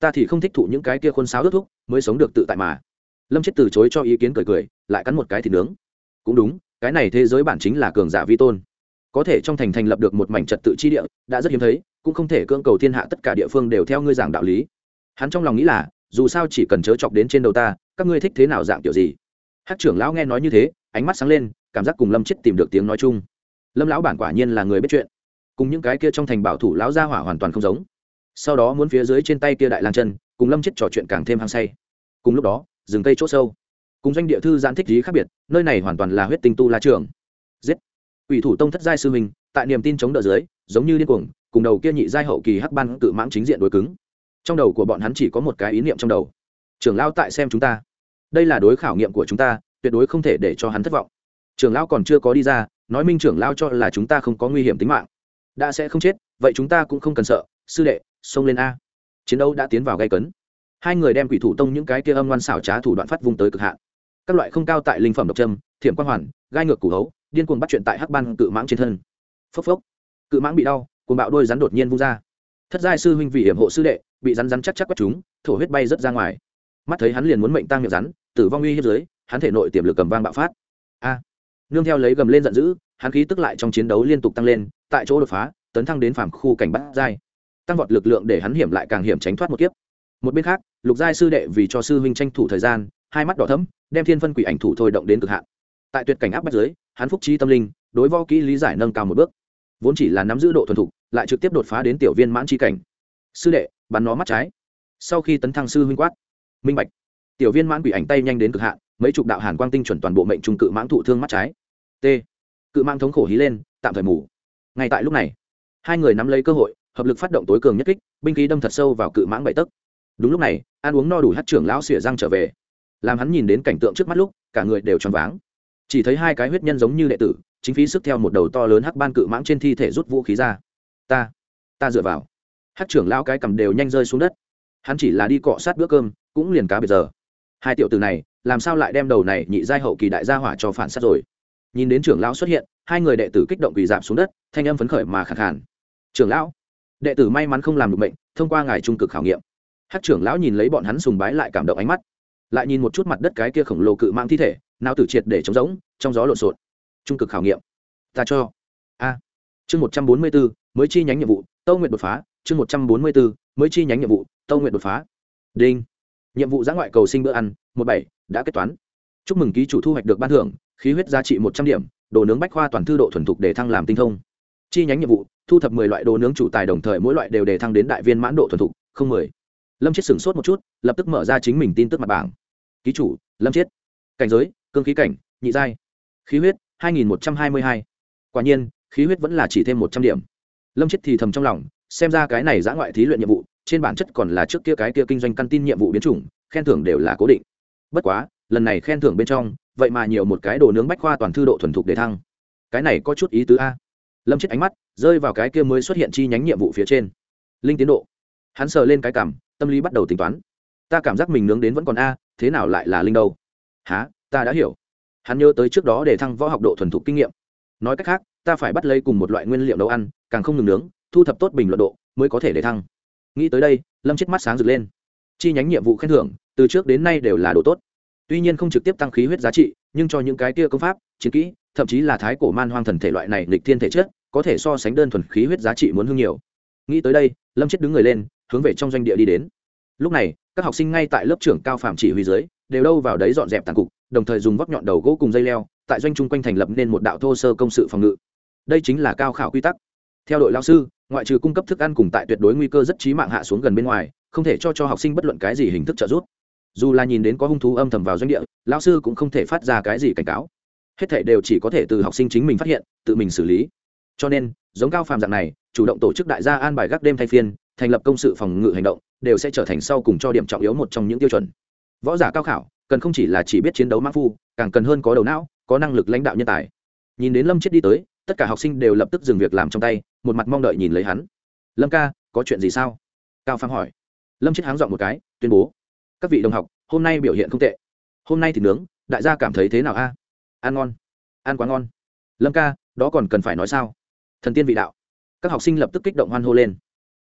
Ta thì không thích thụ những cái kia khuôn sáo ước thúc, mới sống được tự tại mà. Lâm chết từ chối cho ý kiến cười cười, lại cắn một cái thịt nướng. Cũng đúng, cái này thế giới bản chính là cường giả vi tôn. Có thể trong thành thành lập được một mảnh trật tự chi địa, đã rất hiếm thấy, cũng không thể cưỡng cầu thiên hạ tất cả địa phương đều theo ngươi giảng đạo lý. Hắn trong lòng nghĩ là, dù sao chỉ cần chớ chọc đến trên đầu ta, các ngươi thích thế nào dạng kiểu gì? Hát trưởng lão nghe nói như thế, ánh mắt sáng lên, cảm giác cùng lâm chết tìm được tiếng nói chung lâm lão bản quả nhiên là người biết chuyện. Cùng những cái kia trong thành bảo thủ lão gia hỏa hoàn toàn không giống. Sau đó muốn phía dưới trên tay kia đại lang chân, cùng lâm chết trò chuyện càng thêm hăng say. Cùng lúc đó, rừng cây c h ỗ sâu, cùng doanh địa thư giãn thích lý khác biệt, nơi này hoàn toàn là huyết tinh tu la trường. Giết! Ủy thủ tông thất giai sư minh tại niềm tin chống đỡ dưới, giống như điên cuồng, cùng đầu kia nhị giai hậu kỳ hắc ban tự mãng chính diện đối cứng. Trong đầu của bọn hắn chỉ có một cái ý niệm trong đầu. Trưởng lao tại xem chúng ta. Đây là đối khảo nghiệm của chúng ta, tuyệt đối không thể để cho hắn thất vọng. Trưởng lao còn chưa có đi ra nói minh trưởng lao cho là chúng ta không có nguy hiểm tính mạng. Đã sẽ không chết, vậy chúng ta cũng không cần sợ. Sư đệ, xông lên a. Chiến đấu đã tiến vào gây cấn. Hai người đem quỷ thủ tông những cái kia âm ngoan xảo trá thủ đoạn phát vung tới cực hạn. Các loại không cao tại linh phẩm độc trâm, thiểm quang hoàn, gai ngược củ hấu, điên cuồng bắt chuyện tại hắc ban cự mãng trên thân. Phốc phốc. Cự mãng bị đau, cuồng bạo đôi rắn đột nhiên vung ra. Thất giai sư huynh vì hiểm hộ sư đệ, bị rắn rắn chắc chắc quất chúng, thổ huyết bay rớt ra ngoài. Mắt thấy hắn liền muốn mệnh tăng miệng rắn, tử vong uy hiếp dưới hắn thể nội tiềm lực cầm vang bạo phát. A nương theo lấy gầm lên giận dữ, hắn khí tức lại trong chiến đấu liên tục tăng lên, tại chỗ đột phá, tấn thăng đến phàm khu cảnh bắt giai. Tăng vọt lực lượng để hắn hiểm lại càng hiểm tránh thoát một kiếp. Một bên khác, lục giai sư đệ vì cho sư huynh tranh thủ thời gian, hai mắt đỏ thấm đem thiên phân quỷ ảnh thủ thôi động đến cực hạn. Tại tuyệt cảnh áp bắt giới hắn phúc trí tâm linh, đối vo kỹ lý giải nâng cao một bước. Vốn chỉ là nắm giữ độ thuần thục, lại trực tiếp đột phá đến tiểu viên mãn chi cảnh. Sư đệ, bắn nó mắt trái. Sau khi tấn thăng sư huynh quát, minh bạch. Tiểu viên mãn quỷ ảnh tay nhanh đến cực hạn, mấy chục đạo hàn quang tinh chuẩn toàn bộ mệnh trung cự mãn thụ thương mắt trái t. Cự mang thống khổ hí lên, tạm thời mù. Ngay tại lúc này, hai người nắm lấy cơ hội, hợp lực phát động tối cường nhất kích, binh khí đâm thật sâu vào cự mãng bảy tấc. Đúng lúc này, ăn uống no đủ hát trưởng lão xỉa răng trở về. Làm hắn nhìn đến cảnh tượng trước mắt lúc, cả người đều choáng váng. Chỉ thấy hai cái huyết nhân giống như đệ tử, chính phí sức theo một đầu to lớn hắc ban cự mãng trên thi thể rút vũ khí ra. Ta ta dựa vào. Hát trưởng lão cái cầm đều nhanh rơi xuống đất. Hắn chỉ là đi cọ sát bữa cơm, cũng liền cá bây giờ. Hai tiểu từ này, làm sao lại đem đầu này nhị giai hậu kỳ đại gia hỏa cho phản sát rồi? Nhìn đến trưởng lão xuất hiện, hai người đệ tử kích động quỳ dạp xuống đất, thanh âm phấn khởi mà khẳng khản trưởng lão, đệ tử may mắn không làm được bệnh thông qua ngài trung cực khảo nghiệm. Hát trưởng lão nhìn lấy bọn hắn sùng bái lại cảm động ánh mắt, lại nhìn một chút mặt đất cái kia khổng lồ cự mang thi thể, nào tử triệt để trống rỗng, trong gió lộn xộn. Trung cực khảo nghiệm, ta cho. A. Chương một trăm bốn mươi bốn, mới chi nhánh nhiệm vụ, tâu nguyện đột phá. Chương một trăm bốn mươi bốn, mới chi nhánh nhiệm vụ, tâu nguyện đột phá. Đinh. Nhiệm vụ giã ngoại cầu sinh bữa ăn, một bảy, đã kết toán. Chúc mừng ký chủ thu hoạch được ban thưởng khí huyết giá trị một trăm điểm, đồ nướng bách khoa toàn thư độ thuần thục để thăng làm tinh thông. Chi nhánh nhiệm vụ, thu thập mười loại đồ nướng chủ tài đồng thời mỗi loại đều để thăng đến đại viên mãn độ thuần thục, không mười. Lâm chết sửng sốt một chút, lập tức mở ra chính mình tin tức mặt bảng. Ký chủ, lâm chết cảnh giới, cương khí cảnh, nhị giai. Khí huyết, hai nghìn một trăm hai mươi hai. Quả nhiên, khí huyết vẫn là chỉ thêm một trăm điểm. Lâm chết thì thầm trong lòng, xem ra cái này giã ngoại thí luyện nhiệm vụ, trên bản chất còn là trước kia cái kia kinh doanh căn tin nhiệm vụ biến chủng, khen thưởng đều là cố định. Bất quá, lần này khen thưởng bên trong vậy mà nhiều một cái đồ nướng bách khoa toàn thư độ thuần thục để thăng. Cái này có chút ý tứ a. Lâm chết ánh mắt, rơi vào cái kia mới xuất hiện chi nhánh nhiệm vụ phía trên. Linh tiến độ. Hắn sờ lên cái cảm, tâm lý bắt đầu tính toán. Ta cảm giác mình nướng đến vẫn còn a, thế nào lại là linh đâu? Há ta đã hiểu. Hắn nhớ tới trước đó để thăng võ học độ thuần thục kinh nghiệm. Nói cách khác, ta phải bắt lấy cùng một loại nguyên liệu nấu ăn, càng không ngừng nướng, thu thập tốt bình luận độ, mới có thể để thăng. Nghĩ tới đây, lâm chết mắt sáng rực lên. Chi nhánh nhiệm vụ khen thưởng, từ trước đến nay đều là đồ tốt tuy nhiên không trực tiếp tăng khí huyết giá trị, nhưng cho những cái kia công pháp, chiến kỹ, thậm chí là thái cổ man hoang thần thể loại này lịch thiên thể chất, có thể so sánh đơn thuần khí huyết giá trị muốn hương nhiều. Nghĩ tới đây, lâm chết đứng người lên, hướng về trong doanh địa đi đến. Lúc này, các học sinh ngay tại lớp trưởng cao phạm chỉ huy dưới, đều đâu vào đấy dọn dẹp tàn cục, đồng thời dùng vóc nhọn đầu gỗ cùng dây leo, tại doanh chung quanh thành lập nên một đạo thô sơ công sự phòng ngự. Đây chính là cao khảo quy tắc. Theo đội lao sư, ngoại trừ cung cấp thức ăn cùng tại tuyệt đối nguy cơ rất trí mạng hạ xuống gần bên ngoài, không thể cho cho học sinh bất luận cái gì hình thức trợ giúp dù là nhìn đến có hung thú âm thầm vào doanh địa lao sư cũng không thể phát ra cái gì cảnh cáo. Hết thể đều chỉ có thể từ học sinh chính mình phát hiện, tự mình xử lý. Cho nên, giống cao phàm dạng này, chủ động tổ chức đại gia an bài gác đêm thay phiên, thành lập công sự phòng ngự hành động, đều sẽ trở thành sau cùng cho điểm trọng yếu một trong những tiêu chuẩn. Võ giả cao khảo, cần không chỉ là chỉ biết chiến đấu mã phu, càng cần hơn có đầu não, có năng lực lãnh đạo nhân tài. Nhìn đến lâm chết đi tới, tất cả học sinh đều lập tức dừng việc làm trong tay, một mặt mong đợi nhìn lấy hắn. Lâm ca, có chuyện gì sao? Cao phàm hỏi. Lâm chết háng dọn một cái, tuyên bố các vị đồng học, hôm nay biểu hiện không tệ. Hôm nay thì nướng, đại gia cảm thấy thế nào a? Ăn ngon. Ăn quá ngon. Lâm ca, đó còn cần phải nói sao? Thần tiên vị đạo. Các học sinh lập tức kích động hoan hô lên.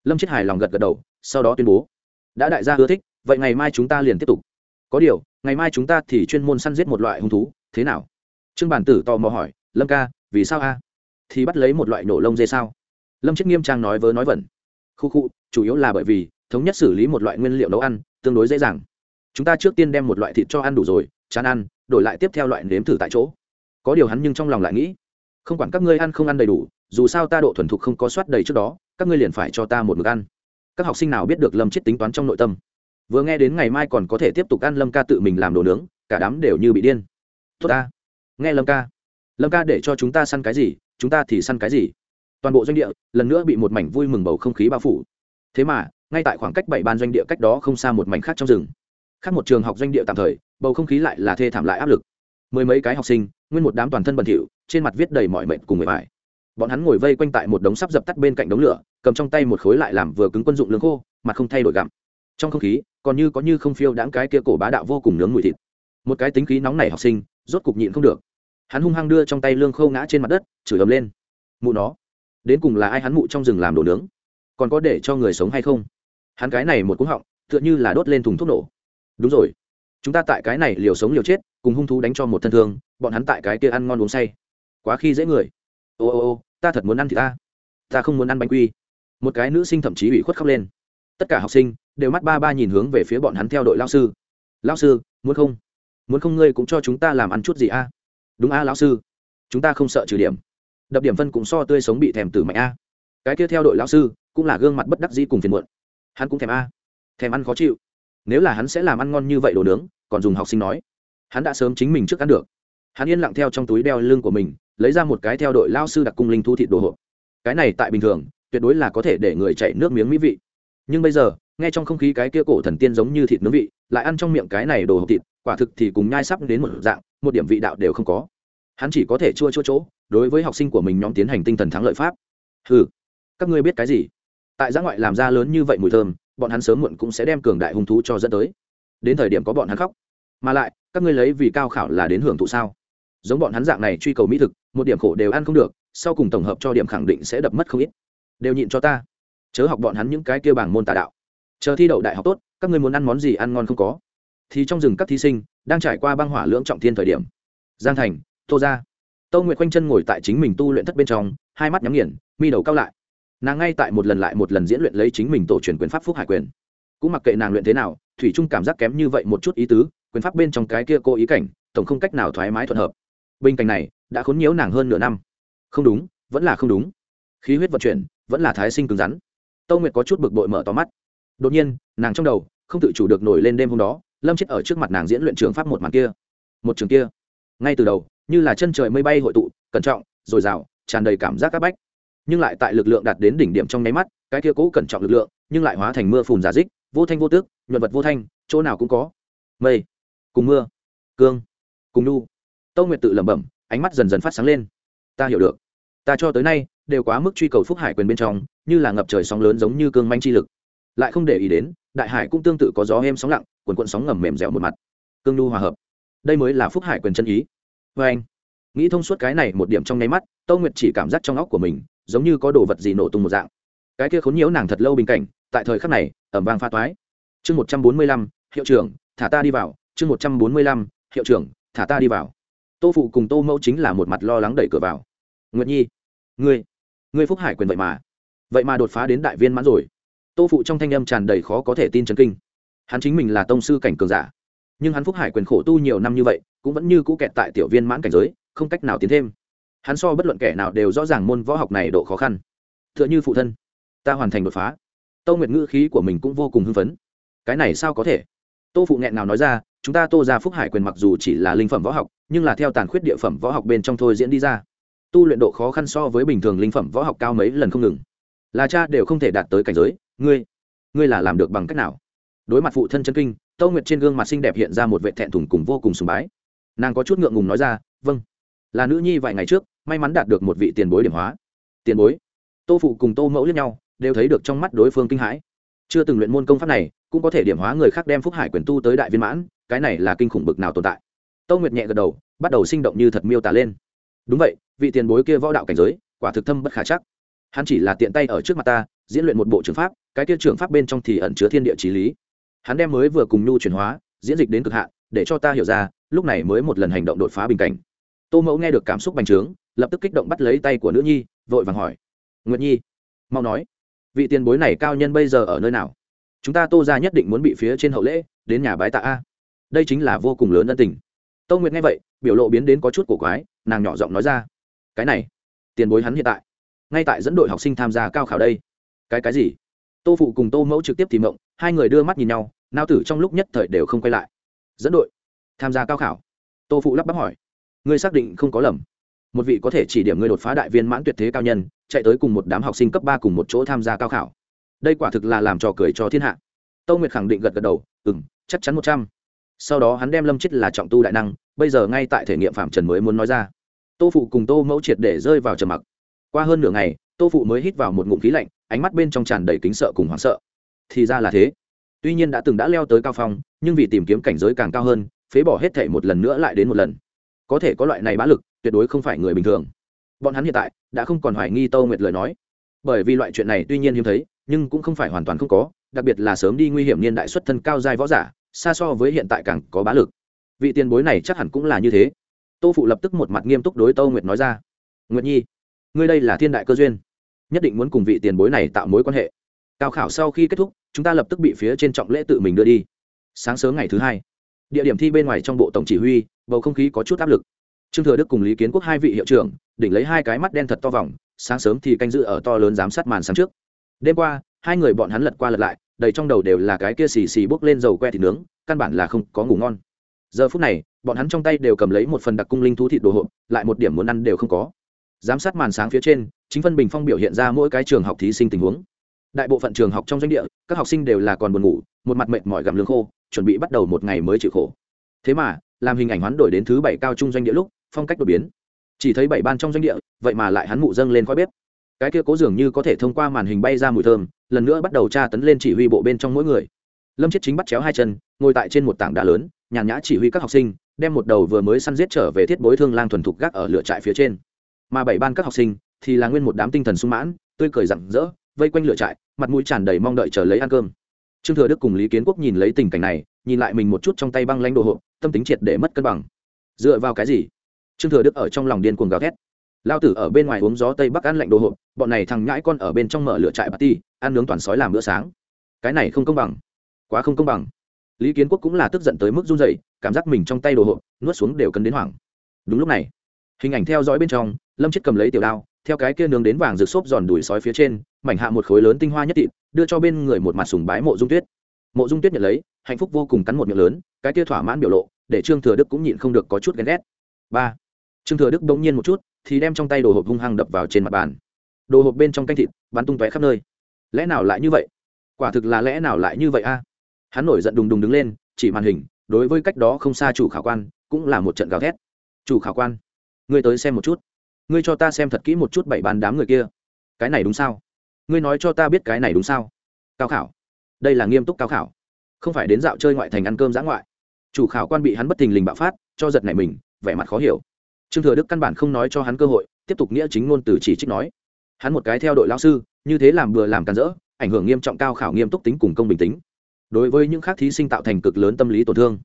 Lâm chết hài lòng gật gật đầu, sau đó tuyên bố. Đã đại gia ưa thích, vậy ngày mai chúng ta liền tiếp tục. Có điều, ngày mai chúng ta thì chuyên môn săn giết một loại hung thú, thế nào? Trương bản tử tò mò hỏi, lâm ca, vì sao a? Thì bắt lấy một loại nổ lông dê sao? Lâm chết nghiêm trang nói vớ nói vẩn. Khu khu, chủ yếu là bởi vì, thống nhất xử lý một loại nguyên liệu nấu ăn, tương đối dễ dàng chúng ta trước tiên đem một loại thịt cho ăn đủ rồi, chán ăn, đổi lại tiếp theo loại nếm thử tại chỗ. Có điều hắn nhưng trong lòng lại nghĩ, không quản các ngươi ăn không ăn đầy đủ, dù sao ta độ thuần thục không có soát đầy trước đó, các ngươi liền phải cho ta một mực ăn. Các học sinh nào biết được lâm chết tính toán trong nội tâm. Vừa nghe đến ngày mai còn có thể tiếp tục ăn lâm ca tự mình làm đồ nướng, cả đám đều như bị điên. Tốt ta. Nghe lâm ca. Lâm ca để cho chúng ta săn cái gì, chúng ta thì săn cái gì. Toàn bộ doanh địa, lần nữa bị một mảnh vui mừng bầu không khí bao phủ. Thế mà, ngay tại khoảng cách bảy ban doanh địa cách đó không xa một mảnh khác trong rừng khác một trường học doanh địa tạm thời, bầu không khí lại là thê thảm lại áp lực. Mười mấy cái học sinh, nguyên một đám toàn thân bẩn thỉu, trên mặt viết đầy mọi mệnh cùng người bài bọn hắn ngồi vây quanh tại một đống sắp dập tắt bên cạnh đống lửa, cầm trong tay một khối lại làm vừa cứng quân dụng lương khô, mặt không thay đổi gặm. Trong không khí, còn như có như không phiêu đãng cái kia cổ bá đạo vô cùng nướng mùi thịt. Một cái tính khí nóng này học sinh, rốt cục nhịn không được. Hắn hung hăng đưa trong tay lương khô ngã trên mặt đất, chửi ấm lên. Mụ nó, đến cùng là ai hắn mụ trong rừng làm đồ nướng? Còn có để cho người sống hay không? Hắn cái này một cú họng, tựa như là đốt lên thùng thuốc nổ đúng rồi. Chúng ta tại cái này liều sống liều chết, cùng hung thú đánh cho một thân thương, bọn hắn tại cái kia ăn ngon uống say. Quá khi dễ người. Ô ô ô, ta thật muốn ăn thì ta. Ta không muốn ăn bánh quy. Một cái nữ sinh thậm chí ủy khuất khóc lên. Tất cả học sinh đều mắt ba ba nhìn hướng về phía bọn hắn theo đội lao sư. Lao sư, muốn không? Muốn không ngươi cũng cho chúng ta làm ăn chút gì a? Đúng a, lão sư. Chúng ta không sợ trừ điểm. Đập điểm phân cũng so tươi sống bị thèm tử mạnh a. Cái kia theo đội lão sư cũng là gương mặt bất đắc dĩ cùng phiền muộn. Hắn cũng thèm a. Thèm ăn khó chịu nếu là hắn sẽ làm ăn ngon như vậy đồ nướng, còn dùng học sinh nói. Hắn đã sớm chính mình trước ăn được. Hắn yên lặng theo trong túi đeo lưng của mình, lấy ra một cái theo đội lao sư đặc cung linh thu thịt đồ hộp. Cái này tại bình thường, tuyệt đối là có thể để người chạy nước miếng mỹ vị. Nhưng bây giờ, nghe trong không khí cái kia cổ thần tiên giống như thịt nướng vị, lại ăn trong miệng cái này đồ hộp thịt, quả thực thì cùng nhai sắp đến một dạng, một điểm vị đạo đều không có. Hắn chỉ có thể chua chua chỗ, đối với học sinh của mình nhóm tiến hành tinh thần thắng lợi pháp. Ừ các ngươi biết cái gì? Tại giã ngoại làm ra lớn như vậy mùi thơm bọn hắn sớm muộn cũng sẽ đem cường đại hung thú cho dẫn tới. Đến thời điểm có bọn hắn khóc. Mà lại, các ngươi lấy vì cao khảo là đến hưởng thụ sao? Giống bọn hắn dạng này truy cầu mỹ thực, một điểm khổ đều ăn không được, sau cùng tổng hợp cho điểm khẳng định sẽ đập mất không ít. Đều nhịn cho ta. Chớ học bọn hắn những cái kia bảng môn tà đạo. Chờ thi đậu đại học tốt, các ngươi muốn ăn món gì ăn ngon không có. Thì trong rừng các thí sinh, đang trải qua băng hỏa lưỡng trọng thiên thời điểm. Giang thành, tô ra tâu nguyệt quanh chân ngồi tại chính mình tu luyện thất bên trong, hai mắt nhắm nghiền, mi đầu cao lại nàng ngay tại một lần lại một lần diễn luyện lấy chính mình tổ truyền quyền pháp phúc hải quyền. Cũng mặc kệ nàng luyện thế nào, thủy trung cảm giác kém như vậy một chút ý tứ, quyền pháp bên trong cái kia cô ý cảnh, tổng không cách nào thoải mái thuận hợp. Bình cảnh này, đã khốn nhiễu nàng hơn nửa năm. Không đúng, vẫn là không đúng. Khí huyết vận chuyển, vẫn là thái sinh cứng rắn. Tâu nguyệt có chút bực bội mở to mắt. Đột nhiên, nàng trong đầu, không tự chủ được nổi lên đêm hôm đó, lâm chết ở trước mặt nàng diễn luyện trường pháp một màn kia. Một trường kia. Ngay từ đầu, như là chân trời mây bay hội tụ, cẩn trọng, dồi dào, tràn đầy cảm giác áp bách nhưng lại tại lực lượng đạt đến đỉnh điểm trong nháy mắt, cái kia cố cẩn trọng lực lượng, nhưng lại hóa thành mưa phùn giả dích, vô thanh vô tước, nhuận vật vô thanh, chỗ nào cũng có. Mây, cùng mưa, cương, cùng nu. Tâu nguyệt tự lẩm bẩm, ánh mắt dần dần phát sáng lên. Ta hiểu được. Ta cho tới nay, đều quá mức truy cầu phúc hải quyền bên trong, như là ngập trời sóng lớn giống như cương manh chi lực. Lại không để ý đến, đại hải cũng tương tự có gió êm sóng lặng, cuồn cuộn sóng ngầm mềm dẻo một mặt. Cương nu hòa hợp. Đây mới là phúc hải quyền chân ý. Vê anh nghĩ thông suốt cái này một điểm trong nháy mắt, tâu nguyệt chỉ cảm giác trong óc của mình giống như có đồ vật gì nổ tung một dạng. Cái kia khốn nhiễu nàng thật lâu bình cảnh, tại thời khắc này ẩm vang pha toái. Chương một trăm bốn mươi lăm, hiệu trưởng, thả ta đi vào. Chương một trăm bốn mươi lăm, hiệu trưởng, thả ta đi vào. Tô phụ cùng tô mẫu chính là một mặt lo lắng đẩy cửa vào. Nguyệt nhi, ngươi ngươi phúc hải quyền vậy mà vậy mà đột phá đến đại viên mãn rồi. Tô phụ trong thanh âm tràn đầy khó có thể tin chấn kinh. Hắn chính mình là tông sư cảnh cường giả, nhưng hắn phúc hải quyền khổ tu nhiều năm như vậy, cũng vẫn như cũ kẹt tại tiểu viên mãn cảnh giới, không cách nào tiến thêm hắn so bất luận kẻ nào đều rõ ràng môn võ học này độ khó khăn. T h ư ợ n h ư phụ thân, ta hoàn thành đột phá. Tô nguyệt ngữ khí của mình cũng vô cùng hưng phấn. Cái này sao có thể? Tô phụ nghẹn nào nói ra, chúng ta tô ra phúc hải quyền mặc dù chỉ là linh phẩm võ học, nhưng là theo tàn khuyết địa phẩm võ học bên trong thôi diễn đi ra. Tu luyện độ khó khăn so với bình thường linh phẩm võ học cao mấy lần không ngừng. Là cha đều không thể đạt tới cảnh giới. Ngươi ngươi là làm được bằng cách nào? Đối mặt phụ thân chân kinh tâu nguyệt trên gương mặt xinh đẹp hiện ra một vệ thẹn thùng cùng vô cùng sùng bái. Nàng có chút ngượng ngùng nói ra vâng là nữ nhi vài ngày trước, may mắn đạt được một vị tiền bối điểm hóa. Tiền bối. Tô phụ cùng tô mẫu lẫn nhau, đều thấy được trong mắt đối phương kinh hãi. Chưa từng luyện môn công pháp này, cũng có thể điểm hóa người khác đem phúc hải quyền tu tới đại viên mãn, cái này là kinh khủng bực nào tồn tại. Tô nguyệt nhẹ gật đầu, bắt đầu sinh động như thật miêu tả lên. Đúng vậy, vị tiền bối kia võ đạo cảnh giới, quả thực thâm bất khả chắc. Hắn chỉ là tiện tay ở trước mặt ta, diễn luyện một bộ trường pháp, cái kia trường pháp bên trong thì ẩn chứa thiên địa trí lý. Hắn đem mới vừa cùng nhu chuyển hóa, diễn dịch đến cực hạn, để cho ta hiểu ra, lúc này mới một lần hành động đột phá bình cảnh tô mẫu nghe được cảm xúc bành trướng, lập tức kích động bắt lấy tay của nữ nhi, vội vàng hỏi. Nguyệt nhi, mau nói, vị tiền bối này cao nhân bây giờ ở nơi nào? Chúng ta tô ra nhất định muốn bị phía trên hậu lễ, đến nhà bái tạ a. Đây chính là vô cùng lớn ân tình. Tô nguyệt nghe vậy, biểu lộ biến đến có chút cổ quái, nàng nhỏ giọng nói ra. Cái này, tiền bối hắn hiện tại, ngay tại dẫn đội học sinh tham gia cao khảo đây. Cái cái gì? Tô phụ cùng tô mẫu trực tiếp tìm mộng, hai người đưa mắt nhìn nhau, nao tử trong lúc nhất thời đều không quay lại. Dẫn đội, tham gia cao khảo. Tô phụ lắp bắp hỏi ngươi xác định không có lầm. Một vị có thể chỉ điểm ngươi đột phá đại viên mãn tuyệt thế cao nhân, chạy tới cùng một đám học sinh cấp ba cùng một chỗ tham gia cao khảo. Đây quả thực là làm trò cười cho thiên hạ. Tâu nguyệt khẳng định gật gật đầu ừ m chắc chắn một trăm. Sau đó hắn đem lâm chết là trọng tu đại năng, bây giờ ngay tại thể nghiệm phạm trần mới muốn nói ra. Tô phụ cùng tô mẫu triệt để rơi vào trầm mặc. Qua hơn nửa ngày, tô phụ mới hít vào một ngụm khí lạnh, ánh mắt bên trong tràn đầy kính sợ cùng hoảng sợ. Thì ra là thế. Tuy nhiên đã từng đã leo tới cao phong, nhưng vì tìm kiếm cảnh giới càng cao hơn, phế bỏ hết thể một lần nữa lại đến một lần có thể có loại này bá lực, tuyệt đối không phải người bình thường. Bọn hắn hiện tại đã không còn hoài nghi tâu nguyệt lời nói. Bởi vì loại chuyện này tuy nhiên hiếm thấy, nhưng cũng không phải hoàn toàn không có, đặc biệt là sớm đi nguy hiểm niên đại xuất thân cao giai võ giả, xa so với hiện tại càng có bá lực. Vị tiền bối này chắc hẳn cũng là như thế. Tô phụ lập tức một mặt nghiêm túc đối tâu nguyệt nói ra. Nguyệt nhi, ngươi đây là thiên đại cơ duyên. Nhất định muốn cùng vị tiền bối này tạo mối quan hệ. Cao khảo sau khi kết thúc, chúng ta lập tức bị phía trên trọng lễ tự mình đưa đi. Sáng sớm ngày thứ hai, địa điểm thi bên ngoài trong bộ tổng chỉ huy bầu không khí có chút áp lực. Trương thừa đức cùng lý kiến quốc hai vị hiệu trưởng, đỉnh lấy hai cái mắt đen thật to vòng, sáng sớm thì canh giữ ở to lớn giám sát màn sáng trước. Đêm qua, hai người bọn hắn lật qua lật lại, đầy trong đầu đều là cái kia xì xì bốc lên dầu que thịt nướng, căn bản là không có ngủ ngon. Giờ phút này, bọn hắn trong tay đều cầm lấy một phần đặc cung linh thú thịt đồ hộp, lại một điểm muốn ăn đều không có. Giám sát màn sáng phía trên, chính phân bình phong biểu hiện ra mỗi cái trường học thí sinh tình huống. Đại bộ phận trường học trong doanh địa, các học sinh đều là còn buồn ngủ, một mặt mệt mỏi gặm lương khô, chuẩn bị bắt đầu một ngày mới chịu khổ. Thế mà làm hình ảnh hoán đổi đến thứ bảy cao trung doanh địa lúc, phong cách đột biến. Chỉ thấy bảy ban trong doanh địa, vậy mà lại hắn mụ dâng lên khói bếp. Cái kia cố dường như có thể thông qua màn hình bay ra mùi thơm, lần nữa bắt đầu tra tấn lên chỉ huy bộ bên trong mỗi người. Lâm chết chính bắt chéo hai chân, ngồi tại trên một tảng đá lớn, nhàn nhã chỉ huy các học sinh, đem một đầu vừa mới săn giết trở về thiết bối thương lang thuần thục gác ở lửa trại phía trên. Mà bảy ban các học sinh, thì là nguyên một đám tinh thần sung mãn, tươi cười rặng rỡ, vây quanh lửa trại, mặt mũi tràn đầy mong đợi chờ lấy ăn cơm. Trương thừa đức cùng lý kiến quốc nhìn lấy tình cảnh này nhìn lại mình một chút trong tay băng lanh đồ hộp, tâm tính triệt để mất cân bằng. Dựa vào cái gì? Trương thừa đức ở trong lòng điên cuồng gào thét. Lao tử ở bên ngoài uống gió tây bắc ăn lạnh đồ hộp, bọn này thằng nhãi con ở bên trong mở lửa trại bà ti ăn nướng toàn sói làm bữa sáng. Cái này không công bằng. Quá không công bằng. Lý kiến quốc cũng là tức giận tới mức run dậy cảm giác mình trong tay đồ hộp, nuốt xuống đều cấn đến hoảng. Đúng lúc này, hình ảnh theo dõi bên trong, lâm chết cầm lấy tiểu đao, theo cái kia nướng đến vàng rực xốp giòn đùi sói phía trên, mảnh hạ một khối lớn tinh hoa nhất thịt, đưa cho bên người một mặt sùng bái mộ dung tuyết. Mộ dung tuyết nhận lấy hạnh phúc vô cùng cắn một miệng lớn, cái kia thỏa mãn biểu lộ, để trương thừa đức cũng nhịn không được có chút ghen ghét. Ba. Trương thừa đức bỗng nhiên một chút, thì đem trong tay đồ hộp hung hăng đập vào trên mặt bàn. Đồ hộp bên trong canh thịt, bắn tung tóe khắp nơi. Lẽ nào lại như vậy? Quả thực là lẽ nào lại như vậy a? Hắn nổi giận đùng đùng đứng lên, chỉ màn hình, đối với cách đó không xa chủ khảo quan, cũng là một trận gào thét. Chủ khảo quan, ngươi tới xem một chút. Ngươi cho ta xem thật kỹ một chút bảy bàn đám người kia. Cái này đúng sao? Ngươi nói cho ta biết cái này đúng sao? Cao khảo. Đây là nghiêm túc cao khảo không phải đến dạo chơi ngoại thành ăn cơm giã ngoại. Chủ khảo quan bị hắn bất thình lình bạo phát, cho giật này mình, vẻ mặt khó hiểu. Trương thừa đức căn bản không nói cho hắn cơ hội, tiếp tục nghĩa chính ngôn từ chỉ trích nói. Hắn một cái theo đội lao sư, như thế làm vừa làm càn rỡ, ảnh hưởng nghiêm trọng cao khảo nghiêm túc tính cùng công bình tính. Đối với những khác thí sinh tạo thành cực lớn tâm lý tổn thương.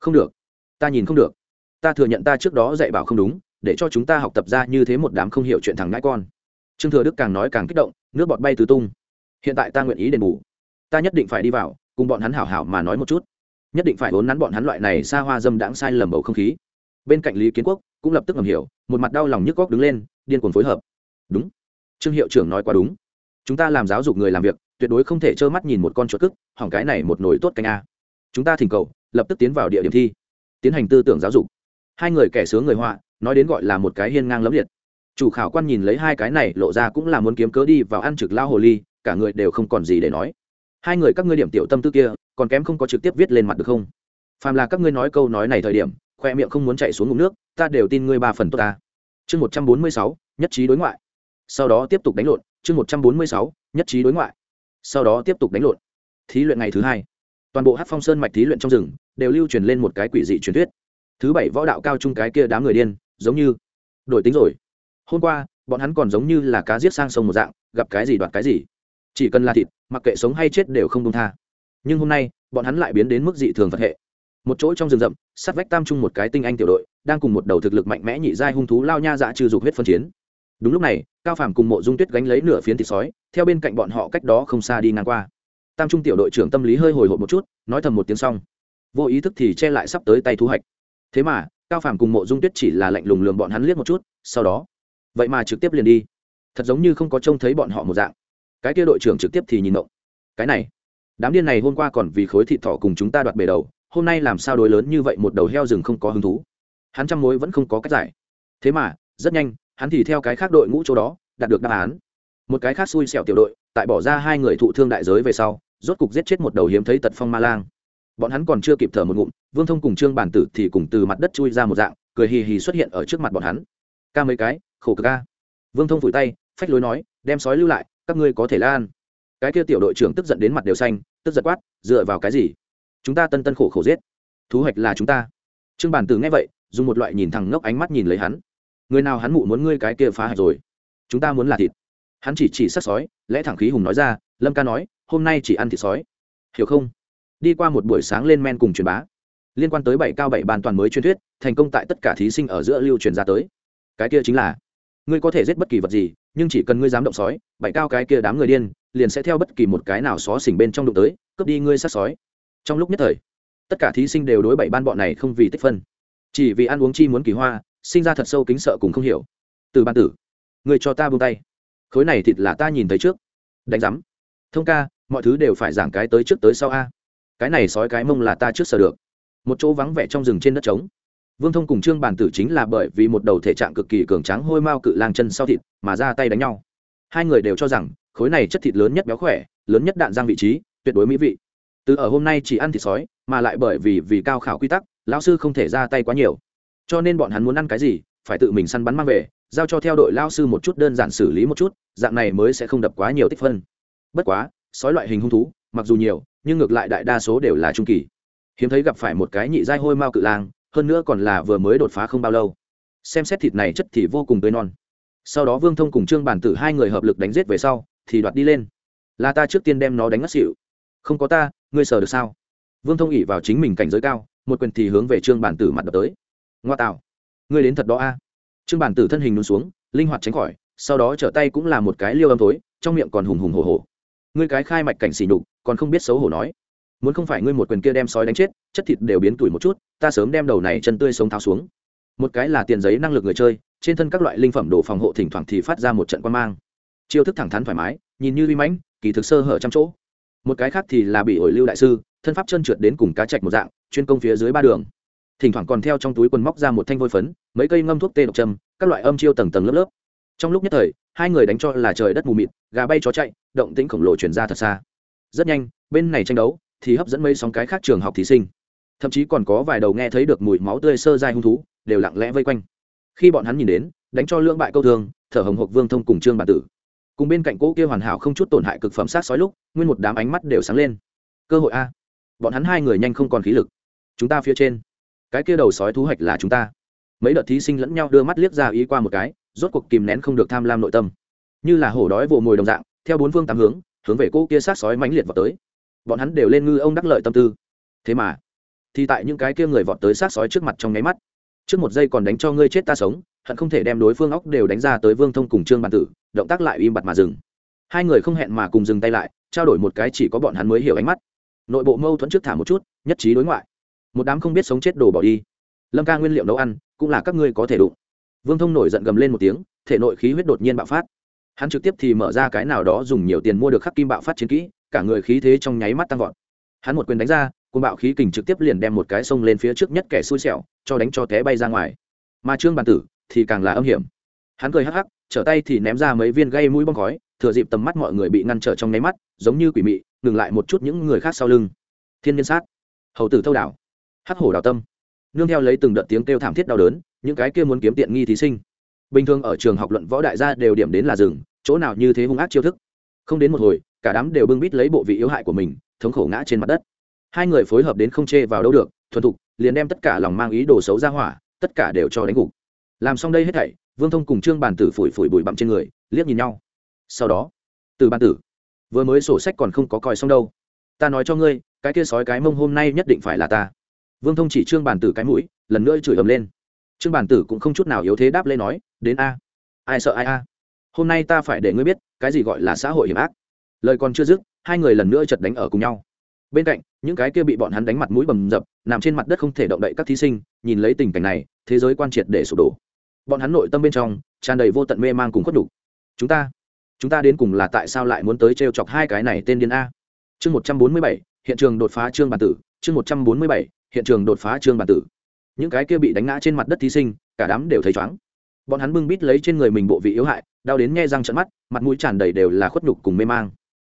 Không được. Ta nhìn không được. Ta thừa nhận ta trước đó dạy bảo không đúng, để cho chúng ta học tập ra như thế một đám không hiểu chuyện thằng ngãi con. Trương thừa đức càng nói càng kích động, nước bọt bay tứ tung. Hiện tại ta nguyện ý đền bù. Ta nhất định phải đi vào cùng bọn hắn hảo hảo mà nói một chút. Nhất định phải vốn nắn bọn hắn loại này xa hoa dâm đãng sai lầm bầu không khí. Bên cạnh lý kiến quốc cũng lập tức ngầm hiểu, một mặt đau lòng nhức góc đứng lên, điên cuồng phối hợp. Đúng, trương hiệu trưởng nói quá đúng. Chúng ta làm giáo dục người làm việc, tuyệt đối không thể trơ mắt nhìn một con chuột cức, hỏng cái này một nồi tốt canh a. Chúng ta thỉnh cầu, lập tức tiến vào địa điểm thi, tiến hành tư tưởng giáo dục. Hai người kẻ sướng người họa, nói đến gọi là một cái hiên ngang lẫm liệt. Chủ khảo quan nhìn lấy hai cái này, lộ ra cũng là muốn kiếm cớ đi vào ăn trực lao hồ ly, cả người đều không còn gì để nói hai người các ngươi điểm tiểu tâm tư kia, còn kém không có trực tiếp viết lên mặt được không? Phàm là các ngươi nói câu nói này thời điểm, khoe miệng không muốn chạy xuống ngụm nước, ta đều tin ngươi ba phần tốt ta. Chương một trăm bốn mươi sáu, nhất trí đối ngoại. Sau đó tiếp tục đánh lộn, chương một trăm bốn mươi sáu, nhất trí đối ngoại. Sau đó tiếp tục đánh lộn. Thí luyện ngày thứ hai. Toàn bộ hát phong sơn mạch thí luyện trong rừng, đều lưu truyền lên một cái quỷ dị truyền thuyết. Thứ bảy võ đạo cao trung cái kia đám người điên, giống như đổi tính rồi. Hôm qua, bọn hắn còn giống như là cá giết sang sông một dạng, gặp cái gì đoạt cái gì. Chỉ cần là thịt mặc kệ sống hay chết đều không công tha. Nhưng hôm nay, bọn hắn lại biến đến mức dị thường vật hệ. Một chỗ trong rừng rậm, sát vách tam trung một cái tinh anh tiểu đội, đang cùng một đầu thực lực mạnh mẽ nhị giai hung thú lao nha dạ trừ dục huyết phân chiến. Đúng lúc này, cao phàm cùng mộ dung tuyết gánh lấy nửa phiến thịt sói, theo bên cạnh bọn họ cách đó không xa đi ngang qua. Tam trung tiểu đội trưởng tâm lý hơi hồi hộp một chút, nói thầm một tiếng xong. Vô ý thức thì che lại sắp tới tay thu hoạch. Thế mà, cao phàm cùng mộ dung tuyết chỉ là lạnh lùng lường bọn hắn liếc một chút, sau đó, vậy mà trực tiếp liền đi. Thật giống như không có trông thấy bọn họ một dạng cái kia đội trưởng trực tiếp thì nhìn động cái này, đám điên này hôm qua còn vì khối thịt thỏ cùng chúng ta đoạt bể đầu, hôm nay làm sao đối lớn như vậy một đầu heo rừng không có hứng thú? Hắn trăm mối vẫn không có cách giải. Thế mà, rất nhanh, hắn thì theo cái khác đội ngũ chỗ đó, đạt được đáp án. Một cái khác xui xẻo tiểu đội, tại bỏ ra hai người thụ thương đại giới về sau, rốt cục giết chết một đầu hiếm thấy tật phong ma lang. Bọn hắn còn chưa kịp thở một ngụm, vương thông cùng trương bản tử thì cùng từ mặt đất chui ra một dạng, cười hì hì xuất hiện ở trước mặt bọn hắn. Ca mấy cái, khổ cực ca vương thông vùi tay, phách lối nói, đem sói lưu lại các ngươi có thể lan. Cái kia tiểu đội trưởng tức giận đến mặt đều xanh, tức giật quát, dựa vào cái gì? Chúng ta tân tân khổ khổ giết. Thu hoạch là chúng ta. Trương bản tử nghe vậy, dùng một loại nhìn thẳng ngốc ánh mắt nhìn lấy hắn. Người nào hắn mụ muốn ngươi cái kia phá hạch rồi? Chúng ta muốn là thịt. Hắn chỉ chỉ sát sói, lẽ thẳng khí hùng nói ra, lâm ca nói, hôm nay chỉ ăn thịt sói. Hiểu không? Đi qua một buổi sáng lên men cùng truyền bá. Liên quan tới bảy cao bảy bàn toàn mới truyền thuyết, thành công tại tất cả thí sinh ở giữa lưu truyền ra tới. Cái kia chính là, ngươi có thể giết bất kỳ vật gì nhưng chỉ cần ngươi dám động sói, bảy cao cái kia đám người điên, liền sẽ theo bất kỳ một cái nào xó xỉnh bên trong đụng tới, cướp đi ngươi sát sói. Trong lúc nhất thời, tất cả thí sinh đều đối bảy ban bọn này không vì tích phân. Chỉ vì ăn uống chi muốn kỳ hoa, sinh ra thật sâu kính sợ cùng không hiểu. Từ ban tử người cho ta buông tay. Khối này thịt là ta nhìn thấy trước. Đánh giám. Thông ca, mọi thứ đều phải giảng cái tới trước tới sau a. Cái này sói cái mông là ta trước sở được. Một chỗ vắng vẻ trong rừng trên đất trống vương thông cùng trương bản tử chính là bởi vì một đầu thể trạng cực kỳ cường tráng hôi mao cự lang chân sau thịt mà ra tay đánh nhau. Hai người đều cho rằng, khối này chất thịt lớn nhất béo khỏe, lớn nhất đạn giang vị trí, tuyệt đối mỹ vị. Từ ở hôm nay chỉ ăn thịt sói, mà lại bởi vì vì cao khảo quy tắc, lão sư không thể ra tay quá nhiều. Cho nên bọn hắn muốn ăn cái gì, phải tự mình săn bắn mang về, giao cho theo đội lao sư một chút đơn giản xử lý một chút, dạng này mới sẽ không đập quá nhiều tích phân. Bất quá, sói loại hình hung thú, mặc dù nhiều, nhưng ngược lại đại đa số đều là trung kỳ. Hiếm thấy gặp phải một cái nhị giai hôi mao cự lang hơn nữa còn là vừa mới đột phá không bao lâu. Xem xét thịt này chất thì vô cùng tươi non sau đó vương thông cùng trương bản tử hai người hợp lực đánh giết về sau, thì đoạt đi lên. Là ta trước tiên đem nó đánh ngất xỉu. Không có ta, ngươi sờ được sao? Vương thông ỉ vào chính mình cảnh giới cao, một quyền thì hướng về trương bản tử mặt đập tới. Ngoa tạo. Ngươi đến thật đó a. Trương bản tử thân hình nôn xuống, linh hoạt tránh khỏi, sau đó trở tay cũng là một cái liêu âm tối trong miệng còn hùng hùng hồ hồ ngươi cái khai mạch cảnh xỉ nhục, còn không biết xấu hổ nói muốn không phải ngươi một quyền kia đem sói đánh chết, chất thịt đều biến tuổi một chút, ta sớm đem đầu này chân tươi sống tháo xuống. Một cái là tiền giấy năng lực người chơi, trên thân các loại linh phẩm đồ phòng hộ thỉnh thoảng thì phát ra một trận quan mang. Chiêu thức thẳng thắn thoải mái, nhìn như uy mãnh, kỳ thực sơ hở trăm chỗ. Một cái khác thì là bị ổi lưu đại sư, thân pháp chân trượt đến cùng cá chạch một dạng, chuyên công phía dưới ba đường. Thỉnh thoảng còn theo trong túi quần móc ra một thanh vôi phấn, mấy cây ngâm thuốc tê độc châm, các loại âm chiêu tầng tầng lớp lớp. Trong lúc nhất thời, hai người đánh cho là trời đất mù mịt, gà bay chó chạy, động tĩnh khổng lồ chuyển ra thật xa. Rất nhanh, bên này tranh đấu thì hấp dẫn mấy sóng cái khác trường học thí sinh. Thậm chí còn có vài đầu nghe thấy được mùi máu tươi sơ dai hung thú, đều lặng lẽ vây quanh. Khi bọn hắn nhìn đến, đánh cho lưỡng bại câu thương, thở hồng hộc vương thông cùng trương bản tử. Cùng bên cạnh cỗ kia hoàn hảo không chút tổn hại cực phẩm sát sói lúc, nguyên một đám ánh mắt đều sáng lên. Cơ hội a. Bọn hắn hai người nhanh không còn khí lực. Chúng ta phía trên. Cái kia đầu sói thú hạch là chúng ta. Mấy đợt thí sinh lẫn nhau đưa mắt liếc ra ý qua một cái, rốt cuộc kìm nén không được tham lam nội tâm. Như là hổ đói vồ mồi đồng dạng, theo bốn phương tám hướng hướng về cô kia sát sói mãnh liệt vào tới bọn hắn đều lên ngư ông đắc lợi tâm tư. Thế mà, thì tại những cái kia người vọt tới sát sói trước mặt trong nháy mắt, trước một giây còn đánh cho ngươi chết ta sống, hận không thể đem đối phương óc đều đánh ra tới vương thông cùng trương bản tử, động tác lại im bặt mà dừng. Hai người không hẹn mà cùng dừng tay lại, trao đổi một cái chỉ có bọn hắn mới hiểu ánh mắt. Nội bộ mâu thuẫn trước thả một chút, nhất trí đối ngoại. Một đám không biết sống chết đồ bỏ đi. Lâm ca nguyên liệu nấu ăn, cũng là các ngươi có thể đụng. Vương thông nổi giận gầm lên một tiếng, thể nội khí huyết đột nhiên bạo phát. Hắn trực tiếp thì mở ra cái nào đó dùng nhiều tiền mua được khắc kim bạo phát chiến kỹ cả người khí thế trong nháy mắt tăng vọt. Hắn một quyền đánh ra côn bạo khí kình trực tiếp liền đem một cái sông lên phía trước nhất kẻ xui xẻo, cho đánh cho té bay ra ngoài. Mà trương bàn tử thì càng là âm hiểm. Hắn cười hắc hắc, trở tay thì ném ra mấy viên gây mũi bong khói, thừa dịp tầm mắt mọi người bị ngăn trở trong nháy mắt, giống như quỷ mị, ngừng lại một chút những người khác sau lưng. Thiên nhân sát, hầu tử thâu đảo, hắc hổ đào tâm. Nương theo lấy từng đợt tiếng kêu thảm thiết đau đớn, những cái kia muốn kiếm tiện nghi thí sinh. Bình thường ở trường học luận võ đại gia đều điểm đến là rừng chỗ nào như thế hung ác chiêu thức. Không đến một hồi cả đám đều bưng bít lấy bộ vị yếu hại của mình, thống khổ ngã trên mặt đất. Hai người phối hợp đến không chê vào đâu được, thuần thục, liền đem tất cả lòng mang ý đồ xấu ra hỏa, tất cả đều cho đánh gục. Làm xong đây hết thảy, vương thông cùng trương bàn tử phủi phủi bụi bặm trên người, liếc nhìn nhau. Sau đó từ bàn tử, vừa mới sổ sách còn không có coi xong đâu. Ta nói cho ngươi, cái kia sói cái mông hôm nay nhất định phải là ta. Vương thông chỉ trương bàn tử cái mũi, lần nữa chửi ầm lên. Trương bàn tử cũng không chút nào yếu thế đáp lên nói, đến a, ai sợ ai a? Hôm nay ta phải để ngươi biết, cái gì gọi là xã hội hiểm ác lời còn chưa dứt, hai người lần nữa chật đánh ở cùng nhau. Bên cạnh, những cái kia bị bọn hắn đánh mặt mũi bầm dập, nằm trên mặt đất không thể động đậy các thí sinh, nhìn lấy tình cảnh này, thế giới quan triệt để sụp đổ. Bọn hắn nội tâm bên trong, tràn đầy vô tận mê mang cùng khuất đủ. chúng ta chúng ta đến cùng là tại sao lại muốn tới t chọc hai cái này tên điên a? Chương một trăm bốn mươi bảy, hiện trường đột phá trương bản tử. Chương một trăm bốn mươi bảy, hiện trường đột phá trương bản tử. Những cái kia bị đánh ngã trên mặt đất thí sinh, cả đám đều thấy chóng bọn hắn bưng bít lấy trên người mình bộ vị yếu hại, đau đến nghe răng trận mắt, mặt mũi tràn đầy đều là khuất nhục cùng mê mang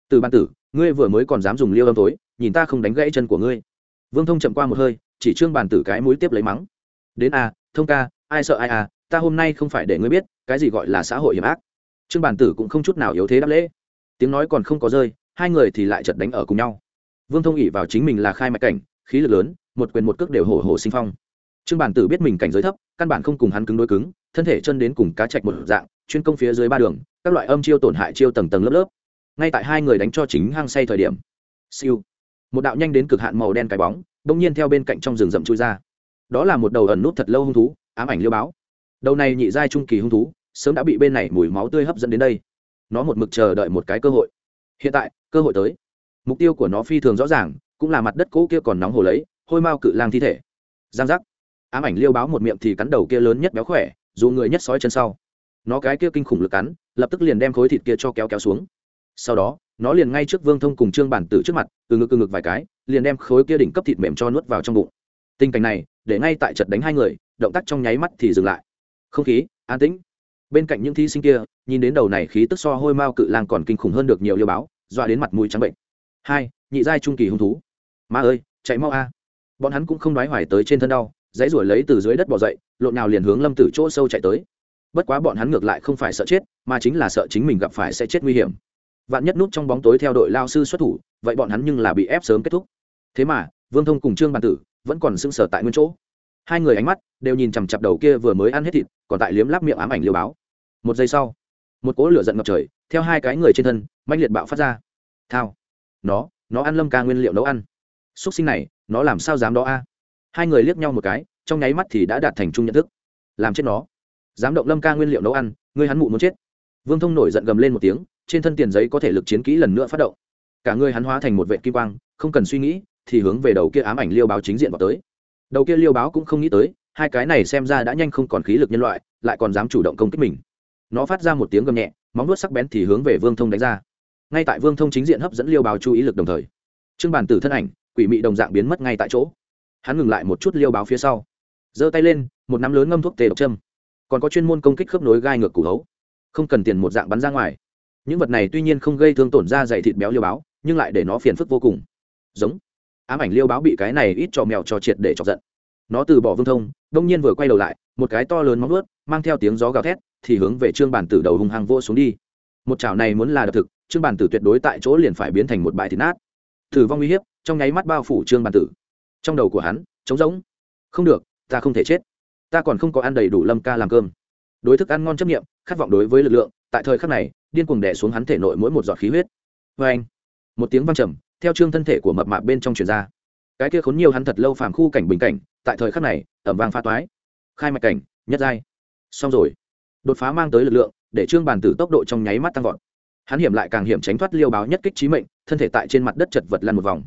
từ ban tử, ngươi vừa mới còn dám dùng liêu âm tối nhìn ta không đánh gãy chân của ngươi. Vương thông chậm qua một hơi, chỉ trương bàn tử cái mũi tiếp lấy mắng. Đến a, thông ca, ai sợ ai à ta hôm nay không phải để ngươi biết, cái gì gọi là xã hội hiểm ác. Trương bàn tử cũng không chút nào yếu thế đáp lễ. Tiếng nói còn không có rơi, hai người thì lại chật đánh ở cùng nhau. Vương thông ỉ vào chính mình là khai mạch cảnh, khí lực lớn, một quyền một cước đều hổ hổ sinh phong. Trương bản tử biết mình cảnh giới thấp, căn bản không cùng hắn cứng đối cứng, thân thể chân đến cùng cá chạch một dạng, chuyên công phía dưới ba đường, các loại âm chiêu tổn hại chiêu tầng tầng lớp lớp ngay tại hai người đánh cho chính hang say thời điểm. Siêu. Một đạo nhanh đến cực hạn màu đen cái bóng, bỗng nhiên theo bên cạnh trong rừng rậm chui ra. Đó là một đầu ẩn nút thật lâu hung thú, ám ảnh liêu báo. Đầu này nhị giai trung kỳ hung thú, sớm đã bị bên này mùi máu tươi hấp dẫn đến đây. Nó một mực chờ đợi một cái cơ hội. Hiện tại, cơ hội tới. Mục tiêu của nó phi thường rõ ràng, cũng là mặt đất cũ kia còn nóng hồ lấy, hôi mau cự lang thi thể. Giang giác. Ám ảnh liêu báo một miệng thì cắn đầu kia lớn nhất béo khỏe, dù người nhất sói chân sau. Nó cái kia kinh khủng lực cắn, lập tức liền đem khối thịt kia cho kéo kéo xuống sau đó, nó liền ngay trước vương thông cùng trương bản tử trước mặt, từ ngực từ ngực vài cái, liền đem khối kia đỉnh cấp thịt mềm cho nuốt vào trong bụng. Tình cảnh này, để ngay tại trận đánh hai người, động tác trong nháy mắt thì dừng lại. Không khí, an tĩnh. Bên cạnh những thí sinh kia, nhìn đến đầu này khí tức so hôi mao cự lang còn kinh khủng hơn được nhiều liêu báo, dọa đến mặt mũi trắng bệnh. Hai, nhị giai trung kỳ hung thú. Ma ơi, chạy mau a. Bọn hắn cũng không nói hoài tới trên thân đau, dãy ruổi lấy từ dưới đất bỏ dậy, lộn nào liền hướng lâm tử chỗ sâu chạy tới. Bất quá bọn hắn ngược lại không phải sợ chết, mà chính là sợ chính mình gặp phải sẽ chết nguy hiểm vạn nhất nút trong bóng tối theo đội lao sư xuất thủ, vậy bọn hắn nhưng là bị ép sớm kết thúc. Thế mà, vương thông cùng trương bàn tử vẫn còn sưng sờ tại nguyên chỗ. Hai người ánh mắt đều nhìn chằm chặp đầu kia vừa mới ăn hết thịt, còn tại liếm láp miệng ám ảnh liêu báo. Một giây sau, một cỗ lửa giận ngập trời, theo hai cái người trên thân manh liệt bạo phát ra. Thao. Nó nó ăn lâm ca nguyên liệu nấu ăn. Xúc sinh này, nó làm sao dám đó a? Hai người liếc nhau một cái, trong nháy mắt thì đã đạt thành chung nhận thức. Làm chết nó. Dám động lâm ca nguyên liệu nấu ăn, ngươi hắn mụ muốn chết. Vương thông nổi giận gầm lên một tiếng trên thân tiền giấy có thể lực chiến kỹ lần nữa phát động. Cả người hắn hóa thành một vệ kim quang, không cần suy nghĩ, thì hướng về đầu kia ám ảnh liêu báo chính diện vào tới. Đầu kia liêu báo cũng không nghĩ tới, hai cái này xem ra đã nhanh không còn khí lực nhân loại, lại còn dám chủ động công kích mình. Nó phát ra một tiếng gầm nhẹ, móng nuốt sắc bén thì hướng về vương thông đánh ra. Ngay tại vương thông chính diện hấp dẫn liêu báo chú ý lực đồng thời, trương bản tử thân ảnh, quỷ mị đồng dạng biến mất ngay tại chỗ. Hắn ngừng lại một chút liêu báo phía sau, giơ tay lên, một nắm lớn ngâm thuốc tề độc châm. Còn có chuyên môn công kích khớp nối gai ngược củ hấu. Không cần tiền một dạng bắn ra ngoài những vật này tuy nhiên không gây thương tổn ra dày thịt béo liêu báo, nhưng lại để nó phiền phức vô cùng. Giống. Ám ảnh liêu báo bị cái này ít cho mèo cho triệt để chọc giận. Nó từ bỏ vương thông, đông nhiên vừa quay đầu lại, một cái to lớn móng ướt mang theo tiếng gió gào thét, thì hướng về trương bản tử đầu hung hăng vô xuống đi. Một chảo này muốn là đập thực, trương bản tử tuyệt đối tại chỗ liền phải biến thành một bãi thịt nát. Thử vong uy hiếp, trong nháy mắt bao phủ trương bản tử. Trong đầu của hắn, trống rỗng. Không được, ta không thể chết. Ta còn không có ăn đầy đủ lâm ca làm cơm đối thức ăn ngon chấp nghiệm khát vọng đối với lực lượng, tại thời khắc này, điên cuồng đẻ xuống hắn thể nội mỗi một giọt khí huyết. Vê anh, một tiếng văng trầm, theo trương thân thể của mập mạp bên trong truyền ra. Cái kia khốn nhiều hắn thật lâu phàm khu cảnh bình cảnh, tại thời khắc này, ẩm vang pha toái. Khai mạch cảnh, nhất giai. Xong rồi. Đột phá mang tới lực lượng, để trương bàn tử tốc độ trong nháy mắt tăng vọt. Hắn hiểm lại càng hiểm tránh thoát liêu báo nhất kích trí mệnh, thân thể tại trên mặt đất chật vật lăn một vòng.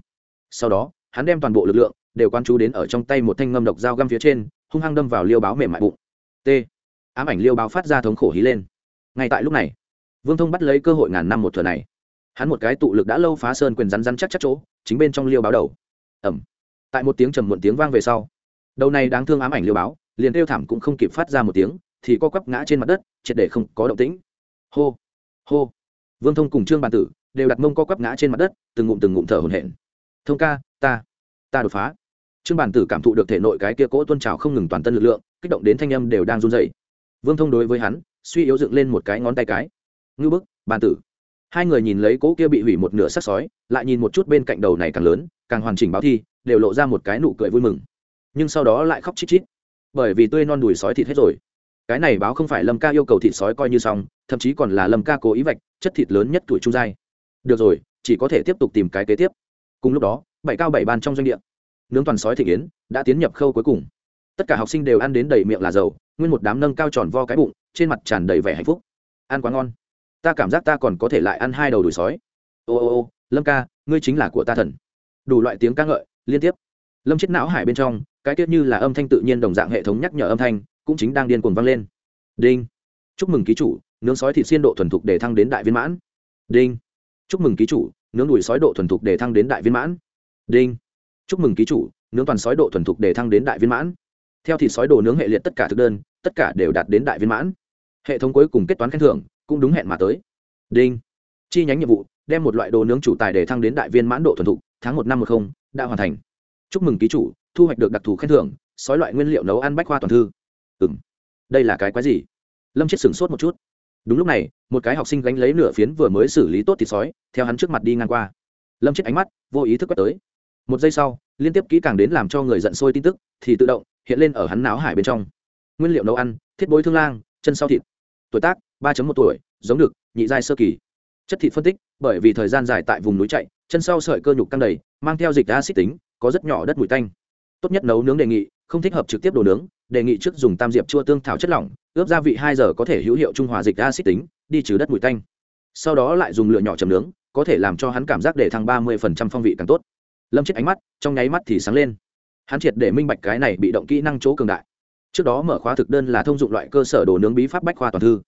Sau đó, hắn đem toàn bộ lực lượng, đều quan chú đến ở trong tay một thanh ngâm độc dao găm phía trên, hung hăng đâm vào liêu báo mềm mại bụng. T ám ảnh liêu báo phát ra thống khổ hí lên. Ngay tại lúc này, vương thông bắt lấy cơ hội ngàn năm một thừa này. Hắn một cái tụ lực đã lâu phá sơn quyền rắn rắn chắc chắc chỗ, chính bên trong liêu báo đầu. Ẩm. Tại một tiếng trầm muộn tiếng vang về sau, đầu này đáng thương ám ảnh liêu báo, liền kêu thảm cũng không kịp phát ra một tiếng, thì co quắp ngã trên mặt đất, triệt để không có động tĩnh. Hô hô. Vương thông cùng trương bàn tử đều đặt mông co quắp ngã trên mặt đất, từng ngụm từng ngụm thở hổn hển. Thông ca, ta ta đột phá. Trương bàn tử cảm thụ được thể nội cái kia cỗ tuôn trào không ngừng toàn tân lực lượng, kích động đến thanh âm đều đang run dậy vương thông đối với hắn, suy yếu dựng lên một cái ngón tay cái. Ngư bức, bàn tử. Hai người nhìn lấy cỗ kia bị hủy một nửa sắc sói, lại nhìn một chút bên cạnh đầu này càng lớn, càng hoàn chỉnh báo thi, đều lộ ra một cái nụ cười vui mừng. Nhưng sau đó lại khóc chít chít. Bởi vì tươi non đùi sói thịt hết rồi. Cái này báo không phải lâm ca yêu cầu thịt sói coi như xong, thậm chí còn là lâm ca cố ý vạch, chất thịt lớn nhất tuổi trung giai. Được rồi, chỉ có thể tiếp tục tìm cái kế tiếp. Cùng lúc đó, bảy cao bảy ban trong doanh địa, nướng toàn sói thị yến, đã tiến nhập khâu cuối cùng tất cả học sinh đều ăn đến đầy miệng là dầu, nguyên một đám nâng cao tròn vo cái bụng, trên mặt tràn đầy vẻ hạnh phúc. Ăn quá ngon. Ta cảm giác ta còn có thể lại ăn hai đầu đùi sói. Ô ô ô, lâm ca, ngươi chính là của ta thần. Đủ loại tiếng ca ngợi, liên tiếp. Lâm chết não hải bên trong, cái tiết như là âm thanh tự nhiên đồng dạng hệ thống nhắc nhở âm thanh, cũng chính đang điên cuồng vang lên. Đinh. Chúc mừng ký chủ, nướng sói thịt xiên độ thuần thục để thăng đến đại viên mãn. Đinh. Chúc mừng ký chủ, nướng đùi sói độ thuần thục để thăng đến đại viên mãn. Đinh. Chúc mừng ký chủ, nướng toàn sói độ thuần thục để thăng đến đại viên mãn theo thịt sói đồ nướng hệ liệt tất cả thực đơn, tất cả đều đạt đến đại viên mãn. Hệ thống cuối cùng kết toán khen thưởng cũng đúng hẹn mà tới. Đinh. Chi nhánh nhiệm vụ, đem một loại đồ nướng chủ tài để thăng đến đại viên mãn độ thuần thục, tháng một năm một không, đã hoàn thành. Chúc mừng ký chủ, thu hoạch được đặc thù khen thưởng, sói loại nguyên liệu nấu ăn bách khoa toàn thư. Ừ m đây là cái quái gì? Lâm chết sửng sốt một chút. Đúng lúc này, một cái học sinh gánh lấy nửa phiến vừa mới xử lý tốt thịt sói, theo hắn trước mặt đi ngang qua. Lâm chết ánh mắt vô ý thức quét tới. Một giây sau, liên tiếp kỹ càng đến làm cho người giận sôi tin tức, thì tự động hiện lên ở hắn náo hải bên trong. Nguyên liệu nấu ăn, thiết bối thương lang, chân sau thịt. Tuổi tác, ba một tuổi, giống được, nhị giai sơ kỳ. Chất thịt phân tích, bởi vì thời gian dài tại vùng núi chạy, chân sau sợi cơ nhục căng đầy, mang theo dịch acid tính, có rất nhỏ đất mùi tanh. Tốt nhất nấu nướng đề nghị, không thích hợp trực tiếp đồ nướng, đề nghị trước dùng tam diệp chua tương thảo chất lỏng, ướp gia vị hai giờ có thể hữu hiệu trung hòa dịch acid tính, đi trừ đất mùi tanh. Sau đó lại dùng lửa nhỏ chầm nướng, có thể làm cho hắn cảm giác để thăng ba mươi phong vị càng tốt. Lâm chết ánh mắt, trong nháy mắt thì sáng lên hắn triệt để minh bạch cái này bị động kỹ năng chỗ cường đại. Trước đó mở khóa thực đơn là thông dụng loại cơ sở đồ nướng bí pháp bách khoa toàn thư.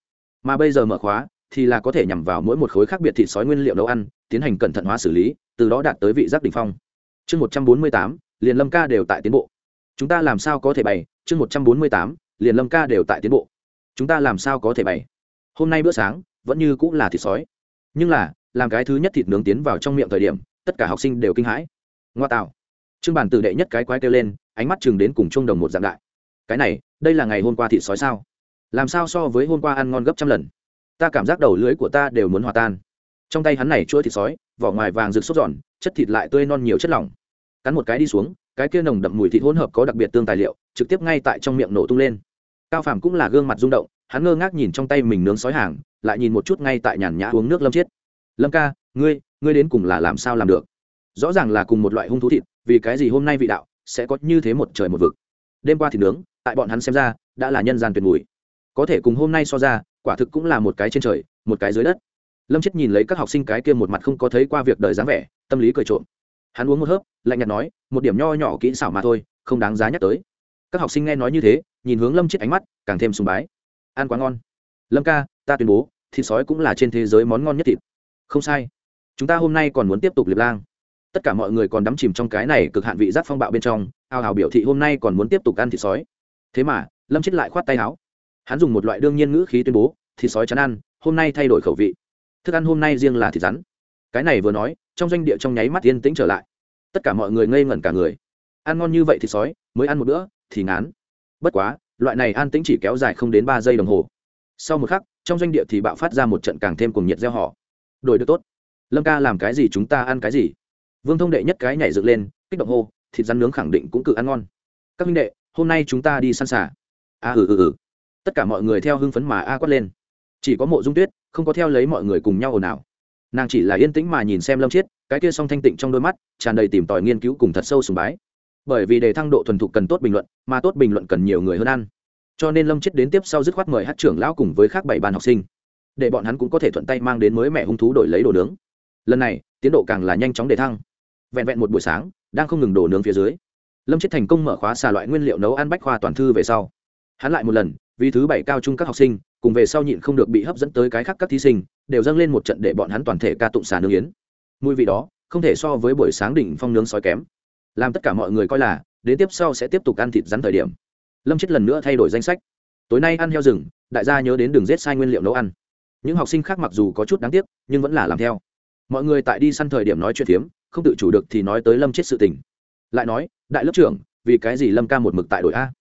Mà bây giờ mở khóa thì là có thể nhằm vào mỗi một khối khác biệt thịt sói nguyên liệu nấu ăn, tiến hành cẩn thận hóa xử lý, từ đó đạt tới vị giác đ ỉ n h phong. Chương một trăm bốn mươi tám, liền lâm ca đều tại tiến bộ. Chúng ta làm sao có thể bày? Chương một trăm bốn mươi tám, liền lâm ca đều tại tiến bộ. Chúng ta làm sao có thể bày? Hôm nay bữa sáng, vẫn như cũng là thịt sói. Nhưng là, làm cái thứ nhất thịt nướng tiến vào trong miệng thời điểm, tất cả học sinh đều kinh hãi. Ngoa tạo trương bản tử đệ nhất cái quái kêu lên, ánh mắt chừng đến cùng chung đồng một dạng đại. Cái này, đây là ngày hôm qua thịt sói sao? Làm sao so với hôm qua ăn ngon gấp trăm lần? Ta cảm giác đầu lưới của ta đều muốn hòa tan. Trong tay hắn này chuỗi thịt sói, vỏ ngoài vàng rực sốt giòn chất thịt lại tươi non nhiều chất lỏng. Cắn một cái đi xuống, cái kia nồng đậm mùi thịt hỗn hợp có đặc biệt tương tài liệu, trực tiếp ngay tại trong miệng nổ tung lên. Cao phàm cũng là gương mặt rung động, hắn ngơ ngác nhìn trong tay mình nướng sói hàng, lại nhìn một chút ngay tại nhàn nhã uống nước lâm chiết. Lâm ca, ngươi ngươi đến cùng là làm sao làm được? Rõ ràng là cùng một loại hung thú thịt vì cái gì hôm nay vị đạo sẽ có như thế một trời một vực? Đêm qua thịt nướng, tại bọn hắn xem ra, đã là nhân gian tuyệt mùi có thể cùng hôm nay so ra, quả thực cũng là một cái trên trời, một cái dưới đất. Lâm chết nhìn lấy các học sinh cái kia một mặt không có thấy qua việc đời dáng vẻ, tâm lý cười trộm. Hắn uống một hớp, lạnh nhạt nói, một điểm nho nhỏ kỹ xảo mà thôi, không đáng giá nhắc tới. Các học sinh nghe nói như thế, nhìn hướng lâm chết ánh mắt, càng thêm sùng bái. Ăn quá ngon. Lâm ca, ta tuyên bố, thịt sói cũng là trên thế giới món ngon nhất thịt. Không sai. Chúng ta hôm nay còn muốn tiếp tục liệp lang tất cả mọi người còn đắm chìm trong cái này cực hạn vị giác phong bạo bên trong ao hào biểu thị hôm nay còn muốn tiếp tục ăn thịt sói. Thế mà, lâm chết lại khoát tay áo. Hắn dùng một loại đương nhiên ngữ khí tuyên bố, thịt sói chán ăn, hôm nay thay đổi khẩu vị. Thức ăn hôm nay riêng là thịt rắn. Cái này vừa nói, trong doanh địa trong nháy mắt yên tĩnh trở lại. Tất cả mọi người ngây ngẩn cả người. Ăn ngon như vậy thịt sói, mới ăn một bữa, thì ngán. Bất quá, loại này an tĩnh chỉ kéo dài không đến ba giây đồng hồ. Sau một khắc, trong doanh địa thì bạo phát ra một trận càng thêm cùng nhiệt gieo họ đổi được tốt. Lâm ca làm cái gì chúng ta ăn cái gì? Vương thông đệ nhất cái nhảy dựng lên kích động hô thịt rắn nướng khẳng định cũng cự ăn ngon. Các minh đệ hôm nay chúng ta đi săn xả a à, ừ ừ ừ. Tất cả mọi người theo hưng phấn mà a quát lên. Chỉ có mộ dung tuyết không có theo lấy mọi người cùng nhau ồn ào. Nàng chỉ là yên tĩnh mà nhìn xem lâm chiết cái kia song thanh tịnh trong đôi mắt tràn đầy tìm tòi nghiên cứu cùng thật sâu sùng bái. Bởi vì để thăng độ thuần thục cần tốt bình luận mà tốt bình luận cần nhiều người hơn ăn. Cho nên lâm chiết đến tiếp sau dứt khoát mời hát trưởng lão cùng với khác bảy bàn học sinh. Để bọn hắn cũng có thể thuận tay mang đến mới mẹ hung thú đổi lấy đồ nướng. Lần này tiến độ càng là nhanh chóng để thăng vẹn vẹn một buổi sáng, đang không ngừng đổ nướng phía dưới. Lâm chết thành công mở khóa xà loại nguyên liệu nấu ăn bách khoa toàn thư về sau. Hắn lại một lần, vì thứ bảy cao trung các học sinh, cùng về sau nhịn không được bị hấp dẫn tới cái khác các thí sinh, đều dâng lên một trận để bọn hắn toàn thể ca tụng xà nướng yến. Mùi vị đó, không thể so với buổi sáng đỉnh phong nướng sói kém. Làm tất cả mọi người coi là, đến tiếp sau sẽ tiếp tục ăn thịt rắn thời điểm. Lâm chết lần nữa thay đổi danh sách. Tối nay ăn heo rừng, đại gia nhớ đến đường rết sai nguyên liệu nấu ăn. Những học sinh khác mặc dù có chút đáng tiếc, nhưng vẫn là làm theo. Mọi người tại đi săn thời điểm nói chuyện phiếm không tự chủ được thì nói tới lâm chết sự tình. Lại nói, đại lớp trưởng, vì cái gì lâm ca một mực tại đội a?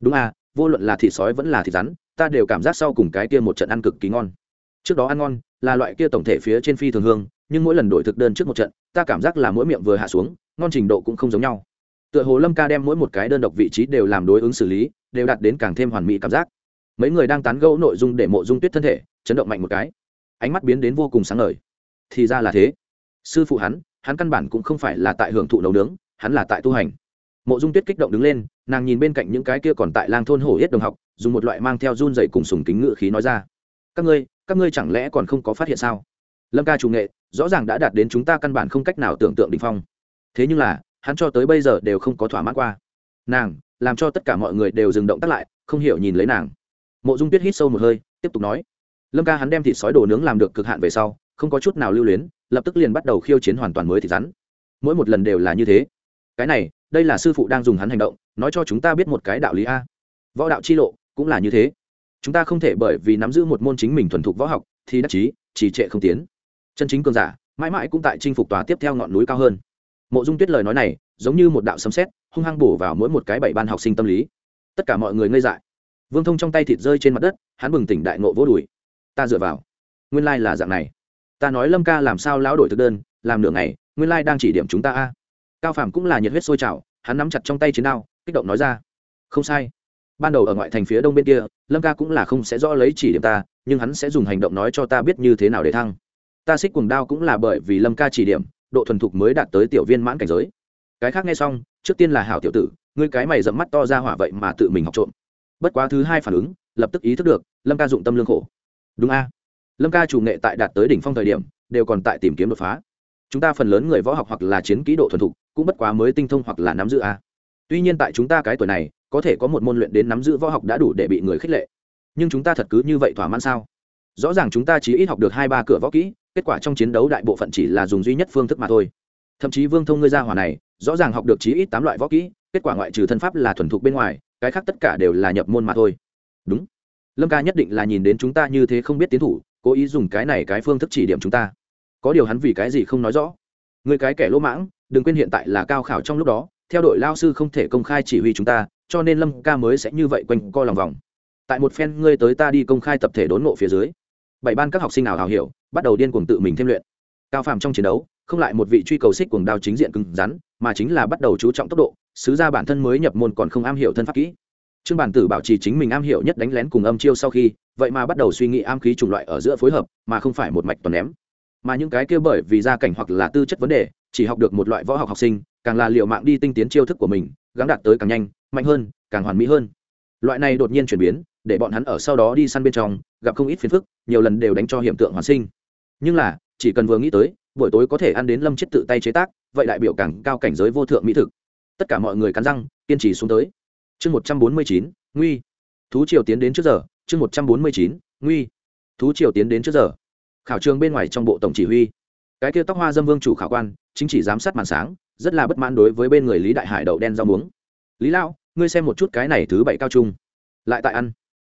Đúng a, vô luận là thịt sói vẫn là thịt rắn, ta đều cảm giác sau cùng cái kia một trận ăn cực kỳ ngon. Trước đó ăn ngon, là loại kia tổng thể phía trên phi thường hương, nhưng mỗi lần đổi thực đơn trước một trận, ta cảm giác là mỗi miệng vừa hạ xuống, ngon trình độ cũng không giống nhau. Tựa hồ lâm ca đem mỗi một cái đơn độc vị trí đều làm đối ứng xử lý, đều đạt đến càng thêm hoàn mỹ cảm giác. Mấy người đang tán gẫu nội dung để mộ dung tuyết thân thể, chấn động mạnh một cái. Ánh mắt biến đến vô cùng sáng ngời. Thì ra là thế. Sư phụ hắn hắn căn bản cũng không phải là tại hưởng thụ nấu nướng, hắn là tại tu hành. Mộ dung tuyết kích động đứng lên, nàng nhìn bên cạnh những cái kia còn tại lang thôn hổ yết đồng học, dùng một loại mang theo run dậy cùng sùng kính ngự khí nói ra. Các ngươi các ngươi chẳng lẽ còn không có phát hiện sao? Lâm ca chủ nghệ, rõ ràng đã đạt đến chúng ta căn bản không cách nào tưởng tượng đình phong. Thế nhưng là, hắn cho tới bây giờ đều không có thỏa mãn qua. Nàng, làm cho tất cả mọi người đều dừng động tắt lại, không hiểu nhìn lấy nàng. Mộ dung tuyết hít sâu một hơi, tiếp tục nói. Lâm ca hắn đem thịt sói đồ nướng làm được cực hạn về sau, không có chút nào lưu luyến lập tức liền bắt đầu khiêu chiến hoàn toàn mới thịt rắn. Mỗi một lần đều là như thế. Cái này, đây là sư phụ đang dùng hắn hành động, nói cho chúng ta biết một cái đạo lý a. Võ đạo chi lộ, cũng là như thế. Chúng ta không thể bởi vì nắm giữ một môn chính mình thuần thục võ học, thì đắc chí, trì trệ không tiến. Chân chính cường giả, mãi mãi cũng tại chinh phục tòa tiếp theo ngọn núi cao hơn. Mộ dung tuyết lời nói này, giống như một đạo sấm sét, hung hăng bổ vào mỗi một cái bảy ban học sinh tâm lý. Tất cả mọi người ngây dại. Vương thông trong tay thịt rơi trên mặt đất, hắn bừng tỉnh đại ngộ vỗ đùi. Ta dựa vào. Nguyên lai là dạng này ta nói lâm ca làm sao lão đổi thực đơn, làm nửa ngày, nguyên lai đang chỉ điểm chúng ta a. Cao phàm cũng là nhiệt huyết sôi trào, hắn nắm chặt trong tay chiến đao, kích động nói ra. Không sai. Ban đầu ở ngoại thành phía đông bên kia, lâm ca cũng là không sẽ rõ lấy chỉ điểm ta, nhưng hắn sẽ dùng hành động nói cho ta biết như thế nào để thăng. Ta xích cuồng đao cũng là bởi vì lâm ca chỉ điểm, độ thuần thục mới đạt tới tiểu viên mãn cảnh giới. Cái khác nghe xong, trước tiên là hảo tiểu tử, ngươi cái mày dẫm mắt to ra hỏa vậy mà tự mình học trộm. Bất quá thứ hai phản ứng, lập tức ý thức được, lâm ca dụng tâm lương khổ. Đúng a lâm ca chủ nghệ tại đạt tới đỉnh phong thời điểm, đều còn tại tìm kiếm đột phá. Chúng ta phần lớn người võ học hoặc là chiến kỹ độ thuần thục, cũng bất quá mới tinh thông hoặc là nắm giữ a. Tuy nhiên tại chúng ta cái tuổi này, có thể có một môn luyện đến nắm giữ võ học đã đủ để bị người khích lệ. Nhưng chúng ta thật cứ như vậy thỏa mãn sao? Rõ ràng chúng ta chỉ ít học được hai ba cửa võ kỹ, kết quả trong chiến đấu đại bộ phận chỉ là dùng duy nhất phương thức mà thôi. Thậm chí vương thông ngươi ra hỏa này, rõ ràng học được chí ít tám loại võ kỹ, kết quả ngoại trừ thân pháp là thuần thục bên ngoài, cái khác tất cả đều là nhập môn mà thôi. Đúng. Lâm ca nhất định là nhìn đến chúng ta như thế không biết tiến thủ cố ý dùng cái này cái phương thức chỉ điểm chúng ta. Có điều hắn vì cái gì không nói rõ? Người cái kẻ lỗ mãng, đừng quên hiện tại là cao khảo trong lúc đó, theo đội lao sư không thể công khai chỉ huy chúng ta, cho nên lâm ca mới sẽ như vậy quanh co lòng vòng. Tại một phen ngươi tới ta đi công khai tập thể đốn nộ phía dưới, bảy ban các học sinh nào hào hiểu, bắt đầu điên cuồng tự mình thêm luyện. Cao phàm trong chiến đấu, không lại một vị truy cầu xích cuồng đao chính diện cứng rắn, mà chính là bắt đầu chú trọng tốc độ, sứ ra bản thân mới nhập môn còn không am hiểu thân pháp kỹ trương bản tử bảo trì chính mình am hiểu nhất đánh lén cùng âm chiêu sau khi, vậy mà bắt đầu suy nghĩ am khí chủng loại ở giữa phối hợp, mà không phải một mạch toàn ném. Mà những cái kia bởi vì gia cảnh hoặc là tư chất vấn đề, chỉ học được một loại võ học học sinh, càng là liệu mạng đi tinh tiến chiêu thức của mình, gắng đạt tới càng nhanh, mạnh hơn, càng hoàn mỹ hơn. Loại này đột nhiên chuyển biến, để bọn hắn ở sau đó đi săn bên trong, gặp không ít phiền phức, nhiều lần đều đánh cho hiện tượng hoàn sinh. Nhưng là, chỉ cần vừa nghĩ tới, buổi tối có thể ăn đến lâm chết tự tay chế tác, vậy đại biểu càng cao cảnh giới vô thượng mỹ thực. Tất cả mọi người cắn răng, kiên trì xuống tới chương một trăm bốn mươi chín, nguy. Thú triều tiến đến trước giờ. Chương một trăm bốn mươi chín, nguy. Thú triều tiến đến trước giờ. Khảo trường bên ngoài trong bộ tổng chỉ huy. Cái kia tóc hoa dâm vương chủ khảo quan, chính chỉ giám sát màn sáng, rất là bất mãn đối với bên người lý đại hải đậu đen rau muống. Lý lao ngươi xem một chút cái này thứ bảy cao trung. Lại tại ăn.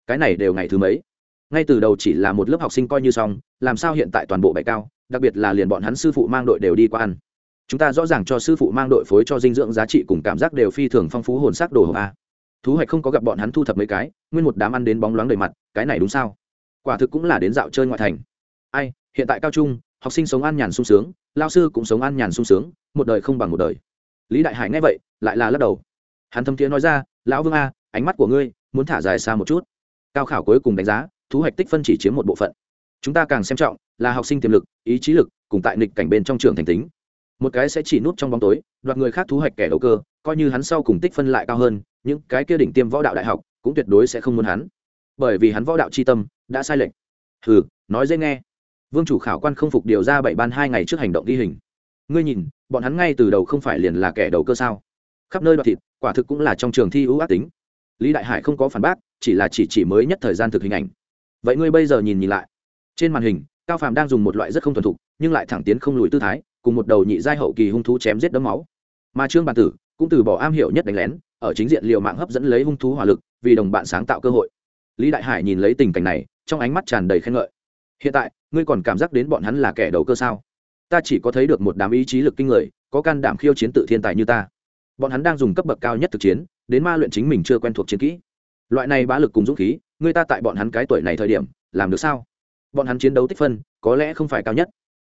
Cái này đều ngày thứ mấy? Ngay từ đầu chỉ là một lớp học sinh coi như xong, làm sao hiện tại toàn bộ bảy cao, đặc biệt là liền bọn hắn sư phụ mang đội đều đi qua ăn. Chúng ta rõ ràng cho sư phụ mang đội phối cho dinh dưỡng giá trị cùng cảm giác đều phi thường phong phú hồn sắc đồ hộp a thú hoạch không có gặp bọn hắn thu thập mấy cái, nguyên một đám ăn đến bóng loáng đầy mặt, cái này đúng sao? Quả thực cũng là đến dạo chơi ngoại thành. Ai, hiện tại cao trung, học sinh sống an nhàn sung sướng, lao sư cũng sống an nhàn sung sướng, một đời không bằng một đời. Lý đại hải nghe vậy, lại là lắc đầu. Hắn thâm thiế nói ra, lão vương a, ánh mắt của ngươi muốn thả dài xa một chút. Cao khảo cuối cùng đánh giá thu hoạch tích phân chỉ chiếm một bộ phận. Chúng ta càng xem trọng là học sinh tiềm lực, ý chí lực, cùng tại nghịch cảnh bên trong trường thành tính một cái sẽ chỉ nút trong bóng tối, đoạt người khác thu hoạch kẻ đầu cơ, coi như hắn sau cùng tích phân lại cao hơn, những cái kia đỉnh tiêm võ đạo đại học cũng tuyệt đối sẽ không muốn hắn. Bởi vì hắn võ đạo c h i tâm đã sai lệch. Hừ, nói dễ nghe. Vương chủ khảo quan không phục điều ra bảy ban hai ngày trước hành động ghi hình. Ngươi nhìn, bọn hắn ngay từ đầu không phải liền là kẻ đầu cơ sao? Khắp nơi đoạt thịt, quả thực cũng là trong trường thi ưu ác tính. Lý đại hải không có phản bác, chỉ là chỉ chỉ mới nhất thời gian thực hình ảnh. Vậy ngươi bây giờ nhìn nhìn lại. Trên màn hình, cao phàm đang dùng một loại rất không thuần thục, nhưng lại thẳng tiến không lùi tư thái cùng một đầu nhị giai hậu kỳ hung thú chém giết đấm máu. Mà trương bản tử cũng từ bỏ am hiểu nhất đánh lén, ở chính diện liều mạng hấp dẫn lấy hung thú hỏa lực, vì đồng bạn sáng tạo cơ hội. Lý đại hải nhìn lấy tình cảnh này, trong ánh mắt tràn đầy khen ngợi. Hiện tại, ngươi còn cảm giác đến bọn hắn là kẻ đầu cơ sao? Ta chỉ có thấy được một đám ý chí lực kinh người, có can đảm khiêu chiến tự thiên tài như ta. Bọn hắn đang dùng cấp bậc cao nhất thực chiến, đến ma luyện chính mình chưa quen thuộc chiến kỹ. Loại này bá lực cùng dũng khí người ta tại bọn hắn cái tuổi này thời điểm, làm được sao? Bọn hắn chiến đấu tích phân, có lẽ không phải cao nhất.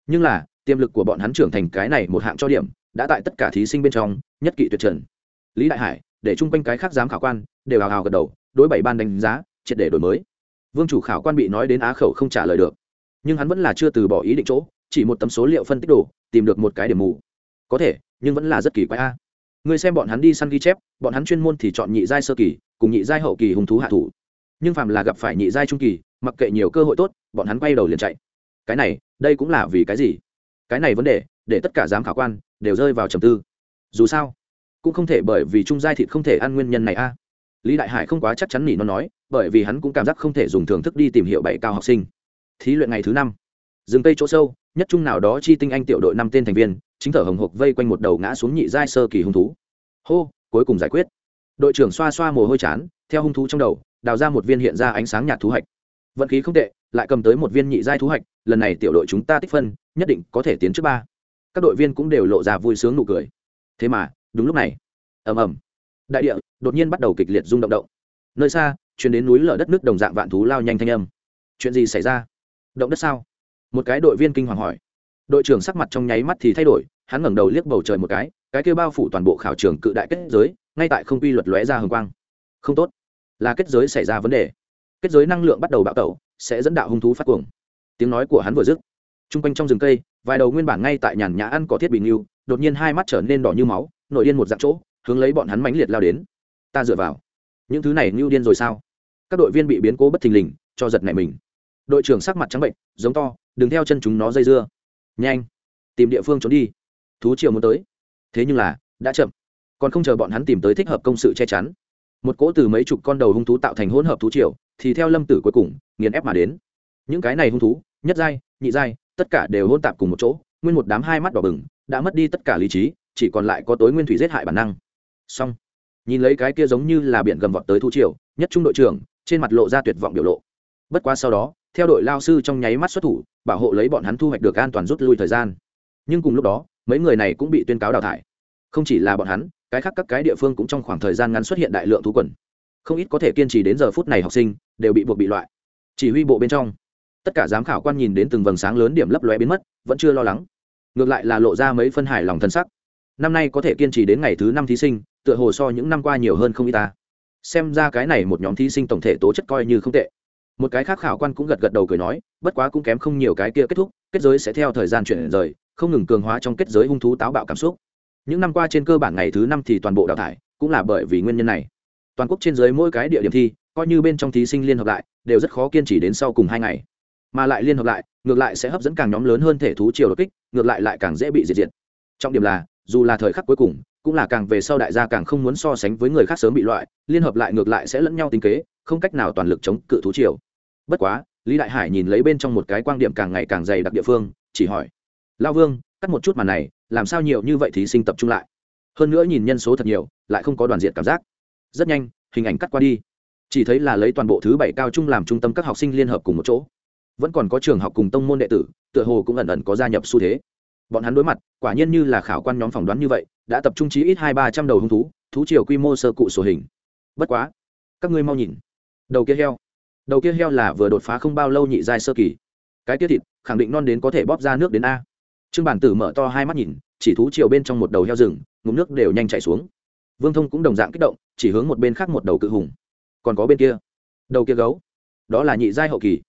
Nhưng là tiềm lực của bọn hắn trưởng thành cái này một hạng cho điểm, đã tại tất cả thí sinh bên trong, nhất kỵ tuyệt trần. Lý đại hải, để chung quanh cái khác giám khảo quan, đều hào hào gật đầu, đối bảy ban đánh giá, triệt để đổi mới. Vương chủ khảo quan bị nói đến á khẩu không trả lời được. Nhưng hắn vẫn là chưa từ bỏ ý định chỗ, chỉ một tấm số liệu phân tích đồ, tìm được một cái điểm mù. Có thể, nhưng vẫn là rất kỳ quái a. Người xem bọn hắn đi săn ghi chép, bọn hắn chuyên môn thì chọn nhị giai sơ kỳ, cùng nhị giai hậu kỳ hùng thú hạ thủ. Nhưng phàm là gặp phải nhị giai trung kỳ, mặc kệ nhiều cơ hội tốt, bọn hắn quay đầu liền chạy. Cái này, đây cũng là vì cái gì? Cái này vấn đề, để tất cả giám khảo quan đều rơi vào trầm tư. Dù sao, cũng không thể bởi vì trung giai thịt không thể ăn nguyên nhân này a. Lý đại hải không quá chắc chắn nỉ nó nói, bởi vì hắn cũng cảm giác không thể dùng thưởng thức đi tìm hiểu bảy cao học sinh. Thí luyện ngày thứ năm, rừng tây chỗ sâu, nhất trung nào đó chi tinh anh tiểu đội năm tên thành viên, chính thở hồng hộc vây quanh một đầu ngã xuống nhị giai sơ kỳ hung thú. Hô, cuối cùng giải quyết. Đội trưởng xoa xoa mồ hôi chán, theo hung thú trong đầu, đào ra một viên hiện ra ánh sáng nhạt thú hạch. Vận khí không tệ lại cầm tới một viên nhị giai thú hoạch lần này tiểu đội chúng ta tích phân, nhất định có thể tiến trước ba. Các đội viên cũng đều lộ ra vui sướng nụ cười. Thế mà, đúng lúc này. Ầm ầm. Đại địa, đột nhiên bắt đầu kịch liệt rung động động. Nơi xa chuyển đến núi lở đất nước đồng dạng vạn thú lao nhanh thanh âm. Chuyện gì xảy ra? Động đất sao? Một cái đội viên kinh hoàng hỏi. Đội trưởng sắc mặt trong nháy mắt thì thay đổi, hắn ngẩng đầu liếc bầu trời một cái cái kêu bao phủ toàn bộ khảo trường cự đại kết giới, ngay tại không quy luật lóe ra hồng quang. Không tốt. Là kết giới xảy ra vấn đề. Kết giới năng lượng bắt đầu bạo tẩu sẽ dẫn đạo hung thú phát cuồng. Tiếng nói của hắn vừa dứt t r u n g quanh trong rừng cây, vài đầu nguyên bản ngay tại nhàn nhã ăn có thiết bị nghiêu đột nhiên hai mắt trở nên đỏ như máu nội điên một dạng chỗ, hướng lấy bọn hắn mãnh liệt lao đến. Ta dựa vào. Những thứ này nghiêu điên rồi sao? Các đội viên bị biến cố bất thình lình, cho giật này mình. Đội trưởng sắc mặt trắng bệnh, giống to, đừng theo chân chúng nó dây dưa. Nhanh, tìm địa phương trốn đi. Thú triều muốn tới. Thế nhưng là, đã chậm. Còn không chờ bọn hắn tìm tới thích hợp công sự che chắn, một cỗ từ mấy chục con đầu hung thú tạo thành hỗn hợp thú triều thì theo lâm tử cuối cùng, nghiền ép mà đến. Những cái này hung thú, nhất giai, nhị giai, tất cả đều hôn tạp cùng một chỗ, nguyên một đám hai mắt đỏ bừng, đã mất đi tất cả lý trí, chỉ còn lại có tối nguyên thủy giết hại bản năng. Xong. Nhìn lấy cái kia giống như là biển gầm vọt tới thu triều, nhất trung đội trưởng, trên mặt lộ ra tuyệt vọng biểu lộ. Bất quá sau đó, theo đội lao sư trong nháy mắt xuất thủ, bảo hộ lấy bọn hắn thu hoạch được an toàn rút lui thời gian. Nhưng cùng lúc đó, mấy người này cũng bị tuyên cáo đào thải. Không chỉ là bọn hắn, cái khác các cái địa phương cũng trong khoảng thời gian ngắn xuất hiện đại lượng thú quần không ít có thể kiên trì đến giờ phút này học sinh đều bị buộc bị loại. Chỉ huy bộ bên trong, tất cả giám khảo quan nhìn đến từng vầng sáng lớn điểm lấp lóe biến mất, vẫn chưa lo lắng. Ngược lại là lộ ra mấy phân hài lòng thân sắc. Năm nay có thể kiên trì đến ngày thứ năm thí sinh, tựa hồ so những năm qua nhiều hơn không y ta. Xem ra cái này một nhóm thí sinh tổng thể tố chất coi như không tệ. Một cái khác khảo quan cũng gật gật đầu cười nói, bất quá cũng kém không nhiều cái kia kết thúc, kết giới sẽ theo thời gian chuyển rời, không ngừng cường hóa trong kết giới hung thú táo bạo cảm xúc. Những năm qua trên cơ bản ngày thứ năm thì toàn bộ đào thải, cũng là bởi vì nguyên nhân này toàn quốc trên dưới mỗi cái địa điểm thi, coi như bên trong thí sinh liên hợp lại, đều rất khó kiên trì đến sau cùng hai ngày. Mà lại liên hợp lại, ngược lại sẽ hấp dẫn càng nhóm lớn hơn thể thú chiều đột kích, ngược lại lại càng dễ bị diệt diệt. Trọng điểm là, dù là thời khắc cuối cùng, cũng là càng về sau đại gia càng không muốn so sánh với người khác sớm bị loại, liên hợp lại ngược lại sẽ lẫn nhau tính kế, không cách nào toàn lực chống cự thú triều. Bất quá, lý đại hải nhìn lấy bên trong một cái quan điểm càng ngày càng dày đặc địa phương, chỉ hỏi lao vương, cắt một chút màn này, làm sao nhiều như vậy thí sinh tập trung lại? Hơn nữa nhìn nhân số thật nhiều, lại không có đoàn diện cảm giác rất nhanh, hình ảnh cắt qua đi. Chỉ thấy là lấy toàn bộ thứ bảy cao trung làm trung tâm các học sinh liên hợp cùng một chỗ. Vẫn còn có trường học cùng tông môn đệ tử, tựa hồ cũng ẩn ẩn có gia nhập xu thế. Bọn hắn đối mặt, quả nhiên như là khảo quan nhóm phỏng đoán như vậy, đã tập trung chí ít hai ba trăm đầu hung thú thú chiều quy mô sơ cụ sổ hình. Bất quá, các ngươi mau nhìn. Đầu kia heo. Đầu kia heo là vừa đột phá không bao lâu nhị giai sơ kỳ. Cái tiết thịt, khẳng định non đến có thể bóp ra nước đến a. Trương bản tử mở to hai mắt nhìn, chỉ thú chiều bên trong một đầu heo rừng, ngụm nước đều nhanh chảy xuống vương thông cũng đồng dạng kích động, chỉ hướng một bên khác một đầu cự hùng. Còn có bên kia. Đầu kia gấu. Đó là nhị giai hậu kỳ.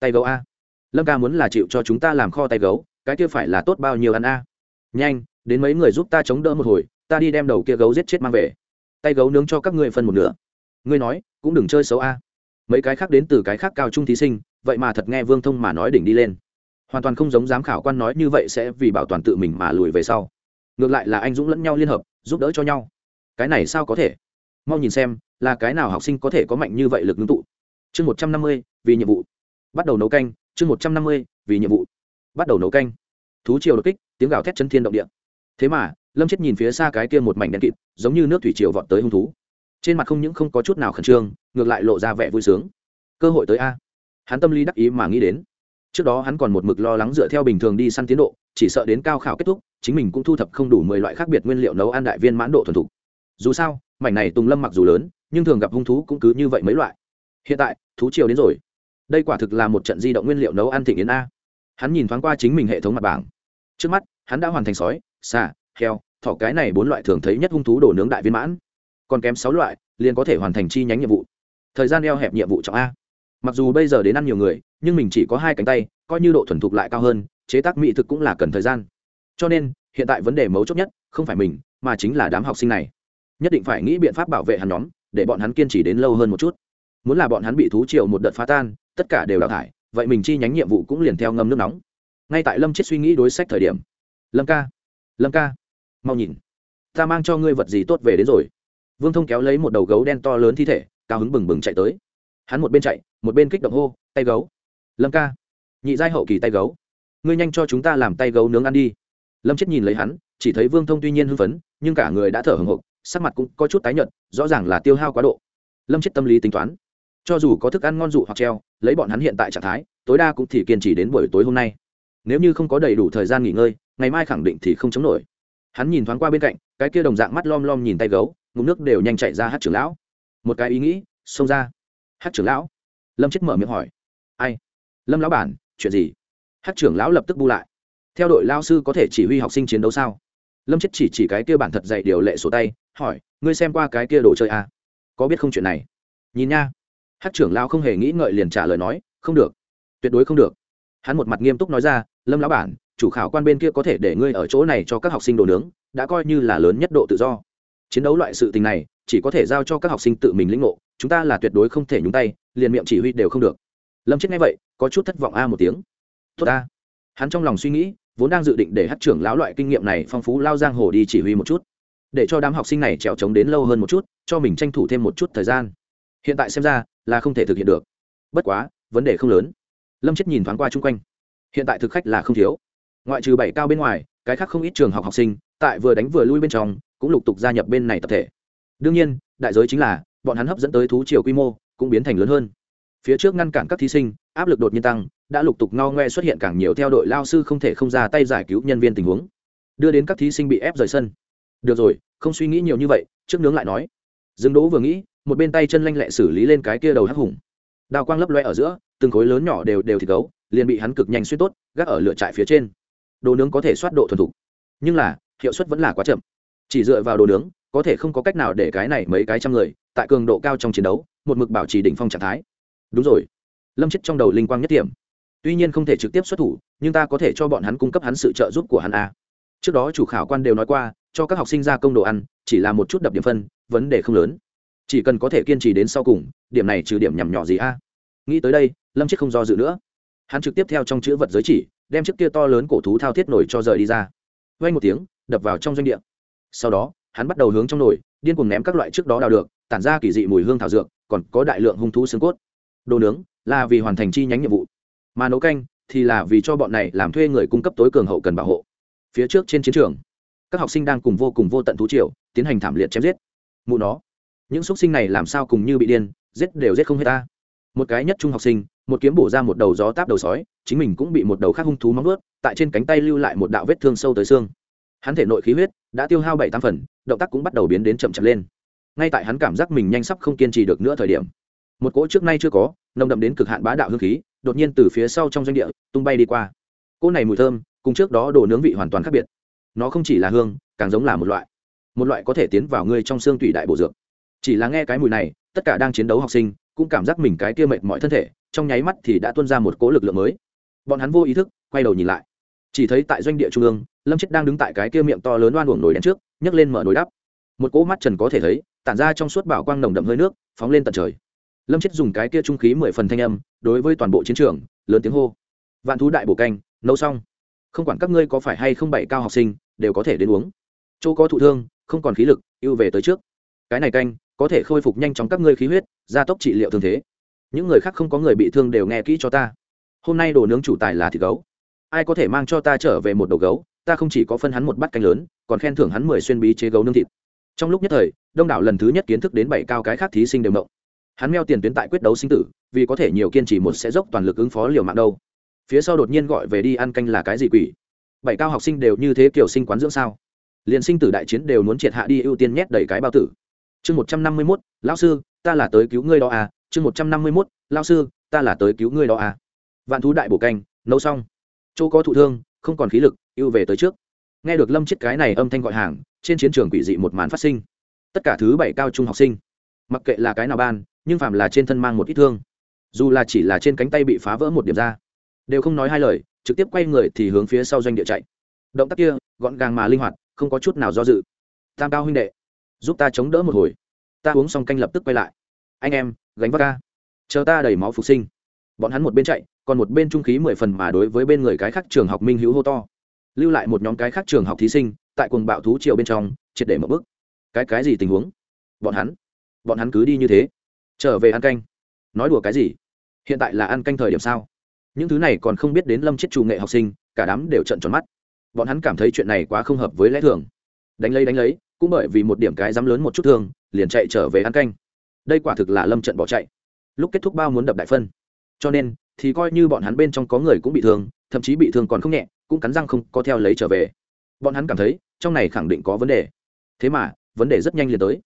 Tay gấu a. Lâm ca muốn là chịu cho chúng ta làm kho tay gấu, cái kia phải là tốt bao nhiêu ăn a. Nhanh, đến mấy người giúp ta chống đỡ một hồi, ta đi đem đầu kia gấu giết chết mang về. Tay gấu nướng cho các ngươi phân một nửa. Ngươi nói, cũng đừng chơi xấu a. Mấy cái khác đến từ cái khác cao trung thí sinh, vậy mà thật nghe vương thông mà nói đỉnh đi lên. Hoàn toàn không giống giám khảo quan nói như vậy sẽ vì bảo toàn tự mình mà lùi về sau. Ngược lại là anh dũng lẫn nhau liên hợp, giúp đỡ cho nhau cái này sao có thể? Mau nhìn xem, là cái nào học sinh có thể có mạnh như vậy lực ngưng tụ? Chương một trăm năm mươi, vì nhiệm vụ. Bắt đầu nấu canh, chương một trăm năm mươi, vì nhiệm vụ. Bắt đầu nấu canh. Thú triều đột kích, tiếng gào thét chân thiên động địa. Thế mà, lâm chết nhìn phía xa cái kia một mảnh đen kịt, giống như nước thủy triều vọt tới hung thú. Trên mặt không những không có chút nào khẩn trương, ngược lại lộ ra vẻ vui sướng. Cơ hội tới a. Hắn tâm lý đắc ý mà nghĩ đến. Trước đó hắn còn một mực lo lắng dựa theo bình thường đi săn tiến độ, chỉ sợ đến cao khảo kết thúc, chính mình cũng thu thập không đủ mười loại khác biệt nguyên liệu nấu ăn đại viên mãn độ thuần thục dù sao, mảnh này tùng lâm mặc dù lớn, nhưng thường gặp hung thú cũng cứ như vậy mấy loại. Hiện tại, thú triều đến rồi. Đây quả thực là một trận di động nguyên liệu nấu ăn thịnh yến a. Hắn nhìn thoáng qua chính mình hệ thống mặt bảng. Trước mắt, hắn đã hoàn thành sói, xà, heo, thỏ cái này bốn loại thường thấy nhất hung thú đồ nướng đại viên mãn. Còn kém sáu loại, liền có thể hoàn thành chi nhánh nhiệm vụ. Thời gian eo hẹp nhiệm vụ trọng a. Mặc dù bây giờ đến ăn nhiều người, nhưng mình chỉ có hai cánh tay, coi như độ thuần thục lại cao hơn, chế tác mỹ thực cũng là cần thời gian. Cho nên, hiện tại vấn đề mấu chốt nhất không phải mình, mà chính là đám học sinh này nhất định phải nghĩ biện pháp bảo vệ hắn nhóm, để bọn hắn kiên trì đến lâu hơn một chút. Muốn là bọn hắn bị thú triệu một đợt phá tan, tất cả đều đào thải, vậy mình chi nhánh nhiệm vụ cũng liền theo ngâm nước nóng. Ngay tại lâm chết suy nghĩ đối sách thời điểm. Lâm ca lâm ca, mau nhìn. Ta mang cho ngươi vật gì tốt về đến rồi. Vương thông kéo lấy một đầu gấu đen to lớn thi thể, cao hứng bừng bừng chạy tới. Hắn một bên chạy, một bên kích động hô, tay gấu. Lâm ca, nhị giai hậu kỳ tay gấu. Ngươi nhanh cho chúng ta làm tay gấu nướng ăn đi. Lâm chết nhìn lấy hắn, chỉ thấy vương thông tuy nhiên hưng phấn, nhưng cả người đã thở hồng hộc sắc mặt cũng có chút tái nhợt, rõ ràng là tiêu hao quá độ. Lâm chết tâm lý tính toán. Cho dù có thức ăn ngon dụ hoặc treo, lấy bọn hắn hiện tại trạng thái, tối đa cũng thì kiên trì đến buổi tối hôm nay. Nếu như không có đầy đủ thời gian nghỉ ngơi, ngày mai khẳng định thì không chống nổi. Hắn nhìn thoáng qua bên cạnh, cái kia đồng dạng mắt lom lom nhìn tay gấu, ngụm nước đều nhanh chạy ra hát trưởng lão. Một cái ý nghĩ, xông ra. Hát trưởng lão. Lâm chết mở miệng hỏi. Ai? Lâm lão bản, chuyện gì? Hát trưởng lão lập tức bu lại. Theo đội lao sư có thể chỉ huy học sinh chiến đấu sao? Lâm chết chỉ chỉ cái kia bản thật dạy điều lệ sổ tay, hỏi, ngươi xem qua cái kia đồ chơi à? có biết không chuyện này? Nhìn nha. Hát trưởng lão không hề nghĩ ngợi liền trả lời nói, không được. Tuyệt đối không được. Hắn một mặt nghiêm túc nói ra, lâm lão bản, chủ khảo quan bên kia có thể để ngươi ở chỗ này cho các học sinh đồ nướng, đã coi như là lớn nhất độ tự do. Chiến đấu loại sự tình này, chỉ có thể giao cho các học sinh tự mình lĩnh ngộ, chúng ta là tuyệt đối không thể nhúng tay, liền miệng chỉ huy đều không được. Lâm chết nghe vậy, có chút thất vọng a một tiếng. Tốt a. Hắn trong lòng suy nghĩ vốn đang dự định để hát trưởng lão loại kinh nghiệm này phong phú lao giang hồ đi chỉ huy một chút. Để cho đám học sinh này trèo trống đến lâu hơn một chút, cho mình tranh thủ thêm một chút thời gian. Hiện tại xem ra là không thể thực hiện được. Bất quá, vấn đề không lớn. Lâm chết nhìn thoáng qua chung quanh. Hiện tại thực khách là không thiếu. Ngoại trừ bảy cao bên ngoài, cái khác không ít trường học học sinh, tại vừa đánh vừa lui bên trong, cũng lục tục gia nhập bên này tập thể. Đương nhiên, đại giới chính là, bọn hắn hấp dẫn tới thú chiều quy mô, cũng biến thành lớn hơn. Phía trước ngăn cản các thí sinh, áp lực đột nhiên tăng đã lục tục ngao ngoe xuất hiện càng nhiều theo đội lao sư không thể không ra tay giải cứu nhân viên tình huống. Đưa đến các thí sinh bị ép rời sân. Được rồi, không suy nghĩ nhiều như vậy, trước nướng lại nói. Dương đỗ vừa nghĩ, một bên tay chân lanh lẹ xử lý lên cái kia đầu hắc hùng. Đào quang lấp loe ở giữa, từng khối lớn nhỏ đều đều thịt gấu, liền bị hắn cực nhanh xuyên tốt, gác ở lửa trại phía trên. Đồ nướng có thể soát độ thuần thục, nhưng là, hiệu suất vẫn là quá chậm. Chỉ dựa vào đồ nướng, có thể không có cách nào để cái này mấy cái trăm người, tại cường độ cao trong chiến đấu, một mực bảo trì đỉnh phong trạng thái. Đúng rồi. Lâm chết trong đầu linh quang nhất điểm tuy nhiên không thể trực tiếp xuất thủ, nhưng ta có thể cho bọn hắn cung cấp hắn sự trợ giúp của hắn a. Trước đó chủ khảo quan đều nói qua, cho các học sinh ra công đồ ăn, chỉ là một chút đập điểm phân, vấn đề không lớn. Chỉ cần có thể kiên trì đến sau cùng, điểm này trừ điểm nhằm nhỏ gì a? Nghĩ tới đây, lâm chiết không do dự nữa. Hắn trực tiếp theo trong chữ vật giới chỉ, đem chiếc kia to lớn cổ thú thao thiết nổi cho rời đi ra. Vay một tiếng, đập vào trong doanh địa. Sau đó, hắn bắt đầu hướng trong nồi, điên cuồng ném các loại trước đó đào được, tản ra kỳ dị mùi hương thảo dược, còn có đại lượng hung thú xương cốt. Đồ nướng, là vì hoàn thành chi nhánh nhiệm vụ mà nấu canh thì là vì cho bọn này làm thuê người cung cấp tối cường hậu cần bảo hộ. Phía trước trên chiến trường, các học sinh đang cùng vô cùng vô tận thú triều tiến hành thảm liệt chém giết. Mụ nó, những x sinh này làm sao cùng như bị điên, giết đều giết không hết ta. Một cái nhất trung học sinh, một kiếm bổ ra một đầu gió táp đầu sói, chính mình cũng bị một đầu khác hung thú móng ướt tại trên cánh tay lưu lại một đạo vết thương sâu tới xương. Hắn thể nội khí huyết đã tiêu hao bảy tam phần, động tác cũng bắt đầu biến đến chậm chậm lên. Ngay tại hắn cảm giác mình nhanh sắp không kiên trì được nữa thời điểm, một cỗ trước nay chưa có, nồng đậm đến cực hạn bá đạo hương khí đột nhiên từ phía sau trong doanh địa tung bay đi qua. Cỗ này mùi thơm, cùng trước đó đồ nướng vị hoàn toàn khác biệt. Nó không chỉ là hương, càng giống là một loại. Một loại có thể tiến vào ngươi trong xương tủy đại bổ dược. Chỉ là nghe cái mùi này, tất cả đang chiến đấu học sinh cũng cảm giác mình cái kia mệt mọi thân thể, trong nháy mắt thì đã tuôn ra một cỗ lực lượng mới. Bọn hắn vô ý thức quay đầu nhìn lại. Chỉ thấy tại doanh địa trung ương, lâm chết đang đứng tại cái kia miệng to lớn oan uổng nổi đèn trước, nhấc lên mở nồi đắp. Một cỗ mắt trần có thể thấy, tản ra trong suốt bảo quang nồng đậm hơi nước, phóng lên tận trời lâm chết dùng cái kia trung khí mười phần thanh âm, đối với toàn bộ chiến trường, lớn tiếng hô. Vạn thú đại bổ canh, nấu xong. Không quản các ngươi có phải hay không bảy cao học sinh, đều có thể đến uống. Chỗ có thụ thương, không còn khí lực, ưu về tới trước. Cái này canh, có thể khôi phục nhanh chóng các ngươi khí huyết, gia tốc trị liệu thương thế. Những người khác không có người bị thương đều nghe kỹ cho ta. Hôm nay đồ nướng chủ tài là thịt gấu. Ai có thể mang cho ta trở về một đầu gấu, ta không chỉ có phân hắn một bát canh lớn, còn khen thưởng hắn mười xuyên bí chế gấu nướng thịt. Trong lúc nhất thời, đông đảo lần thứ nhất kiến thức đến bảy cao cái khác thí sinh đều mộng hắn meo tiền tuyến tại quyết đấu sinh tử, vì có thể nhiều kiên trì một sẽ dốc toàn lực ứng phó liều mạng đâu. Phía sau đột nhiên gọi về đi ăn canh là cái gì quỷ? Bảy cao học sinh đều như thế kiểu sinh quán dưỡng sao? Liền sinh tử đại chiến đều muốn triệt hạ đi ưu tiên nhét đầy cái bao tử. Chương một trăm năm mươi mốt, lão sư, ta là tới cứu ngươi đó à? Chương một trăm năm mươi mốt, lão sư, ta là tới cứu ngươi đó à? Vạn thú đại bổ canh, nấu xong. Chỗ có thụ thương, không còn khí lực, ưu về tới trước. Nghe được lâm chiết cái này âm thanh gọi hàng, trên chiến trường quỷ dị một màn phát sinh. Tất cả thứ bảy cao trung học sinh, mặc kệ là cái nào ban nhưng phạm là trên thân mang một ít thương, dù là chỉ là trên cánh tay bị phá vỡ một điểm ra, đều không nói hai lời, trực tiếp quay người thì hướng phía sau doanh địa chạy. Động tác kia, gọn gàng mà linh hoạt, không có chút nào do dự. Tam cao huynh đệ, giúp ta chống đỡ một hồi. Ta uống xong canh lập tức quay lại. Anh em, gánh vác ca. Chờ ta đầy máu phục sinh. Bọn hắn một bên chạy, còn một bên trung khí mười phần mà đối với bên người cái khác trường học minh hữu hô to. Lưu lại một nhóm cái khác trường học thí sinh, tại quần bạo thú triều bên trong, triệt để một bước. Cái cái gì tình huống? Bọn hắn bọn hắn cứ đi như thế trở về ăn canh. Nói đùa cái gì? Hiện tại là ăn canh thời điểm sao? Những thứ này còn không biết đến lâm chết chủ nghệ học sinh, cả đám đều trận tròn mắt. Bọn hắn cảm thấy chuyện này quá không hợp với lẽ thường. Đánh lấy đánh lấy, cũng bởi vì một điểm cái dám lớn một chút thương, liền chạy trở về ăn canh. Đây quả thực là lâm trận bỏ chạy. Lúc kết thúc bao muốn đập đại phân. Cho nên, thì coi như bọn hắn bên trong có người cũng bị thương, thậm chí bị thương còn không nhẹ, cũng cắn răng không có theo lấy trở về. Bọn hắn cảm thấy, trong này khẳng định có vấn đề. Thế mà, vấn đề rất nhanh liền tới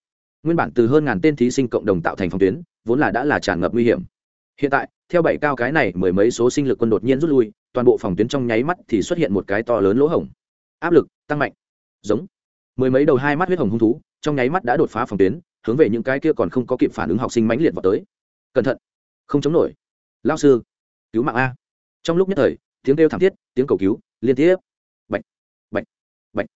nguyên bản từ hơn ngàn tên thí sinh cộng đồng tạo thành phòng tuyến, vốn là đã là tràn ngập nguy hiểm. Hiện tại, theo bảy cao cái này, mười mấy số sinh lực quân đột nhiên rút lui, toàn bộ phòng tuyến trong nháy mắt thì xuất hiện một cái to lớn lỗ hổng. Áp lực tăng mạnh. Giống. Mười mấy đầu hai mắt huyết hồng hung thú, trong nháy mắt đã đột phá phòng tuyến, hướng về những cái kia còn không có kịp phản ứng học sinh mãnh liệt vào tới. Cẩn thận. Không chống nổi. Lao sư. Cứu mạng a. Trong lúc nhất thời, tiếng kêu thảm thiết, tiếng cầu cứu, liên tiếp. Bệnh bệnh bệnh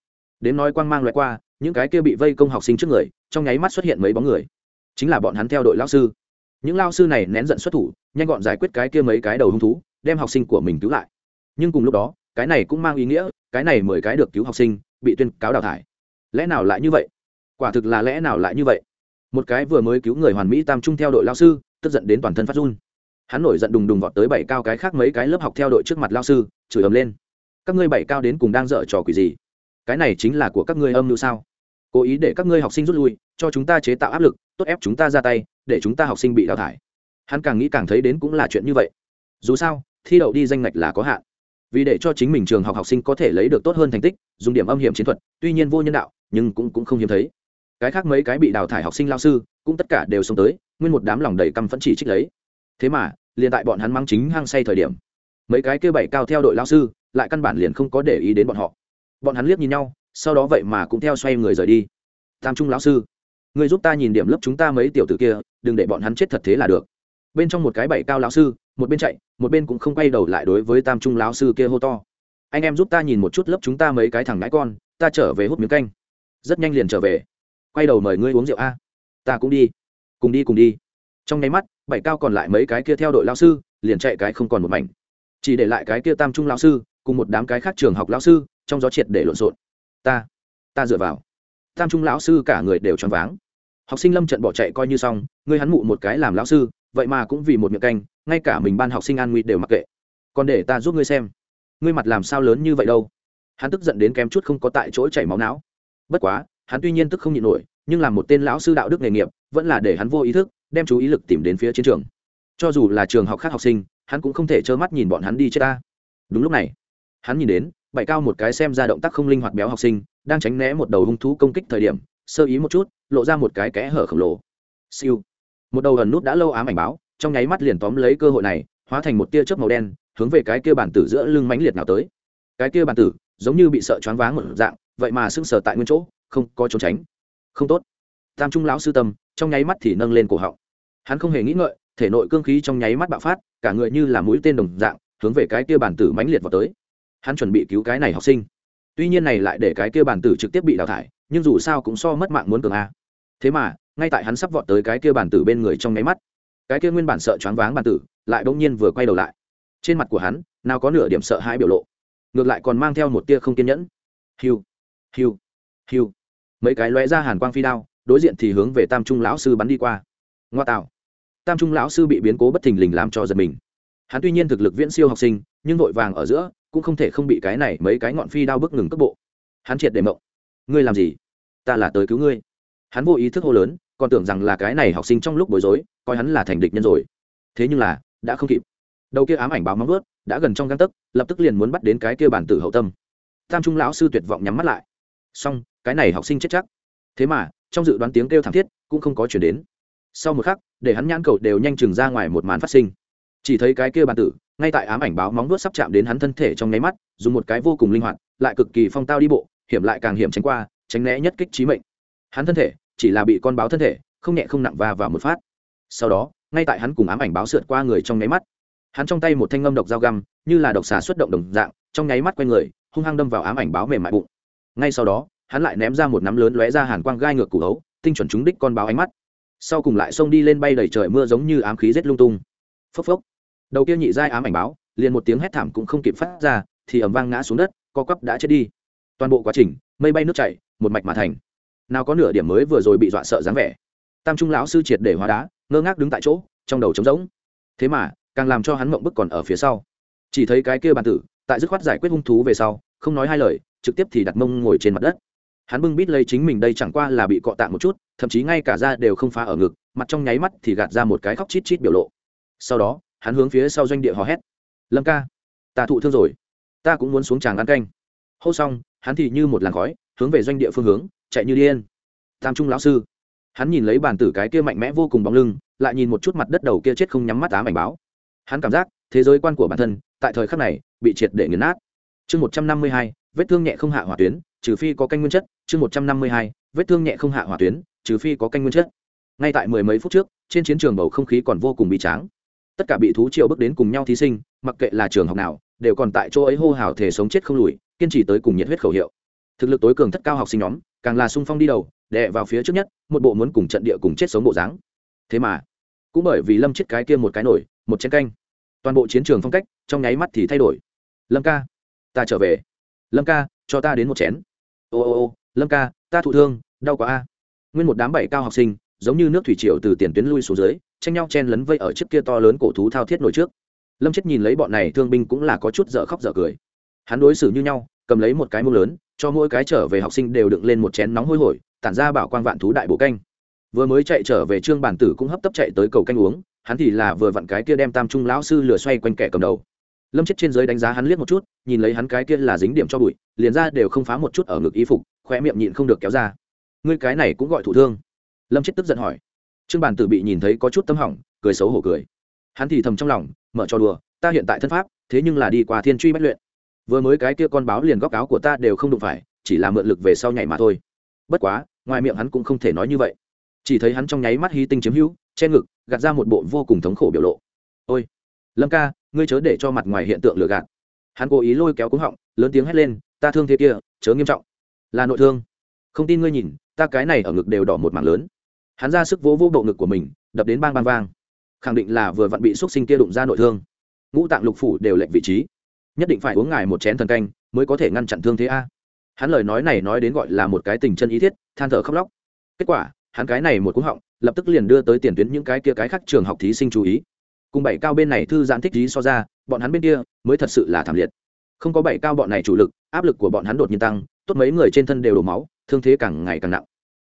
đến nói quang mang loại qua những cái kia bị vây công học sinh trước người, trong nháy mắt xuất hiện mấy bóng người. Chính là bọn hắn theo đội lao sư. Những lao sư này nén giận xuất thủ, nhanh gọn giải quyết cái kia mấy cái đầu hung thú, đem học sinh của mình cứu lại. Nhưng cùng lúc đó, cái này cũng mang ý nghĩa, cái này mười cái được cứu học sinh, bị tuyên cáo đào thải. Lẽ nào lại như vậy? Quả thực là lẽ nào lại như vậy? Một cái vừa mới cứu người hoàn mỹ tam trung theo đội lao sư, tức giận đến toàn thân phát run. Hắn nổi giận đùng đùng vọt tới bảy cao cái khác mấy cái lớp học theo đội trước mặt lao sư, chửi ầm lên. Các ngươi bảy cao đến cùng đang dở trò quỷ gì? Cái này chính là của các ngươi âm mưu sao? Cố ý để các ngươi học sinh rút lui cho chúng ta chế tạo áp lực tốt ép chúng ta ra tay để chúng ta học sinh bị đào thải. Hắn càng nghĩ càng thấy đến cũng là chuyện như vậy. Dù sao thi đậu đi danh ngạch là có hạn. Vì để cho chính mình trường học học sinh có thể lấy được tốt hơn thành tích dùng điểm âm hiểm chiến thuật tuy nhiên vô nhân đạo nhưng cũng, cũng không hiếm thấy. Cái khác mấy cái bị đào thải học sinh lao sư cũng tất cả đều xông tới nguyên một đám lòng đầy căm phẫn chỉ trích lấy. Thế mà liền tại bọn hắn mang chính hăng say thời điểm mấy cái kêu bảy cao theo đội lao sư lại căn bản liền không có để ý đến bọn họ bọn hắn liếc nhìn nhau, sau đó vậy mà cũng theo xoay người rời đi. Tam trung lão sư người giúp ta nhìn điểm lớp chúng ta mấy tiểu tử kia, đừng để bọn hắn chết thật thế là được. Bên trong một cái bảy cao lão sư, một bên chạy, một bên cũng không quay đầu lại đối với tam trung lão sư kia hô to. Anh em giúp ta nhìn một chút lớp chúng ta mấy cái thằng ngãi con, ta trở về hút miếng canh. Rất nhanh liền trở về. Quay đầu mời ngươi uống rượu a. Ta cũng đi. Cùng đi cùng đi. Trong nháy mắt, bảy cao còn lại mấy cái kia theo đội lao sư, liền chạy cái không còn một mảnh. Chỉ để lại cái kia tam trung lao sư, cùng một đám cái khác trường học lao sư trong gió triệt để lộn xộn. Ta ta dựa vào. Tam trung lão sư cả người đều choáng váng. Học sinh lâm trận bỏ chạy coi như xong ngươi hắn mụ một cái làm lão sư, vậy mà cũng vì một miệng canh, ngay cả mình ban học sinh an nguy đều mặc kệ. Còn để ta giúp ngươi xem. Ngươi mặt làm sao lớn như vậy đâu? Hắn tức giận đến kém chút không có tại chỗ chảy máu não. Bất quá, hắn tuy nhiên tức không nhịn nổi, nhưng làm một tên lão sư đạo đức nghề nghiệp, vẫn là để hắn vô ý thức, đem chú ý lực tìm đến phía chiến trường. Cho dù là trường học khác học sinh, hắn cũng không thể trơ mắt nhìn bọn hắn đi chết ta. Đúng lúc này, hắn nhìn đến bảy cao một cái xem ra động tác không linh hoạt béo học sinh, đang tránh né một đầu hung thú công kích thời điểm, sơ ý một chút, lộ ra một cái kẽ hở khổng lồ. Siêu. Một đầu ẩn nút đã lâu ám ảnh báo, trong nháy mắt liền tóm lấy cơ hội này, hóa thành một tia chớp màu đen, hướng về cái kia bản tử giữa lưng mãnh liệt nào tới. Cái kia bản tử, giống như bị sợ choáng váng một dạng, vậy mà sững sờ tại nguyên chỗ, không có trốn tránh. Không tốt. Tam trung lão sư tâm, trong nháy mắt thì nâng lên cổ họng. Hắn không hề nghĩ ngợi, thể nội cương khí trong nháy mắt bạo phát, cả người như là mũi tên đồng dạng, hướng về cái kia bản tử mãnh liệt vào tới hắn chuẩn bị cứu cái này học sinh. Tuy nhiên này lại để cái kia bản tử trực tiếp bị đào thải, nhưng dù sao cũng so mất mạng muốn cường a. Thế mà, ngay tại hắn sắp vọt tới cái kia bản tử bên người trong nháy mắt, cái kia nguyên bản sợ choáng váng bản tử lại bỗng nhiên vừa quay đầu lại. Trên mặt của hắn, nào có nửa điểm sợ hãi biểu lộ, ngược lại còn mang theo một tia không kiên nhẫn. Hiu hiu hiu. Mấy cái lóe ra hàn quang phi đao, đối diện thì hướng về tam trung lão sư bắn đi qua. Ngoa tạo. Tam trung lão sư bị biến cố bất thình lình làm cho giật mình. Hắn tuy nhiên thực lực viễn siêu học sinh, nhưng vội vàng ở giữa cũng không thể không bị cái này mấy cái ngọn phi đao bước ngừng cấp bộ. Hắn triệt để mộng. Ngươi làm gì? Ta là tới cứu ngươi. Hắn vô ý thức hô lớn, còn tưởng rằng là cái này học sinh trong lúc bối rối, coi hắn là thành địch nhân rồi. Thế nhưng là, đã không kịp. Đầu kia ám ảnh báo móng vớt đã gần trong găng tấc, lập tức liền muốn bắt đến cái kia bản tử hậu tâm. Tam trung lão sư tuyệt vọng nhắm mắt lại. Xong, cái này học sinh chết chắc. Thế mà, trong dự đoán tiếng kêu thảm thiết cũng không có chuyển đến. Sau một khắc, để hắn nhãn cầu đều nhanh chừng ra ngoài một màn phát sinh chỉ thấy cái kia bản tử, ngay tại ám ảnh báo móng vuốt sắp chạm đến hắn thân thể trong nháy mắt, dùng một cái vô cùng linh hoạt, lại cực kỳ phong tao đi bộ, hiểm lại càng hiểm tránh qua, tránh né nhất kích trí mệnh. Hắn thân thể chỉ là bị con báo thân thể, không nhẹ không nặng va vào một phát. Sau đó, ngay tại hắn cùng ám ảnh báo sượt qua người trong nháy mắt, hắn trong tay một thanh ngâm độc dao găm, như là độc xà xuất động đồng dạng, trong nháy mắt q u a n người, hung hăng đâm vào ám ảnh báo mềm mại bụng. Ngay sau đó, hắn lại ném ra một nắm lớn lóe ra hàn quang gai ngược củ hấu, tinh chuẩn trúng đích con báo ánh mắt. Sau cùng lại xông đi lên bay đầy trời mưa giống như ám khí rết lung tung. Phốc phốc đầu kia nhị giai ám ảnh báo, liền một tiếng hét thảm cũng không kịp phát ra, thì ẩm vang ngã xuống đất, co quắp đã chết đi. Toàn bộ quá trình, mây bay nước chảy, một mạch mà thành. Nào có nửa điểm mới vừa rồi bị dọa sợ dáng vẻ. Tam trung lão sư triệt để hóa đá, ngơ ngác đứng tại chỗ, trong đầu trống rỗng. Thế mà, càng làm cho hắn mộng bức còn ở phía sau. Chỉ thấy cái kia bàn tử, tại dứt khoát giải quyết hung thú về sau, không nói hai lời, trực tiếp thì đặt mông ngồi trên mặt đất. Hắn bưng bít lấy chính mình đây chẳng qua là bị cọ tạng một chút, thậm chí ngay cả da đều không phá ở ngực, mặt trong nháy mắt thì gạt ra một cái khóc chít chít biểu lộ. Sau đó hắn hướng phía sau doanh địa hò hét. Lâm ca, ta thụ thương rồi. Ta cũng muốn xuống tràng ăn canh. Hô xong, hắn thì như một làn khói, hướng về doanh địa phương hướng, chạy như điên. Tam trung lão sư. Hắn nhìn lấy bàn tử cái kia mạnh mẽ vô cùng bóng lưng, lại nhìn một chút mặt đất đầu kia chết không nhắm mắt ám ảnh báo. Hắn cảm giác, thế giới quan của bản thân, tại thời khắc này, bị triệt để nghiền nát. Chương một trăm năm mươi hai, vết thương nhẹ không hạ hỏa tuyến, trừ phi có canh nguyên chất. Chương một trăm năm mươi hai, vết thương nhẹ không hạ hỏa tuyến, trừ phi có canh nguyên chất. Ngay tại mười mấy phút trước, trên chiến trường bầu không khí còn vô cùng bị tráng tất cả bị thú triều bước đến cùng nhau thí sinh, mặc kệ là trường học nào, đều còn tại chỗ ấy hô hào thể sống chết không lùi, kiên trì tới cùng nhiệt huyết khẩu hiệu. Thực lực tối cường thất cao học sinh nhóm, càng là sung phong đi đầu, đè vào phía trước nhất, một bộ muốn cùng trận địa cùng chết sống bộ dáng. Thế mà, cũng bởi vì lâm chết cái kia một cái nổi, một chén canh. Toàn bộ chiến trường phong cách, trong nháy mắt thì thay đổi. Lâm ca, ta trở về. Lâm ca, cho ta đến một chén. Ô ô ô, lâm ca, ta thụ thương, đau quá a. Nguyên một đám bảy cao học sinh giống như nước thủy triều từ tiền tuyến lui xuống dưới, tranh nhau chen lấn vây ở chiếc kia to lớn cổ thú thao thiết nổi trước. Lâm chết nhìn lấy bọn này, thương binh cũng là có chút dở khóc dở cười. Hắn đối xử như nhau, cầm lấy một cái mông lớn, cho mỗi cái trở về học sinh đều đựng lên một chén nóng hôi hổi, tản ra bảo quang vạn thú đại bộ canh. Vừa mới chạy trở về trương bản tử cũng hấp tấp chạy tới cầu canh uống, hắn thì là vừa vặn cái kia đem tam trung lão sư lừa xoay quanh kẻ cầm đầu. Lâm chết trên giới đánh giá hắn liếc một chút, nhìn lấy hắn cái kia là dính điểm cho bụi, liền ra đều không phá một chút ở ngực y phục khoe miệng nhịn không được kéo ra. Ngươi cái này cũng gọi thủ thương lâm chết tức giận hỏi. Trương bản tử bị nhìn thấy có chút tâm hỏng, cười xấu hổ cười. Hắn thì thầm trong lòng, mở cho đùa, ta hiện tại thân pháp, thế nhưng là đi qua thiên truy bất luyện. Vừa mới cái kia con báo liền góc áo của ta đều không đụng phải, chỉ là mượn lực về sau nhảy mà thôi. Bất quá, ngoài miệng hắn cũng không thể nói như vậy. Chỉ thấy hắn trong nháy mắt hy tinh chiếm hữu, che ngực, gạt ra một bộ vô cùng thống khổ biểu lộ. Ôi, lâm ca, ngươi chớ để cho mặt ngoài hiện tượng lừa gạt. Hắn cố ý lôi kéo cúng họng, lớn tiếng hét lên, ta thương thế kia, chớ nghiêm trọng. Là nội thương. Không tin ngươi nhìn, ta cái này ở ngực đều đỏ một mảng lớn hắn ra sức vỗ vỗ bộ ngực của mình, đập đến bang bang vang. Khẳng định là vừa vặn bị x u ấ t sinh kia đụng ra nội thương. Ngũ tạng lục phủ đều lệnh vị trí. Nhất định phải uống ngài một chén thần canh, mới có thể ngăn chặn thương thế a. Hắn lời nói này nói đến gọi là một cái tình chân ý thiết, than thở khóc lóc. Kết quả, hắn cái này một cú họng, lập tức liền đưa tới tiền tuyến những cái kia cái khác trường học thí sinh chú ý. Cùng bảy cao bên này thư giãn thích trí so ra, bọn hắn bên kia mới thật sự là thảm liệt. Không có bảy cao bọn này chủ lực, áp lực của bọn hắn đột nhiên tăng, tốt mấy người trên thân đều đổ máu, thương thế càng ngày càng nặng.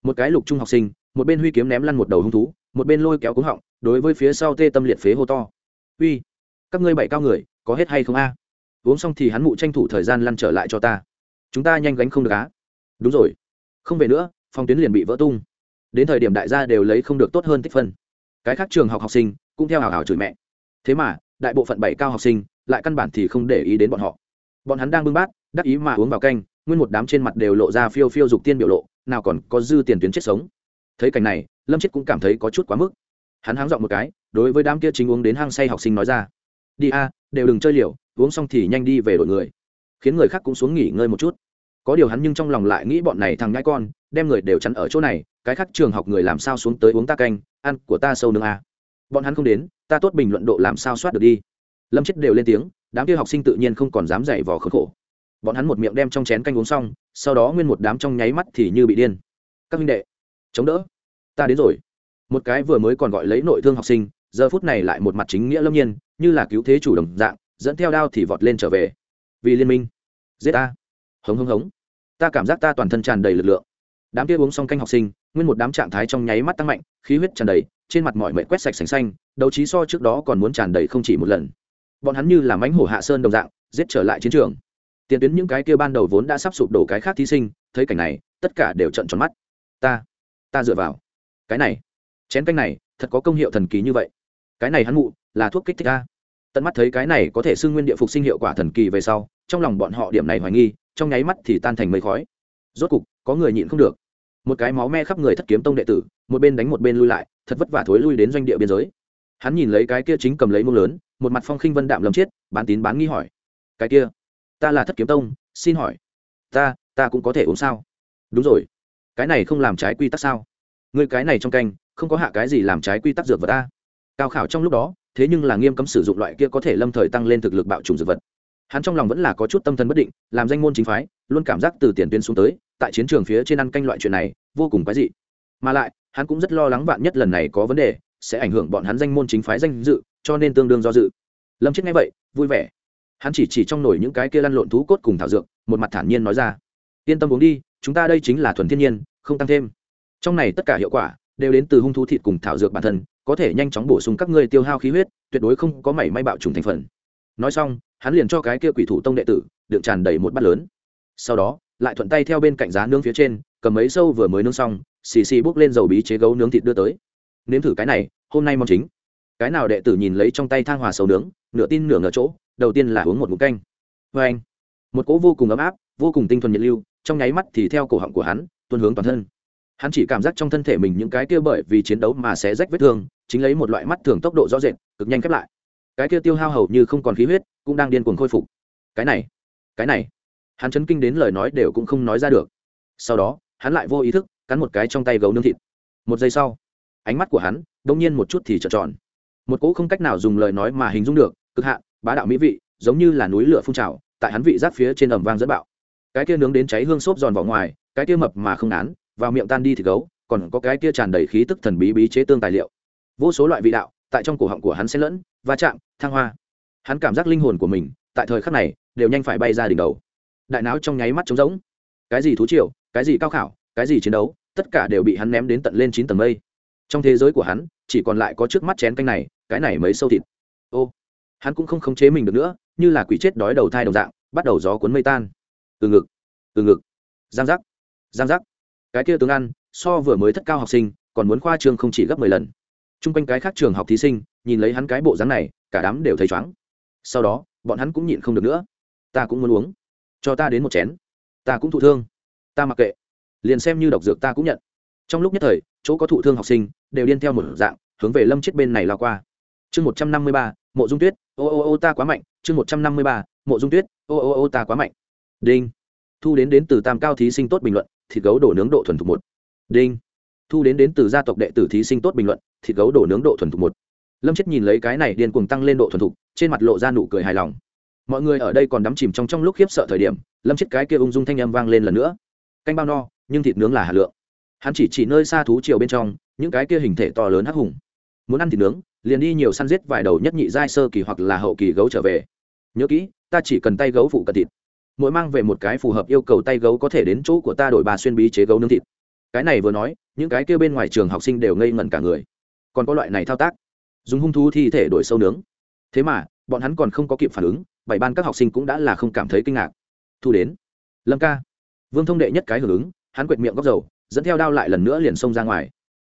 Một cái lục trung học sinh một bên huy kiếm ném lăn một đầu hung thú, một bên lôi kéo cúng họng, đối với phía sau tê tâm liệt phế hô to. Uy, các ngươi bảy cao người, có hết hay không a? Uống xong thì hắn mụ tranh thủ thời gian lăn trở lại cho ta. Chúng ta nhanh gánh không được á. Đúng rồi. Không về nữa, phòng tuyến liền bị vỡ tung. Đến thời điểm đại gia đều lấy không được tốt hơn tích phân. Cái khác trường học học sinh cũng theo hào hào chửi mẹ. Thế mà, đại bộ phận bảy cao học sinh lại căn bản thì không để ý đến bọn họ. Bọn hắn đang bưng bát, đắc ý mà uống vào canh, nguyên một đám trên mặt đều lộ ra phiêu phiêu dục tiên biểu lộ, nào còn có dư tiền tuyến chết sống thấy cảnh này, lâm chết cũng cảm thấy có chút quá mức. Hắn háng dọn một cái, đối với đám kia chính uống đến hang say học sinh nói ra, đi a, đều đừng chơi liều, uống xong thì nhanh đi về đội người. Khiến người khác cũng xuống nghỉ ngơi một chút. Có điều hắn nhưng trong lòng lại nghĩ bọn này thằng nhãi con, đem người đều chắn ở chỗ này, cái khác trường học người làm sao xuống tới uống ta canh, ăn của ta sâu nương a. Bọn hắn không đến, ta tốt bình luận độ làm sao soát được đi. Lâm chết đều lên tiếng, đám kia học sinh tự nhiên không còn dám dạy vò khốn khổ. Bọn hắn một miệng đem trong chén canh uống xong, sau đó nguyên một đám trong nháy mắt thì như bị điên. Các minh đệ chống đỡ. Ta đến rồi. Một cái vừa mới còn gọi lấy nội thương học sinh, giờ phút này lại một mặt chính nghĩa lâm nhiên, như là cứu thế chủ đồng dạng, dẫn theo đao thì vọt lên trở về. Vì liên minh. Giết ta. Hống hống hống. Ta cảm giác ta toàn thân tràn đầy lực lượng. Đám kia uống xong canh học sinh, nguyên một đám trạng thái trong nháy mắt tăng mạnh, khí huyết tràn đầy, trên mặt mọi mệ quét sạch sành xanh, đấu trí so trước đó còn muốn tràn đầy không chỉ một lần. Bọn hắn như là mánh hổ hạ sơn đồng dạng, giết trở lại chiến trường. Tiền tuyến những cái kia ban đầu vốn đã sắp sụp đổ cái khác thí sinh, thấy cảnh này, tất cả đều trận tròn mắt. Ta ta dựa vào. Cái này, chén canh này, thật có công hiệu thần kỳ như vậy. Cái này hắn mụ, là thuốc kích thích ta tận mắt thấy cái này có thể xưng nguyên địa phục sinh hiệu quả thần kỳ về sau, trong lòng bọn họ điểm này hoài nghi, trong nháy mắt thì tan thành mây khói. Rốt cục, có người nhịn không được. Một cái máu me khắp người thất kiếm tông đệ tử, một bên đánh một bên lui lại, thật vất vả thối lui đến doanh địa biên giới. Hắn nhìn lấy cái kia chính cầm lấy mông lớn, một mặt phong khinh vân đạm lầm chết bán tín bán nghi hỏi. Cái kia, ta là thất kiếm tông, xin hỏi, ta ta cũng có thể uống sao? Đúng rồi cái này không làm trái quy tắc sao? Người cái này trong canh, không có hạ cái gì làm trái quy tắc dược vật ta cao khảo trong lúc đó, thế nhưng là nghiêm cấm sử dụng loại kia có thể lâm thời tăng lên thực lực bạo trùng dược vật. Hắn trong lòng vẫn là có chút tâm thần bất định, làm danh môn chính phái, luôn cảm giác từ tiền tuyến xuống tới, tại chiến trường phía trên ăn canh loại chuyện này, vô cùng quái dị. Mà lại, hắn cũng rất lo lắng bạn nhất lần này có vấn đề, sẽ ảnh hưởng bọn hắn danh môn chính phái danh dự, cho nên tương đương do dự. Lâm chết nghe vậy, vui vẻ. Hắn chỉ chỉ trong nổi những cái kia lăn lộn thú cốt cùng thảo dược, một mặt thản nhiên nói ra yên tâm uống đi, chúng ta đây chính là thuần thiên nhiên, không tăng thêm. Trong này tất cả hiệu quả đều đến từ hung thú thịt cùng thảo dược bản thân, có thể nhanh chóng bổ sung các ngươi tiêu hao khí huyết, tuyệt đối không có mảy may bạo trùng thành phần. Nói xong, hắn liền cho cái kia quỷ thủ tông đệ tử đựng tràn đầy một bát lớn. Sau đó, lại thuận tay theo bên cạnh giá nướng phía trên, cầm mấy sâu vừa mới nướng xong, xì xì bốc lên dầu bí chế gấu nướng thịt đưa tới. Nếm thử cái này, hôm nay mong chính. Cái nào đệ tử nhìn lấy trong tay thang hòa sầu nướng, nửa tin nửa ngờ chỗ, đầu tiên là uống một mụn canh. Vê anh một cỗ vô cùng ấm áp, vô cùng tinh thuần nhiệt lưu trong nháy mắt thì theo cổ họng của hắn, tuôn hướng toàn thân. Hắn chỉ cảm giác trong thân thể mình những cái kia bởi vì chiến đấu mà sẽ rách vết thương, chính lấy một loại mắt thường tốc độ rõ rệt, cực nhanh khép lại. Cái kia tiêu hao hầu như không còn khí huyết, cũng đang điên cuồng khôi phục. Cái này cái này. Hắn chấn kinh đến lời nói đều cũng không nói ra được. Sau đó, hắn lại vô ý thức, cắn một cái trong tay gấu nướng thịt. Một giây sau, ánh mắt của hắn, đông nhiên một chút thì trợn tròn. Một cỗ không cách nào dùng lời nói mà hình dung được, cực hạn bá đạo mỹ vị, giống như là núi lửa phun trào, tại hắn vị giáp phía trên ẩm vang dẫn bạo cái kia nướng đến cháy hương xốp giòn vỏ ngoài, cái kia mập mà không án, vào miệng tan đi thì gấu, còn có cái kia tràn đầy khí tức thần bí bí chế tương tài liệu. Vô số loại vị đạo, tại trong cổ họng của hắn xen lẫn, va chạm, thăng hoa. Hắn cảm giác linh hồn của mình, tại thời khắc này, đều nhanh phải bay ra đỉnh đầu. Đại não trong nháy mắt trống rỗng. Cái gì thú triệu cái gì cao khảo, cái gì chiến đấu, tất cả đều bị hắn ném đến tận lên chín tầng mây. Trong thế giới của hắn, chỉ còn lại có trước mắt chén canh này, cái này mấy sâu thịt. Ô, hắn cũng không khống chế mình được nữa, như là quỷ chết đói đầu thai đồng dạng, bắt đầu gió cuốn mây tan từ ngực từ ngực. Giang giác giang giác. Cái kia tướng ăn, so vừa mới thất cao học sinh, còn muốn khoa trường không chỉ gấp mười lần. T r u n g quanh cái khác trường học thí sinh, nhìn lấy hắn cái bộ dáng này, cả đám đều thấy chóng sau đó, bọn hắn cũng nhịn không được nữa. Ta cũng muốn uống. Cho ta đến một chén. Ta cũng thụ thương. Ta mặc kệ. Liền xem như độc dược ta cũng nhận. Trong lúc nhất thời, chỗ có thụ thương học sinh, đều điên theo một dạng, hướng về lâm chết bên này lao qua. Chương một trăm năm mươi ba, mộ dung tuyết. Ô ô ô, ta quá mạnh. Chương một trăm năm mươi ba, mộ dung tuyết. Ô ô ô, ta quá mạnh đinh. Thu đến đến từ tam cao thí sinh tốt bình luận, thịt gấu đổ nướng độ thuần thục một. Đinh. Thu đến đến từ gia tộc đệ tử thí sinh tốt bình luận, thịt gấu đổ nướng độ thuần thục một. Lâm chết nhìn lấy cái này điên cuồng tăng lên độ thuần thục, trên mặt lộ ra nụ cười hài lòng. Mọi người ở đây còn đắm chìm trong trong lúc khiếp sợ thời điểm, lâm chết cái kia ung dung thanh âm vang lên lần nữa. Canh bao no, nhưng thịt nướng là hạt lượng. Hắn chỉ chỉ nơi xa thú chiều bên trong, những cái kia hình thể to lớn hắc hùng. Muốn ăn thịt nướng, liền đi nhiều săn giết vài đầu nhất nhị giai sơ kỳ hoặc là hậu kỳ gấu trở về. Nhớ kỹ, ta chỉ cần tay gấu phụ cận thịt mỗi mang về một cái phù hợp yêu cầu tay gấu có thể đến chỗ của ta đổi bà xuyên bí chế gấu nướng thịt. Cái này vừa nói, những cái kia bên ngoài trường học sinh đều ngây ngẩn cả người. Còn có loại này thao tác, dùng hung thú thi thể đổi sâu nướng. Thế mà, bọn hắn còn không có kịp phản ứng, bảy ban các học sinh cũng đã là không cảm thấy kinh ngạc. Thu đến. Lâm ca. Vương thông đệ nhất cái hưởng ứng, hắn quệt miệng góc dầu, dẫn theo đao lại lần nữa liền xông ra ngoài.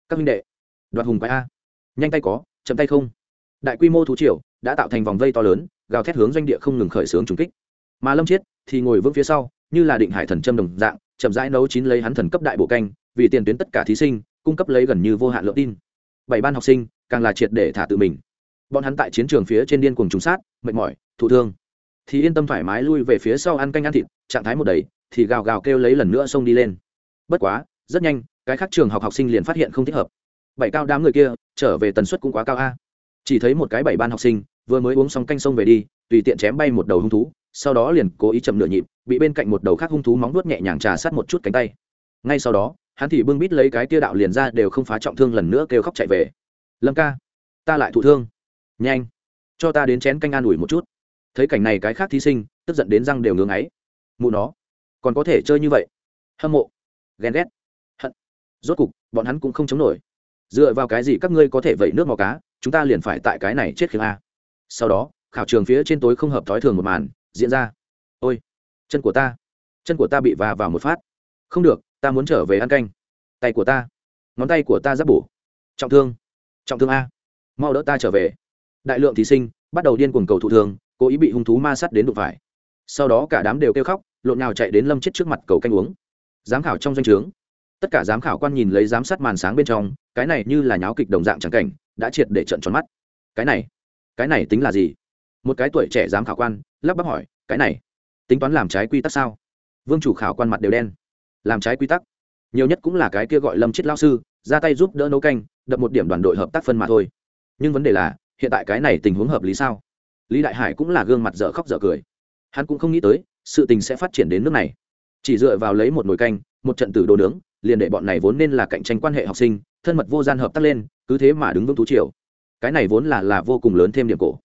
Các minh đệ, đoạt hùng quái a. Nhanh tay có, chậm tay không. Đại quy mô thú triều, đã tạo thành vòng vây to lớn, gào thét hướng doanh địa không ngừng khởi xướng trùng kích. Mà lâm chiết thì ngồi vững phía sau, như là định hải thần châm đồng dạng, chậm rãi nấu chín lấy hắn thần cấp đại bộ canh, vì tiền tuyến tất cả thí sinh, cung cấp lấy gần như vô hạn lượng tin. Bảy ban học sinh, càng là triệt để thả tự mình. Bọn hắn tại chiến trường phía trên điên cuồng trùng sát, mệt mỏi, thụ thương. Thì yên tâm thoải mái lui về phía sau ăn canh ăn thịt, trạng thái một đầy, thì gào gào kêu lấy lần nữa xông đi lên. Bất quá, rất nhanh, cái khác trường học học sinh liền phát hiện không thích hợp. Bảy cao đám người kia, trở về tần suất cũng quá cao a. Chỉ thấy một cái bảy ban học sinh, vừa mới uống xong canh sông về đi, tùy tiện chém bay một đầu hung thú sau đó liền cố ý chậm nửa nhịp, bị bên cạnh một đầu khác hung thú móng nuốt nhẹ nhàng trà sát một chút cánh tay. Ngay sau đó, hắn thì bưng bít lấy cái tia đạo liền ra đều không phá trọng thương lần nữa kêu khóc chạy về. Lâm ca, ta lại thụ thương. Nhanh, cho ta đến chén canh an ủi một chút. Thấy cảnh này cái khác thí sinh, tức giận đến răng đều ngưng ấy mụ nó, còn có thể chơi như vậy? Hâm mộ, ghen ghét, hận. Rốt cục, bọn hắn cũng không chống nổi. Dựa vào cái gì các ngươi có thể vẩy nước màu cá? Chúng ta liền phải tại cái này chết khiêng a. Sau đó, khảo trường phía trên tối không hợp thói thường một màn diễn ra. Ôi, chân của ta, chân của ta bị va vào một phát. Không được, ta muốn trở về ăn canh. Tay của ta, ngón tay của ta giáp bổ. Trọng thương trọng thương a. Mau đỡ ta trở về. Đại lượng thí sinh bắt đầu điên cuồng cầu thụ thương cố ý bị hung thú ma sắt đến đụng phải. Sau đó cả đám đều kêu khóc, lộn nào chạy đến lâm chết trước mặt cầu canh uống. Giám khảo trong danh o trướng. Tất cả giám khảo quan nhìn lấy giám sát màn sáng bên trong, cái này như là nháo kịch đồng dạng trắng cảnh, đã triệt để trận tròn mắt. Cái này cái này tính là gì? Một cái tuổi trẻ giám khảo quan lắp bắp hỏi, cái này, tính toán làm trái quy tắc sao? Vương chủ khảo quan mặt đều đen. Làm trái quy tắc? Nhiều nhất cũng là cái kia gọi lâm chết lao sư, ra tay giúp đỡ nấu canh, đập một điểm đoàn đội hợp tác phân mà thôi. Nhưng vấn đề là, hiện tại cái này tình huống hợp lý sao? Lý đại hải cũng là gương mặt dở khóc dở cười. Hắn cũng không nghĩ tới, sự tình sẽ phát triển đến nước này. Chỉ dựa vào lấy một nồi canh, một trận tử đồ nướng, liền để bọn này vốn nên là cạnh tranh quan hệ học sinh, thân mật vô gian hợp tác lên, cứ thế mà đứng vững thú triều. Cái này vốn là là vô cùng lớn thêm điểm cổ.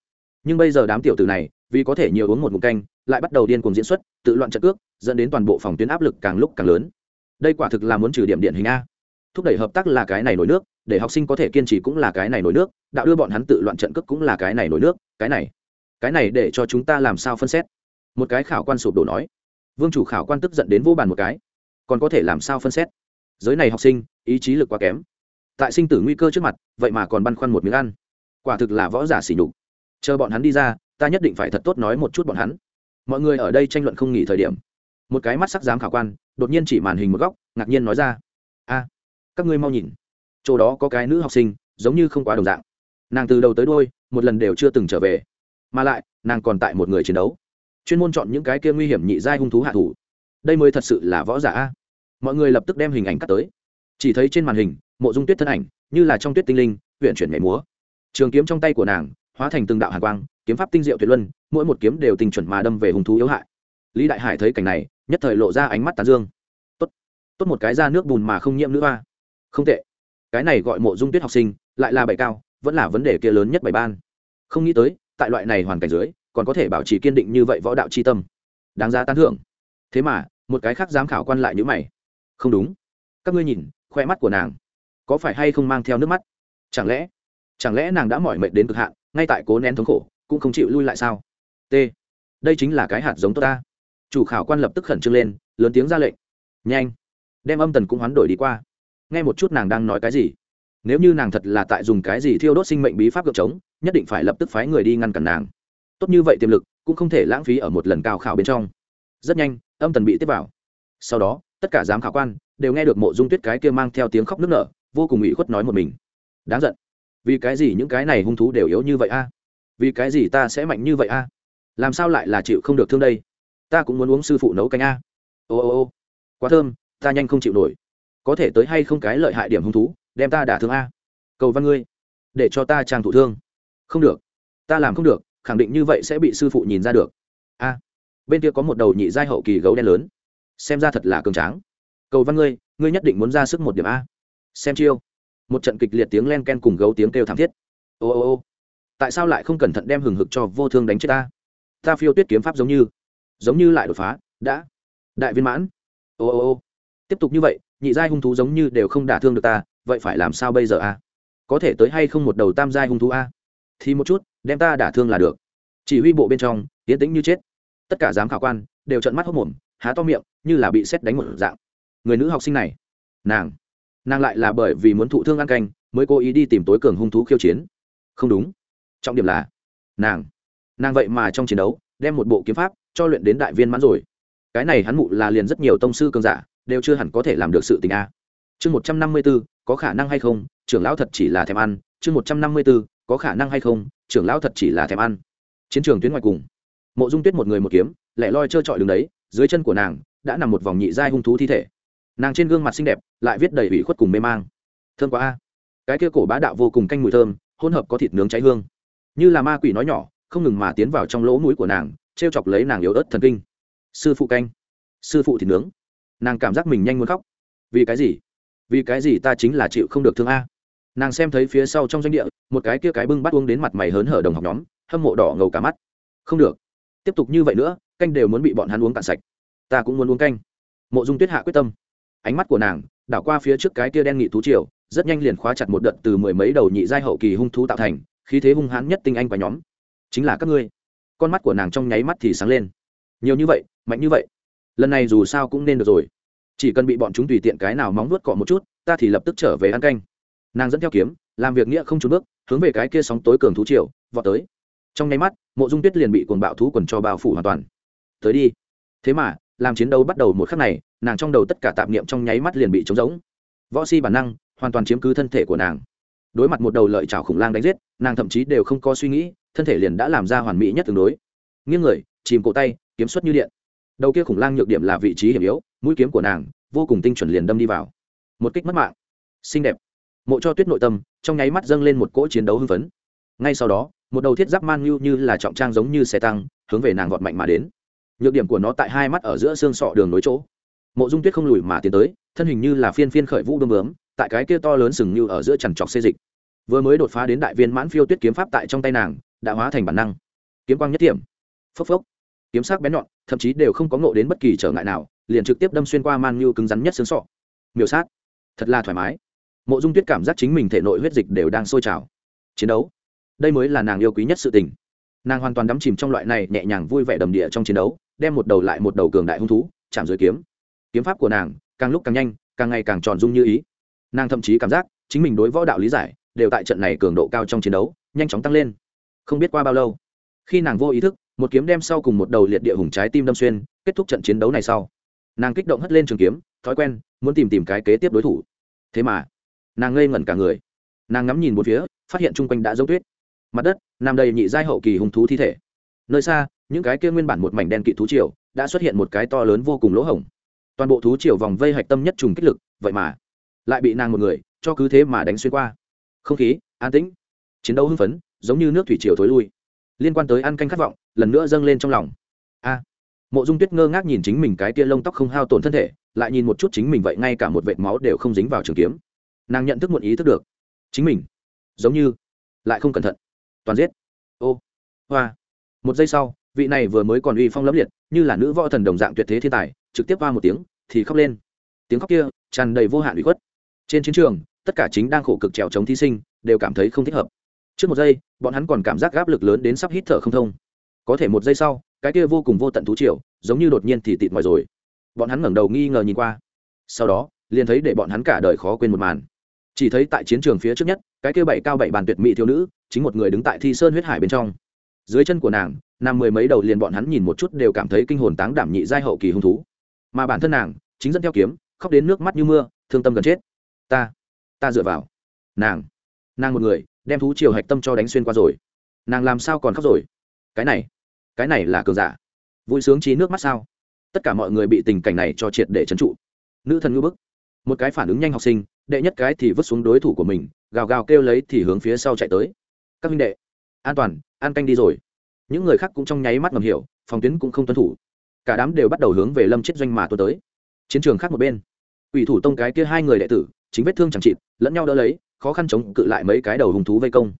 Nhưng bây giờ đám tiểu tử này vì có thể nhiều uống một ngụm canh, lại bắt đầu điên cuồng diễn xuất, tự loạn trận cước, dẫn đến toàn bộ phòng tuyến áp lực càng lúc càng lớn. Đây quả thực là muốn trừ điểm điện hình a. Thúc đẩy hợp tác là cái này nổi nước, để học sinh có thể kiên trì cũng là cái này nổi nước, đạo đưa bọn hắn tự loạn trận cước cũng là cái này nổi nước, cái này. Cái này để cho chúng ta làm sao phân xét? Một cái khảo quan sụp đổ nói. Vương chủ khảo quan tức giận đến vô bàn một cái. Còn có thể làm sao phân xét? Giới này học sinh, ý chí lực quá kém. Tại sinh tử nguy cơ trước mặt, vậy mà còn băn khoăn một miếng ăn. Quả thực là võ giả xỉ nhục. Chờ bọn hắn đi ra ta nhất định phải thật tốt nói một chút bọn hắn. Mọi người ở đây tranh luận không nghỉ thời điểm, một cái mắt sắc dám khả quan, đột nhiên chỉ màn hình một góc, ngạc nhiên nói ra, a, các ngươi mau nhìn, chỗ đó có cái nữ học sinh, giống như không quá đồng dạng. Nàng từ đầu tới đôi một lần đều chưa từng trở về, mà lại, nàng còn tại một người chiến đấu. Chuyên môn chọn những cái kia nguy hiểm nhị giai hung thú hạ thủ. Đây mới thật sự là võ giả a. Mọi người lập tức đem hình ảnh cắt tới. Chỉ thấy trên màn hình, mộ dung tuyết thân ảnh, như là trong tuyết tinh linh huyện chuyển nhảy múa. Trường kiếm trong tay của nàng, hóa thành từng đạo hàn quang kiếm pháp tinh diệu tuyệt luân, mỗi một kiếm đều tình chuẩn mà đâm về hung thú yếu hại. Lý đại hải thấy cảnh này, nhất thời lộ ra ánh mắt tán dương. Tốt tốt một cái ra nước bùn mà không nhiễm nữ hoa. Không tệ. Cái này gọi mộ dung tuyết học sinh, lại là bảy cao, vẫn là vấn đề kia lớn nhất bảy ban. Không nghĩ tới, tại loại này hoàn cảnh dưới, còn có thể bảo trì kiên định như vậy võ đạo c h i tâm. Đáng giá tán thưởng. Thế mà, một cái khác giám khảo quan lại nhữ mày. Không đúng. Các ngươi nhìn, khoe mắt của nàng, có phải hay không mang theo nước mắt? Chẳng lẽ chẳng lẽ nàng đã mỏi mệt đến cực hạn, ngay tại cố nén thống khổ? Cũng không chịu lui lại sao? T. Đây chính là cái hạt giống tốt ta. Chủ khảo quan lập tức khẩn trương lên, lớn tiếng ra lệnh. Nhanh. Đem âm tần cũng hoán đổi đi qua. Nghe một chút nàng đang nói cái gì. Nếu như nàng thật là tại dùng cái gì thiêu đốt sinh mệnh bí pháp gợp trống, nhất định phải lập tức phái người đi ngăn cản nàng. Tốt như vậy tiềm lực, cũng không thể lãng phí ở một lần cao khảo bên trong. Rất nhanh, âm tần bị tiếp vào. Sau đó, tất cả giám khảo quan đều nghe được mộ dung tuyết cái kia mang theo tiếng khóc nức nở, vô cùng ủy khuất nói một mình. Đáng giận. Vì cái gì những cái này hung thú đều yếu như vậy a? Vì cái gì ta sẽ mạnh như vậy a? Làm sao lại là chịu không được thương đây? Ta cũng muốn uống sư phụ nấu canh a. Ô ô ô, quá thơm, ta nhanh không chịu nổi. Có thể tới hay không cái lợi hại điểm hung thú, đem ta đả thương a. Cầu văn ngươi, để cho ta trang thụ thương. Không được, ta làm không được, khẳng định như vậy sẽ bị sư phụ nhìn ra được. A, bên kia có một đầu nhị giai hậu kỳ gấu đen lớn. Xem ra thật là cường tráng. Cầu văn ngươi ngươi nhất định muốn ra sức một điểm a. Xem chiêu. Một trận kịch liệt tiếng len ken cùng gấu tiếng kêu thảm thiết. Ô ô ô tại sao lại không cẩn thận đem hừng hực cho vô thương đánh chết ta? Ta phiêu tuyết kiếm pháp giống như giống như lại đột phá, đã. Đại viên mãn. Ô ô ô. Tiếp tục như vậy, nhị giai hung thú giống như đều không đả thương được ta, vậy phải làm sao bây giờ a? Có thể tới hay không một đầu tam giai hung thú a? Thì một chút, đem ta đả thương là được. Chỉ huy bộ bên trong, tiến tĩnh như chết. Tất cả giám khảo quan, đều trận mắt hốc mồm, há to miệng, như là bị xét đánh một dạng. Người nữ học sinh này, nàng nàng lại là bởi vì muốn thụ thương ăn canh, mới cố ý đi tìm tối cường hung thú khiêu chiến. Không đúng trọng điểm là, nàng nàng vậy mà trong chiến đấu, đem một bộ kiếm pháp cho luyện đến đại viên mãn rồi. Cái này hắn mụ là liền rất nhiều tông sư cường giả, đều chưa hẳn có thể làm được sự tình a. Chương một trăm năm mươi b ố có khả năng hay không, trưởng lão thật chỉ là thèm ăn. Chương một trăm năm mươi b ố có khả năng hay không, trưởng lão thật chỉ là thèm ăn. Chiến trường tuyến ngoài cùng. Mộ dung tuyết một người một kiếm, lẻ loi trơ trọi đường đấy, dưới chân của nàng đã nằm một vòng nhị giai hung thú thi thể. Nàng trên gương mặt xinh đẹp, lại viết đầy ủy khuất cùng mê mang. Thơm quá a. Cái kia cổ bá đạo vô cùng canh mùi thơm, hỗn hợp có thịt nướng cháy hương như là ma quỷ nói nhỏ, không ngừng mà tiến vào trong lỗ mũi của nàng t r e o chọc lấy nàng yếu ớt thần kinh. Sư phụ canh. Sư phụ thịt nướng. Nàng cảm giác mình nhanh muốn khóc. Vì cái gì? Vì cái gì ta chính là chịu không được thương a? Nàng xem thấy phía sau trong doanh địa, một cái kia cái bưng bắt uống đến mặt mày hớn hở đồng học nhóm, hâm mộ đỏ ngầu cả mắt. Không được. Tiếp tục như vậy nữa, canh đều muốn bị bọn hắn uống cạn sạch. Ta cũng muốn uống canh. Mộ dung tuyết hạ quyết tâm. Ánh mắt của nàng, đảo qua phía trước cái kia đen nghị thú triều, rất nhanh liền khóa chặt một đợt từ mười mấy đầu nhị giai hậu kỳ hung thú tạo thành khí thế hung hãn nhất tinh anh và nhóm, chính là các ngươi. Con mắt của nàng trong nháy mắt thì sáng lên. Nhiều như vậy, mạnh như vậy, lần này dù sao cũng nên được rồi. Chỉ cần bị bọn chúng tùy tiện cái nào móng nuốt cọ một chút, ta thì lập tức trở về ăn canh. Nàng dẫn theo kiếm, làm việc nghĩa không trốn bước, hướng về cái kia sóng tối cường thú triều, vọt tới. Trong nháy mắt, mộ dung tuyết liền bị cuồng bạo thú quần cho bao phủ hoàn toàn. Tới đi. Thế mà, làm chiến đấu bắt đầu một khắc này, nàng trong đầu tất cả tạp niệm trong nháy mắt liền bị trống rỗng. Võ si bản năng, hoàn toàn chiếm cứ thân thể của nàng đối mặt một đầu lợi chảo khủng lang đánh giết nàng thậm chí đều không có suy nghĩ thân thể liền đã làm ra hoàn mỹ nhất tương đối. Nghiêng người chìm cổ tay kiếm xuất như điện. Đầu kia khủng lang nhược điểm là vị trí hiểm yếu mũi kiếm của nàng vô cùng tinh chuẩn liền đâm đi vào. Một kích mất mạng. Xinh đẹp. Mộ cho tuyết nội tâm trong nháy mắt dâng lên một cỗ chiến đấu hưng phấn. Ngay sau đó một đầu thiết giáp man như, như là trọng trang giống như xe tăng hướng về nàng vọt mạnh mà đến. Nhược điểm của nó tại hai mắt ở giữa xương sọ đường nối chỗ. Mộ dung tuyết không lùi mà tiến tới thân hình như là phiên phiên khởi vũ bơm bướm tại cái kia to lớn sừng như ở giữa chằn trọc xê dịch. Vừa mới đột phá đến đại viên mãn phiêu tuyết kiếm pháp tại trong tay nàng, đã hóa thành bản năng. Kiếm quang nhất điểm phốc phốc. Kiếm sắc bén nhọn, thậm chí đều không có ngộ đến bất kỳ trở ngại nào, liền trực tiếp đâm xuyên qua man như cứng rắn nhất xương sọ. Miểu sát. Thật là thoải mái. Mộ dung tuyết cảm giác chính mình thể nội huyết dịch đều đang sôi trào. Chiến đấu. Đây mới là nàng yêu quý nhất sự tình. Nàng hoàn toàn đắm chìm trong loại này nhẹ nhàng vui vẻ đầm địa trong chiến đấu, đem một đầu lại một đầu cường đại hung thú, chạm dưới kiếm. Kiếm pháp của nàng, càng lúc càng nhanh, càng ngày càng tròn dung như ý nàng thậm chí cảm giác chính mình đối võ đạo lý giải đều tại trận này cường độ cao trong chiến đấu nhanh chóng tăng lên. Không biết qua bao lâu, khi nàng vô ý thức, một kiếm đem sau cùng một đầu liệt địa hùng trái tim đâm xuyên, kết thúc trận chiến đấu này sau, nàng kích động hất lên trường kiếm, thói quen, muốn tìm tìm cái kế tiếp đối thủ. Thế mà, nàng ngây ngẩn cả người. Nàng ngắm nhìn một phía, phát hiện chung quanh đã dấu tuyết. Mặt đất, nằm đầy nhị giai hậu kỳ hung thú thi thể. Nơi xa, những cái kia nguyên bản một mảnh đen kỵ thú triều, đã xuất hiện một cái to lớn vô cùng lỗ hổng. Toàn bộ thú triều vòng vây hạch tâm nhất trùng kích lực, vậy mà lại bị nàng một người, cho cứ thế mà đánh xuyên qua. Không khí, an tĩnh, chiến đấu hưng phấn, giống như nước thủy triều thối lui. Liên quan tới ăn canh khát vọng, lần nữa dâng lên trong lòng. A, mộ dung tuyết ngơ ngác nhìn chính mình cái tia lông tóc không hao tổn thân thể, lại nhìn một chút chính mình vậy ngay cả một vệt máu đều không dính vào trường kiếm. Nàng nhận thức một ý thức được. Chính mình, giống như, lại không cẩn thận. Toàn giết. Ô, hoa. Một giây sau, vị này vừa mới còn uy phong lẫm liệt, như là nữ võ thần đồng dạng tuyệt thế thiên tài, trực tiếp qua một tiếng, thì khóc lên. Tiếng khóc kia tràn đầy vô hạn ủy khuất trên chiến trường tất cả chính đang khổ cực trèo chống thí sinh đều cảm thấy không thích hợp. Trước một giây bọn hắn còn cảm giác gáp lực lớn đến sắp hít thở không thông. Có thể một giây sau cái kia vô cùng vô tận thú triệu, giống như đột nhiên thì tịt mỏi rồi. Bọn hắn ngẩng đầu nghi ngờ nhìn qua. Sau đó liền thấy để bọn hắn cả đời khó quên một màn. Chỉ thấy tại chiến trường phía trước nhất cái kia bảy cao bảy bàn tuyệt mỹ thiếu nữ chính một người đứng tại thi sơn huyết hải bên trong. Dưới chân của nàng nằm mười mấy đầu liền bọn hắn nhìn một chút đều cảm thấy kinh hồn táng đảm nhị giai hậu kỳ hung thú. Mà bản thân nàng chính dẫn theo kiếm khóc đến nước mắt như mưa thương tâm gần chết ta ta dựa vào. Nàng nàng một người, đem thú triều hạch tâm cho đánh xuyên qua rồi. Nàng làm sao còn khóc rồi? Cái này cái này là cường giả. Vui sướng trí nước mắt sao? Tất cả mọi người bị tình cảnh này cho triệt để trấn trụ. Nữ thần ngư bức. Một cái phản ứng nhanh học sinh, đệ nhất cái thì vứt xuống đối thủ của mình, gào gào kêu lấy thì hướng phía sau chạy tới. Các minh đệ, an toàn, an canh đi rồi. Những người khác cũng trong nháy mắt ngầm hiểu, phòng tuyến cũng không tuân thủ. Cả đám đều bắt đầu hướng về lâm chết doanh mà tôi tới. Chiến trường khác một bên. Ủy thủ tông cái kia hai người đệ tử chính vết thương chẳng chịt, lẫn nhau đỡ lấy, khó khăn chống cự lại mấy cái đầu hùng thú vây công.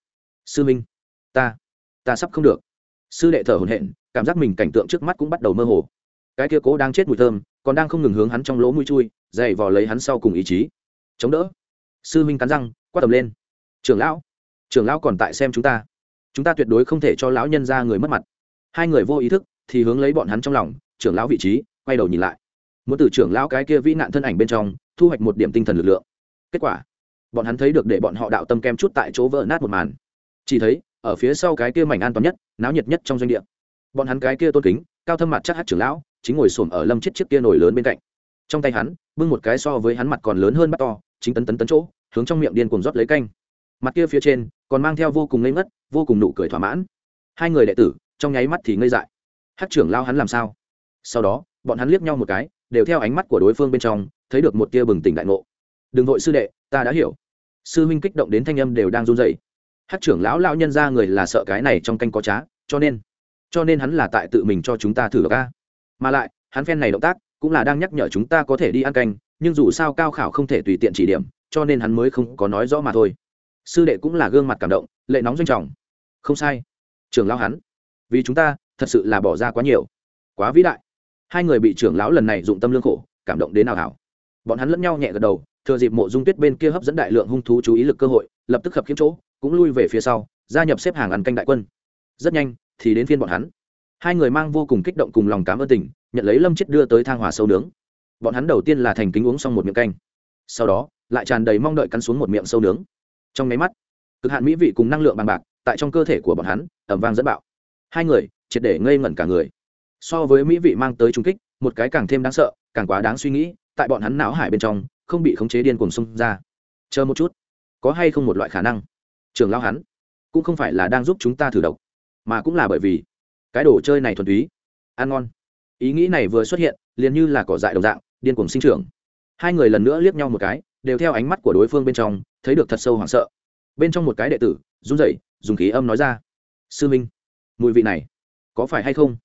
Sư minh, ta ta sắp không được. Sư đệ thở hổn hển, cảm giác mình cảnh tượng trước mắt cũng bắt đầu mơ hồ. Cái kia cố đang chết mùi thơm, còn đang không ngừng hướng hắn trong lỗ mũi chui, dày vò lấy hắn sau cùng ý chí. Chống đỡ. Sư minh cắn răng, quát tầm lên. Trưởng lão trưởng lão còn tại xem chúng ta. Chúng ta tuyệt đối không thể cho lão nhân ra người mất mặt. Hai người vô ý thức thì hướng lấy bọn hắn trong lòng, trưởng lão vị trí, quay đầu nhìn lại. Muốn từ trưởng lão cái kia vĩ nạn thân ảnh bên trong, thu hoạch một điểm tinh thần lực lượng kết quả. Bọn hắn thấy được để bọn họ đạo tâm kem chút tại chỗ vỡ nát một màn. Chỉ thấy, ở phía sau cái kia mảnh an toàn nhất, náo nhiệt nhất trong doanh địa. Bọn hắn cái kia tôn kính, cao thâm mặt chắc hát trưởng lão, chính ngồi xổm ở lâm chết chiếc kia nổi lớn bên cạnh. Trong tay hắn, bưng một cái so với hắn mặt còn lớn hơn bắt to, chính tấn tấn tấn chỗ, hướng trong miệng điên cuồng rót lấy canh. Mặt kia phía trên, còn mang theo vô cùng ngây ngất, vô cùng nụ cười thỏa mãn. Hai người đệ tử, trong nháy mắt thì ngây dại. Hát trưởng lao hắn làm sao? Sau đó, bọn hắn liếc nhau một cái, đều theo ánh mắt của đối phương bên trong, thấy được một tia bừng tỉnh đại ngộ đừng vội sư đệ, ta đã hiểu. Sư huynh kích động đến thanh âm đều đang run dậy hát trưởng lão lão nhân ra người là sợ cái này trong canh có trá, cho nên cho nên hắn là tại tự mình cho chúng ta thử ca mà lại, hắn phen này động tác, cũng là đang nhắc nhở chúng ta có thể đi ăn canh, nhưng dù sao cao khảo không thể tùy tiện chỉ điểm, cho nên hắn mới không có nói rõ mà thôi. Sư đệ cũng là gương mặt cảm động, lệ nóng doanh trọng. Không sai. Trưởng lão hắn. Vì chúng ta, thật sự là bỏ ra quá nhiều. Quá vĩ đại. Hai người bị trưởng lão lần này dụng tâm lương khổ, cảm động đến nào hảo bọn hắn lẫn nhau nhẹ gật đầu thừa dịp mộ dung tuyết bên kia hấp dẫn đại lượng hung thú chú ý lực cơ hội, lập tức khập kiếm chỗ, cũng lui về phía sau, gia nhập xếp hàng ăn canh đại quân. Rất nhanh, thì đến phiên bọn hắn. Hai người mang vô cùng kích động cùng lòng cảm ơn tình, nhận lấy lâm chết đưa tới thang hòa sâu nướng. Bọn hắn đầu tiên là thành kính uống xong một miệng canh. Sau đó, lại tràn đầy mong đợi cắn xuống một miệng sâu nướng. Trong máy mắt, cực hạn mỹ vị cùng năng lượng bằng bạc, tại trong cơ thể của bọn hắn ẩm vang dẫn bạo. Hai người, triệt để ngây ngẩn cả người. So với mỹ vị mang tới trung kích, một cái càng thêm đáng sợ, càng quá đáng suy nghĩ, tại bọn hắn não hải bên trong không bị khống chế điên cuồng xung ra. Chờ một chút, có hay không một loại khả năng? Trường lao hắn, cũng không phải là đang giúp chúng ta thử độc, mà cũng là bởi vì cái đồ chơi này thuần túy, ăn ngon. Ý nghĩ này vừa xuất hiện, liền như là cỏ dại đồng dạng, điên cuồng sinh trưởng. Hai người lần nữa liếc nhau một cái, đều theo ánh mắt của đối phương bên trong, thấy được thật sâu hoảng sợ. Bên trong một cái đệ tử, run rẩy, dùng khí âm nói ra, sư minh, mùi vị này có phải hay không?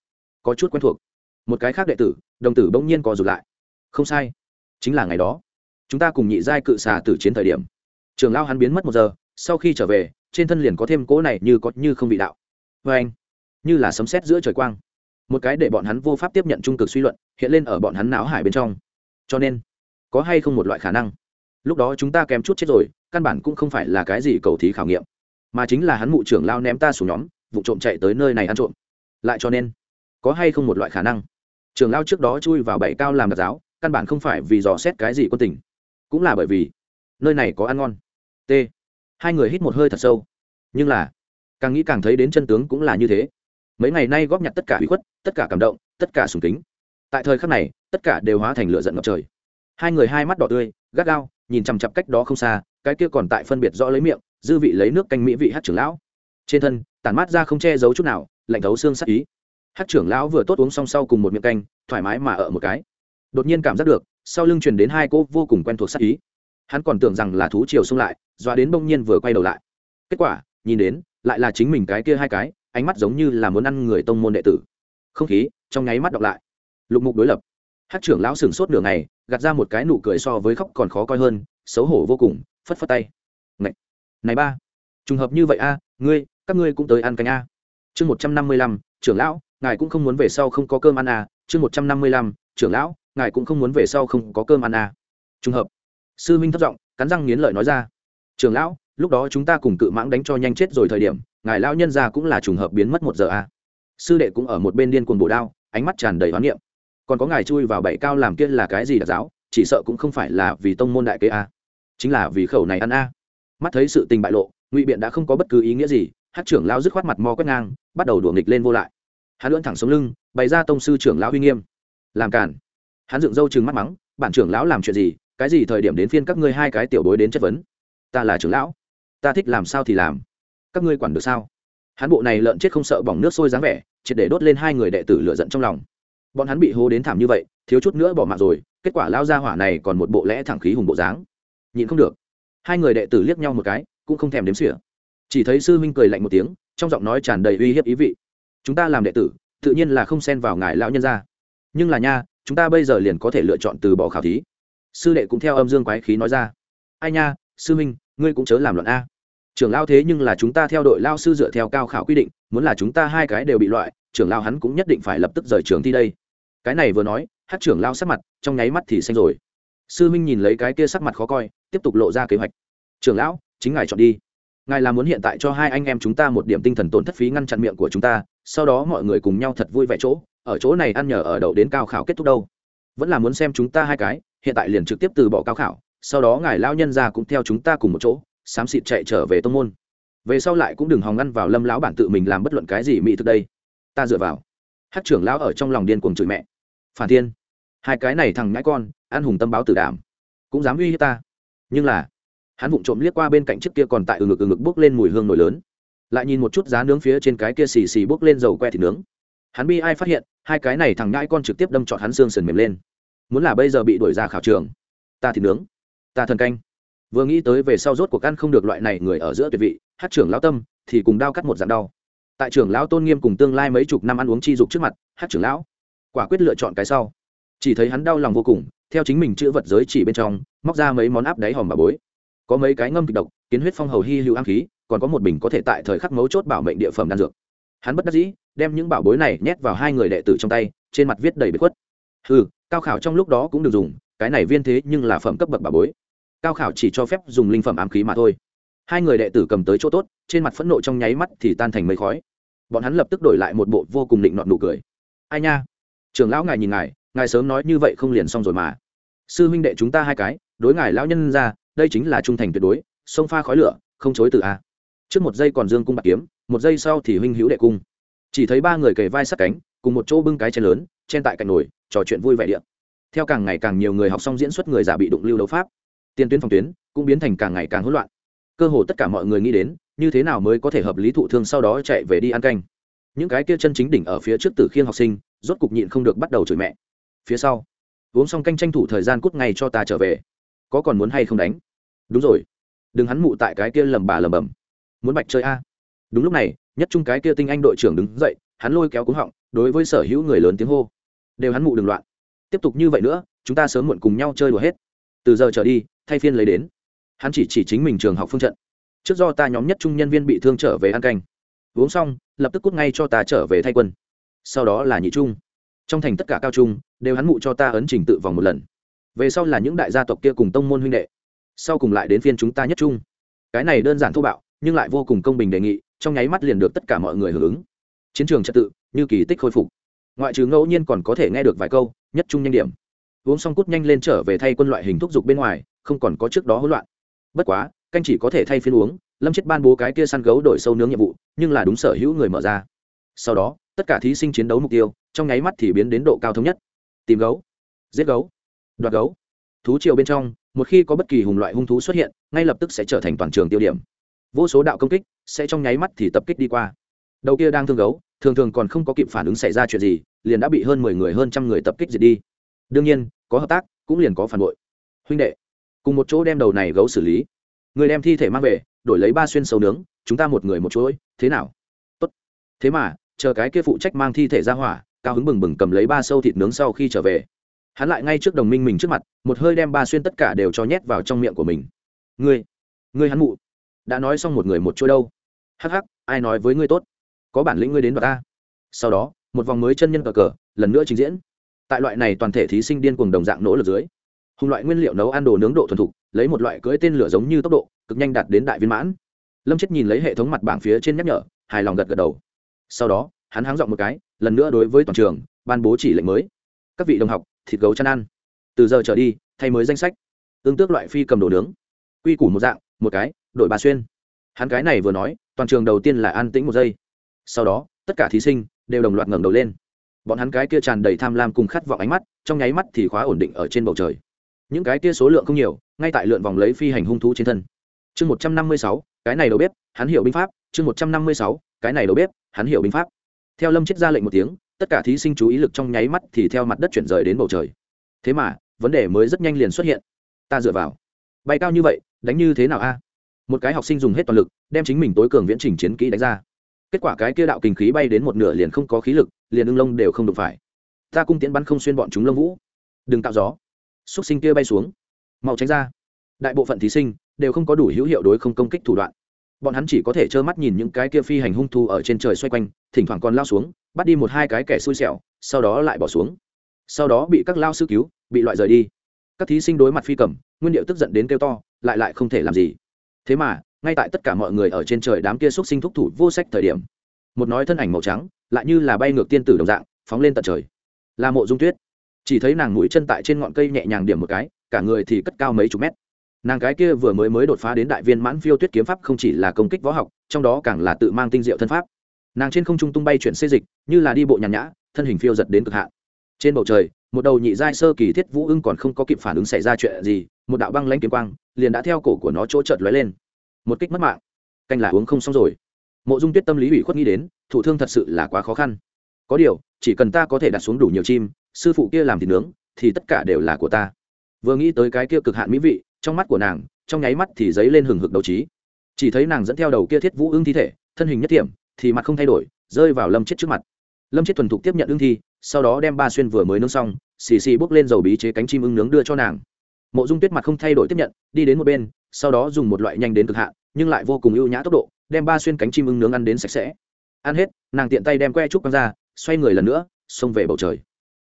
Có chút quen thuộc. Một cái khác đệ tử, đồng tử bỗng nhiên co rụt lại. Không sai, chính là ngày đó chúng ta cùng nhị giai cự xà tử chiến thời điểm. Trường lao hắn biến mất một giờ, sau khi trở về, trên thân liền có thêm cỗ này như có như không vị đạo. Vê anh, như là sấm sét giữa trời quang. Một cái để bọn hắn vô pháp tiếp nhận trung cực suy luận, hiện lên ở bọn hắn não hải bên trong. Cho nên, có hay không một loại khả năng? Lúc đó chúng ta kém chút chết rồi, căn bản cũng không phải là cái gì cầu thí khảo nghiệm, mà chính là hắn mụ trưởng lao ném ta xuống nhóm, vụ trộm chạy tới nơi này ăn trộm. Lại cho nên, có hay không một loại khả năng? Trưởng lao trước đó chui vào bảy cao làm đặc giáo, căn bản không phải vì dò xét cái gì quân tình cũng là bởi vì nơi này có ăn ngon. T. Hai người hít một hơi thật sâu. Nhưng là, càng nghĩ càng thấy đến chân tướng cũng là như thế. Mấy ngày nay góp nhặt tất cả hủy khuất, tất cả cảm động, tất cả sùng kính. Tại thời khắc này, tất cả đều hóa thành lửa giận ngập trời. Hai người hai mắt đỏ tươi, gắt gao, nhìn chằm chặp cách đó không xa, cái kia còn tại phân biệt rõ lấy miệng, dư vị lấy nước canh mỹ vị hát trưởng lão. Trên thân, tản mát ra không che giấu chút nào, lạnh thấu xương sắc ý. Hát trưởng lão vừa tốt uống xong sau cùng một miệng canh, thoải mái mà ở một cái. Đột nhiên cảm giác được sau lưng truyền đến hai cô vô cùng quen thuộc sắc ý. Hắn còn tưởng rằng là thú chiều xung lại doa đến bỗng nhiên vừa quay đầu lại. Kết quả nhìn đến lại là chính mình cái kia hai cái ánh mắt giống như là muốn ăn người tông môn đệ tử. Không khí trong nháy mắt đọc lại. Lục mục đối lập. Hát trưởng lão sửng sốt nửa ngày gạt ra một cái nụ cười so với khóc còn khó coi hơn xấu hổ vô cùng phất phất tay. Này, này ba. Trùng hợp như vậy a ngươi các ngươi cũng tới ăn canh a. Chương một trăm năm mươi lăm trưởng lão ngài cũng không muốn về sau không có cơm ăn à, chương một trăm năm mươi lăm trưởng lão ngài cũng không muốn về sau không có cơm ăn à? trùng hợp. Sư minh thất giọng, cắn răng nghiến lợi nói ra. Trường lão, lúc đó chúng ta cùng cự mãng đánh cho nhanh chết rồi thời điểm, ngài lão nhân ra cũng là trùng hợp biến mất một giờ à? sư đệ cũng ở một bên điên cuồng bổ đao, ánh mắt tràn đầy hoán niệm. Còn có ngài chui vào bảy cao làm kia là cái gì đặc giáo, chỉ sợ cũng không phải là vì tông môn đại kế a chính là vì khẩu này ăn a mắt thấy sự tình bại lộ, ngụy biện đã không có bất cứ ý nghĩa gì, hát trưởng lão dứt khoát mặt mò quét ngang, bắt đầu đuổi nghịch lên vô lại. Hắn lưỡn thẳng xuống lưng, bày ra tông sư trưởng lão uy nghiêm. Làm cản hắn dựng râu chừng mắt mắng, bản trưởng lão làm chuyện gì? Cái gì thời điểm đến phiên các ngươi hai cái tiểu bối đến chất vấn? Ta là trưởng lão. Ta thích làm sao thì làm. Các ngươi quản được sao? Hắn bộ này lợn chết không sợ bỏng nước sôi dáng vẻ, triệt để đốt lên hai người đệ tử lựa giận trong lòng. Bọn hắn bị hô đến thảm như vậy, thiếu chút nữa bỏ mạng rồi, kết quả lao ra hỏa này còn một bộ lẽ thẳng khí hùng bộ dáng. Nhịn không được. Hai người đệ tử liếc nhau một cái, cũng không thèm đếm xỉa. Chỉ thấy sư huynh cười lạnh một tiếng, trong giọng nói tràn đầy uy hiếp ý vị. Chúng ta làm đệ tử, tự nhiên là không xen vào ngài lão nhân ra nhưng là nha chúng ta bây giờ liền có thể lựa chọn từ bỏ khảo thí. Sư đệ cũng theo âm dương quái khí nói ra. Ai nha sư minh, ngươi cũng chớ làm luận a. Trưởng lao thế nhưng là chúng ta theo đội lao sư dựa theo cao khảo quy định muốn là chúng ta hai cái đều bị loại trưởng lao hắn cũng nhất định phải lập tức rời trường thi đây. Cái này vừa nói hát trưởng lao sắc mặt trong nháy mắt thì xanh rồi. Sư minh nhìn lấy cái kia sắc mặt khó coi tiếp tục lộ ra kế hoạch. Trưởng lão chính ngài chọn đi. Ngài là muốn hiện tại cho hai anh em chúng ta một điểm tinh thần tổn thất phí ngăn chặn miệng của chúng ta sau đó mọi người cùng nhau thật vui vẻ chỗ ở chỗ này ăn nhờ ở đậu đến cao khảo kết thúc đâu. Vẫn là muốn xem chúng ta hai cái, hiện tại liền trực tiếp từ bỏ cao khảo, sau đó ngài lao nhân ra cũng theo chúng ta cùng một chỗ, xám xịt chạy trở về tông môn. Về sau lại cũng đừng hòng ngăn vào lâm lão bản tự mình làm bất luận cái gì mỹ thực đây. Ta dựa vào. Hát trưởng lão ở trong lòng điên cuồng chửi mẹ. Phản thiên. Hai cái này thằng nhãi con, ăn hùng tâm báo tử đảm. Cũng dám uy hiếp ta. Nhưng là, hắn vụng trộm liếc qua bên cạnh chiếc kia còn tại ừ ngực ừ ngực bốc lên mùi hương nổi lớn. Lại nhìn một chút giá nướng phía trên cái kia xì xì bốc lên dầu que thịt nướng. Hắn bi ai phát hiện hai cái này thằng nhãi con trực tiếp đâm chọn hắn xương sườn mềm lên. Muốn là bây giờ bị đuổi ra khảo trường, ta thịt nướng. Ta thần canh. Vừa nghĩ tới về sau rốt cuộc ăn không được loại này người ở giữa tuyệt vị, hát trưởng lão tâm, thì cùng đao cắt một dạng đau. Tại trưởng lão tôn nghiêm cùng tương lai mấy chục năm ăn uống chi dục trước mặt, hát trưởng lão, quả quyết lựa chọn cái sau. Chỉ thấy hắn đau lòng vô cùng, theo chính mình chữ vật giới chỉ bên trong, móc ra mấy món áp đáy hòm bà bối. Có mấy cái ngâm kịch độc, kiến huyết phong hầu hy hữu am khí, còn có một bình có thể tại thời khắc mấu chốt bảo mệnh địa phẩm đan dược. Hắn bất đắc dĩ đem những bảo bối này nhét vào hai người đệ tử trong tay, trên mặt viết đầy bếp khuất. Ừ cao khảo trong lúc đó cũng được dùng, cái này viên thế nhưng là phẩm cấp bậc bảo bối. Cao khảo chỉ cho phép dùng linh phẩm ám khí mà thôi. Hai người đệ tử cầm tới chỗ tốt, trên mặt phẫn nộ trong nháy mắt thì tan thành mây khói. Bọn hắn lập tức đổi lại một bộ vô cùng định nọn nụ cười. Ai nha? Trưởng lão ngài nhìn ngài ngài sớm nói như vậy không liền xong rồi mà. Sư huynh đệ chúng ta hai cái, đối ngài lão nhân ra, đây chính là trung thành tuyệt đối, sông pha khói lửa, không chối từ a trước một giây còn dương cung bạc kiếm, một giây sau thì huynh hữu đệ cung chỉ thấy ba người kề vai sát cánh, cùng một chỗ bưng cái chén lớn, chen tại cạnh nồi, trò chuyện vui vẻ điện theo càng ngày càng nhiều người học xong diễn xuất người già bị đụng lưu đấu pháp, tiền tuyến phòng tuyến cũng biến thành càng ngày càng hỗn loạn. Cơ hồ tất cả mọi người nghĩ đến, như thế nào mới có thể hợp lý thụ thương sau đó chạy về đi ăn canh. Những cái kia chân chính đỉnh ở phía trước tử khiên học sinh, rốt cục nhịn không được bắt đầu chửi mẹ. Phía sau, uống xong canh tranh thủ thời gian cút ngay cho ta trở về. Có còn muốn hay không đánh? Đúng rồi. Đừng hắn mụ tại cái kia lầm bà lầm bầm. Muốn bạch chơi a. Đúng lúc này nhất trung cái kia tinh anh đội trưởng đứng dậy, hắn lôi kéo cúng họng, đối với sở hữu người lớn tiếng hô. Đều hắn mụ đừng loạn. Tiếp tục như vậy nữa, chúng ta sớm muộn cùng nhau chơi đùa hết. Từ giờ trở đi, thay phiên lấy đến. Hắn chỉ chỉ chính mình trường học phương trận. Trước do ta nhóm nhất trung nhân viên bị thương trở về ăn canh. Uống xong, lập tức cút ngay cho ta trở về thay quân sau đó là nhị trung. Trong thành tất cả cao trung, đều hắn mụ cho ta ấn trình tự vòng một lần. Về sau là những đại gia tộc kia cùng tông môn huynh đệ. Sau cùng lại đến phiên chúng ta nhất trung. Cái này đơn giản thô bạo, nhưng lại vô cùng công bình đề nghị trong nháy mắt liền được tất cả mọi người hưởng ứng. Chiến trường trật tự, như kỳ tích khôi phục. Ngoại trừ ngẫu nhiên còn có thể nghe được vài câu, nhất trung nhanh điểm. Uống xong cút nhanh lên trở về thay quân loại hình thúc giục bên ngoài, không còn có trước đó hỗn loạn. Bất quá, canh chỉ có thể thay phiên uống, lâm chết ban bố cái kia săn gấu đổi sâu nướng nhiệm vụ, nhưng là đúng sở hữu người mở ra. Sau đó, tất cả thí sinh chiến đấu mục tiêu, trong nháy mắt thì biến đến độ cao thống nhất. Tìm gấu, giết gấu, đoạt gấu. Thú triều bên trong, một khi có bất kỳ hùng loại hung thú xuất hiện, ngay lập tức sẽ trở thành toàn trường tiêu điểm vô số đạo công kích sẽ trong nháy mắt thì tập kích đi qua. Đầu kia đang thương gấu, thường thường còn không có kịp phản ứng xảy ra chuyện gì, liền đã bị hơn mười người, hơn trăm người tập kích diệt đi. Đương nhiên, có hợp tác cũng liền có phản bội. Huynh đệ, cùng một chỗ đem đầu này gấu xử lý. Người đem thi thể mang về, đổi lấy ba xuyên sầu nướng, chúng ta một người một chuỗi, thế nào? Tốt. Thế mà, chờ cái kia phụ trách mang thi thể ra hỏa, cao hứng bừng bừng cầm lấy ba sâu thịt nướng sau khi trở về. Hắn lại ngay trước đồng minh mình trước mặt, một hơi đem ba xuyên tất cả đều cho nhét vào trong miệng của mình. Ngươi ngươi hắn mụ đã nói xong một người một chỗ đâu. Hắc hắc, ai nói với ngươi tốt? Có bản lĩnh ngươi đến đoạt ta. Sau đó, một vòng mới chân nhân cờ cờ, lần nữa trình diễn. Tại loại này toàn thể thí sinh điên cuồng đồng dạng nỗ lực dưới, hùng loại nguyên liệu nấu ăn đồ nướng độ thuần thục, lấy một loại cưỡi tên lửa giống như tốc độ, cực nhanh đạt đến đại viên mãn. Lâm chết nhìn lấy hệ thống mặt bảng phía trên nhắc nhở, hài lòng gật gật đầu. Sau đó, hắn háng dọn một cái, lần nữa đối với toàn trường, ban bố chỉ lệnh mới. Các vị đồng học, thịt gấu chăn ăn. Từ giờ trở đi, thay mới danh sách. Tương tước loại phi cầm đồ nướng. Quy củ một dạng, một cái đội bà xuyên. Hắn cái này vừa nói, toàn trường đầu tiên là an tĩnh một giây. Sau đó, tất cả thí sinh đều đồng loạt ngẩng đầu lên. Bọn hắn cái kia tràn đầy tham lam cùng khát vọng ánh mắt, trong nháy mắt thì khóa ổn định ở trên bầu trời. Những cái kia số lượng không nhiều, ngay tại lượn vòng lấy phi hành hung thú trên thân. Chương một trăm năm mươi sáu, cái này đầu bếp, hắn hiểu binh pháp. Chương một trăm năm mươi sáu, cái này đầu bếp, hắn hiểu binh pháp. Theo lâm chết ra lệnh một tiếng, tất cả thí sinh chú ý lực trong nháy mắt thì theo mặt đất chuyển rời đến bầu trời. Thế mà, vấn đề mới rất nhanh liền xuất hiện. Ta dựa vào. Bay cao như vậy, đánh như thế nào a? Một cái học sinh dùng hết toàn lực, đem chính mình tối cường viễn trình chiến kỹ đánh ra. Kết quả cái kia đạo kinh khí bay đến một nửa liền không có khí lực, liền ưng lông đều không đụng phải. Ta cung tiễn bắn không xuyên bọn chúng lông vũ. Đừng tạo gió. Xúc sinh kia bay xuống. Mau tránh ra. Đại bộ phận thí sinh đều không có đủ hữu hiệu đối không công kích thủ đoạn. Bọn hắn chỉ có thể trơ mắt nhìn những cái kia phi hành hung thu ở trên trời xoay quanh, thỉnh thoảng còn lao xuống, bắt đi một hai cái kẻ xui xẻo, sau đó lại bỏ xuống. Sau đó bị các lao sư cứu, bị loại rời đi. Các thí sinh đối mặt phi cầm, nguyên điệu tức giận đến kêu to, lại lại không thể làm gì thế mà, ngay tại tất cả mọi người ở trên trời đám kia xúc sinh thúc thủ vô sách thời điểm, một nói thân ảnh màu trắng, lại như là bay ngược tiên tử đồng dạng, phóng lên tận trời. Là mộ dung tuyết. Chỉ thấy nàng mũi chân tại trên ngọn cây nhẹ nhàng điểm một cái, cả người thì cất cao mấy chục mét. Nàng cái kia vừa mới mới đột phá đến đại viên mãn phiêu tuyết kiếm pháp không chỉ là công kích võ học, trong đó càng là tự mang tinh diệu thân pháp. Nàng trên không trung tung bay chuyển xê dịch, như là đi bộ nhàn nhã, thân hình phiêu giật đến cực hạn. Trên bầu trời, một đầu nhị giai sơ kỳ thiết vũ ưng còn không có kịp phản ứng xảy ra chuyện gì, một đạo băng lãnh kiếm quang liền đã theo cổ của nó chỗ chợt lóe lên. Một kích mất mạng. Canh là uống không xong rồi. Mộ dung tuyết tâm lý ủy khuất nghĩ đến thủ thương thật sự là quá khó khăn. Có điều, chỉ cần ta có thể đặt xuống đủ nhiều chim, sư phụ kia làm thịt nướng, thì tất cả đều là của ta. Vừa nghĩ tới cái kia cực hạn mỹ vị, trong mắt của nàng, trong nháy mắt thì dấy lên hừng hực đầu trí. Chỉ thấy nàng dẫn theo đầu kia thiết vũ ưng thi thể, thân hình nhất thiểm thì mặt không thay đổi, rơi vào lâm chết trước mặt. Lâm chết thuần thục tiếp nhận ưng thi, sau đó đem ba xuyên vừa mới nướng xong, xì xì bốc lên dầu bí chế cánh chim ưng nướng đưa cho nàng mộ dung tuyết mặt không thay đổi tiếp nhận, đi đến một bên, sau đó dùng một loại nhanh đến cực hạn, nhưng lại vô cùng ưu nhã tốc độ, đem ba xuyên cánh chim ưng nướng ăn đến sạch sẽ. Ăn hết, nàng tiện tay đem que trúc quăng ra, xoay người lần nữa, xông về bầu trời.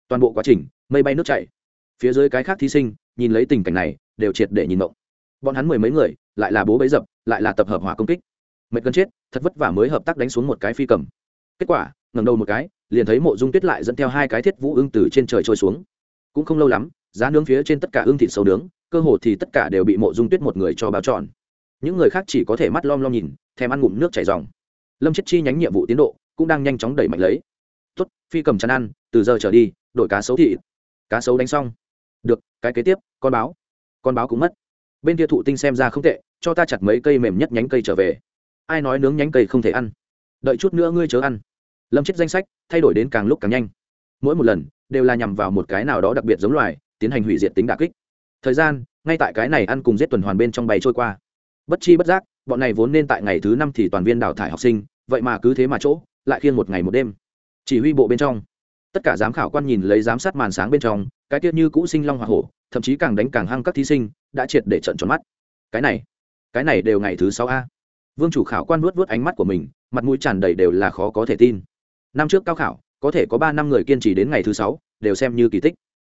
Toàn bộ quá trình, mây bay nước chảy. Phía dưới cái khác thí sinh, nhìn lấy tình cảnh này, đều triệt để nhìn mộng bọn hắn mười mấy người, lại là bố bấy dập, lại là tập hợp hỏa công kích. Mệt gần chết, thật vất vả mới hợp tác đánh xuống một cái phi cầm. Kết quả, ngẩng đầu một cái, liền thấy mộ dung tuyết lại dẫn theo hai cái thiết vũ ưng từ trên trời trôi xuống. Cũng không lâu lắm giá nướng phía trên tất cả ương thịt sâu nướng, cơ hồ thì tất cả đều bị mộ dung tuyết một người cho bao tròn những người khác chỉ có thể mắt lom lom nhìn, thèm ăn ngụm nước chảy dòng lâm chết chi nhánh nhiệm vụ tiến độ cũng đang nhanh chóng đẩy mạnh lấy. Tuất phi cầm chăn ăn, từ giờ trở đi, đổi cá sấu thị cá sấu đánh xong. Được, cái kế tiếp, con báo. Con báo cũng mất. Bên kia thụ tinh xem ra không tệ, cho ta chặt mấy cây mềm nhất nhánh cây trở về. Ai nói nướng nhánh cây không thể ăn? Đợi chút nữa ngươi chớ ăn. Lâm chết danh sách thay đổi đến càng lúc càng nhanh. Mỗi một lần đều là nhằm vào một cái nào đó đặc biệt giống loài tiến hành hủy diệt tính đà kích. Thời gian, ngay tại cái này ăn cùng giết tuần hoàn bên trong bày trôi qua. Bất chi bất giác, bọn này vốn nên tại ngày thứ năm thì toàn viên đào thải học sinh, vậy mà cứ thế mà chỗ, lại khiêng một ngày một đêm. Chỉ huy bộ bên trong, tất cả giám khảo quan nhìn lấy giám sát màn sáng bên trong, cái tiết như cũ sinh long hoa hổ, thậm chí càng đánh càng hăng các thí sinh, đã triệt để trận tròn mắt. Cái này cái này đều ngày thứ sáu a. Vương chủ khảo quan vuốt vuốt ánh mắt của mình, mặt mũi tràn đầy đều là khó có thể tin. Năm trước cao khảo, có thể có ba năm người kiên trì đến ngày thứ sáu, đều xem như kỳ tích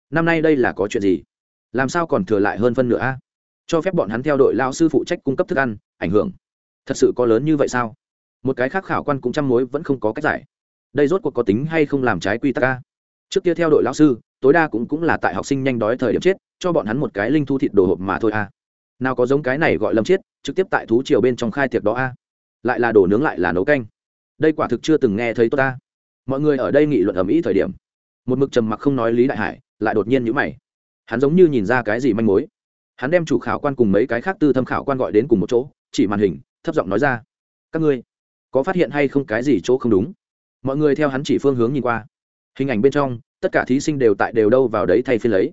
năm nay đây là có chuyện gì? Làm sao còn thừa lại hơn phân nửa a? Cho phép bọn hắn theo đội lao sư phụ trách cung cấp thức ăn, ảnh hưởng. Thật sự có lớn như vậy sao? Một cái khác khảo quan cũng chăm mối vẫn không có cách giải. Đây rốt cuộc có tính hay không làm trái quy tắc a? Trước kia theo đội lao sư, tối đa cũng cũng là tại học sinh nhanh đói thời điểm chết, cho bọn hắn một cái linh thu thịt đồ hộp mà thôi a. Nào có giống cái này gọi lâm chết, trực tiếp tại thú triều bên trong khai tiệc đó a. Lại là đổ nướng lại là nấu canh. Đây quả thực chưa từng nghe thấy tôi ta mọi người ở đây nghị luận ầm ĩ thời điểm. Một mực trầm mặc không nói lý đại hải lại đột nhiên nhữ mày. Hắn giống như nhìn ra cái gì manh mối. Hắn đem chủ khảo quan cùng mấy cái khác tư thâm khảo quan gọi đến cùng một chỗ, chỉ màn hình, thấp giọng nói ra, các ngươi, có phát hiện hay không cái gì chỗ không đúng? Mọi người theo hắn chỉ phương hướng nhìn qua. Hình ảnh bên trong, tất cả thí sinh đều tại đều đâu vào đấy thay phiên lấy.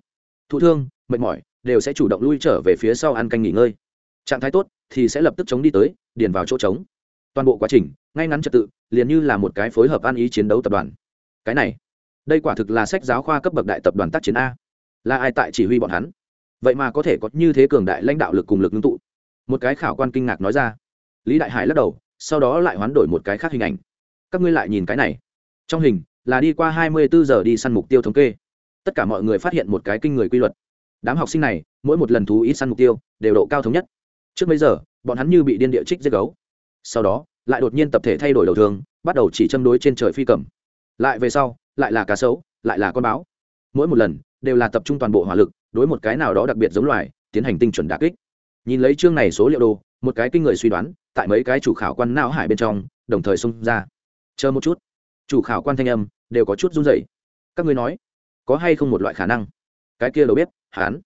Thụ thương, mệt mỏi, đều sẽ chủ động lui trở về phía sau ăn canh nghỉ ngơi. Trạng thái tốt thì sẽ lập tức chống đi tới, điền vào chỗ trống. Toàn bộ quá trình, ngay ngắn trật tự, liền như là một cái phối hợp ăn ý chiến đấu tập đoàn. Cái này đây quả thực là sách giáo khoa cấp bậc đại tập đoàn tác chiến a. Là ai tại chỉ huy bọn hắn? Vậy mà có thể có như thế cường đại lãnh đạo lực cùng lực ngưng tụ. Một cái khảo quan kinh ngạc nói ra. Lý đại hải lắc đầu, sau đó lại hoán đổi một cái khác hình ảnh. Các ngươi lại nhìn cái này. Trong hình, là đi qua hai mươi bốn giờ đi săn mục tiêu thống kê. Tất cả mọi người phát hiện một cái kinh người quy luật. Đám học sinh này, mỗi một lần thú ít săn mục tiêu, đều độ cao thống nhất. Trước mấy giờ, bọn hắn như bị điên địa trích giết gấu. Sau đó, lại đột nhiên tập thể thay đổi đầu thường, bắt đầu chỉ châm đối trên trời phi cầm. Lại về sau lại là cá sấu, lại là con báo. Mỗi một lần, đều là tập trung toàn bộ hỏa lực, đối một cái nào đó đặc biệt giống loài, tiến hành tinh chuẩn đà kích. Nhìn lấy chương này số liệu đồ, một cái kinh người suy đoán, tại mấy cái chủ khảo quan não hải bên trong, đồng thời xông ra. Chờ một chút. Chủ khảo quan thanh âm, đều có chút run rẩy. Các ngươi nói, có hay không một loại khả năng? Cái kia đâu biết, hắn.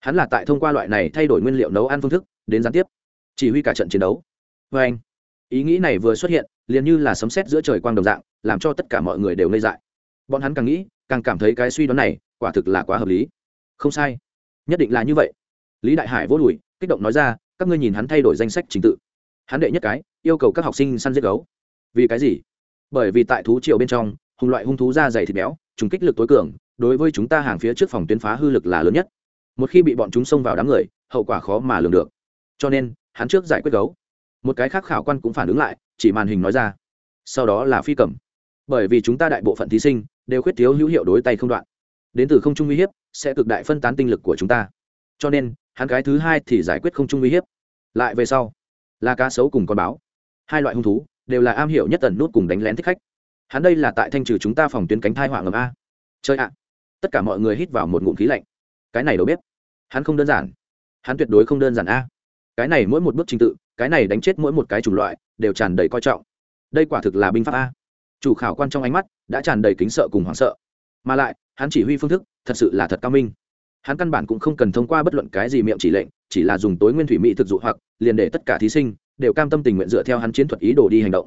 Hắn là tại thông qua loại này thay đổi nguyên liệu nấu ăn phương thức, đến gián tiếp. Chỉ huy cả trận chiến đấu. Vê anh ý nghĩ này vừa xuất hiện, liền như là sấm sét giữa trời quang đồng dạng, làm cho tất cả mọi người đều ngây dại bọn hắn càng nghĩ, càng cảm thấy cái suy đoán này quả thực là quá hợp lý. Không sai. Nhất định là như vậy. Lý đại hải vô đùi, kích động nói ra, các ngươi nhìn hắn thay đổi danh sách trình tự. Hắn đệ nhất cái, yêu cầu các học sinh săn giết gấu. Vì cái gì? Bởi vì tại thú triều bên trong, hùng loại hung thú da dày thịt béo, trùng kích lực tối cường, đối với chúng ta hàng phía trước phòng tuyến phá hư lực là lớn nhất. Một khi bị bọn chúng xông vào đám người, hậu quả khó mà lường được. Cho nên, hắn trước giải quyết gấu. Một cái khác khảo quan cũng phản ứng lại, chỉ màn hình nói ra. Sau đó là phi cầm. Bởi vì chúng ta đại bộ phận thí sinh đều khuyết thiếu hữu hiệu đối tay không đoạn. Đến từ không trung uy hiếp, sẽ cực đại phân tán tinh lực của chúng ta. Cho nên, hắn cái thứ hai thì giải quyết không trung uy hiếp. Lại về sau, là cá sấu cùng con báo. Hai loại hung thú, đều là am hiểu nhất tần nút cùng đánh lén thích khách. Hắn đây là tại thanh trừ chúng ta phòng tuyến cánh thai họa ngầm a. Chơi ạ. Tất cả mọi người hít vào một ngụm khí lạnh. Cái này đâu biết? Hắn không đơn giản. Hắn tuyệt đối không đơn giản a. Cái này mỗi một bước trình tự, cái này đánh chết mỗi một cái chủng loại, đều tràn đầy coi trọng. Đây quả thực là binh pháp a chủ khảo quan trong ánh mắt đã tràn đầy kính sợ cùng hoảng sợ. Mà lại, hắn chỉ huy phương thức thật sự là thật cao minh. Hắn căn bản cũng không cần thông qua bất luận cái gì miệng chỉ lệnh, chỉ là dùng tối nguyên thủy mỹ thực dụ hoặc, liền để tất cả thí sinh đều cam tâm tình nguyện dựa theo hắn chiến thuật ý đồ đi hành động.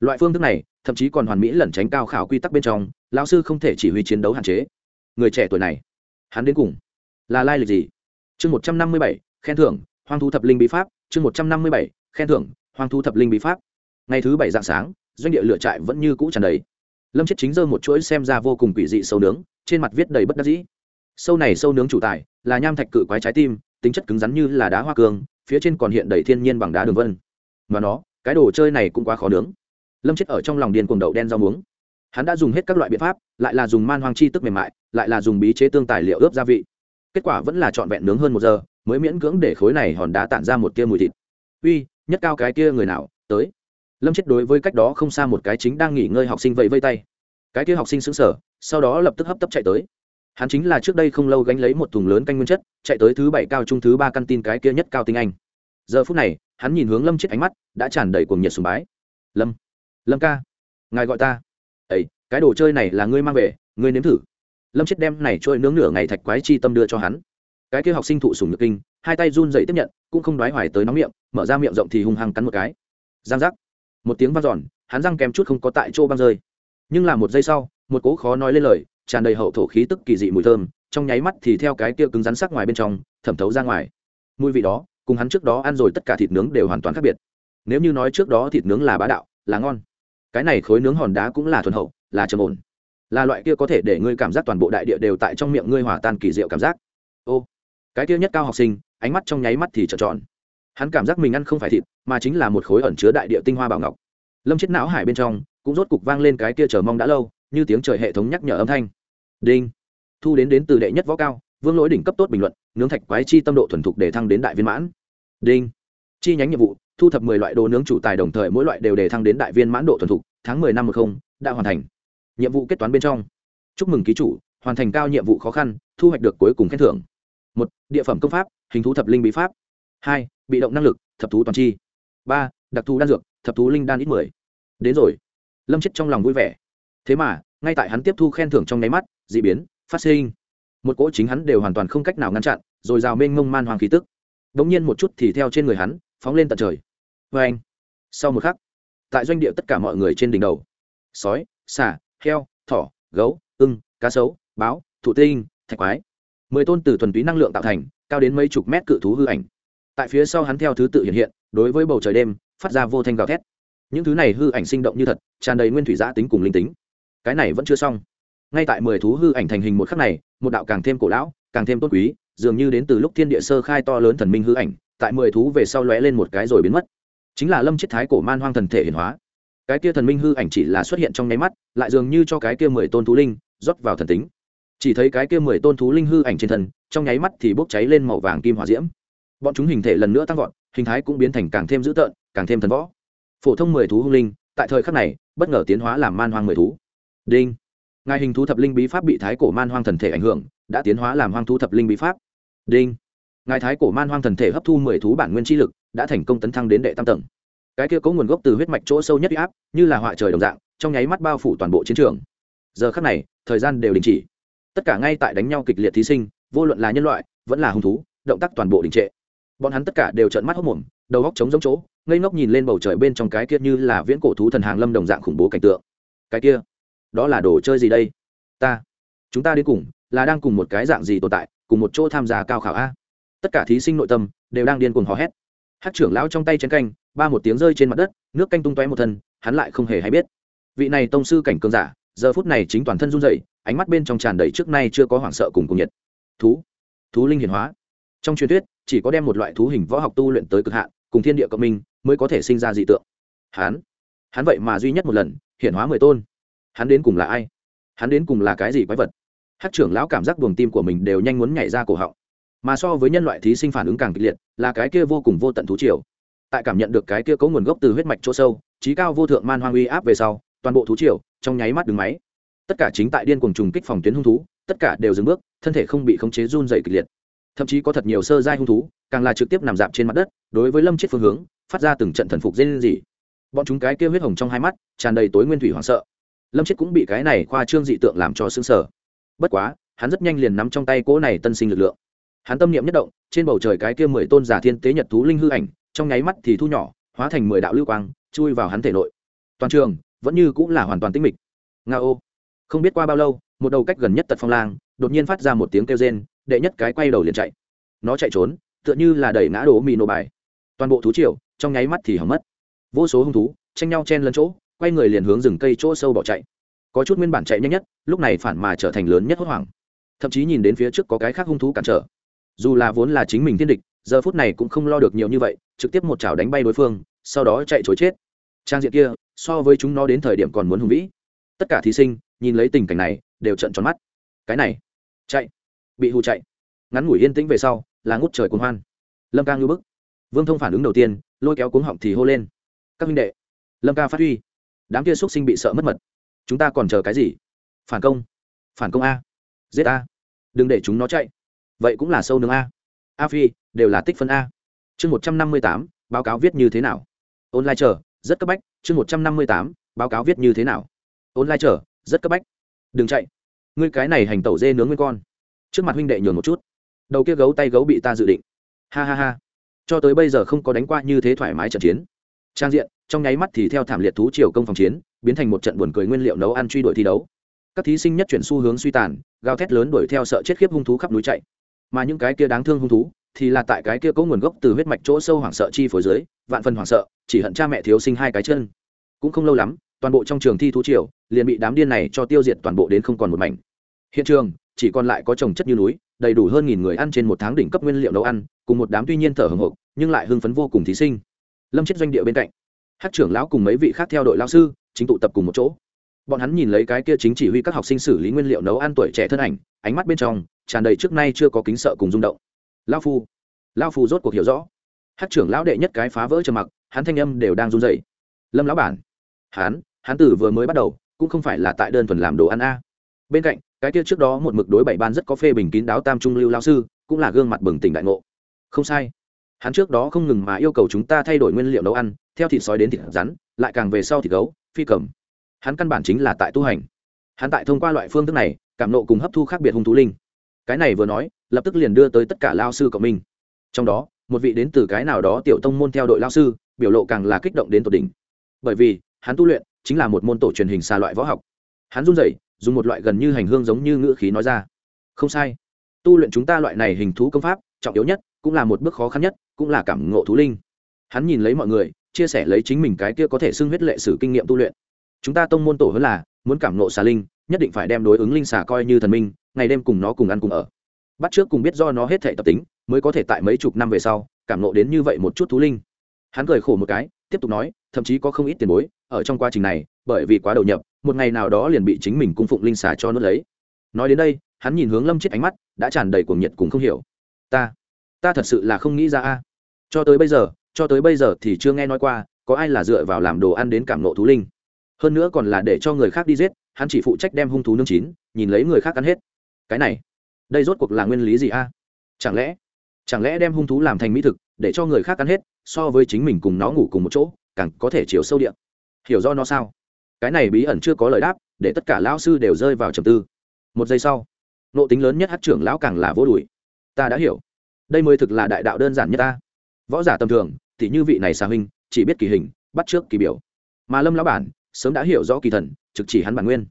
Loại phương thức này, thậm chí còn hoàn mỹ lẩn tránh cao khảo quy tắc bên trong, lão sư không thể chỉ huy chiến đấu hạn chế. Người trẻ tuổi này, hắn đến cùng là lai lịch gì? Chương một trăm năm mươi bảy, khen thưởng, hoang thu thập linh bí pháp. Chương một trăm năm mươi bảy, khen thưởng, hoang thu thập linh bí pháp. Ngày thứ bảy dạng sáng doanh địa lửa trại vẫn như cũ tràn đầy. Lâm chết chính giơ một chuỗi xem ra vô cùng quỷ dị sâu nướng, trên mặt viết đầy bất đắc dĩ. Sâu này sâu nướng chủ tài là nham thạch cự quái trái tim, tính chất cứng rắn như là đá hoa cương, phía trên còn hiện đầy thiên nhiên bằng đá đường vân. Mà nó, cái đồ chơi này cũng quá khó nướng. Lâm chết ở trong lòng điền cuồng đậu đen rau muống. Hắn đã dùng hết các loại biện pháp, lại là dùng man hoang chi tức mềm mại, lại là dùng bí chế tương tài liệu ướp gia vị. Kết quả vẫn là trọn vẹn nướng hơn một giờ, mới miễn cưỡng để khối này hòn đá tản ra một tia mùi thịt. Uy, nhất cao cái kia người nào, tới lâm chết đối với cách đó không xa một cái chính đang nghỉ ngơi học sinh vẫy vây tay. Cái kia học sinh xứng sở sau đó lập tức hấp tấp chạy tới. Hắn chính là trước đây không lâu gánh lấy một thùng lớn canh nguyên chất, chạy tới thứ bảy cao trung thứ ba căn tin cái kia nhất cao tinh anh. Giờ phút này, hắn nhìn hướng lâm chết ánh mắt, đã tràn đầy cuồng nhiệt sùng bái. Lâm lâm ca, ngài gọi ta. Ấy cái đồ chơi này là ngươi mang về, ngươi nếm thử. Lâm chết đem này trôi nướng nửa ngày thạch quái chi tâm đưa cho hắn. Cái kia học sinh thụ sùng nhược kinh, hai tay run dậy tiếp nhận, cũng không đoái hoài tới nóng miệng, mở ra miệng rộng thì hung hăng cắn một cái. Giang giác một tiếng vang giòn hắn răng kém chút không có tại chỗ băng rơi. Nhưng là một giây sau, một cỗ khó nói lên lời, tràn đầy hậu thổ khí tức kỳ dị mùi thơm, trong nháy mắt thì theo cái kia cứng rắn sắc ngoài bên trong, thẩm thấu ra ngoài. Mùi vị đó, cùng hắn trước đó ăn rồi tất cả thịt nướng đều hoàn toàn khác biệt. Nếu như nói trước đó thịt nướng là bá đạo, là ngon, cái này khối nướng hòn đá cũng là thuần hậu, là trầm ổn. Là loại kia có thể để ngươi cảm giác toàn bộ đại địa đều tại trong miệng ngươi hòa tan kỳ diệu cảm giác. Ô, cái kia nhất cao học sinh, ánh mắt trong nháy mắt thì trợn tròn hắn cảm giác mình ăn không phải thịt, mà chính là một khối ẩn chứa đại địa tinh hoa bảo ngọc. Lâm chết não hải bên trong, cũng rốt cục vang lên cái kia chờ mong đã lâu, như tiếng trời hệ thống nhắc nhở âm thanh. Đinh. Thu đến đến từ đệ nhất võ cao, vương lỗi đỉnh cấp tốt bình luận, nướng thạch quái chi tâm độ thuần thục để thăng đến đại viên mãn. Đinh. Chi nhánh nhiệm vụ, thu thập mười loại đồ nướng chủ tài đồng thời mỗi loại đều để thăng đến đại viên mãn độ thuần thục, tháng mười năm một không, đã hoàn thành. Nhiệm vụ kết toán bên trong. Chúc mừng ký chủ, hoàn thành cao nhiệm vụ khó khăn, thu hoạch được cuối cùng khen thưởng. Một, địa phẩm công pháp, hình thú thập linh bí pháp hai, bị động năng lực, thập thú toàn chi. Ba, đặc thù đan dược, thập thú linh đan ít mười. Đến rồi. Lâm chết trong lòng vui vẻ. Thế mà, ngay tại hắn tiếp thu khen thưởng trong nháy mắt d ị biến, phát sinh. Một cỗ chính hắn đều hoàn toàn không cách nào ngăn chặn, rồi rào mênh mông man hoàng khí tức. Đ ỗ n g nhiên một chút thì theo trên người hắn, phóng lên tận trời. Vê anh, sau một khắc, tại doanh địa tất cả mọi người trên đỉnh đầu. Sói, xà, heo, thỏ, gấu, ưng, cá sấu, báo thủ tinh, thạch quái. Mười tôn từ thuần túy năng lượng tạo thành, cao đến mấy chục mét cự thú hư ảnh tại phía sau hắn theo thứ tự hiện hiện, đối với bầu trời đêm, phát ra vô thanh gào thét. Những thứ này hư ảnh sinh động như thật, tràn đầy nguyên thủy giã tính cùng linh tính. Cái này vẫn chưa xong. Ngay tại mười thú hư ảnh thành hình một khắc này, một đạo càng thêm cổ lão, càng thêm tốt quý, dường như đến từ lúc thiên địa sơ khai to lớn thần minh hư ảnh, tại mười thú về sau lóe lên một cái rồi biến mất. Chính là lâm chiết thái cổ man hoang thần thể hiển hóa. Cái kia thần minh hư ảnh chỉ là xuất hiện trong nháy mắt, lại dường như cho cái kia mười tôn thú linh rót vào thần tính. Chỉ thấy cái kia mười tôn thú linh hư ảnh trên thần trong nháy mắt thì bốc cháy lên màu vàng kim hỏa diễm bọn chúng hình thể lần nữa tăng vọt, hình thái cũng biến thành càng thêm dữ tợn, càng thêm thần võ. Phổ thông mười thú hung linh, tại thời khắc này, bất ngờ tiến hóa làm man hoang mười thú. Đinh. Ngài hình thú thập linh bí pháp bị thái cổ man hoang thần thể ảnh hưởng, đã tiến hóa làm hoang thú thập linh bí pháp. Đinh. Ngài thái cổ man hoang thần thể hấp thu mười thú bản nguyên chi lực, đã thành công tấn thăng đến đệ tam tầng. Cái kia có nguồn gốc từ huyết mạch chỗ sâu nhất áp, như là họa trời đồng dạng, trong nháy mắt bao phủ toàn bộ chiến trường. Giờ khắc này, thời gian đều đình chỉ. Tất cả ngay tại đánh nhau kịch liệt thí sinh, vô luận là nhân loại, vẫn là hung thú, động tác toàn bộ đình trệ bọn hắn tất cả đều trợn mắt hốc mồm, đầu góc trống giống chỗ, ngây ngốc nhìn lên bầu trời bên trong cái kia như là viễn cổ thú thần hàng lâm đồng dạng khủng bố cảnh tượng. Cái kia, đó là đồ chơi gì đây? Ta, chúng ta đi cùng, là đang cùng một cái dạng gì tồn tại, cùng một chỗ tham gia cao khảo a. Tất cả thí sinh nội tâm đều đang điên cuồng hò hét. Hát trưởng lão trong tay chén canh, ba một tiếng rơi trên mặt đất, nước canh tung tóe một thân, hắn lại không hề hay biết. Vị này tông sư cảnh cường giả, giờ phút này chính toàn thân run rẩy, ánh mắt bên trong tràn đầy trước nay chưa có hoảng sợ cùng cùng nhiệt. Thú thú linh hiển hóa. Trong truyền thuyết chỉ có đem một loại thú hình võ học tu luyện tới cực hạn, cùng thiên địa cộng minh mới có thể sinh ra dị tượng. Hắn hắn vậy mà duy nhất một lần hiện hóa mười tôn. Hắn đến cùng là ai? Hắn đến cùng là cái gì quái vật? Hát trưởng lão cảm giác buồng tim của mình đều nhanh muốn nhảy ra cổ họng. Mà so với nhân loại thí sinh phản ứng càng kịch liệt, là cái kia vô cùng vô tận thú triều. Tại cảm nhận được cái kia có nguồn gốc từ huyết mạch chỗ sâu, trí cao vô thượng man hoang uy áp về sau, toàn bộ thú triều, trong nháy mắt đứng máy. Tất cả chính tại điên cuồng trùng kích phòng tuyến hung thú, tất cả đều dừng bước, thân thể không bị khống chế run dày kịch liệt thậm chí có thật nhiều sơ giai hung thú, càng là trực tiếp nằm dạp trên mặt đất, đối với lâm chết phương hướng, phát ra từng trận thần phục dê lên gì bọn chúng cái kia huyết hồng trong hai mắt, tràn đầy tối nguyên thủy hoảng sợ. Lâm chết cũng bị cái này khoa trương dị tượng làm cho xứng sở bất quá, hắn rất nhanh liền nắm trong tay cỗ này tân sinh lực lượng. Hắn tâm niệm nhất động, trên bầu trời cái kia mười tôn giả thiên tế nhật thú linh hư ảnh, trong nháy mắt thì thu nhỏ, hóa thành mười đạo lưu quang, chui vào hắn thể nội. Toàn trường, vẫn như cũng là hoàn toàn tĩnh mịch. Nga ô không biết qua bao lâu, một đầu cách gần nhất tật phong lang, đột nhiên phát ra một tiếng kêu rên đệ nhất cái quay đầu liền chạy. Nó chạy trốn, tựa như là đẩy ngã đổ mì nổ bài. Toàn bộ thú triều, trong nháy mắt thì hỏng mất. Vô số hung thú, tranh nhau chen lẫn chỗ, quay người liền hướng rừng cây chỗ sâu bỏ chạy. Có chút nguyên bản chạy nhanh nhất, lúc này phản mà trở thành lớn nhất hốt hoảng. Thậm chí nhìn đến phía trước có cái khác hung thú cản trở. Dù là vốn là chính mình thiên địch, giờ phút này cũng không lo được nhiều như vậy, trực tiếp một chảo đánh bay đối phương, sau đó chạy chối chết. Trang diện kia, so với chúng nó đến thời điểm còn muốn hùng vĩ. Tất cả thí sinh, nhìn lấy tình cảnh này, đều trận tròn mắt. Cái này, chạy bị hù chạy. Ngắn ngủi yên tĩnh về sau, là ngút trời cuốn hoan. Lâm ca ngưu bức. Vương thông phản ứng đầu tiên, lôi kéo cuống họng thì hô lên. Các minh đệ, lâm ca phát huy. Đám kia x sinh bị sợ mất mật. Chúng ta còn chờ cái gì? Phản công. Phản công a. Giết a. Đừng để chúng nó chạy. Vậy cũng là sâu nướng a. A phi, đều là tích phân a. Chương một trăm năm mươi tám, báo cáo viết như thế nào? Online chờ, rất cấp bách. Chương một trăm năm mươi tám, báo cáo viết như thế nào? Online chờ, rất cấp bách. Đừng chạy. Ngươi cái này hành tẩu dê nướng nguyên con trước mặt huynh đệ nhường một chút. Đầu kia gấu tay gấu bị ta dự định. Ha ha ha. Cho tới bây giờ không có đánh qua như thế thoải mái trận chiến. Trang diện, trong nháy mắt thì theo thảm liệt thú triều công phòng chiến, biến thành một trận buồn cười nguyên liệu nấu ăn truy đuổi thi đấu. Các thí sinh nhất chuyển xu hướng suy tàn, gào thét lớn đuổi theo sợ chết khiếp hung thú khắp núi chạy. Mà những cái kia đáng thương hung thú, thì là tại cái kia có nguồn gốc từ huyết mạch chỗ sâu hoảng sợ chi phối dưới, vạn phần hoảng sợ, chỉ hận cha mẹ thiếu sinh hai cái chân. Cũng không lâu lắm, toàn bộ trong trường thi thú triều, liền bị đám điên này cho tiêu diệt toàn bộ đến không còn một mảnh. Hiện trường chỉ còn lại có trồng chất như núi, đầy đủ hơn nghìn người ăn trên một tháng đỉnh cấp nguyên liệu nấu ăn, cùng một đám tuy nhiên thở hồng hộc, nhưng lại hưng phấn vô cùng thí sinh. Lâm chết doanh địa bên cạnh, hát trưởng lão cùng mấy vị khác theo đội lao sư, chính tụ tập cùng một chỗ. Bọn hắn nhìn lấy cái kia chính chỉ huy các học sinh xử lý nguyên liệu nấu ăn tuổi trẻ thân ảnh, ánh mắt bên trong tràn đầy trước nay chưa có kính sợ cùng rung động. Lao phu lao phu rốt cuộc hiểu rõ. Hát trưởng lão đệ nhất cái phá vỡ trầm mặc, hắn thanh âm đều đang run dậy lâm lão bản, hắn hắn tử vừa mới bắt đầu, cũng không phải là tại đơn thuần làm đồ ăn a. Bên cạnh cái kia trước đó một mực đối bảy ban rất có phê bình kín đáo tam trung lưu lao sư, cũng là gương mặt bừng tỉnh đại ngộ. Không sai. Hắn trước đó không ngừng mà yêu cầu chúng ta thay đổi nguyên liệu nấu ăn, theo thịt sói đến thịt rắn, lại càng về sau thịt gấu, phi cầm. Hắn căn bản chính là tại tu hành. Hắn tại thông qua loại phương thức này, cảm nộ cùng hấp thu khác biệt hung thú linh. Cái này vừa nói, lập tức liền đưa tới tất cả lao sư cộng minh. Trong đó, một vị đến từ cái nào đó tiểu tông môn theo đội lao sư, biểu lộ càng là kích động đến tột đỉnh. Bởi vì, hắn tu luyện chính là một môn tổ truyền hình xa loại võ học. Hắn run rẩy dùng một loại gần như hành hương giống như ngữ khí nói ra. Không sai. Tu luyện chúng ta loại này hình thú công pháp, trọng yếu nhất cũng là một bước khó khăn nhất, cũng là cảm ngộ thú linh. Hắn nhìn lấy mọi người, chia sẻ lấy chính mình cái kia có thể xưng huyết lệ sử kinh nghiệm tu luyện. Chúng ta tông môn tổ hơn là, muốn cảm ngộ xà linh, nhất định phải đem đối ứng linh xà coi như thần minh, ngày đêm cùng nó cùng ăn cùng ở. Bắt trước cùng biết do nó hết thể tập tính, mới có thể tại mấy chục năm về sau, cảm ngộ đến như vậy một chút thú linh. Hắn cười khổ một cái, tiếp tục nói, thậm chí có không ít tiền bối, ở trong quá trình này, bởi vì quá đầu nhập một ngày nào đó liền bị chính mình cung phụng linh xà cho nuốt lấy. Nói đến đây, hắn nhìn hướng lâm chết ánh mắt đã tràn đầy cuồng nhiệt cùng không hiểu. Ta ta thật sự là không nghĩ ra a. Cho tới bây giờ, cho tới bây giờ thì chưa nghe nói qua có ai là dựa vào làm đồ ăn đến cảm nộ thú linh. Hơn nữa còn là để cho người khác đi giết, hắn chỉ phụ trách đem hung thú nương chín, nhìn lấy người khác ăn hết. Cái này, đây rốt cuộc là nguyên lý gì a? Chẳng lẽ chẳng lẽ đem hung thú làm thành mỹ thực để cho người khác ăn hết, so với chính mình cùng nó ngủ cùng một chỗ, càng có thể chiều sâu điện hiểu do nó sao? Cái này bí ẩn chưa có lời đáp, để tất cả lão sư đều rơi vào trầm tư. Một giây sau, nộ tính lớn nhất hát trưởng lão càng là vô đùi. Ta đã hiểu. Đây mới thực là đại đạo đơn giản nhất ta. Võ giả tầm thường thì như vị này xà huynh, chỉ biết kỳ hình, bắt trước kỳ biểu. Mà lâm lão bản, sớm đã hiểu rõ kỳ thần, trực chỉ hắn bản nguyên.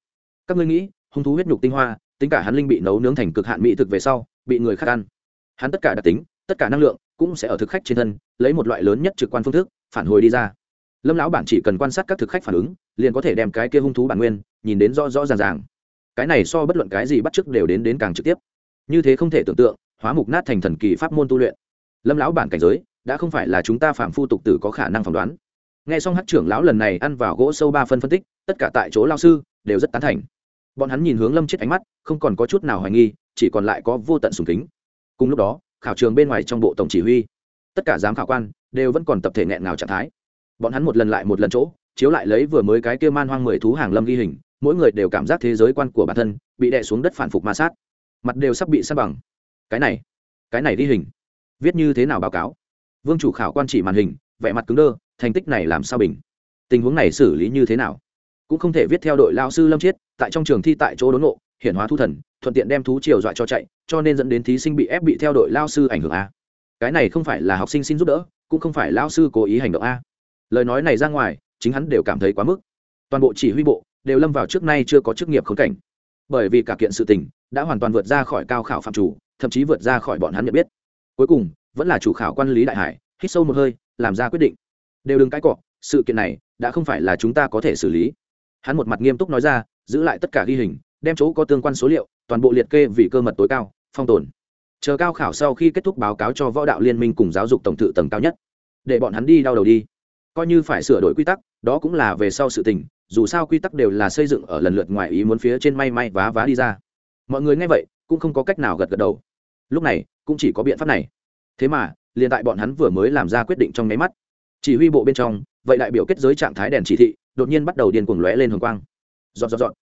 Các ngươi nghĩ, hung thú huyết nhục tinh hoa, tính cả hắn linh bị nấu nướng thành cực hạn mỹ thực về sau, bị người khác ăn. Hắn tất cả đặc tính, tất cả năng lượng, cũng sẽ ở thực khách trên thân, lấy một loại lớn nhất trực quan phương thức, phản hồi đi ra. Lâm lão bản chỉ cần quan sát các thực khách phản ứng liền có thể đem cái kia hung thú bản nguyên nhìn đến rõ rõ ràng ràng. Cái này so bất luận cái gì bắt chước đều đến đến càng trực tiếp. Như thế không thể tưởng tượng, hóa mục nát thành thần kỳ pháp môn tu luyện. Lâm lão bản cảnh giới, đã không phải là chúng ta phạm phu tục tử có khả năng phỏng đoán. Nghe xong hát trưởng lão lần này ăn vào gỗ sâu ba phân phân tích, tất cả tại chỗ lao sư đều rất tán thành. Bọn hắn nhìn hướng lâm chết ánh mắt, không còn có chút nào hoài nghi, chỉ còn lại có vô tận sùng kính. Cùng lúc đó, khảo trường bên ngoài trong bộ tổng chỉ huy, tất cả giám khảo quan đều vẫn còn tập thể nghẹn ngào trạng thái. Bọn hắn một lần lại một lần chỗ chiếu lại lấy vừa mới cái kia man hoang mười thú hàng lâm ghi hình, mỗi người đều cảm giác thế giới quan của bản thân bị đè xuống đất phản phục ma sát. Mặt đều sắp bị sát bằng. Cái này cái này ghi hình, viết như thế nào báo cáo? Vương chủ khảo quan chỉ màn hình, vẻ mặt cứng đơ, thành tích này làm sao bình? Tình huống này xử lý như thế nào? Cũng không thể viết theo đội lao sư lâm chiết, tại trong trường thi tại chỗ đốn ngộ, hiển hóa thu thần, thuận tiện đem thú chiều dọa cho chạy, cho nên dẫn đến thí sinh bị ép bị theo đội lao sư ảnh hưởng a. Cái này không phải là học sinh xin giúp đỡ, cũng không phải lao sư cố ý hành động a. Lời nói này ra ngoài chính hắn đều cảm thấy quá mức. Toàn bộ chỉ huy bộ đều lâm vào trước nay chưa có chức nghiệp khống cảnh. Bởi vì cả kiện sự tình đã hoàn toàn vượt ra khỏi cao khảo phạm chủ, thậm chí vượt ra khỏi bọn hắn nhận biết. Cuối cùng, vẫn là chủ khảo quan lý đại hải, hít sâu một hơi, làm ra quyết định. Đều đừng cãi cọ, sự kiện này đã không phải là chúng ta có thể xử lý. Hắn một mặt nghiêm túc nói ra, giữ lại tất cả ghi hình, đem chỗ có tương quan số liệu, toàn bộ liệt kê vì cơ mật tối cao, phong tồn. Chờ cao khảo sau khi kết thúc báo cáo cho võ đạo liên minh cùng giáo dục tổng thự tầng cao nhất. Để bọn hắn đi đau đầu đi coi như phải sửa đổi quy tắc, đó cũng là về sau sự tình, dù sao quy tắc đều là xây dựng ở lần lượt ngoài ý muốn phía trên may may vá vá đi ra. Mọi người nghe vậy, cũng không có cách nào gật gật đầu. Lúc này, cũng chỉ có biện pháp này. Thế mà, liền tại bọn hắn vừa mới làm ra quyết định trong nháy mắt, chỉ huy bộ bên trong, vậy đại biểu kết giới trạng thái đèn chỉ thị, đột nhiên bắt đầu điên cuồng lóe lên hồng quang. Dọn dọn dọn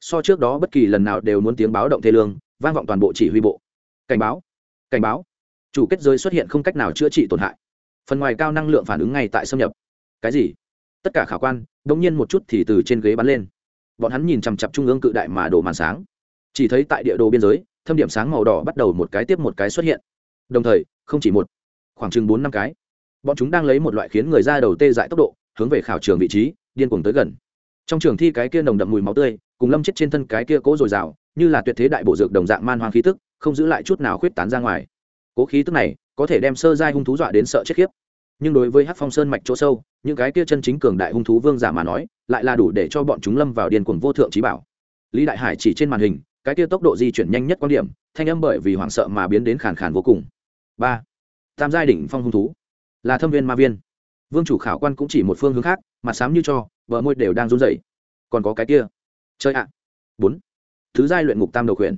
so trước đó bất kỳ lần nào đều muốn tiếng báo động thê lương, vang vọng toàn bộ chỉ huy bộ. Cảnh báo. Cảnh báo. Chủ kết giới xuất hiện không cách nào chữa trị tổn hại. Phần ngoài cao năng lượng phản ứng ngay tại xâm nhập cái gì? Tất cả khả quan đ ỗ n g nhiên một chút thì từ trên ghế bắn lên. Bọn hắn nhìn chằm chặp trung ương cự đại mà đổ màn sáng. Chỉ thấy tại địa đồ biên giới, thâm điểm sáng màu đỏ bắt đầu một cái tiếp một cái xuất hiện. Đồng thời, không chỉ một, khoảng chừng bốn năm cái. Bọn chúng đang lấy một loại khiến người ra đầu tê dại tốc độ, hướng về khảo trường vị trí, điên cuồng tới gần. Trong trường thi cái kia nồng đậm mùi máu tươi, cùng lâm chết trên thân cái kia cố dồi dào, như là tuyệt thế đại bộ dược đồng dạng man hoang khí tức, không giữ lại chút nào khuyết tán ra ngoài. Cố khí tức này, có thể đem sơ giai hung thú dọa đến sợ chết khiếp nhưng đối với hát phong sơn mạch chỗ sâu, những cái kia chân chính cường đại hung thú vương giả mà nói, lại là đủ để cho bọn chúng lâm vào điền cuồng vô thượng trí bảo. Lý đại hải chỉ trên màn hình, cái kia tốc độ di chuyển nhanh nhất quan điểm, thanh âm bởi vì hoảng sợ mà biến đến khàn khàn vô cùng. Ba, tam giai đỉnh phong hung thú, là thâm viên ma viên. Vương chủ khảo quan cũng chỉ một phương hướng khác mà sám như cho vợ môi đều đang run rẩy. Còn có cái kia, chơi ạ. Bốn, thứ giai luyện ngục tam đầu khuyển,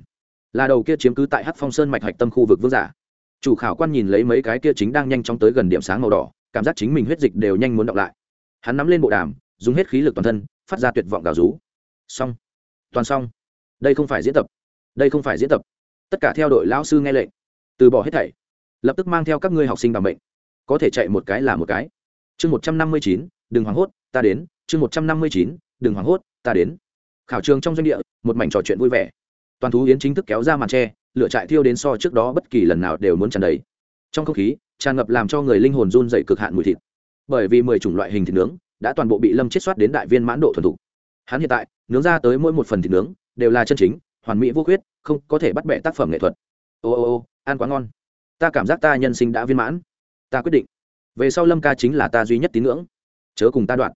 là đầu kia chiếm cứ tại hắc phong sơn mạch hạch tâm khu vực vương giả chủ khảo quan nhìn lấy mấy cái kia chính đang nhanh chóng tới gần điểm sáng màu đỏ, cảm giác chính mình huyết dịch đều nhanh muốn đọc lại. Hắn nắm lên bộ đàm, dùng hết khí lực toàn thân, phát ra tuyệt vọng gào rú. Xong. Toàn xong. Đây không phải diễn tập. Đây không phải diễn tập. Tất cả theo đội lão sư nghe lệnh. Từ bỏ hết thảy. Lập tức mang theo các ngươi học sinh bằng bệnh có thể chạy một cái là một cái. Chương một trăm năm mươi chín, đừng hoảng hốt, ta đến. Chương một trăm năm mươi chín, đừng hoảng hốt, ta đến. Khảo trường trong doanh địa, một mảnh trò chuyện vui vẻ toàn thú yến chính thức kéo ra màn tre, lửa trại thiêu đến so trước đó bất kỳ lần nào đều muốn tràn đầy. Trong không khí, tràn ngập làm cho người linh hồn run dậy cực hạn mùi thịt. Bởi vì mười chủng loại hình thịt nướng đã toàn bộ bị lâm chết soát đến đại viên mãn độ thuần thục. Hắn hiện tại, nướng ra tới mỗi một phần thịt nướng đều là chân chính, hoàn mỹ vô khuyết, không có thể bắt bẻ tác phẩm nghệ thuật. Ô ô ô, ăn quá ngon. Ta cảm giác ta nhân sinh đã viên mãn. Ta quyết định. Về sau lâm ca chính là ta duy nhất tín ngưỡng. Chớ cùng ta đoạn.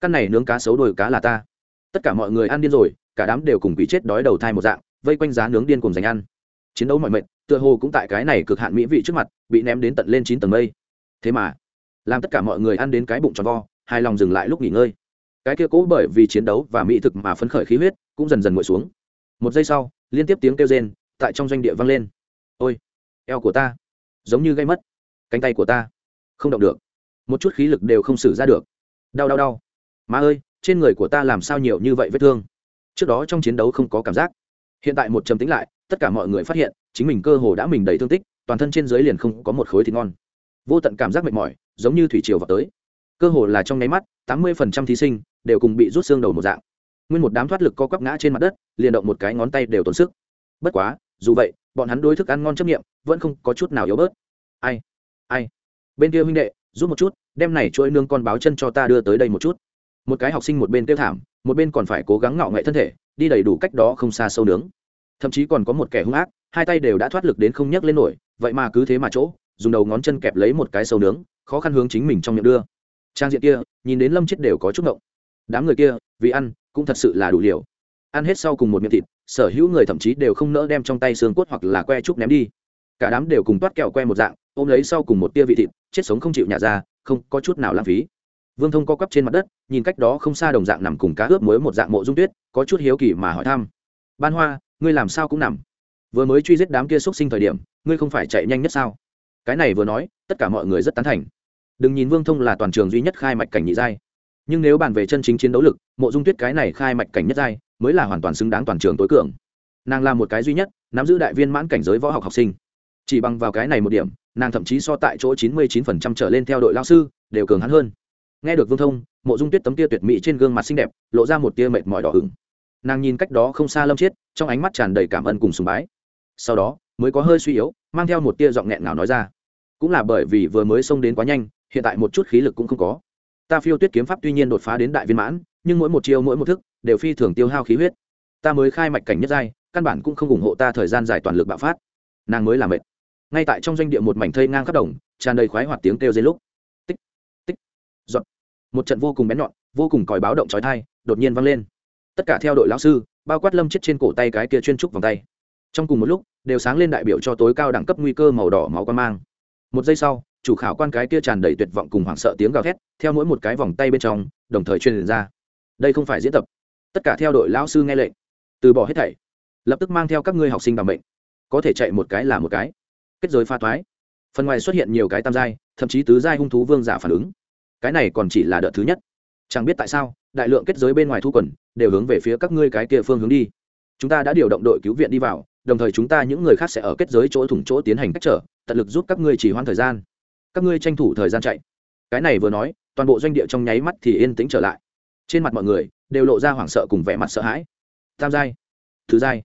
Căn này nướng cá xấu đồi cá là ta. Tất cả mọi người ăn điên rồi, cả đám đều cùng quỷ chết đói đầu thai một dạng vây quanh giá nướng điên cùng dành ăn. Chiến đấu mọi mệnh, tựa hồ cũng tại cái này cực hạn mỹ vị trước mặt, bị ném đến tận lên chín tầng mây. Thế mà, làm tất cả mọi người ăn đến cái bụng tròn vo, hài lòng dừng lại lúc nghỉ ngơi. Cái kia cố bởi vì chiến đấu và mỹ thực mà phấn khởi khí huyết, cũng dần dần nguội xuống. Một giây sau, liên tiếp tiếng kêu rên tại trong doanh địa vang lên. Ôi, eo của ta, giống như gây mất, cánh tay của ta, không động được. Một chút khí lực đều không xử ra được. Đau đau đau. Má ơi, trên người của ta làm sao nhiều như vậy vết thương? Trước đó trong chiến đấu không có cảm giác hiện tại một trầm tính lại, tất cả mọi người phát hiện, chính mình cơ hồ đã mình đầy thương tích, toàn thân trên dưới liền không có một khối thịt ngon. Vô tận cảm giác mệt mỏi, giống như thủy triều vào tới. Cơ hồ là trong nháy mắt, tám mươi phần trăm thí sinh đều cùng bị rút xương đầu một dạng. Nguyên một đám thoát lực co quắp ngã trên mặt đất, liền động một cái ngón tay đều tốn sức. Bất quá, dù vậy, bọn hắn đối thức ăn ngon chấp nghiệm vẫn không có chút nào yếu bớt. Ai ai? Bên kia huynh đệ, giúp một chút, đem này chuỗi nương con báo chân cho ta đưa tới đây một chút. Một cái học sinh một bên tiêu thảm một bên còn phải cố gắng ngạo nghệ thân thể, đi đầy đủ cách đó không xa sâu nướng. Thậm chí còn có một kẻ hung ác, hai tay đều đã thoát lực đến không nhấc lên nổi, vậy mà cứ thế mà chỗ, dùng đầu ngón chân kẹp lấy một cái sâu nướng, khó khăn hướng chính mình trong miệng đưa. Trang diện kia, nhìn đến lâm chết đều có chút ngộng. Đám người kia, vì ăn, cũng thật sự là đủ liều. Ăn hết sau cùng một miệng thịt, sở hữu người thậm chí đều không nỡ đem trong tay xương cốt hoặc là que trúc ném đi. Cả đám đều cùng toát kẹo que một dạng, ôm lấy sau cùng một tia vị thịt, chết sống không chịu nhả ra, không có chút nào lãng phí vương thông co quắp trên mặt đất, nhìn cách đó không xa đồng dạng nằm cùng cá ướp muối một dạng mộ dung tuyết, có chút hiếu kỳ mà hỏi thăm. Ban hoa, ngươi làm sao cũng nằm? Vừa mới truy giết đám kia x sinh thời điểm, ngươi không phải chạy nhanh nhất sao? Cái này vừa nói, tất cả mọi người rất tán thành. Đừng nhìn vương thông là toàn trường duy nhất khai mạch cảnh nhị giai. Nhưng nếu bàn về chân chính chiến đấu lực, mộ dung tuyết cái này khai mạch cảnh nhất giai, mới là hoàn toàn xứng đáng toàn trường tối cường. Nàng là một cái duy nhất, nắm giữ đại viên mãn cảnh giới võ học học sinh. Chỉ bằng vào cái này một điểm, nàng thậm chí so tại chỗ chín mươi chín phần trăm trở lên theo đội lao sư, đều cường hắn hơn nghe được vương thông, mộ dung tuyết tấm tia tuyệt mỹ trên gương mặt xinh đẹp, lộ ra một tia mệt mỏi đỏ hừng nàng nhìn cách đó không xa lâm chiết, trong ánh mắt tràn đầy cảm ơn cùng sùng bái. Sau đó, mới có hơi suy yếu, mang theo một tia giọng nghẹn nào nói ra. Cũng là bởi vì vừa mới xông đến quá nhanh, hiện tại một chút khí lực cũng không có. Ta phiêu tuyết kiếm pháp tuy nhiên đột phá đến đại viên mãn, nhưng mỗi một chiêu, mỗi một thức, đều phi thường tiêu hao khí huyết. Ta mới khai mạch cảnh nhất giai, căn bản cũng không ủng hộ ta thời gian dài toàn lực bạo phát. Nàng mới làm mệt. Ngay tại trong doanh địa một mảnh thây ngang khắp đồng, tràn đầy khoái hoạt tiếng kêu dây lúc. Tích tích, giọt một trận vô cùng bén nhọn, vô cùng còi báo động trói thai đột nhiên vang lên. Tất cả theo đội lão sư, bao quát lâm chết trên cổ tay cái kia chuyên trúc vòng tay. Trong cùng một lúc, đều sáng lên đại biểu cho tối cao đẳng cấp nguy cơ màu đỏ máu quan mang. Một giây sau, chủ khảo quan cái kia tràn đầy tuyệt vọng cùng hoảng sợ tiếng gào thét, theo mỗi một cái vòng tay bên trong, đồng thời truyền ra. Đây không phải diễn tập. Tất cả theo đội lão sư nghe lệnh. Từ bỏ hết thảy. Lập tức mang theo các ngươi học sinh bằng bệnh có thể chạy một cái là một cái. Kết giới pha toái phần ngoài xuất hiện nhiều cái tam giai, thậm chí tứ giai hung thú vương giả phản ứng cái này còn chỉ là đợt thứ nhất. Chẳng biết tại sao, đại lượng kết giới bên ngoài thu quần, đều hướng về phía các ngươi cái kia phương hướng đi. Chúng ta đã điều động đội cứu viện đi vào, đồng thời chúng ta những người khác sẽ ở kết giới chỗ thủng chỗ tiến hành cách trở, tận lực giúp các ngươi chỉ hoãn thời gian. Các ngươi tranh thủ thời gian chạy. Cái này vừa nói, toàn bộ doanh địa trong nháy mắt thì yên tĩnh trở lại. Trên mặt mọi người đều lộ ra hoảng sợ cùng vẻ mặt sợ hãi. Tam giai, thứ giai,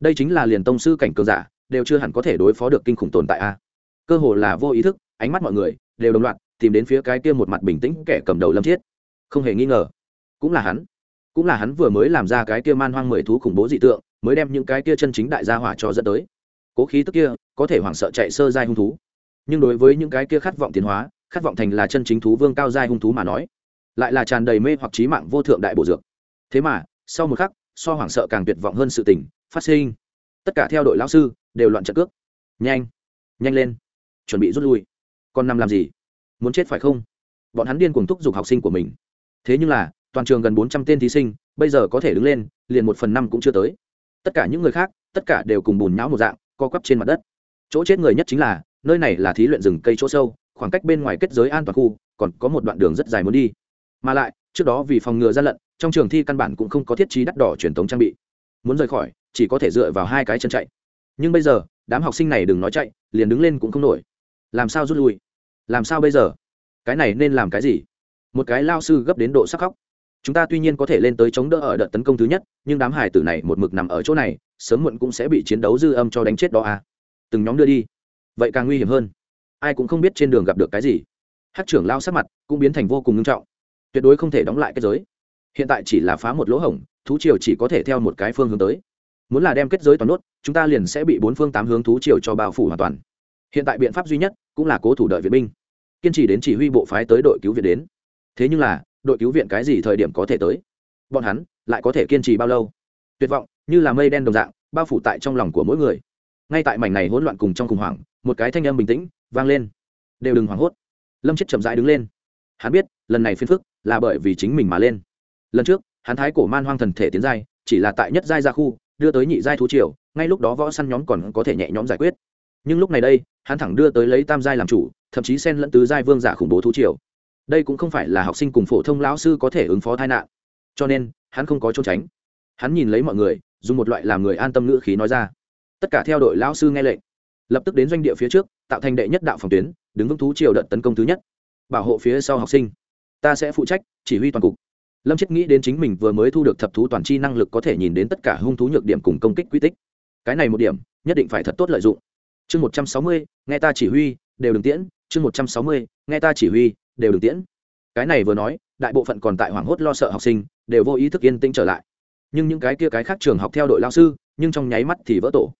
đây chính là liền tông sư cảnh cường giả, đều chưa hẳn có thể đối phó được kinh khủng tồn tại a. Cơ hồ là vô ý thức, ánh mắt mọi người đều đồng loạt tìm đến phía cái kia một mặt bình tĩnh kẻ cầm đầu lâm chiết. Không hề nghi ngờ. Cũng là hắn. Cũng là hắn vừa mới làm ra cái kia man hoang mười thú khủng bố dị tượng, mới đem những cái kia chân chính đại gia hỏa cho dẫn tới. Cố khí tức kia, có thể hoảng sợ chạy sơ giai hung thú. Nhưng đối với những cái kia khát vọng tiến hóa, khát vọng thành là chân chính thú vương cao giai hung thú mà nói, lại là tràn đầy mê hoặc trí mạng vô thượng đại bổ dược. Thế mà, sau một khắc, so hoảng sợ càng tuyệt vọng hơn sự tình, phát sinh. Tất cả theo đội lão sư, đều loạn trận cước. Nhanh. Nhanh lên. Chuẩn bị rút lui. Còn nằm làm gì? Muốn chết phải không? Bọn hắn điên cuồng thúc giục học sinh của mình. Thế nhưng là, toàn trường gần bốn trăm tên thí sinh, bây giờ có thể đứng lên, liền một phần năm cũng chưa tới. Tất cả những người khác, tất cả đều cùng bùn nhão một dạng, co quắp trên mặt đất. Chỗ chết người nhất chính là, nơi này là thí luyện rừng cây chỗ sâu, khoảng cách bên ngoài kết giới an toàn khu, còn có một đoạn đường rất dài muốn đi. Mà lại, trước đó vì phòng ngừa gian lận, trong trường thi căn bản cũng không có thiết trí đắt đỏ truyền thống trang bị. Muốn rời khỏi, chỉ có thể dựa vào hai cái chân chạy. Nhưng bây giờ, đám học sinh này đừng nói chạy, liền đứng lên cũng không nổi. Làm sao rút lui? Làm sao bây giờ? Cái này nên làm cái gì? Một cái lao sư gấp đến độ sắc khóc. Chúng ta tuy nhiên có thể lên tới chống đỡ ở đợt tấn công thứ nhất, nhưng đám hải tử này một mực nằm ở chỗ này, sớm muộn cũng sẽ bị chiến đấu dư âm cho đánh chết đó à? Từng nhóm đưa đi. Vậy càng nguy hiểm hơn. Ai cũng không biết trên đường gặp được cái gì. Hát trưởng lao sắc mặt cũng biến thành vô cùng nghiêm trọng. Tuyệt đối không thể đóng lại kết giới. Hiện tại chỉ là phá một lỗ hổng, thú triều chỉ có thể theo một cái phương hướng tới. Muốn là đem kết giới toàn nốt, chúng ta liền sẽ bị bốn phương tám hướng thú triều cho bao phủ hoàn toàn. Hiện tại biện pháp duy nhất cũng là cố thủ đợi viện binh, kiên trì đến chỉ huy bộ phái tới đội cứu viện đến. Thế nhưng là, đội cứu viện cái gì thời điểm có thể tới? Bọn hắn lại có thể kiên trì bao lâu? Tuyệt vọng, như là mây đen đồng dạng, bao phủ tại trong lòng của mỗi người. Ngay tại mảnh này hỗn loạn cùng trong khủng hoảng, một cái thanh âm bình tĩnh vang lên. Đều đừng hoảng hốt. Lâm chết chậm rãi đứng lên. Hắn biết, lần này phiền phức là bởi vì chính mình mà lên. Lần trước, hắn thái cổ man hoang thần thể tiến giai, chỉ là tại nhất giai gia khu, đưa tới nhị giai thú triều, ngay lúc đó võ săn nhóm còn có thể nhẹ nhõm giải quyết nhưng lúc này đây, hắn thẳng đưa tới lấy tam giai làm chủ, thậm chí xen lẫn tứ giai vương giả khủng bố thú triều. Đây cũng không phải là học sinh cùng phổ thông lão sư có thể ứng phó tai nạn. Cho nên, hắn không có trốn tránh. Hắn nhìn lấy mọi người, dùng một loại làm người an tâm ngữ khí nói ra. Tất cả theo đội lão sư nghe lệnh. Lập tức đến doanh địa phía trước, tạo thành đệ nhất đạo phòng tuyến, đứng vững thú triều đợt tấn công thứ nhất. Bảo hộ phía sau học sinh. Ta sẽ phụ trách, chỉ huy toàn cục. Lâm chết nghĩ đến chính mình vừa mới thu được thập thú toàn c h i năng lực có thể nhìn đến tất cả hung thú nhược điểm cùng công kích quy tích. Cái này một điểm, nhất định phải thật tốt lợi dụng chương một trăm sáu mươi, nghe ta chỉ huy, đều đừng tiễn. Chương một trăm sáu mươi, nghe ta chỉ huy, đều đừng tiễn. Cái này vừa nói, đại bộ phận còn tại hoảng hốt lo sợ học sinh, đều vô ý thức yên tĩnh trở lại. Nhưng những cái kia cái khác trường học theo đội lao sư, nhưng trong nháy mắt thì vỡ tổ.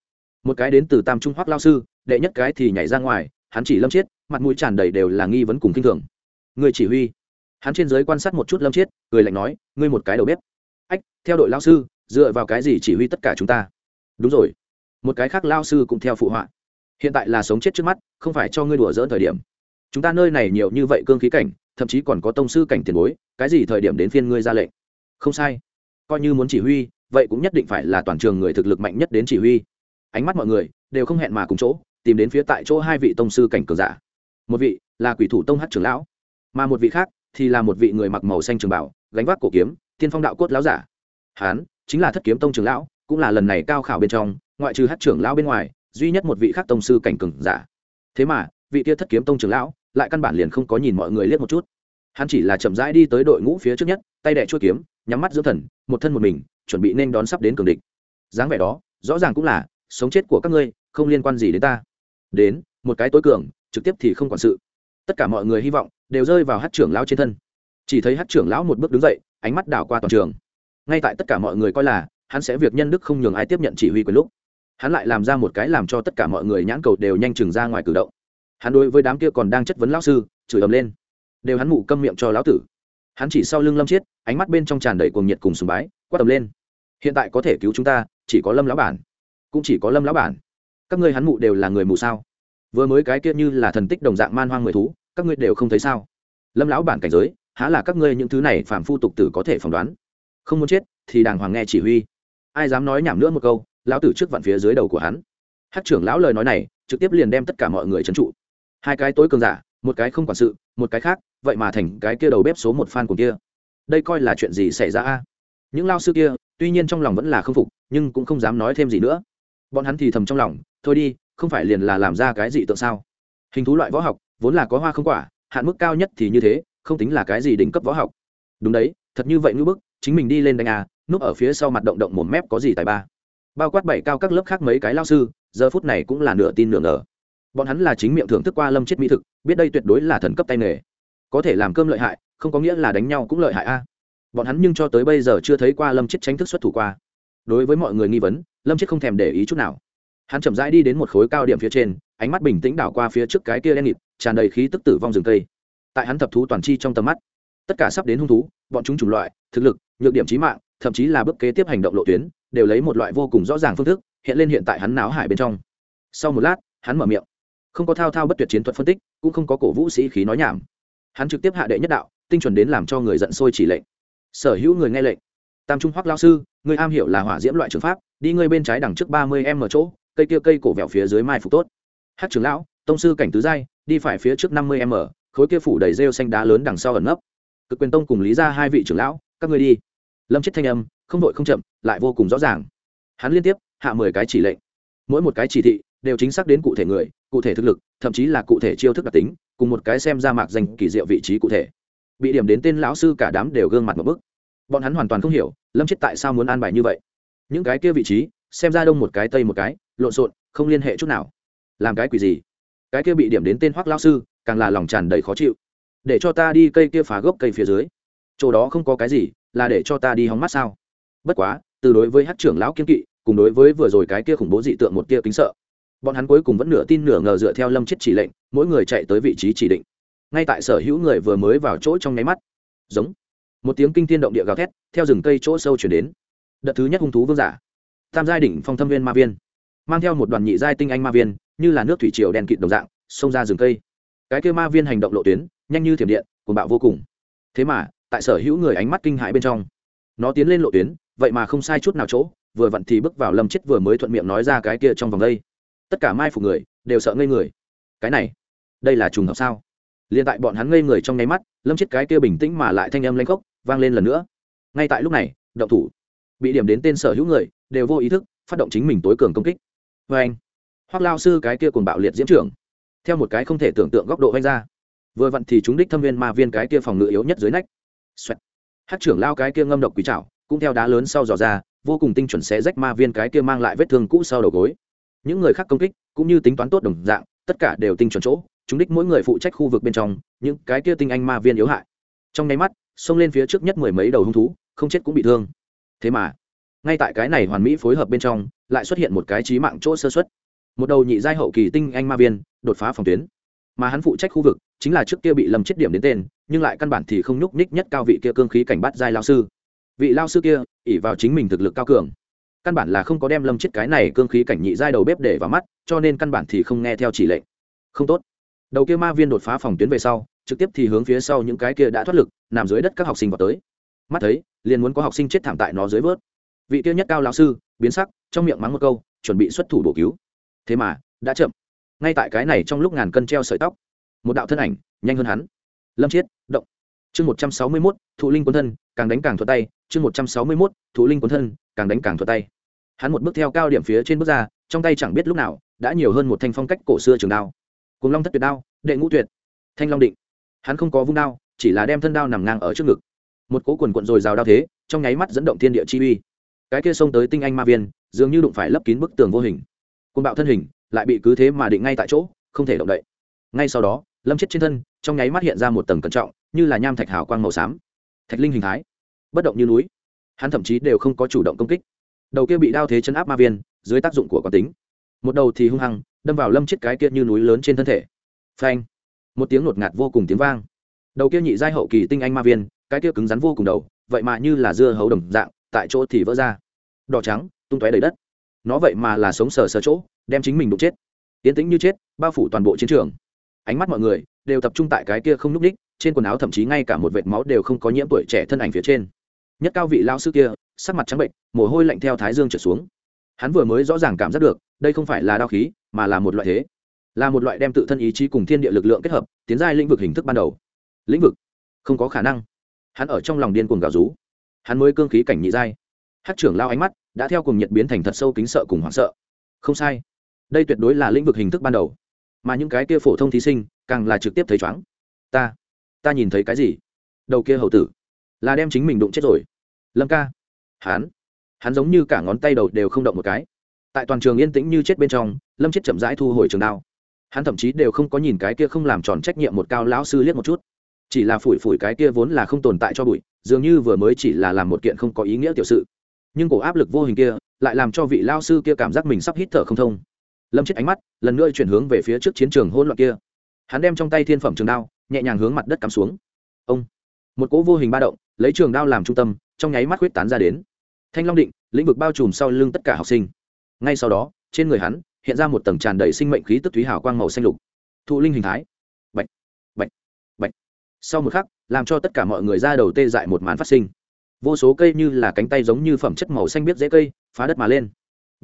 Một cái đến từ tam trung hoác lao sư, đệ nhất cái thì nhảy ra ngoài, hắn chỉ lâm chiết mặt mũi tràn đầy đều là nghi vấn cùng k i n h thường. Người chỉ huy. Hắn trên giới quan sát một chút lâm chiết người lạnh nói, ngươi một cái đầu bếp. Ách, theo đội lao sư, dựa vào cái gì chỉ huy tất cả chúng ta? Đúng rồi. Một cái khác lao sư cũng theo phụ họa hiện tại là sống chết trước mắt, không phải cho ngươi đùa dỡn thời điểm. Chúng ta nơi này nhiều như vậy cương khí cảnh, thậm chí còn có tông sư cảnh tiền bối, cái gì thời điểm đến phiên ngươi ra lệnh? Không sai. Coi như muốn chỉ huy, vậy cũng nhất định phải là toàn trường người thực lực mạnh nhất đến chỉ huy. Ánh mắt mọi người đều không hẹn mà cùng chỗ, tìm đến phía tại chỗ hai vị tông sư cảnh cường giả. Một vị là quỷ thủ tông hát trưởng lão, mà một vị khác thì là một vị người mặc màu xanh trường bảo, gánh vác cổ kiếm, tiên phong đạo cốt lão giả. Hán chính là thất kiếm tông trường lão, cũng là lần này cao khảo bên trong, ngoại trừ hát trưởng lão bên ngoài duy nhất một vị khác tông sư cảnh cường giả. Thế mà, vị kia thất kiếm tông trường lão lại căn bản liền không có nhìn mọi người liếc một chút. Hắn chỉ là chậm rãi đi tới đội ngũ phía trước nhất, tay đẻ chuôi kiếm, nhắm mắt dưỡng thần, một thân một mình, chuẩn bị nên đón sắp đến cường địch. Dáng vẻ đó, rõ ràng cũng là, sống chết của các ngươi, không liên quan gì đến ta. Đến, một cái tối cường, trực tiếp thì không quản sự. Tất cả mọi người hy vọng, đều rơi vào hát trưởng lão trên thân. Chỉ thấy hát trưởng lão một bước đứng dậy, ánh mắt đảo qua toàn trường. Ngay tại tất cả mọi người coi là, hắn sẽ việc nhân đức không nhường ai tiếp nhận chỉ huy quyền lúc hắn lại làm ra một cái làm cho tất cả mọi người nhãn cầu đều nhanh chừng ra ngoài cử động. Hắn đối với đám kia còn đang chất vấn lão sư, chửi ầm lên. Đều hắn mụ câm miệng cho lão tử. Hắn chỉ sau lưng lâm chiết, ánh mắt bên trong tràn đầy cuồng nhiệt cùng sùng bái, quát tầm lên. Hiện tại có thể cứu chúng ta, chỉ có lâm lão bản. Cũng chỉ có lâm lão bản. Các ngươi hắn mụ đều là người mù sao? Vừa mới cái kia như là thần tích đồng dạng man hoang người thú, các ngươi đều không thấy sao? Lâm lão bản cảnh giới, há là các ngươi những thứ này phạm phu tục tử có thể phỏng đoán? Không muốn chết, thì đàng hoàng nghe chỉ huy. Ai dám nói nhảm nữa một câu lão tử trước vặn phía dưới đầu của hắn. Hát trưởng lão lời nói này, trực tiếp liền đem tất cả mọi người trấn trụ. Hai cái tối cường giả, một cái không quản sự, một cái khác, vậy mà thành cái kia đầu bếp số một fan của kia. Đây coi là chuyện gì xảy ra a? Những lao sư kia, tuy nhiên trong lòng vẫn là không phục, nhưng cũng không dám nói thêm gì nữa. Bọn hắn thì thầm trong lòng, thôi đi, không phải liền là làm ra cái gì tượng sao? Hình thú loại võ học, vốn là có hoa không quả, hạn mức cao nhất thì như thế, không tính là cái gì đỉnh cấp võ học. Đúng đấy, thật như vậy như bức, chính mình đi lên đánh à núp ở phía sau mặt động động một mép có gì tài ba? Bao quát bảy cao các lớp khác mấy cái lao sư, giờ phút này cũng là nửa tin nửa ngờ. Bọn hắn là chính miệng thưởng thức qua lâm chết mỹ thực, biết đây tuyệt đối là thần cấp tay nghề. Có thể làm cơm lợi hại, không có nghĩa là đánh nhau cũng lợi hại a. Bọn hắn nhưng cho tới bây giờ chưa thấy qua lâm chết tránh thức xuất thủ qua. Đối với mọi người nghi vấn, lâm chết không thèm để ý chút nào. Hắn chậm rãi đi đến một khối cao điểm phía trên, ánh mắt bình tĩnh đảo qua phía trước cái kia đen nghịt, tràn đầy khí tức tử vong rừng cây. Tại hắn thập thú toàn chi trong tầm mắt, tất cả sắp đến hung thú, bọn chúng chủng loại, thực lực, nhược điểm trí mạng thậm chí là bước kế tiếp hành động lộ tuyến, đều lấy một loại vô cùng rõ ràng phương thức hiện lên hiện tại hắn náo hải bên trong. Sau một lát, hắn mở miệng. Không có thao thao bất tuyệt chiến thuật phân tích, cũng không có cổ vũ sĩ khí nói nhảm. Hắn trực tiếp hạ đệ nhất đạo, tinh chuẩn đến làm cho người giận sôi chỉ lệnh. Sở hữu người nghe lệnh. Tam trung hoắc lao sư, người am hiểu là hỏa diễm loại trường pháp, đi ngươi bên trái đằng trước ba mươi em ở chỗ, cây kia cây cổ vẹo phía dưới mai phục tốt. Hát trưởng lão, tông sư cảnh tứ giai, đi phải phía trước năm mươi m khối kia phủ đầy rêu xanh đá lớn đằng sau ẩn nấp. Cực quyền tông cùng lý ra hai vị trưởng lão, các ngươi đi lâm chết thanh âm, không đội không chậm, lại vô cùng rõ ràng. Hắn liên tiếp, hạ mười cái chỉ lệnh. Mỗi một cái chỉ thị, đều chính xác đến cụ thể người, cụ thể thực lực, thậm chí là cụ thể chiêu thức đặc tính, cùng một cái xem ra mạc danh kỳ diệu vị trí cụ thể. Bị điểm đến tên lão sư cả đám đều gương mặt một bức. Bọn hắn hoàn toàn không hiểu, lâm chết tại sao muốn an bài như vậy. Những cái kia vị trí, xem ra đông một cái, tây một cái, lộn xộn, không liên hệ chút nào. Làm cái quỷ gì? Cái kia bị điểm đến tên hoác lao sư, càng là lòng tràn đầy khó chịu. Để cho ta đi cây kia phá gốc cây phía dưới. Chỗ đó không có cái gì là để cho ta đi hóng mát sao? Bất quá, từ đối với hát trưởng lão kiên kỵ, cùng đối với vừa rồi cái kia khủng bố dị tượng một tia kính sợ, bọn hắn cuối cùng vẫn nửa tin nửa ngờ dựa theo lâm chết chỉ lệnh, mỗi người chạy tới vị trí chỉ định. Ngay tại sở hữu người vừa mới vào chỗ trong nháy mắt, giống, một tiếng kinh thiên động địa gào thét, theo rừng cây chỗ sâu chuyển đến. Đợt thứ nhất hung thú vương giả, tam giai đỉnh phong thâm viên ma viên, mang theo một đoàn nhị giai tinh anh ma viên, như là nước thủy triều đèn kịt đồng dạng, xông ra rừng cây. Cái kêu ma viên hành động lộ tuyến, nhanh như thiểm điện, cuồng bạo vô cùng. Thế mà tại sở hữu người ánh mắt kinh hãi bên trong. Nó tiến lên lộ tuyến, vậy mà không sai chút nào chỗ, vừa vặn thì bước vào lâm chết vừa mới thuận miệng nói ra cái kia trong vòng đây. Tất cả mai phục người, đều sợ ngây người. Cái này, đây là trùng hợp sao? Liền tại bọn hắn ngây người trong nháy mắt, lâm chết cái kia bình tĩnh mà lại thanh âm lanh khốc, vang lên lần nữa. Ngay tại lúc này, động thủ. Bị điểm đến tên sở hữu người, đều vô ý thức, phát động chính mình tối cường công kích. Vê anh hoặc lao sư cái kia cùng bạo liệt diễm trưởng. Theo một cái không thể tưởng tượng góc độ vanh ra. Vừa vặn thì chúng đích thâm viên ma viên cái kia phòng ngự yếu nhất dưới nách Xoẹt. hát trưởng lao cái kia ngâm độc quý trảo cũng theo đá lớn sau dò ra vô cùng tinh chuẩn xé rách ma viên cái kia mang lại vết thương cũ sau đầu gối. Những người khác công kích cũng như tính toán tốt đồng dạng tất cả đều tinh chuẩn chỗ chúng đích mỗi người phụ trách khu vực bên trong những cái kia tinh anh ma viên yếu hại. Trong nháy mắt xông lên phía trước nhất mười mấy đầu hung thú không chết cũng bị thương. Thế mà ngay tại cái này hoàn mỹ phối hợp bên trong lại xuất hiện một cái chí mạng chỗ sơ suất, một đầu nhị giai hậu kỳ tinh anh ma viên đột phá phòng tuyến mà hắn phụ trách khu vực, chính là trước kia bị lầm chết điểm đến tên, nhưng lại căn bản thì không nhúc ních nhất cao vị kia cương khí cảnh bắt giai lao sư. Vị lao sư kia ỉ vào chính mình thực lực cao cường. Căn bản là không có đem lâm chết cái này cương khí cảnh nhị giai đầu bếp để vào mắt, cho nên căn bản thì không nghe theo chỉ lệnh. Không tốt. Đầu kia ma viên đột phá phòng tuyến về sau, trực tiếp thì hướng phía sau những cái kia đã thoát lực, nằm dưới đất các học sinh vào tới. Mắt thấy, liền muốn có học sinh chết thảm tại nó dưới vớt. Vị kia nhất cao lão sư, biến sắc, trong miệng mắng một câu, chuẩn bị xuất thủ bổ cứu. Thế mà, đã chậm ngay tại cái này trong lúc ngàn cân treo sợi tóc, một đạo thân ảnh, nhanh hơn hắn. Lâm chiết, động. Chương một trăm sáu mươi mốt, thụ linh quân thân, càng đánh càng thuật tay. Chương một trăm sáu mươi mốt, thụ linh quân thân, càng đánh càng thuật tay. Hắn một bước theo cao điểm phía trên bước ra, trong tay chẳng biết lúc nào, đã nhiều hơn một thanh phong cách cổ xưa trường đao. Cùng long thất tuyệt đao, đệ ngũ tuyệt, thanh long định. Hắn không có vung đao, chỉ là đem thân đao nằm ngang ở trước ngực. Một cố quần quận rồi rào đao thế, trong nháy mắt dẫn động thiên địa chi uy. Cái kia xông tới tinh anh ma viên, dường như đụng phải lấp kín bức tường vô hình. Côn bạo thân hình lại bị cứ thế mà định ngay tại chỗ, không thể động đậy. Ngay sau đó, lâm chết trên thân, trong nháy mắt hiện ra một tầng cẩn trọng, như là nham thạch hào quang màu xám. Thạch linh hình thái, bất động như núi. Hắn thậm chí đều không có chủ động công kích. Đầu kia bị đao thế chấn áp ma viên, dưới tác dụng của quán tính. Một đầu thì hung hăng, đâm vào lâm chết cái kia như núi lớn trên thân thể. Phanh! Một tiếng ngột ngạt vô cùng tiếng vang. Đầu kia nhị giai hậu kỳ tinh anh ma viên, cái kia cứng rắn vô cùng đầu, vậy mà như là dưa hấu đồng dạng, tại chỗ thì vỡ ra. Đỏ trắng, tung tóe đầy đất. Nó vậy mà là sống sờ sờ chỗ đem chính mình đụng chết. Tiến tĩnh như chết, bao phủ toàn bộ chiến trường. Ánh mắt mọi người đều tập trung tại cái kia không n ú c ních trên quần áo thậm chí ngay cả một vệt máu đều không có nhiễm tuổi trẻ thân ảnh phía trên. Nhất cao vị lao sư kia, sắc mặt trắng bệnh, mồ hôi lạnh theo thái dương trở xuống. Hắn vừa mới rõ ràng cảm giác được, đây không phải là đao khí, mà là một loại thế. Là một loại đem tự thân ý chí cùng thiên địa lực lượng kết hợp, tiến giai lĩnh vực hình thức ban đầu. Lĩnh vực? Không có khả năng. Hắn ở trong lòng điên cuồng gào rú. Hắn mới cương khí cảnh nhị giai. Hát trưởng lao ánh mắt đã theo cùng nhiệt biến thành thật sâu kính sợ cùng hoảng sợ. Không sai đây tuyệt đối là lĩnh vực hình thức ban đầu. Mà những cái kia phổ thông thí sinh, càng là trực tiếp thấy chóng ta ta nhìn thấy cái gì? Đầu kia hầu tử, là đem chính mình đụng chết rồi. Lâm ca, hắn hắn giống như cả ngón tay đầu đều không động một cái. Tại toàn trường yên tĩnh như chết bên trong, lâm chết chậm rãi thu hồi trường đao. Hắn thậm chí đều không có nhìn cái kia không làm tròn trách nhiệm một cao lão sư liếc một chút. Chỉ là phủi phủi cái kia vốn là không tồn tại cho bụi, dường như vừa mới chỉ là làm một kiện không có ý nghĩa tiểu sự. Nhưng cổ áp lực vô hình kia, lại làm cho vị lao sư kia cảm giác mình sắp hít thở không thông lâm chết ánh mắt, lần nữa chuyển hướng về phía trước chiến trường hỗn loạn kia. Hắn đem trong tay thiên phẩm trường đao, nhẹ nhàng hướng mặt đất cắm xuống. Ông! Một cỗ vô hình ba động, lấy trường đao làm trung tâm, trong nháy mắt huyết tán ra đến. Thanh long định, lĩnh vực bao trùm sau lưng tất cả học sinh. Ngay sau đó, trên người hắn, hiện ra một tầng tràn đầy sinh mệnh khí tức thúy hào quang màu xanh lục. Thụ linh hình thái. Bệnh bệnh bệnh sau một khắc, làm cho tất cả mọi người ra đầu tê dại một màn phát sinh. Vô số cây như là cánh tay giống như phẩm chất màu xanh biết dễ cây, phá đất mà lên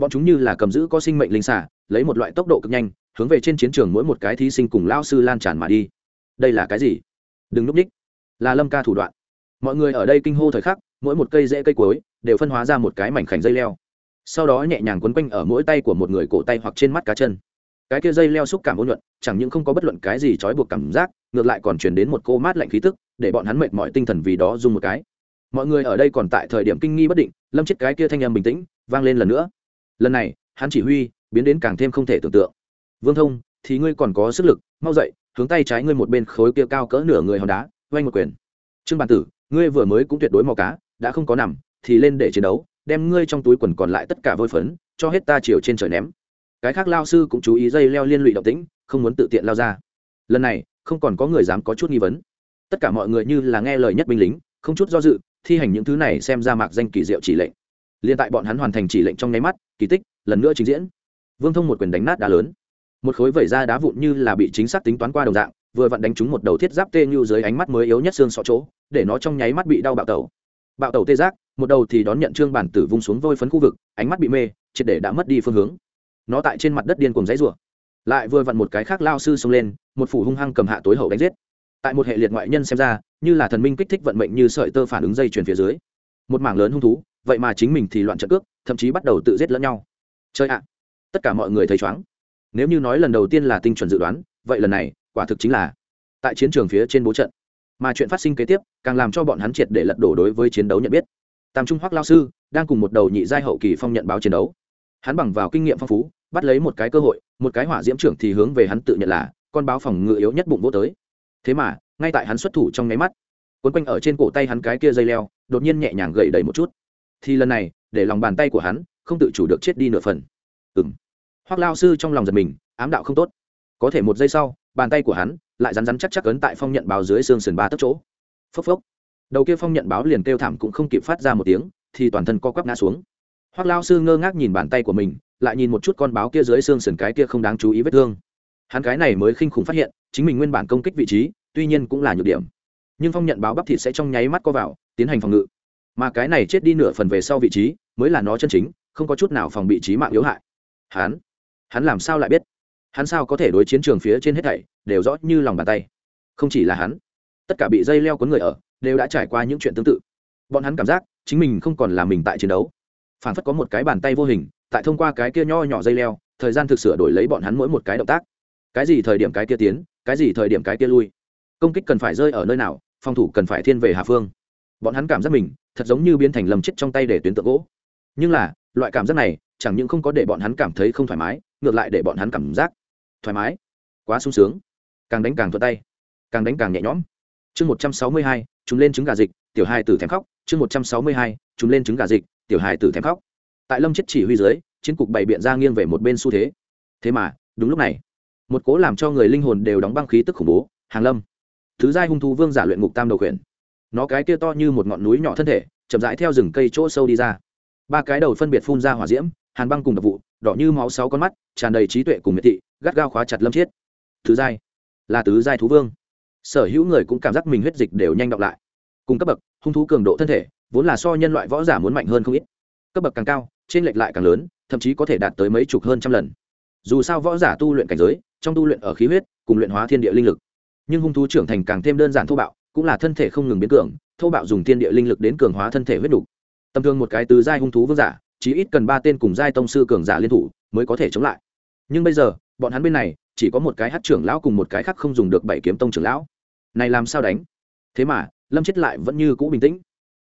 bọn chúng như là cầm giữ có sinh mệnh linh xả, lấy một loại tốc độ cực nhanh, hướng về trên chiến trường mỗi một cái thí sinh cùng lao sư lan tràn mà đi. Đây là cái gì? Đừng núp ních là lâm ca thủ đoạn. Mọi người ở đây kinh hô thời khắc, mỗi một cây rễ cây cối đều phân hóa ra một cái mảnh khảnh dây leo. Sau đó nhẹ nhàng quấn quanh ở mỗi tay của một người cổ tay hoặc trên mắt cá chân. Cái kia dây leo xúc cảm ôn nhuận, chẳng những không có bất luận cái gì trói buộc cảm giác, ngược lại còn chuyển đến một cô mát lạnh khí tức, để bọn hắn mệt mọi tinh thần vì đó dùng một cái. Mọi người ở đây còn tại thời điểm kinh nghi bất định, lâm chết cái kia thanh âm bình tĩnh, vang lên lần nữa lần này, hắn chỉ huy, biến đến càng thêm không thể tưởng tượng. Vương thông, thì ngươi còn có sức lực, mau dậy, hướng tay trái ngươi một bên khối kia cao cỡ nửa người hòn đá vay một quyền. Trương bản tử, ngươi vừa mới cũng tuyệt đối mò cá, đã không có nằm, thì lên để chiến đấu, đem ngươi trong túi quần còn lại tất cả vôi phấn, cho hết ta chiều trên trời ném. Cái khác lao sư cũng chú ý dây leo liên lụy động tĩnh, không muốn tự tiện lao ra. Lần này, không còn có người dám có chút nghi vấn. Tất cả mọi người như là nghe lời nhất binh lính, không chút do dự, thi hành những thứ này xem ra mạc danh kỳ diệu chỉ lệnh liên tại bọn hắn hoàn thành chỉ lệnh trong nháy mắt, kỳ tích lần nữa trình diễn. Vương thông một quyền đánh nát đá lớn. Một khối vẩy ra đá vụn như là bị chính xác tính toán qua đồng dạng, vừa vặn đánh trúng một đầu thiết giáp tê như dưới ánh mắt mới yếu nhất xương sọ chỗ, để nó trong nháy mắt bị đau bạo tẩu. Bạo tẩu tê giác, một đầu thì đón nhận trương bản tử vung xuống vôi phấn khu vực, ánh mắt bị mê, triệt để đã mất đi phương hướng. Nó tại trên mặt đất điên cùng dãy rủa lại vừa vặn một cái khác lao sư xông lên, một phủ hung hăng cầm hạ tối hậu đánh giết. Tại một hệ liệt ngoại nhân xem ra, như là thần minh kích thích vận mệnh như sợi tơ phản ứng dây chuyền phía dưới. Một mảng lớn hung thú vậy mà chính mình thì loạn trận cước, thậm chí bắt đầu tự giết lẫn nhau. Chơi ạ, tất cả mọi người thấy chóng. Nếu như nói lần đầu tiên là tinh chuẩn dự đoán, vậy lần này, quả thực chính là tại chiến trường phía trên bố trận. Mà chuyện phát sinh kế tiếp, càng làm cho bọn hắn triệt để lật đổ đối với chiến đấu nhận biết. Tam trung hoắc lao sư đang cùng một đầu nhị giai hậu kỳ phong nhận báo chiến đấu. Hắn bằng vào kinh nghiệm phong phú, bắt lấy một cái cơ hội, một cái hỏa diễm trưởng thì hướng về hắn tự nhận là con báo phòng ngự yếu nhất bụng vô tới. Thế mà, ngay tại hắn xuất thủ trong nháy mắt quấn quanh ở trên cổ tay hắn cái kia dây leo, đột nhiên nhẹ nhàng gậy đầy một chút thì lần này, để lòng bàn tay của hắn không tự chủ được chết đi nửa phần. Ừ m hoác lao sư trong lòng giật mình, ám đạo không tốt. Có thể một giây sau, bàn tay của hắn lại rắn rắn chắc chắc ấn tại phong nhận báo dưới xương sườn ba tấc chỗ. Phốc phốc. Đầu kia phong nhận báo liền kêu thảm cũng không kịp phát ra một tiếng, thì toàn thân co quắp ngã xuống. Hoác lao sư ngơ ngác nhìn bàn tay của mình, lại nhìn một chút con báo kia dưới xương sườn cái kia không đáng chú ý vết thương. Hắn cái này mới khinh khủng phát hiện, chính mình nguyên bản công kích vị trí, tuy nhiên cũng là nhược điểm. Nhưng phong nhận báo bắp thịt sẽ trong nháy mắt co vào, tiến hành phòng ngự mà cái này chết đi nửa phần về sau vị trí mới là nó chân chính, không có chút nào phòng bị trí mạng yếu hại. Hắn hắn làm sao lại biết? Hắn sao có thể đối chiến trường phía trên hết thảy đều rõ như lòng bàn tay? Không chỉ là hắn, tất cả bị dây leo cuốn người ở đều đã trải qua những chuyện tương tự. Bọn hắn cảm giác chính mình không còn là mình tại chiến đấu. Phản phất có một cái bàn tay vô hình, tại thông qua cái kia nho nhỏ dây leo, thời gian thực sửa đổi lấy bọn hắn mỗi một cái động tác. Cái gì thời điểm cái kia tiến, cái gì thời điểm cái kia lui. Công kích cần phải rơi ở nơi nào, phòng thủ cần phải thiên về hà phương. Bọn hắn cảm giác mình thật giống như biến thành lầm chết trong tay để tuyến tượng gỗ. Nhưng là, loại cảm giác này, chẳng những không có để bọn hắn cảm thấy không thoải mái, ngược lại để bọn hắn cảm giác thoải mái, quá sung sướng. Càng đánh càng thuận tay, càng đánh càng nhẹ nhõm. Chương một trăm sáu mươi hai, chúng lên trứng gà dịch, tiểu hai tử thèm khóc. Chương một trăm sáu mươi hai, chúng lên trứng gà dịch, tiểu hai tử thèm khóc. Tại lâm chết chỉ huy dưới, chiến cục bày biện ra nghiêng về một bên xu thế. Thế mà, đúng lúc này, một cố làm cho người linh hồn đều đóng băng khí tức khủng bố, hàng lâm, thứ giai hung thú vương giả luyện ngục tam đầu khuyển nó cái kia to như một ngọn núi nhỏ thân thể, chậm rãi theo rừng cây chỗ sâu đi ra. Ba cái đầu phân biệt phun ra hỏa diễm, hàn băng cùng đập vụ, đỏ như máu sáu con mắt, tràn đầy trí tuệ cùng miệt thị, gắt gao khóa chặt lâm chiết thứ giai, là tứ giai thú vương. Sở hữu người cũng cảm giác mình huyết dịch đều nhanh đọc lại. Cùng cấp bậc, hung thú cường độ thân thể, vốn là so nhân loại võ giả muốn mạnh hơn không ít. Cấp bậc càng cao, trên lệch lại càng lớn, thậm chí có thể đạt tới mấy chục hơn trăm lần. Dù sao võ giả tu luyện cảnh giới, trong tu luyện ở khí huyết, cùng luyện hóa thiên địa linh lực. Nhưng hung thú trưởng thành càng thêm đơn giản thô bạo cũng là thân thể không ngừng biến cường, thô bạo dùng thiên địa linh lực đến cường hóa thân thể huyết đủ. tầm thường một cái tứ giai hung thú vương giả chỉ ít cần ba tên cùng giai tông sư cường giả liên thủ mới có thể chống lại. Nhưng bây giờ, bọn hắn bên này, chỉ có một cái hát trưởng lão cùng một cái khác không dùng được bảy kiếm tông trưởng lão. Này làm sao đánh? Thế mà, lâm chết lại vẫn như cũ bình tĩnh.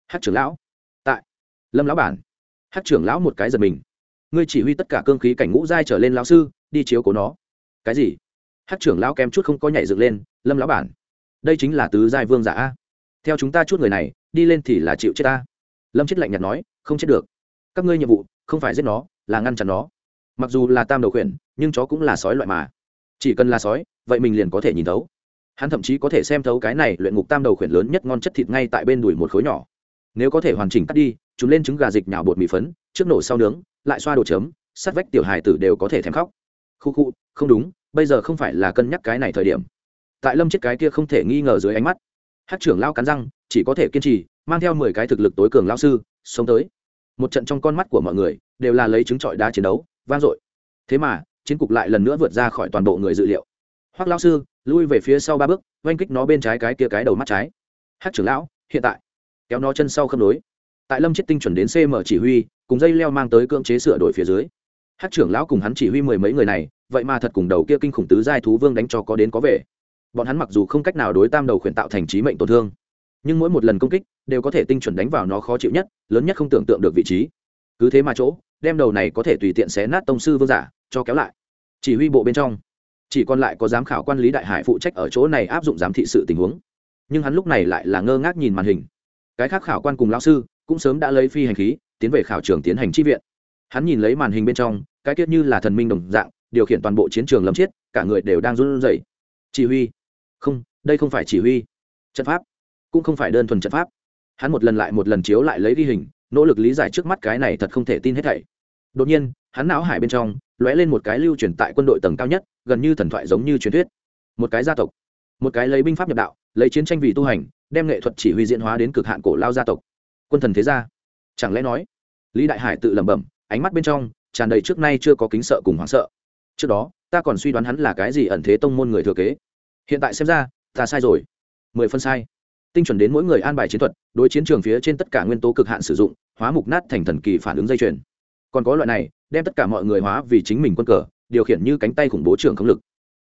Hát trưởng lão? Tại. Lâm lão bản. Hát trưởng lão một cái giật mình. Ngươi chỉ huy tất cả cương khí cảnh ngũ giai trở lên lão sư, đi chiếu cố nó. Cái gì? Hát trưởng lão kém chút không có nhảy dựng lên, lâm lão bản đây chính là tứ giai vương giả a. Theo chúng ta chút người này, đi lên thì là chịu chết ta. Lâm chết lạnh nhạt nói, không chết được. Các ngươi nhiệm vụ, không phải giết nó, là ngăn chặn nó. Mặc dù là tam đầu khuyển, nhưng chó cũng là sói loại mà. Chỉ cần là sói, vậy mình liền có thể nhìn thấu. Hắn thậm chí có thể xem thấu cái này luyện ngục tam đầu khuyển lớn nhất ngon chất thịt ngay tại bên đùi một khối nhỏ. Nếu có thể hoàn chỉnh cắt đi, chúng lên trứng gà dịch nhào bột mì phấn, trước nổ sau nướng, lại xoa đồ chấm, sát vách tiểu hài tử đều có thể thèm khóc. Khu khu, không đúng, bây giờ không phải là cân nhắc cái này thời điểm tại lâm chết cái kia không thể nghi ngờ dưới ánh mắt. Hát trưởng lao cắn răng, chỉ có thể kiên trì, mang theo mười cái thực lực tối cường lao sư sống tới. Một trận trong con mắt của mọi người, đều là lấy trứng trọi đá chiến đấu, vang dội. Thế mà, chiến cục lại lần nữa vượt ra khỏi toàn bộ người dự liệu. Hoác lao sư, lui về phía sau ba bước, oanh kích nó bên trái cái kia cái đầu mắt trái. Hát trưởng lão, hiện tại. Kéo nó chân sau khâm đối tại lâm chết tinh chuẩn đến cm chỉ huy, cùng dây leo mang tới cưỡng chế sửa đổi phía dưới. Hát trưởng lão cùng hắn chỉ huy mười mấy người này, vậy mà thật cùng đầu kia kinh khủng tứ giai thú vương đánh cho có đến có về bọn hắn mặc dù không cách nào đối tam đầu khuyển tạo thành trí mệnh tổn thương, nhưng mỗi một lần công kích đều có thể tinh chuẩn đánh vào nó khó chịu nhất, lớn nhất không tưởng tượng được vị trí. Cứ thế mà chỗ, đem đầu này có thể tùy tiện xé nát tông sư vương giả, cho kéo lại. Chỉ huy bộ bên trong, chỉ còn lại có giám khảo quan lý đại hải phụ trách ở chỗ này áp dụng giám thị sự tình huống. Nhưng hắn lúc này lại là ngơ ngác nhìn màn hình. Cái khác khảo quan cùng lão sư cũng sớm đã lấy phi hành khí, tiến về khảo trường tiến hành tri viện. Hắn nhìn lấy màn hình bên trong, cái tiết như là thần minh đồng dạng, điều khiển toàn bộ chiến trường lâm chiết cả người đều đang run rẩy. Chỉ huy không, đây không phải chỉ huy. Trận pháp. Cũng không phải đơn thuần trận pháp. Hắn một lần lại một lần chiếu lại lấy ghi hình, nỗ lực lý giải trước mắt cái này thật không thể tin hết thảy. Đột nhiên, hắn não hải bên trong lóe lên một cái lưu truyền tại quân đội tầng cao nhất, gần như thần thoại giống như truyền thuyết. Một cái gia tộc. Một cái lấy binh pháp nhập đạo, lấy chiến tranh vì tu hành, đem nghệ thuật chỉ huy diễn hóa đến cực hạn cổ lao gia tộc. Quân thần thế gia. Chẳng lẽ nói, lý đại hải tự lẩm bẩm, ánh mắt bên trong tràn đầy trước nay chưa có kính sợ cùng hoảng sợ. Trước đó, ta còn suy đoán hắn là cái gì ẩn thế tông môn người thừa kế hiện tại xem ra, ta sai rồi. Mười phân sai. Tinh chuẩn đến mỗi người an bài chiến thuật, đối chiến trường phía trên tất cả nguyên tố cực hạn sử dụng, hóa mục nát thành thần kỳ phản ứng dây chuyền. Còn có loại này, đem tất cả mọi người hóa vì chính mình quân cờ, điều khiển như cánh tay khủng bố trường không lực.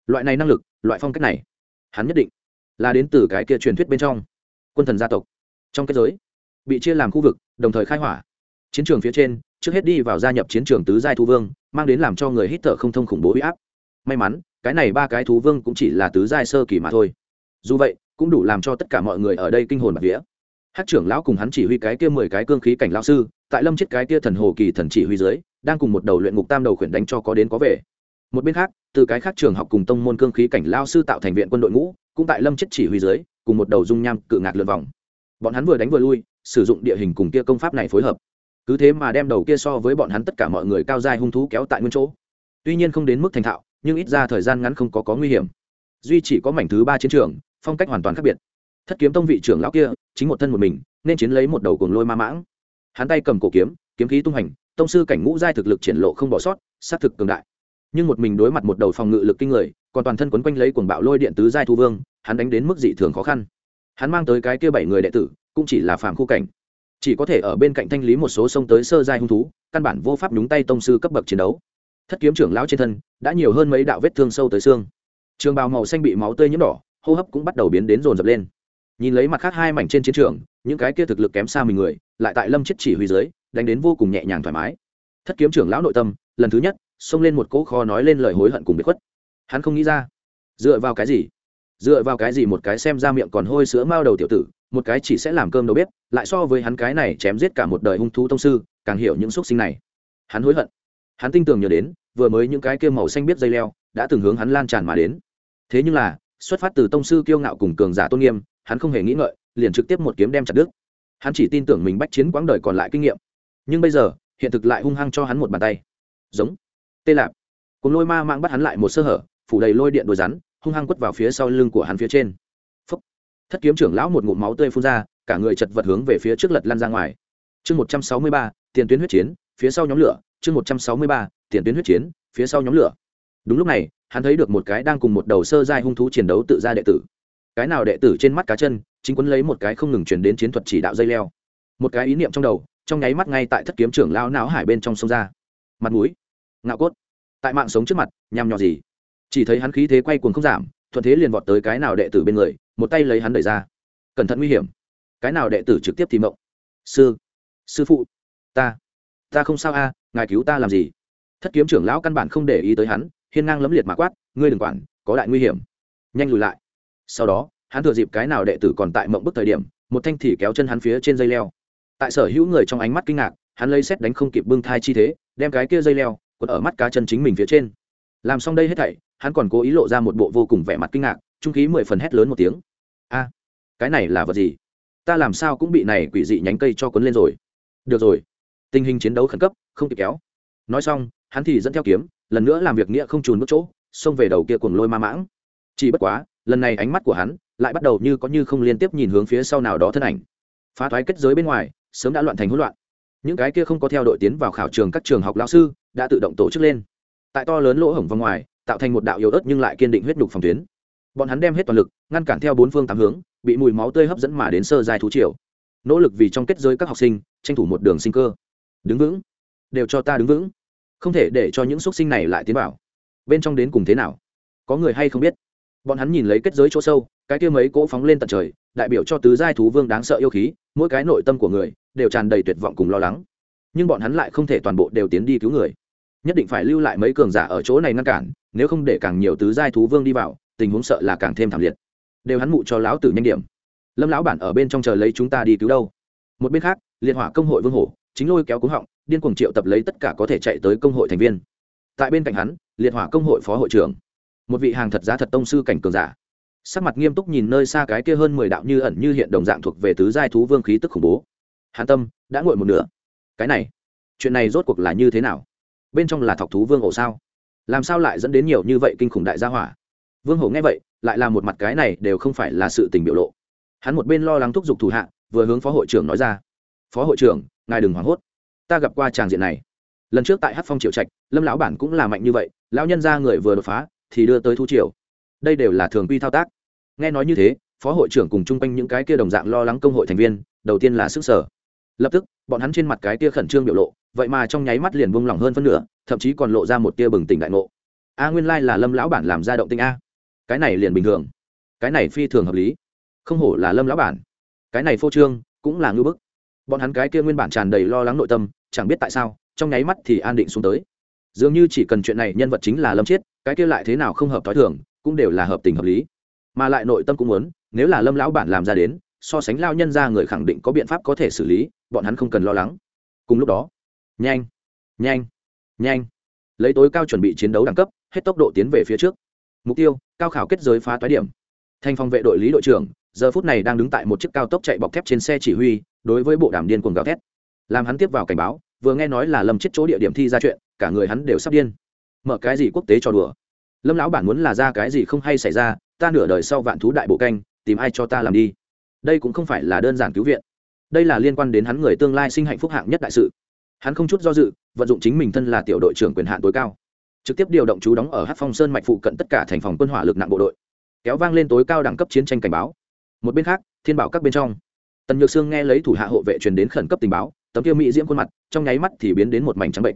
Loại này năng lực, loại phong cách này, hắn nhất định là đến từ cái kia truyền thuyết bên trong. Quân thần gia tộc. Trong kết giới, bị chia làm khu vực, đồng thời khai hỏa. Chiến trường phía trên, trước hết đi vào gia nhập chiến trường tứ giai thu vương, mang đến làm cho người hít thở không thông khủng bố huy áp may mắn, cái này ba cái thú vương cũng chỉ là tứ giai sơ kỳ mà thôi. Dù vậy, cũng đủ làm cho tất cả mọi người ở đây kinh hồn bạc vía. Hát trưởng lão cùng hắn chỉ huy cái kia mười cái cương khí cảnh lão sư, tại lâm chết cái kia thần hồ kỳ thần chỉ huy dưới, đang cùng một đầu luyện ngục tam đầu khuyển đánh cho có đến có về. Một bên khác, từ cái khác trường học cùng tông môn cương khí cảnh lao sư tạo thành viện quân đội ngũ, cũng tại lâm chết chỉ huy dưới, cùng một đầu dung nham cự ngạc lượn vòng. Bọn hắn vừa đánh vừa lui, sử dụng địa hình cùng kia công pháp này phối hợp. Cứ thế mà đem đầu kia so với bọn hắn tất cả mọi người cao dài hung thú kéo tại nguyên chỗ. Tuy nhiên không đến mức thành thạo nhưng ít ra thời gian ngắn không có có nguy hiểm. Duy chỉ có mảnh thứ ba chiến trường, phong cách hoàn toàn khác biệt. Thất kiếm tông vị trưởng lão kia, chính một thân một mình, nên chiến lấy một đầu cuồng lôi ma mãng. Hắn tay cầm cổ kiếm kiếm khí tung hành, tông sư cảnh ngũ giai thực lực triển lộ không bỏ sót, sát thực cường đại. Nhưng một mình đối mặt một đầu phòng ngự lực kinh người, còn toàn thân quấn quanh lấy cuồng bạo lôi điện tứ giai thu vương, hắn đánh đến mức dị thường khó khăn. Hắn mang tới cái kia bảy người đệ tử, cũng chỉ là phạm khu cảnh. Chỉ có thể ở bên cạnh thanh lý một số sông tới sơ giai hung thú, căn bản vô pháp nhúng tay tông sư cấp bậc chiến đấu thất kiếm trưởng lão trên thân, đã nhiều hơn mấy đạo vết thương sâu tới xương. Trường bào màu xanh bị máu tươi nhiễm đỏ, hô hấp cũng bắt đầu biến đến rồn rập lên. Nhìn lấy mặt khác hai mảnh trên chiến trường, những cái kia thực lực kém xa mình người, lại tại lâm chết chỉ huy dưới, đánh đến vô cùng nhẹ nhàng thoải mái. Thất kiếm trưởng lão nội tâm, lần thứ nhất, xông lên một cỗ kho nói lên lời hối hận cùng biệt khuất. Hắn không nghĩ ra, dựa vào cái gì? Dựa vào cái gì một cái xem ra miệng còn hôi sữa mao đầu tiểu tử, một cái chỉ sẽ làm cơm đầu bếp lại so với hắn cái này chém giết cả một đời hung thú tông sư, càng hiểu những xúc sinh này. Hắn hối hận hắn tin tưởng nhớ đến, vừa mới những cái kia màu xanh biết dây leo, đã từng hướng hắn lan tràn mà đến. Thế nhưng là, xuất phát từ tông sư kiêu ngạo cùng cường giả tôn nghiêm, hắn không hề nghĩ ngợi, liền trực tiếp một kiếm đem chặt đứt. Hắn chỉ tin tưởng mình bách chiến quãng đời còn lại kinh nghiệm. Nhưng bây giờ, hiện thực lại hung hăng cho hắn một bàn tay. Giống. Tê lạp. Cùng lôi ma mang bắt hắn lại một sơ hở, phủ đầy lôi điện đồi rắn, hung hăng quất vào phía sau lưng của hắn phía trên. Phúc. thất kiếm trưởng lão một ngụm máu tươi phun ra, cả người chật vật hướng về phía trước lật lăn ra ngoài. Chương một trăm sáu mươi ba, tiền tuyến huyết chiến, phía sau nhóm lửa chương một trăm sáu mươi ba, tiền tuyến huyết chiến, phía sau nhóm lửa. Đúng lúc này, hắn thấy được một cái đang cùng một đầu sơ giai hung thú chiến đấu tự ra đệ tử. Cái nào đệ tử trên mắt cá chân, chính quấn lấy một cái không ngừng chuyển đến chiến thuật chỉ đạo dây leo. Một cái ý niệm trong đầu, trong nháy mắt ngay tại thất kiếm trưởng lao não hải bên trong sông ra. Mặt mũi. Ngạo cốt. Tại mạng sống trước mặt, nhằm nhò gì? Chỉ thấy hắn khí thế quay cuồng không giảm, thuận thế liền vọt tới cái nào đệ tử bên người, một tay lấy hắn đẩy ra. Cẩn thận nguy hiểm. Cái nào đệ tử trực tiếp thì mộng? Sư. Sư phụ. Ta ta không sao a, ngài cứu ta làm gì? Thất kiếm trưởng lão căn bản không để ý tới hắn, hiên ngang lấm liệt mà quát, ngươi đừng quản, có đại nguy hiểm. Nhanh lùi lại. Sau đó, hắn thừa dịp cái nào đệ tử còn tại mộng bức thời điểm, một thanh thì kéo chân hắn phía trên dây leo. Tại sở hữu người trong ánh mắt kinh ngạc, hắn lấy xét đánh không kịp bưng thai chi thế, đem cái kia dây leo quật ở mắt cá chân chính mình phía trên. Làm xong đây hết thảy, hắn còn cố ý lộ ra một bộ vô cùng vẻ mặt kinh ngạc, trung khí mười phần hét lớn một tiếng. A, cái này là vật gì? Ta làm sao cũng bị này quỷ dị nhánh cây cho cuốn lên rồi. Được rồi tình hình chiến đấu khẩn cấp, không kịp kéo. Nói xong, hắn thì dẫn theo kiếm, lần nữa làm việc nghĩa không trùn bước chỗ, xông về đầu kia cuồng lôi ma mãng. Chỉ bất quá, lần này ánh mắt của hắn lại bắt đầu như có như không liên tiếp nhìn hướng phía sau nào đó thân ảnh. Phá thoái kết giới bên ngoài, sớm đã loạn thành hỗn loạn. Những cái kia không có theo đội tiến vào khảo trường các trường học lão sư đã tự động tổ chức lên. Tại to lớn lỗ hổng vòng ngoài, tạo thành một đạo yếu ớt nhưng lại kiên định huyết đục phòng tuyến. Bọn hắn đem hết toàn lực, ngăn cản theo bốn phương tám hướng, bị mùi máu tươi hấp dẫn mà đến sơ dài thú triều. Nỗ lực vì trong kết giới các học sinh tranh thủ một đường sinh cơ đứng vững. Đều cho ta đứng vững. Không thể để cho những xúc sinh này lại tiến vào. Bên trong đến cùng thế nào? Có người hay không biết? Bọn hắn nhìn lấy kết giới chỗ sâu, cái kia mấy cỗ phóng lên tận trời, đại biểu cho tứ giai thú vương đáng sợ yêu khí, mỗi cái nội tâm của người đều tràn đầy tuyệt vọng cùng lo lắng. Nhưng bọn hắn lại không thể toàn bộ đều tiến đi cứu người. Nhất định phải lưu lại mấy cường giả ở chỗ này ngăn cản, nếu không để càng nhiều tứ giai thú vương đi vào, tình huống sợ là càng thêm thảm liệt. Đều hắn mụ cho lão tử nhanh điểm. Lâm lão bản ở bên trong chờ lấy chúng ta đi cứu đâu? Một bên khác, liệt hỏa công hội vương hổ chính lôi kéo cúng họng, điên cuồng triệu tập lấy tất cả có thể chạy tới công hội thành viên. Tại bên cạnh hắn, liệt hỏa công hội phó hội trưởng, một vị hàng thật giá thật tông sư cảnh cường giả. Sắc mặt nghiêm túc nhìn nơi xa cái kia hơn mười đạo như ẩn như hiện đồng dạng thuộc về tứ giai thú vương khí tức khủng bố. Hàn tâm đã ngồi một nửa. Cái này, chuyện này rốt cuộc là như thế nào? Bên trong là thọc thú vương ổ sao? Làm sao lại dẫn đến nhiều như vậy kinh khủng đại gia hỏa? Vương hổ nghe vậy, lại là một mặt cái này đều không phải là sự tình biểu lộ. Hắn một bên lo lắng thúc giục thủ hạ, vừa hướng phó hội trưởng nói ra phó hội trưởng, ngài đừng hoảng hốt. Ta gặp qua tràng diện này. Lần trước tại hát phong triệu trạch, lâm lão bản cũng là mạnh như vậy, lão nhân ra người vừa đột phá, thì đưa tới thu triều. Đây đều là thường quy thao tác. Nghe nói như thế, phó hội trưởng cùng chung quanh những cái kia đồng dạng lo lắng công hội thành viên, đầu tiên là sức sở. Lập tức, bọn hắn trên mặt cái kia khẩn trương biểu lộ, vậy mà trong nháy mắt liền buông lỏng hơn phân nửa, thậm chí còn lộ ra một tia bừng tỉnh đại ngộ. A nguyên lai là lâm lão bản làm ra động tinh a. Cái này liền bình thường. Cái này phi thường hợp lý. Không hổ là lâm lão bản. Cái này phô trương, cũng là ngư bức bọn hắn cái kia nguyên bản tràn đầy lo lắng nội tâm, chẳng biết tại sao, trong nháy mắt thì an định xuống tới. Dường như chỉ cần chuyện này nhân vật chính là lâm chiết, cái kia lại thế nào không hợp t h o i thường, cũng đều là hợp tình hợp lý. Mà lại nội tâm cũng muốn, nếu là lâm lão bản làm ra đến, so sánh lao nhân ra người khẳng định có biện pháp có thể xử lý, bọn hắn không cần lo lắng. Cùng lúc đó, nhanh nhanh nhanh. Lấy tối cao chuẩn bị chiến đấu đẳng cấp, hết tốc độ tiến về phía trước. Mục tiêu, cao khảo kết giới phá toái điểm. Thành phòng vệ đội lý đội trưởng giờ phút này đang đứng tại một chiếc cao tốc chạy bọc thép trên xe chỉ huy, đối với bộ đàm điên cuồng gào thét. Làm hắn tiếp vào cảnh báo, vừa nghe nói là lâm chết chỗ địa điểm thi ra chuyện, cả người hắn đều sắp điên. Mở cái gì quốc tế cho đùa? Lâm lão bản muốn là ra cái gì không hay xảy ra, ta nửa đời sau vạn thú đại bộ canh, tìm ai cho ta làm đi? Đây cũng không phải là đơn giản cứu viện. Đây là liên quan đến hắn người tương lai sinh hạnh phúc hạng nhất đại sự. Hắn không chút do dự, vận dụng chính mình thân là tiểu đội trưởng quyền hạn tối cao. Trực tiếp điều động chú đóng ở hát phong sơn mạch phụ cận tất cả thành phòng quân hỏa lực nặng bộ đội. Kéo vang lên tối cao đẳng cấp chiến tranh cảnh báo một bên khác, thiên bảo các bên trong. Tần nhược sương nghe lấy thủ hạ hộ vệ truyền đến khẩn cấp tình báo, tấm kia mỹ diễm khuôn mặt, trong nháy mắt thì biến đến một mảnh trắng bệnh.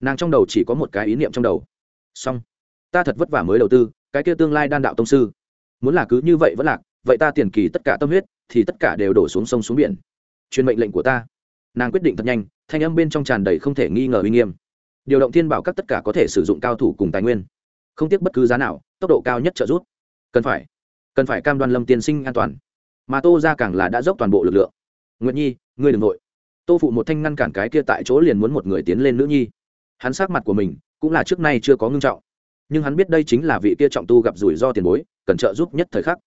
Nàng trong đầu chỉ có một cái ý niệm trong đầu. Xong. Ta thật vất vả mới đầu tư, cái kia tương lai đan đạo tông sư. Muốn là cứ như vậy vẫn lạc, vậy ta tiền kỳ tất cả tâm huyết, thì tất cả đều đổ xuống sông xuống biển. Truyền mệnh lệnh của ta. Nàng quyết định thật nhanh, thanh âm bên trong tràn đầy không thể nghi ngờ uy nghiêm. Điều động thiên bảo các tất cả có thể sử dụng cao thủ cùng tài nguyên. Không tiếc bất cứ giá nào, tốc độ cao nhất trợ giúp. Cần phải. Cần phải cam đoan lâm tiên sinh an toàn mà tô ra càng là đã dốc toàn bộ lực lượng. Nguyệt nhi, ngươi đ ừ n g nội. Tô phụ một thanh ngăn cản cái kia tại chỗ liền muốn một người tiến lên nữ nhi. Hắn sát mặt của mình cũng là trước nay chưa có ngưng trọng. Nhưng hắn biết đây chính là vị kia trọng tu gặp rủi ro tiền bối, cần trợ giúp nhất thời khắc.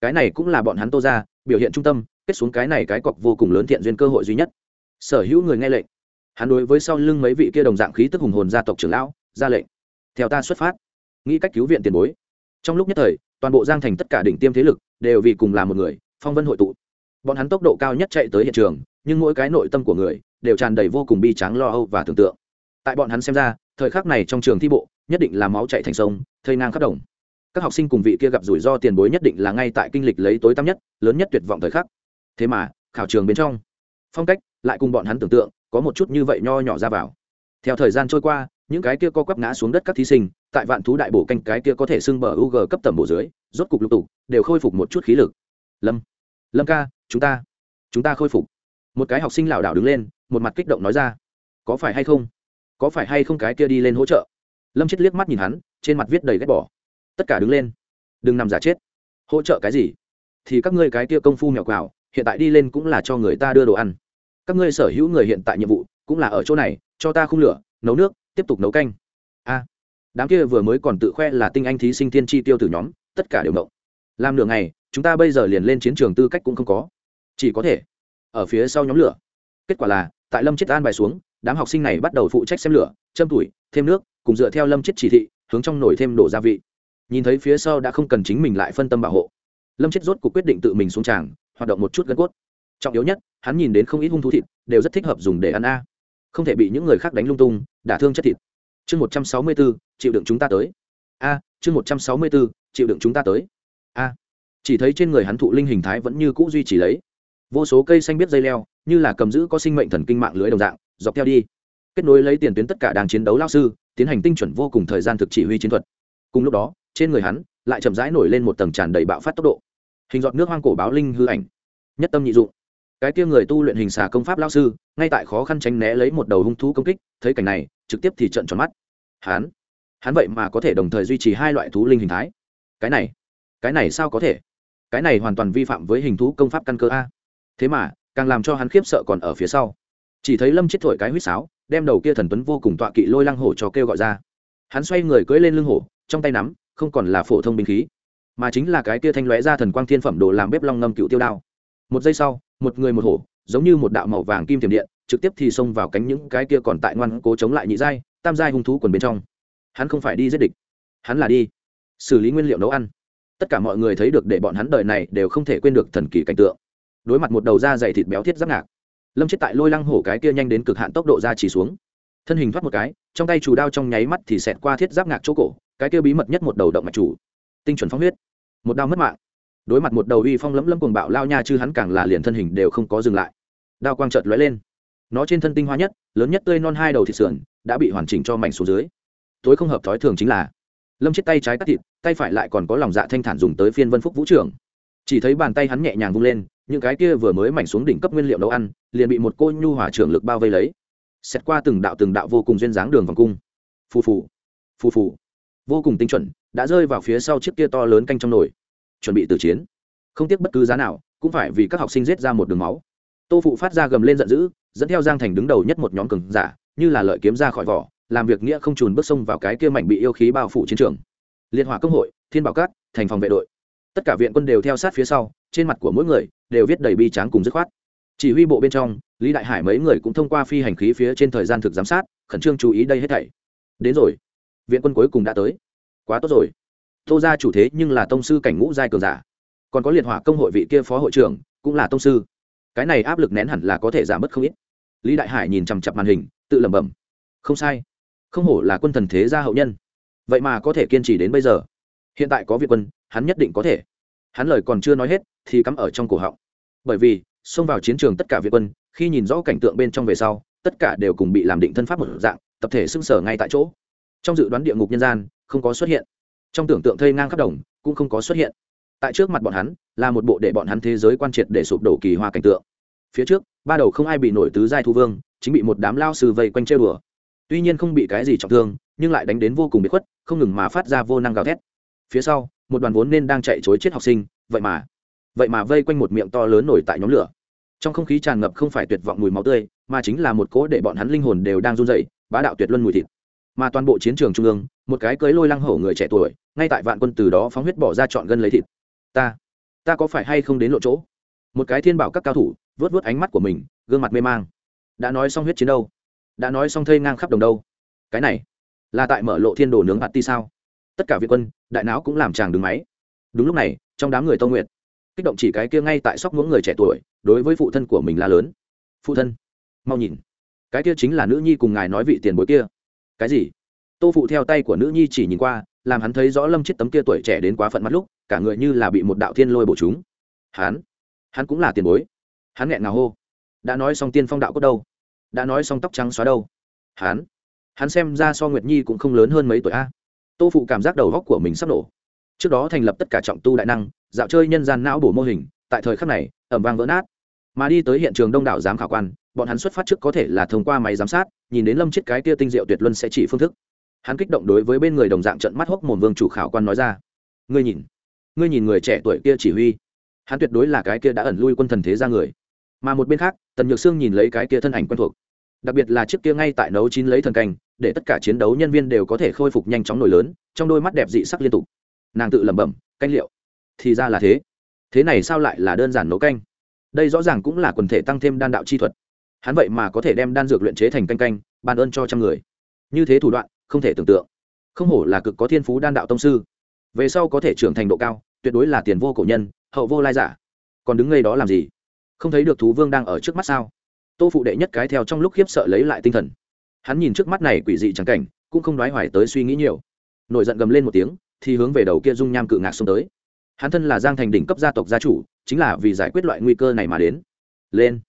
Cái này cũng là bọn hắn tô ra, biểu hiện trung tâm, kết xuống cái này cái cọc vô cùng lớn thiện duyên cơ hội duy nhất. Sở hữu người nghe lệnh. Hắn đối với sau lưng mấy vị kia đồng dạng khí tức hùng hồn gia tộc trưởng lão, ra lệnh. Theo ta xuất phát. Nghĩ cách cứu viện tiền bối. Trong lúc nhất thời, toàn bộ giang thành tất cả đỉnh tiêm thế lực đều vì cùng là một người phong vân hội tụ. Bọn hắn tốc độ cao nhất chạy tới hiện trường, nhưng mỗi cái nội tâm của người đều tràn đầy vô cùng bi tráng lo âu và tưởng tượng. Tại bọn hắn xem ra, thời khắc này trong trường thi bộ, nhất định là máu chạy thành sông, thây ngang khắp đồng. Các học sinh cùng vị kia gặp rủi ro tiền bối nhất định là ngay tại kinh lịch lấy tối tăm nhất, lớn nhất tuyệt vọng thời khắc. Thế mà, khảo trường bên trong, phong cách lại cùng bọn hắn tưởng tượng, có một chút như vậy nho nhỏ ra vào. Theo thời gian trôi qua, những cái kia co quắp ngã xuống đất các thí sinh, tại vạn thú đại bổ canh cái kia có thể xưng bờ u g cấp tầm bổ dưới, rốt cục lục tục, đều khôi phục một chút khí lực. Lâm lâm ca chúng ta chúng ta khôi phục một cái học sinh lảo đảo đứng lên một mặt kích động nói ra có phải hay không có phải hay không cái kia đi lên hỗ trợ lâm chết liếc mắt nhìn hắn trên mặt viết đầy ghét bỏ tất cả đứng lên đừng nằm giả chết hỗ trợ cái gì thì các ngươi cái kia công phu mèo quào hiện tại đi lên cũng là cho người ta đưa đồ ăn các ngươi sở hữu người hiện tại nhiệm vụ cũng là ở chỗ này cho ta khung lửa nấu nước tiếp tục nấu canh a đám kia vừa mới còn tự khoe là tinh anh thí sinh thiên tri tiêu từ nhóm tất cả đều mộng làm nửa ngày, chúng ta bây giờ liền lên chiến trường tư cách cũng không có. Chỉ có thể ở phía sau nhóm lửa. Kết quả là, tại lâm chết an bài xuống, đám học sinh này bắt đầu phụ trách xem lửa, châm tuổi, thêm nước, cùng dựa theo lâm chết chỉ thị, hướng trong nồi thêm đổ gia vị. Nhìn thấy phía sau đã không cần chính mình lại phân tâm bảo hộ. Lâm chết rốt cuộc quyết định tự mình xuống tràng, hoạt động một chút gân cốt. Trọng yếu nhất, hắn nhìn đến không ít hung thú thịt, đều rất thích hợp dùng để ăn a. Không thể bị những người khác đánh lung tung, đả thương chất thịt. Chương một trăm sáu mươi bốn chịu đựng chúng ta tới. A, chương một trăm sáu mươi bốn chịu đựng chúng ta tới a. Chỉ thấy trên người hắn thụ linh hình thái vẫn như cũ duy trì lấy. Vô số cây xanh biết dây leo, như là cầm giữ có sinh mệnh thần kinh mạng lưới đồng dạng, dọc theo đi. Kết nối lấy tiền tuyến tất cả đang chiến đấu lao sư, tiến hành tinh chuẩn vô cùng thời gian thực chỉ huy chiến thuật. Cùng lúc đó, trên người hắn lại chậm rãi nổi lên một tầng tràn đầy bạo phát tốc độ. Hình giọt nước hoang cổ báo linh hư ảnh. Nhất tâm nhị dụng. Cái kia người tu luyện hình xà công pháp lao sư, ngay tại khó khăn tránh né lấy một đầu hung thú công kích, thấy cảnh này, trực tiếp thì trận tròn mắt. Hắn hắn vậy mà có thể đồng thời duy trì hai loại thú linh hình thái. Cái này cái này sao có thể? Cái này hoàn toàn vi phạm với hình thú công pháp căn cơ a. Thế mà, càng làm cho hắn khiếp sợ còn ở phía sau. Chỉ thấy lâm chết thổi cái huýt sáo, đem đầu kia thần tuấn vô cùng tọa kỵ lôi lăng hổ cho kêu gọi ra. Hắn xoay người cưỡi lên lưng hổ, trong tay nắm, không còn là phổ thông binh khí, mà chính là cái kia thanh lóe ra thần quang thiên phẩm đồ làm bếp long ngâm cựu tiêu đao. Một giây sau, một người một hổ, giống như một đạo màu vàng kim tiềm điện, trực tiếp thì xông vào cánh những cái kia còn tại ngoan cố chống lại nhị giai, tam giai hung thú quần bên trong. Hắn không phải đi giết địch, hắn là đi xử lý nguyên liệu nấu ăn tất cả mọi người thấy được để bọn hắn đời này đều không thể quên được thần kỳ cảnh tượng. Đối mặt một đầu da dày thịt béo thiết giáp ngạc, lâm chết tại lôi lăng hổ cái kia nhanh đến cực hạn tốc độ ra chỉ xuống. Thân hình thoát một cái, trong tay chủ đao trong nháy mắt thì xẹt qua thiết giáp ngạc chỗ cổ, cái kia bí mật nhất một đầu động mạch chủ. Tinh chuẩn phóng huyết. Một đao mất mạng. Đối mặt một đầu uy phong lấm lấm cuồng bạo lao nha chứ hắn càng là liền thân hình đều không có dừng lại. Đao quang chợt lóe lên. Nó trên thân tinh hoa nhất, lớn nhất tươi non hai đầu thịt sườn, đã bị hoàn chỉnh cho mảnh xuống dưới. Tối không hợp thói thường chính là lâm chết tay trái cắt thịt, tay phải lại còn có lòng dạ thanh thản dùng tới phiên vân phúc vũ trưởng. Chỉ thấy bàn tay hắn nhẹ nhàng vung lên, những cái kia vừa mới mảnh xuống đỉnh cấp nguyên liệu nấu ăn, liền bị một cô nhu hỏa trưởng lực bao vây lấy. Xét qua từng đạo từng đạo vô cùng duyên dáng đường vòng cung. Phù phù phù phù. Vô cùng tinh chuẩn, đã rơi vào phía sau chiếc kia to lớn canh trong nồi. Chuẩn bị từ chiến. Không tiếc bất cứ giá nào, cũng phải vì các học sinh giết ra một đường máu. Tô phụ phát ra gầm lên giận dữ, dẫn theo giang thành đứng đầu nhất một nhóm cường giả, như là lợi kiếm ra khỏi vỏ làm việc nghĩa không trùn bước sông vào cái kia mảnh bị yêu khí bao phủ chiến trường. Liên hỏa công hội, thiên bảo cát thành phòng vệ đội. Tất cả viện quân đều theo sát phía sau, trên mặt của mỗi người đều viết đầy bi tráng cùng dứt khoát. Chỉ huy bộ bên trong, lý đại hải mấy người cũng thông qua phi hành khí phía trên thời gian thực giám sát, khẩn trương chú ý đây hết thảy. Đến rồi, viện quân cuối cùng đã tới. Quá tốt rồi. Tô ra chủ thế nhưng là tông sư cảnh ngũ giai cường giả. Còn có liệt hỏa công hội vị kia phó hội trưởng, cũng là tông sư. Cái này áp lực nén hẳn là có thể giảm bớt không ít. Lý đại hải nhìn chằm chặp màn hình, tự lẩm bẩm. Không sai không hổ là quân thần thế gia hậu nhân. Vậy mà có thể kiên trì đến bây giờ. Hiện tại có việt quân, hắn nhất định có thể. Hắn lời còn chưa nói hết, thì cắm ở trong cổ họng. Bởi vì, xông vào chiến trường tất cả việt quân, khi nhìn rõ cảnh tượng bên trong về sau, tất cả đều cùng bị làm định thân pháp một dạng, tập thể xưng sở ngay tại chỗ. Trong dự đoán địa ngục nhân gian, không có xuất hiện. Trong tưởng tượng thây ngang khắp đồng, cũng không có xuất hiện. Tại trước mặt bọn hắn, là một bộ để bọn hắn thế giới quan triệt để sụp đổ kỳ hoa cảnh tượng. Phía trước, ba đầu không ai bị nổi tứ giai thu vương, chính bị một đám lao sư vây quanh chơi đùa tuy nhiên không bị cái gì trọng thương, nhưng lại đánh đến vô cùng bị khuất, không ngừng mà phát ra vô năng gào thét. Phía sau, một đoàn vốn nên đang chạy chối chết học sinh, vậy mà vậy mà vây quanh một miệng to lớn nổi tại nhóm lửa. Trong không khí tràn ngập không phải tuyệt vọng mùi máu tươi, mà chính là một cỗ để bọn hắn linh hồn đều đang run dậy bá đạo tuyệt luân mùi thịt. Mà toàn bộ chiến trường trung ương, một cái cưới lôi lăng hổ người trẻ tuổi, ngay tại vạn quân từ đó phóng huyết bỏ ra chọn gân lấy thịt. Ta ta có phải hay không đến lộ chỗ? Một cái thiên bảo các cao thủ, vớt vớt ánh mắt của mình, gương mặt mê mang. Đã nói xong huyết chiến đâu? Đã nói xong thây ngang khắp đồng đâu. Cái này, là tại mở lộ thiên đồ nướng hạt ti sao? Tất cả việt quân, đại não cũng làm chàng đứng máy. Đúng lúc này, trong đám người tâu nguyệt, kích động chỉ cái kia ngay tại sóc ngưỡng người trẻ tuổi, đối với phụ thân của mình la lớn. Phụ thân, mau nhìn. Cái kia chính là nữ nhi cùng ngài nói vị tiền bối kia. Cái gì? Tô phụ theo tay của nữ nhi chỉ nhìn qua, làm hắn thấy rõ lâm chết tấm kia tuổi trẻ đến quá phận mắt lúc, cả người như là bị một đạo thiên lôi bổ chúng. Hắn hắn cũng là tiền bối. Hắn nghẹn ngào hô. Đã nói xong tiên phong đạo cốt đâu? Đã nói xong tóc trắng xóa đâu. Hắn hắn xem ra so nguyệt nhi cũng không lớn hơn mấy tuổi a. Tô phụ cảm giác đầu góc của mình sắp nổ trước đó thành lập tất cả trọng tu đại năng, dạo chơi nhân gian não bổ mô hình, tại thời khắc này, ẩm vang vỡ nát. Mà đi tới hiện trường đông đảo giám khảo quan, bọn hắn xuất phát trước có thể là thông qua máy giám sát, nhìn đến lâm chết cái kia tinh diệu tuyệt luân sẽ chỉ phương thức. Hắn kích động đối với bên người đồng dạng trận mắt hốc mồm vương chủ khảo quan nói ra. Ngươi nhìn ngươi nhìn người trẻ tuổi kia chỉ huy. Hắn tuyệt đối là cái kia đã ẩn lui quân thần thế ra người mà một bên khác, tần nhược sương nhìn lấy cái kia thân ảnh quen thuộc. Đặc biệt là chiếc kia ngay tại nấu chín lấy thần canh, để tất cả chiến đấu nhân viên đều có thể khôi phục nhanh chóng nổi lớn, trong đôi mắt đẹp dị sắc liên tục. Nàng tự lẩm bẩm, canh liệu? Thì ra là thế. Thế này sao lại là đơn giản nấu canh? Đây rõ ràng cũng là quần thể tăng thêm đan đạo chi thuật. Hắn vậy mà có thể đem đan dược luyện chế thành canh canh, ban ơn cho trăm người. Như thế thủ đoạn, không thể tưởng tượng. Không hổ là cực có thiên phú đan đạo tông sư. Về sau có thể trưởng thành độ cao, tuyệt đối là tiền vô cổ nhân, hậu vô lai giả. Còn đứng ngay đó làm gì? Không thấy được thú vương đang ở trước mắt sao? Tô phụ đệ nhất cái theo trong lúc khiếp sợ lấy lại tinh thần. Hắn nhìn trước mắt này quỷ dị chẳng cảnh, cũng không đoái hoài tới suy nghĩ nhiều. Nổi giận gầm lên một tiếng, thì hướng về đầu kia dung nham cự ngạc xông tới. Hắn thân là giang thành đỉnh cấp gia tộc gia chủ, chính là vì giải quyết loại nguy cơ này mà đến. Lên.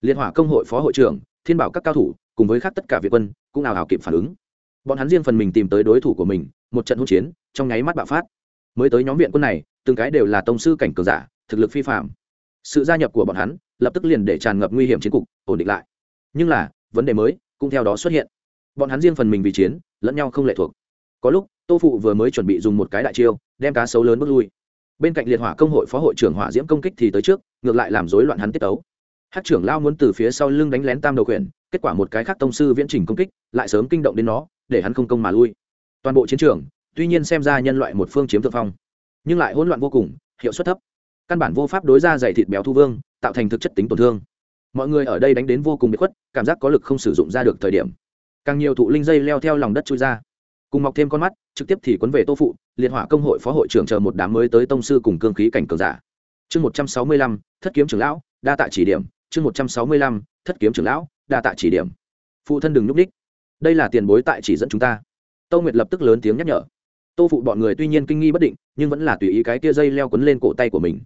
Liên hỏa công hội phó hội trưởng, thiên bảo các cao thủ, cùng với khác tất cả việt quân, cũng ảo ảo kịp phản ứng. Bọn hắn riêng phần mình tìm tới đối thủ của mình, một trận hỗn chiến, trong nháy mắt bạo phát. Mới tới nhóm viện quân này, từng cái đều là tông sư cảnh cường giả, thực lực phi phạm sự gia nhập của bọn hắn lập tức liền để tràn ngập nguy hiểm chiến cục, ổn định lại. Nhưng là, vấn đề mới cũng theo đó xuất hiện. Bọn hắn riêng phần mình vì chiến, lẫn nhau không lệ thuộc. Có lúc, tô phụ vừa mới chuẩn bị dùng một cái đại chiêu, đem cá sấu lớn bước lui. Bên cạnh liệt hỏa công hội phó hội trưởng hỏa diễm công kích thì tới trước, ngược lại làm rối loạn hắn tiết tấu. Hát trưởng lao muốn từ phía sau lưng đánh lén tam đầu quyền, kết quả một cái khác tông sư viễn trình công kích, lại sớm kinh động đến nó, để hắn không công mà lui. Toàn bộ chiến trường, tuy nhiên xem ra nhân loại một phương chiếm thượng phong, nhưng lại hỗn loạn vô cùng, hiệu suất thấp căn bản vô pháp đối ra dày thịt béo thu vương, tạo thành thực chất tính tổn thương. Mọi người ở đây đánh đến vô cùng bị khuất, cảm giác có lực không sử dụng ra được thời điểm. Càng nhiều thụ linh dây leo theo lòng đất trôi ra. Cùng mọc thêm con mắt, trực tiếp thì quấn về tô phụ, liệt hỏa công hội phó hội trưởng chờ một đám mới tới tông sư cùng cương khí cảnh cường giả. Chương một trăm sáu mươi lăm, thất kiếm trưởng lão, đa tạ chỉ điểm. Chương một trăm sáu mươi lăm, thất kiếm trưởng lão, đa tạ chỉ điểm. Phụ thân đừng nhúc ních đây là tiền bối tại chỉ dẫn chúng ta. Tô nguyệt lập tức lớn tiếng nhắc nhở. Tô phụ bọn người tuy nhiên kinh nghi bất định, nhưng vẫn là tùy ý cái kia dây leo quấn lên cổ tay của mình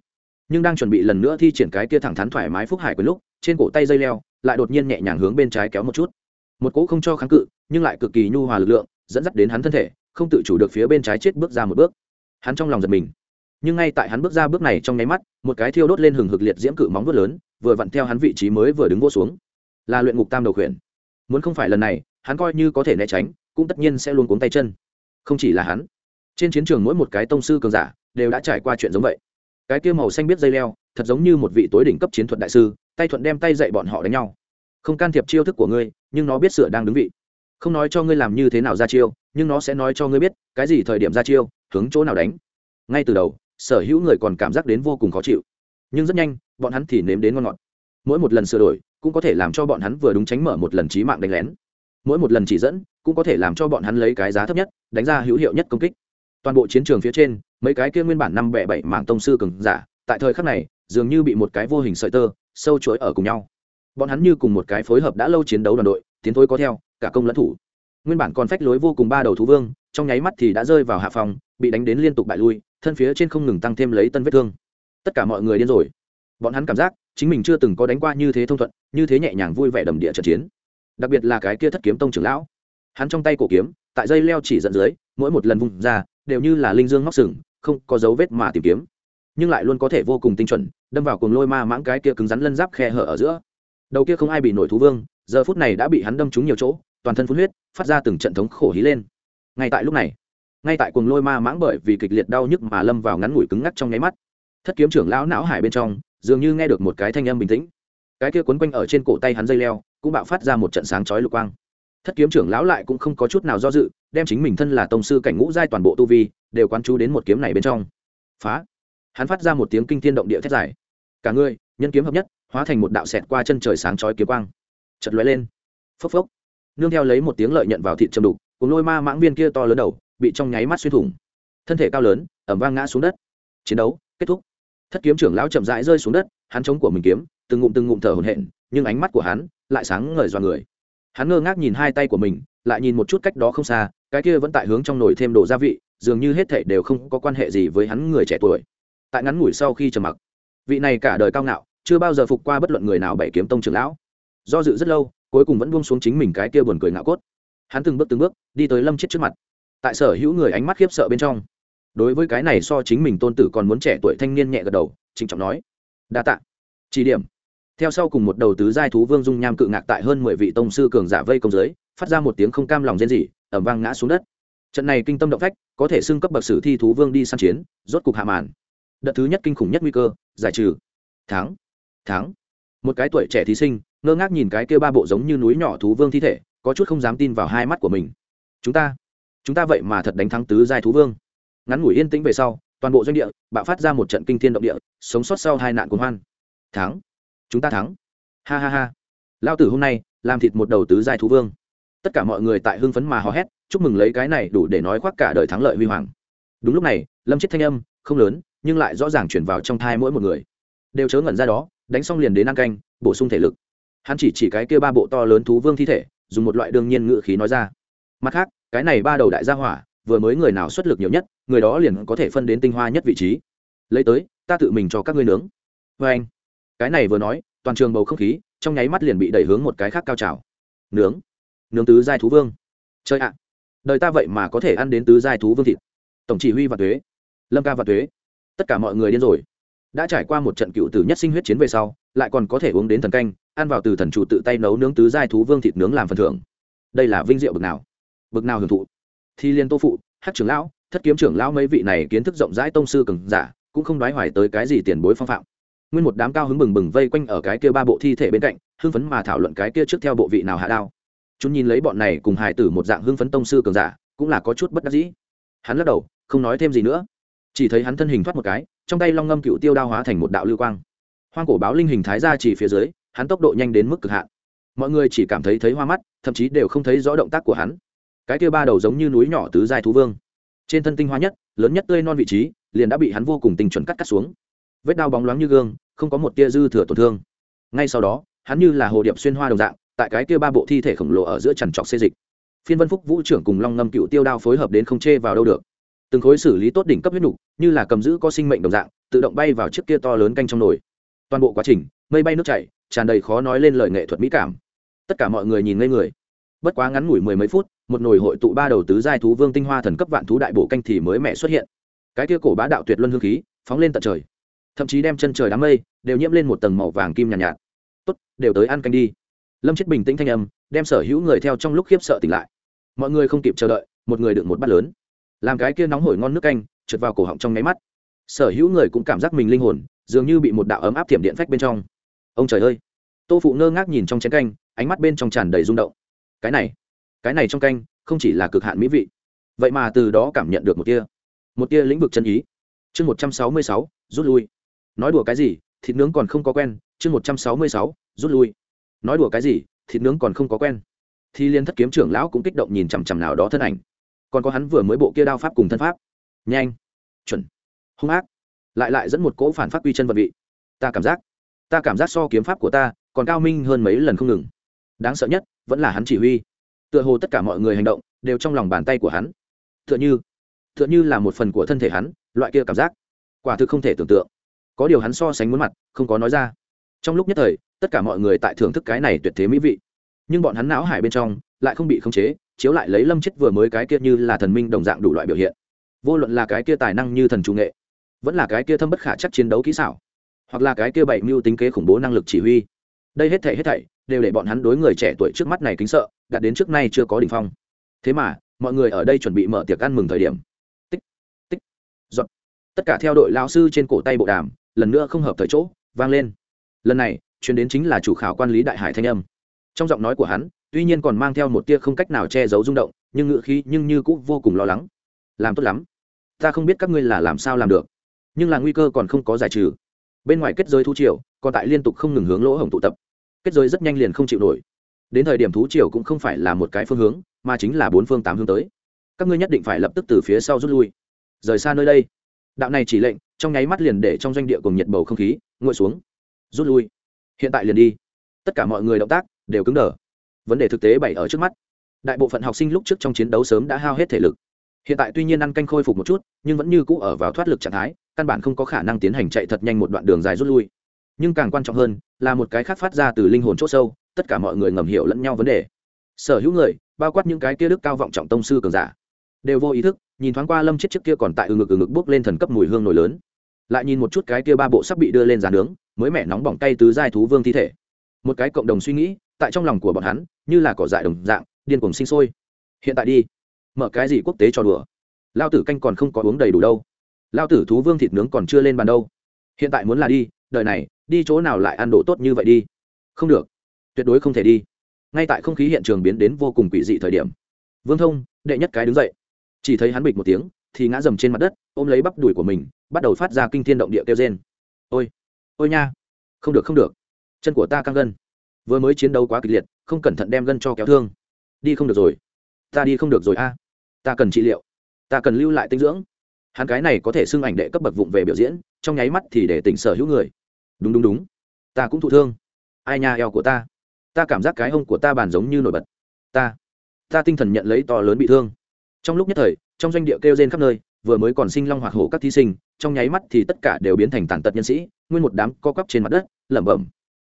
nhưng đang chuẩn bị lần nữa thi triển cái kia thẳng thắn thoải mái phúc hải quyền lúc, trên cổ tay dây leo lại đột nhiên nhẹ nhàng hướng bên trái kéo một chút. Một cỗ không cho kháng cự, nhưng lại cực kỳ nhu hòa lực lượng, dẫn dắt đến hắn thân thể, không tự chủ được phía bên trái chết bước ra một bước. Hắn trong lòng giật mình. Nhưng ngay tại hắn bước ra bước này trong nháy mắt, một cái thiêu đốt lên hừng hực liệt diễm cự móng vuốt lớn, vừa vặn theo hắn vị trí mới vừa đứng vô xuống. Là luyện ngục tam đầu khuyển. Muốn không phải lần này, hắn coi như có thể né tránh, cũng tất nhiên sẽ luôn cuống tay chân. Không chỉ là hắn, trên chiến trường mỗi một cái tông sư cường giả đều đã trải qua chuyện giống vậy cái kia màu xanh biết dây leo, thật giống như một vị tối đỉnh cấp chiến thuật đại sư, tay thuận đem tay dạy bọn họ đánh nhau. Không can thiệp chiêu thức của ngươi, nhưng nó biết sửa đang đứng vị. Không nói cho ngươi làm như thế nào ra chiêu, nhưng nó sẽ nói cho ngươi biết, cái gì thời điểm ra chiêu, hướng chỗ nào đánh. Ngay từ đầu, sở hữu người còn cảm giác đến vô cùng khó chịu. Nhưng rất nhanh, bọn hắn thì nếm đến ngon ngọt. Mỗi một lần sửa đổi, cũng có thể làm cho bọn hắn vừa đúng tránh mở một lần trí mạng đánh lén. Mỗi một lần chỉ dẫn, cũng có thể làm cho bọn hắn lấy cái giá thấp nhất, đánh ra hữu hiệu nhất công kích toàn bộ chiến trường phía trên, mấy cái kia nguyên bản năm bẹ bảy mảng tông sư cường giả, tại thời khắc này, dường như bị một cái vô hình sợi tơ, sâu chuỗi ở cùng nhau. Bọn hắn như cùng một cái phối hợp đã lâu chiến đấu đoàn đội, tiến thối có theo, cả công lẫn thủ. Nguyên bản còn phách lối vô cùng ba đầu thú vương, trong nháy mắt thì đã rơi vào hạ phòng, bị đánh đến liên tục bại lui, thân phía trên không ngừng tăng thêm lấy tân vết thương. Tất cả mọi người điên rồi. Bọn hắn cảm giác, chính mình chưa từng có đánh qua như thế thông thuận, như thế nhẹ nhàng vui vẻ đầm địa trận chiến. Đặc biệt là cái kia thất kiếm tông trưởng lão. Hắn trong tay cổ kiếm, tại dây leo chỉ dẫn dưới, mỗi một lần vùng ra đều như là linh dương móc sừng, không có dấu vết mà tìm kiếm. Nhưng lại luôn có thể vô cùng tinh chuẩn, đâm vào cuồng lôi ma mãng cái kia cứng rắn lân giáp khe hở ở giữa. Đầu kia không ai bị nổi thú vương, giờ phút này đã bị hắn đâm trúng nhiều chỗ, toàn thân phun huyết, phát ra từng trận thống khổ hí lên. Ngay tại lúc này, ngay tại cuồng lôi ma mãng bởi vì kịch liệt đau nhức mà lâm vào ngắn ngủi cứng ngắc trong nháy mắt, thất kiếm trưởng lão não hải bên trong, dường như nghe được một cái thanh âm bình tĩnh. Cái kia quấn quanh ở trên cổ tay hắn dây leo, cũng bạo phát ra một trận sáng chói lục quang thất kiếm trưởng lão lại cũng không có chút nào do dự, đem chính mình thân là tông sư cảnh ngũ giai toàn bộ tu vi, đều quán chú đến một kiếm này bên trong. Phá! Hắn phát ra một tiếng kinh thiên động địa thét dài. Cả người, nhân kiếm hợp nhất, hóa thành một đạo xẹt qua chân trời sáng chói kiếm quang. Chật lóe lên. Phốc phốc. Nương theo lấy một tiếng lợi nhận vào thịt châm đục, cùng lôi ma mãng viên kia to lớn đầu, bị trong nháy mắt xuyên thủng. Thân thể cao lớn ẩm vang ngã xuống đất. Chiến đấu kết thúc. Thất kiếm trưởng lão chậm rãi rơi xuống đất, hắn chống của mình kiếm, từng ngụm từng ngụm thở hổn hển, nhưng ánh mắt của hắn lại sáng ngời dọa người hắn ngơ ngác nhìn hai tay của mình, lại nhìn một chút cách đó không xa, cái kia vẫn tại hướng trong nồi thêm đồ gia vị, dường như hết thảy đều không có quan hệ gì với hắn người trẻ tuổi. Tại ngắn ngủi sau khi trầm mặc, vị này cả đời cao ngạo, chưa bao giờ phục qua bất luận người nào bảy kiếm tông trưởng lão. Do dự rất lâu, cuối cùng vẫn buông xuống chính mình cái kia buồn cười ngạo cốt. Hắn từng bước từng bước, đi tới lâm chết trước mặt. Tại sở hữu người ánh mắt khiếp sợ bên trong. Đối với cái này so chính mình tôn tử còn muốn trẻ tuổi thanh niên nhẹ gật đầu, trịnh trọng nói, đa tạ. Chỉ điểm theo sau cùng một đầu tứ giai thú vương dung nham cự ngạc tại hơn mười vị tông sư cường giả vây công giới phát ra một tiếng không cam lòng rên rỉ ẩm vang ngã xuống đất. Trận này kinh tâm động phách, có thể xưng cấp bậc sử thi thú vương đi săn chiến, rốt cục hạ màn. Đợt thứ nhất kinh khủng nhất nguy cơ, giải trừ. Tháng tháng một cái tuổi trẻ thí sinh, ngơ ngác nhìn cái kia ba bộ giống như núi nhỏ thú vương thi thể, có chút không dám tin vào hai mắt của mình. Chúng ta chúng ta vậy mà thật đánh thắng tứ giai thú vương. Ngắn ngủi yên tĩnh về sau, toàn bộ doanh địa bạo phát ra một trận kinh thiên động địa, sống sót sau hai nạn cuồng hoan. Thắng chúng ta thắng. Ha ha ha. Lao tử hôm nay, làm thịt một đầu tứ giai thú vương. Tất cả mọi người tại hưng phấn mà hò hét, chúc mừng lấy cái này đủ để nói khoác cả đời thắng lợi huy hoàng. Đúng lúc này, lâm chết thanh âm, không lớn, nhưng lại rõ ràng chuyển vào trong thai mỗi một người. Đều chớ ngẩn ra đó, đánh xong liền đến ăn canh, bổ sung thể lực. Hắn chỉ chỉ cái kia ba bộ to lớn thú vương thi thể, dùng một loại đương nhiên ngự khí nói ra. Mặt khác, cái này ba đầu đại gia hỏa, vừa mới người nào xuất lực nhiều nhất, người đó liền có thể phân đến tinh hoa nhất vị trí. Lấy tới, ta tự mình cho các ngươi nướng. Vê anh cái này vừa nói, toàn trường bầu không khí, trong nháy mắt liền bị đẩy hướng một cái khác cao trào. Nướng nướng tứ giai thú vương. Chơi ạ. Đời ta vậy mà có thể ăn đến tứ giai thú vương thịt. Tổng chỉ huy và thuế, lâm ca và thuế. Tất cả mọi người điên rồi. Đã trải qua một trận cựu tử nhất sinh huyết chiến về sau, lại còn có thể uống đến thần canh, ăn vào từ thần chủ tự tay nấu nướng tứ giai thú vương thịt nướng làm phần thưởng. Đây là vinh diệu bực nào. Bực nào hưởng thụ. Thi liên tô phụ hát trưởng lão, thất kiếm trưởng lão mấy vị này kiến thức rộng rãi tông sư cường giả, cũng không đoái hoài tới cái gì tiền bối phong phạm nguyên một đám cao hứng bừng bừng vây quanh ở cái kia ba bộ thi thể bên cạnh, hưng phấn mà thảo luận cái kia trước theo bộ vị nào hạ đao. Chúng nhìn lấy bọn này cùng hài tử một dạng hưng phấn tông sư cường giả, cũng là có chút bất đắc dĩ. Hắn lắc đầu, không nói thêm gì nữa. Chỉ thấy hắn thân hình thoát một cái, trong tay long ngâm cựu tiêu đao hóa thành một đạo lưu quang. Hoang cổ báo linh hình thái ra chỉ phía dưới, hắn tốc độ nhanh đến mức cực hạn. Mọi người chỉ cảm thấy thấy hoa mắt, thậm chí đều không thấy rõ động tác của hắn. Cái kia ba đầu giống như núi nhỏ tứ dài thú vương. Trên thân tinh hoa nhất, lớn nhất tươi non vị trí, liền đã bị hắn vô cùng tình chuẩn cắt cắt xuống vết đao bóng loáng như gương, không có một tia dư thừa tổn thương. Ngay sau đó, hắn như là hồ điệp xuyên hoa đồng dạng, tại cái kia ba bộ thi thể khổng lồ ở giữa trằn trọc xê dịch. Phiên vân phúc vũ trưởng cùng long ngâm cựu tiêu đao phối hợp đến không chê vào đâu được. Từng khối xử lý tốt đỉnh cấp huyết nục, như là cầm giữ có sinh mệnh đồng dạng, tự động bay vào chiếc kia to lớn canh trong nồi. Toàn bộ quá trình, mây bay nước chảy, tràn đầy khó nói lên lời nghệ thuật mỹ cảm. Tất cả mọi người nhìn ngây người. Bất quá ngắn ngủi mười mấy phút, một nồi hội tụ ba đầu tứ giai thú vương tinh hoa thần cấp vạn thú đại bộ canh thì mới mẹ xuất hiện. Cái kia cổ bá đạo tuyệt luân hương khí, phóng lên tận trời thậm chí đem chân trời đám mây đều nhiễm lên một tầng màu vàng kim nhàn nhạt, nhạt. Tốt đều tới ăn canh đi. Lâm chết bình tĩnh thanh âm đem sở hữu người theo trong lúc khiếp sợ tỉnh lại. Mọi người không kịp chờ đợi một người đựng một bát lớn. Làm cái kia nóng hổi ngon nước canh trượt vào cổ họng trong nháy mắt. Sở hữu người cũng cảm giác mình linh hồn dường như bị một đạo ấm áp thiểm điện phách bên trong. Ông trời ơi! Tô phụ ngơ ngác nhìn trong chén canh ánh mắt bên trong tràn đầy rung động. Cái này cái này trong canh không chỉ là cực hạn mỹ vị vậy mà từ đó cảm nhận được một tia một tia lĩnh vực chân ý. Chương một trăm sáu mươi sáu rút lui nói đùa cái gì, thịt nướng còn không có quen, chương một trăm sáu mươi sáu, rút lui. Nói đùa cái gì, thịt nướng còn không có quen. Thì liên thất kiếm trưởng lão cũng kích động nhìn chằm chằm nào đó thân ảnh. Còn có hắn vừa mới bộ kia đao pháp cùng thân pháp. Nhanh, chuẩn, hung ác. Lại lại dẫn một cỗ phản phát quy chân vật vị. Ta cảm giác, ta cảm giác so kiếm pháp của ta còn cao minh hơn mấy lần không ngừng. Đáng sợ nhất, vẫn là hắn chỉ huy. Tựa hồ tất cả mọi người hành động đều trong lòng bàn tay của hắn. Tựa như tựa như là một phần của thân thể hắn, loại kia cảm giác, quả thực không thể tưởng tượng có điều hắn so sánh muốn mặt, không có nói ra. Trong lúc nhất thời, tất cả mọi người tại thưởng thức cái này tuyệt thế mỹ vị. Nhưng bọn hắn não hải bên trong lại không bị khống chế, chiếu lại lấy lâm chết vừa mới cái kia như là thần minh đồng dạng đủ loại biểu hiện. Vô luận là cái kia tài năng như thần trung nghệ, vẫn là cái kia thâm bất khả chắc chiến đấu kỹ xảo, hoặc là cái kia bảy mưu tính kế khủng bố năng lực chỉ huy. Đây hết thảy hết thảy đều để bọn hắn đối người trẻ tuổi trước mắt này kính sợ, đạt đến trước nay chưa có đỉnh phong. Thế mà, mọi người ở đây chuẩn bị mở tiệc ăn mừng thời điểm. Tích tích, giọt. Tất cả theo đội lao sư trên cổ tay bộ đàm lần nữa không hợp thời chỗ, vang lên. Lần này chuyến đến chính là chủ khảo quan lý đại hải thanh âm. Trong giọng nói của hắn, tuy nhiên còn mang theo một tia không cách nào che giấu rung động, nhưng ngựa khí nhưng như cũng vô cùng lo lắng. Làm tốt lắm. Ta không biết các ngươi là làm sao làm được. Nhưng là nguy cơ còn không có giải trừ. Bên ngoài kết giới thú triều, còn tại liên tục không ngừng hướng lỗ hổng tụ tập. Kết giới rất nhanh liền không chịu nổi. Đến thời điểm thú triều cũng không phải là một cái phương hướng, mà chính là bốn phương tám hướng tới. Các ngươi nhất định phải lập tức từ phía sau rút lui. Rời xa nơi đây đạo này chỉ lệnh, trong nháy mắt liền để trong doanh địa cùng nhiệt bầu không khí, ngồi xuống, rút lui. Hiện tại liền đi. Tất cả mọi người động tác đều cứng đờ. Vấn đề thực tế bày ở trước mắt. Đại bộ phận học sinh lúc trước trong chiến đấu sớm đã hao hết thể lực. Hiện tại tuy nhiên ăn canh khôi phục một chút, nhưng vẫn như cũ ở vào thoát lực trạng thái, căn bản không có khả năng tiến hành chạy thật nhanh một đoạn đường dài rút lui. Nhưng càng quan trọng hơn, là một cái khác phát ra từ linh hồn c h ỗ sâu, tất cả mọi người ngầm hiểu lẫn nhau vấn đề. Sở hữu người, bao quát những cái kia đức cao vọng trọng tông sư cường giả, đều vô ý thức nhìn thoáng qua lâm chết trước kia còn tại ừ ngực ừ ngực bốc lên thần cấp mùi hương nổi lớn. Lại nhìn một chút cái kia ba bộ sắp bị đưa lên giàn nướng, mới mẻ nóng bỏng tay tứ giai thú vương thi thể. Một cái cộng đồng suy nghĩ, tại trong lòng của bọn hắn, như là cỏ dại đồng dạng, điên cuồng sinh sôi. Hiện tại đi, mở cái gì quốc tế cho đùa? Lao tử canh còn không có uống đầy đủ đâu. Lao tử thú vương thịt nướng còn chưa lên bàn đâu. Hiện tại muốn là đi đời này, đi chỗ nào lại ăn đồ tốt như vậy đi? Không được. Tuyệt đối không thể đi. Ngay tại không khí hiện trường biến đến vô cùng quỷ dị thời điểm. Vương thông, đệ nhất cái đứng dậy chỉ thấy hắn bịch một tiếng, thì ngã dầm trên mặt đất, ôm lấy bắp đùi của mình, bắt đầu phát ra kinh thiên động địa kêu trên ôi ôi nha, không được không được, chân của ta căng gân. Vừa mới chiến đấu quá kịch liệt, không cẩn thận đem gân cho kéo thương. Đi không được rồi, ta đi không được rồi a. Ta cần trị liệu, ta cần lưu lại tinh dưỡng. Hắn cái này có thể xưng ảnh đệ cấp bậc vụng về biểu diễn, trong nháy mắt thì để tỉnh sở hữu người. Đúng đúng đúng, ta cũng thụ thương. Ai nha, eo của ta. Ta cảm giác cái hông của ta bàn giống như nổi bật. Ta ta tinh thần nhận lấy to lớn bị thương trong lúc nhất thời, trong doanh địa kêu rên khắp nơi, vừa mới còn sinh long hoạt hổ các thí sinh, trong nháy mắt thì tất cả đều biến thành tàn tật nhân sĩ, nguyên một đám co cắp trên mặt đất, lẩm bẩm.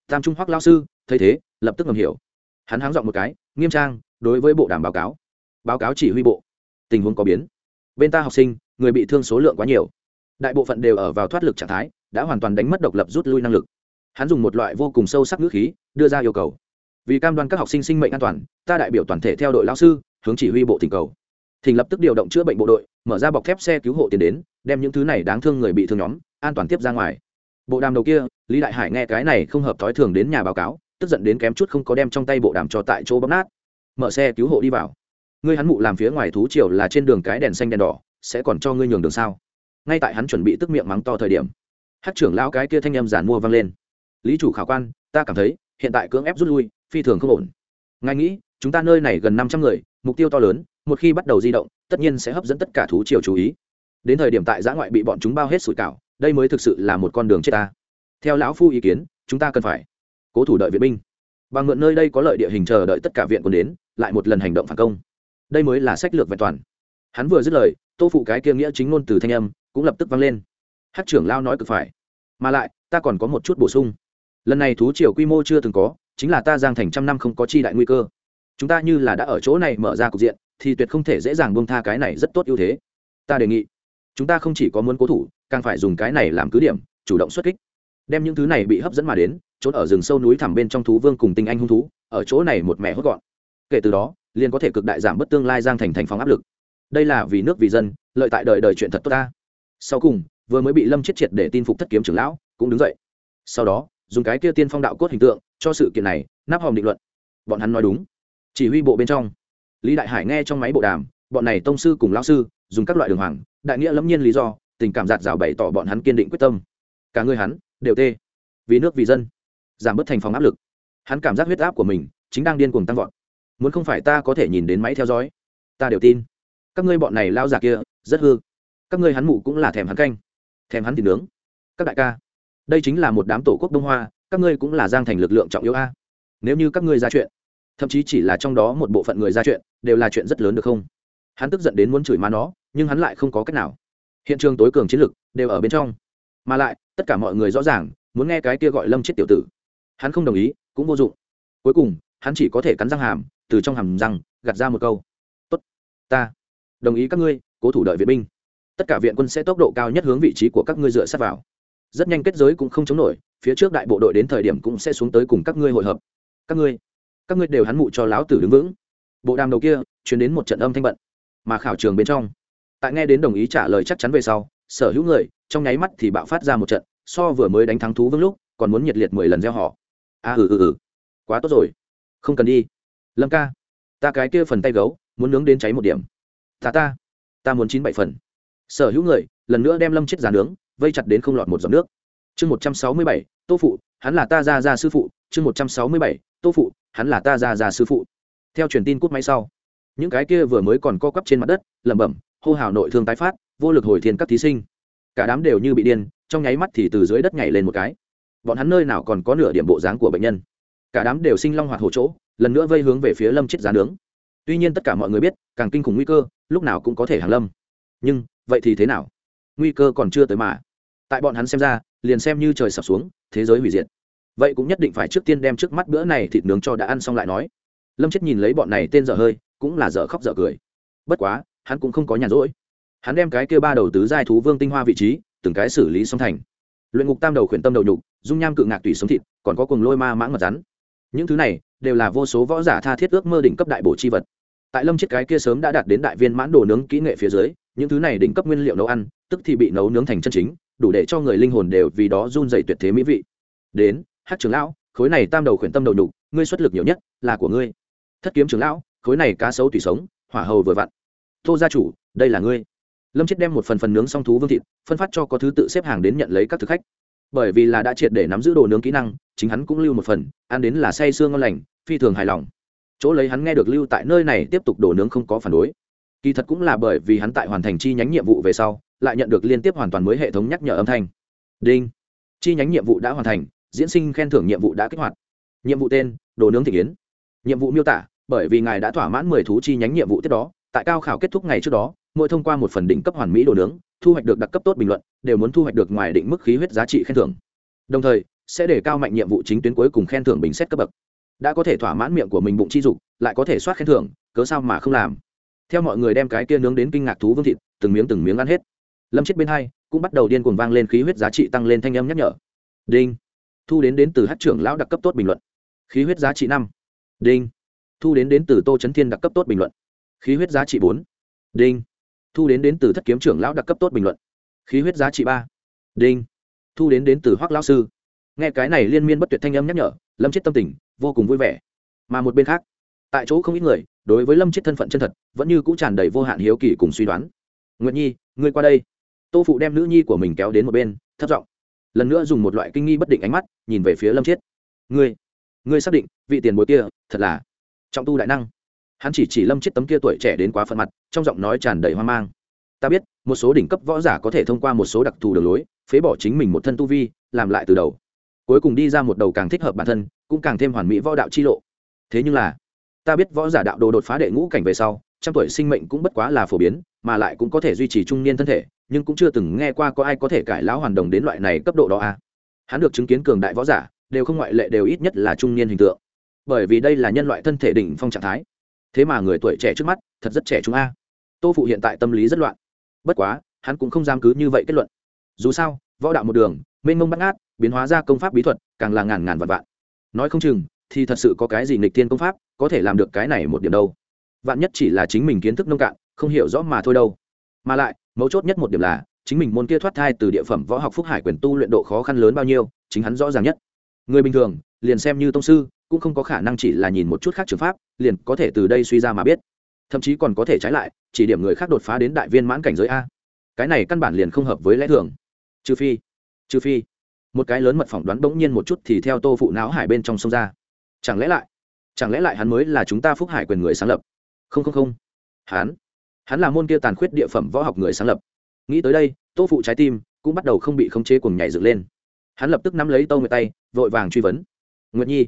Tam trung hoắc lao sư, thấy thế, lập tức ngầm hiểu. Hắn háng dọn một cái, nghiêm trang, đối với bộ đàm báo cáo. Báo cáo chỉ huy bộ. Tình huống có biến. Bên ta học sinh, người bị thương số lượng quá nhiều. Đại bộ phận đều ở vào thoát lực trạng thái, đã hoàn toàn đánh mất độc lập rút lui năng lực. Hắn dùng một loại vô cùng sâu sắc ngữ khí, đưa ra yêu cầu. Vì cam đoan các học sinh sinh mệnh an toàn, ta đại biểu toàn thể theo đội lao sư, hướng chỉ huy bộ tình cầu thỉnh lập tức điều động chữa bệnh bộ đội, mở ra bọc thép xe cứu hộ tiền đến, đem những thứ này đáng thương người bị thương nhóm, an toàn tiếp ra ngoài. Bộ đàm đầu kia, lý đại hải nghe cái này không hợp thói thường đến nhà báo cáo, tức giận đến kém chút không có đem trong tay bộ đàm cho tại chỗ bóp nát. Mở xe cứu hộ đi vào. Ngươi hắn mụ làm phía ngoài thú triều là trên đường cái đèn xanh đèn đỏ, sẽ còn cho ngươi nhường đường sao? Ngay tại hắn chuẩn bị tức miệng mắng to thời điểm, hát trưởng lão cái kia thanh em giản mua vang lên. Lý chủ khảo quan, ta cảm thấy, hiện tại cưỡng ép rút lui, phi thường không ổn. Ngài nghĩ chúng ta nơi này gần năm trăm người, mục tiêu to lớn, một khi bắt đầu di động, tất nhiên sẽ hấp dẫn tất cả thú triều chú ý. Đến thời điểm tại giã ngoại bị bọn chúng bao hết sủi cảo, đây mới thực sự là một con đường chết ta. Theo lão phu ý kiến, chúng ta cần phải cố thủ đợi viện binh. Bằng mượn nơi đây có lợi địa hình chờ đợi tất cả viện quân đến, lại một lần hành động phản công. Đây mới là sách lược vẹn toàn. Hắn vừa dứt lời, tô phụ cái kia nghĩa chính ngôn từ thanh âm cũng lập tức vang lên. Hát trưởng lao nói cực phải. Mà lại, ta còn có một chút bổ sung. Lần này thú triều quy mô chưa từng có, chính là ta giang thành trăm năm không có chi đại nguy cơ chúng ta như là đã ở chỗ này mở ra cục diện, thì tuyệt không thể dễ dàng buông tha cái này rất tốt ưu thế. Ta đề nghị, chúng ta không chỉ có muốn cố thủ, càng phải dùng cái này làm cứ điểm, chủ động xuất kích. Đem những thứ này bị hấp dẫn mà đến, trốn ở rừng sâu núi thẳm bên trong thú vương cùng tinh anh hung thú, ở chỗ này một mẹ hốt gọn. Kể từ đó, liền có thể cực đại giảm bất tương lai giang thành thành phòng áp lực. Đây là vì nước vì dân, lợi tại đời đời chuyện thật tốt ta. Sau cùng, vừa mới bị lâm chết triệt để tin phục thất kiếm trưởng lão, cũng đứng dậy. Sau đó, dùng cái kia tiên phong đạo cốt hình tượng, cho sự kiện này, nắp hòm định luận. Bọn hắn nói đúng chỉ huy bộ bên trong. Lý đại hải nghe trong máy bộ đàm, bọn này tông sư cùng lão sư, dùng các loại đường hoàng, đại nghĩa lẫm nhiên lý do, tình cảm giạt rào bày tỏ bọn hắn kiên định quyết tâm. Cả người hắn, đều tê. Vì nước vì dân, giảm bớt thành phòng áp lực. Hắn cảm giác huyết áp của mình chính đang điên cuồng tăng vọt. Muốn không phải ta có thể nhìn đến máy theo dõi, ta đều tin. Các ngươi bọn này lao già kia, rất hư. Các ngươi hắn mụ cũng là thèm hắn canh, thèm hắn thịt nướng. Các đại ca, đây chính là một đám tổ quốc đông hoa, các ngươi cũng là giang thành lực lượng trọng yếu a. Nếu như các ngươi ra chuyện thậm chí chỉ là trong đó một bộ phận người ra chuyện, đều là chuyện rất lớn được không? Hắn tức giận đến muốn chửi má nó, nhưng hắn lại không có cách nào. Hiện trường tối cường chiến lực đều ở bên trong. Mà lại, tất cả mọi người rõ ràng, muốn nghe cái kia gọi lâm chết tiểu tử. Hắn không đồng ý, cũng vô dụng. Cuối cùng, hắn chỉ có thể cắn răng hàm, từ trong hàm răng, gạt ra một câu. Tốt, ta đồng ý các ngươi, cố thủ đợi viện binh. Tất cả viện quân sẽ tốc độ cao nhất hướng vị trí của các ngươi dựa sát vào. Rất nhanh kết giới cũng không chống nổi, phía trước đại bộ đội đến thời điểm cũng sẽ xuống tới cùng các ngươi hội hợp. Các ngươi các ngươi đều hắn mụ cho láo tử đứng vững. Bộ đàm đầu kia chuyển đến một trận âm thanh bận mà khảo trường bên trong. Tại nghe đến đồng ý trả lời chắc chắn về sau sở hữu người trong nháy mắt thì bạo phát ra một trận so vừa mới đánh thắng thú vương lúc còn muốn nhiệt liệt mười lần gieo họ. A à, ừ ừ ừ. Quá tốt rồi. Không cần đi. Lâm ca ta cái kia phần tay gấu muốn nướng đến cháy một điểm. Ta ta ta muốn chín bảy phần. Sở hữu người lần nữa đem lâm chết giàn nướng vây chặt đến không lọt một giọt nước. Chương một trăm sáu mươi bảy tô phụ hắn là ta ra ra sư phụ, chương một trăm sáu mươi bảy, tô phụ, hắn là ta ra ra sư phụ. Theo truyền tin cút máy sau, những cái kia vừa mới còn co quắp trên mặt đất, lẩm bẩm, hô hào nội thương tái phát, vô lực hồi thiên các thí sinh. Cả đám đều như bị điên, trong nháy mắt thì từ dưới đất nhảy lên một cái. Bọn hắn nơi nào còn có nửa điểm bộ dáng của bệnh nhân. Cả đám đều sinh long hoạt hổ chỗ, lần nữa vây hướng về phía lâm chết giá nướng. Tuy nhiên tất cả mọi người biết, càng kinh khủng nguy cơ, lúc nào cũng có thể hàng lâm. Nhưng, vậy thì thế nào? Nguy cơ còn chưa tới mà tại bọn hắn xem ra, liền xem như trời sập xuống, thế giới hủy diệt. Vậy cũng nhất định phải trước tiên đem trước mắt bữa này thịt nướng cho đã ăn xong lại nói. Lâm chết nhìn lấy bọn này tên dở hơi, cũng là dở khóc dở cười. Bất quá, hắn cũng không có nhàn rỗi. Hắn đem cái kia ba đầu tứ giai thú vương tinh hoa vị trí, từng cái xử lý xong thành. Luyện ngục tam đầu khuyển tâm đầu nhục, dung nham cự ngạc tùy sống thịt, còn có cùng lôi ma mãng mật rắn. Những thứ này, đều là vô số võ giả tha thiết ước mơ đỉnh cấp đại bổ chi vật. Tại lâm chiết cái kia sớm đã đạt đến đại viên mãn đồ nướng kỹ nghệ phía dưới, những thứ này đỉnh cấp nguyên liệu nấu ăn, tức thì bị nấu nướng thành chân chính đủ để cho người linh hồn đều vì đó run dày tuyệt thế mỹ vị. Đến hát trưởng lão, khối này tam đầu khuyển tâm đầu đục ngươi xuất lực nhiều nhất là của ngươi. Thất kiếm trưởng lão, khối này cá sấu tùy sống, hỏa hầu vừa vặn. Tô gia chủ, đây là ngươi. Lâm chết đem một phần phần nướng song thú vương thịt, phân phát cho có thứ tự xếp hàng đến nhận lấy các thực khách. Bởi vì là đã triệt để nắm giữ đồ nướng kỹ năng, chính hắn cũng lưu một phần, ăn đến là say sương ngon lành, phi thường hài lòng. Chỗ lấy hắn nghe được lưu tại nơi này tiếp tục đồ nướng không có phản đối. Kỳ thật cũng là bởi vì hắn tại hoàn thành chi nhánh nhiệm vụ về sau lại nhận được liên tiếp hoàn toàn mới hệ thống nhắc nhở âm thanh. Đinh. Chi nhánh nhiệm vụ đã hoàn thành, diễn sinh khen thưởng nhiệm vụ đã kích hoạt. Nhiệm vụ tên, đồ nướng thị kiến nhiệm vụ miêu tả, bởi vì ngài đã thỏa mãn mười thú chi nhánh nhiệm vụ tiếp đó, tại cao khảo kết thúc ngày trước đó, mỗi thông qua một phần đỉnh cấp hoàn mỹ đồ nướng, thu hoạch được đặc cấp tốt bình luận, đều muốn thu hoạch được ngoài định mức khí huyết giá trị khen thưởng. Đồng thời, sẽ để cao mạnh nhiệm vụ chính tuyến cuối cùng khen thưởng bình xét cấp bậc. Đã có thể thỏa mãn miệng của mình bụng chi dục, lại có thể soát khen thưởng, cớ sao mà không làm? Theo mọi người đem cái kia nướng đến kinh ngạc thú vương thịt, từng miếng từng miếng ăn hết lâm chết bên hai, cũng bắt đầu điên cuồng vang lên khí huyết giá trị tăng lên thanh âm nhắc nhở. Đinh. Thu đến đến từ hát trưởng lão đặc cấp tốt bình luận. Khí huyết giá trị năm. Đinh. Thu đến đến từ tô trấn thiên đặc cấp tốt bình luận. Khí huyết giá trị bốn. Đinh. Thu đến đến từ thất kiếm trưởng lão đặc cấp tốt bình luận. Khí huyết giá trị ba. Đinh. Thu đến đến từ hoác lão sư. Nghe cái này liên miên bất tuyệt thanh âm nhắc nhở, lâm chết tâm tình vô cùng vui vẻ. Mà một bên khác, tại chỗ không ít người, đối với lâm chết thân phận chân thật, vẫn như cũng tràn đầy vô hạn hiếu kỳ cùng suy đoán. Nguyệt nhi, ngươi qua đây tô phụ đem nữ nhi của mình kéo đến một bên thất giọng, lần nữa dùng một loại kinh nghi bất định ánh mắt nhìn về phía lâm Chiết. ngươi ngươi xác định vị tiền bối kia thật là trọng tu đại năng? Hắn chỉ chỉ lâm Chiết tấm kia tuổi trẻ đến quá phận mặt, trong giọng nói tràn đầy hoang mang. Ta biết, một số đỉnh cấp võ giả có thể thông qua một số đặc thù đường lối, phế bỏ chính mình một thân tu vi, làm lại từ đầu. Cuối cùng đi ra một đầu càng thích hợp bản thân, cũng càng thêm hoàn mỹ võ đạo chi lộ. Thế nhưng là, ta biết võ giả đạo đồ đột phá đệ ngũ cảnh về sau, trăm tuổi sinh mệnh cũng bất quá là phổ biến mà lại cũng có thể duy trì trung niên thân thể, nhưng cũng chưa từng nghe qua có ai có thể cải lão hoàn đồng đến loại này cấp độ đó à. hắn được chứng kiến cường đại võ giả, đều không ngoại lệ đều ít nhất là trung niên hình tượng. Bởi vì đây là nhân loại thân thể đỉnh phong trạng thái. Thế mà người tuổi trẻ trước mắt, thật rất trẻ chúng a. Tô phụ hiện tại tâm lý rất loạn. Bất quá, hắn cũng không dám cứ như vậy kết luận. Dù sao, võ đạo một đường, mênh mông bắt ngát, biến hóa ra công pháp bí thuật, càng là ngàn ngàn vạn vạn. Nói không chừng, thì thật sự có cái gì nghịch tiên công pháp, có thể làm được cái này một điểm đâu. Vạn nhất chỉ là chính mình kiến thức nông cạn không hiểu rõ mà thôi đâu. Mà lại, mấu chốt nhất một điểm là, chính mình môn kia thoát thai từ địa phẩm võ học phúc hải quyền tu luyện độ khó khăn lớn bao nhiêu, chính hắn rõ ràng nhất. Người bình thường, liền xem như tông sư, cũng không có khả năng chỉ là nhìn một chút khác trường pháp, liền có thể từ đây suy ra mà biết. Thậm chí còn có thể trái lại, chỉ điểm người khác đột phá đến đại viên mãn cảnh giới a. Cái này căn bản liền không hợp với lẽ thường. Trừ phi trừ phi, một cái lớn mật phỏng đoán bỗng nhiên một chút thì theo tô phụ não hải bên trong sông ra. Chẳng lẽ lại, chẳng lẽ lại hắn mới là chúng ta phúc hải quyền người sáng lập? Không không không. Hắn hắn là môn kia tàn khuyết địa phẩm võ học người sáng lập. Nghĩ tới đây, tô phụ trái tim cũng bắt đầu không bị khống chế cùng nhảy dựng lên. Hắn lập tức nắm lấy tâu nguyệt tay, vội vàng truy vấn. Nguyệt nhi,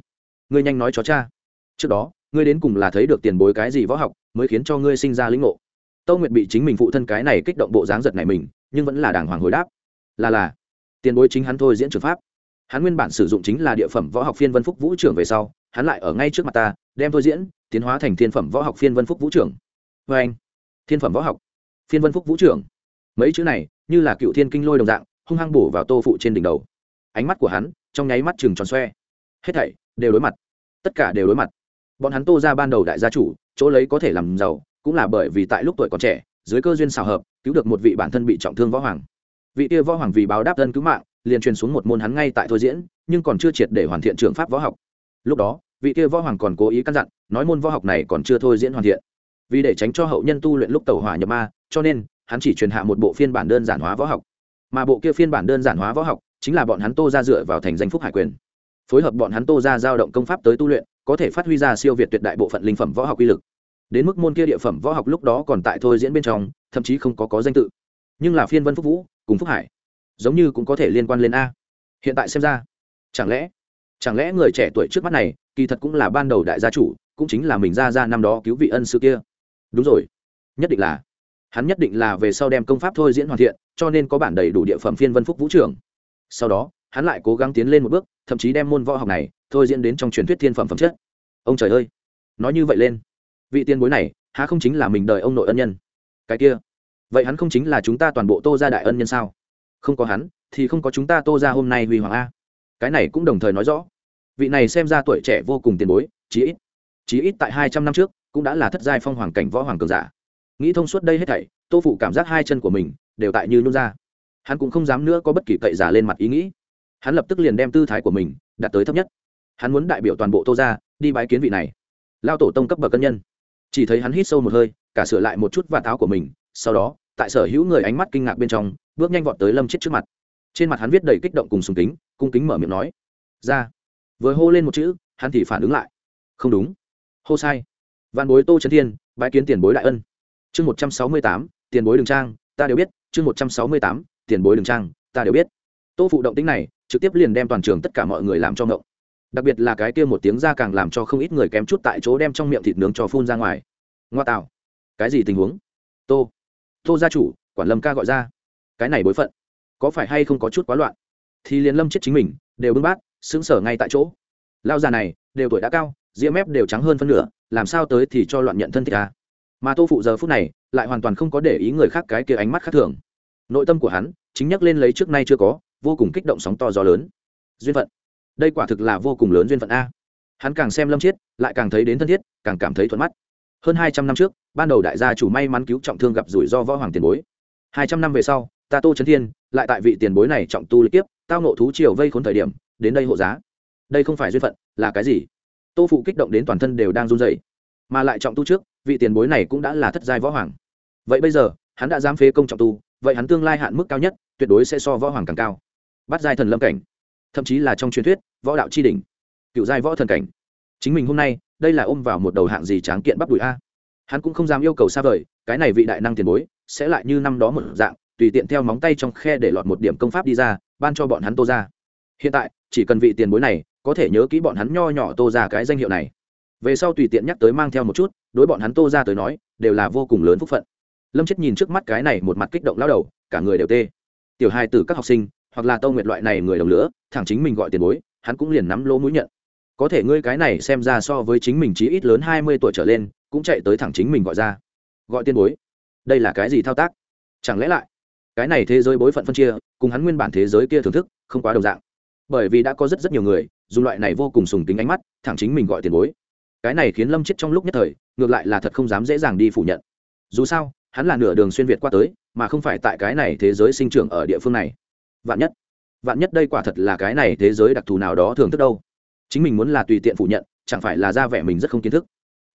ngươi nhanh nói cho cha. Trước đó, ngươi đến cùng là thấy được tiền bối cái gì võ học mới khiến cho ngươi sinh ra lĩnh ngộ? Tâu nguyệt bị chính mình phụ thân cái này kích động bộ dáng giật này mình, nhưng vẫn là đàng hoàng hồi đáp. Là là, tiền bối chính hắn thôi diễn trường pháp. Hắn nguyên bản sử dụng chính là địa phẩm võ học phiên vân phúc vũ trưởng về sau, hắn lại ở ngay trước mặt ta, đem thôi diễn, tiến hóa thành thiên phẩm võ học phiên vân phúc vũ trưởng. Vê anh thiên phẩm võ học. Phiên vân phúc vũ trưởng. Mấy chữ này, như là cựu thiên kinh lôi đồng dạng, hung hăng bổ vào tô phụ trên đỉnh đầu. Ánh mắt của hắn, trong nháy mắt chừng tròn xoe. Hết thảy, đều đối mặt. Tất cả đều đối mặt. Bọn hắn tô ra ban đầu đại gia chủ, chỗ lấy có thể làm giàu, cũng là bởi vì tại lúc tuổi còn trẻ, dưới cơ duyên xào hợp, cứu được một vị bản thân bị trọng thương võ hoàng. Vị kia võ hoàng vì báo đáp thân cứu mạng, liền truyền xuống một môn hắn ngay tại thôi diễn, nhưng còn chưa triệt để hoàn thiện trường pháp võ học. Lúc đó, vị kia võ hoàng còn cố ý căn dặn, nói môn võ học này còn chưa thôi diễn hoàn thiện vì để tránh cho hậu nhân tu luyện lúc tàu hỏa nhập ma, cho nên, hắn chỉ truyền hạ một bộ phiên bản đơn giản hóa võ học. Mà bộ kia phiên bản đơn giản hóa võ học chính là bọn hắn tô ra dựa vào thành danh phúc hải quyền. Phối hợp bọn hắn tô ra giao động công pháp tới tu luyện, có thể phát huy ra siêu việt tuyệt đại bộ phận linh phẩm võ học uy lực. Đến mức môn kia địa phẩm võ học lúc đó còn tại thôi diễn bên trong, thậm chí không có có danh tự. Nhưng là phiên vân phúc vũ, cùng phúc hải, giống như cũng có thể liên quan lên a. Hiện tại xem ra, chẳng lẽ chẳng lẽ người trẻ tuổi trước mắt này, kỳ thật cũng là ban đầu đại gia chủ, cũng chính là mình ra ra năm đó cứu vị ân sư kia đúng rồi. Nhất định là. Hắn nhất định là về sau đem công pháp thôi diễn hoàn thiện, cho nên có bản đầy đủ địa phẩm phiên vân phúc vũ trưởng. Sau đó, hắn lại cố gắng tiến lên một bước, thậm chí đem môn võ học này thôi diễn đến trong truyền thuyết thiên phẩm phẩm chất. Ông trời ơi! Nói như vậy lên. Vị tiền bối này, há không chính là mình đời ông nội ân nhân? Cái kia. Vậy hắn không chính là chúng ta toàn bộ tô ra đại ân nhân sao? Không có hắn, thì không có chúng ta tô ra hôm nay huy hoàng a. Cái này cũng đồng thời nói rõ. Vị này xem ra tuổi trẻ vô cùng tiền bối, chí ít. Chí ít tại hai trăm năm trước cũng đã là thất giai phong hoàng cảnh võ hoàng cường giả. Nghĩ thông suốt đây hết thảy, tô phụ cảm giác hai chân của mình đều tại như nôn ra. Hắn cũng không dám nữa có bất kỳ cậy giả lên mặt ý nghĩ. Hắn lập tức liền đem tư thái của mình đạt tới thấp nhất. Hắn muốn đại biểu toàn bộ tô ra đi bái kiến vị này. Lao tổ tông cấp bậc cân nhân. Chỉ thấy hắn hít sâu một hơi, cả sửa lại một chút và áo của mình, sau đó, tại sở hữu người ánh mắt kinh ngạc bên trong, bước nhanh vọt tới lâm chết trước mặt. Trên mặt hắn viết đầy kích động cùng sùng kính, cung kính mở miệng nói, ra. Vừa hô lên một chữ, hắn thì phản ứng lại. Không đúng. Hô sai văn bối tô trấn thiên bãi kiến tiền bối đại ân. Chương một trăm sáu mươi tám, tiền bối đường trang, ta đều biết. Chương một trăm sáu mươi tám, tiền bối đường trang, ta đều biết. Tô phụ động tính này, trực tiếp liền đem toàn trường tất cả mọi người làm cho ngộng. Đặc biệt là cái kia một tiếng ra càng làm cho không ít người kém chút tại chỗ đem trong miệng thịt nướng cho phun ra ngoài. Ngoa tạo. Cái gì tình huống? Tô. Tô gia chủ, quản lâm ca gọi ra. Cái này bối phận, có phải hay không có chút quá loạn? Thì liền lâm chết chính mình, đều bưng bát xứng sở ngay tại chỗ. Lao già này, đều tuổi đã cao, ria mép đều trắng hơn phân nửa làm sao tới thì cho loạn nhận thân thích à? mà tô phụ giờ phút này, lại hoàn toàn không có để ý người khác cái kia ánh mắt khác thường. Nội tâm của hắn, chính nhắc lên lấy trước nay chưa có, vô cùng kích động sóng to gió lớn. Duyên phận. Đây quả thực là vô cùng lớn duyên phận a. Hắn càng xem lâm chiết, lại càng thấy đến thân thiết, càng cảm thấy thuận mắt. Hơn hai trăm năm trước, ban đầu đại gia chủ may mắn cứu trọng thương gặp rủi ro võ hoàng tiền bối. Hai trăm năm về sau, ta tô trấn thiên, lại tại vị tiền bối này trọng tu lịch tiếp tao nộ thú triều vây khốn thời điểm, đến đây hộ giá. Đây không phải duyên phận, là cái gì? Tô phụ kích động đến toàn thân đều đang run dậy mà lại trọng tu trước, vị tiền bối này cũng đã là thất giai võ hoàng. Vậy bây giờ, hắn đã dám phế công trọng tu, vậy hắn tương lai hạn mức cao nhất, tuyệt đối sẽ so võ hoàng càng cao. Bắt giai thần lâm cảnh, thậm chí là trong truyền thuyết, võ đạo tri đình cựu giai võ thần cảnh. Chính mình hôm nay, đây là ôm vào một đầu hạng gì tráng kiện bắp đùi a? Hắn cũng không dám yêu cầu xa vời, cái này vị đại năng tiền bối, sẽ lại như năm đó một dạng, tùy tiện theo móng tay trong khe để lọt một điểm công pháp đi ra, ban cho bọn hắn tô ra hiện tại, chỉ cần vị tiền bối này có thể nhớ kỹ bọn hắn nho nhỏ tô ra cái danh hiệu này. Về sau tùy tiện nhắc tới mang theo một chút, đối bọn hắn tô ra tới nói, đều là vô cùng lớn phúc phận. Lâm chết nhìn trước mắt cái này một mặt kích động lao đầu, cả người đều tê. Tiểu hai từ các học sinh, hoặc là tâu nguyệt loại này người đồng lửa, thẳng chính mình gọi tiền bối, hắn cũng liền nắm lỗ mũi nhận. Có thể ngươi cái này xem ra so với chính mình chí ít lớn hai mươi tuổi trở lên, cũng chạy tới thẳng chính mình gọi ra. Gọi tiền bối. Đây là cái gì thao tác? Chẳng lẽ lại, cái này thế giới bối phận phân chia, cùng hắn nguyên bản thế giới kia thưởng thức, không quá đồng dạng bởi vì đã có rất rất nhiều người, dùng loại này vô cùng sùng tính ánh mắt, thẳng chính mình gọi tiền bối. Cái này khiến lâm chết trong lúc nhất thời, ngược lại là thật không dám dễ dàng đi phủ nhận. Dù sao, hắn là nửa đường xuyên việt qua tới, mà không phải tại cái này thế giới sinh trưởng ở địa phương này. Vạn nhất vạn nhất đây quả thật là cái này thế giới đặc thù nào đó thường thức đâu. Chính mình muốn là tùy tiện phủ nhận, chẳng phải là ra vẻ mình rất không kiến thức.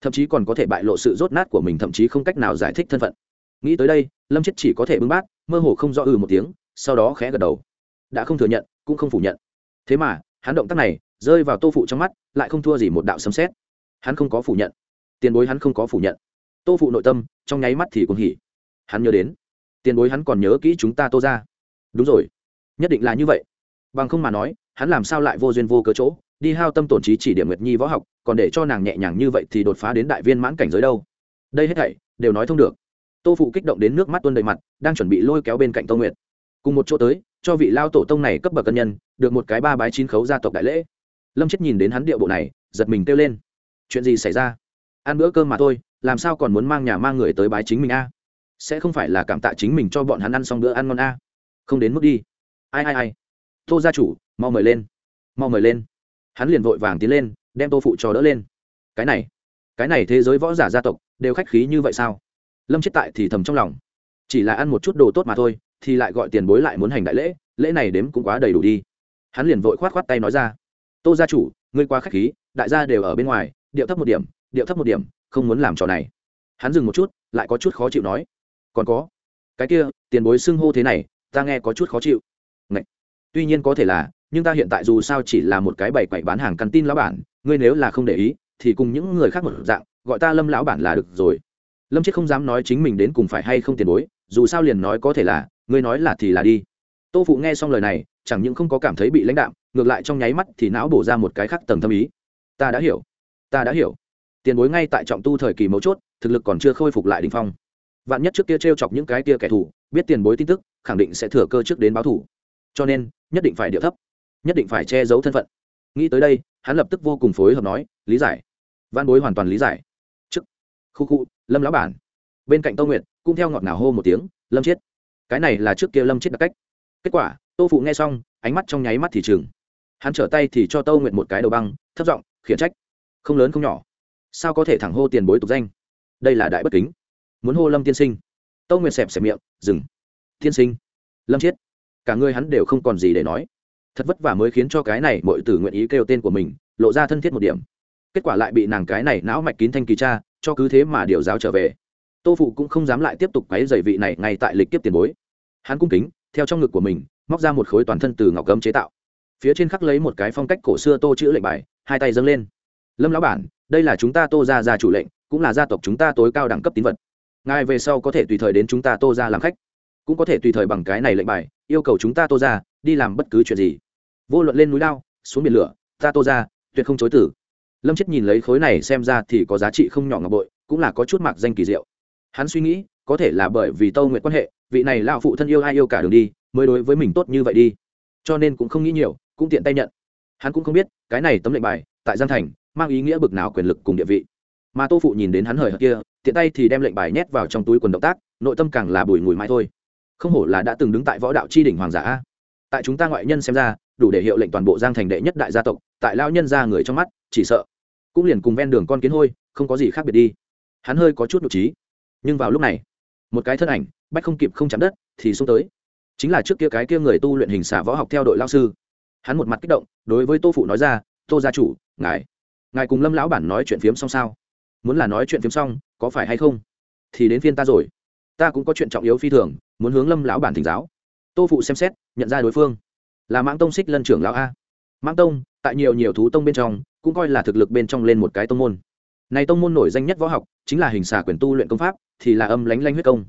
Thậm chí còn có thể bại lộ sự rốt nát của mình, thậm chí không cách nào giải thích thân phận. Nghĩ tới đây, lâm chết chỉ có thể bưng bát, mơ hồ không do ừ một tiếng, sau đó khẽ gật đầu. Đã không thừa nhận, cũng không phủ nhận thế mà, hắn động tác này rơi vào tô phụ trong mắt, lại không thua gì một đạo sấm xét hắn không có phủ nhận. Tiền bối hắn không có phủ nhận. Tô phụ nội tâm, trong nháy mắt thì cũng hỉ. Hắn nhớ đến. Tiền bối hắn còn nhớ kỹ chúng ta tô ra đúng rồi. Nhất định là như vậy. Bằng không mà nói, hắn làm sao lại vô duyên vô cớ chỗ, đi hao tâm tổn trí chỉ điểm nguyệt nhi võ học, còn để cho nàng nhẹ nhàng như vậy thì đột phá đến đại viên mãn cảnh giới đâu. Đây hết thảy, đều nói thông được. Tô phụ kích động đến nước mắt tuôn đầy mặt, đang chuẩn bị lôi kéo bên cạnh tô nguyệt. Cùng một chỗ tới cho vị lao tổ tông này cấp bậc cân nhân, được một cái ba bái chín khấu gia tộc đại lễ. Lâm chết nhìn đến hắn điệu bộ này, giật mình kêu lên. Chuyện gì xảy ra? Ăn bữa cơm mà thôi, làm sao còn muốn mang nhà mang người tới bái chính mình a? Sẽ không phải là cảm tạ chính mình cho bọn hắn ăn xong bữa ăn ngon a? Không đến mức đi. Ai ai ai? Tô gia chủ, mau mời lên. Mau mời lên. Hắn liền vội vàng tiến lên, đem tô phụ cho đỡ lên. Cái này cái này thế giới võ giả gia tộc, đều khách khí như vậy sao? Lâm chết tại thì thầm trong lòng. Chỉ là ăn một chút đồ tốt mà thôi thì lại gọi tiền bối lại muốn hành đại lễ lễ này đếm cũng quá đầy đủ đi. Hắn liền vội khoát khoát tay nói ra, tô gia chủ, ngươi quá khách khí, đại gia đều ở bên ngoài, điệu thấp một điểm, điệu thấp một điểm, không muốn làm trò này. Hắn dừng một chút, lại có chút khó chịu nói, còn có, cái kia, tiền bối xưng hô thế này, ta nghe có chút khó chịu. Ngậy. tuy nhiên có thể là, nhưng ta hiện tại dù sao chỉ là một cái bày quậy bán hàng căn tin lão bản, ngươi nếu là không để ý, thì cùng những người khác một dạng, gọi ta lâm lão bản là được rồi. Lâm chết không dám nói chính mình đến cùng phải hay không tiền bối, dù sao liền nói có thể là ngươi nói là thì là đi. Tô phụ nghe xong lời này, chẳng những không có cảm thấy bị lãnh đạm, ngược lại trong nháy mắt thì não bổ ra một cái khác tầng thâm ý. Ta đã hiểu. Ta đã hiểu. Tiền bối ngay tại trọng tu thời kỳ mấu chốt, thực lực còn chưa khôi phục lại đình phong. Vạn nhất trước kia t r e o chọc những cái kia kẻ thù, biết tiền bối tin tức, khẳng định sẽ thừa cơ trước đến báo thù. cho nên, nhất định phải điệu thấp, nhất định phải che giấu thân phận. Nghĩ tới đây, hắn lập tức vô cùng phối hợp nói, lý giải. Văn bối hoàn toàn lý giải. Chức. Khu khu, lâm lão bản. Bên cạnh tô nguyệt, cũng theo ngọt ngào hô một tiếng, lâm chết cái này là trước kia lâm chết đặc cách kết quả tô phụ nghe xong ánh mắt trong nháy mắt thì chừng hắn trở tay thì cho tô nguyện một cái đầu băng thấp giọng khiển trách không lớn không nhỏ sao có thể thẳng hô tiền bối tục danh đây là đại bất kính muốn hô lâm tiên sinh tô nguyện xẹp xẹp miệng dừng tiên sinh lâm chết cả người hắn đều không còn gì để nói thật vất vả mới khiến cho cái này mọi tử nguyện ý kêu tên của mình lộ ra thân thiết một điểm kết quả lại bị nàng cái này não mạch kín thanh kỳ cha cho cứ thế mà điều giáo trở về tô phụ cũng không dám lại tiếp tục quấy dày vị này ngay tại lịch kiếp tiền bối. Hắn cung kính, theo trong ngực của mình, móc ra một khối toàn thân từ ngọc cấm chế tạo. Phía trên khắc lấy một cái phong cách cổ xưa tô chữ lệnh bài, hai tay dâng lên. Lâm lão bản, đây là chúng ta tô ra ra chủ lệnh, cũng là gia tộc chúng ta tối cao đẳng cấp tín vật. Ngài về sau có thể tùy thời đến chúng ta tô ra làm khách. Cũng có thể tùy thời bằng cái này lệnh bài, yêu cầu chúng ta tô ra đi làm bất cứ chuyện gì. Vô luận lên núi lao, xuống biển lửa, ta tô ra tuyệt không chối tử. Lâm chết nhìn lấy khối này xem ra thì có giá trị không nhỏ ngọc bội, cũng là có chút mặc danh kỳ diệu hắn suy nghĩ, có thể là bởi vì tâu nguyện quan hệ, vị này lao phụ thân yêu ai yêu cả đường đi, mới đối với mình tốt như vậy đi. Cho nên cũng không nghĩ nhiều, cũng tiện tay nhận. Hắn cũng không biết, cái này tấm lệnh bài, tại giang thành, mang ý nghĩa bực nào quyền lực cùng địa vị. Mà tô phụ nhìn đến hắn hời hợt kia, tiện tay thì đem lệnh bài nhét vào trong túi quần động tác, nội tâm càng là bùi ngùi mãi thôi. Không hổ là đã từng đứng tại võ đạo tri đỉnh hoàng giả a. Tại chúng ta ngoại nhân xem ra, đủ để hiệu lệnh toàn bộ giang thành đệ nhất đại gia tộc, tại lao nhân ra người trong mắt, chỉ sợ. Cũng liền cùng ven đường con kiến hôi, không có gì khác biệt đi. Hắn hơi có chút nhục trí nhưng vào lúc này, một cái thân ảnh, bách không kịp không chạm đất, thì xuống tới. Chính là trước kia cái kia người tu luyện hình xả võ học theo đội lao sư. Hắn một mặt kích động, đối với tô phụ nói ra, tô gia chủ, ngài ngài cùng lâm lão bản nói chuyện phiếm xong sao? Muốn là nói chuyện phiếm xong, có phải hay không? Thì đến phiên ta rồi. Ta cũng có chuyện trọng yếu phi thường, muốn hướng lâm lão bản thỉnh giáo. Tô phụ xem xét, nhận ra đối phương. Là mãng tông xích lân trưởng lão a. Mãng tông, tại nhiều nhiều thú tông bên trong, cũng coi là thực lực bên trong lên một cái tông môn. Này tông môn nổi danh nhất võ học, chính là hình xà quyền tu luyện công pháp thì là âm lánh lanh huyết công.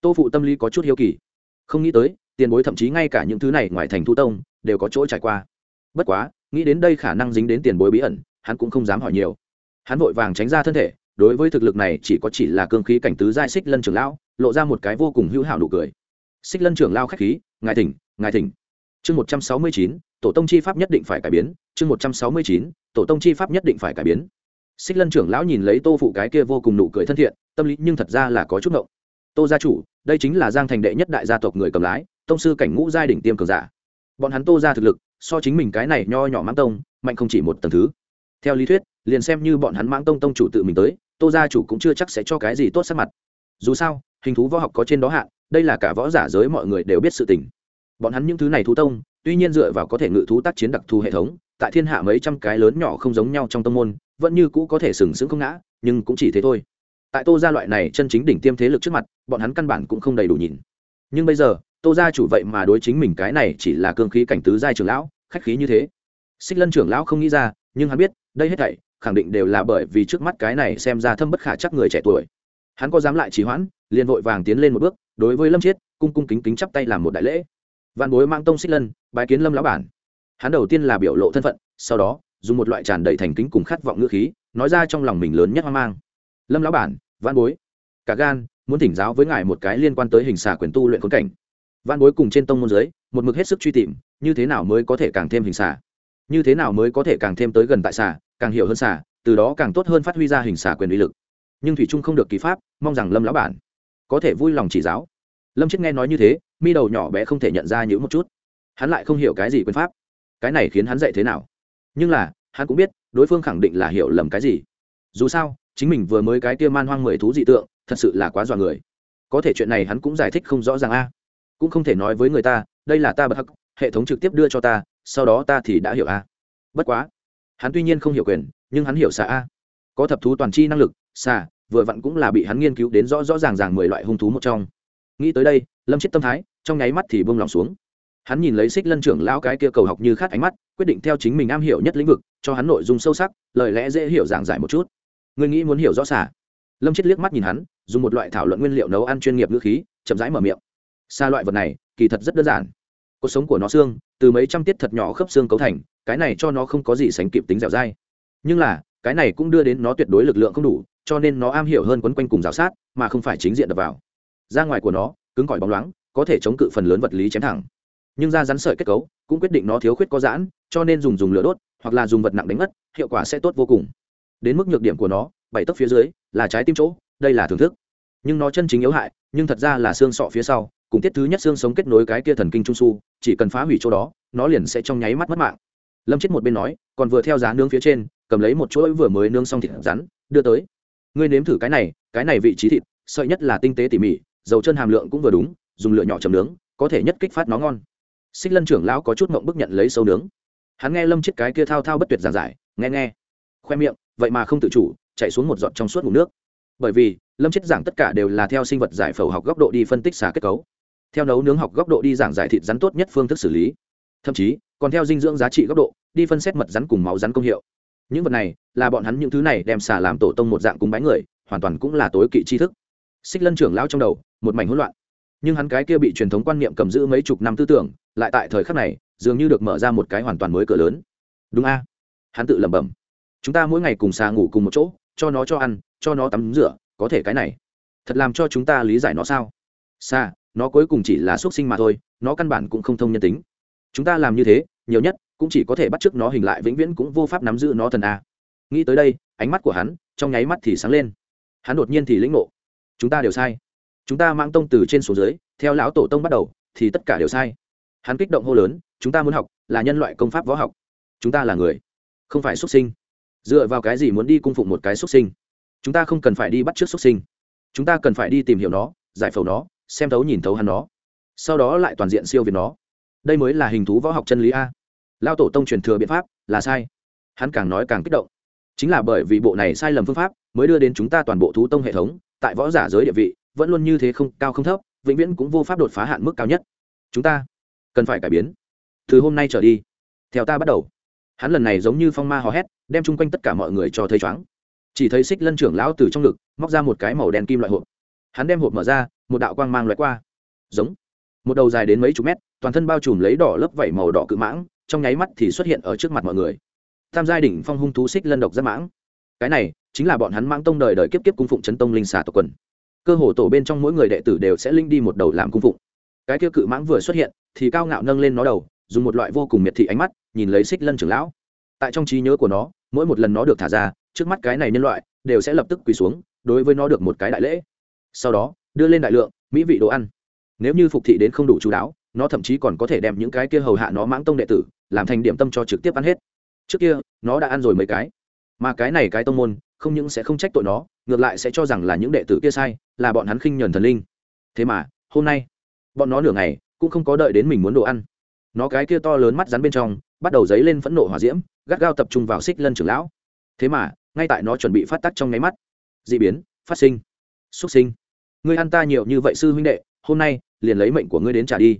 Tô phụ tâm lý có chút hiếu kỳ. Không nghĩ tới, tiền bối thậm chí ngay cả những thứ này ngoài thành thu tông, đều có chỗ trải qua. Bất quá, nghĩ đến đây khả năng dính đến tiền bối bí ẩn, hắn cũng không dám hỏi nhiều. Hắn vội vàng tránh ra thân thể, đối với thực lực này chỉ có chỉ là cương khí cảnh tứ giai xích lân trưởng lão, lộ ra một cái vô cùng hữu hảo nụ cười. Xích lân trưởng lao khách khí, ngài thỉnh ngài thỉnh. Chương một trăm sáu mươi chín, tổ tông chi pháp nhất định phải cải biến, chương một trăm sáu mươi chín, tổ tông chi pháp nhất định phải cải biến xích lân trưởng lão nhìn lấy tô phụ cái kia vô cùng nụ cười thân thiện, tâm lý nhưng thật ra là có chút ngộng. Tô gia chủ, đây chính là giang thành đệ nhất đại gia tộc người cầm lái, tông sư cảnh ngũ giai đỉnh tiêm cường giả. Bọn hắn tô ra thực lực, so chính mình cái này nho nhỏ mãng tông, mạnh không chỉ một tầng thứ. Theo lý thuyết, liền xem như bọn hắn mãng tông tông chủ tự mình tới, tô gia chủ cũng chưa chắc sẽ cho cái gì tốt sắc mặt. Dù sao, hình thú võ học có trên đó hạn, đây là cả võ giả giới mọi người đều biết sự tình. Bọn hắn những thứ này thú tông, tuy nhiên dựa vào có thể ngự thú tác chiến đặc thù hệ thống, tại thiên hạ mấy trăm cái lớn nhỏ không giống nhau trong tông môn vẫn như cũ có thể sừng sững không ngã, nhưng cũng chỉ thế thôi. Tại tô gia loại này chân chính đỉnh tiêm thế lực trước mặt, bọn hắn căn bản cũng không đầy đủ nhìn. Nhưng bây giờ, tô gia chủ vậy mà đối chính mình cái này chỉ là cương khí cảnh tứ giai trưởng lão, khách khí như thế. Xích lân trưởng lão không nghĩ ra, nhưng hắn biết, đây hết thảy, khẳng định đều là bởi vì trước mắt cái này xem ra thâm bất khả chắc người trẻ tuổi. Hắn có dám lại trì hoãn, liền vội vàng tiến lên một bước, đối với lâm chiết, cung cung kính kính chắp tay làm một đại lễ. Văn bối mang tông xích lân, bái kiến lâm lão bản. Hắn đầu tiên là biểu lộ thân phận, sau đó dùng một loại tràn đầy thành kính cùng khát vọng ngữ khí, nói ra trong lòng mình lớn nhất hoang mang. Lâm lão bản văn bối. Cả gan, muốn thỉnh giáo với ngài một cái liên quan tới hình xà quyền tu luyện khốn cảnh. Văn bối cùng trên tông môn giới một mực hết sức truy tìm, như thế nào mới có thể càng thêm hình xà? Như thế nào mới có thể càng thêm tới gần tại xà, càng hiểu hơn xà, từ đó càng tốt hơn phát huy ra hình xà quyền uy lực. Nhưng thủy trung không được kỳ pháp, mong rằng lâm lão bản có thể vui lòng chỉ giáo. Lâm chết nghe nói như thế, mi đầu nhỏ bé không thể nhận ra những một chút. Hắn lại không hiểu cái gì quyền pháp. Cái này khiến hắn dạy thế nào? Nhưng là, hắn cũng biết, đối phương khẳng định là hiểu lầm cái gì. Dù sao, chính mình vừa mới cái kia man hoang mười thú dị tượng, thật sự là quá dọa người. Có thể chuyện này hắn cũng giải thích không rõ ràng a. Cũng không thể nói với người ta, đây là ta bất hắc, hệ thống trực tiếp đưa cho ta, sau đó ta thì đã hiểu a. Bất quá, hắn tuy nhiên không hiểu quyền, nhưng hắn hiểu xà a. Có thập thú toàn c h i năng lực xà vừa vặn cũng là bị hắn nghiên cứu đến rõ rõ ràng ràng mười loại hung thú một trong. Nghĩ tới đây, lâm chết tâm thái, trong nháy mắt thì bông lòng xuống hắn nhìn lấy xích lân trưởng lão cái kia cầu học như khát ánh mắt, quyết định theo chính mình am hiểu nhất lĩnh vực, cho hắn nội dung sâu sắc, lời lẽ dễ hiểu giảng giải một chút. Người nghĩ muốn hiểu rõ xả? Lâm chết liếc mắt nhìn hắn, dùng một loại thảo luận nguyên liệu nấu ăn chuyên nghiệp ngữ khí, chậm rãi mở miệng. Xa loại vật này, kỳ thật rất đơn giản. Cuộc sống của nó xương, từ mấy trăm tiết thật nhỏ khớp xương cấu thành, cái này cho nó không có gì sánh kịp tính dẻo dai. Nhưng là, cái này cũng đưa đến nó tuyệt đối lực lượng không đủ, cho nên nó am hiểu hơn quấn quanh cùng rào sát, mà không phải chính diện đập vào. Ra ngoài của nó, cứng cỏi bóng loáng, có thể chống cự phần lớn vật lý chém thẳng nhưng da rắn sợi kết cấu cũng quyết định nó thiếu khuyết có giãn, cho nên dùng dùng lửa đốt, hoặc là dùng vật nặng đánh mất hiệu quả sẽ tốt vô cùng. Đến mức nhược điểm của nó, bảy tấc phía dưới là trái tim chỗ, đây là thưởng thức. Nhưng nó chân chính yếu hại, nhưng thật ra là xương sọ phía sau, cùng tiết thứ nhất xương sống kết nối cái kia thần kinh trung su, chỉ cần phá hủy chỗ đó, nó liền sẽ trong nháy mắt mất mạng. Lâm chết một bên nói, còn vừa theo giá nướng phía trên, cầm lấy một chuỗi vừa mới nướng xong thịt rắn, đưa tới. Ngươi nếm thử cái này cái này vị trí thịt, sợi nhất là tinh tế tỉ mỉ, dầu chân hàm lượng cũng vừa đúng, dùng lửa nhỏ chầm nướng, có thể nhất kích phát nó ngon xích lân trưởng lão có chút mộng bức nhận lấy sâu nướng. Hắn nghe lâm chiết cái kia thao thao bất tuyệt giảng giải, nghe nghe, khoe miệng, vậy mà không tự chủ, chạy xuống một giọt trong suốt ngủ nước. Bởi vì, lâm chiết giảng tất cả đều là theo sinh vật giải phẫu học góc độ đi phân tích xà kết cấu. Theo nấu nướng học góc độ đi giảng giải thịt rắn tốt nhất phương thức xử lý. Thậm chí, còn theo dinh dưỡng giá trị góc độ, đi phân xét mật rắn cùng máu rắn công hiệu. Những vật này, là bọn hắn những thứ này đem xà làm tổ tông một dạng cúng bái người, hoàn toàn cũng là tối kỵ tri thức. Xích lân trưởng lão trong đầu, một mảnh hỗn loạn nhưng hắn cái kia bị truyền thống quan niệm cầm giữ mấy chục năm tư tưởng, lại tại thời khắc này, dường như được mở ra một cái hoàn toàn mới cửa lớn. Đúng a? Hắn tự lẩm bẩm. Chúng ta mỗi ngày cùng xà ngủ cùng một chỗ, cho nó cho ăn, cho nó tắm rửa, có thể cái này. Thật làm cho chúng ta lý giải nó sao? Xa nó cuối cùng chỉ là x u ấ t sinh mà thôi, nó căn bản cũng không thông nhân tính. Chúng ta làm như thế, nhiều nhất, cũng chỉ có thể bắt t r ư ớ c nó hình lại vĩnh viễn cũng vô pháp nắm giữ nó thần a. Nghĩ tới đây, ánh mắt của hắn, trong nháy mắt thì sáng lên. Hắn đột nhiên thì lĩnh ngộ. Chúng ta đều sai chúng ta mang tông từ trên xuống dưới, theo lão tổ tông bắt đầu, thì tất cả đều sai. Hắn kích động hô lớn, chúng ta muốn học, là nhân loại công pháp võ học. Chúng ta là người, không phải xuất sinh. Dựa vào cái gì muốn đi cung phụng một cái xuất sinh? Chúng ta không cần phải đi bắt trước xuất sinh. Chúng ta cần phải đi tìm hiểu nó, giải phẫu nó, xem thấu nhìn thấu hắn nó. Sau đó lại toàn diện siêu việt nó. Đây mới là hình thú võ học chân lý a. Lao tổ tông truyền thừa biện pháp là sai. Hắn càng nói càng kích động. Chính là bởi vì bộ này sai lầm phương pháp mới đưa đến chúng ta toàn bộ thú tông hệ thống, tại võ giả giới địa vị vẫn luôn như thế không, cao không thấp, vĩnh viễn cũng vô pháp đột phá hạn mức cao nhất. Chúng ta cần phải cải biến. Từ hôm nay trở đi, theo ta bắt đầu. Hắn lần này giống như phong ma hò hét, đem chung quanh tất cả mọi người cho thấy chóng chỉ thấy xích lân trưởng lão từ trong ngực, móc ra một cái màu đen kim loại hộp. Hắn đem hộp mở ra, một đạo quang mang loại qua. Giống. Một đầu dài đến mấy chục mét, toàn thân bao trùm lấy đỏ lớp vảy màu đỏ cự mãng, trong nháy mắt thì xuất hiện ở trước mặt mọi người. Tam giai đỉnh phong hung thú xích lân độc giáp mãng. Cái này chính là bọn hắn mãng tông đời đời kiếp kiếp cung phụng chấn tông linh xà tộc quần cơ hồ tổ bên trong mỗi người đệ tử đều sẽ linh đi một đầu làm cung phụng. Cái kia cự mãng vừa xuất hiện, thì cao ngạo nâng lên nó đầu, dùng một loại vô cùng miệt thị ánh mắt, nhìn lấy xích lân trưởng lão. Tại trong trí nhớ của nó, mỗi một lần nó được thả ra, trước mắt cái này nhân loại, đều sẽ lập tức quỳ xuống, đối với nó được một cái đại lễ. Sau đó, đưa lên đại lượng, mỹ vị đồ ăn. Nếu như phục thị đến không đủ chú đáo, nó thậm chí còn có thể đem những cái kia hầu hạ nó mãng tông đệ tử, làm thành điểm tâm cho trực tiếp ăn hết. Trước kia, nó đã ăn rồi mấy cái. Mà cái này cái tông môn không những sẽ không trách tội nó, ngược lại sẽ cho rằng là những đệ tử kia sai, là bọn hắn khinh nhuần thần linh. Thế mà, hôm nay, bọn nó nửa ngày cũng không có đợi đến mình muốn đồ ăn. Nó cái kia to lớn mắt rắn bên trong, bắt đầu dấy lên phẫn nộ hỏa diễm, gắt gao tập trung vào xích lân trưởng lão. Thế mà, ngay tại nó chuẩn bị phát tắc trong nháy mắt d ị biến, phát sinh, xuất sinh. Ngươi ăn ta nhiều như vậy sư huynh đệ, hôm nay liền lấy mệnh của ngươi đến trả đi.